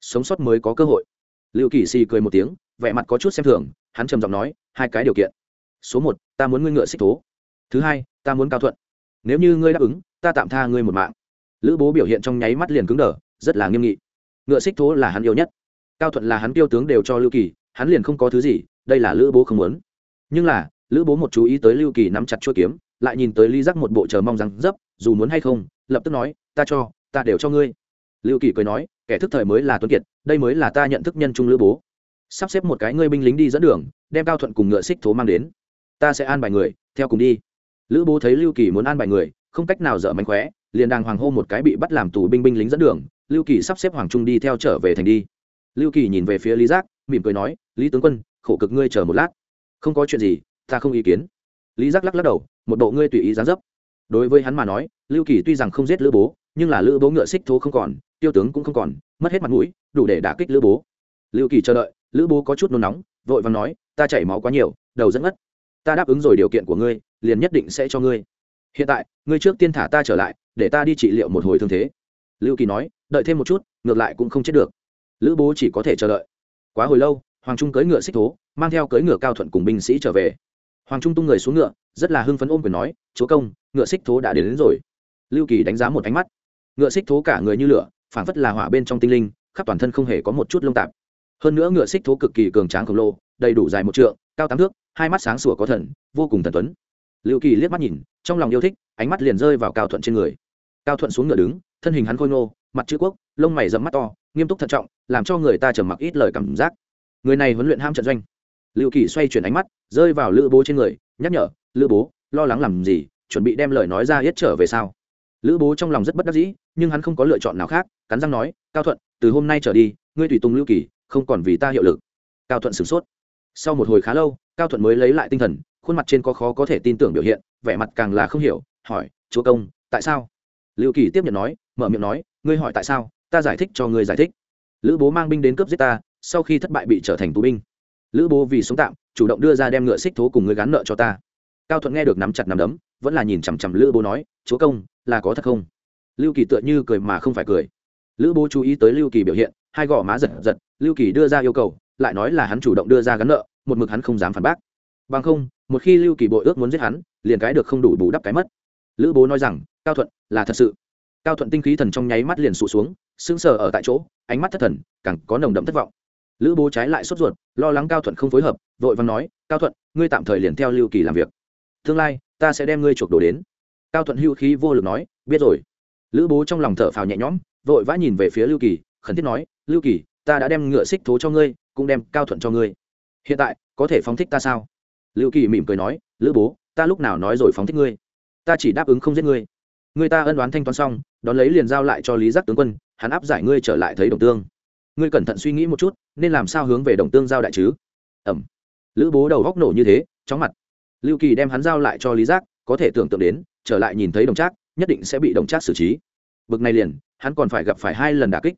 Sống sót mới có cơ hội. Lưu kỳ xì cười một tiếng, vẻ mặt có chút xem thường, hắn trầm giọng nói, hai cái điều kiện. Số một, ta muốn ngươi ngựa xích thố. Thứ hai, ta muốn cao thuận. Nếu như ngươi đáp ứng, ta tạm tha ngươi một mạng. Lữ bố biểu hiện trong nháy mắt liền cứng đờ, rất là nghiêm nghị. Ngựa xích thố là hắn yêu nhất. Cao thuận là hắn tiêu tướng đều cho lưu kỳ, hắn liền không có thứ gì đây là lữ bố không muốn. Nhưng là, lữ bố một chú ý tới lưu kỳ nắm chặt chuôi kiếm, lại nhìn tới ly giác một bộ chờ mong rằng dấp, dù muốn hay không, lập tức nói, ta cho, ta đều cho ngươi. Lưu kỳ cười nói, kẻ thức thời mới là tuấn kiệt, đây mới là ta nhận thức nhân trung lữ bố. Sắp xếp một cái ngươi binh lính đi dẫn đường, đem cao thuận cùng ngựa xích thố mang đến. Ta sẽ an bài người, theo cùng đi. Lữ bố thấy lưu kỳ muốn an bài người, không cách nào dở mánh khóe, liền đàng hoàng hô một cái bị bắt làm tù binh binh lính dẫn đường, lưu kỳ sắp xếp hoàng trung đi theo trở về thành đi. Lưu kỳ nhìn về phía lý giác, mỉm cười nói, lý tướng quân khổ cực ngươi chờ một lát. Không có chuyện gì, ta không ý kiến. Lý giác lắc lắc đầu, một bộ ngươi tùy ý gián dấp. Đối với hắn mà nói, lưu kỳ tuy rằng không giết lữ bố, nhưng là lữ bố ngựa xích thố không còn, tiêu tướng cũng không còn, mất hết mặt mũi, đủ để đả kích lữ bố. Lưu kỳ chờ đợi, lữ bố có chút nôn nóng, vội vàng nói, ta chảy máu quá nhiều, đầu dẫn ngất. Ta đáp ứng rồi điều kiện của ngươi, liền nhất định sẽ cho ngươi. Hiện tại, ngươi trước tiên thả ta trở lại, để ta đi trị liệu một hồi thương thế. Lưu kỳ nói, đợi thêm một chút, ngược lại cũng không chết được. Lữ bố chỉ có thể chờ đợi. Quá hồi lâu hoàng trung cưỡi ngựa xích thố mang theo cưỡi ngựa cao thuận cùng binh sĩ trở về. Hoàng trung tung người xuống ngựa rất là hưng phấn ôm quyền nói chúa công ngựa xích thố đã đến, đến rồi. Lưu kỳ đánh giá một ánh mắt. Ngựa xích thố cả người như lửa phảng phất là hỏa bên trong tinh linh khắp toàn thân không hề có một chút lông tạp. Hơn nữa ngựa xích thố cực kỳ cường tráng khổng lồ đầy đủ dài một trượng cao tám thước hai mắt sáng sủa có thần vô cùng thần tuấn. Lưu kỳ liếc mắt nhìn trong lòng yêu thích ánh mắt liền rơi vào cao thuận trên người. Cao thuận xuống ngựa đứng thân hình hắn khôi ngô mặt chữ quốc lông mày dẫm mắt to nghiêm túc thận trọng làm cho người ta trầm mặc ít lời cảm giác người này huấn luyện ham trận doanh. Lưu kỳ xoay chuyển ánh mắt, rơi vào lữ bố trên người, nhắc nhở, lữ bố, lo lắng làm gì? Chuẩn bị đem lời nói ra yết trở về sau lữ bố trong lòng rất bất đắc dĩ, nhưng hắn không có lựa chọn nào khác, cắn răng nói, cao thuận, từ hôm nay trở đi, ngươi tùy tùng lưu kỳ, không còn vì ta hiệu lực. Cao thuận sửng sốt. Sau một hồi khá lâu, cao thuận mới lấy lại tinh thần, khuôn mặt trên có khó có thể tin tưởng biểu hiện, vẻ mặt càng là không hiểu, hỏi, chúa công, tại sao? Lưu kỳ tiếp nhận nói, mở miệng nói, ngươi hỏi tại sao? Ta giải thích cho ngươi giải thích. Lữ bố mang binh đến cướp giết ta sau khi thất bại bị trở thành tù binh. Lữ bố vì sống tạm, chủ động đưa ra đem ngựa xích thố cùng người gắn nợ cho ta. Cao thuận nghe được nắm chặt nắm đấm, vẫn là nhìn chằm chằm lữ bố nói, chúa công, là có thật không? Lưu kỳ tựa như cười mà không phải cười. Lữ bố chú ý tới lưu kỳ biểu hiện, hai gò má giật giật, lưu kỳ đưa ra yêu cầu, lại nói là hắn chủ động đưa ra gắn nợ, một mực hắn không dám phản bác. Bằng không, một khi lưu kỳ bội ước muốn giết hắn, liền cái được không đủ bù đắp cái mất. Lữ bố nói rằng, cao thuận, là thật sự. Cao thuận tinh khí thần trong nháy mắt liền sụt xuống, sững sờ ở tại chỗ, ánh mắt thất thần, càng có nồng đậm thất vọng lữ bố trái lại sốt ruột, lo lắng cao thuận không phối hợp, vội vàng nói, cao thuận, ngươi tạm thời liền theo lưu kỳ làm việc. Tương lai, ta sẽ đem ngươi chuộc đồ đến. Cao thuận hưu khí vô lực nói, biết rồi. Lữ bố trong lòng thở phào nhẹ nhõm, vội vã nhìn về phía lưu kỳ, khẩn thiết nói, lưu kỳ, ta đã đem ngựa xích thố cho ngươi, cũng đem cao thuận cho ngươi. Hiện tại, có thể phóng thích ta sao? Lưu kỳ mỉm cười nói, lữ bố, ta lúc nào nói rồi phóng thích ngươi? Ta chỉ đáp ứng không giết ngươi. Người ta ân đoán thanh toán xong, đón lấy liền giao lại cho lý giác tướng quân, hắn áp giải ngươi trở lại thấy đồng tương ngươi cẩn thận suy nghĩ một chút, nên làm sao hướng về đồng tương giao đại chứ? Ẩm. Lữ bố đầu góc nổ như thế, chóng mặt. Lưu kỳ đem hắn giao lại cho lý giác, có thể tưởng tượng đến, trở lại nhìn thấy đồng trác, nhất định sẽ bị đồng trác xử trí. Bực này liền, hắn còn phải gặp phải hai lần đà kích.